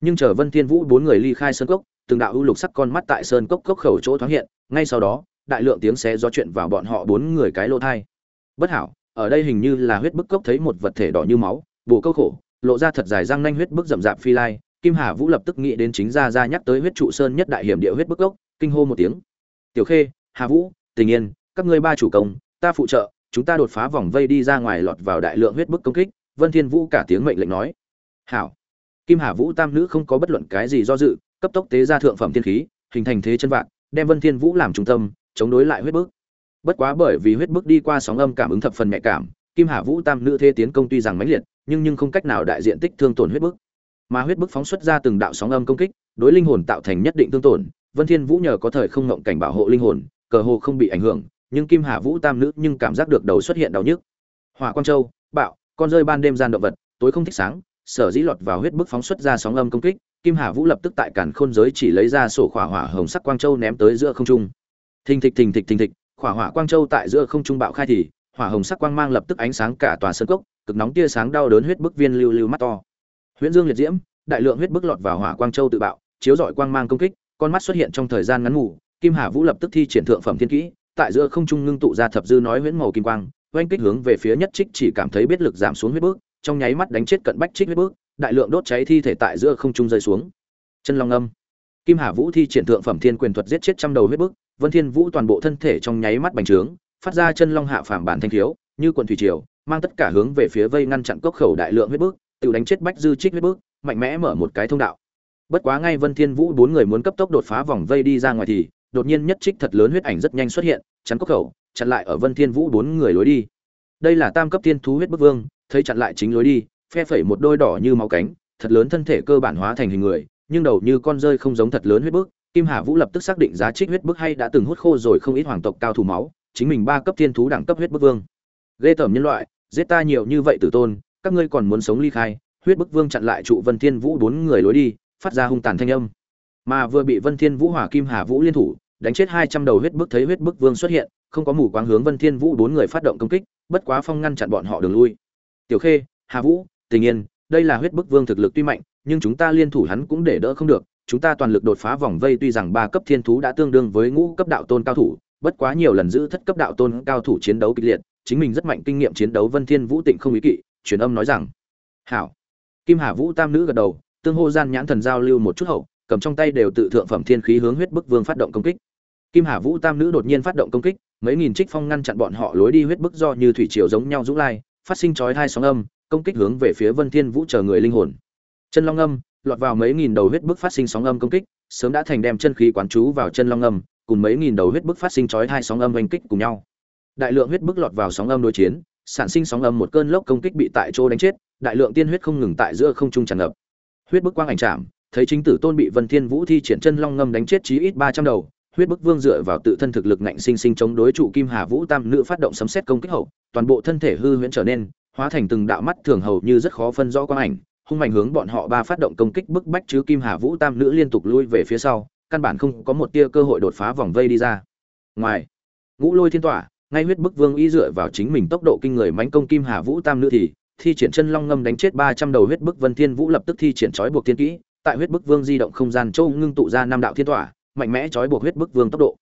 [SPEAKER 1] Nhưng chờ vân thiên vũ bốn người ly khai sơn cốc, từng đạo ưu lục sắc con mắt tại sơn cốc cốc khẩu chỗ thoáng hiện, ngay sau đó, đại lượng tiếng xé gió chuyện vào bọn họ bốn người cái lỗ thai bất hảo, ở đây hình như là huyết bức cốc thấy một vật thể đỏ như máu bổ câu khổ lộ ra thật dài răng nanh huyết bức rậm rạp phi lai, kim hà vũ lập tức nghĩ đến chính gia gia nhắc tới huyết trụ sơn nhất đại hiểm địa huyết bức gốc, kinh hô một tiếng. Tiểu khê, hà vũ, tình yên, các ngươi ba chủ công, ta phụ trợ, chúng ta đột phá vòng vây đi ra ngoài lọt vào đại lượng huyết bức công kích, vân thiên vũ cả tiếng mệnh lệnh nói. Hảo. Kim hà vũ tam nữ không có bất luận cái gì do dự, cấp tốc tế ra thượng phẩm thiên khí, hình thành thế chân vạn, đem vân thiên vũ làm trung tâm, chống đối lại huyết bức. Bất quá bởi vì huyết bức đi qua sóng âm cảm ứng thập phần nhạy cảm, kim hà vũ tam nữ thế tiến công tuy rằng mãnh liệt nhưng nhưng không cách nào đại diện tích thương tổn huyết bức. Mà huyết bức phóng xuất ra từng đạo sóng âm công kích, đối linh hồn tạo thành nhất định thương tổn. Vân thiên vũ nhờ có thời không ngộng cảnh bảo hộ linh hồn, cờ hồ không bị ảnh hưởng, nhưng kim hà vũ tam nữ nhưng cảm giác được đầu xuất hiện đau nhức. Hỏa quang châu, bạo, con rơi ban đêm gian động vật, tối không thích sáng, sở dĩ lọt vào huyết bức phóng xuất ra sóng âm công kích, kim hà vũ lập tức tại cản khôn giới chỉ lấy ra sổ khỏa hỏa hồng sắc quang châu ném tới giữa không trung. Thình thịch thình thịch thình thịch, khỏa hỏa quang châu tại giữa không trung bạo khai thì, hỏa hồng sắc quang mang lập tức ánh sáng cả tòa sân cốc cực nóng tia sáng đau đớn huyết bức viên lưu lưu mắt to. Huyễn dương liệt diễm, đại lượng huyết bức lọt vào hỏa quang châu tự bạo, chiếu rọi quang mang công kích, con mắt xuất hiện trong thời gian ngắn ngủ, kim hà vũ lập tức thi triển thượng phẩm thiên kỹ, tại giữa không trung ngưng tụ ra thập dư nói huyễn màu kim quang, oanh kích hướng về phía nhất trích chỉ cảm thấy biết lực giảm xuống huyết bước trong nháy mắt đánh chết cận bách trích huyết bước đại lượng đốt cháy thi thể tại giữa không trung rơi xuống. Chân long âm. Kim hà vũ thi triển thượng phẩm thiên quyền thuật giết chết trăm đầu huyết bước vân thiên vũ toàn bộ thân thể trong nháy mắt bành trướng, phát ra chân long hạ phàm bản thanh thiếu, như quần thủy triều mang tất cả hướng về phía vây ngăn chặn cốc khẩu đại lượng huyết bước tự đánh chết bách dư trích huyết bước mạnh mẽ mở một cái thông đạo. Bất quá ngay vân thiên vũ bốn người muốn cấp tốc đột phá vòng vây đi ra ngoài thì, đột nhiên nhất trích thật lớn huyết ảnh rất nhanh xuất hiện, chắn cốc khẩu, chặn lại ở vân thiên vũ bốn người lối đi. Đây là tam cấp thiên thú huyết bức vương, thấy chặn lại chính lối đi, phe phẩy một đôi đỏ như máu cánh, thật lớn thân thể cơ bản hóa thành hình người, nhưng đầu như con rơi không giống thật lớn huyết bức. Kim hà vũ lập tức xác định giá trích huyết bức hay đã từng hút khô rồi không ít hoàng tộc cao thủ máu, chính mình ba cấp thiên thú đẳng cấp huyết bức vương. Ghê tởm nhân loại giết ta nhiều như vậy tử tôn, các ngươi còn muốn sống ly khai, huyết bức vương chặn lại trụ vân thiên vũ bốn người lối đi, phát ra hung tàn thanh âm. Mà vừa bị vân thiên vũ, hỏa kim hà vũ liên thủ, đánh chết hai trăm đầu huyết bức thấy huyết bức vương xuất hiện, không có mù quáng hướng vân thiên vũ bốn người phát động công kích, bất quá phong ngăn chặn bọn họ đường lui. Tiểu khê, hà vũ, tình yên, đây là huyết bức vương thực lực tuy mạnh, nhưng chúng ta liên thủ hắn cũng để đỡ không được, chúng ta toàn lực đột phá vòng vây tuy rằng ba cấp thiên thú đã tương đương với ngũ cấp đạo tôn cao thủ, bất quá nhiều lần giữ thất cấp đạo tôn cao thủ chiến đấu kịch liệt chính mình rất mạnh kinh nghiệm chiến đấu vân thiên vũ tịnh không ý kỵ, truyền âm nói rằng, hảo. Kim hà vũ tam nữ gật đầu, tương hô gian nhãn thần giao lưu một chút hậu, cầm trong tay đều tự thượng phẩm thiên khí hướng huyết bức vương phát động công kích. Kim hà vũ tam nữ đột nhiên phát động công kích, mấy nghìn trích phong ngăn chặn bọn họ lối đi huyết bức do như thủy triều giống nhau dũng lai, phát sinh chói hai sóng âm, công kích hướng về phía vân thiên vũ chờ người linh hồn. Chân long âm, lọt vào mấy nghìn đầu huyết bức phát sinh sóng âm công kích, sớm đã thành đem chân khí quán chú vào chân long âm, cùng mấy nghìn đầu huyết bức phát sinh chói hai sóng âm oanh kích cùng nhau đại lượng huyết bức lọt vào sóng âm đối chiến, sản sinh sóng âm một cơn lốc công kích bị tại chỗ đánh chết, đại lượng tiên huyết không ngừng tại giữa không trung tràn ngập. Huyết bức quang ảnh chạm, thấy chính tử tôn bị vân thiên vũ thi triển chân long ngâm đánh chết chí ít ba trăm đầu, huyết bức vương dựa vào tự thân thực lực ngạnh sinh sinh chống đối trụ kim hà vũ tam nữ phát động sấm xét công kích hậu, toàn bộ thân thể hư huyễn trở nên, hóa thành từng đạo mắt thường hầu như rất khó phân rõ quang ảnh, hung mạnh hướng bọn họ ba phát động công kích bức bách chứ kim hà vũ tam nữ liên tục lui về phía sau, căn bản không có một tia cơ hội đột phá vòng vây đi ra. Ngoài, ngũ lôi thiên tỏa ngay huyết bức vương y dựa vào chính mình tốc độ kinh người mãnh công kim hà vũ tam nữ thì thi triển chân long ngâm đánh chết ba trăm đầu huyết bức vân thiên vũ lập tức thi triển trói buộc thiên kỹ. Tại huyết bức vương di động không gian châu ngưng tụ ra năm đạo thiên tỏa, mạnh mẽ trói buộc huyết bức vương tốc độ.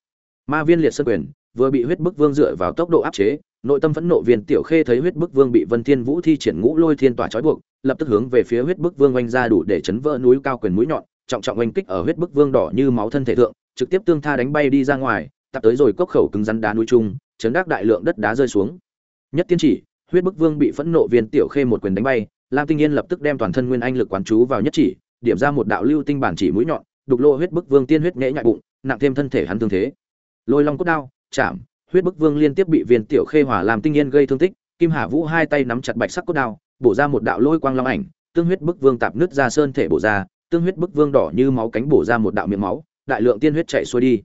[SPEAKER 1] Ma viên liệt sơn quyền, vừa bị huyết bức vương dựa vào tốc độ áp chế, nội tâm phẫn nộ viên tiểu khê thấy huyết bức vương bị vân thiên vũ thi triển ngũ lôi thiên tỏa trói buộc, lập tức hướng về phía huyết bức vương oanh ra đủ để chấn vỡ núi cao quyền mũi nhọn, trọng trọng oanh kích ở huyết bức vương đỏ như máu thân thể thượng, trực tiếp tương tha đánh bay đi ra ngoài, tập tới rồi cốc khẩu cứng rắn đá núi trung chấn đắc đại lượng đất đá rơi xuống. Nhất tiên chỉ, huyết bức vương bị phẫn nộ viên tiểu khê một quyền đánh bay, lam tinh yên lập tức đem toàn thân nguyên anh lực quán chú vào nhất chỉ, điểm ra một đạo lưu tinh bản chỉ mũi nhọn, đục lô huyết bức vương tiên huyết nhễ nhại bụng, nặng thêm thân thể hắn thương thế. Lôi long cốt đao, chạm, huyết bức vương liên tiếp bị viên tiểu khê hỏa làm tinh yên gây thương tích, kim hà vũ hai tay nắm chặt bạch sắc cốt đao, bổ ra một đạo lôi quang long ảnh, tương huyết bức vương tạp nứt ra sơn thể bổ ra, tương huyết bức vương đỏ như máu cánh bổ ra một đạo miệng máu, đại lượng tiên huyết chảy xuôi đi.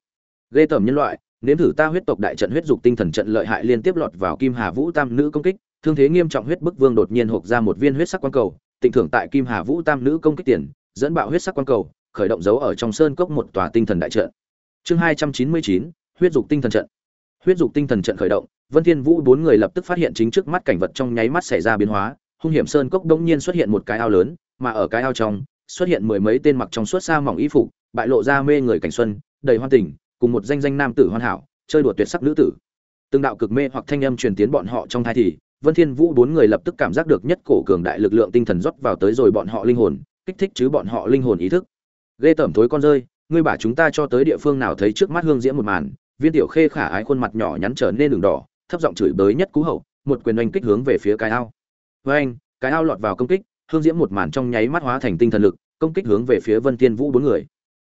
[SPEAKER 1] Gây tởm nhân loại nếm thử ta huyết tộc đại trận huyết dục tinh thần trận lợi hại liên tiếp lọt vào kim hà vũ tam nữ công kích, thương thế nghiêm trọng huyết bức vương đột nhiên hộp ra một viên huyết sắc quang cầu, tịnh thưởng tại kim hà vũ tam nữ công kích tiền, dẫn bạo huyết sắc quang cầu, khởi động dấu ở trong sơn cốc một tòa tinh thần đại trận. Chương hai trăm chín mươi chín, huyết dục tinh thần trận. Huyết dục tinh thần trận khởi động, vân thiên vũ bốn người lập tức phát hiện chính trước mắt cảnh vật trong nháy mắt xảy ra biến hóa, hung hiểm sơn cốc đông nhiên xuất hiện một cái ao lớn, mà ở cái ao trong, xuất hiện mười mấy tên mặc trong suốt xa mỏng y phục, bại lộ ra mê người cảnh xuân, đầy hoan tình cùng một danh danh nam tử hoàn hảo, chơi đùa tuyệt sắc nữ tử. Từng đạo cực mê hoặc thanh âm truyền tiến bọn họ trong thai thì, vân thiên vũ bốn người lập tức cảm giác được nhất cổ cường đại lực lượng tinh thần rót vào tới rồi bọn họ linh hồn, kích thích chứ bọn họ linh hồn ý thức. Lê tẩm thối con rơi, ngươi bảo chúng ta cho tới địa phương nào thấy trước mắt hương diễm một màn, viên tiểu khê khả ái khuôn mặt nhỏ nhắn trở nên đường đỏ, thấp giọng chửi bới nhất cú hậu, một quyền oanh kích hướng về phía cái ao. Với anh cái ao lọt vào công kích, hương diễm một màn trong nháy mắt hóa thành tinh thần lực, công kích hướng về phía vân thiên vũ bốn người.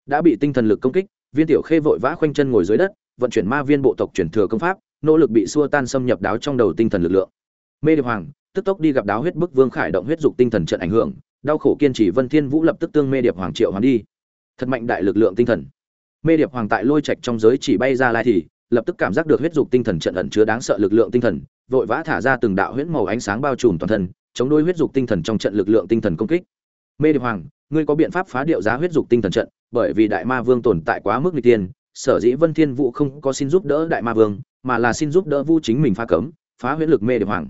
[SPEAKER 1] Đã bị tinh thần lực công kích viên tiểu khê vội vã khoanh chân ngồi dưới đất, vận chuyển ma viên bộ tộc chuyển thừa công pháp, nỗ lực bị xua tan xâm nhập đáo trong đầu tinh thần lực lượng. Mê điệp hoàng, tức tốc đi gặp đáo huyết bức vương khải động huyết dục tinh thần trận ảnh hưởng, đau khổ kiên trì vân thiên vũ lập tức tương mê điệp hoàng triệu hoàng đi. Thật mạnh đại lực lượng tinh thần. Mê điệp hoàng tại lôi trạch trong giới chỉ bay ra lai thì, lập tức cảm giác được huyết dục tinh thần trận ẩn chứa đáng sợ lực lượng tinh thần, vội vã thả ra từng đạo huyết màu ánh sáng bao trùm toàn thân, chống đối huyết dục tinh thần trong trận lực lượng tinh thần công kích. Mê điệp hoàng, ngươi có biện pháp phá điệu giá huyết dục tinh thần trận? Bởi vì đại ma vương tồn tại quá mức nguy tiên sở dĩ vân thiên vũ không có xin giúp đỡ đại ma vương, mà là xin giúp đỡ vu chính mình phá cấm, phá huyễn lực mê điệp hoàng.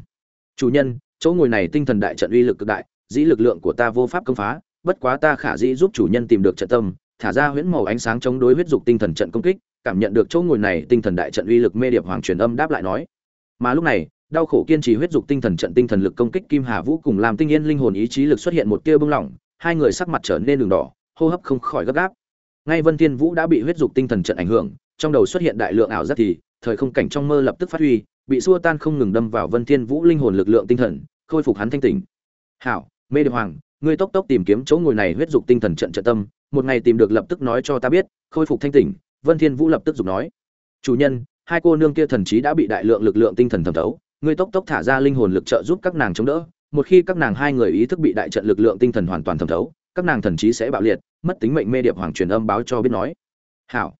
[SPEAKER 1] Chủ nhân, chỗ ngồi này tinh thần đại trận uy lực cực đại, dĩ lực lượng của ta vô pháp công phá, bất quá ta khả dĩ giúp chủ nhân tìm được trận tâm, thả ra huyễn màu ánh sáng chống đối huyết dục tinh thần trận công kích, cảm nhận được chỗ ngồi này tinh thần đại trận uy lực mê điệp hoàng truyền âm đáp lại nói. Mà lúc này, đau khổ kiên trì huyết dục tinh thần trận tinh thần lực công kích kim hà vũ cùng làm tinh yên linh hồn ý chí lực xuất hiện một tia bưng lỏng, hai người sắc mặt trở nên đường đỏ hô hấp không khỏi gấp gáp. Ngay vân thiên vũ đã bị huyết dục tinh thần trận ảnh hưởng, trong đầu xuất hiện đại lượng ảo giác thì, thời không cảnh trong mơ lập tức phát huy, bị xua tan không ngừng đâm vào vân thiên vũ linh hồn lực lượng tinh thần, khôi phục hắn thanh tỉnh. Hảo, mê điệp hoàng, ngươi tốc tốc tìm kiếm chỗ ngồi này huyết dục tinh thần trận trận tâm, một ngày tìm được lập tức nói cho ta biết, khôi phục thanh tỉnh. Vân thiên vũ lập tức dục nói. Chủ nhân, hai cô nương kia thần trí đã bị đại lượng lực lượng tinh thần thẩm thấu, ngươi tốc tốc thả ra linh hồn lực trợ giúp các nàng chống đỡ, một khi các nàng hai người ý thức bị đại trận lực lượng tinh thần hoàn toàn thẩm thấu các nàng thần trí sẽ bạo liệt, mất tính mệnh mê điệp hoàng truyền âm báo cho biết nói. Hảo,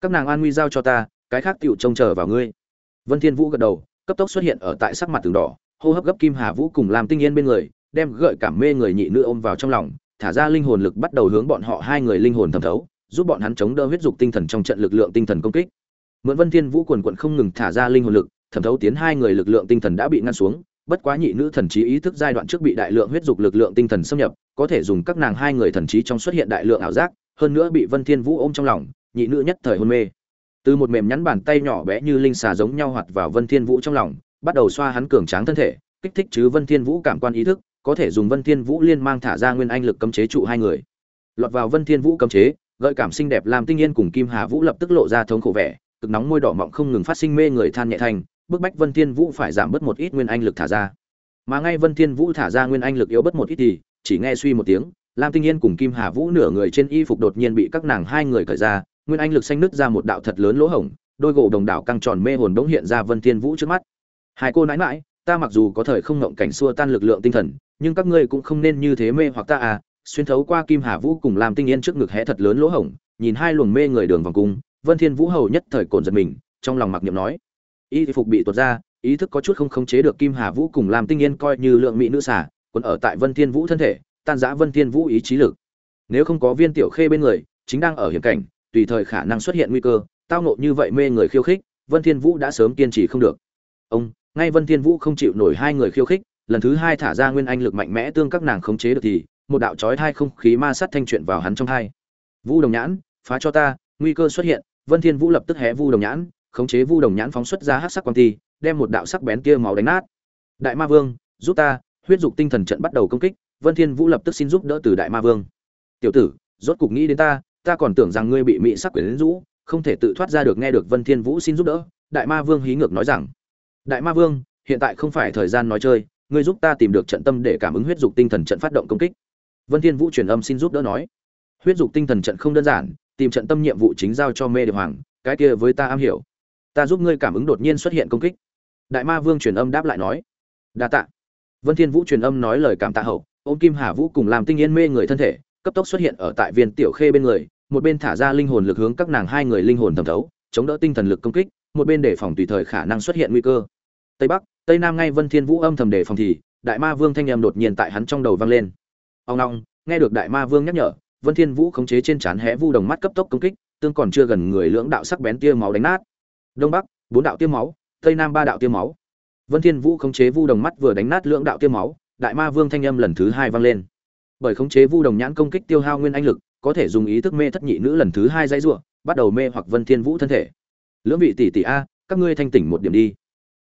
[SPEAKER 1] các nàng an nguy giao cho ta, cái khác tựu trông chờ vào ngươi. Vân thiên vũ gật đầu, cấp tốc xuất hiện ở tại sắc mặt tường đỏ, hô hấp gấp kim hà vũ cùng làm tinh yên bên người, đem gợi cảm mê người nhị nữ ôm vào trong lòng, thả ra linh hồn lực bắt đầu hướng bọn họ hai người linh hồn thẩm thấu, giúp bọn hắn chống đỡ huyết dục tinh thần trong trận lực lượng tinh thần công kích. Mượn vân thiên vũ quần quận không ngừng thả ra linh hồn lực, thẩm thấu tiến hai người lực lượng tinh thần đã bị ngăn xuống bất quá nhị nữ thần trí ý thức giai đoạn trước bị đại lượng huyết dục lực lượng tinh thần xâm nhập, có thể dùng các nàng hai người thần trí trong xuất hiện đại lượng ảo giác, hơn nữa bị vân thiên vũ ôm trong lòng, nhị nữ nhất thời hôn mê. Từ một mềm nhắn bàn tay nhỏ bé như linh xà giống nhau hoạt vào vân thiên vũ trong lòng, bắt đầu xoa hắn cường tráng thân thể, kích thích chứ vân thiên vũ cảm quan ý thức, có thể dùng vân thiên vũ liên mang thả ra nguyên anh lực cấm chế trụ hai người. Lọt vào vân thiên vũ cấm chế, gợi cảm xinh đẹp làm tinh yên cùng kim hà vũ lập tức lộ ra thống khổ vẻ, cực nóng môi đỏ mọng không ngừng phát sinh mê người than nhẹ thành bức bách vân thiên vũ phải giảm bớt một ít nguyên anh lực thả ra. Mà ngay vân thiên vũ thả ra nguyên anh lực yếu bớt một ít thì, chỉ nghe suy một tiếng, lam tinh yên cùng kim hà vũ nửa người trên y phục đột nhiên bị các nàng hai người cởi ra, nguyên anh lực xanh nứt ra một đạo thật lớn lỗ hổng, đôi gỗ đồng đảo căng tròn mê hồn đống hiện ra vân thiên vũ trước mắt. Hai cô nãi nãi, ta mặc dù có thời không ngộng cảnh xua tan lực lượng tinh thần, nhưng các ngươi cũng không nên như thế mê hoặc ta à. Xuyên thấu qua kim hà vũ cùng Lam tinh yên trước ngực hé thật lớn lỗ hổng, nhìn hai luồng mê người đường vòng cung, vân thiên vũ hầu nhất thời cồn giật mình, trong lòng mặc niệm nói y phục bị tuột ra, ý thức có chút không khống chế được kim hà vũ cùng làm tinh yên coi như lượng mỹ nữ xả còn ở tại vân thiên vũ thân thể, tan rã vân thiên vũ ý chí lực. Nếu không có viên tiểu khê bên người, chính đang ở hiểm cảnh, tùy thời khả năng xuất hiện nguy cơ, tao nộ như vậy mê người khiêu khích, vân thiên vũ đã sớm kiên trì không được. Ông, ngay vân thiên vũ không chịu nổi hai người khiêu khích, lần thứ hai thả ra nguyên anh lực mạnh mẽ tương các nàng khống chế được thì, một đạo chói thai không khí ma sát thanh chuyện vào hắn trong thai vũ đồng nhãn, phá cho ta, nguy cơ xuất hiện, vân thiên vũ lập tức hé vu đồng nhãn khống chế vu đồng nhãn phóng xuất ra hắc sắc quang ti, đem một đạo sắc bén kia máu đánh nát. Đại ma vương, giúp ta, huyết dục tinh thần trận bắt đầu công kích, vân thiên vũ lập tức xin giúp đỡ từ đại ma vương. Tiểu tử, rốt cục nghĩ đến ta ta còn tưởng rằng ngươi bị mỹ sắc quyến rũ, không thể tự thoát ra được nghe được vân thiên vũ xin giúp đỡ, đại ma vương hí ngược nói rằng. Đại ma vương, hiện tại không phải thời gian nói chơi, ngươi giúp ta tìm được trận tâm để cảm ứng huyết dục tinh thần trận phát động công kích. Vân thiên vũ truyền âm xin giúp đỡ nói. Huyết dục tinh thần trận không đơn giản, tìm trận tâm nhiệm vụ chính giao cho mê điệp hoàng, cái kia với ta am hiểu ta giúp ngươi cảm ứng đột nhiên xuất hiện công kích. Đại ma vương truyền âm đáp lại nói, đa tạ. Vân thiên vũ truyền âm nói lời cảm tạ hậu, ôm kim hà vũ cùng làm tinh yên mê người thân thể, cấp tốc xuất hiện ở tại viên tiểu khê bên người, một bên thả ra linh hồn lực hướng các nàng hai người linh hồn thẩm thấu, chống đỡ tinh thần lực công kích, một bên để phòng tùy thời khả năng xuất hiện nguy cơ. Tây bắc, tây nam ngay vân thiên vũ âm thầm đề phòng thì, đại ma vương thanh âm đột nhiên tại hắn trong đầu vang lên. Ông long, nghe được đại ma vương nhắc nhở, vân thiên vũ khống chế trên chán hé vu đồng mắt cấp tốc công kích, tương còn chưa gần người lưỡng đạo sắc bén tia máu đánh nát đông bắc, bốn đạo tiêm máu, tây nam ba đạo tiêm máu. Vân thiên vũ khống chế vu đồng mắt vừa đánh nát lưỡng đạo tiêm máu, đại ma vương thanh âm lần thứ hai vang lên. Bởi khống chế vu đồng nhãn công kích tiêu hao nguyên anh lực, có thể dùng ý thức mê thất nhị nữ lần thứ hai dãy rủa, bắt đầu mê hoặc vân thiên vũ thân thể. Lưỡng vị tỷ tỷ a, các ngươi thanh tỉnh một điểm đi.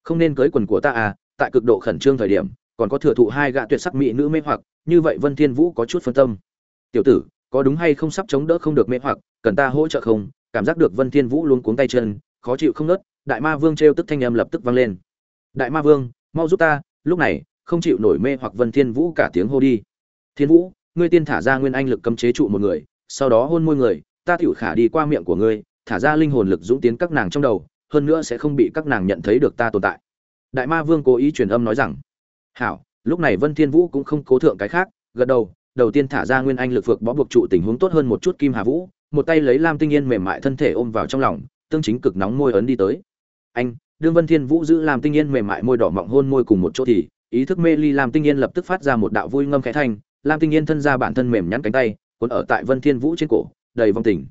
[SPEAKER 1] Không nên cưới quần của ta a tại cực độ khẩn trương thời điểm, còn có thừa thụ hai gã tuyệt sắc mỹ nữ mê hoặc, như vậy vân thiên vũ có chút phân tâm. Tiểu tử, có đúng hay không sắp chống đỡ không được mê hoặc, cần ta hỗ trợ không? Cảm giác được vân thiên vũ luôn cuống tay chân khó chịu không nớt, đại ma vương treo tức thanh âm lập tức vang lên. Đại ma vương, mau giúp ta, lúc này, không chịu nổi mê hoặc vân thiên vũ cả tiếng hô đi. Thiên vũ, ngươi tiên thả ra nguyên anh lực cấm chế trụ một người, sau đó hôn môi người, ta tiểu khả đi qua miệng của ngươi, thả ra linh hồn lực dũng tiến các nàng trong đầu, hơn nữa sẽ không bị các nàng nhận thấy được ta tồn tại. Đại ma vương cố ý truyền âm nói rằng, hảo, lúc này vân thiên vũ cũng không cố thượng cái khác, gật đầu đầu tiên thả ra nguyên anh lực vượt bó buộc trụ tình huống tốt hơn một chút kim hà vũ, một tay lấy lam tinh yên mềm mại thân thể ôm vào trong lòng tương chính cực nóng môi ấn đi tới. Anh, đương vân thiên vũ giữ làm tinh yên mềm mại môi đỏ mọng hôn môi cùng một chỗ thì, ý thức mê ly làm tinh yên lập tức phát ra một đạo vui ngâm khẽ thanh làm tinh yên thân ra bản thân mềm nhắn cánh tay, cuốn ở tại vân thiên vũ trên cổ, đầy vong tình.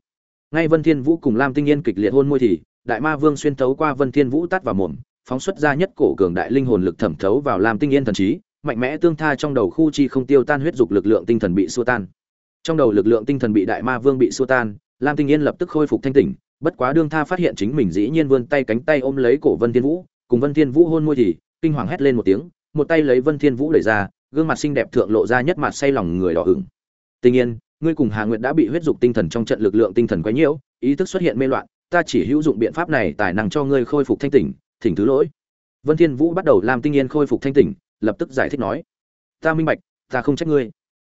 [SPEAKER 1] Ngay vân thiên vũ cùng lam tinh yên kịch liệt hôn môi thì, đại ma vương xuyên thấu qua vân thiên vũ tát vào mồm, phóng xuất ra nhất cổ cường đại linh hồn lực thẩm thấu vào lam tinh yên thần trí, mạnh mẽ tương tha trong đầu khu chi không tiêu tan huyết dục lực lượng tinh thần bị xua tan. Trong đầu lực lượng tinh thần bị đại ma vương bị xua tan, lam tinh yên lập tức khôi phục thanh tỉnh bất quá đương tha phát hiện chính mình dĩ nhiên vươn tay cánh tay ôm lấy cổ vân thiên vũ, cùng vân thiên vũ hôn môi thì kinh hoàng hét lên một tiếng, một tay lấy vân thiên vũ đẩy ra, gương mặt xinh đẹp thượng lộ ra nhất mặt say lòng người đỏ ửng. Tuy nhiên ngươi cùng hà nguyệt đã bị huyết dục tinh thần trong trận lực lượng tinh thần quấy nhiễu, ý thức xuất hiện mê loạn, ta chỉ hữu dụng biện pháp này tài năng cho ngươi khôi phục thanh tỉnh, thỉnh thứ lỗi. Vân thiên vũ bắt đầu làm tinh yên khôi phục thanh tỉnh, lập tức giải thích nói, ta minh bạch, ta không trách ngươi.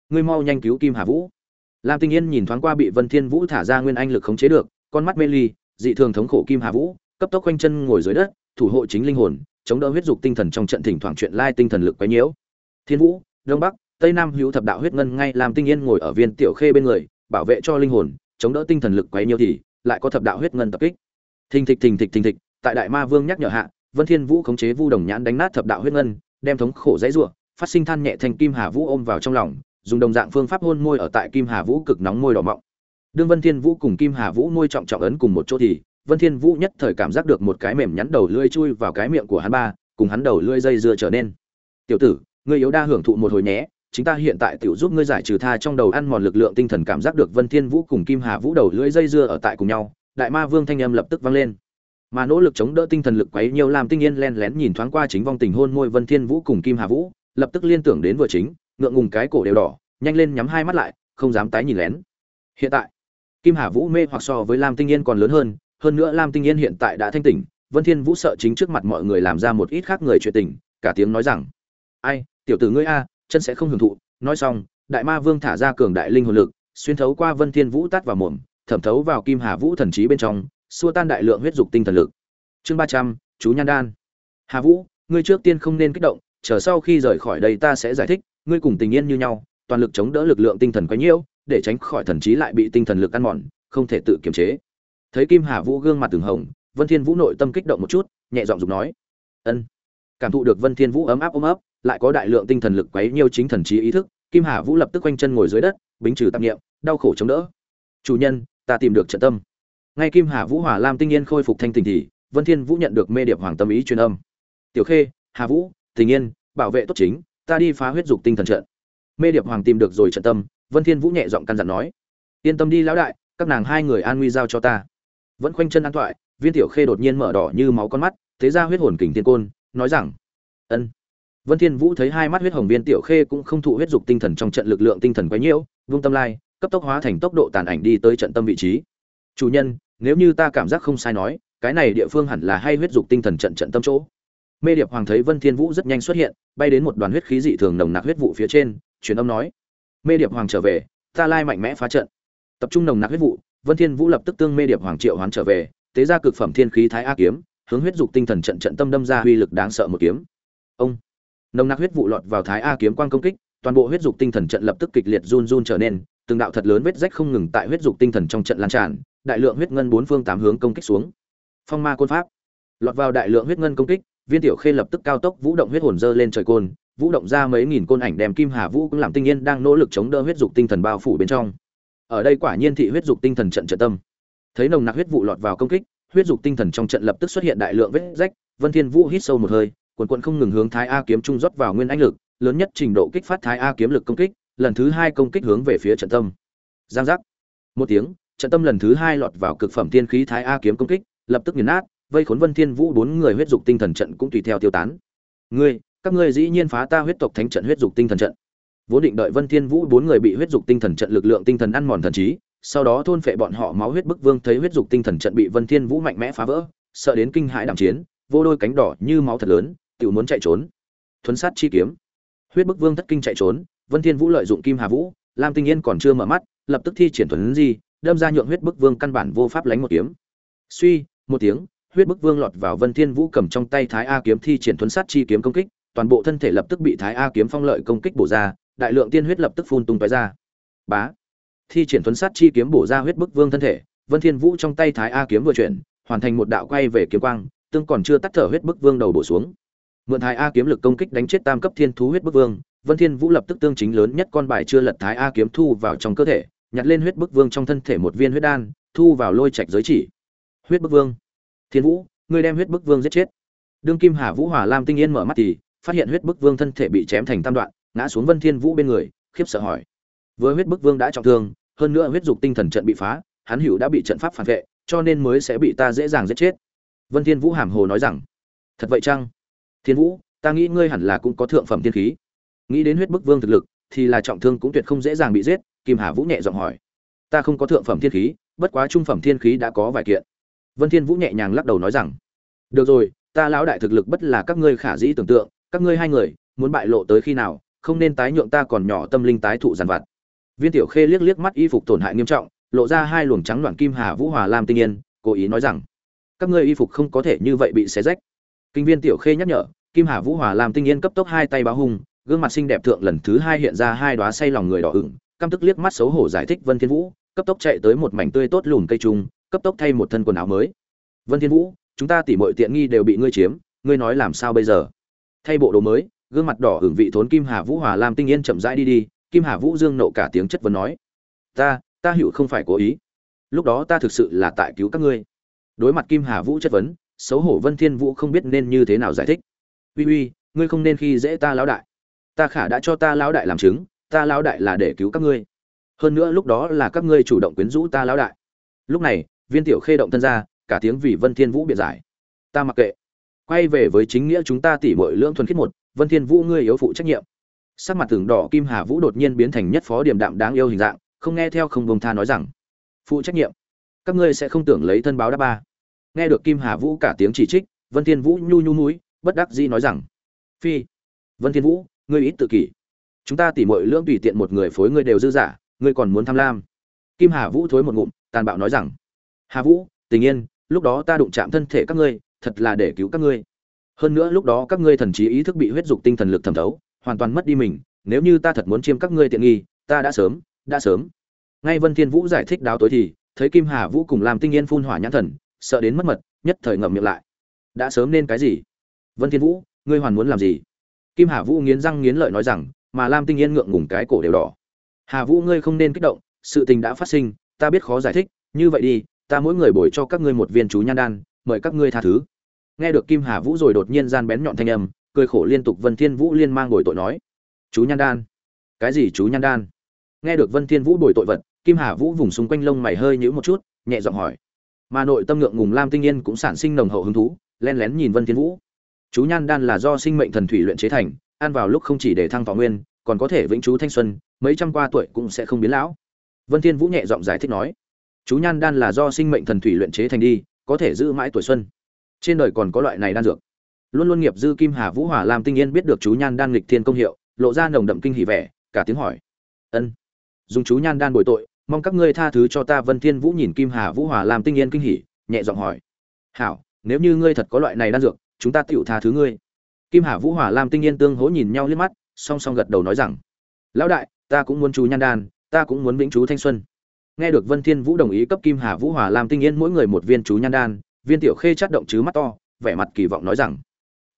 [SPEAKER 1] Ngươi mau nhanh cứu kim hà vũ. Lam tinh yên nhìn thoáng qua bị vân thiên vũ thả ra nguyên anh lực khống chế được con mắt mê ly, dị thường thống khổ kim hà vũ, cấp tốc quanh chân ngồi dưới đất, thủ hộ chính linh hồn, chống đỡ huyết dục tinh thần trong trận thỉnh thoảng chuyện lai tinh thần lực quấy nhiễu. Thiên vũ, đông bắc, tây nam hữu thập đạo huyết ngân ngay làm tinh yên ngồi ở viên tiểu khê bên người, bảo vệ cho linh hồn, chống đỡ tinh thần lực quấy nhiễu thì lại có thập đạo huyết ngân tập kích. Thình thịch thình thịch thình thịch, tại đại ma vương nhắc nhở hạ, vân thiên vũ khống chế vu đồng nhãn đánh nát thập đạo huyết ngân, đem thống khổ dãy rủa, phát sinh than nhẹ thành kim hà vũ ôm vào trong lòng, dùng đồng dạng phương pháp hôn môi ở tại kim hà vũ cực nóng môi đỏ mọng đương vân thiên vũ cùng kim hà vũ nuôi trọng trọng ấn cùng một chỗ thì, vân thiên vũ nhất thời cảm giác được một cái mềm nhắn đầu lưỡi chui vào cái miệng của hắn ba, cùng hắn đầu lưỡi dây dưa trở nên. Tiểu tử, ngươi yếu đa hưởng thụ một hồi nhé, Chính ta hiện tại tiểu giúp ngươi giải trừ tha trong đầu ăn mòn lực lượng tinh thần. Cảm giác được vân thiên vũ cùng kim hà vũ đầu lưỡi dây dưa ở tại cùng nhau, đại ma vương thanh âm lập tức vang lên. Mà nỗ lực chống đỡ tinh thần lực quấy nhiều làm tinh yên len lén nhìn thoáng qua chính vong tình hôn môi vân thiên vũ cùng kim hà vũ, lập tức liên tưởng đến vừa chính, ngượng ngùng cái cổ đều đỏ, nhanh lên nhắm hai mắt lại, không dám tái nhìn lén. Hiện tại kim hà vũ mê hoặc so với lam tinh yên còn lớn hơn hơn nữa lam tinh yên hiện tại đã thanh tỉnh, vân thiên vũ sợ chính trước mặt mọi người làm ra một ít khác người chuyện tình, cả tiếng nói rằng, ai, tiểu tử ngươi a, chân sẽ không hưởng thụ. Nói xong, đại ma vương thả ra cường đại linh hồn lực, xuyên thấu qua vân thiên vũ tát vào mồm, thẩm thấu vào kim hà vũ thần trí bên trong, xua tan đại lượng huyết dục tinh thần lực. Chương ba trăm, chú nhan đan. Hà vũ, ngươi trước tiên không nên kích động, chờ sau khi rời khỏi đây ta sẽ giải thích, ngươi cùng tình yên như nhau, toàn lực chống đỡ lực lượng tinh thần quấy nhiễu để tránh khỏi thần trí lại bị tinh thần lực ăn mòn, không thể tự kiềm chế. Thấy kim hà vũ gương mặt từng hồng, vân thiên vũ nội tâm kích động một chút, nhẹ giọng dục nói, ân. Cảm thụ được vân thiên vũ ấm áp ôm ấp, lại có đại lượng tinh thần lực quấy nhiêu chính thần trí ý thức, kim hà vũ lập tức quanh chân ngồi dưới đất, bính trừ tạp niệm, đau khổ chống đỡ. Chủ nhân, ta tìm được trận tâm. Ngay kim hà vũ hỏa lam tinh yên khôi phục thanh tình thì, vân thiên vũ nhận được mê điệp hoàng tâm ý truyền âm. Tiểu khê, hà vũ, tình yên, bảo vệ tốt chính, ta đi phá huyết dục tinh thần trận. Mê điệp hoàng tìm được rồi trận tâm vân thiên vũ nhẹ giọng căn dặn nói, yên tâm đi lão đại, các nàng hai người an nguy giao cho ta. Vẫn khoanh chân an thoại viên tiểu khê đột nhiên mở đỏ như máu con mắt, thế ra huyết hồn kình thiên côn, nói rằng, ân. Vân thiên vũ thấy hai mắt huyết hồng viên tiểu khê cũng không thụ huyết dục tinh thần trong trận lực lượng tinh thần quấy nhiễu, vung tâm lai, cấp tốc hóa thành tốc độ tàn ảnh đi tới trận tâm vị trí. Chủ nhân, nếu như ta cảm giác không sai nói, cái này địa phương hẳn là hay huyết dục tinh thần trận trận tâm chỗ. Mê điệp hoàng thấy vân thiên vũ rất nhanh xuất hiện, bay đến một đoàn huyết khí dị thường nồng nặc huyết vụ phía trên, truyền âm nói mê điệp hoàng trở về, ta lai mạnh mẽ phá trận. Tập trung nồng nặc huyết vụ, vân thiên vũ lập tức tương mê điệp hoàng triệu hoán trở về, tế ra cực phẩm thiên khí thái a kiếm, hướng huyết dục tinh thần trận trận tâm đâm ra uy lực đáng sợ một kiếm. Ông! Nồng nặc huyết vụ lọt vào thái a kiếm quang công kích, toàn bộ huyết dục tinh thần trận lập tức kịch liệt run run trở nên, từng đạo thật lớn vết rách không ngừng tại huyết dục tinh thần trong trận lan tràn, đại lượng huyết ngân bốn phương tám hướng công kích xuống. Phong ma côn pháp. Lọt vào đại lượng huyết ngân công kích, viên tiểu khê lập tức cao tốc vũ động huyết hồn dơ lên trời côn vũ động ra mấy nghìn côn ảnh đem kim hà vũ cũng làm tinh nhiên đang nỗ lực chống đỡ huyết dục tinh thần bao phủ bên trong. Ở đây quả nhiên thị huyết dục tinh thần trận trận tâm. Thấy nồng nặc huyết vụ lọt vào công kích, huyết dục tinh thần trong trận lập tức xuất hiện đại lượng vết rách, vân thiên vũ hít sâu một hơi quần quần không ngừng hướng thái a kiếm trung rót vào nguyên anh lực, lớn nhất trình độ kích phát thái a kiếm lực công kích, lần thứ hai công kích hướng về phía trận tâm. Giang giác. Một tiếng, trận tâm lần thứ hai lọt vào cực phẩm tiên khí thái a kiếm công kích, lập tức nghiền nát, vây khốn vân thiên vũ bốn người huyết dục tinh thần trận cũng tùy theo tiêu tán. Ngươi các ngươi dĩ nhiên phá ta huyết tộc thánh trận huyết dục tinh thần trận. Vốn định đợi vân thiên vũ bốn người bị huyết dục tinh thần trận lực lượng tinh thần ăn mòn thần trí, sau đó thôn phệ bọn họ máu huyết bức vương thấy huyết dục tinh thần trận bị vân thiên vũ mạnh mẽ phá vỡ, sợ đến kinh hãi đảm chiến, vô đôi cánh đỏ như máu thật lớn tự muốn chạy trốn. Thuấn sát chi kiếm. Huyết bức vương thất kinh chạy trốn, vân thiên vũ lợi dụng kim hà vũ, lam tinh yên còn chưa mở mắt, lập tức thi triển thuấn di, đâm ra nhượng huyết bức vương căn bản vô pháp lánh một kiếm. Suy, một tiếng, huyết bức vương lọt vào vân thiên vũ cầm trong tay thái a kiếm thi triển thuấn sát chi kiếm công kích toàn bộ thân thể lập tức bị thái a kiếm phong lợi công kích bổ ra, đại lượng tiên huyết lập tức phun tung tóe ra. Bá. Thi triển thuấn sát chi kiếm bổ ra huyết bức vương thân thể, vân thiên vũ trong tay thái a kiếm vừa chuyển, hoàn thành một đạo quay về kiếm quang, tương còn chưa tắt thở huyết bức vương đầu bổ xuống. Mượn thái a kiếm lực công kích đánh chết tam cấp thiên thú huyết bức vương, vân thiên vũ lập tức tương chính lớn nhất con bài chưa lật thái a kiếm thu vào trong cơ thể, nhặt lên huyết bức vương trong thân thể một viên huyết đan, thu vào lôi trạch giới chỉ. Huyết bức vương. Thiên vũ, ngươi đem huyết bức vương giết chết. Đương kim hà vũ hỏa lam tinh yên mở mắt thì phát hiện huyết bức vương thân thể bị chém thành tam đoạn, ngã xuống vân thiên vũ bên người, khiếp sợ hỏi. Vừa huyết bức vương đã trọng thương, hơn nữa huyết dục tinh thần trận bị phá, hắn hữu đã bị trận pháp phản vệ, cho nên mới sẽ bị ta dễ dàng giết chết. Vân thiên vũ hàm hồ nói rằng, thật vậy chăng? Thiên vũ, ta nghĩ ngươi hẳn là cũng có thượng phẩm thiên khí. Nghĩ đến huyết bức vương thực lực, thì là trọng thương cũng tuyệt không dễ dàng bị giết. Kim hà vũ nhẹ giọng hỏi. Ta không có thượng phẩm thiên khí, bất quá trung phẩm thiên khí đã có vài kiện. Vân thiên vũ nhẹ nhàng lắc đầu nói rằng, được rồi, ta lão đại thực lực bất là các ngươi khả dĩ tưởng tượng các ngươi hai người, muốn bại lộ tới khi nào, không nên tái nhượng ta còn nhỏ tâm linh tái thụ giàn vặt. Viên tiểu khê liếc liếc mắt y phục tổn hại nghiêm trọng, lộ ra hai luồng trắng loạn kim hà vũ hòa lam tinh yên, cố ý nói rằng, các ngươi y phục không có thể như vậy bị xé rách. Kinh viên tiểu khê nhắc nhở, kim hà vũ hòa lam tinh yên cấp tốc hai tay báo hung, gương mặt xinh đẹp thượng lần thứ hai hiện ra hai đóa say lòng người đỏ ửng, căm tức liếc mắt xấu hổ giải thích vân thiên vũ, cấp tốc chạy tới một mảnh tươi tốt lùm cây trung, cấp tốc thay một thân quần áo mới. Vân thiên vũ, chúng ta tỉ mọi tiện nghi đều bị ngươi chiếm, ngươi nói làm sao bây giờ? Thay bộ đồ mới, gương mặt đỏ hưởng vị thốn kim hà vũ hòa lam tinh yên chậm rãi đi đi, kim hà vũ dương nộ cả tiếng chất vấn nói, ta ta hiểu không phải cố ý. Lúc đó ta thực sự là tại cứu các ngươi. Đối mặt kim hà vũ chất vấn, xấu hổ vân thiên vũ không biết nên như thế nào giải thích. Uy uy, ngươi không nên khi dễ ta lão đại. Ta khả đã cho ta lão đại làm chứng, ta lão đại là để cứu các ngươi. Hơn nữa lúc đó là các ngươi chủ động quyến rũ ta lão đại. Lúc này, viên tiểu khê động thân ra, cả tiếng vì vân thiên vũ biện giải. Ta mặc kệ quay về với chính nghĩa chúng ta tỉ mọi lưỡng thuần khiết một, vân thiên vũ ngươi yếu phụ trách nhiệm. Sắc mặt tưởng đỏ kim hà vũ đột nhiên biến thành nhất phó điểm đạm đáng yêu hình dạng, không nghe theo không bông tha nói rằng, phụ trách nhiệm, các ngươi sẽ không tưởng lấy thân báo đáp ba. Nghe được kim hà vũ cả tiếng chỉ trích, vân thiên vũ nhu nhu mũi, bất đắc dĩ nói rằng, phi, vân thiên vũ, ngươi ít tự kỷ. Chúng ta tỉ mọi lưỡng tùy tiện một người phối ngươi đều dư giả, ngươi còn muốn tham lam? Kim hà vũ thối một ngụm, tàn bạo nói rằng, hà vũ, tình yên, lúc đó ta đụng chạm thân thể các ngươi thật là để cứu các ngươi. Hơn nữa lúc đó các ngươi thần trí ý thức bị huyết dục tinh thần lực thẩm thấu, hoàn toàn mất đi mình, nếu như ta thật muốn chiêm các ngươi tiện nghi, ta đã sớm đã sớm. Ngay vân thiên vũ giải thích đáo tối thì, thấy kim hà vũ cùng làm tinh yên phun hỏa nhãn thần, sợ đến mất mật, nhất thời ngậm miệng lại. Đã sớm nên cái gì? Vân thiên vũ, ngươi hoàn muốn làm gì? Kim hà vũ nghiến răng nghiến lợi nói rằng, mà lam tinh yên ngượng ngùng cái cổ đều đỏ. Hà vũ ngươi không nên kích động, sự tình đã phát sinh, ta biết khó giải thích, như vậy đi, ta mỗi người bồi cho các ngươi một viên chú nhan đan mời các ngươi tha thứ. Nghe được kim hà vũ rồi đột nhiên gian bén nhọn thanh âm, cười khổ liên tục vân thiên vũ liên mang bồi tội nói, chú nhan đan. Cái gì chú nhan đan? Nghe được vân thiên vũ bồi tội vật, kim hà vũ vùng xung quanh lông mày hơi nhíu một chút, nhẹ giọng hỏi, mà nội tâm ngượng ngùng lam tinh yên cũng sản sinh nồng hậu hứng thú len lén nhìn vân thiên vũ. Chú nhan đan là do sinh mệnh thần thủy luyện chế thành, ăn vào lúc không chỉ để thăng thọ nguyên, còn có thể vĩnh chú thanh xuân, mấy trăm qua tuổi cũng sẽ không biến lão. Vân thiên vũ nhẹ giọng giải thích nói, chú nhan đan là do sinh mệnh thần thủy luyện chế thành đi có thể giữ mãi tuổi xuân. Trên đời còn có loại này đan dược. Luôn luôn nghiệp dư kim hà vũ hỏa làm tinh yên biết được chú nhan đan lịch thiên công hiệu, lộ ra nồng đậm kinh hỉ vẻ, cả tiếng hỏi. Ân, dùng chú nhan đan bồi tội, mong các ngươi tha thứ cho ta vân thiên vũ nhìn kim hà vũ hỏa làm tinh yên kinh hỉ, nhẹ giọng hỏi. Hảo, nếu như ngươi thật có loại này đan dược, chúng ta tựu tha thứ ngươi. Kim hà vũ hỏa làm tinh yên tương hỗ nhìn nhau liếc mắt, song song gật đầu nói rằng, lão đại, ta cũng muốn chú nhan đan, ta cũng muốn vĩnh chú thanh xuân nghe được vân thiên vũ đồng ý cấp kim hà vũ hòa làm tinh yên mỗi người một viên chú nhan đan, viên tiểu khê chớp động chứ mắt to, vẻ mặt kỳ vọng nói rằng,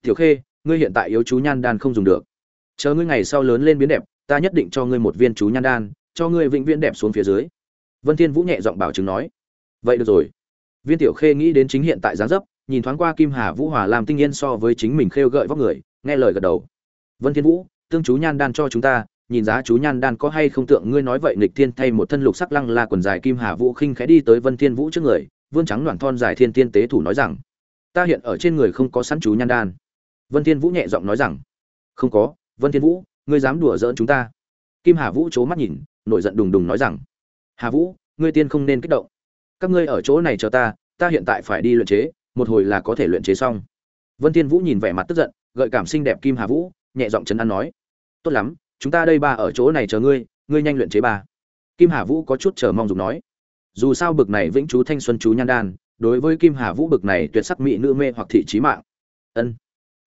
[SPEAKER 1] tiểu khê, ngươi hiện tại yếu chú nhan đan không dùng được. Chờ ngươi ngày sau lớn lên biến đẹp, ta nhất định cho ngươi một viên chú nhan đan, cho ngươi vĩnh viễn đẹp xuống phía dưới. Vân thiên vũ nhẹ giọng bảo chứng nói, vậy được rồi. Viên tiểu khê nghĩ đến chính hiện tại dáng dấp, nhìn thoáng qua kim hà vũ hòa làm tinh yên so với chính mình khêu gợi vóc người, nghe lời gật đầu. Vân thiên vũ, tương chú nhan đan cho chúng ta nhìn giá chú nhan đan có hay không tượng, ngươi nói vậy nghịch thiên thay một thân lục sắc lăng la quần dài kim hà vũ khinh khẽ đi tới vân thiên vũ trước người, vươn trắng đoàn thon dài thiên tiên tế thủ nói rằng, ta hiện ở trên người không có sẵn chú nhan đan. Vân thiên vũ nhẹ giọng nói rằng, không có, vân thiên vũ, ngươi dám đùa giỡn chúng ta. Kim hà vũ chố mắt nhìn, nổi giận đùng đùng nói rằng, hà vũ, ngươi tiên không nên kích động. Các ngươi ở chỗ này chờ ta ta hiện tại phải đi luyện chế, một hồi là có thể luyện chế xong. Vân thiên vũ nhìn vẻ mặt tức giận, gợi cảm xinh đẹp kim hà vũ, nhẹ giọng chấn an nói, tốt lắm chúng ta đây ba ở chỗ này chờ ngươi ngươi nhanh luyện chế ba. Kim hà vũ có chút chờ mong dùng nói. Dù sao bực này vĩnh chú thanh xuân chú nhan đan, đối với kim hà vũ bực này tuyệt sắc mỹ nữ mê hoặc thị trí mạng. Ân,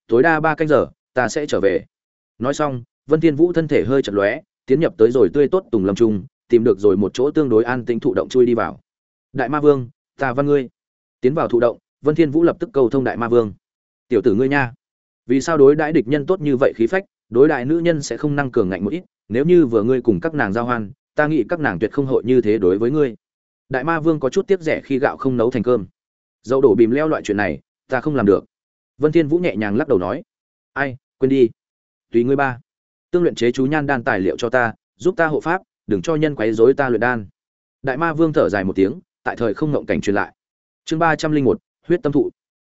[SPEAKER 1] tối đa ba canh giờ, ta sẽ trở về. Nói xong, vân thiên vũ thân thể hơi chật lóe, tiến nhập tới rồi tươi tốt tùng lâm trung, tìm được rồi một chỗ tương đối an tĩnh thụ động chui đi vào. Đại ma vương, ta văn ngươi. Tiến vào thụ động, vân thiên vũ lập tức cầu thông đại ma vương. Tiểu tử ngươi nha, vì sao đối đãi địch nhân tốt như vậy khí phách đối đại nữ nhân sẽ không năng cường ngạnh một ít, nếu như vừa ngươi cùng các nàng giao hoan, ta nghĩ các nàng tuyệt không hội như thế đối với ngươi. Đại ma vương có chút tiếc rẻ khi gạo không nấu thành cơm. Dẫu đổ bìm leo loại chuyện này, ta không làm được. Vân thiên vũ nhẹ nhàng lắc đầu nói, ai, quên đi. Tùy ngươi ba. Tương luyện chế chú nhan đan tài liệu cho ta, giúp ta hộ pháp, đừng cho nhân quấy rối ta luyện đan. Đại ma vương thở dài một tiếng, tại thời không ngộng cảnh truyền lại. Chương ba trăm linh một, huyết tâm thụ.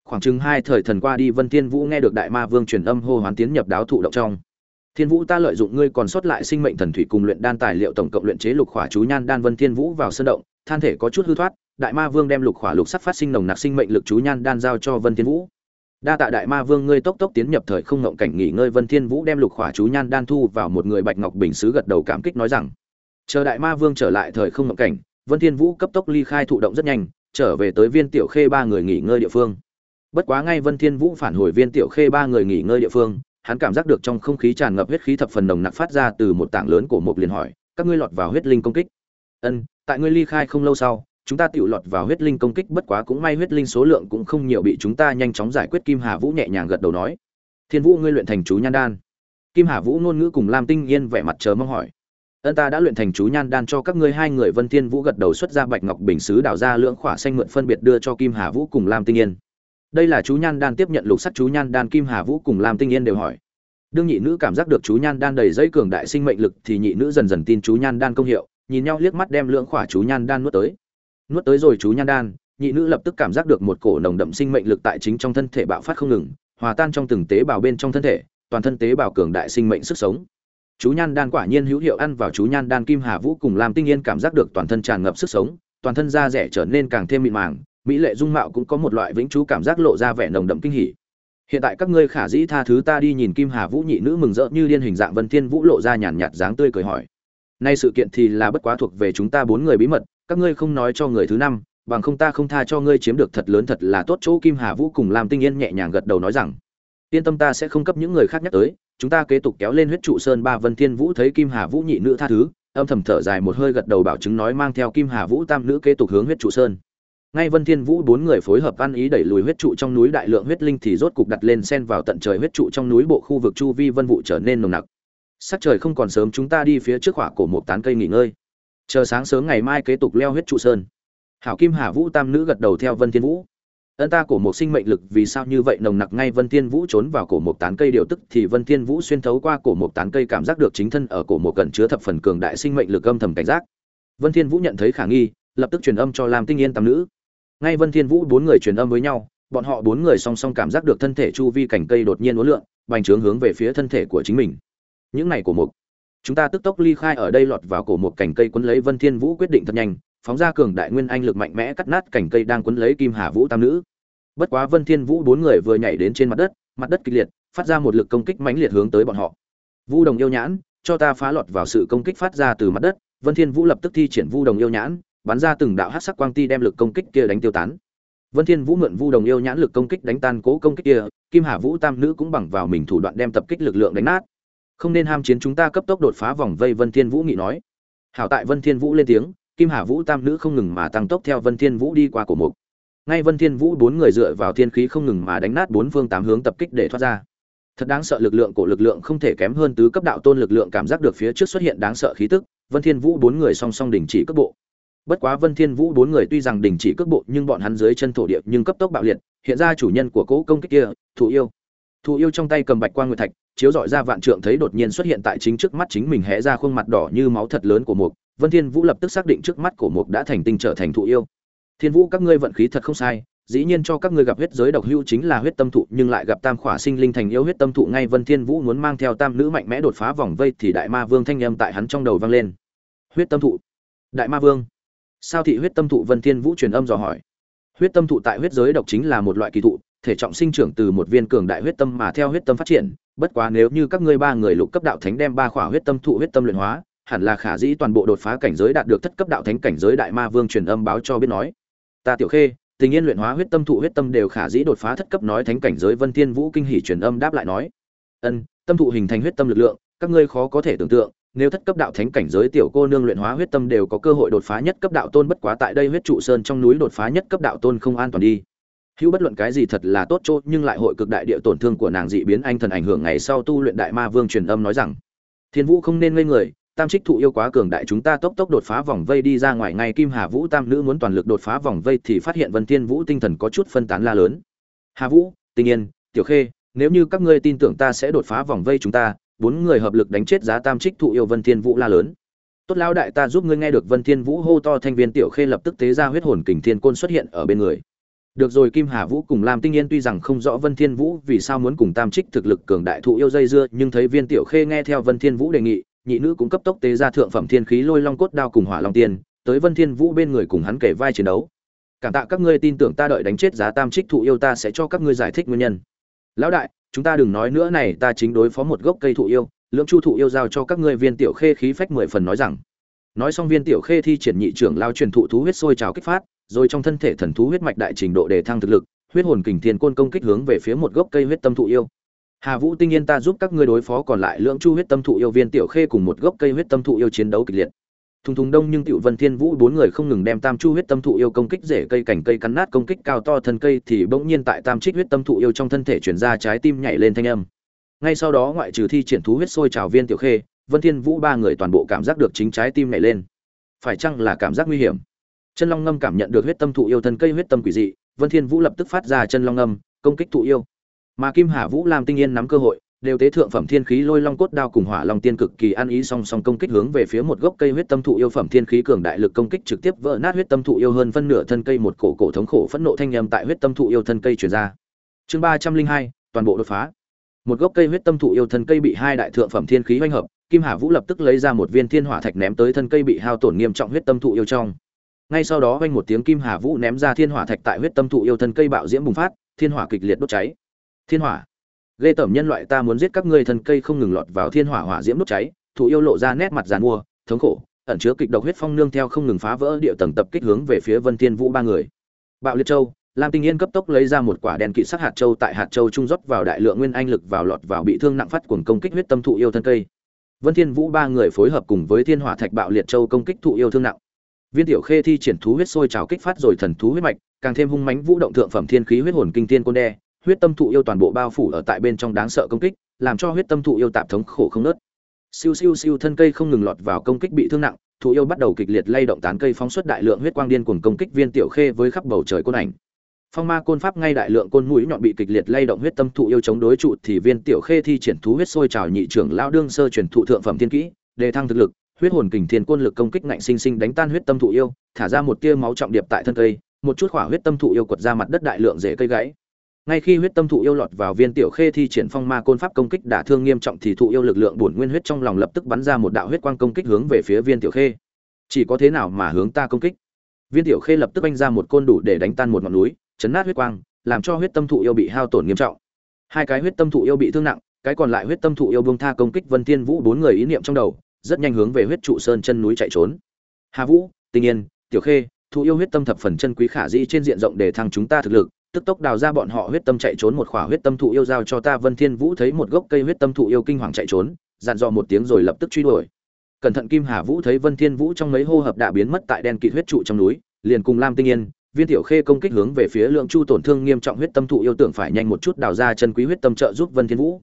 [SPEAKER 1] Khoảng chừng hai thời thần qua đi, vân thiên vũ nghe được đại ma vương truyền âm hô hoán tiến nhập đáo thụ động trong thiên vũ ta lợi dụng ngươi còn sót lại sinh mệnh thần thủy cùng luyện đan tài liệu tổng cộng luyện chế lục khỏa chú nhan đan vân thiên vũ vào sơn động, than thể có chút hư thoát, đại ma vương đem lục khỏa lục sắc phát sinh nồng nặc sinh mệnh lực chú nhan đan giao cho vân thiên vũ. Đa tạ đại ma vương, ngươi tốc tốc tiến nhập thời không ngộng cảnh nghỉ ngơi, vân thiên vũ đem lục khỏa chú nhan đan thu vào một người bạch ngọc bình sứ gật đầu cảm kích nói rằng, chờ đại ma vương trở lại thời không ngộng cảnh, vân thiên vũ cấp tốc ly khai thụ động rất nhanh, trở về tới viên tiểu khê ba người nghỉ ngơi địa phương. Bất quá ngay vân thiên vũ phản hồi viên tiểu khê ba người nghỉ ngơi địa phương hắn cảm giác được trong không khí tràn ngập huyết khí thập phần nồng nặc phát ra từ một tảng lớn của một liền hỏi, các ngươi lọt vào huyết linh công kích? Ân, tại ngươi ly khai không lâu sau, chúng ta tự lọt vào huyết linh công kích bất quá cũng may huyết linh số lượng cũng không nhiều bị chúng ta nhanh chóng giải quyết. Kim hà vũ nhẹ nhàng gật đầu nói, thiên vũ ngươi luyện thành chú nhan đan. Kim hà vũ ngôn ngữ cùng lam tinh yên vẻ mặt chờ mong hỏi, ân, ta đã luyện thành chú nhan đan cho các ngươi hai người. Vân thiên vũ gật đầu xuất ra bạch ngọc bình sứ đào ra lưỡng khỏa xanh mượn phân biệt đưa cho kim hà vũ cùng lam tinh yên đây là chú nhan đan tiếp nhận lục sắc chú nhan đan kim hà vũ cùng lam tinh yên đều hỏi. đương nhị nữ cảm giác được chú nhan đan đầy dây cường đại sinh mệnh lực thì nhị nữ dần dần tin chú nhan đan công hiệu, nhìn nhau liếc mắt đem lưỡng khỏa chú nhan đan nuốt tới. nuốt tới rồi chú nhan đan, nhị nữ lập tức cảm giác được một cổ nồng đậm sinh mệnh lực tại chính trong thân thể bạo phát không ngừng, hòa tan trong từng tế bào bên trong thân thể, toàn thân tế bào cường đại sinh mệnh sức sống. chú nhan đan quả nhiên hữu hiệu ăn vào chú nhan đan kim hà vũ cùng làm tinh yên cảm giác được toàn thân tràn ngập sức sống, toàn thân da rẻ trở nên càng thêm mịn màng mỹ lệ dung mạo cũng có một loại vĩnh chú cảm giác lộ ra vẻ nồng đậm kinh hỉ. Hiện tại các ngươi khả dĩ tha thứ ta đi nhìn kim hà vũ nhị nữ mừng rỡ như điên hình dạng vân thiên vũ lộ ra nhàn nhạt dáng tươi cười hỏi. Nay sự kiện thì là bất quá thuộc về chúng ta bốn người bí mật, các ngươi không nói cho người thứ năm, bằng không ta không tha cho ngươi chiếm được thật lớn thật là tốt chỗ kim hà vũ cùng làm tinh yên nhẹ nhàng gật đầu nói rằng, yên tâm ta sẽ không cấp những người khác nhắc tới, chúng ta kế tục kéo lên huyết trụ sơn ba vân thiên vũ thấy kim hà vũ nhị nữ tha thứ. Âm thầm thở dài một hơi gật đầu bảo chứng nói mang theo kim hà vũ tam nữ kế tục hướng huyết trụ sơn ngay vân thiên vũ bốn người phối hợp ăn ý đẩy lùi huyết trụ trong núi đại lượng huyết linh thì rốt cục đặt lên sen vào tận trời huyết trụ trong núi bộ khu vực chu vi vân vụ trở nên nồng nặc. Sắc trời không còn sớm, chúng ta đi phía trước khỏa cổ một tán cây nghỉ ngơi. Chờ sáng sớm ngày mai kế tục leo huyết trụ sơn. Hảo kim hà vũ tam nữ gật đầu theo vân thiên vũ. Ân ta cổ một sinh mệnh lực vì sao như vậy nồng nặc? Ngay vân thiên vũ trốn vào cổ một tán cây điều tức thì vân thiên vũ xuyên thấu qua cổ một tán cây cảm giác được chính thân ở cổ một cẩn chứa thập phần cường đại sinh mệnh lực âm thầm cảnh giác. Vân thiên vũ nhận thấy khả nghi, lập tức truyền âm cho lam tinh yên tam nữ ngay vân thiên vũ bốn người truyền âm với nhau, bọn họ bốn người song song cảm giác được thân thể chu vi cảnh cây đột nhiên uốn lượn, bành trướng hướng về phía thân thể của chính mình. Những này của mục. Chúng ta tức tốc ly khai ở đây lọt vào cổ một cành cây quấn lấy vân thiên vũ quyết định thật nhanh, phóng ra cường đại nguyên anh lực mạnh mẽ cắt nát cành cây đang quấn lấy kim hà vũ tam nữ. Bất quá vân thiên vũ bốn người vừa nhảy đến trên mặt đất mặt đất kịch liệt, phát ra một lực công kích mãnh liệt hướng tới bọn họ. Vu đồng yêu nhãn, cho ta phá lọt vào sự công kích phát ra từ mặt đất, vân thiên vũ lập tức thi triển vu đồng yêu nhãn bắn ra từng đạo hắc sắc quang ti đem lực công kích kia đánh tiêu tán. Vân thiên vũ mượn vu đồng yêu nhãn lực công kích đánh tan cố công kích kia, kim hà vũ tam nữ cũng bằng vào mình thủ đoạn đem tập kích lực lượng đánh nát. Không nên ham chiến chúng ta cấp tốc đột phá vòng vây, vân thiên vũ nghị nói. Hảo tại vân thiên vũ lên tiếng, kim hà vũ tam nữ không ngừng mà tăng tốc theo vân thiên vũ đi qua cổ mục. Ngay vân thiên vũ bốn người dựa vào thiên khí không ngừng mà đánh nát bốn phương tám hướng tập kích để thoát ra. Thật đáng sợ lực lượng của lực lượng không thể kém hơn tứ cấp đạo tôn lực lượng cảm giác được phía trước xuất hiện đáng sợ khí tức. Vân thiên vũ bốn người song song đình chỉ cấp bộ bất quá vân thiên vũ bốn người tuy rằng đình chỉ cước bộ nhưng bọn hắn dưới chân thổ địa nhưng cấp tốc bạo liệt, hiện ra chủ nhân của cỗ công kích kia, thụ yêu. Thụ yêu trong tay cầm bạch quang nguyệt thạch, chiếu dọi ra vạn trượng thấy đột nhiên xuất hiện tại chính trước mắt chính mình hé ra khuôn mặt đỏ như máu thật lớn của mục. Vân thiên vũ lập tức xác định trước mắt của mục đã thành tinh trở thành thụ yêu. Thiên vũ, các ngươi vận khí thật không sai, dĩ nhiên cho các ngươi gặp huyết giới độc hưu chính là huyết tâm thụ, nhưng lại gặp tam khỏa sinh linh thành yêu huyết tâm thụ, ngay vân thiên vũ muốn mang theo tam nữ mạnh mẽ đột phá vòng vây thì đại ma vương thanh âm tại hắn trong đầu vang lên. Huyết tâm thụ. Đại ma vương sao thị huyết tâm thụ vân thiên vũ truyền âm dò hỏi. Huyết tâm thụ tại huyết giới độc chính là một loại kỳ thụ, thể trọng sinh trưởng từ một viên cường đại huyết tâm mà theo huyết tâm phát triển. Bất quá nếu như các ngươi ba người lục cấp đạo thánh đem ba khỏa huyết tâm thụ huyết tâm luyện hóa, hẳn là khả dĩ toàn bộ đột phá cảnh giới đạt được thất cấp đạo thánh cảnh giới đại ma vương truyền âm báo cho biết nói. Ta tiểu khê, tình yên luyện hóa huyết tâm thụ huyết tâm đều khả dĩ đột phá thất cấp nói thánh cảnh giới vân thiên vũ kinh hỉ truyền âm đáp lại nói. Ân, tâm thụ hình thành huyết tâm lực lượng, các ngươi khó có thể tưởng tượng nếu thất cấp đạo thánh cảnh giới tiểu cô nương luyện hóa huyết tâm đều có cơ hội đột phá nhất cấp đạo tôn bất quá tại đây huyết trụ sơn trong núi đột phá nhất cấp đạo tôn không an toàn đi. Hữu bất luận cái gì thật là tốt chỗ nhưng lại hội cực đại địa tổn thương của nàng dị biến anh thần ảnh hưởng ngày sau tu luyện đại ma vương truyền âm nói rằng, thiên vũ không nên ngây người, tam trích thụ yêu quá cường đại chúng ta tốc tốc đột phá vòng vây đi ra ngoài, ngay kim hà vũ tam nữ muốn toàn lực đột phá vòng vây thì phát hiện vân thiên vũ tinh thần có chút phân tán la lớn. Hà vũ, tinh yên, tiểu khê, nếu như các ngươi tin tưởng ta sẽ đột phá vòng vây chúng ta bốn người hợp lực đánh chết giá tam trích thụ yêu vân thiên vũ la lớn. Tốt Lão đại ta giúp ngươi nghe được vân thiên vũ hô to thanh viên tiểu khê lập tức tế ra huyết hồn kình thiên côn xuất hiện ở bên người. Được rồi, kim hà vũ cùng lam tinh yên tuy rằng không rõ vân thiên vũ vì sao muốn cùng tam trích thực lực cường đại thụ yêu dây dưa, nhưng thấy viên tiểu khê nghe theo vân thiên vũ đề nghị, nhị nữ cũng cấp tốc tế ra thượng phẩm thiên khí lôi long cốt đao cùng hỏa long tiên, tới vân thiên vũ bên người cùng hắn kể vai chiến đấu. Cảm tạ các ngươi tin tưởng ta đợi đánh chết giá tam trích thụ yêu ta sẽ cho các ngươi giải thích nguyên nhân. Lão đại chúng ta đừng nói nữa này, ta chính đối phó một gốc cây thụ yêu, lưỡng chu thụ yêu giao cho các ngươi viên tiểu khê khí phách mười phần nói rằng. Nói xong viên tiểu khê thi triển nhị trưởng lao truyền thụ thú huyết sôi trào kích phát, rồi trong thân thể thần thú huyết mạch đại trình độ để thăng thực lực, huyết hồn kình thiên côn công kích hướng về phía một gốc cây huyết tâm thụ yêu. Hà vũ tinh yên ta giúp các ngươi đối phó còn lại lưỡng chu huyết tâm thụ yêu viên tiểu khê cùng một gốc cây huyết tâm thụ yêu chiến đấu kịch liệt thùng thùng đông nhưng tiểu vân thiên vũ bốn người không ngừng đem tam chu huyết tâm thụ yêu công kích rễ cây cảnh cây cắn nát công kích cao to thân cây thì bỗng nhiên tại tam trích huyết tâm thụ yêu trong thân thể chuyển ra trái tim nhảy lên thanh âm. Ngay sau đó ngoại trừ thi triển thú huyết sôi trào viên tiểu khê, vân thiên vũ ba người toàn bộ cảm giác được chính trái tim nhảy lên. Phải chăng là cảm giác nguy hiểm? Chân long ngâm cảm nhận được huyết tâm thụ yêu thân cây huyết tâm quỷ dị, vân thiên vũ lập tức phát ra chân long ngâm, công kích thụ yêu. Mà kim hà vũ làm tinh yên nắm cơ hội đều tế thượng phẩm thiên khí lôi long cốt đao cùng hỏa long tiên cực kỳ ăn ý song song công kích hướng về phía một gốc cây huyết tâm thụ yêu phẩm thiên khí cường đại lực công kích trực tiếp vỡ nát huyết tâm thụ yêu hơn phân nửa thân cây một cổ cổ thống khổ phẫn nộ thanh nhầm tại huyết tâm thụ yêu thân cây truyền ra. Chương ba trăm linh hai, toàn bộ đột phá. Một gốc cây huyết tâm thụ yêu thân cây bị hai đại thượng phẩm thiên khí hoành hợp, kim hà vũ lập tức lấy ra một viên thiên hỏa thạch ném tới thân cây bị hao tổn nghiêm trọng huyết tâm thụ yêu trong. Ngay sau đó vang một tiếng kim hà vũ ném ra thiên hỏa thạch tại huyết tâm thụ yêu thân cây bạo diễm bùng phát, thiên hỏa kịch liệt đốt cháy. Thiên hỏa ghê tởm nhân loại ta muốn giết các ngươi thân cây không ngừng lọt vào thiên hỏa hỏa diễm đốt cháy thụ yêu lộ ra nét mặt giàn mua, thống khổ, ẩn chứa kịch độc huyết phong nương theo không ngừng phá vỡ địa tầng tập kích hướng về phía vân thiên vũ ba người. Bạo liệt châu, lam tinh yên cấp tốc lấy ra một quả đèn kỵ sắc hạt châu tại hạt châu trung rót vào đại lượng nguyên anh lực vào lọt vào bị thương nặng phát cuồng công kích huyết tâm thụ yêu thân cây. Vân thiên vũ ba người phối hợp cùng với thiên hỏa thạch bạo liệt châu công kích thụ yêu thương nặng. Viên tiểu khê thi triển thú huyết sôi trào kích phát rồi thần thú huyết mạch, càng thêm hung mãnh vũ động thượng phẩm thiên khí huyết hồn kinh tiên côn đe huyết tâm thụ yêu toàn bộ bao phủ ở tại bên trong đáng sợ công kích, làm cho huyết tâm thụ yêu tạm thống khổ không nớt. Siêu siêu siêu thân cây không ngừng lọt vào công kích bị thương nặng, thụ yêu bắt đầu kịch liệt lay động tán cây phóng xuất đại lượng huyết quang điên cuồng công kích viên tiểu khê với khắp bầu trời côn ảnh. Phong ma côn pháp ngay đại lượng côn mũi nhọn bị kịch liệt lay động huyết tâm thụ yêu chống đối trụ thì viên tiểu khê thi triển thú huyết sôi trào nhị trưởng lao đương sơ truyền thụ thượng phẩm thiên kỹ, đề thăng thực lực, huyết hồn kình thiên quân lực công kích ngạnh sinh sinh đánh tan huyết tâm thụ yêu, thả ra một tia máu trọng điệp tại thân cây, một chút hỏa huyết tâm thụ yêu quật ra mặt đất đại lượng rễ cây gãy ngay khi huyết tâm thụ yêu lọt vào viên tiểu khê thi triển phong ma côn pháp công kích đả thương nghiêm trọng thì thụ yêu lực lượng bổn nguyên huyết trong lòng lập tức bắn ra một đạo huyết quang công kích hướng về phía viên tiểu khê. Chỉ có thế nào mà hướng ta công kích? Viên tiểu khê lập tức anh ra một côn đủ để đánh tan một ngọn núi, chấn nát huyết quang, làm cho huyết tâm thụ yêu bị hao tổn nghiêm trọng. Hai cái huyết tâm thụ yêu bị thương nặng, cái còn lại huyết tâm thụ yêu buông tha công kích vân thiên vũ bốn người ý niệm trong đầu, rất nhanh hướng về huyết trụ sơn chân núi chạy trốn. Hà vũ, tinh yên, tiểu khê, thụ yêu huyết tâm thập phần chân quý khả dĩ trên diện rộng để thăng chúng ta thực lực tức tốc đào ra bọn họ huyết tâm chạy trốn một khỏa huyết tâm thụ yêu giao cho ta vân thiên vũ thấy một gốc cây huyết tâm thụ yêu kinh hoàng chạy trốn, dặn dò một tiếng rồi lập tức truy đuổi. Cẩn thận kim hà vũ thấy vân thiên vũ trong mấy hô hợp đã biến mất tại đen kịt huyết trụ trong núi, liền cùng lam tinh yên, viên tiểu khê công kích hướng về phía lượng chu tổn thương nghiêm trọng huyết tâm thụ yêu tưởng phải nhanh một chút đào ra chân quý huyết tâm trợ giúp vân thiên vũ.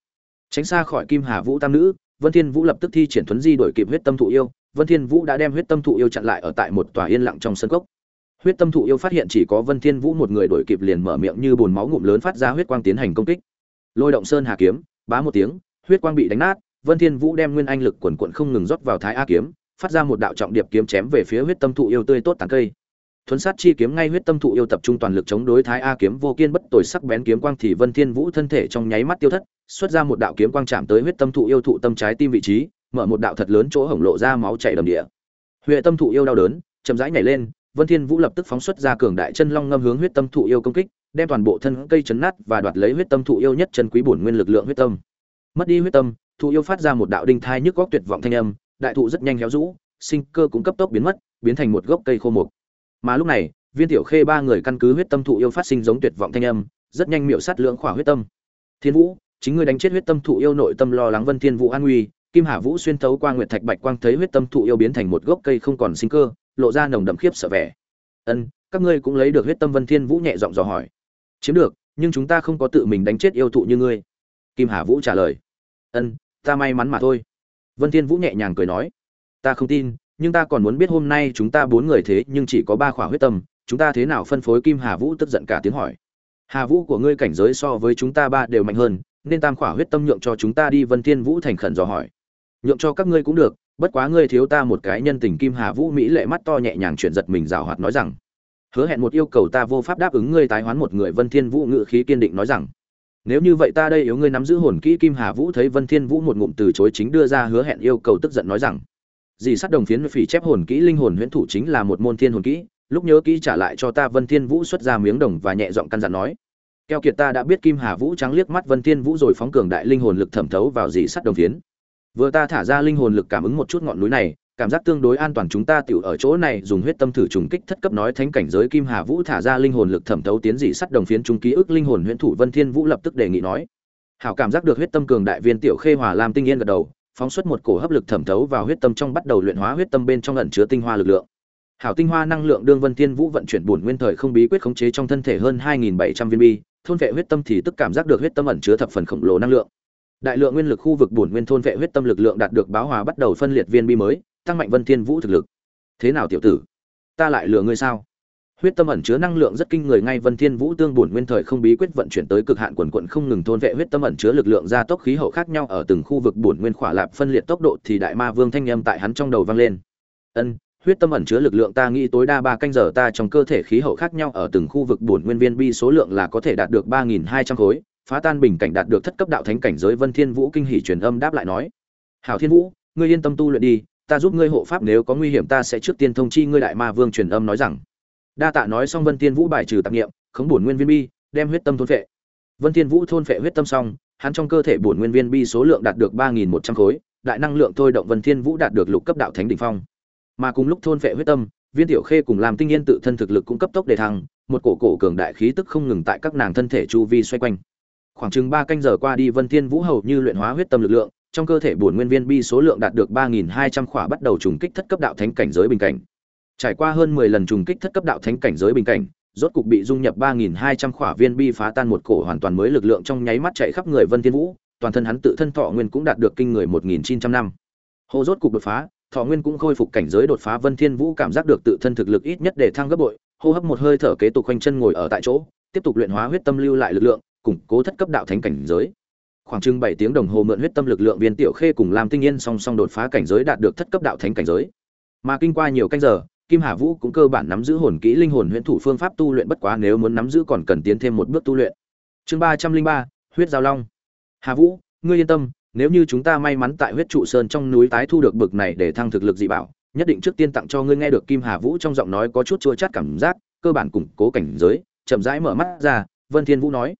[SPEAKER 1] Tránh xa khỏi kim hà vũ tam nữ, vân thiên vũ lập tức thi triển thuấn di đổi kịp huyết tâm thụ yêu, vân thiên vũ đã đem huyết tâm thụ yêu chặn lại ở tại một tòa yên lặng trong sân cốc huyết tâm thụ yêu phát hiện chỉ có vân thiên vũ một người đuổi kịp liền mở miệng như bồn máu ngụm lớn phát ra huyết quang tiến hành công kích. Lôi động sơn hà kiếm, bá một tiếng, huyết quang bị đánh nát, vân thiên vũ đem nguyên anh lực quần cuộn không ngừng rót vào thái a kiếm, phát ra một đạo trọng điệp kiếm chém về phía huyết tâm thụ yêu tươi tốt tàn cây. Thuấn sát chi kiếm ngay huyết tâm thụ yêu tập trung toàn lực chống đối thái a kiếm vô kiên bất tồi sắc bén kiếm quang thì vân thiên vũ thân thể trong nháy mắt tiêu thất, xuất ra một đạo kiếm quang chạm tới huyết tâm thụ yêu thụ tâm trái tim vị trí, mở một đạo thật lớn chỗ hổng lộ ra máu chảy đầm địa. Huệ tâm thụ yêu đau đớn, chậm rãi nhảy lên vân thiên vũ lập tức phóng xuất ra cường đại chân long ngâm hướng huyết tâm thụ yêu công kích, đem toàn bộ thân cây chấn nát và đoạt lấy huyết tâm thụ yêu nhất chân quý bổn nguyên lực lượng huyết tâm. Mất đi huyết tâm, thụ yêu phát ra một đạo đinh thai nhức góc tuyệt vọng thanh âm, đại thụ rất nhanh héo rũ, sinh cơ cũng cấp tốc biến mất, biến thành một gốc cây khô mục. Mà lúc này, viên tiểu khê ba người căn cứ huyết tâm thụ yêu phát sinh giống tuyệt vọng thanh âm, rất nhanh miệu sát lượng khỏa huyết tâm. Thiên vũ, chính ngươi đánh chết huyết tâm thụ yêu nội tâm lo lắng vân thiên vũ an nguy, kim hà vũ xuyên thấu qua nguyệt thạch bạch quang thấy huyết tâm thụ yêu biến thành một gốc cây không còn sinh cơ lộ ra nồng đậm khiếp sợ vẻ. Ân, các ngươi cũng lấy được huyết tâm vân thiên vũ nhẹ giọng dò hỏi. Chiếm được, nhưng chúng ta không có tự mình đánh chết yêu thụ như ngươi. Kim hà vũ trả lời. Ân, ta may mắn mà thôi. Vân thiên vũ nhẹ nhàng cười nói. Ta không tin, nhưng ta còn muốn biết hôm nay chúng ta bốn người thế nhưng chỉ có ba khỏa huyết tâm, chúng ta thế nào phân phối? Kim hà vũ tức giận cả tiếng hỏi. Hà vũ của ngươi cảnh giới so với chúng ta ba đều mạnh hơn, nên tam khỏa huyết tâm nhượng cho chúng ta đi. Vân thiên vũ thành khẩn dò hỏi. Nhượng cho các ngươi cũng được bất quá ngươi thiếu ta một cái nhân tình kim hà vũ mỹ lệ mắt to nhẹ nhàng chuyển giật mình rào hoạt nói rằng, hứa hẹn một yêu cầu ta vô pháp đáp ứng ngươi tái hoán một người vân thiên vũ ngự khí kiên định nói rằng, nếu như vậy ta đây yếu ngươi nắm giữ hồn kỹ kim hà vũ thấy vân thiên vũ một ngụm từ chối chính đưa ra hứa hẹn yêu cầu tức giận nói rằng, dì sát đồng phiến phỉ chép hồn kỹ linh hồn huyễn thủ chính là một môn thiên hồn kỹ, lúc nhớ kỹ trả lại cho ta vân thiên vũ xuất ra miếng đồng và nhẹ giọng căn dặn nói, keo kiệt ta đã biết kim hà vũ trắng liếc mắt vân thiên vũ rồi phóng cường đại linh hồn lực thẩm thấu vào dì sát đồng phiến vừa ta thả ra linh hồn lực cảm ứng một chút ngọn núi này, cảm giác tương đối an toàn chúng ta tiểu ở chỗ này dùng huyết tâm thử trùng kích thất cấp nói thánh cảnh giới kim hà vũ thả ra linh hồn lực thẩm thấu tiến dị sắt đồng phiến trung ký ức linh hồn huyễn thủ vân thiên vũ lập tức đề nghị nói. Hảo cảm giác được huyết tâm cường đại viên tiểu khê hòa lam tinh yên gật đầu, phóng xuất một cổ hấp lực thẩm thấu vào huyết tâm trong bắt đầu luyện hóa huyết tâm bên trong ẩn chứa tinh hoa lực lượng. Hảo tinh hoa năng lượng đương vân thiên vũ vận chuyển bổn nguyên thời không bí quyết khống chế trong thân thể hơn 2.700 viên bi, thôn vệ huyết tâm thì tức cảm giác được huyết tâm ẩn chứa thập phần khổng lồ năng lượng đại lượng nguyên lực khu vực bổn nguyên thôn vệ huyết tâm lực lượng đạt được báo hòa bắt đầu phân liệt viên bi mới, tăng mạnh vân thiên vũ thực lực. Thế nào tiểu tử? Ta lại lừa ngươi sao? Huyết tâm ẩn chứa năng lượng rất kinh người ngay vân thiên vũ tương bổn nguyên thời không bí quyết vận chuyển tới cực hạn quần quận không ngừng thôn vệ huyết tâm ẩn chứa lực lượng gia tốc khí hậu khác nhau ở từng khu vực bổn nguyên khỏa lạp phân liệt tốc độ thì đại ma vương thanh âm tại hắn trong đầu vang lên. Ân, huyết tâm ẩn chứa lực lượng ta nghĩ tối đa ba canh giờ ta trong cơ thể khí hậu khác nhau ở từng khu vực bổn nguyên viên bi số lượng là có thể đạt được ba nghìn hai trăm khối phá tan bình cảnh đạt được thất cấp đạo thánh cảnh giới vân thiên vũ kinh hỉ truyền âm đáp lại nói hảo thiên vũ ngươi yên tâm tu luyện đi ta giúp ngươi hộ pháp nếu có nguy hiểm ta sẽ trước tiên thông chi ngươi đại ma vương truyền âm nói rằng. Đa tạ nói xong vân thiên vũ bài trừ tạp niệm, khống bổn nguyên viên bi đem huyết tâm thôn phệ. Vân thiên vũ thôn phệ huyết tâm xong hắn trong cơ thể bổn nguyên viên bi số lượng đạt được ba nghìn một trăm khối đại năng lượng thôi động vân thiên vũ đạt được lục cấp đạo thánh đỉnh phong. Mà cùng lúc thôn phệ huyết tâm viên tiểu khê cùng làm tinh yên tự thân thực lực cũng cấp tốc đề thăng một cổ cổ cường đại khí tức không ngừng tại các nàng thân thể chu vi xoay quanh khoảng chừng ba canh giờ qua đi, vân thiên vũ hầu như luyện hóa huyết tâm lực lượng, trong cơ thể bổn nguyên viên bi số lượng đạt được ba nghìn hai trăm khỏa bắt đầu trùng kích thất cấp đạo thánh cảnh giới bình cảnh. Trải qua hơn mười lần trùng kích thất cấp đạo thánh cảnh giới bình cảnh, rốt cục bị dung nhập ba nghìn hai trăm khỏa viên bi phá tan một cổ hoàn toàn mới lực lượng trong nháy mắt chạy khắp người vân thiên vũ, toàn thân hắn tự thân thọ nguyên cũng đạt được kinh người một nghìn chín trăm năm. Hô rốt cục đột phá, thọ nguyên cũng khôi phục cảnh giới đột phá, vân thiên vũ cảm giác được tự thân thực lực ít nhất để thăng gấp bội, hô hấp một hơi thở kế tục quanh chân ngồi ở tại chỗ, tiếp tục luyện hóa huyết tâm lưu lại lực lượng củng cố thất cấp đạo thánh cảnh giới. Khoảng chừng 7 tiếng đồng hồ mượn huyết tâm lực lượng viên tiểu khê cùng Lam Tinh Yên song song đột phá cảnh giới đạt được thất cấp đạo thánh cảnh giới. Mà kinh qua nhiều canh giờ, Kim Hà Vũ cũng cơ bản nắm giữ hồn kỹ linh hồn huyễn thủ phương pháp tu luyện bất quá nếu muốn nắm giữ còn cần tiến thêm một bước tu luyện. chương ba trăm linh ba huyết giao long hà vũ ngươi yên tâm nếu như chúng ta may mắn tại huyết trụ sơn trong núi tái thu được bực này để thăng thực lực dị bảo nhất định trước tiên tặng cho ngươi nghe được kim hà vũ trong giọng nói có chút chua chát cảm giác cơ bản củng cố cảnh giới chậm rãi mở mắt ra vân thiên vũ nói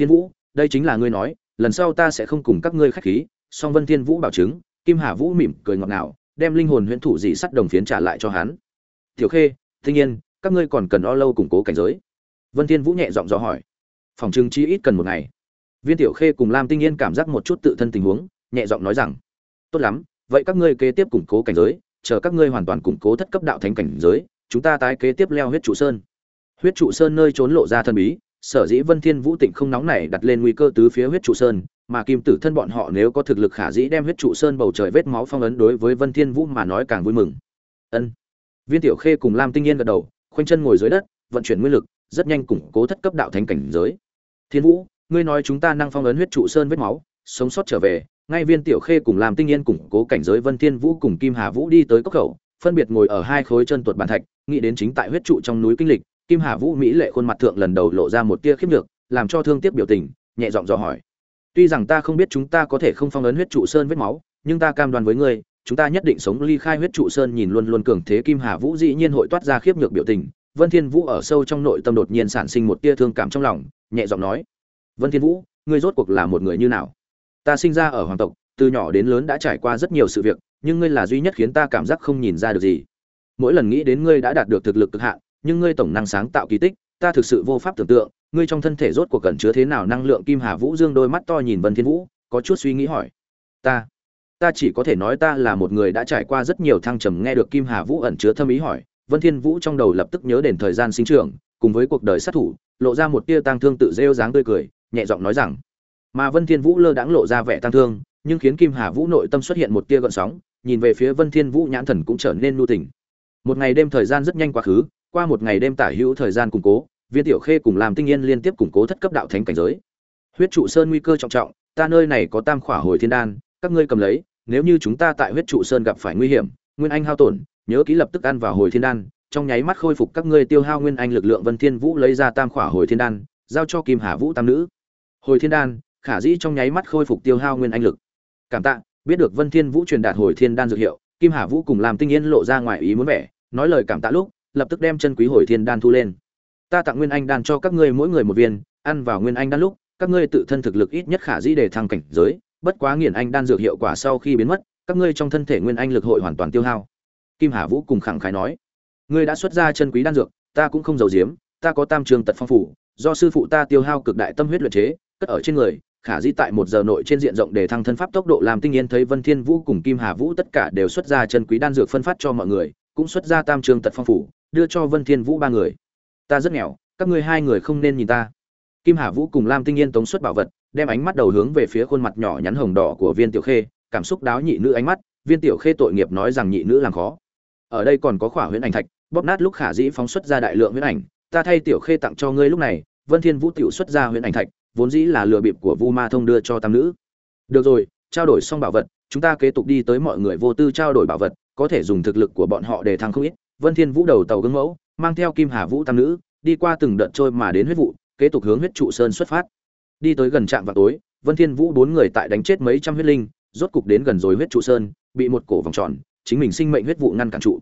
[SPEAKER 1] thiên vũ, đây chính là ngươi nói, lần sau ta sẽ không cùng các ngươi khách khí. Song vân thiên vũ bảo chứng, kim hà vũ mỉm cười ngọt ngào, đem linh hồn huyễn thủ dị sắt đồng phiến trả lại cho hắn. Tiểu khê thiên nhiên các ngươi còn cần o lâu củng cố cảnh giới? Vân thiên vũ nhẹ giọng dò hỏi. Phòng trưng chi ít cần một ngày. Viên tiểu khê cùng lam tinh yên cảm giác một chút tự thân tình huống, nhẹ giọng nói rằng, tốt lắm, vậy các ngươi kế tiếp củng cố cảnh giới, chờ các ngươi hoàn toàn củng cố thất cấp đạo thánh cảnh giới, chúng ta tái kế tiếp leo huyết trụ sơn. Huyết trụ sơn nơi trốn lộ ra thân bí sở dĩ vân thiên vũ tịnh không nóng này đặt lên nguy cơ tứ phía huyết trụ sơn, mà kim tử thân bọn họ nếu có thực lực khả dĩ đem huyết trụ sơn bầu trời vết máu phong ấn đối với vân thiên vũ mà nói càng vui mừng. Ân. Viên tiểu khê cùng lam tinh yên gật đầu, khoanh chân ngồi dưới đất, vận chuyển nguyên lực, rất nhanh củng cố thất cấp đạo thánh cảnh giới. Thiên vũ, ngươi nói chúng ta năng phong ấn huyết trụ sơn vết máu, sống sót trở về, ngay viên tiểu khê cùng Lam tinh yên củng cố cảnh giới vân thiên vũ cùng kim hà vũ đi tới cốc khẩu, phân biệt ngồi ở hai khối chân tuột bàn thạch, nghĩ đến chính tại huyết trụ trong núi kinh lịch kim hà vũ mỹ lệ khuôn mặt thượng lần đầu lộ ra một tia khiếp nhược, làm cho thương tiếc biểu tình, nhẹ giọng dò hỏi. Tuy rằng ta không biết chúng ta có thể không phong ấn huyết trụ sơn vết máu, nhưng ta cam đoan với ngươi, chúng ta nhất định sống ly khai huyết trụ sơn nhìn luôn luôn cường thế kim hà vũ dĩ nhiên hội toát ra khiếp nhược biểu tình. Vân thiên vũ ở sâu trong nội tâm đột nhiên sản sinh một tia thương cảm trong lòng, nhẹ giọng nói. Vân thiên vũ, ngươi rốt cuộc là một người như nào? Ta sinh ra ở hoàng tộc, từ nhỏ đến lớn đã trải qua rất nhiều sự việc, nhưng ngươi là duy nhất khiến ta cảm giác không nhìn ra được gì. Mỗi lần nghĩ đến ngươi đã đạt được thực lực cực hạn nhưng ngươi tổng năng sáng tạo kỳ tích, ta thực sự vô pháp tưởng tượng, ngươi trong thân thể rốt cuộc cẩn chứa thế nào năng lượng kim hà vũ dương đôi mắt to nhìn vân thiên vũ, có chút suy nghĩ hỏi. Ta ta chỉ có thể nói ta là một người đã trải qua rất nhiều thăng trầm nghe được kim hà vũ ẩn chứa thâm ý hỏi, vân thiên vũ trong đầu lập tức nhớ đến thời gian sinh trưởng, cùng với cuộc đời sát thủ, lộ ra một tia tang thương tự rêu dáng tươi cười, nhẹ giọng nói rằng, mà vân thiên vũ lơ đãng lộ ra vẻ tang thương, nhưng khiến kim hà vũ nội tâm xuất hiện một tia gợn sóng, nhìn về phía vân thiên vũ nhãn thần cũng trở nên nu tình một ngày đêm thời gian rất nhanh quá khứ qua một ngày đêm tả hữu thời gian củng cố, viên tiểu khê cùng làm tinh yên liên tiếp củng cố thất cấp đạo thánh cảnh giới. Huyết trụ sơn nguy cơ trọng trọng, ta nơi này có tam khỏa hồi thiên đan, các ngươi cầm lấy, nếu như chúng ta tại huyết trụ sơn gặp phải nguy hiểm, nguyên anh hao tổn, nhớ kỹ lập tức ăn vào hồi thiên đan, trong nháy mắt khôi phục các ngươi tiêu hao nguyên anh lực lượng vân thiên vũ lấy ra tam khỏa hồi thiên đan, giao cho kim hà vũ tam nữ. Hồi thiên đan, khả dĩ trong nháy mắt khôi phục tiêu hao nguyên anh lực. Cảm tạ, biết được vân thiên vũ truyền đạt hồi thiên đan dược hiệu, kim hà vũ cùng làm tinh yên lộ ra ngoài ý muốn vẻ, nói lời cảm tạ lúc lập tức đem chân quý hồi thiên đan thu lên. Ta tặng nguyên anh đan cho các ngươi mỗi người một viên, ăn vào nguyên anh đan lúc, các ngươi tự thân thực lực ít nhất khả dĩ để thăng cảnh giới, bất quá nghiền anh đan dược hiệu quả sau khi biến mất, các ngươi trong thân thể nguyên anh lực hội hoàn toàn tiêu hao. Kim hà vũ cùng khẳng khái nói, ngươi đã xuất ra chân quý đan dược, ta cũng không giấu giếm, ta có tam trường tật phong phủ do sư phụ ta tiêu hao cực đại tâm huyết luyện chế, cất ở trên người, khả di tại một giờ nội trên diện rộng để thăng thân pháp tốc độ làm tinh yên thấy vân thiên vũ cùng kim hà vũ tất cả đều xuất ra chân quý đan dược phân phát cho mọi người, cũng xuất ra tam trường tật phong phủ đưa cho vân thiên vũ ba người. Ta rất nghèo, các ngươi hai người không nên nhìn ta. Kim hà vũ cùng lam tinh yên tống xuất bảo vật, đem ánh mắt đầu hướng về phía khuôn mặt nhỏ nhắn hồng đỏ của viên tiểu khê, cảm xúc đáo nhị nữ ánh mắt, viên tiểu khê tội nghiệp nói rằng nhị nữ làm khó. Ở đây còn có khỏa huyễn ảnh thạch, bóp nát lúc khả dĩ phóng xuất ra đại lượng huyễn ảnh, ta thay tiểu khê tặng cho ngươi lúc này, vân thiên vũ tiểu xuất ra huyễn ảnh thạch, vốn dĩ là lừa bịp của vu ma thông đưa cho tam nữ. Được rồi, trao đổi xong bảo vật, chúng ta kế tục đi tới mọi người vô tư trao đổi bảo vật, có thể dùng thực lực của bọn họ để thăng không ít vân thiên vũ đầu tàu gương mẫu, mang theo kim hà vũ tam nữ, đi qua từng đợt trôi mà đến huyết vụ, kế tục hướng huyết trụ sơn xuất phát. Đi tới gần trạm vào tối, vân thiên vũ bốn người tại đánh chết mấy trăm huyết linh, rốt cục đến gần rồi huyết trụ sơn, bị một cổ vòng tròn, chính mình sinh mệnh huyết vụ ngăn cản trụ.